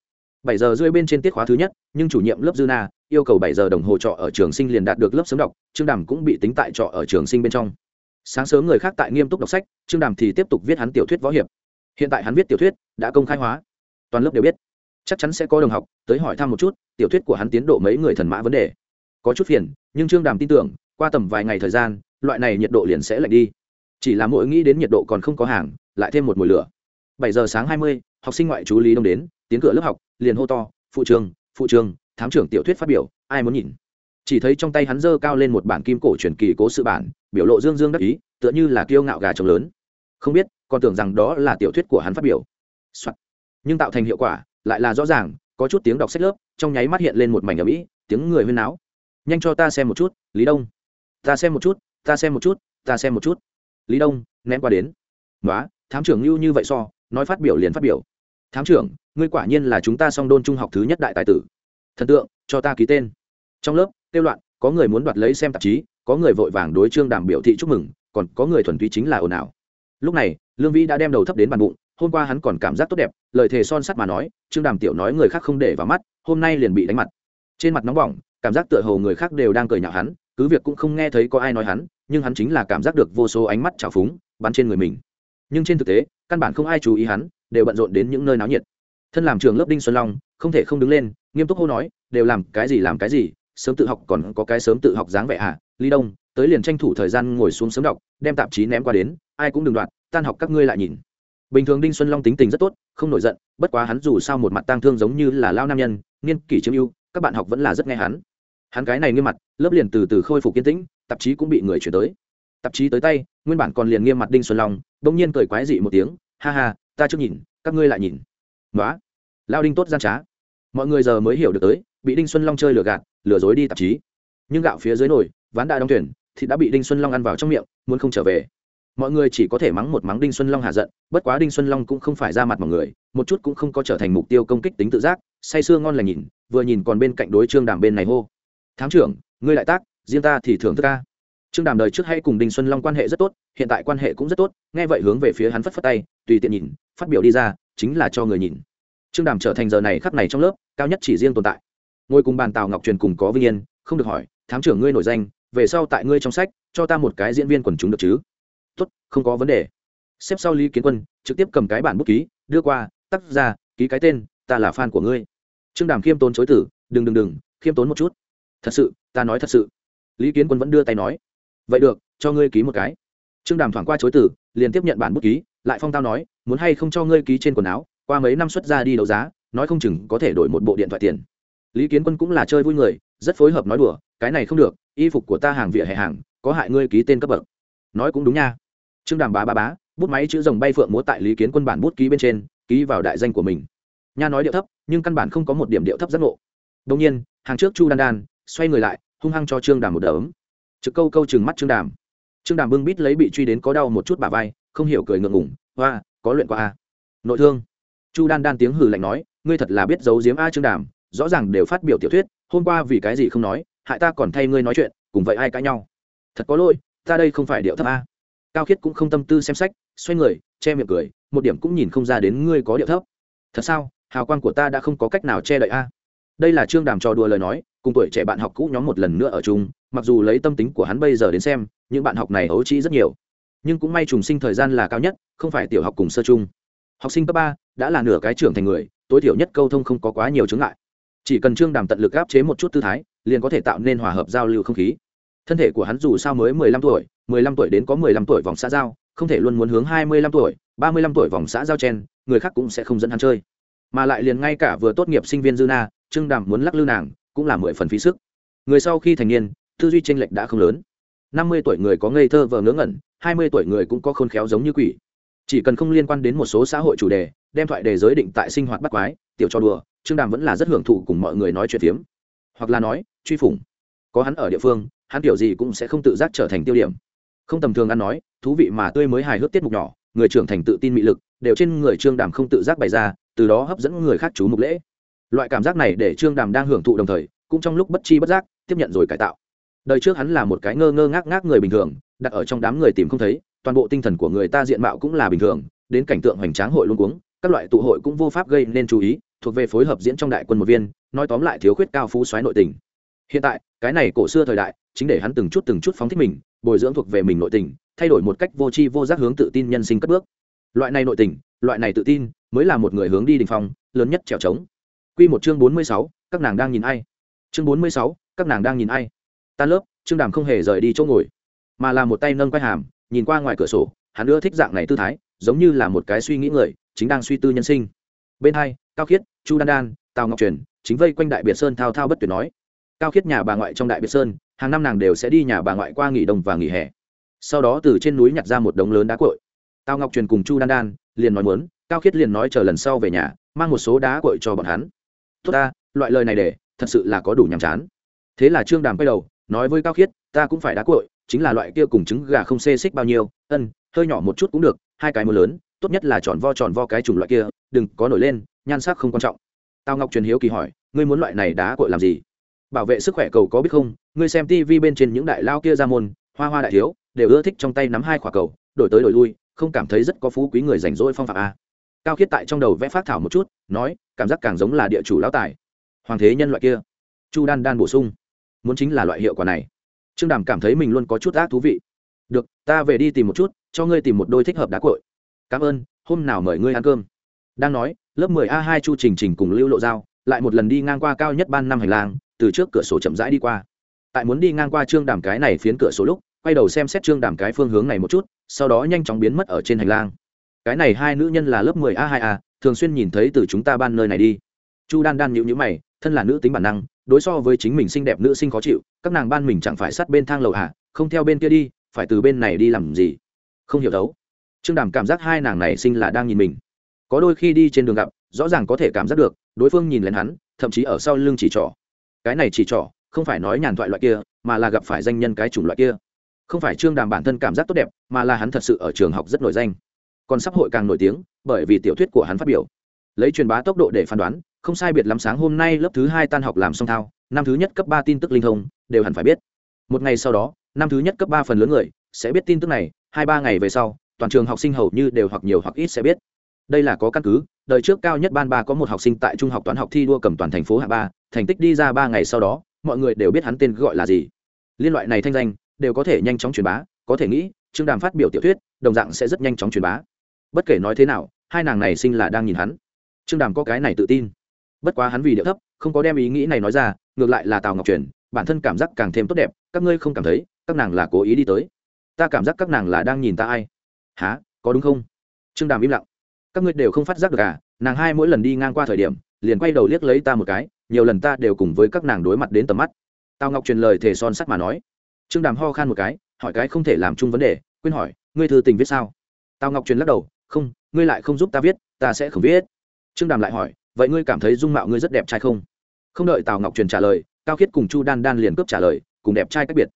bảy giờ rưỡi bên trên tiết khóa thứ nhất, nhưng chủ nhiệm lớp dư na yêu cầu bảy giờ đồng hồ trọ ở trường sinh liền đạt được lớp sớm đọc, trương đàm cũng bị tính tại trọ ở trường sinh bên trong. Sáng sớm người khác tại nghiêm túc đọc sách, trương đàm thì tiếp tục viết hắn tiểu thuyết võ hiệp. Hiện tại hắn viết tiểu thuyết đã công khai hóa. Toàn lớp đều biết. Chắc chắn sẽ có đồng học tới hỏi thăm một chút, tiểu thuyết của hắn tiến độ mấy người thần mã vấn đề. Có chút phiền, nhưng trương đàm tin tưởng, qua tầm vài ngày thời gian, loại này nhiệt độ liền sẽ lạnh đi. Chỉ là mỗi nghĩ đến nhiệt độ còn không có hàng, lại thêm một mùi lửa. Bảy giờ sáng hai mươi, học sinh ngoại chú lý đông đến tiến cửa lớp học, liền hô to, phụ trường phụ trường, thám trưởng tiểu thuyết phát biểu, ai muốn nhìn? Chỉ thấy trong tay hắn giơ cao lên một bản kim cổ truyền kỳ cố sự bản, biểu lộ dương dương đắc ý, tựa như là kiêu ngạo gà trống lớn. Không biết, còn tưởng rằng đó là tiểu thuyết của hắn phát biểu、Soạn. nhưng tạo thành hiệu quả, lại là rõ ràng, có chút tiếng đọc sách lớp, trong nháy mắt hiện lên một mảnh ở mỹ tiếng người huyên náo. Nhanh cho ta xem một chút, lý đông. Ta xem một chút, ta xem một chút, ta xem một chút. Lý đông ném qua đến. Nói thám trưởng lưu như vậy so, nói phát biểu liền phát biểu. Thám trưởng ngươi quả nhiên là chúng ta song đôn trung học thứ nhất đại tài tử. Thần tượng, cho ta ký tên. Trong lớp tiêu loạn, có người muốn đoạt lấy xem tạp chí, có người vội vàng đối trương đàm biểu thị chúc mừng, còn có người thuần túy chính là ồn ào. Lúc này, lương vĩ đã đem đầu thấp đến bàn bụng, hôm qua hắn còn cảm giác tốt đẹp, lời thề son sắt mà nói, trương đàm tiểu nói người khác không để vào mắt, hôm nay liền bị đánh mặt. Trên mặt nóng bỏng, cảm giác tựa hồ người khác đều đang cười nhạo hắn, cứ việc cũng không nghe thấy có ai nói hắn, nhưng hắn chính là cảm giác được vô số ánh mắt trào phúng, bắn trên người mình. Nhưng trên thực tế, căn bản không ai chú ý hắn, đều bận rộn đến những nơi náo nhiệt thân làm trường lớp đinh xuân long, không thể không đứng lên, nghiêm túc hô nói, đều làm cái gì làm cái gì, sớm tự học còn có cái sớm tự học dáng vẻ à ly đông, tới liền tranh thủ thời gian ngồi xuống sớm đọc, đem tạp chí ném qua đến, ai cũng đừng đoạt tan học các ngươi lại nhìn. Bình thường đinh xuân long tính tình rất tốt, không nổi giận, bất quá hắn dù sao một mặt tang thương giống như là lao nam nhân, niên kỷ chiếm ưu, các bạn học vẫn là rất nghe hắn. Hắn cái này nghiêm mặt, lớp liền từ từ khôi phục kiên tĩnh, tạp chí cũng bị người chuyển tới. Tạp chí tới tay, nguyên bản còn liền nghiêm mặt đinh xuân long, bỗng nhiên cười quái dị một tiếng, ha ha, ta chưa nhìn, các ngươi lại nhìn nói lao đinh tốt gian trá. Mọi người giờ mới hiểu được tới, bị đinh xuân long chơi lừa gạt, lừa dối đi tạp chí. Nhưng gạo phía dưới nồi, ván đã đóng thuyền, thì đã bị đinh xuân long ăn vào trong miệng, muốn không trở về. Mọi người chỉ có thể mắng một mắng đinh xuân long hạ giận, bất quá đinh xuân long cũng không phải ra mặt mọi người, một chút cũng không có trở thành mục tiêu công kích tính tự giác, say sưa ngon là nhìn, vừa nhìn còn bên cạnh đối trương đàm bên này hô. Thám trưởng, ngươi lại tác, riêng ta thì thưởng thức ca. Trương đàm đời trước hay cùng đinh xuân long quan hệ rất tốt, hiện tại quan hệ cũng rất tốt, nghe vậy hướng về phía hắn phất phất tay, tùy tiện nhìn, phát biểu đi ra chính là cho người nhìn. Trương đàm trở thành giờ này khắp này trong lớp, cao nhất chỉ riêng tồn tại. Ngồi cùng bàn tào ngọc truyền cùng có vinh yên, không được hỏi, thám trưởng ngươi nổi danh, về sau tại ngươi trong sách, cho ta một cái diễn viên quần chúng được chứ? Tốt, không có vấn đề. Xếp sau lý kiến quân, trực tiếp cầm cái bản bút ký, đưa qua tắt ra ký cái tên, ta là fan của ngươi. Trương đàm khiêm tốn chối tử đừng đừng đừng, khiêm tốn một chút. Thật sự, ta nói thật sự. Lý kiến quân vẫn đưa tay nói, vậy được, cho ngươi ký một cái. Trương đàm thoảng qua chối tử liền tiếp nhận bản bút ký, lại phong tao nói muốn hay không cho ngươi ký trên quần áo, qua mấy năm xuất ra đi đấu giá, nói không chừng có thể đổi một bộ điện thoại tiền. Lý kiến quân cũng là chơi vui người, rất phối hợp nói đùa, cái này không được, y phục của ta hàng vỉa hè hàng, có hại ngươi ký tên cấp bậc. Nói cũng đúng nha. Trương đàm bá bá bá, bút máy chữ rồng bay phượng múa tại lý kiến quân bản bút ký bên trên, ký vào đại danh của mình. Nha nói điệu thấp, nhưng căn bản không có một điểm điệu thấp giác ngộ. Đông nhiên, hàng trước chu đan đan, xoay người lại, hung hăng cho trương đàm một đấm. Trực câu câu chừng mắt trương đàm. Trương đàm bưng bít lấy bị truy đến có đau một chút bà vai, không hiểu cười ngượng ngủng hoa có luyện qua a. Nội thương. Chu đan đan tiếng hừ lạnh nói, ngươi thật là biết giấu giếm a trương đàm, rõ ràng đều phát biểu tiểu thuyết, hôm qua vì cái gì không nói, hại ta còn thay ngươi nói chuyện, cùng vậy ai cãi nhau. Thật có lỗi, ta đây không phải điệu thấp a. Cao khiết cũng không tâm tư xem sách, xoay người, che miệng cười, một điểm cũng nhìn không ra đến ngươi có điệu thấp. Thật sao, hào quang của ta đã không có cách nào che đậy a. Đây là trương đàm trò đùa lời nói, cùng tuổi trẻ bạn học cũ nhóm một lần nữa ở chung, mặc dù lấy tâm tính của hắn bây giờ đến xem, những bạn học này ấu trĩ rất nhiều nhưng cũng may trùng sinh thời gian là cao nhất, không phải tiểu học cùng sơ chung học sinh cấp ba đã là nửa cái trưởng thành người, tối thiểu nhất câu thông không có quá nhiều chướng ngại. Chỉ cần trương đàm tận lực áp chế một chút tư thái, liền có thể tạo nên hòa hợp giao lưu không khí. Thân thể của hắn dù sao mới mười lăm tuổi, mười lăm tuổi đến có mười lăm tuổi vòng xã giao, không thể luôn muốn hướng hai mươi lăm tuổi, ba mươi lăm tuổi vòng xã giao chen, người khác cũng sẽ không dẫn hắn chơi. Mà lại liền ngay cả vừa tốt nghiệp sinh viên dư na, trương đàm muốn lắc lư nàng, cũng là mười phần phí sức. Người sau khi thành niên, tư duy tranh lệch đã không lớn. năm mươi tuổi người có ngây thơ vờ ngớ ngẩn hai mươi tuổi người cũng có khôn khéo giống như quỷ. Chỉ cần không liên quan đến một số xã hội chủ đề, đem thoại đề giới định tại sinh hoạt bắt quái, tiểu cho đùa, trương đàm vẫn là rất hưởng thụ cùng mọi người nói chuyện phiếm. Hoặc là nói, truy phủng. Có hắn ở địa phương, hắn kiểu gì cũng sẽ không tự giác trở thành tiêu điểm. Không tầm thường ăn nói, thú vị mà tươi mới hài hước tiết mục nhỏ, người trưởng thành tự tin mị lực, đều trên người trương đàm không tự giác bày ra, từ đó hấp dẫn người khác chú mục lễ. Loại cảm giác này để trương đàm đang hưởng thụ đồng thời, cũng trong lúc bất chi bất giác, tiếp nhận rồi cải tạo đời trước hắn là một cái ngơ ngơ ngác ngác người bình thường, đặt ở trong đám người tìm không thấy, toàn bộ tinh thần của người ta diện mạo cũng là bình thường, đến cảnh tượng hoành tráng hội luôn cuống, các loại tụ hội cũng vô pháp gây nên chú ý, thuộc về phối hợp diễn trong đại quân một viên, nói tóm lại thiếu khuyết cao phú xoáy nội tình. Hiện tại, cái này cổ xưa thời đại, chính để hắn từng chút từng chút phóng thích mình, bồi dưỡng thuộc về mình nội tình, thay đổi một cách vô tri vô giác hướng tự tin nhân sinh cất bước. Loại này nội tình, loại này tự tin, mới là một người hướng đi đình phong, lớn nhất trèo trống. Quy một chương bốn mươi sáu, các nàng đang nhìn ai? Chương bốn mươi sáu, các nàng đang nhìn ai? Tan lớp, trương đàm không hề rời đi chỗ ngồi, mà là một tay nâng quay hàm, nhìn qua ngoài cửa sổ, hắn ưa thích dạng này tư thái, giống như là một cái suy nghĩ người, chính đang suy tư nhân sinh. Bên hai, cao khiết, chu đan đan, tào ngọc truyền, chính vây quanh đại biệt sơn thao thao bất tuyệt nói. Cao khiết nhà bà ngoại trong đại biệt sơn, hàng năm nàng đều sẽ đi nhà bà ngoại qua nghỉ đông và nghỉ hè. Sau đó từ trên núi nhặt ra một đống lớn đá cội tào ngọc truyền cùng chu đan đan liền nói muốn, cao khiết liền nói chờ lần sau về nhà, mang một số đá cội cho bọn hắn. Tốt ta, loại lời này để, thật sự là có đủ nhàm chán. Thế là trương đàm quay đầu nói với cao khiết, ta cũng phải đá cội, chính là loại kia cùng trứng gà không xê xích bao nhiêu, ân, hơi nhỏ một chút cũng được, hai cái mưa lớn, tốt nhất là tròn vo tròn vo cái chủng loại kia, đừng có nổi lên, nhan sắc không quan trọng. Tao ngọc truyền hiếu kỳ hỏi, ngươi muốn loại này đá cội làm gì? Bảo vệ sức khỏe cầu có biết không? Ngươi xem tivi bên trên những đại lao kia ra môn, hoa hoa đại thiếu, đều ưa thích trong tay nắm hai quả cầu, đổi tới đổi lui, không cảm thấy rất có phú quý người rảnh rỗi phong phạc a à? cao khiết tại trong đầu vẽ phát thảo một chút, nói, cảm giác càng giống là địa chủ lão tài. Hoàng thế nhân loại kia. Chu đan đan bổ sung muốn chính là loại hiệu quả này. Trương đàm cảm thấy mình luôn có chút ác thú vị. Được, ta về đi tìm một chút, cho ngươi tìm một đôi thích hợp đá cội. Cảm ơn, hôm nào mời ngươi ăn cơm. Đang nói, lớp mười a hai chu trình trình cùng lưu lộ giao lại một lần đi ngang qua cao nhất ban năm hành lang, từ trước cửa sổ chậm rãi đi qua. Tại muốn đi ngang qua trương đàm cái này phiến cửa sổ lúc, quay đầu xem xét trương đàm cái phương hướng này một chút, sau đó nhanh chóng biến mất ở trên hành lang. Cái này hai nữ nhân là lớp mười a hai a, thường xuyên nhìn thấy từ chúng ta ban nơi này đi. Chu đan đan nhịu nhữ mày, thân là nữ tính bản năng đối so với chính mình xinh đẹp nữ sinh khó chịu, các nàng ban mình chẳng phải sát bên thang lầu hạ không theo bên kia đi, phải từ bên này đi làm gì? Không hiểu đấu trương đàm cảm giác hai nàng này sinh là đang nhìn mình. Có đôi khi đi trên đường gặp, rõ ràng có thể cảm giác được, đối phương nhìn lên hắn, thậm chí ở sau lưng chỉ trỏ. Cái này chỉ trỏ, không phải nói nhàn thoại loại kia, mà là gặp phải danh nhân cái chủng loại kia. Không phải trương đàm bản thân cảm giác tốt đẹp, mà là hắn thật sự ở trường học rất nổi danh. Còn sắp hội càng nổi tiếng, bởi vì tiểu thuyết của hắn phát biểu. Lấy truyền bá tốc độ để phán đoán không sai biệt lắm sáng hôm nay lớp thứ hai tan học làm xong thao, năm thứ nhất cấp ba tin tức linh thông, đều hẳn phải biết. Một ngày sau đó, năm thứ nhất cấp ba phần lớn người sẽ biết tin tức này, hai ba ngày về sau, toàn trường học sinh hầu như đều hoặc nhiều hoặc ít sẽ biết. Đây là có căn cứ, đời trước cao nhất ban ba có một học sinh tại trung học toán học thi đua cầm toàn thành phố hạ ba, thành tích đi ra ba ngày sau đó, mọi người đều biết hắn tên gọi là gì. Liên loại này thanh danh, đều có thể nhanh chóng truyền bá, có thể nghĩ trương đàm phát biểu tiểu thuyết, đồng dạng sẽ rất nhanh chóng truyền bá. Bất kể nói thế nào, hai nàng này sinh là đang nhìn hắn. Trương đàm có cái này tự tin bất quá hắn vì điệu thấp, không có đem ý nghĩ này nói ra, ngược lại là tào ngọc truyền, bản thân cảm giác càng thêm tốt đẹp, các ngươi không cảm thấy, các nàng là cố ý đi tới. Ta cảm giác các nàng là đang nhìn ta ai. Há có đúng không? Trương đàm im lặng. Các ngươi đều không phát giác được à nàng hai mỗi lần đi ngang qua thời điểm, liền quay đầu liếc lấy ta một cái, nhiều lần ta đều cùng với các nàng đối mặt đến tầm mắt. Tào ngọc truyền lời thề son sắt mà nói. Trương đàm ho khan một cái, hỏi cái không thể làm chung vấn đề, quên hỏi, ngươi thư tình viết sao? Tào ngọc truyền lắc đầu, không, ngươi lại không giúp ta viết, ta sẽ không viết. Trương đàm lại hỏi vậy ngươi cảm thấy dung mạo ngươi rất đẹp trai không? Không đợi tào ngọc truyền trả lời, cao khiết cùng chu đan đan liền cướp trả lời, cùng đẹp trai cách biệt.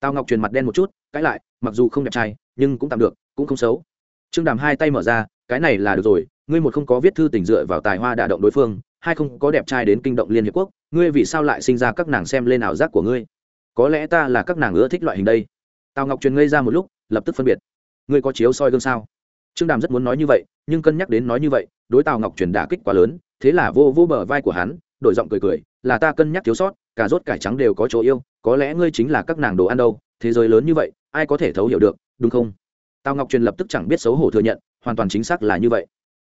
Tào ngọc truyền mặt đen một chút, cãi lại, mặc dù không đẹp trai, nhưng cũng tạm được, cũng không xấu. Trương đàm hai tay mở ra, cái này là được rồi, ngươi một không có viết thư tình dựa vào tài hoa đả động đối phương, hai không có đẹp trai đến kinh động liên hiệp quốc, ngươi vì sao lại sinh ra các nàng xem lên ảo giác của ngươi? Có lẽ ta là các nàng ưa thích loại hình đây. Tào ngọc truyền ngây ra một lúc, lập tức phân biệt. Ngươi có chiếu soi gương sao? Trương đàm rất muốn nói như vậy, nhưng cân nhắc đến nói như vậy, đối tào ngọc truyền đả kích quá lớn thế là vô vô bờ vai của hắn, đổi giọng cười cười, là ta cân nhắc thiếu sót, cả rốt cải trắng đều có chỗ yêu, có lẽ ngươi chính là các nàng đồ ăn đâu, thế giới lớn như vậy, ai có thể thấu hiểu được, đúng không? Tào ngọc truyền lập tức chẳng biết xấu hổ thừa nhận, hoàn toàn chính xác là như vậy.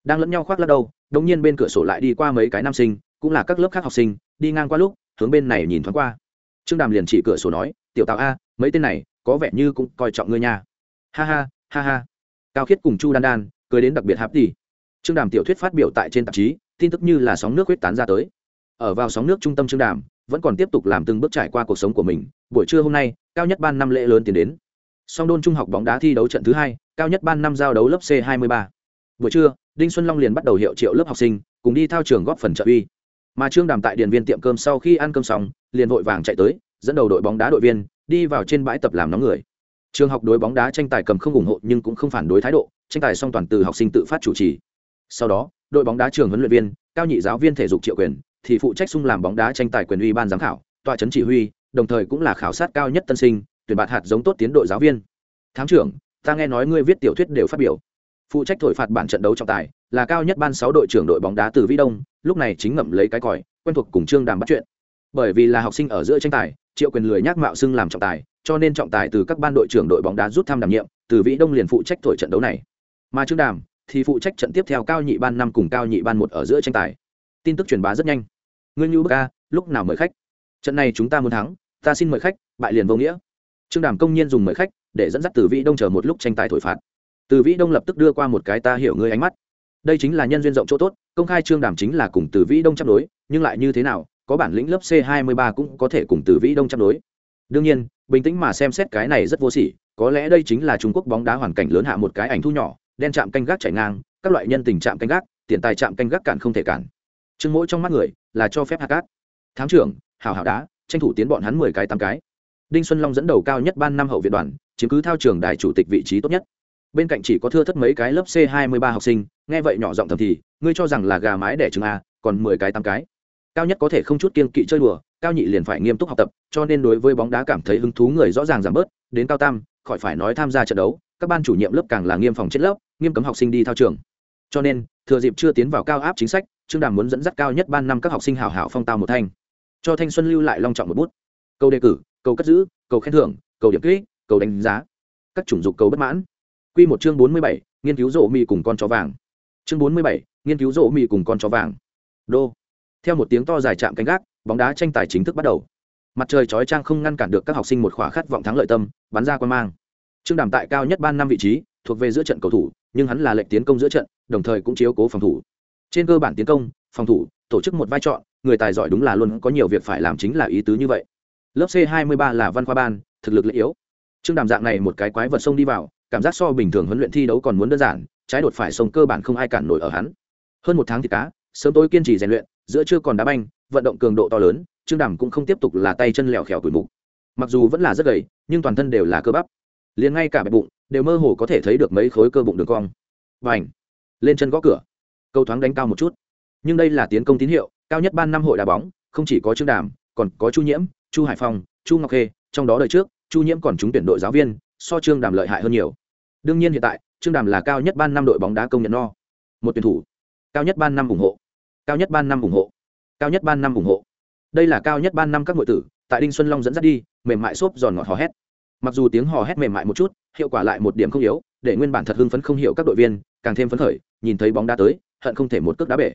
Đang lẫn nhau khoác lắc đâu đông nhiên bên cửa sổ lại đi qua mấy cái nam sinh, cũng là các lớp khác học sinh, đi ngang qua lúc, hướng bên này nhìn thoáng qua. Trương đàm liền chỉ cửa sổ nói, tiểu tào a, mấy tên này, có vẻ như cũng coi trọng ngươi nha. Ha ha ha ha. Cao khiết cùng chu đan đan, cười đến đặc biệt hạp đi trương đàm tiểu thuyết phát biểu tại trên tạp chí, tin tức như là sóng nước huyết tán ra tới. Ở vào sóng nước trung tâm trương đàm, vẫn còn tiếp tục làm từng bước trải qua cuộc sống của mình. Buổi trưa hôm nay, cao nhất ban năm lễ lớn tiến đến. Song đôn trung học bóng đá thi đấu trận thứ hai, cao nhất ban năm giao đấu lớp c 23 buổi trưa, đinh xuân long liền bắt đầu hiệu triệu lớp học sinh, cùng đi thao trường góp phần trợ uy. Mà trương đàm tại điện viên tiệm cơm sau khi ăn cơm xong, liền vội vàng chạy tới, dẫn đầu đội bóng đá đội viên, đi vào trên bãi tập làm nóng người. Trường học đối bóng đá tranh tài cầm không ủng hộ nhưng cũng không phản đối thái độ, tranh tài song toàn từ học sinh tự phát chủ trì sau đó, đội bóng đá trường huấn luyện viên, cao nhị giáo viên thể dục triệu quyền thì phụ trách sung làm bóng đá tranh tài quyền uy ban giám khảo, tọa trấn chỉ huy, đồng thời cũng là khảo sát cao nhất tân sinh, tuyển bạt hạt giống tốt tiến đội giáo viên. Thám trưởng, ta nghe nói ngươi viết tiểu thuyết đều phát biểu. Phụ trách thổi phạt bản trận đấu trọng tài, là cao nhất ban sáu đội trưởng đội bóng đá từ vĩ đông, lúc này chính ngậm lấy cái còi, quen thuộc cùng trương đàm bắt chuyện. Bởi vì là học sinh ở giữa tranh tài, triệu quyền lười nhắc mạo xưng làm trọng tài, cho nên trọng tài từ các ban đội trưởng đội bóng đá rút thăm đảm nhiệm, từ vĩ đông liền phụ trách thổi trận đấu này. Mà trương đàm thì phụ trách trận tiếp theo cao nhị ban năm cùng cao nhị ban một ở giữa tranh tài. Tin tức truyền bá rất nhanh. Ngươi như bức ca lúc nào mời khách? Trận này chúng ta muốn thắng, ta xin mời khách, bại liền vô nghĩa. Trương đàm công nhiên dùng mời khách, để dẫn dắt từ vĩ đông chờ một lúc tranh tài thổi phạt. Từ vĩ đông lập tức đưa qua một cái ta hiểu ngươi ánh mắt. Đây chính là nhân duyên rộng chỗ tốt, công khai trương đàm chính là cùng từ vĩ đông chấp đối nhưng lại như thế nào, có bản lĩnh lớp c 23 cũng có thể cùng từ vĩ đông chấp đối đương nhiên, bình tĩnh mà xem xét cái này rất vô sỉ, có lẽ đây chính là trung quốc bóng đá hoàn cảnh lớn hạ một cái ảnh thu nhỏ đen chạm canh gác chảy ngang, các loại nhân tình chạm canh gác, tiền tài chạm canh gác cản không thể cản. Chương mỗi trong mắt người là cho phép hạ cát. Thám trưởng hào hào đá, tranh thủ tiến bọn hắn mười cái tám cái. Đinh xuân long dẫn đầu cao nhất ban năm hậu viện đoàn, chiếm cứ thao trường đài chủ tịch vị trí tốt nhất. Bên cạnh chỉ có thưa thất mấy cái lớp c 23 học sinh, nghe vậy nhỏ giọng thầm thì, ngươi cho rằng là gà mái đẻ trứng a còn mười cái tám cái. Cao nhất có thể không chút kiên kỵ chơi đùa, cao nhị liền phải nghiêm túc học tập, cho nên đối với bóng đá cảm thấy hứng thú người rõ ràng giảm bớt, đến cao tam, khỏi phải nói tham gia trận đấu, các ban chủ nhiệm lớp càng là nghiêm phòng chết lớp nghiêm cấm học sinh đi thao trường. Cho nên, thừa dịp chưa tiến vào cao áp chính sách, trương đàm muốn dẫn dắt cao nhất ban năm các học sinh hào hảo phong tao một thanh. Cho thanh xuân lưu lại long trọng một bút. Câu đề cử, câu cất giữ, câu khen thưởng, câu điểm kỹ, câu đánh giá. Các chủng dục câu bất mãn. Q một chương bốn mươi bảy, nghiên cứu rộ mì cùng con chó vàng. Chương bốn mươi bảy, nghiên cứu rộ mì cùng con chó vàng. Đô. Theo một tiếng to dài chạm canh gác, bóng đá tranh tài chính thức bắt đầu. Mặt trời chói trang không ngăn cản được các học sinh một khỏa khát vọng thắng lợi tâm, bắn ra quan mang trương đàm tại cao nhất ban năm vị trí, thuộc về giữa trận cầu thủ, nhưng hắn là lệnh tiến công giữa trận, đồng thời cũng chiếu cố phòng thủ. Trên cơ bản tiến công, phòng thủ, tổ chức một vai trò người tài giỏi đúng là luôn có nhiều việc phải làm chính là ý tứ như vậy. Lớp c 23 là văn khoa ban, thực lực lệ yếu. Trương đàm dạng này một cái quái vật sông đi vào, cảm giác so bình thường huấn luyện thi đấu còn muốn đơn giản, trái đột phải sông cơ bản không ai cản nổi ở hắn. Hơn một tháng thì cá, sớm tối kiên trì rèn luyện, giữa chưa còn đá banh, vận động cường độ to lớn, trương đàm cũng không tiếp tục là tay chân lèo khèo tuổi mục. Mặc dù vẫn là rất gầy, nhưng toàn thân đều là cơ bắp liền ngay cả bẹp bụng đều mơ hồ có thể thấy được mấy khối cơ bụng đường cong. Và ảnh lên chân gõ cửa. Câu thoáng đánh cao một chút. Nhưng đây là tiến công tín hiệu, cao nhất ban năm hội đá bóng, không chỉ có trương đàm, còn có chu nhiễm, chu hải phong, chu ngọc khê, trong đó đời trước, chu nhiễm còn trúng tuyển đội giáo viên, so trương đàm lợi hại hơn nhiều. Đương nhiên hiện tại, trương đàm là cao nhất ban năm đội bóng đá công nhận no. Một tuyển thủ. Cao nhất ban năm ủng hộ. Cao nhất ban năm ủng hộ. Cao nhất ban năm ủng hộ. Đây là cao nhất ban năm các nội tử, tại đinh xuân long dẫn dắt đi, mềm mại xốp giòn ngọt hò hét mặc dù tiếng hò hét mềm mại một chút, hiệu quả lại một điểm không yếu, để nguyên bản thật hưng phấn không hiểu các đội viên, càng thêm phấn khởi, nhìn thấy bóng đá tới, hận không thể một cước đá bể.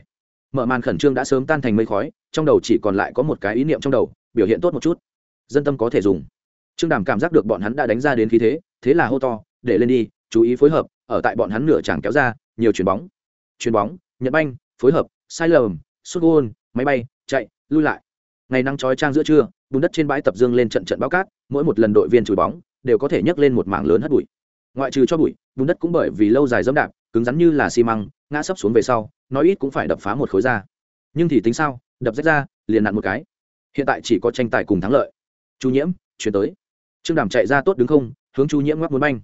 Mở màn khẩn trương đã sớm tan thành mây khói, trong đầu chỉ còn lại có một cái ý niệm trong đầu, biểu hiện tốt một chút. Dân tâm có thể dùng. Trương đàm cảm giác được bọn hắn đã đánh ra đến khí thế thế là hô to, để lên đi, chú ý phối hợp, ở tại bọn hắn nửa chàng kéo ra, nhiều chuyền bóng. Chuyền bóng, nhật banh, phối hợp, sai lầm, sút gôn, máy bay, chạy, lui lại. Ngày nắng trói trang giữa trưa bùn đất trên bãi tập dương lên trận trận bao cát, mỗi một lần đội viên chùi bóng đều có thể nhấc lên một mảng lớn hất bụi. Ngoại trừ cho bụi, bùn đất cũng bởi vì lâu dài dẫm đạp, cứng rắn như là xi măng, ngã sấp xuống về sau, nói ít cũng phải đập phá một khối ra. Nhưng thì tính sao, đập rách ra, liền nặn một cái. Hiện tại chỉ có tranh tài cùng thắng lợi. Chu nhiễm, chuyển tới. Trương đàm chạy ra tốt đứng không, hướng chu nhiễm ngoắc muốn banh.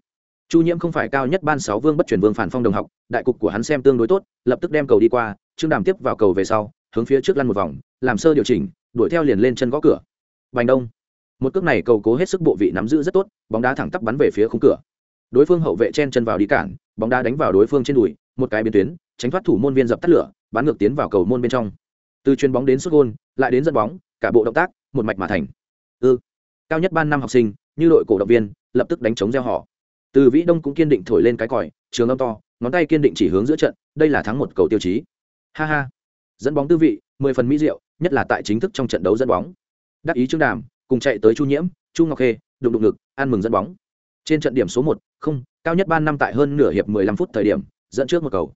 Chu nhiễm không phải cao nhất ban sáu vương bất chuyển vương phản phong đồng học, đại cục của hắn xem tương đối tốt, lập tức đem cầu đi qua, trương đàm tiếp vào cầu về sau, hướng phía trước lăn một vòng, làm sơ điều chỉnh, đuổi theo liền lên chân gõ cửa bành đông. Một cước này cầu cố hết sức bộ vị nắm giữ rất tốt, bóng đá thẳng tắp bắn về phía khung cửa. Đối phương hậu vệ chen chân vào đi cản, bóng đá đánh vào đối phương trên đùi, một cái biến tuyến, tránh thoát thủ môn viên dập tắt lửa, bắn ngược tiến vào cầu môn bên trong. Từ chuyền bóng đến sút gôn, lại đến dẫn bóng, cả bộ động tác, một mạch mà thành. Ư. Ừ. cao nhất ban năm học sinh, như đội cổ động viên, lập tức đánh chống gieo họ. Từ vĩ đông cũng kiên định thổi lên cái còi, trường âm to, ngón tay kiên định chỉ hướng giữa trận, đây là thắng một cầu tiêu chí. Ha ha. Dẫn bóng tư vị, mười phần mỹ diệu, nhất là tại chính thức trong trận đấu dẫn bóng đắc ý trương đàm, cùng chạy tới chu nhiễm, chu ngọc khê, đụng đụng ngực, ăn mừng dẫn bóng. Trên trận điểm số một, không, cao nhất ban năm tại hơn nửa hiệp mười lăm phút thời điểm, dẫn trước một cầu.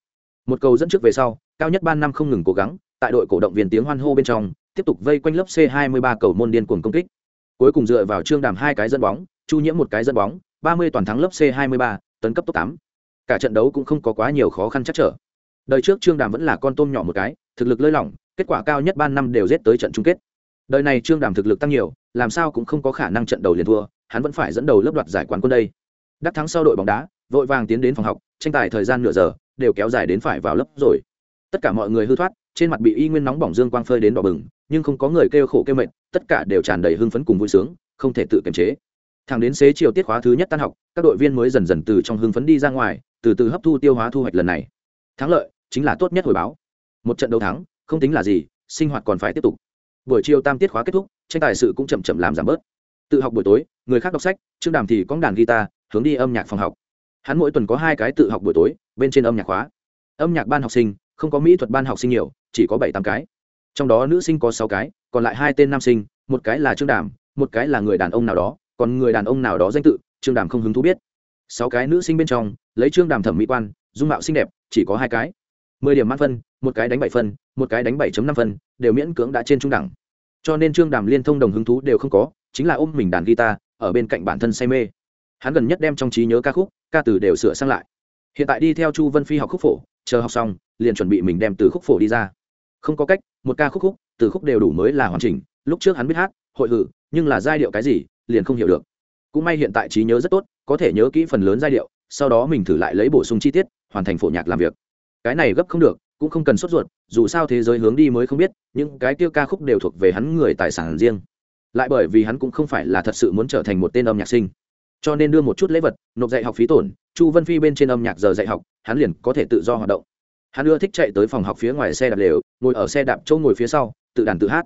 Một cầu dẫn trước về sau, cao nhất ban năm không ngừng cố gắng, tại đội cổ động viên tiếng hoan hô bên trong, tiếp tục vây quanh lớp c hai mươi ba cầu môn điên cuồng công kích. Cuối cùng dựa vào trương đàm hai cái dẫn bóng, chu nhiễm một cái dẫn bóng, ba mươi toàn thắng lớp c hai mươi ba, tấn cấp top tám. Cả trận đấu cũng không có quá nhiều khó khăn chắc trở. Đời trước trương đàm vẫn là con tôm nhỏ một cái, thực lực lơi lỏng, kết quả cao nhất ban năm đều giết tới trận chung kết đời này trương đàm thực lực tăng nhiều, làm sao cũng không có khả năng trận đầu liền thua, hắn vẫn phải dẫn đầu lớp đoạt giải quán quân đây. Đắc thắng sau đội bóng đá, vội vàng tiến đến phòng học, tranh tài thời gian nửa giờ, đều kéo dài đến phải vào lớp rồi. Tất cả mọi người hư thoát, trên mặt bị y nguyên nóng bỏng dương quang phơi đến đỏ bừng, nhưng không có người kêu khổ kêu mệt, tất cả đều tràn đầy hưng phấn cùng vui sướng, không thể tự kiềm chế. Thẳng đến xế chiều tiết khóa thứ nhất tan học, các đội viên mới dần dần từ trong hưng phấn đi ra ngoài, từ từ hấp thu tiêu hóa thu hoạch lần này. Thắng lợi chính là tốt nhất hồi báo. Một trận đấu thắng, không tính là gì, sinh hoạt còn phải tiếp tục buổi chiều tam tiết khóa kết thúc, tranh tài sự cũng chậm chậm làm giảm bớt. Tự học buổi tối, người khác đọc sách, trương đàm thì có đàn guitar, hướng đi âm nhạc phòng học. Hắn mỗi tuần có hai cái tự học buổi tối, bên trên âm nhạc khóa. Âm nhạc ban học sinh, không có mỹ thuật ban học sinh nhiều, chỉ có bảy tám cái. Trong đó nữ sinh có sáu cái, còn lại hai tên nam sinh, một cái là trương đàm, một cái là người đàn ông nào đó, còn người đàn ông nào đó danh tự, trương đàm không hứng thú biết. Sáu cái nữ sinh bên trong, lấy trương đàm thẩm mỹ quan, dung mạo xinh đẹp, chỉ có hai cái. Mười điểm mãn phân một cái đánh bảy phân, một cái đánh bảy năm phân, đều miễn cưỡng đã trên trung đẳng. Cho nên trương đàm liên thông đồng hứng thú đều không có, chính là ôm mình đàn guitar, ở bên cạnh bản thân say mê. Hắn gần nhất đem trong trí nhớ ca khúc, ca từ đều sửa sang lại. Hiện tại đi theo chu vân phi học khúc phổ, chờ học xong, liền chuẩn bị mình đem từ khúc phổ đi ra. Không có cách, một ca khúc khúc, từ khúc đều đủ mới là hoàn chỉnh, lúc trước hắn biết hát, hội hử, nhưng là giai điệu cái gì, liền không hiểu được. Cũng may hiện tại trí nhớ rất tốt, có thể nhớ kỹ phần lớn giai điệu, sau đó mình thử lại lấy bổ sung chi tiết, hoàn thành phổ nhạc làm việc. Cái này gấp không được cũng không cần sốt ruột, dù sao thế giới hướng đi mới không biết, những cái tiêu ca khúc đều thuộc về hắn người tài sản riêng. Lại bởi vì hắn cũng không phải là thật sự muốn trở thành một tên âm nhạc sinh. Cho nên đưa một chút lễ vật, nộp dạy học phí tổn, chu vân phi bên trên âm nhạc giờ dạy học, hắn liền có thể tự do hoạt động. Hắn ưa thích chạy tới phòng học phía ngoài xe đạp lều, ngồi ở xe đạp chỗ ngồi phía sau, tự đàn tự hát.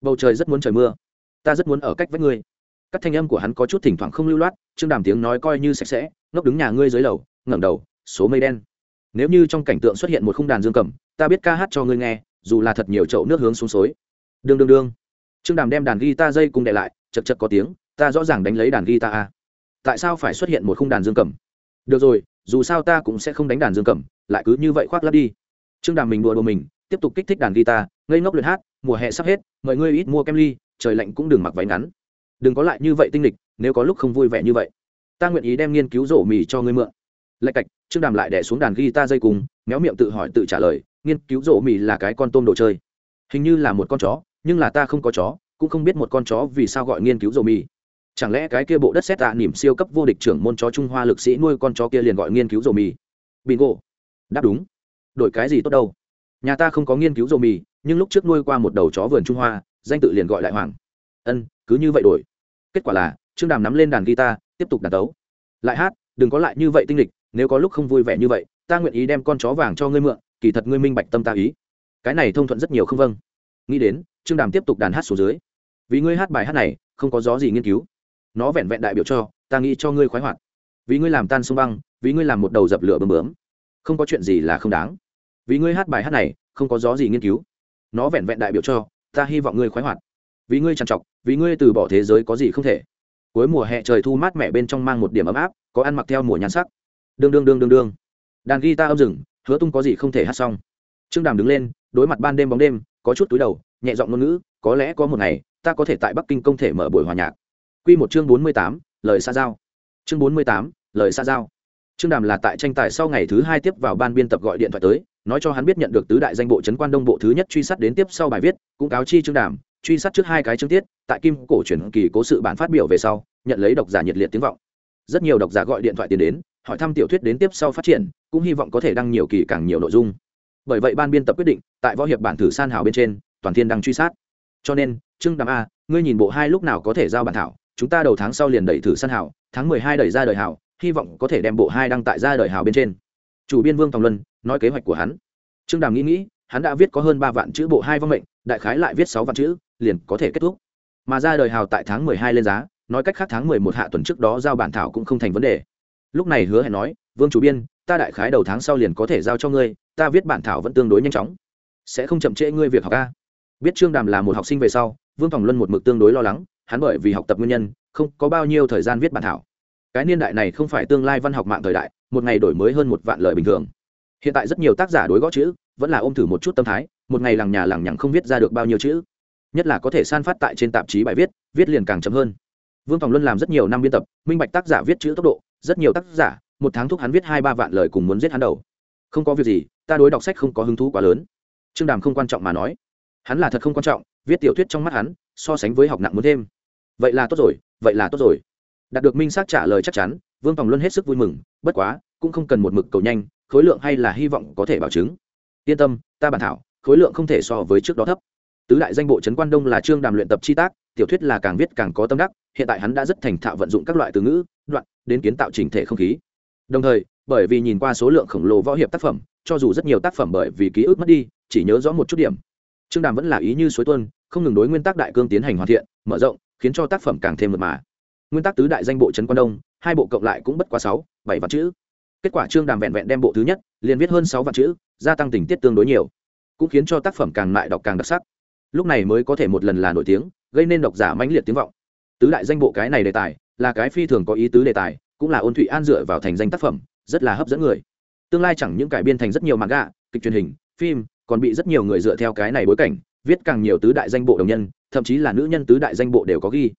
Bầu trời rất muốn trời mưa. Ta rất muốn ở cách với ngươi. Các thanh âm của hắn có chút thỉnh thoảng không lưu loát chương đàm tiếng nói coi như sạch sẽ, ngốc đứng nhà ngươi dưới lầu, ngẩng đầu, số mây đen nếu như trong cảnh tượng xuất hiện một khung đàn dương cầm, ta biết ca hát cho ngươi nghe, dù là thật nhiều chậu nước hướng xuống suối đương đương đương. Trương đàm đem đàn guitar dây cùng đệ lại chật chật có tiếng, ta rõ ràng đánh lấy đàn guitar a. Tại sao phải xuất hiện một khung đàn dương cầm? Được rồi, dù sao ta cũng sẽ không đánh đàn dương cầm, lại cứ như vậy khoác lắp đi. Trương đàm mình đùa đùa mình, tiếp tục kích thích đàn guitar, ngây ngốc luyện hát, mùa hè sắp hết, mọi ngươi ít mua kem ly, trời lạnh cũng đừng mặc váy ngắn. Đừng có lại như vậy tinh lịch, nếu có lúc không vui vẻ như vậy. Ta nguyện ý đem nghiên cứu rổ mì cho ngươi mượn lạch cạch, trương đàm lại đẻ xuống đàn guitar dây cùng, méo miệng tự hỏi tự trả lời, nghiên cứu rổ mì là cái con tôm đồ chơi. Hình như là một con chó, nhưng là ta không có chó, cũng không biết một con chó vì sao gọi nghiên cứu rổ mì. Chẳng lẽ cái kia bộ đất xét tạ à, nỉm siêu cấp vô địch trưởng môn chó trung hoa lực sĩ nuôi con chó kia liền gọi nghiên cứu rổ mì? Bingo. Đáp đúng. Đổi cái gì tốt đâu. Nhà ta không có nghiên cứu rổ mì, nhưng lúc trước nuôi qua một đầu chó vườn trung hoa, danh tự liền gọi lại hoàng. Ân, cứ như vậy đổi. Kết quả là, trương đàm nắm lên đàn guitar, tiếp tục đàn tấu. Lại hát, đừng có lại như vậy tinh lịch nếu có lúc không vui vẻ như vậy, ta nguyện ý đem con chó vàng cho ngươi mượn, kỳ thật ngươi minh bạch tâm ta ý. Cái này thông thuận rất nhiều không vâng. Nghĩ đến, trương đàm tiếp tục đàn hát số dưới. Vì ngươi hát bài hát này, không có gió gì nghiên cứu. Nó vẹn vẹn đại biểu cho, ta nghĩ cho ngươi khoái hoạt. Vì ngươi làm tan sông băng, vì ngươi làm một đầu dập lửa bơm bướm. Không có chuyện gì là không đáng. Vì ngươi hát bài hát này, không có gió gì nghiên cứu. Nó vẹn vẹn đại biểu cho, ta hy vọng ngươi khoái hoạt. Vì ngươi trằn trọc, vì ngươi từ bỏ thế giới có gì không thể. Cuối mùa hè trời thu mát mẻ bên trong mang một điểm ấm áp, có ăn mặc theo mùa nhan sắc đương đương đương đương đương. Đàn guitar âm rừng hứa tung có gì không thể hát xong. Trương đàm đứng lên, đối mặt ban đêm bóng đêm, có chút túi đầu, nhẹ giọng ngôn ngữ, có lẽ có một ngày, ta có thể tại bắc kinh công thể mở buổi hòa nhạc. Q một chương bốn mươi tám, lời xa giao. Chương bốn mươi tám, lời xa giao. Trương đàm là tại tranh tài sau ngày thứ hai tiếp vào ban biên tập gọi điện thoại tới, nói cho hắn biết nhận được tứ đại danh bộ trấn quan đông bộ thứ nhất truy sát đến tiếp sau bài viết, cũng cáo chi trương đàm, truy sát trước hai cái chương tiết, tại kim cổ truyền kỳ cố sự bản phát biểu về sau, nhận lấy độc giả nhiệt liệt tiếng vọng. Rất nhiều độc giả gọi điện thoại tiền đến hỏi thăm tiểu thuyết đến tiếp sau phát triển cũng hy vọng có thể đăng nhiều kỳ càng nhiều nội dung. Bởi vậy ban biên tập quyết định tại võ hiệp bản thử san hào bên trên toàn thiên đăng truy sát. Cho nên trương đàm a ngươi nhìn bộ hai lúc nào có thể giao bản thảo chúng ta đầu tháng sau liền đẩy thử san hào tháng mười hai đẩy ra đời hào, hy vọng có thể đem bộ hai đăng tại ra đời hào bên trên. Chủ biên vương tòng luân nói kế hoạch của hắn. Trương đàm nghĩ nghĩ hắn đã viết có hơn ba vạn chữ bộ hai vong mệnh đại khái lại viết sáu vạn chữ liền có thể kết thúc. Mà ra đời hào tại tháng mười hai lên giá nói cách khác tháng mười một hạ tuần trước đó giao bản thảo cũng không thành vấn đề lúc này hứa hẹn nói, vương chủ biên, ta đại khái đầu tháng sau liền có thể giao cho ngươi, ta viết bản thảo vẫn tương đối nhanh chóng. Sẽ không chậm trễ ngươi việc học ca biết trương đàm là một học sinh về sau, vương phòng luân một mực tương đối lo lắng, hắn bởi vì học tập nguyên nhân, không có bao nhiêu thời gian viết bản thảo. Cái niên đại này không phải tương lai văn học mạng thời đại, một ngày đổi mới hơn một vạn lời bình thường. Hiện tại rất nhiều tác giả đối gõ chữ, vẫn là ôm thử một chút tâm thái, một ngày lằng nhà lằng nhằng không viết ra được bao nhiêu chữ. Nhất là có thể san phát tại trên tạp chí bài viết viết liền càng chậm hơn. Vương phòng luân làm rất nhiều năm biên tập, minh bạch tác giả viết chữ tốc độ rất nhiều tác giả, một tháng thúc hắn viết hai ba vạn lời cùng muốn giết hắn đầu. Không có việc gì, ta đối đọc sách không có hứng thú quá lớn. Trương đàm không quan trọng mà nói. Hắn là thật không quan trọng, viết tiểu thuyết trong mắt hắn, so sánh với học nặng muốn thêm. Vậy là tốt rồi, vậy là tốt rồi. Đạt được minh xác trả lời chắc chắn, vương tòng luân hết sức vui mừng, bất quá, cũng không cần một mực cầu nhanh, khối lượng hay là hy vọng có thể bảo chứng. Yên tâm, ta bản thảo, khối lượng không thể so với trước đó thấp. Tứ đại danh bộ trấn quan đông là Trương đàm luyện tập chi tác, tiểu thuyết là càng viết càng có tâm đắc hiện tại hắn đã rất thành thạo vận dụng các loại từ ngữ, đoạn, đến kiến tạo trình thể không khí. Đồng thời, bởi vì nhìn qua số lượng khổng lồ võ hiệp tác phẩm, cho dù rất nhiều tác phẩm bởi vì ký ức mất đi, chỉ nhớ rõ một chút điểm. Trương đàm vẫn là ý như suối tuân không ngừng đối nguyên tắc đại cương tiến hành hoàn thiện, mở rộng, khiến cho tác phẩm càng thêm mật mà. Nguyên tắc tứ đại danh bộ trấn quan đông, hai bộ cộng lại cũng bất quá sáu, bảy vạn chữ. Kết quả trương đàm vẹn vẹn đem bộ thứ nhất, liền viết hơn sáu vạn chữ, gia tăng tình tiết tương đối nhiều, cũng khiến cho tác phẩm càng lại đọc càng đặc sắc. Lúc này mới có thể một lần là nổi tiếng, gây nên độc giả mãnh liệt tiếng vọng tứ đại danh bộ cái này đề tài, là cái phi thường có ý tứ đề tài, cũng là ôn thụy an dựa vào thành danh tác phẩm, rất là hấp dẫn người. Tương lai chẳng những cải biên thành rất nhiều manga, kịch truyền hình, phim, còn bị rất nhiều người dựa theo cái này bối cảnh, viết càng nhiều tứ đại danh bộ đồng nhân, thậm chí là nữ nhân tứ đại danh bộ đều có ghi.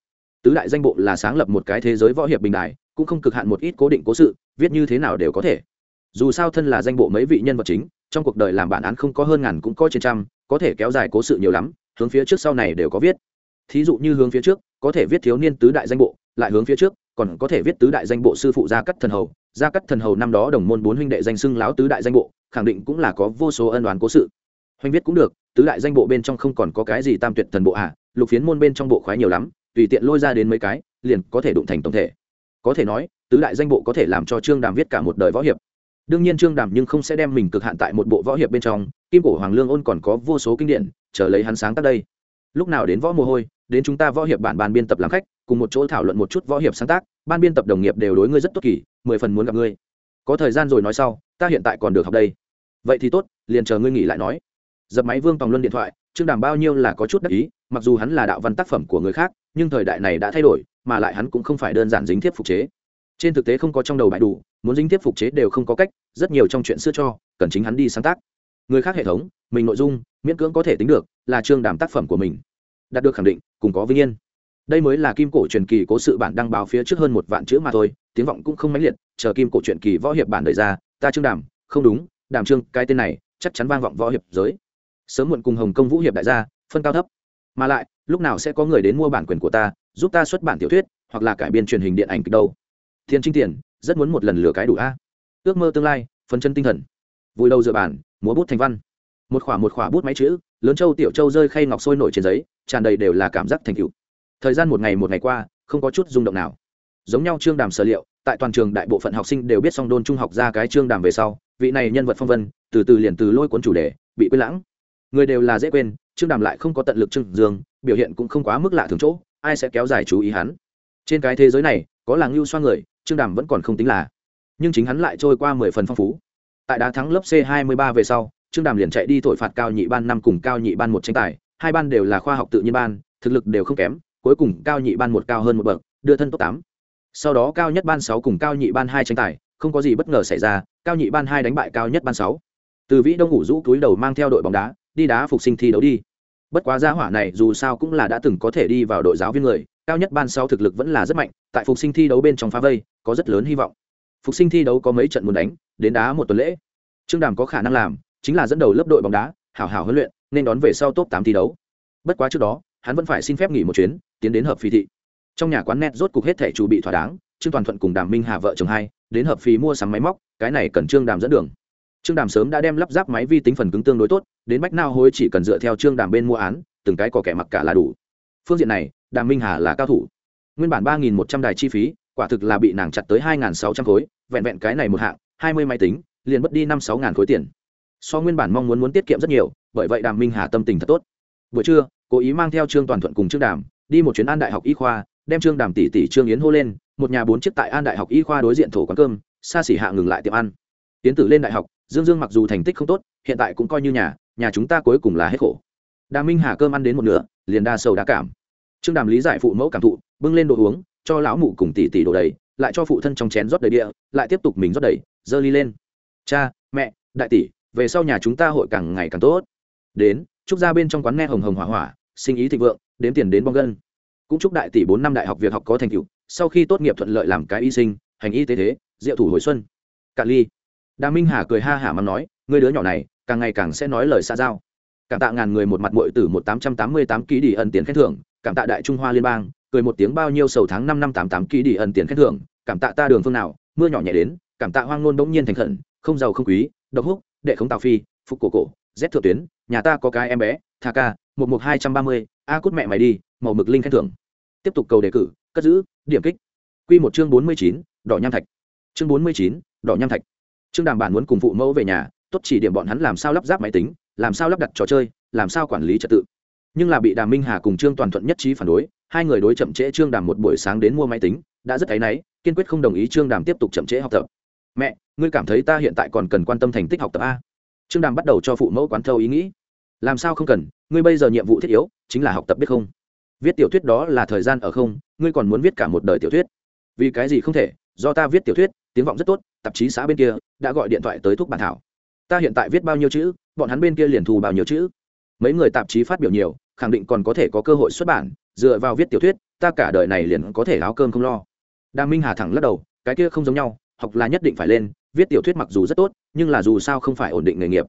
Tứ đại danh bộ là sáng lập một cái thế giới võ hiệp bình đại cũng không cực hạn một ít cố định cố sự, viết như thế nào đều có thể. Dù sao thân là danh bộ mấy vị nhân vật chính, trong cuộc đời làm bản án không có hơn ngàn cũng có trên trăm, có thể kéo dài cố sự nhiều lắm, hướng phía trước sau này đều có viết thí dụ như hướng phía trước có thể viết thiếu niên tứ đại danh bộ lại hướng phía trước còn có thể viết tứ đại danh bộ sư phụ gia cắt thần hầu. Gia cắt thần hầu năm đó đồng môn bốn huynh đệ danh xưng láo tứ đại danh bộ khẳng định cũng là có vô số ân đoán cố sự. Hoành viết cũng được tứ đại danh bộ bên trong không còn có cái gì tam tuyệt thần bộ à, lục phiến môn bên trong bộ khoái nhiều lắm tùy tiện lôi ra đến mấy cái liền có thể đụng thành tổng thể. Có thể nói tứ đại danh bộ có thể làm cho trương đàm viết cả một đời võ hiệp. Đương nhiên trương đàm nhưng không sẽ đem mình cực hạn tại một bộ võ hiệp bên trong kim cổ hoàng lương ôn còn có vô số kinh điển chờ lấy hắn sáng tác đây. Lúc nào đến võ mồ hôi đến chúng ta võ hiệp bản ban biên tập làm khách, cùng một chỗ thảo luận một chút võ hiệp sáng tác, ban biên tập đồng nghiệp đều đối ngươi rất tốt kỳ, mười phần muốn gặp ngươi. Có thời gian rồi nói sau, ta hiện tại còn được học đây. Vậy thì tốt, liền chờ ngươi nghỉ lại nói. Dập máy vương tòng luân điện thoại, trương đàm bao nhiêu là có chút đắc ý, mặc dù hắn là đạo văn tác phẩm của người khác, nhưng thời đại này đã thay đổi, mà lại hắn cũng không phải đơn giản dính tiếp phục chế. Trên thực tế không có trong đầu bài đủ, muốn dính tiếp phục chế đều không có cách, rất nhiều trong chuyện xưa cho, cần chính hắn đi sáng tác. Người khác hệ thống, mình nội dung, miễn cưỡng có thể tính được, là trương đàm tác phẩm của mình đạt được khẳng định, cùng có vinh yên. Đây mới là kim cổ truyền kỳ cố sự bản đăng báo phía trước hơn một vạn chữ mà thôi, tiếng vọng cũng không mãnh liệt, chờ kim cổ truyền kỳ võ hiệp bản đời ra, ta trương đàm, không đúng, đàm trương, cái tên này, chắc chắn vang vọng võ hiệp giới. Sớm muộn cùng hồng công vũ hiệp đại gia, phân cao thấp. Mà lại, lúc nào sẽ có người đến mua bản quyền của ta, giúp ta xuất bản tiểu thuyết, hoặc là cải biên truyền hình điện ảnh kịch đâu? Thiên trinh tiền, rất muốn một lần lừa cái đủ a. Ước mơ tương lai, phấn chân tinh thần. Vui đầu dựa bản, múa bút thành văn. Một khỏa một khỏa bút máy chữ, lớn châu tiểu châu rơi khay ngọc sôi nổi trên giấy tràn đầy đều là cảm giác thành tựu. Thời gian một ngày một ngày qua, không có chút rung động nào. Giống nhau trương đàm sở liệu, tại toàn trường đại bộ phận học sinh đều biết song đôn trung học ra cái trương đàm về sau, vị này nhân vật phong vân, từ từ liền từ lôi cuốn chủ đề, bị quên lãng. Người đều là dễ quên trương đàm lại không có tận lực trương dương, biểu hiện cũng không quá mức lạ thường chỗ, ai sẽ kéo dài chú ý hắn? Trên cái thế giới này, có làng lưu xoa người trương đàm vẫn còn không tính là. Nhưng chính hắn lại trôi qua mười phần phong phú. Tại đá thắng lớp c hai mươi ba về sau trương đàm liền chạy đi thổi phạt cao nhị ban năm cùng cao nhị ban một tranh tài hai ban đều là khoa học tự nhiên ban, thực lực đều không kém, cuối cùng cao nhị ban một cao hơn một bậc, đưa thân top tám. Sau đó cao nhất ban sáu cùng cao nhị ban hai tranh tài, không có gì bất ngờ xảy ra, cao nhị ban hai đánh bại cao nhất ban sáu. Từ vĩ đông ngủ rũ túi đầu mang theo đội bóng đá, đi đá phục sinh thi đấu đi. Bất quá gia hỏa này dù sao cũng là đã từng có thể đi vào đội giáo viên người, cao nhất ban sáu thực lực vẫn là rất mạnh, tại phục sinh thi đấu bên trong phá vây, có rất lớn hy vọng. Phục sinh thi đấu có mấy trận muốn đánh, đến đá một tuần lễ. Trương đàm có khả năng làm, chính là dẫn đầu lớp đội bóng đá hảo hảo huấn luyện, nên đón về sau top tám thi đấu. Bất quá trước đó, hắn vẫn phải xin phép nghỉ một chuyến, tiến đến hợp phi thị. Trong nhà quán net rốt cục hết thể chủ bị thỏa đáng, trương toàn thuận cùng đàm minh hà vợ chồng hai, đến hợp phí mua sắm máy móc, cái này cần trương đàm dẫn đường. Trương đàm sớm đã đem lắp ráp máy vi tính phần cứng tương đối tốt, đến bách nao hối chỉ cần dựa theo trương đàm bên mua án, từng cái có kẻ mặc cả là đủ. Phương diện này, đàm minh hà là cao thủ. Nguyên bản ba nghìn một trăm đài chi phí, quả thực là bị nàng chặt tới hai sáu trăm khối, vẹn vẹn cái này một hạng, hai mươi máy tính, liền mất đi năm sáu ngàn khối tiền so nguyên bản mong muốn muốn tiết kiệm rất nhiều, bởi vậy đàm minh hà tâm tình thật tốt. Buổi trưa cố ý mang theo trương toàn thuận cùng trương đàm, đi một chuyến an đại học y khoa, đem trương đàm tỷ tỷ trương yến hô lên, một nhà bốn chiếc tại an đại học y khoa đối diện thổ quán cơm, xa xỉ hạ ngừng lại tiệm ăn. Tiến tử lên đại học, dương dương mặc dù thành tích không tốt, hiện tại cũng coi như nhà nhà chúng ta cuối cùng là hết khổ. Đàm minh hà cơm ăn đến một nửa, liền đa sầu đa cảm. Trương đàm lý giải phụ mẫu cảm thụ, bưng lên đồ uống, cho lão mụ cùng tỷ tỷ đổ đầy, lại cho phụ thân trong chén rót đầy địa, lại tiếp tục mình rót đầy, dơ ly lên. Cha, mẹ, đại tỷ về sau nhà chúng ta hội càng ngày càng tốt. Đến chúc ra bên trong quán nghe hồng hồng hỏa hỏa, sinh ý thịnh vượng, đếm tiền đến bong gân. Cũng chúc đại tỷ bốn năm đại học việc học có thành tựu, sau khi tốt nghiệp thuận lợi làm cái y sinh, hành y tế thế, diệu thủ hồi xuân. Cạn ly. Đà minh hà cười ha hả mà nói người đứa nhỏ này, càng ngày càng sẽ nói lời xa giao. Cảm tạ ngàn người một mặt muội tử một tám trăm tám mươi tám ký đi ẩn tiền khen thưởng, cảm tạ đại trung hoa liên bang, cười một tiếng bao nhiêu sầu tháng năm năm tám tám ký đi ẩn tiền khen thưởng, cảm tạ ta đường phương nào, mưa nhỏ nhẹ đến, cảm tạ hoang nôn bỗng nhiên thành khẩn, không giàu không quý, độc húc đệ khống tào phi, phục cổ cổ, z thượng tuyến, nhà ta có cái em bé, thà ca, một một hai trăm ba mươi, a cút mẹ mày đi, màu mực linh khen thưởng. Tiếp tục cầu đề cử, cất giữ, điểm kích. Q một chương bốn mươi chín, đỏ nham thạch. Chương bốn mươi chín, đỏ nham thạch. Trương đàm bản muốn cùng phụ mẫu về nhà, tốt chỉ điểm bọn hắn làm sao lắp ráp máy tính, làm sao lắp đặt trò chơi, làm sao quản lý trật tự. Nhưng là bị đàm minh hà cùng trương toàn thuận nhất trí phản đối, hai người đối chậm trễ trương đàm một buổi sáng đến mua máy tính, đã rất áy náy, kiên quyết không đồng ý trương đàm tiếp tục chậm trễ học tập. Mẹ ngươi cảm thấy ta hiện tại còn cần quan tâm thành tích học tập a? Trương đàm bắt đầu cho phụ mẫu quán thâu ý nghĩ. Làm sao không cần? Ngươi bây giờ nhiệm vụ thiết yếu chính là học tập biết không? Viết tiểu thuyết đó là thời gian ở không, ngươi còn muốn viết cả một đời tiểu thuyết. Vì cái gì không thể? Do ta viết tiểu thuyết, tiếng vọng rất tốt, tạp chí xã bên kia đã gọi điện thoại tới thuốc bản thảo. Ta hiện tại viết bao nhiêu chữ, bọn hắn bên kia liền thù bao nhiêu chữ. Mấy người tạp chí phát biểu nhiều, khẳng định còn có thể có cơ hội xuất bản, dựa vào viết tiểu thuyết, ta cả đời này liền có thể áo cơm không lo. Đàm minh hà thẳng lắc đầu, cái kia không giống nhau, học là nhất định phải lên viết tiểu thuyết mặc dù rất tốt, nhưng là dù sao không phải ổn định nghề nghiệp.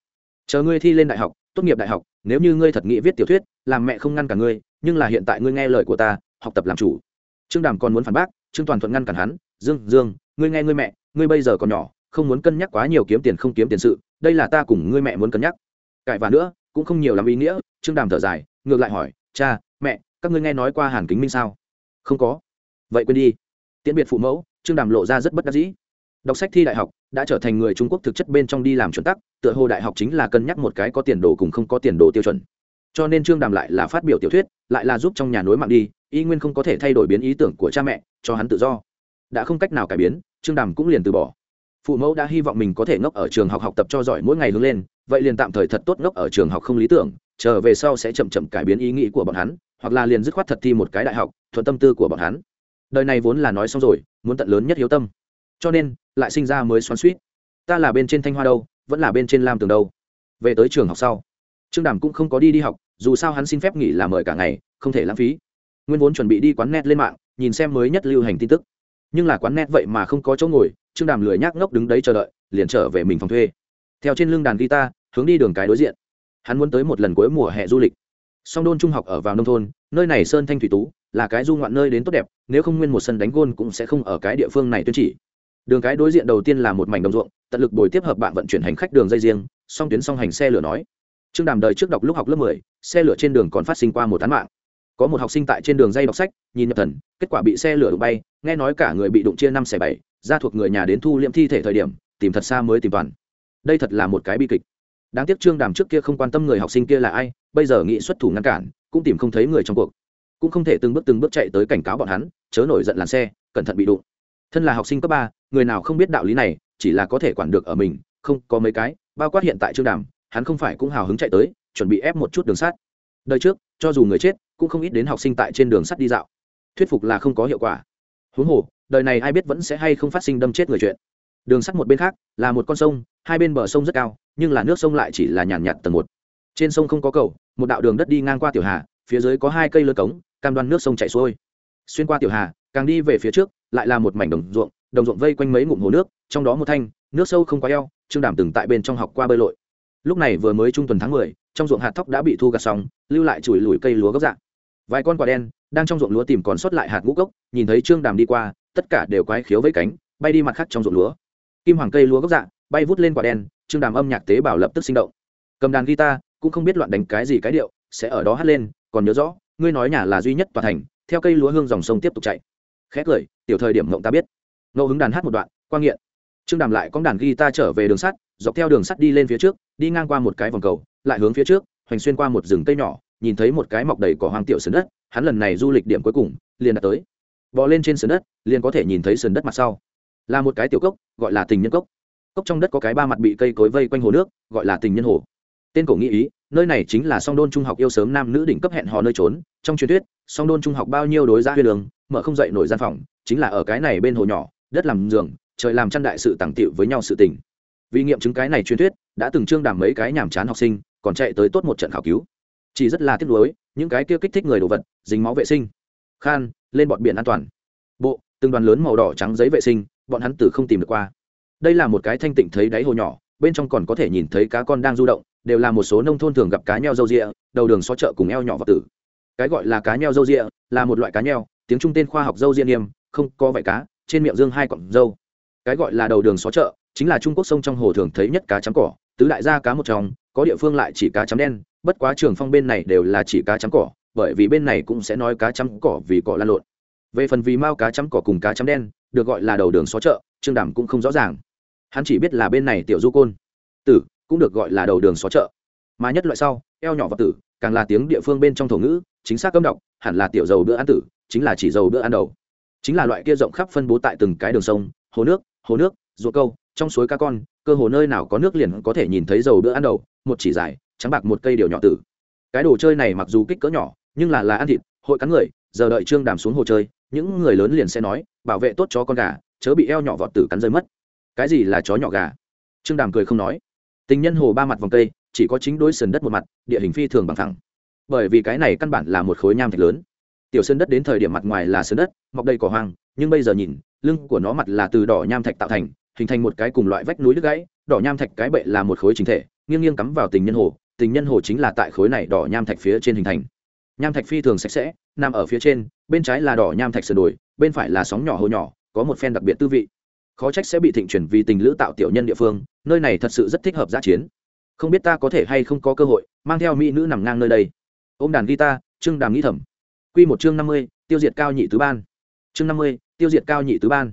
Chờ ngươi thi lên đại học, tốt nghiệp đại học, nếu như ngươi thật nghĩ viết tiểu thuyết, làm mẹ không ngăn cả ngươi, nhưng là hiện tại ngươi nghe lời của ta, học tập làm chủ. Trương đàm còn muốn phản bác, trương toàn thuận ngăn cản hắn, dương dương, ngươi nghe ngươi mẹ, ngươi bây giờ còn nhỏ, không muốn cân nhắc quá nhiều kiếm tiền không kiếm tiền sự, đây là ta cùng ngươi mẹ muốn cân nhắc. Cãi và nữa, cũng không nhiều làm ý nghĩa, trương đàm thở dài, ngược lại hỏi, cha, mẹ, các ngươi nghe nói qua hàn kính minh sao? Không có. Vậy quên đi. Tiễn biệt phụ mẫu. Trương đàm lộ ra rất bất đắc dĩ đọc sách thi đại học, đã trở thành người trung quốc thực chất bên trong đi làm chuẩn tắc, tựa hồ đại học chính là cân nhắc một cái có tiền đồ cùng không có tiền đồ tiêu chuẩn. Cho nên trương đàm lại là phát biểu tiểu thuyết, lại là giúp trong nhà nối mạng đi, y nguyên không có thể thay đổi biến ý tưởng của cha mẹ, cho hắn tự do. Đã không cách nào cải biến, trương đàm cũng liền từ bỏ. Phụ mẫu đã hy vọng mình có thể ngốc ở trường học học tập cho giỏi mỗi ngày hướng lên, vậy liền tạm thời thật tốt ngốc ở trường học không lý tưởng trở về sau sẽ chậm chậm cải biến ý nghĩ của bọn hắn, hoặc là liền dứt khoát thật thi một cái đại học, thuận tâm tư của bọn hắn. Đời này vốn là nói xong rồi, muốn tận lớn nhất hiếu tâm cho nên, lại sinh ra mới xoắn suýt ta là bên trên thanh hoa đâu, vẫn là bên trên lam tường đâu. Về tới trường học sau, trương đàm cũng không có đi đi học, dù sao hắn xin phép nghỉ làm mời cả ngày, không thể lãng phí. Nguyên vốn chuẩn bị đi quán net lên mạng, nhìn xem mới nhất lưu hành tin tức. Nhưng là quán net vậy mà không có chỗ ngồi, trương đàm lười nhác ngốc đứng đấy chờ đợi, liền trở về mình phòng thuê. Theo trên lưng đàn guitar, hướng đi đường cái đối diện. Hắn muốn tới một lần cuối mùa hè du lịch. Song đôn trung học ở vào nông thôn, nơi này sơn thanh thủy tú, là cái du ngoạn nơi đến tốt đẹp, nếu không nguyên một sân đánh gôn cũng sẽ không ở cái địa phương này tuyên chỉ đường cái đối diện đầu tiên là một mảnh đồng ruộng, tận lực bồi tiếp hợp bạn vận chuyển hành khách đường dây riêng, song tuyến song hành xe lửa nói. Trương đàm đời trước đọc lúc học lớp mười, xe lửa trên đường còn phát sinh qua một án mạng. Có một học sinh tại trên đường dây đọc sách, nhìn nhập thần, kết quả bị xe lửa đụng bay, nghe nói cả người bị đụng chia năm xẻ bảy, ra thuộc người nhà đến thu liệm thi thể thời điểm, tìm thật xa mới tìm toàn. Đây thật là một cái bi kịch. Đáng tiếc trương đàm trước kia không quan tâm người học sinh kia là ai, bây giờ nghị xuất thủ ngăn cản, cũng tìm không thấy người trong cuộc. Cũng không thể từng bước từng bước chạy tới cảnh cáo bọn hắn, chớ nổi giận làn xe, cẩn thận bị đụng thân là học sinh cấp ba, người nào không biết đạo lý này, chỉ là có thể quản được ở mình, không có mấy cái, bao quát hiện tại trương đàm, hắn không phải cũng hào hứng chạy tới, chuẩn bị ép một chút đường sắt. Đời trước, cho dù người chết, cũng không ít đến học sinh tại trên đường sắt đi dạo. Thuyết phục là không có hiệu quả. Huống hồ, đời này ai biết vẫn sẽ hay không phát sinh đâm chết người chuyện. Đường sắt một bên khác, là một con sông, hai bên bờ sông rất cao, nhưng là nước sông lại chỉ là nhàn nhạt tầng một. Trên sông không có cầu, một đạo đường đất đi ngang qua tiểu hà, phía dưới có hai cây lơ cống, cam đoan nước sông chảy xuôi. Xuyên qua tiểu hà càng đi về phía trước, lại là một mảnh đồng ruộng đồng ruộng vây quanh mấy ngụm hồ nước, trong đó một thanh, nước sâu không quá eo, trương đảm từng tại bên trong học qua bơi lội. Lúc này vừa mới trung tuần tháng mười, trong ruộng hạt thóc đã bị thu gặt xong, lưu lại chùi lùi cây lúa gốc dạng. Vài con quả đen đang trong ruộng lúa tìm còn sót lại hạt ngũ cốc, nhìn thấy trương đàm đi qua, tất cả đều quái khiếu với cánh, bay đi mặt khác trong ruộng lúa. Kim hoàng cây lúa gốc dạng, bay vút lên quả đen, trương đàm âm nhạc tế bào lập tức sinh động. Cầm đàn guitar, cũng không biết loạn đánh cái gì cái điệu, sẽ ở đó hát lên, còn nhớ rõ, ngươi nói nhà là duy nhất tòa thành, theo cây lúa hương dòng sông tiếp tục chạy khét cười, tiểu thời điểm mộng ta biết. Ngẫu hứng đàn hát một đoạn, quang nghiện. Trương đàm lại cóng đàn guitar trở về đường sắt, dọc theo đường sắt đi lên phía trước, đi ngang qua một cái vòng cầu, lại hướng phía trước, hoành xuyên qua một rừng cây nhỏ, nhìn thấy một cái mọc đầy cỏ hoang tiểu sườn đất, hắn lần này du lịch điểm cuối cùng, liền đã tới. Bò lên trên sườn đất, liền có thể nhìn thấy sườn đất mặt sau. Là một cái tiểu cốc, gọi là tình nhân cốc. Cốc trong đất có cái ba mặt bị cây cối vây quanh hồ nước, gọi là tình nhân hồ. Tên cổ nghĩ ý, nơi này chính là song đôn trung học yêu sớm nam nữ đỉnh cấp hẹn hò nơi trốn, trong truyền thuyết, song đôn trung học bao nhiêu đối giá huyên đường mở không dậy nổi gian phòng, chính là ở cái này bên hồ nhỏ, đất làm giường, trời làm chăn đại sự tàng tiệu với nhau sự tình. Vì nghiệm chứng cái này truyền thuyết, đã từng trương đàm mấy cái nhàm chán học sinh, còn chạy tới tốt một trận khảo cứu. Chỉ rất là tiếc nuối, những cái kia kích thích người đồ vật, dính máu vệ sinh. Khan, lên bọn biển an toàn. Bộ, từng đoàn lớn màu đỏ trắng giấy vệ sinh, bọn hắn từ không tìm được qua. Đây là một cái thanh tịnh thấy đáy hồ nhỏ, bên trong còn có thể nhìn thấy cá con đang du động, đều là một số nông thôn thường gặp cá nheo dâu rịa, đầu đường xó chợ cùng eo nhỏ và tử. Cái gọi là cá nheo dâu rịa là một loại cá nheo tiếng trung tên khoa học dâu diên nghiêm, không có vải cá, trên miệng dương hai cọng dâu. Cái gọi là đầu đường xó chợ, chính là trung quốc sông trong hồ thường thấy nhất cá chấm cỏ, tứ đại gia cá một trong, có địa phương lại chỉ cá chấm đen, bất quá trường phong bên này đều là chỉ cá chấm cỏ, bởi vì bên này cũng sẽ nói cá chấm cỏ vì cỏ lan lộn. Về phần vì mao cá chấm cỏ cùng cá chấm đen, được gọi là đầu đường xó chợ, trương đảm cũng không rõ ràng. Hắn chỉ biết là bên này tiểu du côn, tử, cũng được gọi là đầu đường xó chợ. Mà nhất loại sau, eo nhỏ và tử, càng là tiếng địa phương bên trong thổ ngữ, chính xác cấm đọc, hẳn là tiểu dầu bữa ăn tử chính là chỉ dầu bữa ăn đầu. Chính là loại kia rộng khắp phân bố tại từng cái đường sông, hồ nước hồ nước, ruộng câu, trong suối cá con, cơ hồ nơi nào có nước liền có thể nhìn thấy dầu bữa ăn đầu, một chỉ dài, trắng bạc một cây điều nhỏ tử. Cái đồ chơi này mặc dù kích cỡ nhỏ, nhưng là là ăn thịt, hội cắn người, giờ đợi trương đàm xuống hồ chơi, những người lớn liền sẽ nói, bảo vệ tốt chó con gà, chớ bị eo nhỏ vọt tử cắn rơi mất. Cái gì là chó nhỏ gà? Trương đàm cười không nói. Tình nhân hồ ba mặt vòng cây, chỉ có chính đối sườn đất một mặt, địa hình phi thường bằng thẳng bởi vì cái này căn bản là một khối nham thạch lớn tiểu sơn đất đến thời điểm mặt ngoài là sơn đất, mọc đầy cỏ hoang, nhưng bây giờ nhìn, lưng của nó mặt là từ đỏ nham thạch tạo thành, hình thành một cái cùng loại vách núi đứt gãy, đỏ nham thạch cái bệ là một khối chính thể, nghiêng nghiêng cắm vào tình nhân hồ, tình nhân hồ chính là tại khối này đỏ nham thạch phía trên hình thành. Nham thạch phi thường sạch sẽ, nằm ở phía trên, bên trái là đỏ nham thạch sườn đồi, bên phải là sóng nhỏ hồ nhỏ, có một phen đặc biệt tư vị. Khó trách sẽ bị thịnh chuyển vì tình lữ tạo tiểu nhân địa phương, nơi này thật sự rất thích hợp giã chiến. Không biết ta có thể hay không có cơ hội, mang theo mỹ nữ nằm ngang nơi đây. Ô m đàn guitar trương đàm nghĩ thầm quy một chương năm mươi, tiêu diệt cao nhị tứ ban. Chương năm mươi, tiêu diệt cao nhị tứ ban.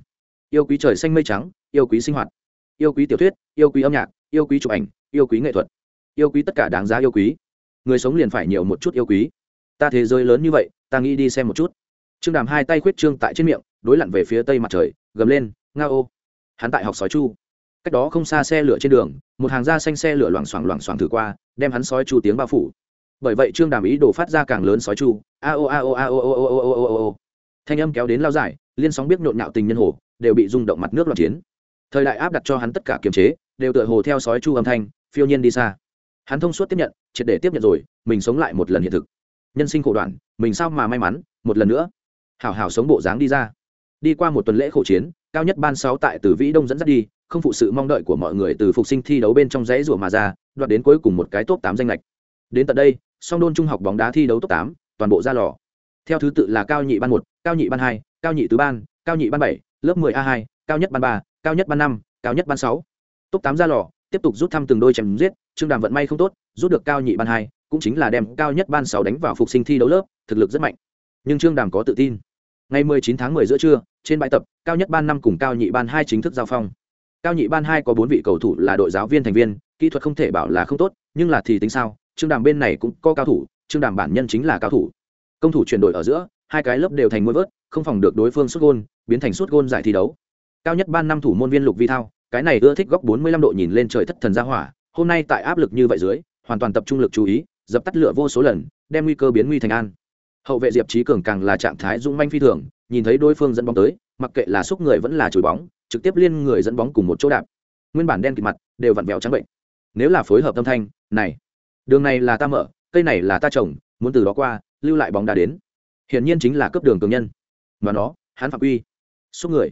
Yêu quý trời xanh mây trắng, yêu quý sinh hoạt. Yêu quý tiểu thuyết, yêu quý âm nhạc, yêu quý chụp ảnh, yêu quý nghệ thuật. Yêu quý tất cả đáng giá yêu quý. Người sống liền phải nhiều một chút yêu quý. Ta thế giới lớn như vậy, ta nghĩ đi xem một chút. Trương đàm hai tay khuyết trương tại trên miệng, đối lặn về phía tây mặt trời, gầm lên, nga ô. Hắn tại học sói chu. Cách đó không xa xe lửa trên đường, một hàng da xanh xe lửa loảng xoảng loảng xoảng thử qua, đem hắn sói chu tiếng bao phủ bởi vậy trương đàm ý đồ phát ra càng lớn sói chu. A o a o a o o o o o o o thanh âm kéo đến lao dài liên sóng biết nhộn nhạo tình nhân hồ, đều bị rung động mặt nước loạn chiến. Thời đại áp đặt cho hắn tất cả kiềm chế, đều tựa hồ theo sói chu âm thanh, phiêu nhiên đi xa. Hắn thông suốt tiếp nhận, triệt để tiếp nhận rồi, mình sống lại một lần hiện thực. Nhân sinh khổ đoạn, mình sao mà may mắn, một lần nữa. Hảo hảo sống bộ dáng đi ra. Đi qua một tuần lễ khổ chiến, cao nhất ban sáu tại từ vĩ đông dẫn dắt đi, không phụ sự mong đợi của mọi người từ phục sinh thi đấu bên trong dãy rủa mà ra, đoạt đến cuối cùng một cái top tám danh lệch đến tận đây, song đôn trung học bóng đá thi đấu top tám, toàn bộ ra lò. Theo thứ tự là cao nhị ban một, cao nhị ban hai, cao nhị tứ ban, cao nhị ban bảy, lớp mười a hai, cao nhất ban ba, cao nhất ban năm, cao nhất ban sáu. Top tám ra lò, tiếp tục rút thăm từng đôi chém giết, trương đàm vận may không tốt, rút được cao nhị ban hai, cũng chính là đem cao nhất ban sáu đánh vào phục sinh thi đấu lớp, thực lực rất mạnh. Nhưng trương đàm có tự tin. Ngày 19 tháng 10 giữa trưa, trên bãi tập, cao nhất ban năm cùng cao nhị ban hai chính thức giao phong. Cao nhị ban hai có bốn vị cầu thủ là đội giáo viên thành viên, kỹ thuật không thể bảo là không tốt, nhưng là thì tính sao? Trương đàm bên này cũng có cao thủ, trương đàm bản nhân chính là cao thủ. Công thủ chuyển đổi ở giữa, hai cái lớp đều thành môi vớt, không phòng được đối phương xuất gôn, biến thành xuất gôn giải thi đấu. Cao nhất ban năm thủ môn viên lục vi thao, cái này ưa thích góc 45 độ nhìn lên trời thất thần ra hỏa, hôm nay tại áp lực như vậy dưới, hoàn toàn tập trung lực chú ý, dập tắt lửa vô số lần, đem nguy cơ biến nguy thành an. Hậu vệ diệp trí cường càng là trạng thái dũng manh phi thường, nhìn thấy đối phương dẫn bóng tới, mặc kệ là xúc người vẫn là chùi bóng, trực tiếp liên người dẫn bóng cùng một chỗ đạp. Nguyên bản đen kịt mặt, đều vặn vẹo trắng bệnh. Nếu là phối hợp âm thanh, này đường này là ta mở, cây này là ta trồng, muốn từ đó qua, lưu lại bóng đá đến. Hiển nhiên chính là cấp đường cường nhân. Và nó, hắn phạm quy. Xúc người.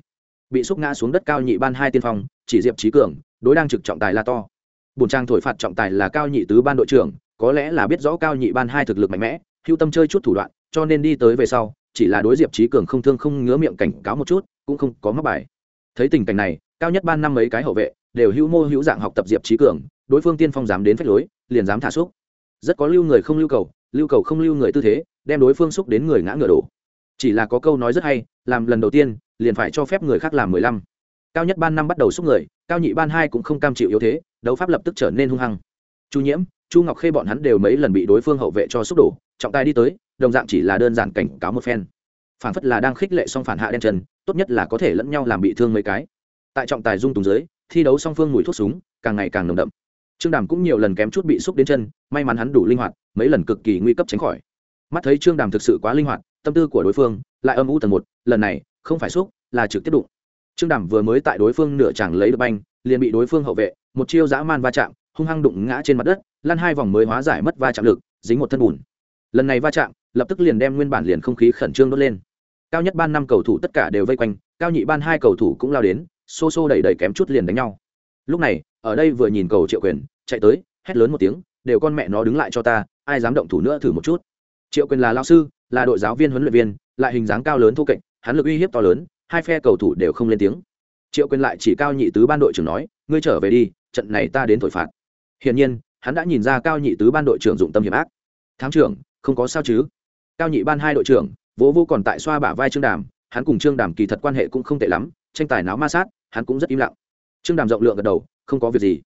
Bị xúc ngã xuống đất cao nhị ban hai tiên phong, chỉ diệp trí cường, đối đang trực trọng tài là to. Bùn trang thổi phạt trọng tài là cao nhị tứ ban đội trưởng, có lẽ là biết rõ cao nhị ban hai thực lực mạnh mẽ, hưu tâm chơi chút thủ đoạn, cho nên đi tới về sau, chỉ là đối diệp trí cường không thương không ngứa miệng cảnh cáo một chút, cũng không có mắc bài. Thấy tình cảnh này, cao nhất ban năm mấy cái hậu vệ, đều hữu mô hữu dạng học tập diệp trí cường đối phương tiên phong dám đến phách lối, liền dám thả xúc. Rất có lưu người không lưu cầu lưu cầu không lưu người tư thế, đem đối phương xúc đến người ngã ngựa đổ. Chỉ là có câu nói rất hay, làm lần đầu tiên, liền phải cho phép người khác làm mười lăm. Cao nhất ban năm bắt đầu xúc người, cao nhị ban hai cũng không cam chịu yếu thế, đấu pháp lập tức trở nên hung hăng. Chu nhiễm, chu ngọc khê bọn hắn đều mấy lần bị đối phương hậu vệ cho xúc đổ, trọng tài đi tới, đồng dạng chỉ là đơn giản cảnh cáo một phen. Phản phất là đang khích lệ song phản hạ đen trần, tốt nhất là có thể lẫn nhau làm bị thương mấy cái. Tại trọng tài dung tùng dưới, thi đấu song phương mùi thuốc súng, càng ngày càng nồng đậm trương đàm cũng nhiều lần kém chút bị xúc đến chân, may mắn hắn đủ linh hoạt, mấy lần cực kỳ nguy cấp tránh khỏi. Mắt thấy trương đàm thực sự quá linh hoạt, tâm tư của đối phương lại âm u tầng một, lần này, không phải xúc, là trực tiếp đụng. Trương đàm vừa mới tại đối phương nửa chẳng lấy được banh, liền bị đối phương hậu vệ, một chiêu dã man va chạm, hung hăng đụng ngã trên mặt đất, lăn hai vòng mới hóa giải mất va chạm lực, dính một thân bùn. Lần này va chạm, lập tức liền đem nguyên bản liền không khí khẩn trương đốt lên. Cao nhất ban năm cầu thủ tất cả đều vây quanh, cao nhị ban hai cầu thủ cũng lao đến, xô xô đẩy đẩy kém chút liền đánh nhau lúc này, ở đây vừa nhìn cầu triệu quyền, chạy tới, hét lớn một tiếng, đều con mẹ nó đứng lại cho ta, ai dám động thủ nữa thử một chút. Triệu quyền là lao sư, là đội giáo viên huấn luyện viên, lại hình dáng cao lớn thô kệch, hắn lực uy hiếp to lớn, hai phe cầu thủ đều không lên tiếng. Triệu quyền lại chỉ cao nhị tứ ban đội trưởng nói, ngươi trở về đi, trận này ta đến thổi phạt. Hiển nhiên, hắn đã nhìn ra cao nhị tứ ban đội trưởng dụng tâm hiểm ác. Thám trưởng, không có sao chứ? Cao nhị ban hai đội trưởng, vỗ vô còn tại xoa bả vai trương đàm, hắn cùng trương đàm kỳ thật quan hệ cũng không tệ lắm, tranh tài náo ma sát, hắn cũng rất im lặng trương đàm rộng lượng gật đầu, không có việc gì.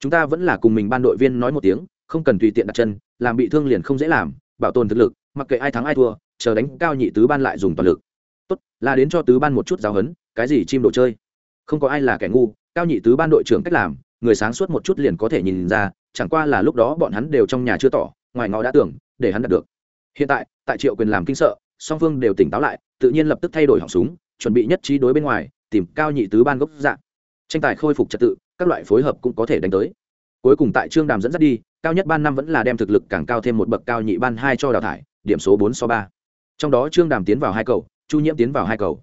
Chúng ta vẫn là cùng mình ban đội viên nói một tiếng, không cần tùy tiện đặt chân, làm bị thương liền không dễ làm, bảo tồn thực lực, mặc kệ ai thắng ai thua, chờ đánh cao nhị tứ ban lại dùng toàn lực. Tốt, là đến cho tứ ban một chút giáo hấn cái gì chim đồ chơi? Không có ai là kẻ ngu, cao nhị tứ ban đội trưởng cách làm, người sáng suốt một chút liền có thể nhìn ra, chẳng qua là lúc đó bọn hắn đều trong nhà chưa tỏ, ngoài ngõ đã tưởng, để hắn đạt được. Hiện tại tại triệu quyền làm kinh sợ, song phương đều tỉnh táo lại, tự nhiên lập tức thay đổi họng súng, chuẩn bị nhất trí đối bên ngoài, tìm cao nhị tứ ban gốc dạng tranh tài khôi phục trật tự, các loại phối hợp cũng có thể đánh tới. Cuối cùng tại trương đàm dẫn dắt đi, cao nhất ban năm vẫn là đem thực lực càng cao thêm một bậc cao nhị ban hai cho đào thải, điểm số bốn so ba. Trong đó trương đàm tiến vào hai cầu, chu nhiễm tiến vào hai cầu.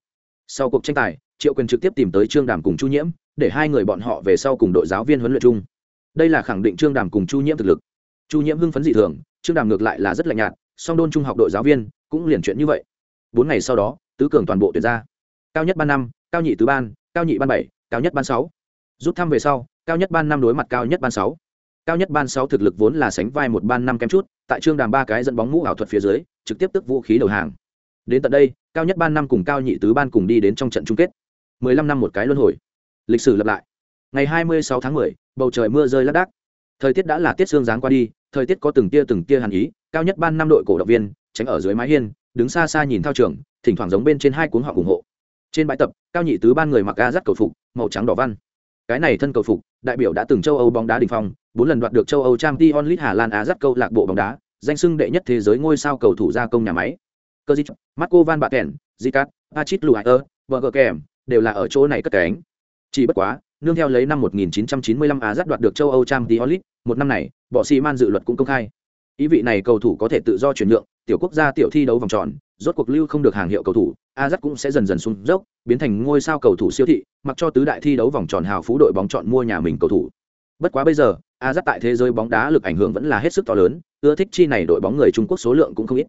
Sau cuộc tranh tài, triệu quyền trực tiếp tìm tới trương đàm cùng chu nhiễm, để hai người bọn họ về sau cùng đội giáo viên huấn luyện chung. Đây là khẳng định trương đàm cùng chu nhiễm thực lực. Chu nhiễm hưng phấn dị thường, trương đàm ngược lại là rất lạnh nhạt, song đôn trung học đội giáo viên cũng liền chuyện như vậy. Bốn ngày sau đó, tứ cường toàn bộ tuyển ra. Cao nhất ban năm, cao nhị tứ ban, cao nhị ban bảy cao nhất ban sáu. Rút thăm về sau, cao nhất ban năm đối mặt cao nhất ban sáu. Cao nhất ban sáu thực lực vốn là sánh vai một ban năm kém chút, tại trương đàm ba cái dẫn bóng mũ ảo thuật phía dưới, trực tiếp tức vũ khí đầu hàng. Đến tận đây, cao nhất ban năm cùng cao nhị tứ ban cùng đi đến trong trận chung kết. Mười lăm năm một cái luân hồi. Lịch sử lặp lại. Ngày hai mươi sáu tháng mười, bầu trời mưa rơi lác đác. Thời tiết đã là tiết sương giáng qua đi, thời tiết có từng tia từng tia hàn ý, cao nhất ban năm đội cổ động viên, tránh ở dưới mái hiên, đứng xa xa nhìn thao trường, thỉnh thoảng giống bên trên hai cuốn họ ủng hộ trên bãi tập, cao nhị tứ ban người mặc ga rắt cầu phục, màu trắng đỏ văn. Cái này thân cầu phục, đại biểu đã từng châu âu bóng đá đình phong, bốn lần đoạt được châu âu trang t onlit hà lan á rắt câu lạc bộ bóng đá, danh sưng đệ nhất thế giới ngôi sao cầu thủ gia công nhà máy. Cơ dịch marco van bạc kèn zicat achit luaer vợ kèm đều là ở chỗ này cất cánh. Chỉ bất quá, nương theo lấy năm 1995 á rắt đoạt được châu âu trang t onlit, một năm này bỏ xi man dự luật cũng công khai. Ý vị này cầu thủ có thể tự do chuyển nhượng, tiểu quốc gia tiểu thi đấu vòng tròn rốt cuộc lưu không được hàng hiệu cầu thủ, Ajax cũng sẽ dần dần xuống dốc, biến thành ngôi sao cầu thủ siêu thị, mặc cho tứ đại thi đấu vòng tròn hào phú đội bóng chọn mua nhà mình cầu thủ. Bất quá bây giờ, Ajax tại thế giới bóng đá lực ảnh hưởng vẫn là hết sức to lớn, ưa thích chi này đội bóng người trung quốc số lượng cũng không ít.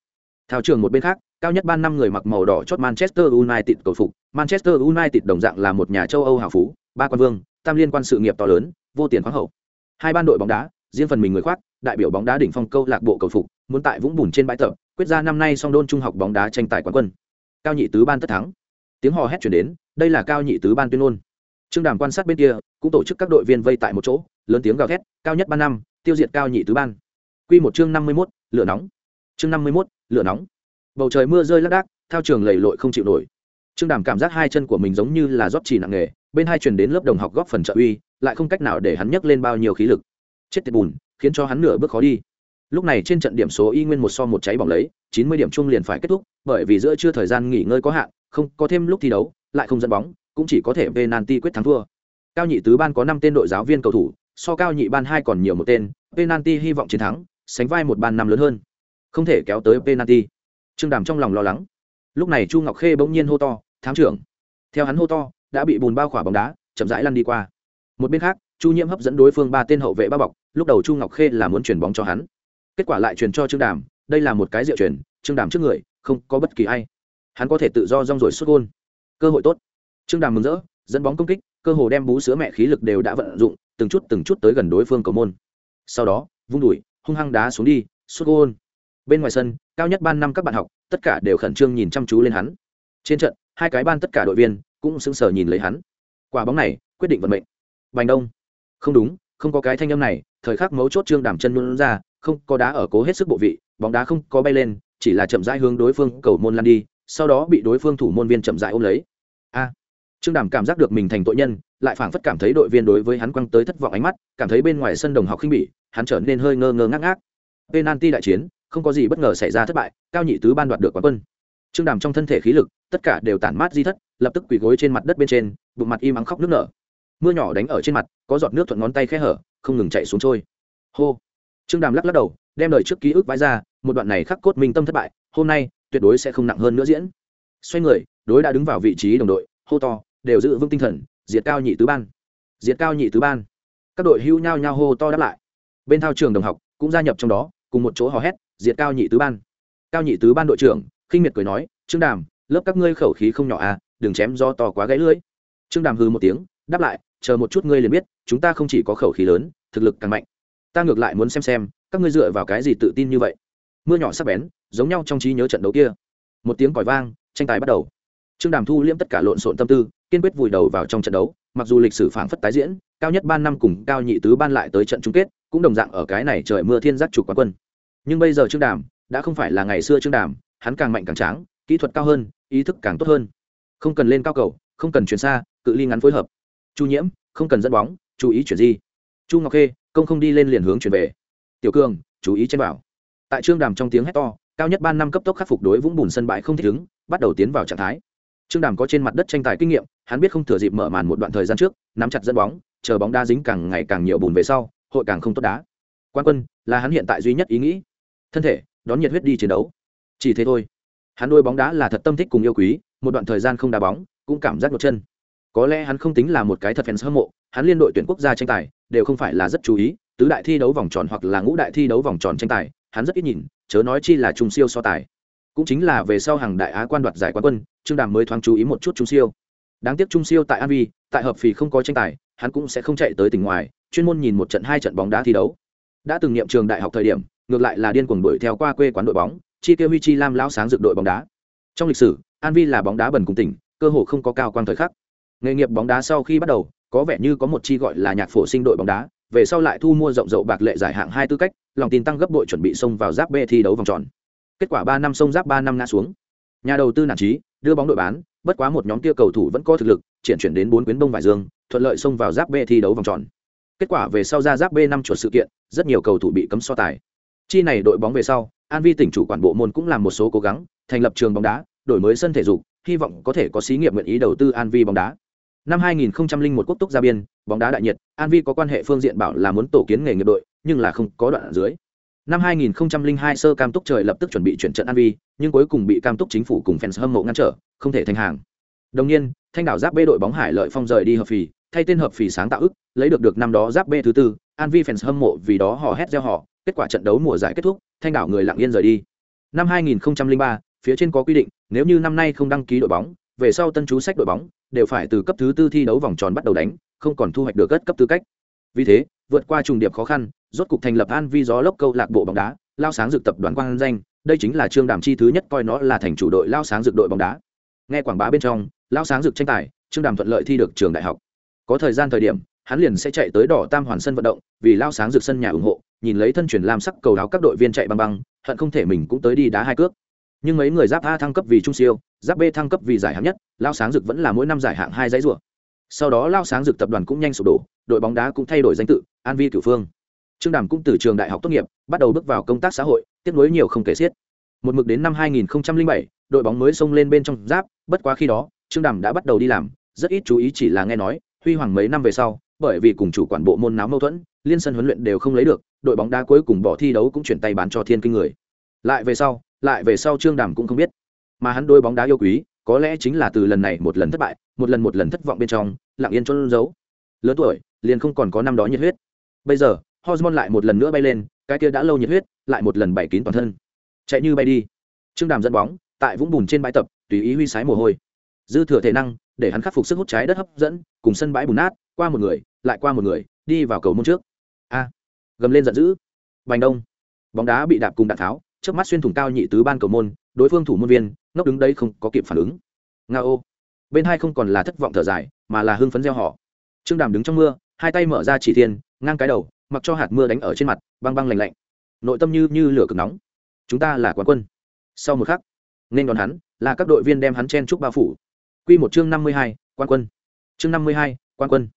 Theo trường một bên khác, cao nhất ban năm người mặc màu đỏ chốt manchester united cầu phục, manchester united đồng dạng là một nhà châu âu hào phú, ba quan vương, tam liên quan sự nghiệp to lớn, vô tiền khoáng hậu. Hai ban đội bóng đá, riêng phần mình người khoác, đại biểu bóng đá đỉnh phong câu lạc bộ cầu phục, muốn tại vũng bùn trên bãi tập quyết ra năm nay song đôn trung học bóng đá tranh tài quán quân. Cao nhị tứ ban tất thắng. Tiếng hò hét chuyển đến, đây là cao nhị tứ ban tuyên ngôn. Trương đàm quan sát bên kia, cũng tổ chức các đội viên vây tại một chỗ, lớn tiếng gào thét, cao nhất ban năm, tiêu diệt cao nhị tứ ban. Q một chương năm mươi mốt, lửa nóng. Chương năm mươi mốt, lửa nóng. Bầu trời mưa rơi lác đác theo trường lầy lội không chịu nổi. Trương đàm cảm giác hai chân của mình giống như là rót chỉ nặng nghề bên hai truyền đến lớp đồng học góp phần trợ uy, lại không cách nào để hắn nhấc lên bao nhiêu khí lực. Chết tiệt bùn, khiến cho hắn nửa bước khó đi lúc này trên trận điểm số y nguyên một so một cháy bỏng lấy, chín mươi điểm chung liền phải kết thúc, bởi vì giữa chưa thời gian nghỉ ngơi có hạn, không có thêm lúc thi đấu, lại không dẫn bóng, cũng chỉ có thể về penalty quyết thắng thua. Cao nhị tứ ban có năm tên đội giáo viên cầu thủ, so cao nhị ban hai còn nhiều một tên, penalty hy vọng chiến thắng, sánh vai một ban năm lớn hơn. Không thể kéo tới penalty. Trương đàm trong lòng lo lắng. Lúc này chu ngọc khê bỗng nhiên hô to, thám trưởng. Theo hắn hô to, đã bị bùn bao khỏa bóng đá, chậm rãi lăn đi qua. Một bên khác, chu nhiễm hấp dẫn đối phương ba tên hậu vệ bao bọc, lúc đầu chu ngọc khê là muốn chuyển bóng cho hắn kết quả lại truyền cho trương đàm, đây là một cái diệu truyền, trương đàm trước người, không có bất kỳ ai. Hắn có thể tự do rong rồi xuất gôn. Cơ hội tốt. Trương đàm mừng rỡ, dẫn bóng công kích, cơ hồ đem bú sữa mẹ khí lực đều đã vận dụng, từng chút từng chút tới gần đối phương cầu môn. Sau đó, vung đùi, hung hăng đá xuống đi xuất gôn. Bên ngoài sân, cao nhất ban năm các bạn học, tất cả đều khẩn trương nhìn chăm chú lên hắn. Trên trận, hai cái ban tất cả đội viên cũng sững sờ nhìn lấy hắn. Quả bóng này, quyết định vận mệnh. Bành đông. Không đúng, không có cái thanh âm này, thời khắc mấu chốt trương đàm chân luôn ra không có đá ở cố hết sức bộ vị, bóng đá không có bay lên, chỉ là chậm rãi hướng đối phương cầu môn lan đi, sau đó bị đối phương thủ môn viên chậm rãi ôm lấy. A! Trương đàm cảm giác được mình thành tội nhân, lại phảng phất cảm thấy đội viên đối với hắn quăng tới thất vọng ánh mắt, cảm thấy bên ngoài sân đồng học khinh bỉ, hắn trở nên hơi ngơ ngơ ngác ngác. Penalty đại chiến, không có gì bất ngờ xảy ra thất bại, cao nhị tứ ban đoạt được quán quân. Trương đàm trong thân thể khí lực, tất cả đều tản mát di thất, lập tức quỳ gối trên mặt đất bên trên, bụng mặt im ắng khóc nước nở. Mưa nhỏ đánh ở trên mặt, có giọt nước thuận ngón tay khẽ hở, không ngừng chạy xuống trôi. Hô! Trương đàm lắc lắc đầu, đem lời trước ký ức vãi ra, một đoạn này khắc cốt minh tâm thất bại, hôm nay, tuyệt đối sẽ không nặng hơn nữa diễn. Xoay người, đối đã đứng vào vị trí đồng đội, hô to, đều giữ vững tinh thần, diệt cao nhị tứ ban. Diệt cao nhị tứ ban. Các đội hưu nhao nhao hô to đáp lại. Bên thao trường đồng học cũng gia nhập trong đó, cùng một chỗ hò hét, diệt cao nhị tứ ban. Cao nhị tứ ban đội trưởng, khinh miệt cười nói, trương đàm, lớp các ngươi khẩu khí không nhỏ à đừng chém do to quá gãy lưỡi. Trương đàm hư một tiếng, đáp lại, chờ một chút ngươi liền biết, chúng ta không chỉ có khẩu khí lớn, thực lực càng mạnh ta ngược lại muốn xem xem, các ngươi dựa vào cái gì tự tin như vậy? Mưa nhỏ sắc bén, giống nhau trong trí nhớ trận đấu kia. Một tiếng còi vang, tranh tài bắt đầu. Trương đàm thu liễm tất cả lộn xộn tâm tư, kiên quyết vùi đầu vào trong trận đấu, mặc dù lịch sử phảng phất tái diễn, cao nhất ban năm cùng cao nhị tứ ban lại tới trận chung kết, cũng đồng dạng ở cái này trời mưa thiên giác chủ quán quân. Nhưng bây giờ trương đàm, đã không phải là ngày xưa trương đàm, hắn càng mạnh càng tráng, kỹ thuật cao hơn, ý thức càng tốt hơn. Không cần lên cao cầu, không cần chuyển xa, cự ly ngắn phối hợp. Chu nhiễm, không cần dẫn bóng, chú ý chuyển di. Chu ngọc khê công không đi lên liền hướng chuyển về. Tiểu cường, chú ý trên bảo tại trương đàm trong tiếng hét to, cao nhất ban năm cấp tốc khắc phục đối vũng bùn sân bãi không thích ứng, bắt đầu tiến vào trạng thái. Trương đàm có trên mặt đất tranh tài kinh nghiệm, hắn biết không thừa dịp mở màn một đoạn thời gian trước, nắm chặt dẫn bóng, chờ bóng đá dính càng ngày càng nhiều bùn về sau, hội càng không tốt đá. Quan quân, là hắn hiện tại duy nhất ý nghĩ. Thân thể, đón nhiệt huyết đi chiến đấu. Chỉ thế thôi. Hắn đôi bóng đá là thật tâm thích cùng yêu quý, một đoạn thời gian không đá bóng, cũng cảm giác một chân có lẽ hắn không tính là một cái thật fans hâm mộ, hắn liên đội tuyển quốc gia tranh tài đều không phải là rất chú ý, tứ đại thi đấu vòng tròn hoặc là ngũ đại thi đấu vòng tròn tranh tài, hắn rất ít nhìn, chớ nói chi là trung siêu so tài. Cũng chính là về sau hàng đại á quan đoạt giải quán quân, trương đàm mới thoáng chú ý một chút trung siêu. Đáng tiếc trung siêu tại an vi tại hợp phì không có tranh tài, hắn cũng sẽ không chạy tới tỉnh ngoài, chuyên môn nhìn một trận hai trận bóng đá thi đấu. Đã từng nghiệm trường đại học thời điểm, ngược lại là điên cuồng đuổi theo qua quê quán đội bóng, chi tiêu huy chi lam lão sáng dựng đội bóng đá. Trong lịch sử, an vi là bóng đá bẩn cùng tỉnh, cơ hồ không có cao quan thời khắc nghề nghiệp bóng đá sau khi bắt đầu, có vẻ như có một chi gọi là nhạc phổ sinh đội bóng đá, về sau lại thu mua rộng rộng bạc lệ giải hạng hai tư cách, lòng tin tăng gấp bội chuẩn bị xông vào giáp b thi đấu vòng tròn. Kết quả ba năm xông giáp ba năm ngã xuống. Nhà đầu tư nản trí, đưa bóng đội bán, bất quá một nhóm kia cầu thủ vẫn có thực lực, chuyển chuyển đến bốn quyến đông vải dương, thuận lợi xông vào giáp b thi đấu vòng tròn. Kết quả về sau ra giáp b năm chuột sự kiện, rất nhiều cầu thủ bị cấm so tài. Chi này đội bóng về sau, an vi tỉnh chủ quản bộ môn cũng làm một số cố gắng, thành lập trường bóng đá, đổi mới sân thể dục, hy vọng có thể có xí nghiệp nguyện ý đầu tư an vi bóng đá năm 2001 quốc túc ra biên, bóng đá đại nhiệt, an vi có quan hệ phương diện bảo là muốn tổ kiến nghề nghiệp đội, nhưng là không có đoạn ở dưới. Năm 2002 sơ cam túc trời lập tức chuẩn bị chuyển trận an vi, nhưng cuối cùng bị cam túc chính phủ cùng fans hâm mộ ngăn trở, không thể thành hàng. Đồng nhiên, thanh đảo giáp b đội bóng hải lợi phong rời đi hợp phì, thay tên hợp phì sáng tạo ức, lấy được được năm đó giáp b thứ tư, an vi fans hâm mộ vì đó họ hét gieo họ kết quả trận đấu mùa giải kết thúc, thanh đảo người lặng yên rời đi. Năm 2003 phía trên có quy định, nếu như năm nay không đăng ký đội bóng, về sau tân chú sách đội bóng đều phải từ cấp thứ tư thi đấu vòng tròn bắt đầu đánh, không còn thu hoạch được cất cấp tư cách. Vì thế, vượt qua trùng điệp khó khăn, rốt cục thành lập an vi gió lốc câu lạc bộ bóng đá, lao sáng dược tập đoàn quang danh. Đây chính là trương đàm chi thứ nhất coi nó là thành chủ đội lao sáng dược đội bóng đá. Nghe quảng bá bên trong, lao sáng dược tranh tài, trương đàm thuận lợi thi được trường đại học. Có thời gian thời điểm, hắn liền sẽ chạy tới đỏ tam hoàn sân vận động, vì lao sáng dược sân nhà ủng hộ, nhìn lấy thân chuyển làm sắc cầu đáo các đội viên chạy băng băng, hận không thể mình cũng tới đi đá hai cước nhưng mấy người giáp a thăng cấp vì trung siêu giáp b thăng cấp vì giải hạng nhất lao sáng dực vẫn là mỗi năm giải hạng hai giấy rùa sau đó lao sáng dực tập đoàn cũng nhanh sụp đổ đội bóng đá cũng thay đổi danh tự an vi cửu phương. Trương đàm cũng từ trường đại học tốt nghiệp bắt đầu bước vào công tác xã hội tiếp nối nhiều không kể xiết. Một mực đến năm 2007, đội bóng mới xông lên bên trong giáp bất quá khi đó trương đàm đã bắt đầu đi làm rất ít chú ý chỉ là nghe nói huy hoàng mấy năm về sau bởi vì cùng chủ quản bộ môn náo mâu thuẫn liên sân huấn luyện đều không lấy được đội bóng đá cuối cùng bỏ thi đấu cũng chuyển tay bán cho thiên kinh người. Lại về sau lại về sau trương đàm cũng không biết. Mà hắn đôi bóng đá yêu quý, có lẽ chính là từ lần này một lần thất bại, một lần một lần thất vọng bên trong, lặng yên trôn giấu. Lớn tuổi, liền không còn có năm đó nhiệt huyết. Bây giờ, hormone lại một lần nữa bay lên, cái kia đã lâu nhiệt huyết, lại một lần bảy kín toàn thân. Chạy như bay đi. Trương đàm dẫn bóng, tại vũng bùn trên bãi tập, tùy ý huy sái mồ hôi. Dư thừa thể năng, để hắn khắc phục sức hút trái đất hấp dẫn, cùng sân bãi bùn nát, qua một người, lại qua một người, đi vào cầu môn trước. A. Gầm lên giận dữ. Bành đông. Bóng đá bị đạp cùng đạn tháo trước mắt xuyên thủng cao nhị tứ ban cầu môn, đối phương thủ môn viên, ngốc đứng đây không có kịp phản ứng. Nga ô. Bên hai không còn là thất vọng thở dài, mà là hưng phấn gieo họ trương đàm đứng trong mưa, hai tay mở ra chỉ thiên, ngang cái đầu, mặc cho hạt mưa đánh ở trên mặt, băng băng lạnh lạnh. Nội tâm như như lửa cực nóng. Chúng ta là quán quân. Sau một khắc, nên đón hắn, là các đội viên đem hắn chen trúc bao phủ. Q một chương năm mươi hai quan quân. Chương năm mươi hai quan quân.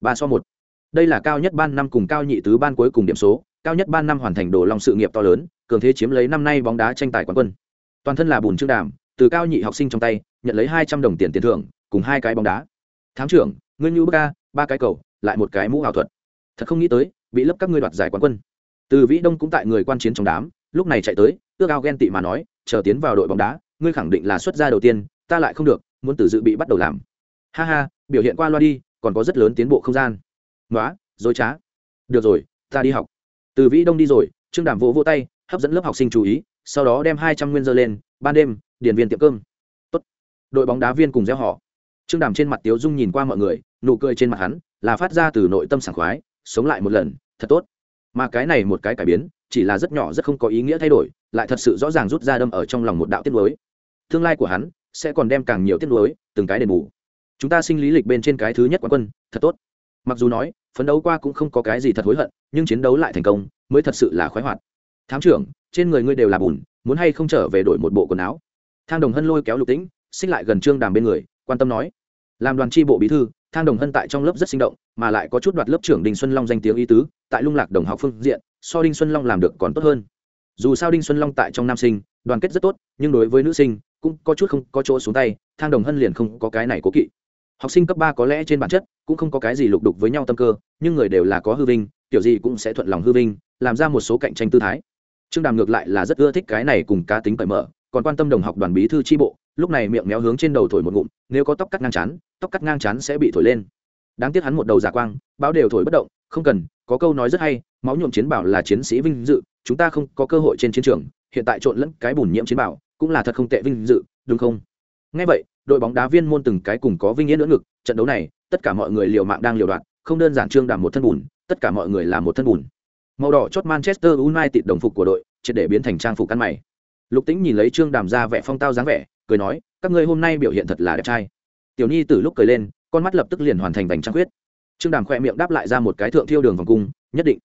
Ba so một. Đây là cao nhất ban năm cùng cao nhị tứ ban cuối cùng điểm số cao nhất ban năm hoàn thành đồ lòng sự nghiệp to lớn, cường thế chiếm lấy năm nay bóng đá tranh tài quán quân. Toàn thân là bùn trương đàm, từ cao nhị học sinh trong tay, nhận lấy hai trăm đồng tiền tiền thưởng, cùng hai cái bóng đá. Thám trưởng ngươi như bức ca, ba cái cầu, lại một cái mũ ảo thuật. Thật không nghĩ tới, bị lớp các ngươi đoạt giải quán quân. Từ vĩ đông cũng tại người quan chiến trong đám, lúc này chạy tới, ước ao ghen tị mà nói, chờ tiến vào đội bóng đá, ngươi khẳng định là xuất gia đầu tiên, ta lại không được, muốn từ dự bị bắt đầu làm. Ha ha, biểu hiện qua loa đi, còn có rất lớn tiến bộ không gian. Nói dối trá. Được rồi, ta đi học từ vĩ đông đi rồi, trương đàm vỗ vỗ tay, hấp dẫn lớp học sinh chú ý, sau đó đem hai trăm nguyên dơ lên, ban đêm, điển viên tiệm cơm. Tốt. đội bóng đá viên cùng gieo họ. Trương đàm trên mặt tiếu dung nhìn qua mọi người, nụ cười trên mặt hắn là phát ra từ nội tâm sảng khoái, sống lại một lần, thật tốt. Mà cái này một cái cải biến, chỉ là rất nhỏ rất không có ý nghĩa thay đổi, lại thật sự rõ ràng rút ra đâm ở trong lòng một đạo tiết lối. Tương lai của hắn sẽ còn đem càng nhiều tiết lối, từng cái đền bù. Chúng ta sinh lý lịch bên trên cái thứ nhất quán quân, thật tốt. Mặc dù nói phấn đấu qua cũng không có cái gì thật hối hận, nhưng chiến đấu lại thành công, mới thật sự là khoái hoạt. Thám trưởng, trên người ngươi đều là bùn, muốn hay không trở về đổi một bộ quần áo? Thang đồng hân lôi kéo lục tĩnh, xích lại gần trương đàm bên người, quan tâm nói. Làm đoàn tri bộ bí thư, thang đồng hân tại trong lớp rất sinh động, mà lại có chút đoạt lớp trưởng đinh xuân long danh tiếng y tứ, tại lung lạc đồng học phương diện, so đinh xuân long làm được còn tốt hơn. Dù sao đinh xuân long tại trong nam sinh, đoàn kết rất tốt, nhưng đối với nữ sinh, cũng có chút không có chỗ xuống tay, thang đồng hân liền không có cái này cố kỵ học sinh cấp ba có lẽ trên bản chất cũng không có cái gì lục đục với nhau tâm cơ, nhưng người đều là có hư vinh, kiểu gì cũng sẽ thuận lòng hư vinh, làm ra một số cạnh tranh tư thái. Trương đàm ngược lại là rất ưa thích cái này cùng cá tính cởi mở, còn quan tâm đồng học đoàn bí thư tri bộ, lúc này miệng méo hướng trên đầu thổi một ngụm, nếu có tóc cắt ngang chán, tóc cắt ngang chán sẽ bị thổi lên. Đáng tiếc hắn một đầu giả quang, báo đều thổi bất động, không cần, có câu nói rất hay, máu nhuộm chiến bảo là chiến sĩ vinh dự, chúng ta không có cơ hội trên chiến trường, hiện tại trộn lẫn cái bùn nhiễm chiến bảo, cũng là thật không tệ vinh dự, đúng không? Nghe vậy đội bóng đá viên môn từng cái cùng có vinh yên nữa ngực, trận đấu này, tất cả mọi người liều mạng đang liều đoạn không đơn giản trương đàm một thân bùn, tất cả mọi người là một thân bùn. Màu đỏ chốt manchester united đồng phục của đội, triệt để biến thành trang phục căn mày. Lục tĩnh nhìn lấy trương đàm ra vẻ phong tao dáng vẻ, cười nói, các ngươi hôm nay biểu hiện thật là đẹp trai. Tiểu nhi từ lúc cười lên, con mắt lập tức liền hoàn thành vành trăng quyết trương đàm khoe miệng đáp lại ra một cái thượng thiêu đường vòng cung, nhất định.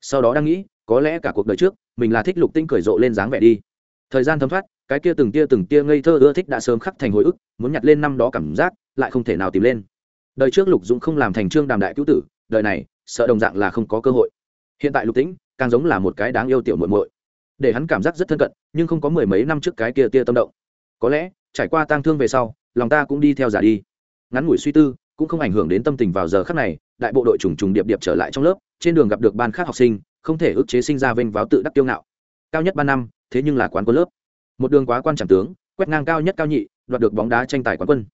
Sau đó đang nghĩ, có lẽ cả cuộc đời trước, mình là thích lục tinh cười rộ lên dáng vẻ đi. Thời gian thấm thoát cái kia từng tia từng tia ngây thơ ưa thích đã sớm khắc thành hồi ức, muốn nhặt lên năm đó cảm giác, lại không thể nào tìm lên. Đời trước lục dũng không làm thành trương đàm đại cứu tử, đời này, sợ đồng dạng là không có cơ hội. Hiện tại lục tĩnh, càng giống là một cái đáng yêu tiểu muội muội. Để hắn cảm giác rất thân cận, nhưng không có mười mấy năm trước cái kia tia tâm động. Có lẽ, trải qua tang thương về sau, lòng ta cũng đi theo giả đi. Ngắn ngủi suy tư, cũng không ảnh hưởng đến tâm tình vào giờ khắc này, đại bộ đội trùng trùng điệp điệp trở lại trong lớp, trên đường gặp được ban khác học sinh, không thể ức chế sinh ra vênh váo tự đắc tiêu ngạo. Cao nhất ba năm, thế nhưng là quán quân lớp một đường quá quan trọng tướng, quét ngang cao nhất cao nhị, đoạt được bóng đá tranh tài quán quân.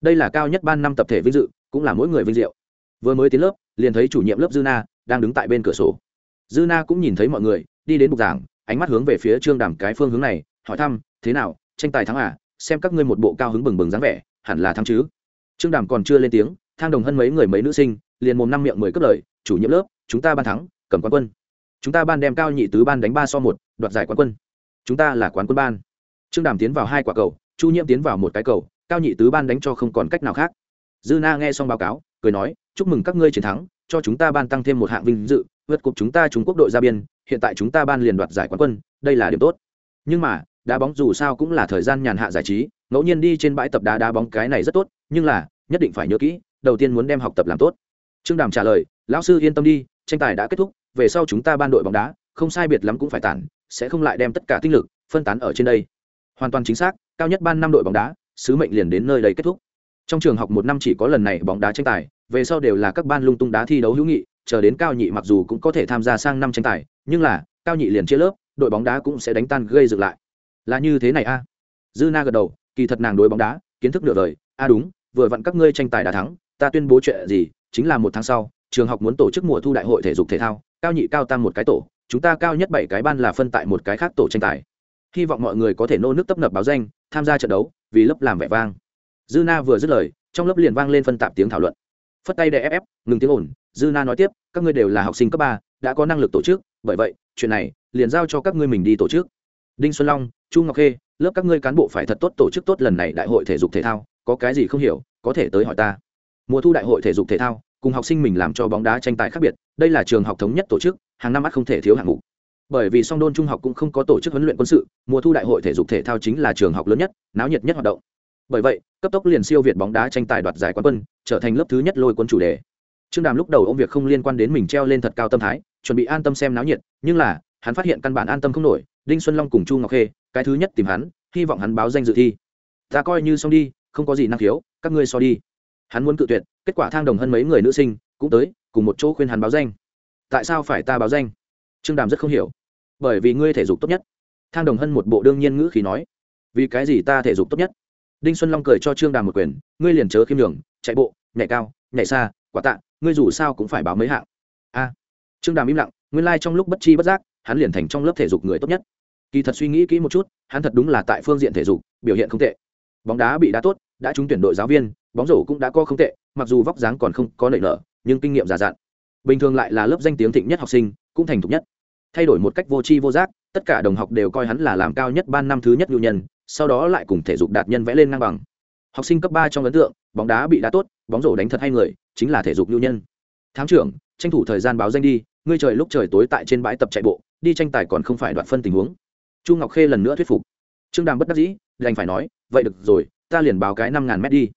Đây là cao nhất ban năm tập thể vinh dự, cũng là mỗi người vinh diệu. Vừa mới tiến lớp, liền thấy chủ nhiệm lớp dư na đang đứng tại bên cửa sổ. Dư na cũng nhìn thấy mọi người, đi đến bục giảng, ánh mắt hướng về phía trương đàm cái phương hướng này, hỏi thăm, thế nào, tranh tài thắng à? Xem các ngươi một bộ cao hứng bừng bừng dáng vẻ, hẳn là thắng chứ? Trương đàm còn chưa lên tiếng, thang đồng hân mấy người mấy nữ sinh, liền mồm năm miệng mười cất lời, chủ nhiệm lớp, chúng ta ban thắng, cầm quán quân. Chúng ta ban đem cao nhị tứ ban đánh ba so một, đoạt giải quán quân. Chúng ta là quán quân ban trương đàm tiến vào hai quả cầu, chu nhiễm tiến vào một cái cầu, cao nhị tứ ban đánh cho không còn cách nào khác. Dư na nghe xong báo cáo, cười nói, chúc mừng các ngươi chiến thắng, cho chúng ta ban tăng thêm một hạng vinh dự, vượt cục chúng ta trung quốc đội ra biên, hiện tại chúng ta ban liền đoạt giải quán quân, đây là điểm tốt. Nhưng mà, đá bóng dù sao cũng là thời gian nhàn hạ giải trí, ngẫu nhiên đi trên bãi tập đá đá bóng cái này rất tốt, nhưng là, nhất định phải nhớ kỹ, đầu tiên muốn đem học tập làm tốt. Trương đàm trả lời, lão sư yên tâm đi, tranh tài đã kết thúc, về sau chúng ta ban đội bóng đá, không sai biệt lắm cũng phải tản, sẽ không lại đem tất cả tinh lực, phân tán ở trên đây hoàn toàn chính xác, cao nhất ban năm đội bóng đá, sứ mệnh liền đến nơi đây kết thúc. Trong trường học một năm chỉ có lần này bóng đá tranh tài, về sau đều là các ban lung tung đá thi đấu hữu nghị, chờ đến cao nhị mặc dù cũng có thể tham gia sang năm tranh tài, nhưng là, cao nhị liền chia lớp, đội bóng đá cũng sẽ đánh tan gây dựng lại. Là như thế này a. Dư na gật đầu, kỳ thật nàng đối bóng đá, kiến thức nửa đời, a đúng, vừa vặn các ngươi tranh tài đã thắng, ta tuyên bố chuyện gì, chính là một tháng sau, trường học muốn tổ chức mùa thu đại hội thể dục thể thao, cao nhị cao tăng một cái tổ, chúng ta cao nhất bảy cái ban là phân tại một cái khác tổ tranh tài hy vọng mọi người có thể nô nước tấp nập báo danh, tham gia trận đấu, vì lớp làm vẻ vang. Dư na vừa dứt lời, trong lớp liền vang lên phân tạp tiếng thảo luận. Phất tay để ép ép, ngừng tiếng ồn. Dư na nói tiếp, các ngươi đều là học sinh cấp ba, đã có năng lực tổ chức, bởi vậy, chuyện này liền giao cho các ngươi mình đi tổ chức. Đinh xuân long, chu ngọc khê, lớp các ngươi cán bộ phải thật tốt tổ chức tốt lần này đại hội thể dục thể thao, có cái gì không hiểu, có thể tới hỏi ta. Mùa thu đại hội thể dục thể thao, cùng học sinh mình làm cho bóng đá tranh tài khác biệt, đây là trường học thống nhất tổ chức, hàng năm ắt không thể thiếu hạng mục bởi vì song đôn trung học cũng không có tổ chức huấn luyện quân sự, mùa thu đại hội thể dục thể thao chính là trường học lớn nhất, náo nhiệt nhất hoạt động. Bởi vậy, cấp tốc liền siêu việt bóng đá tranh tài đoạt giải quán quân, trở thành lớp thứ nhất lôi quân chủ đề. Trương đàm lúc đầu ông việc không liên quan đến mình treo lên thật cao tâm thái, chuẩn bị an tâm xem náo nhiệt, nhưng là, hắn phát hiện căn bản an tâm không nổi, đinh xuân long cùng chu ngọc khê, cái thứ nhất tìm hắn, hy vọng hắn báo danh dự thi. Ta coi như xong đi, không có gì năng khiếu, các ngươi so đi. Hắn muốn cự tuyệt, kết quả thang đồng hơn mấy người nữ sinh, cũng tới, cùng một chỗ khuyên hắn báo danh. Tại sao phải ta báo danh? Trương đàm rất không hiểu. Bởi vì ngươi thể dục tốt nhất. Thang đồng hân một bộ đương nhiên ngữ khí nói. Vì cái gì ta thể dục tốt nhất? Đinh xuân long cười cho trương đàm một quyền. Ngươi liền chớ khiêm đường chạy bộ, nhảy cao, nhảy xa, quả tạ, ngươi dù sao cũng phải báo mấy hạng. A. Trương đàm im lặng, nguyên lai、like、trong lúc bất chi bất giác, hắn liền thành trong lớp thể dục người tốt nhất. Kỳ thật suy nghĩ kỹ một chút, hắn thật đúng là tại phương diện thể dục, biểu hiện không tệ. Bóng đá bị đá tốt, đã trúng tuyển đội giáo viên, bóng rổ cũng đã co không tệ, mặc dù vóc dáng còn không có nảy nở, nhưng kinh nghiệm già dặn. Bình thường lại là lớp danh tiếng thịnh nhất học sinh, cũng thành thục nhất thay đổi một cách vô tri vô giác, tất cả đồng học đều coi hắn là làm cao nhất ban năm thứ nhất nhu nhân, sau đó lại cùng thể dục đạt nhân vẽ lên ngang bằng. Học sinh cấp ba trong ấn tượng, bóng đá bị đá tốt, bóng rổ đánh thật hay người, chính là thể dục nhu nhân. Thám trưởng, tranh thủ thời gian báo danh đi, ngươi trời lúc trời tối tại trên bãi tập chạy bộ, đi tranh tài còn không phải đoạt phân tình huống. Chu ngọc khê lần nữa thuyết phục. Trương đàm bất đắc dĩ, đành phải nói, vậy được rồi, ta liền báo cái năm ngàn mét đi.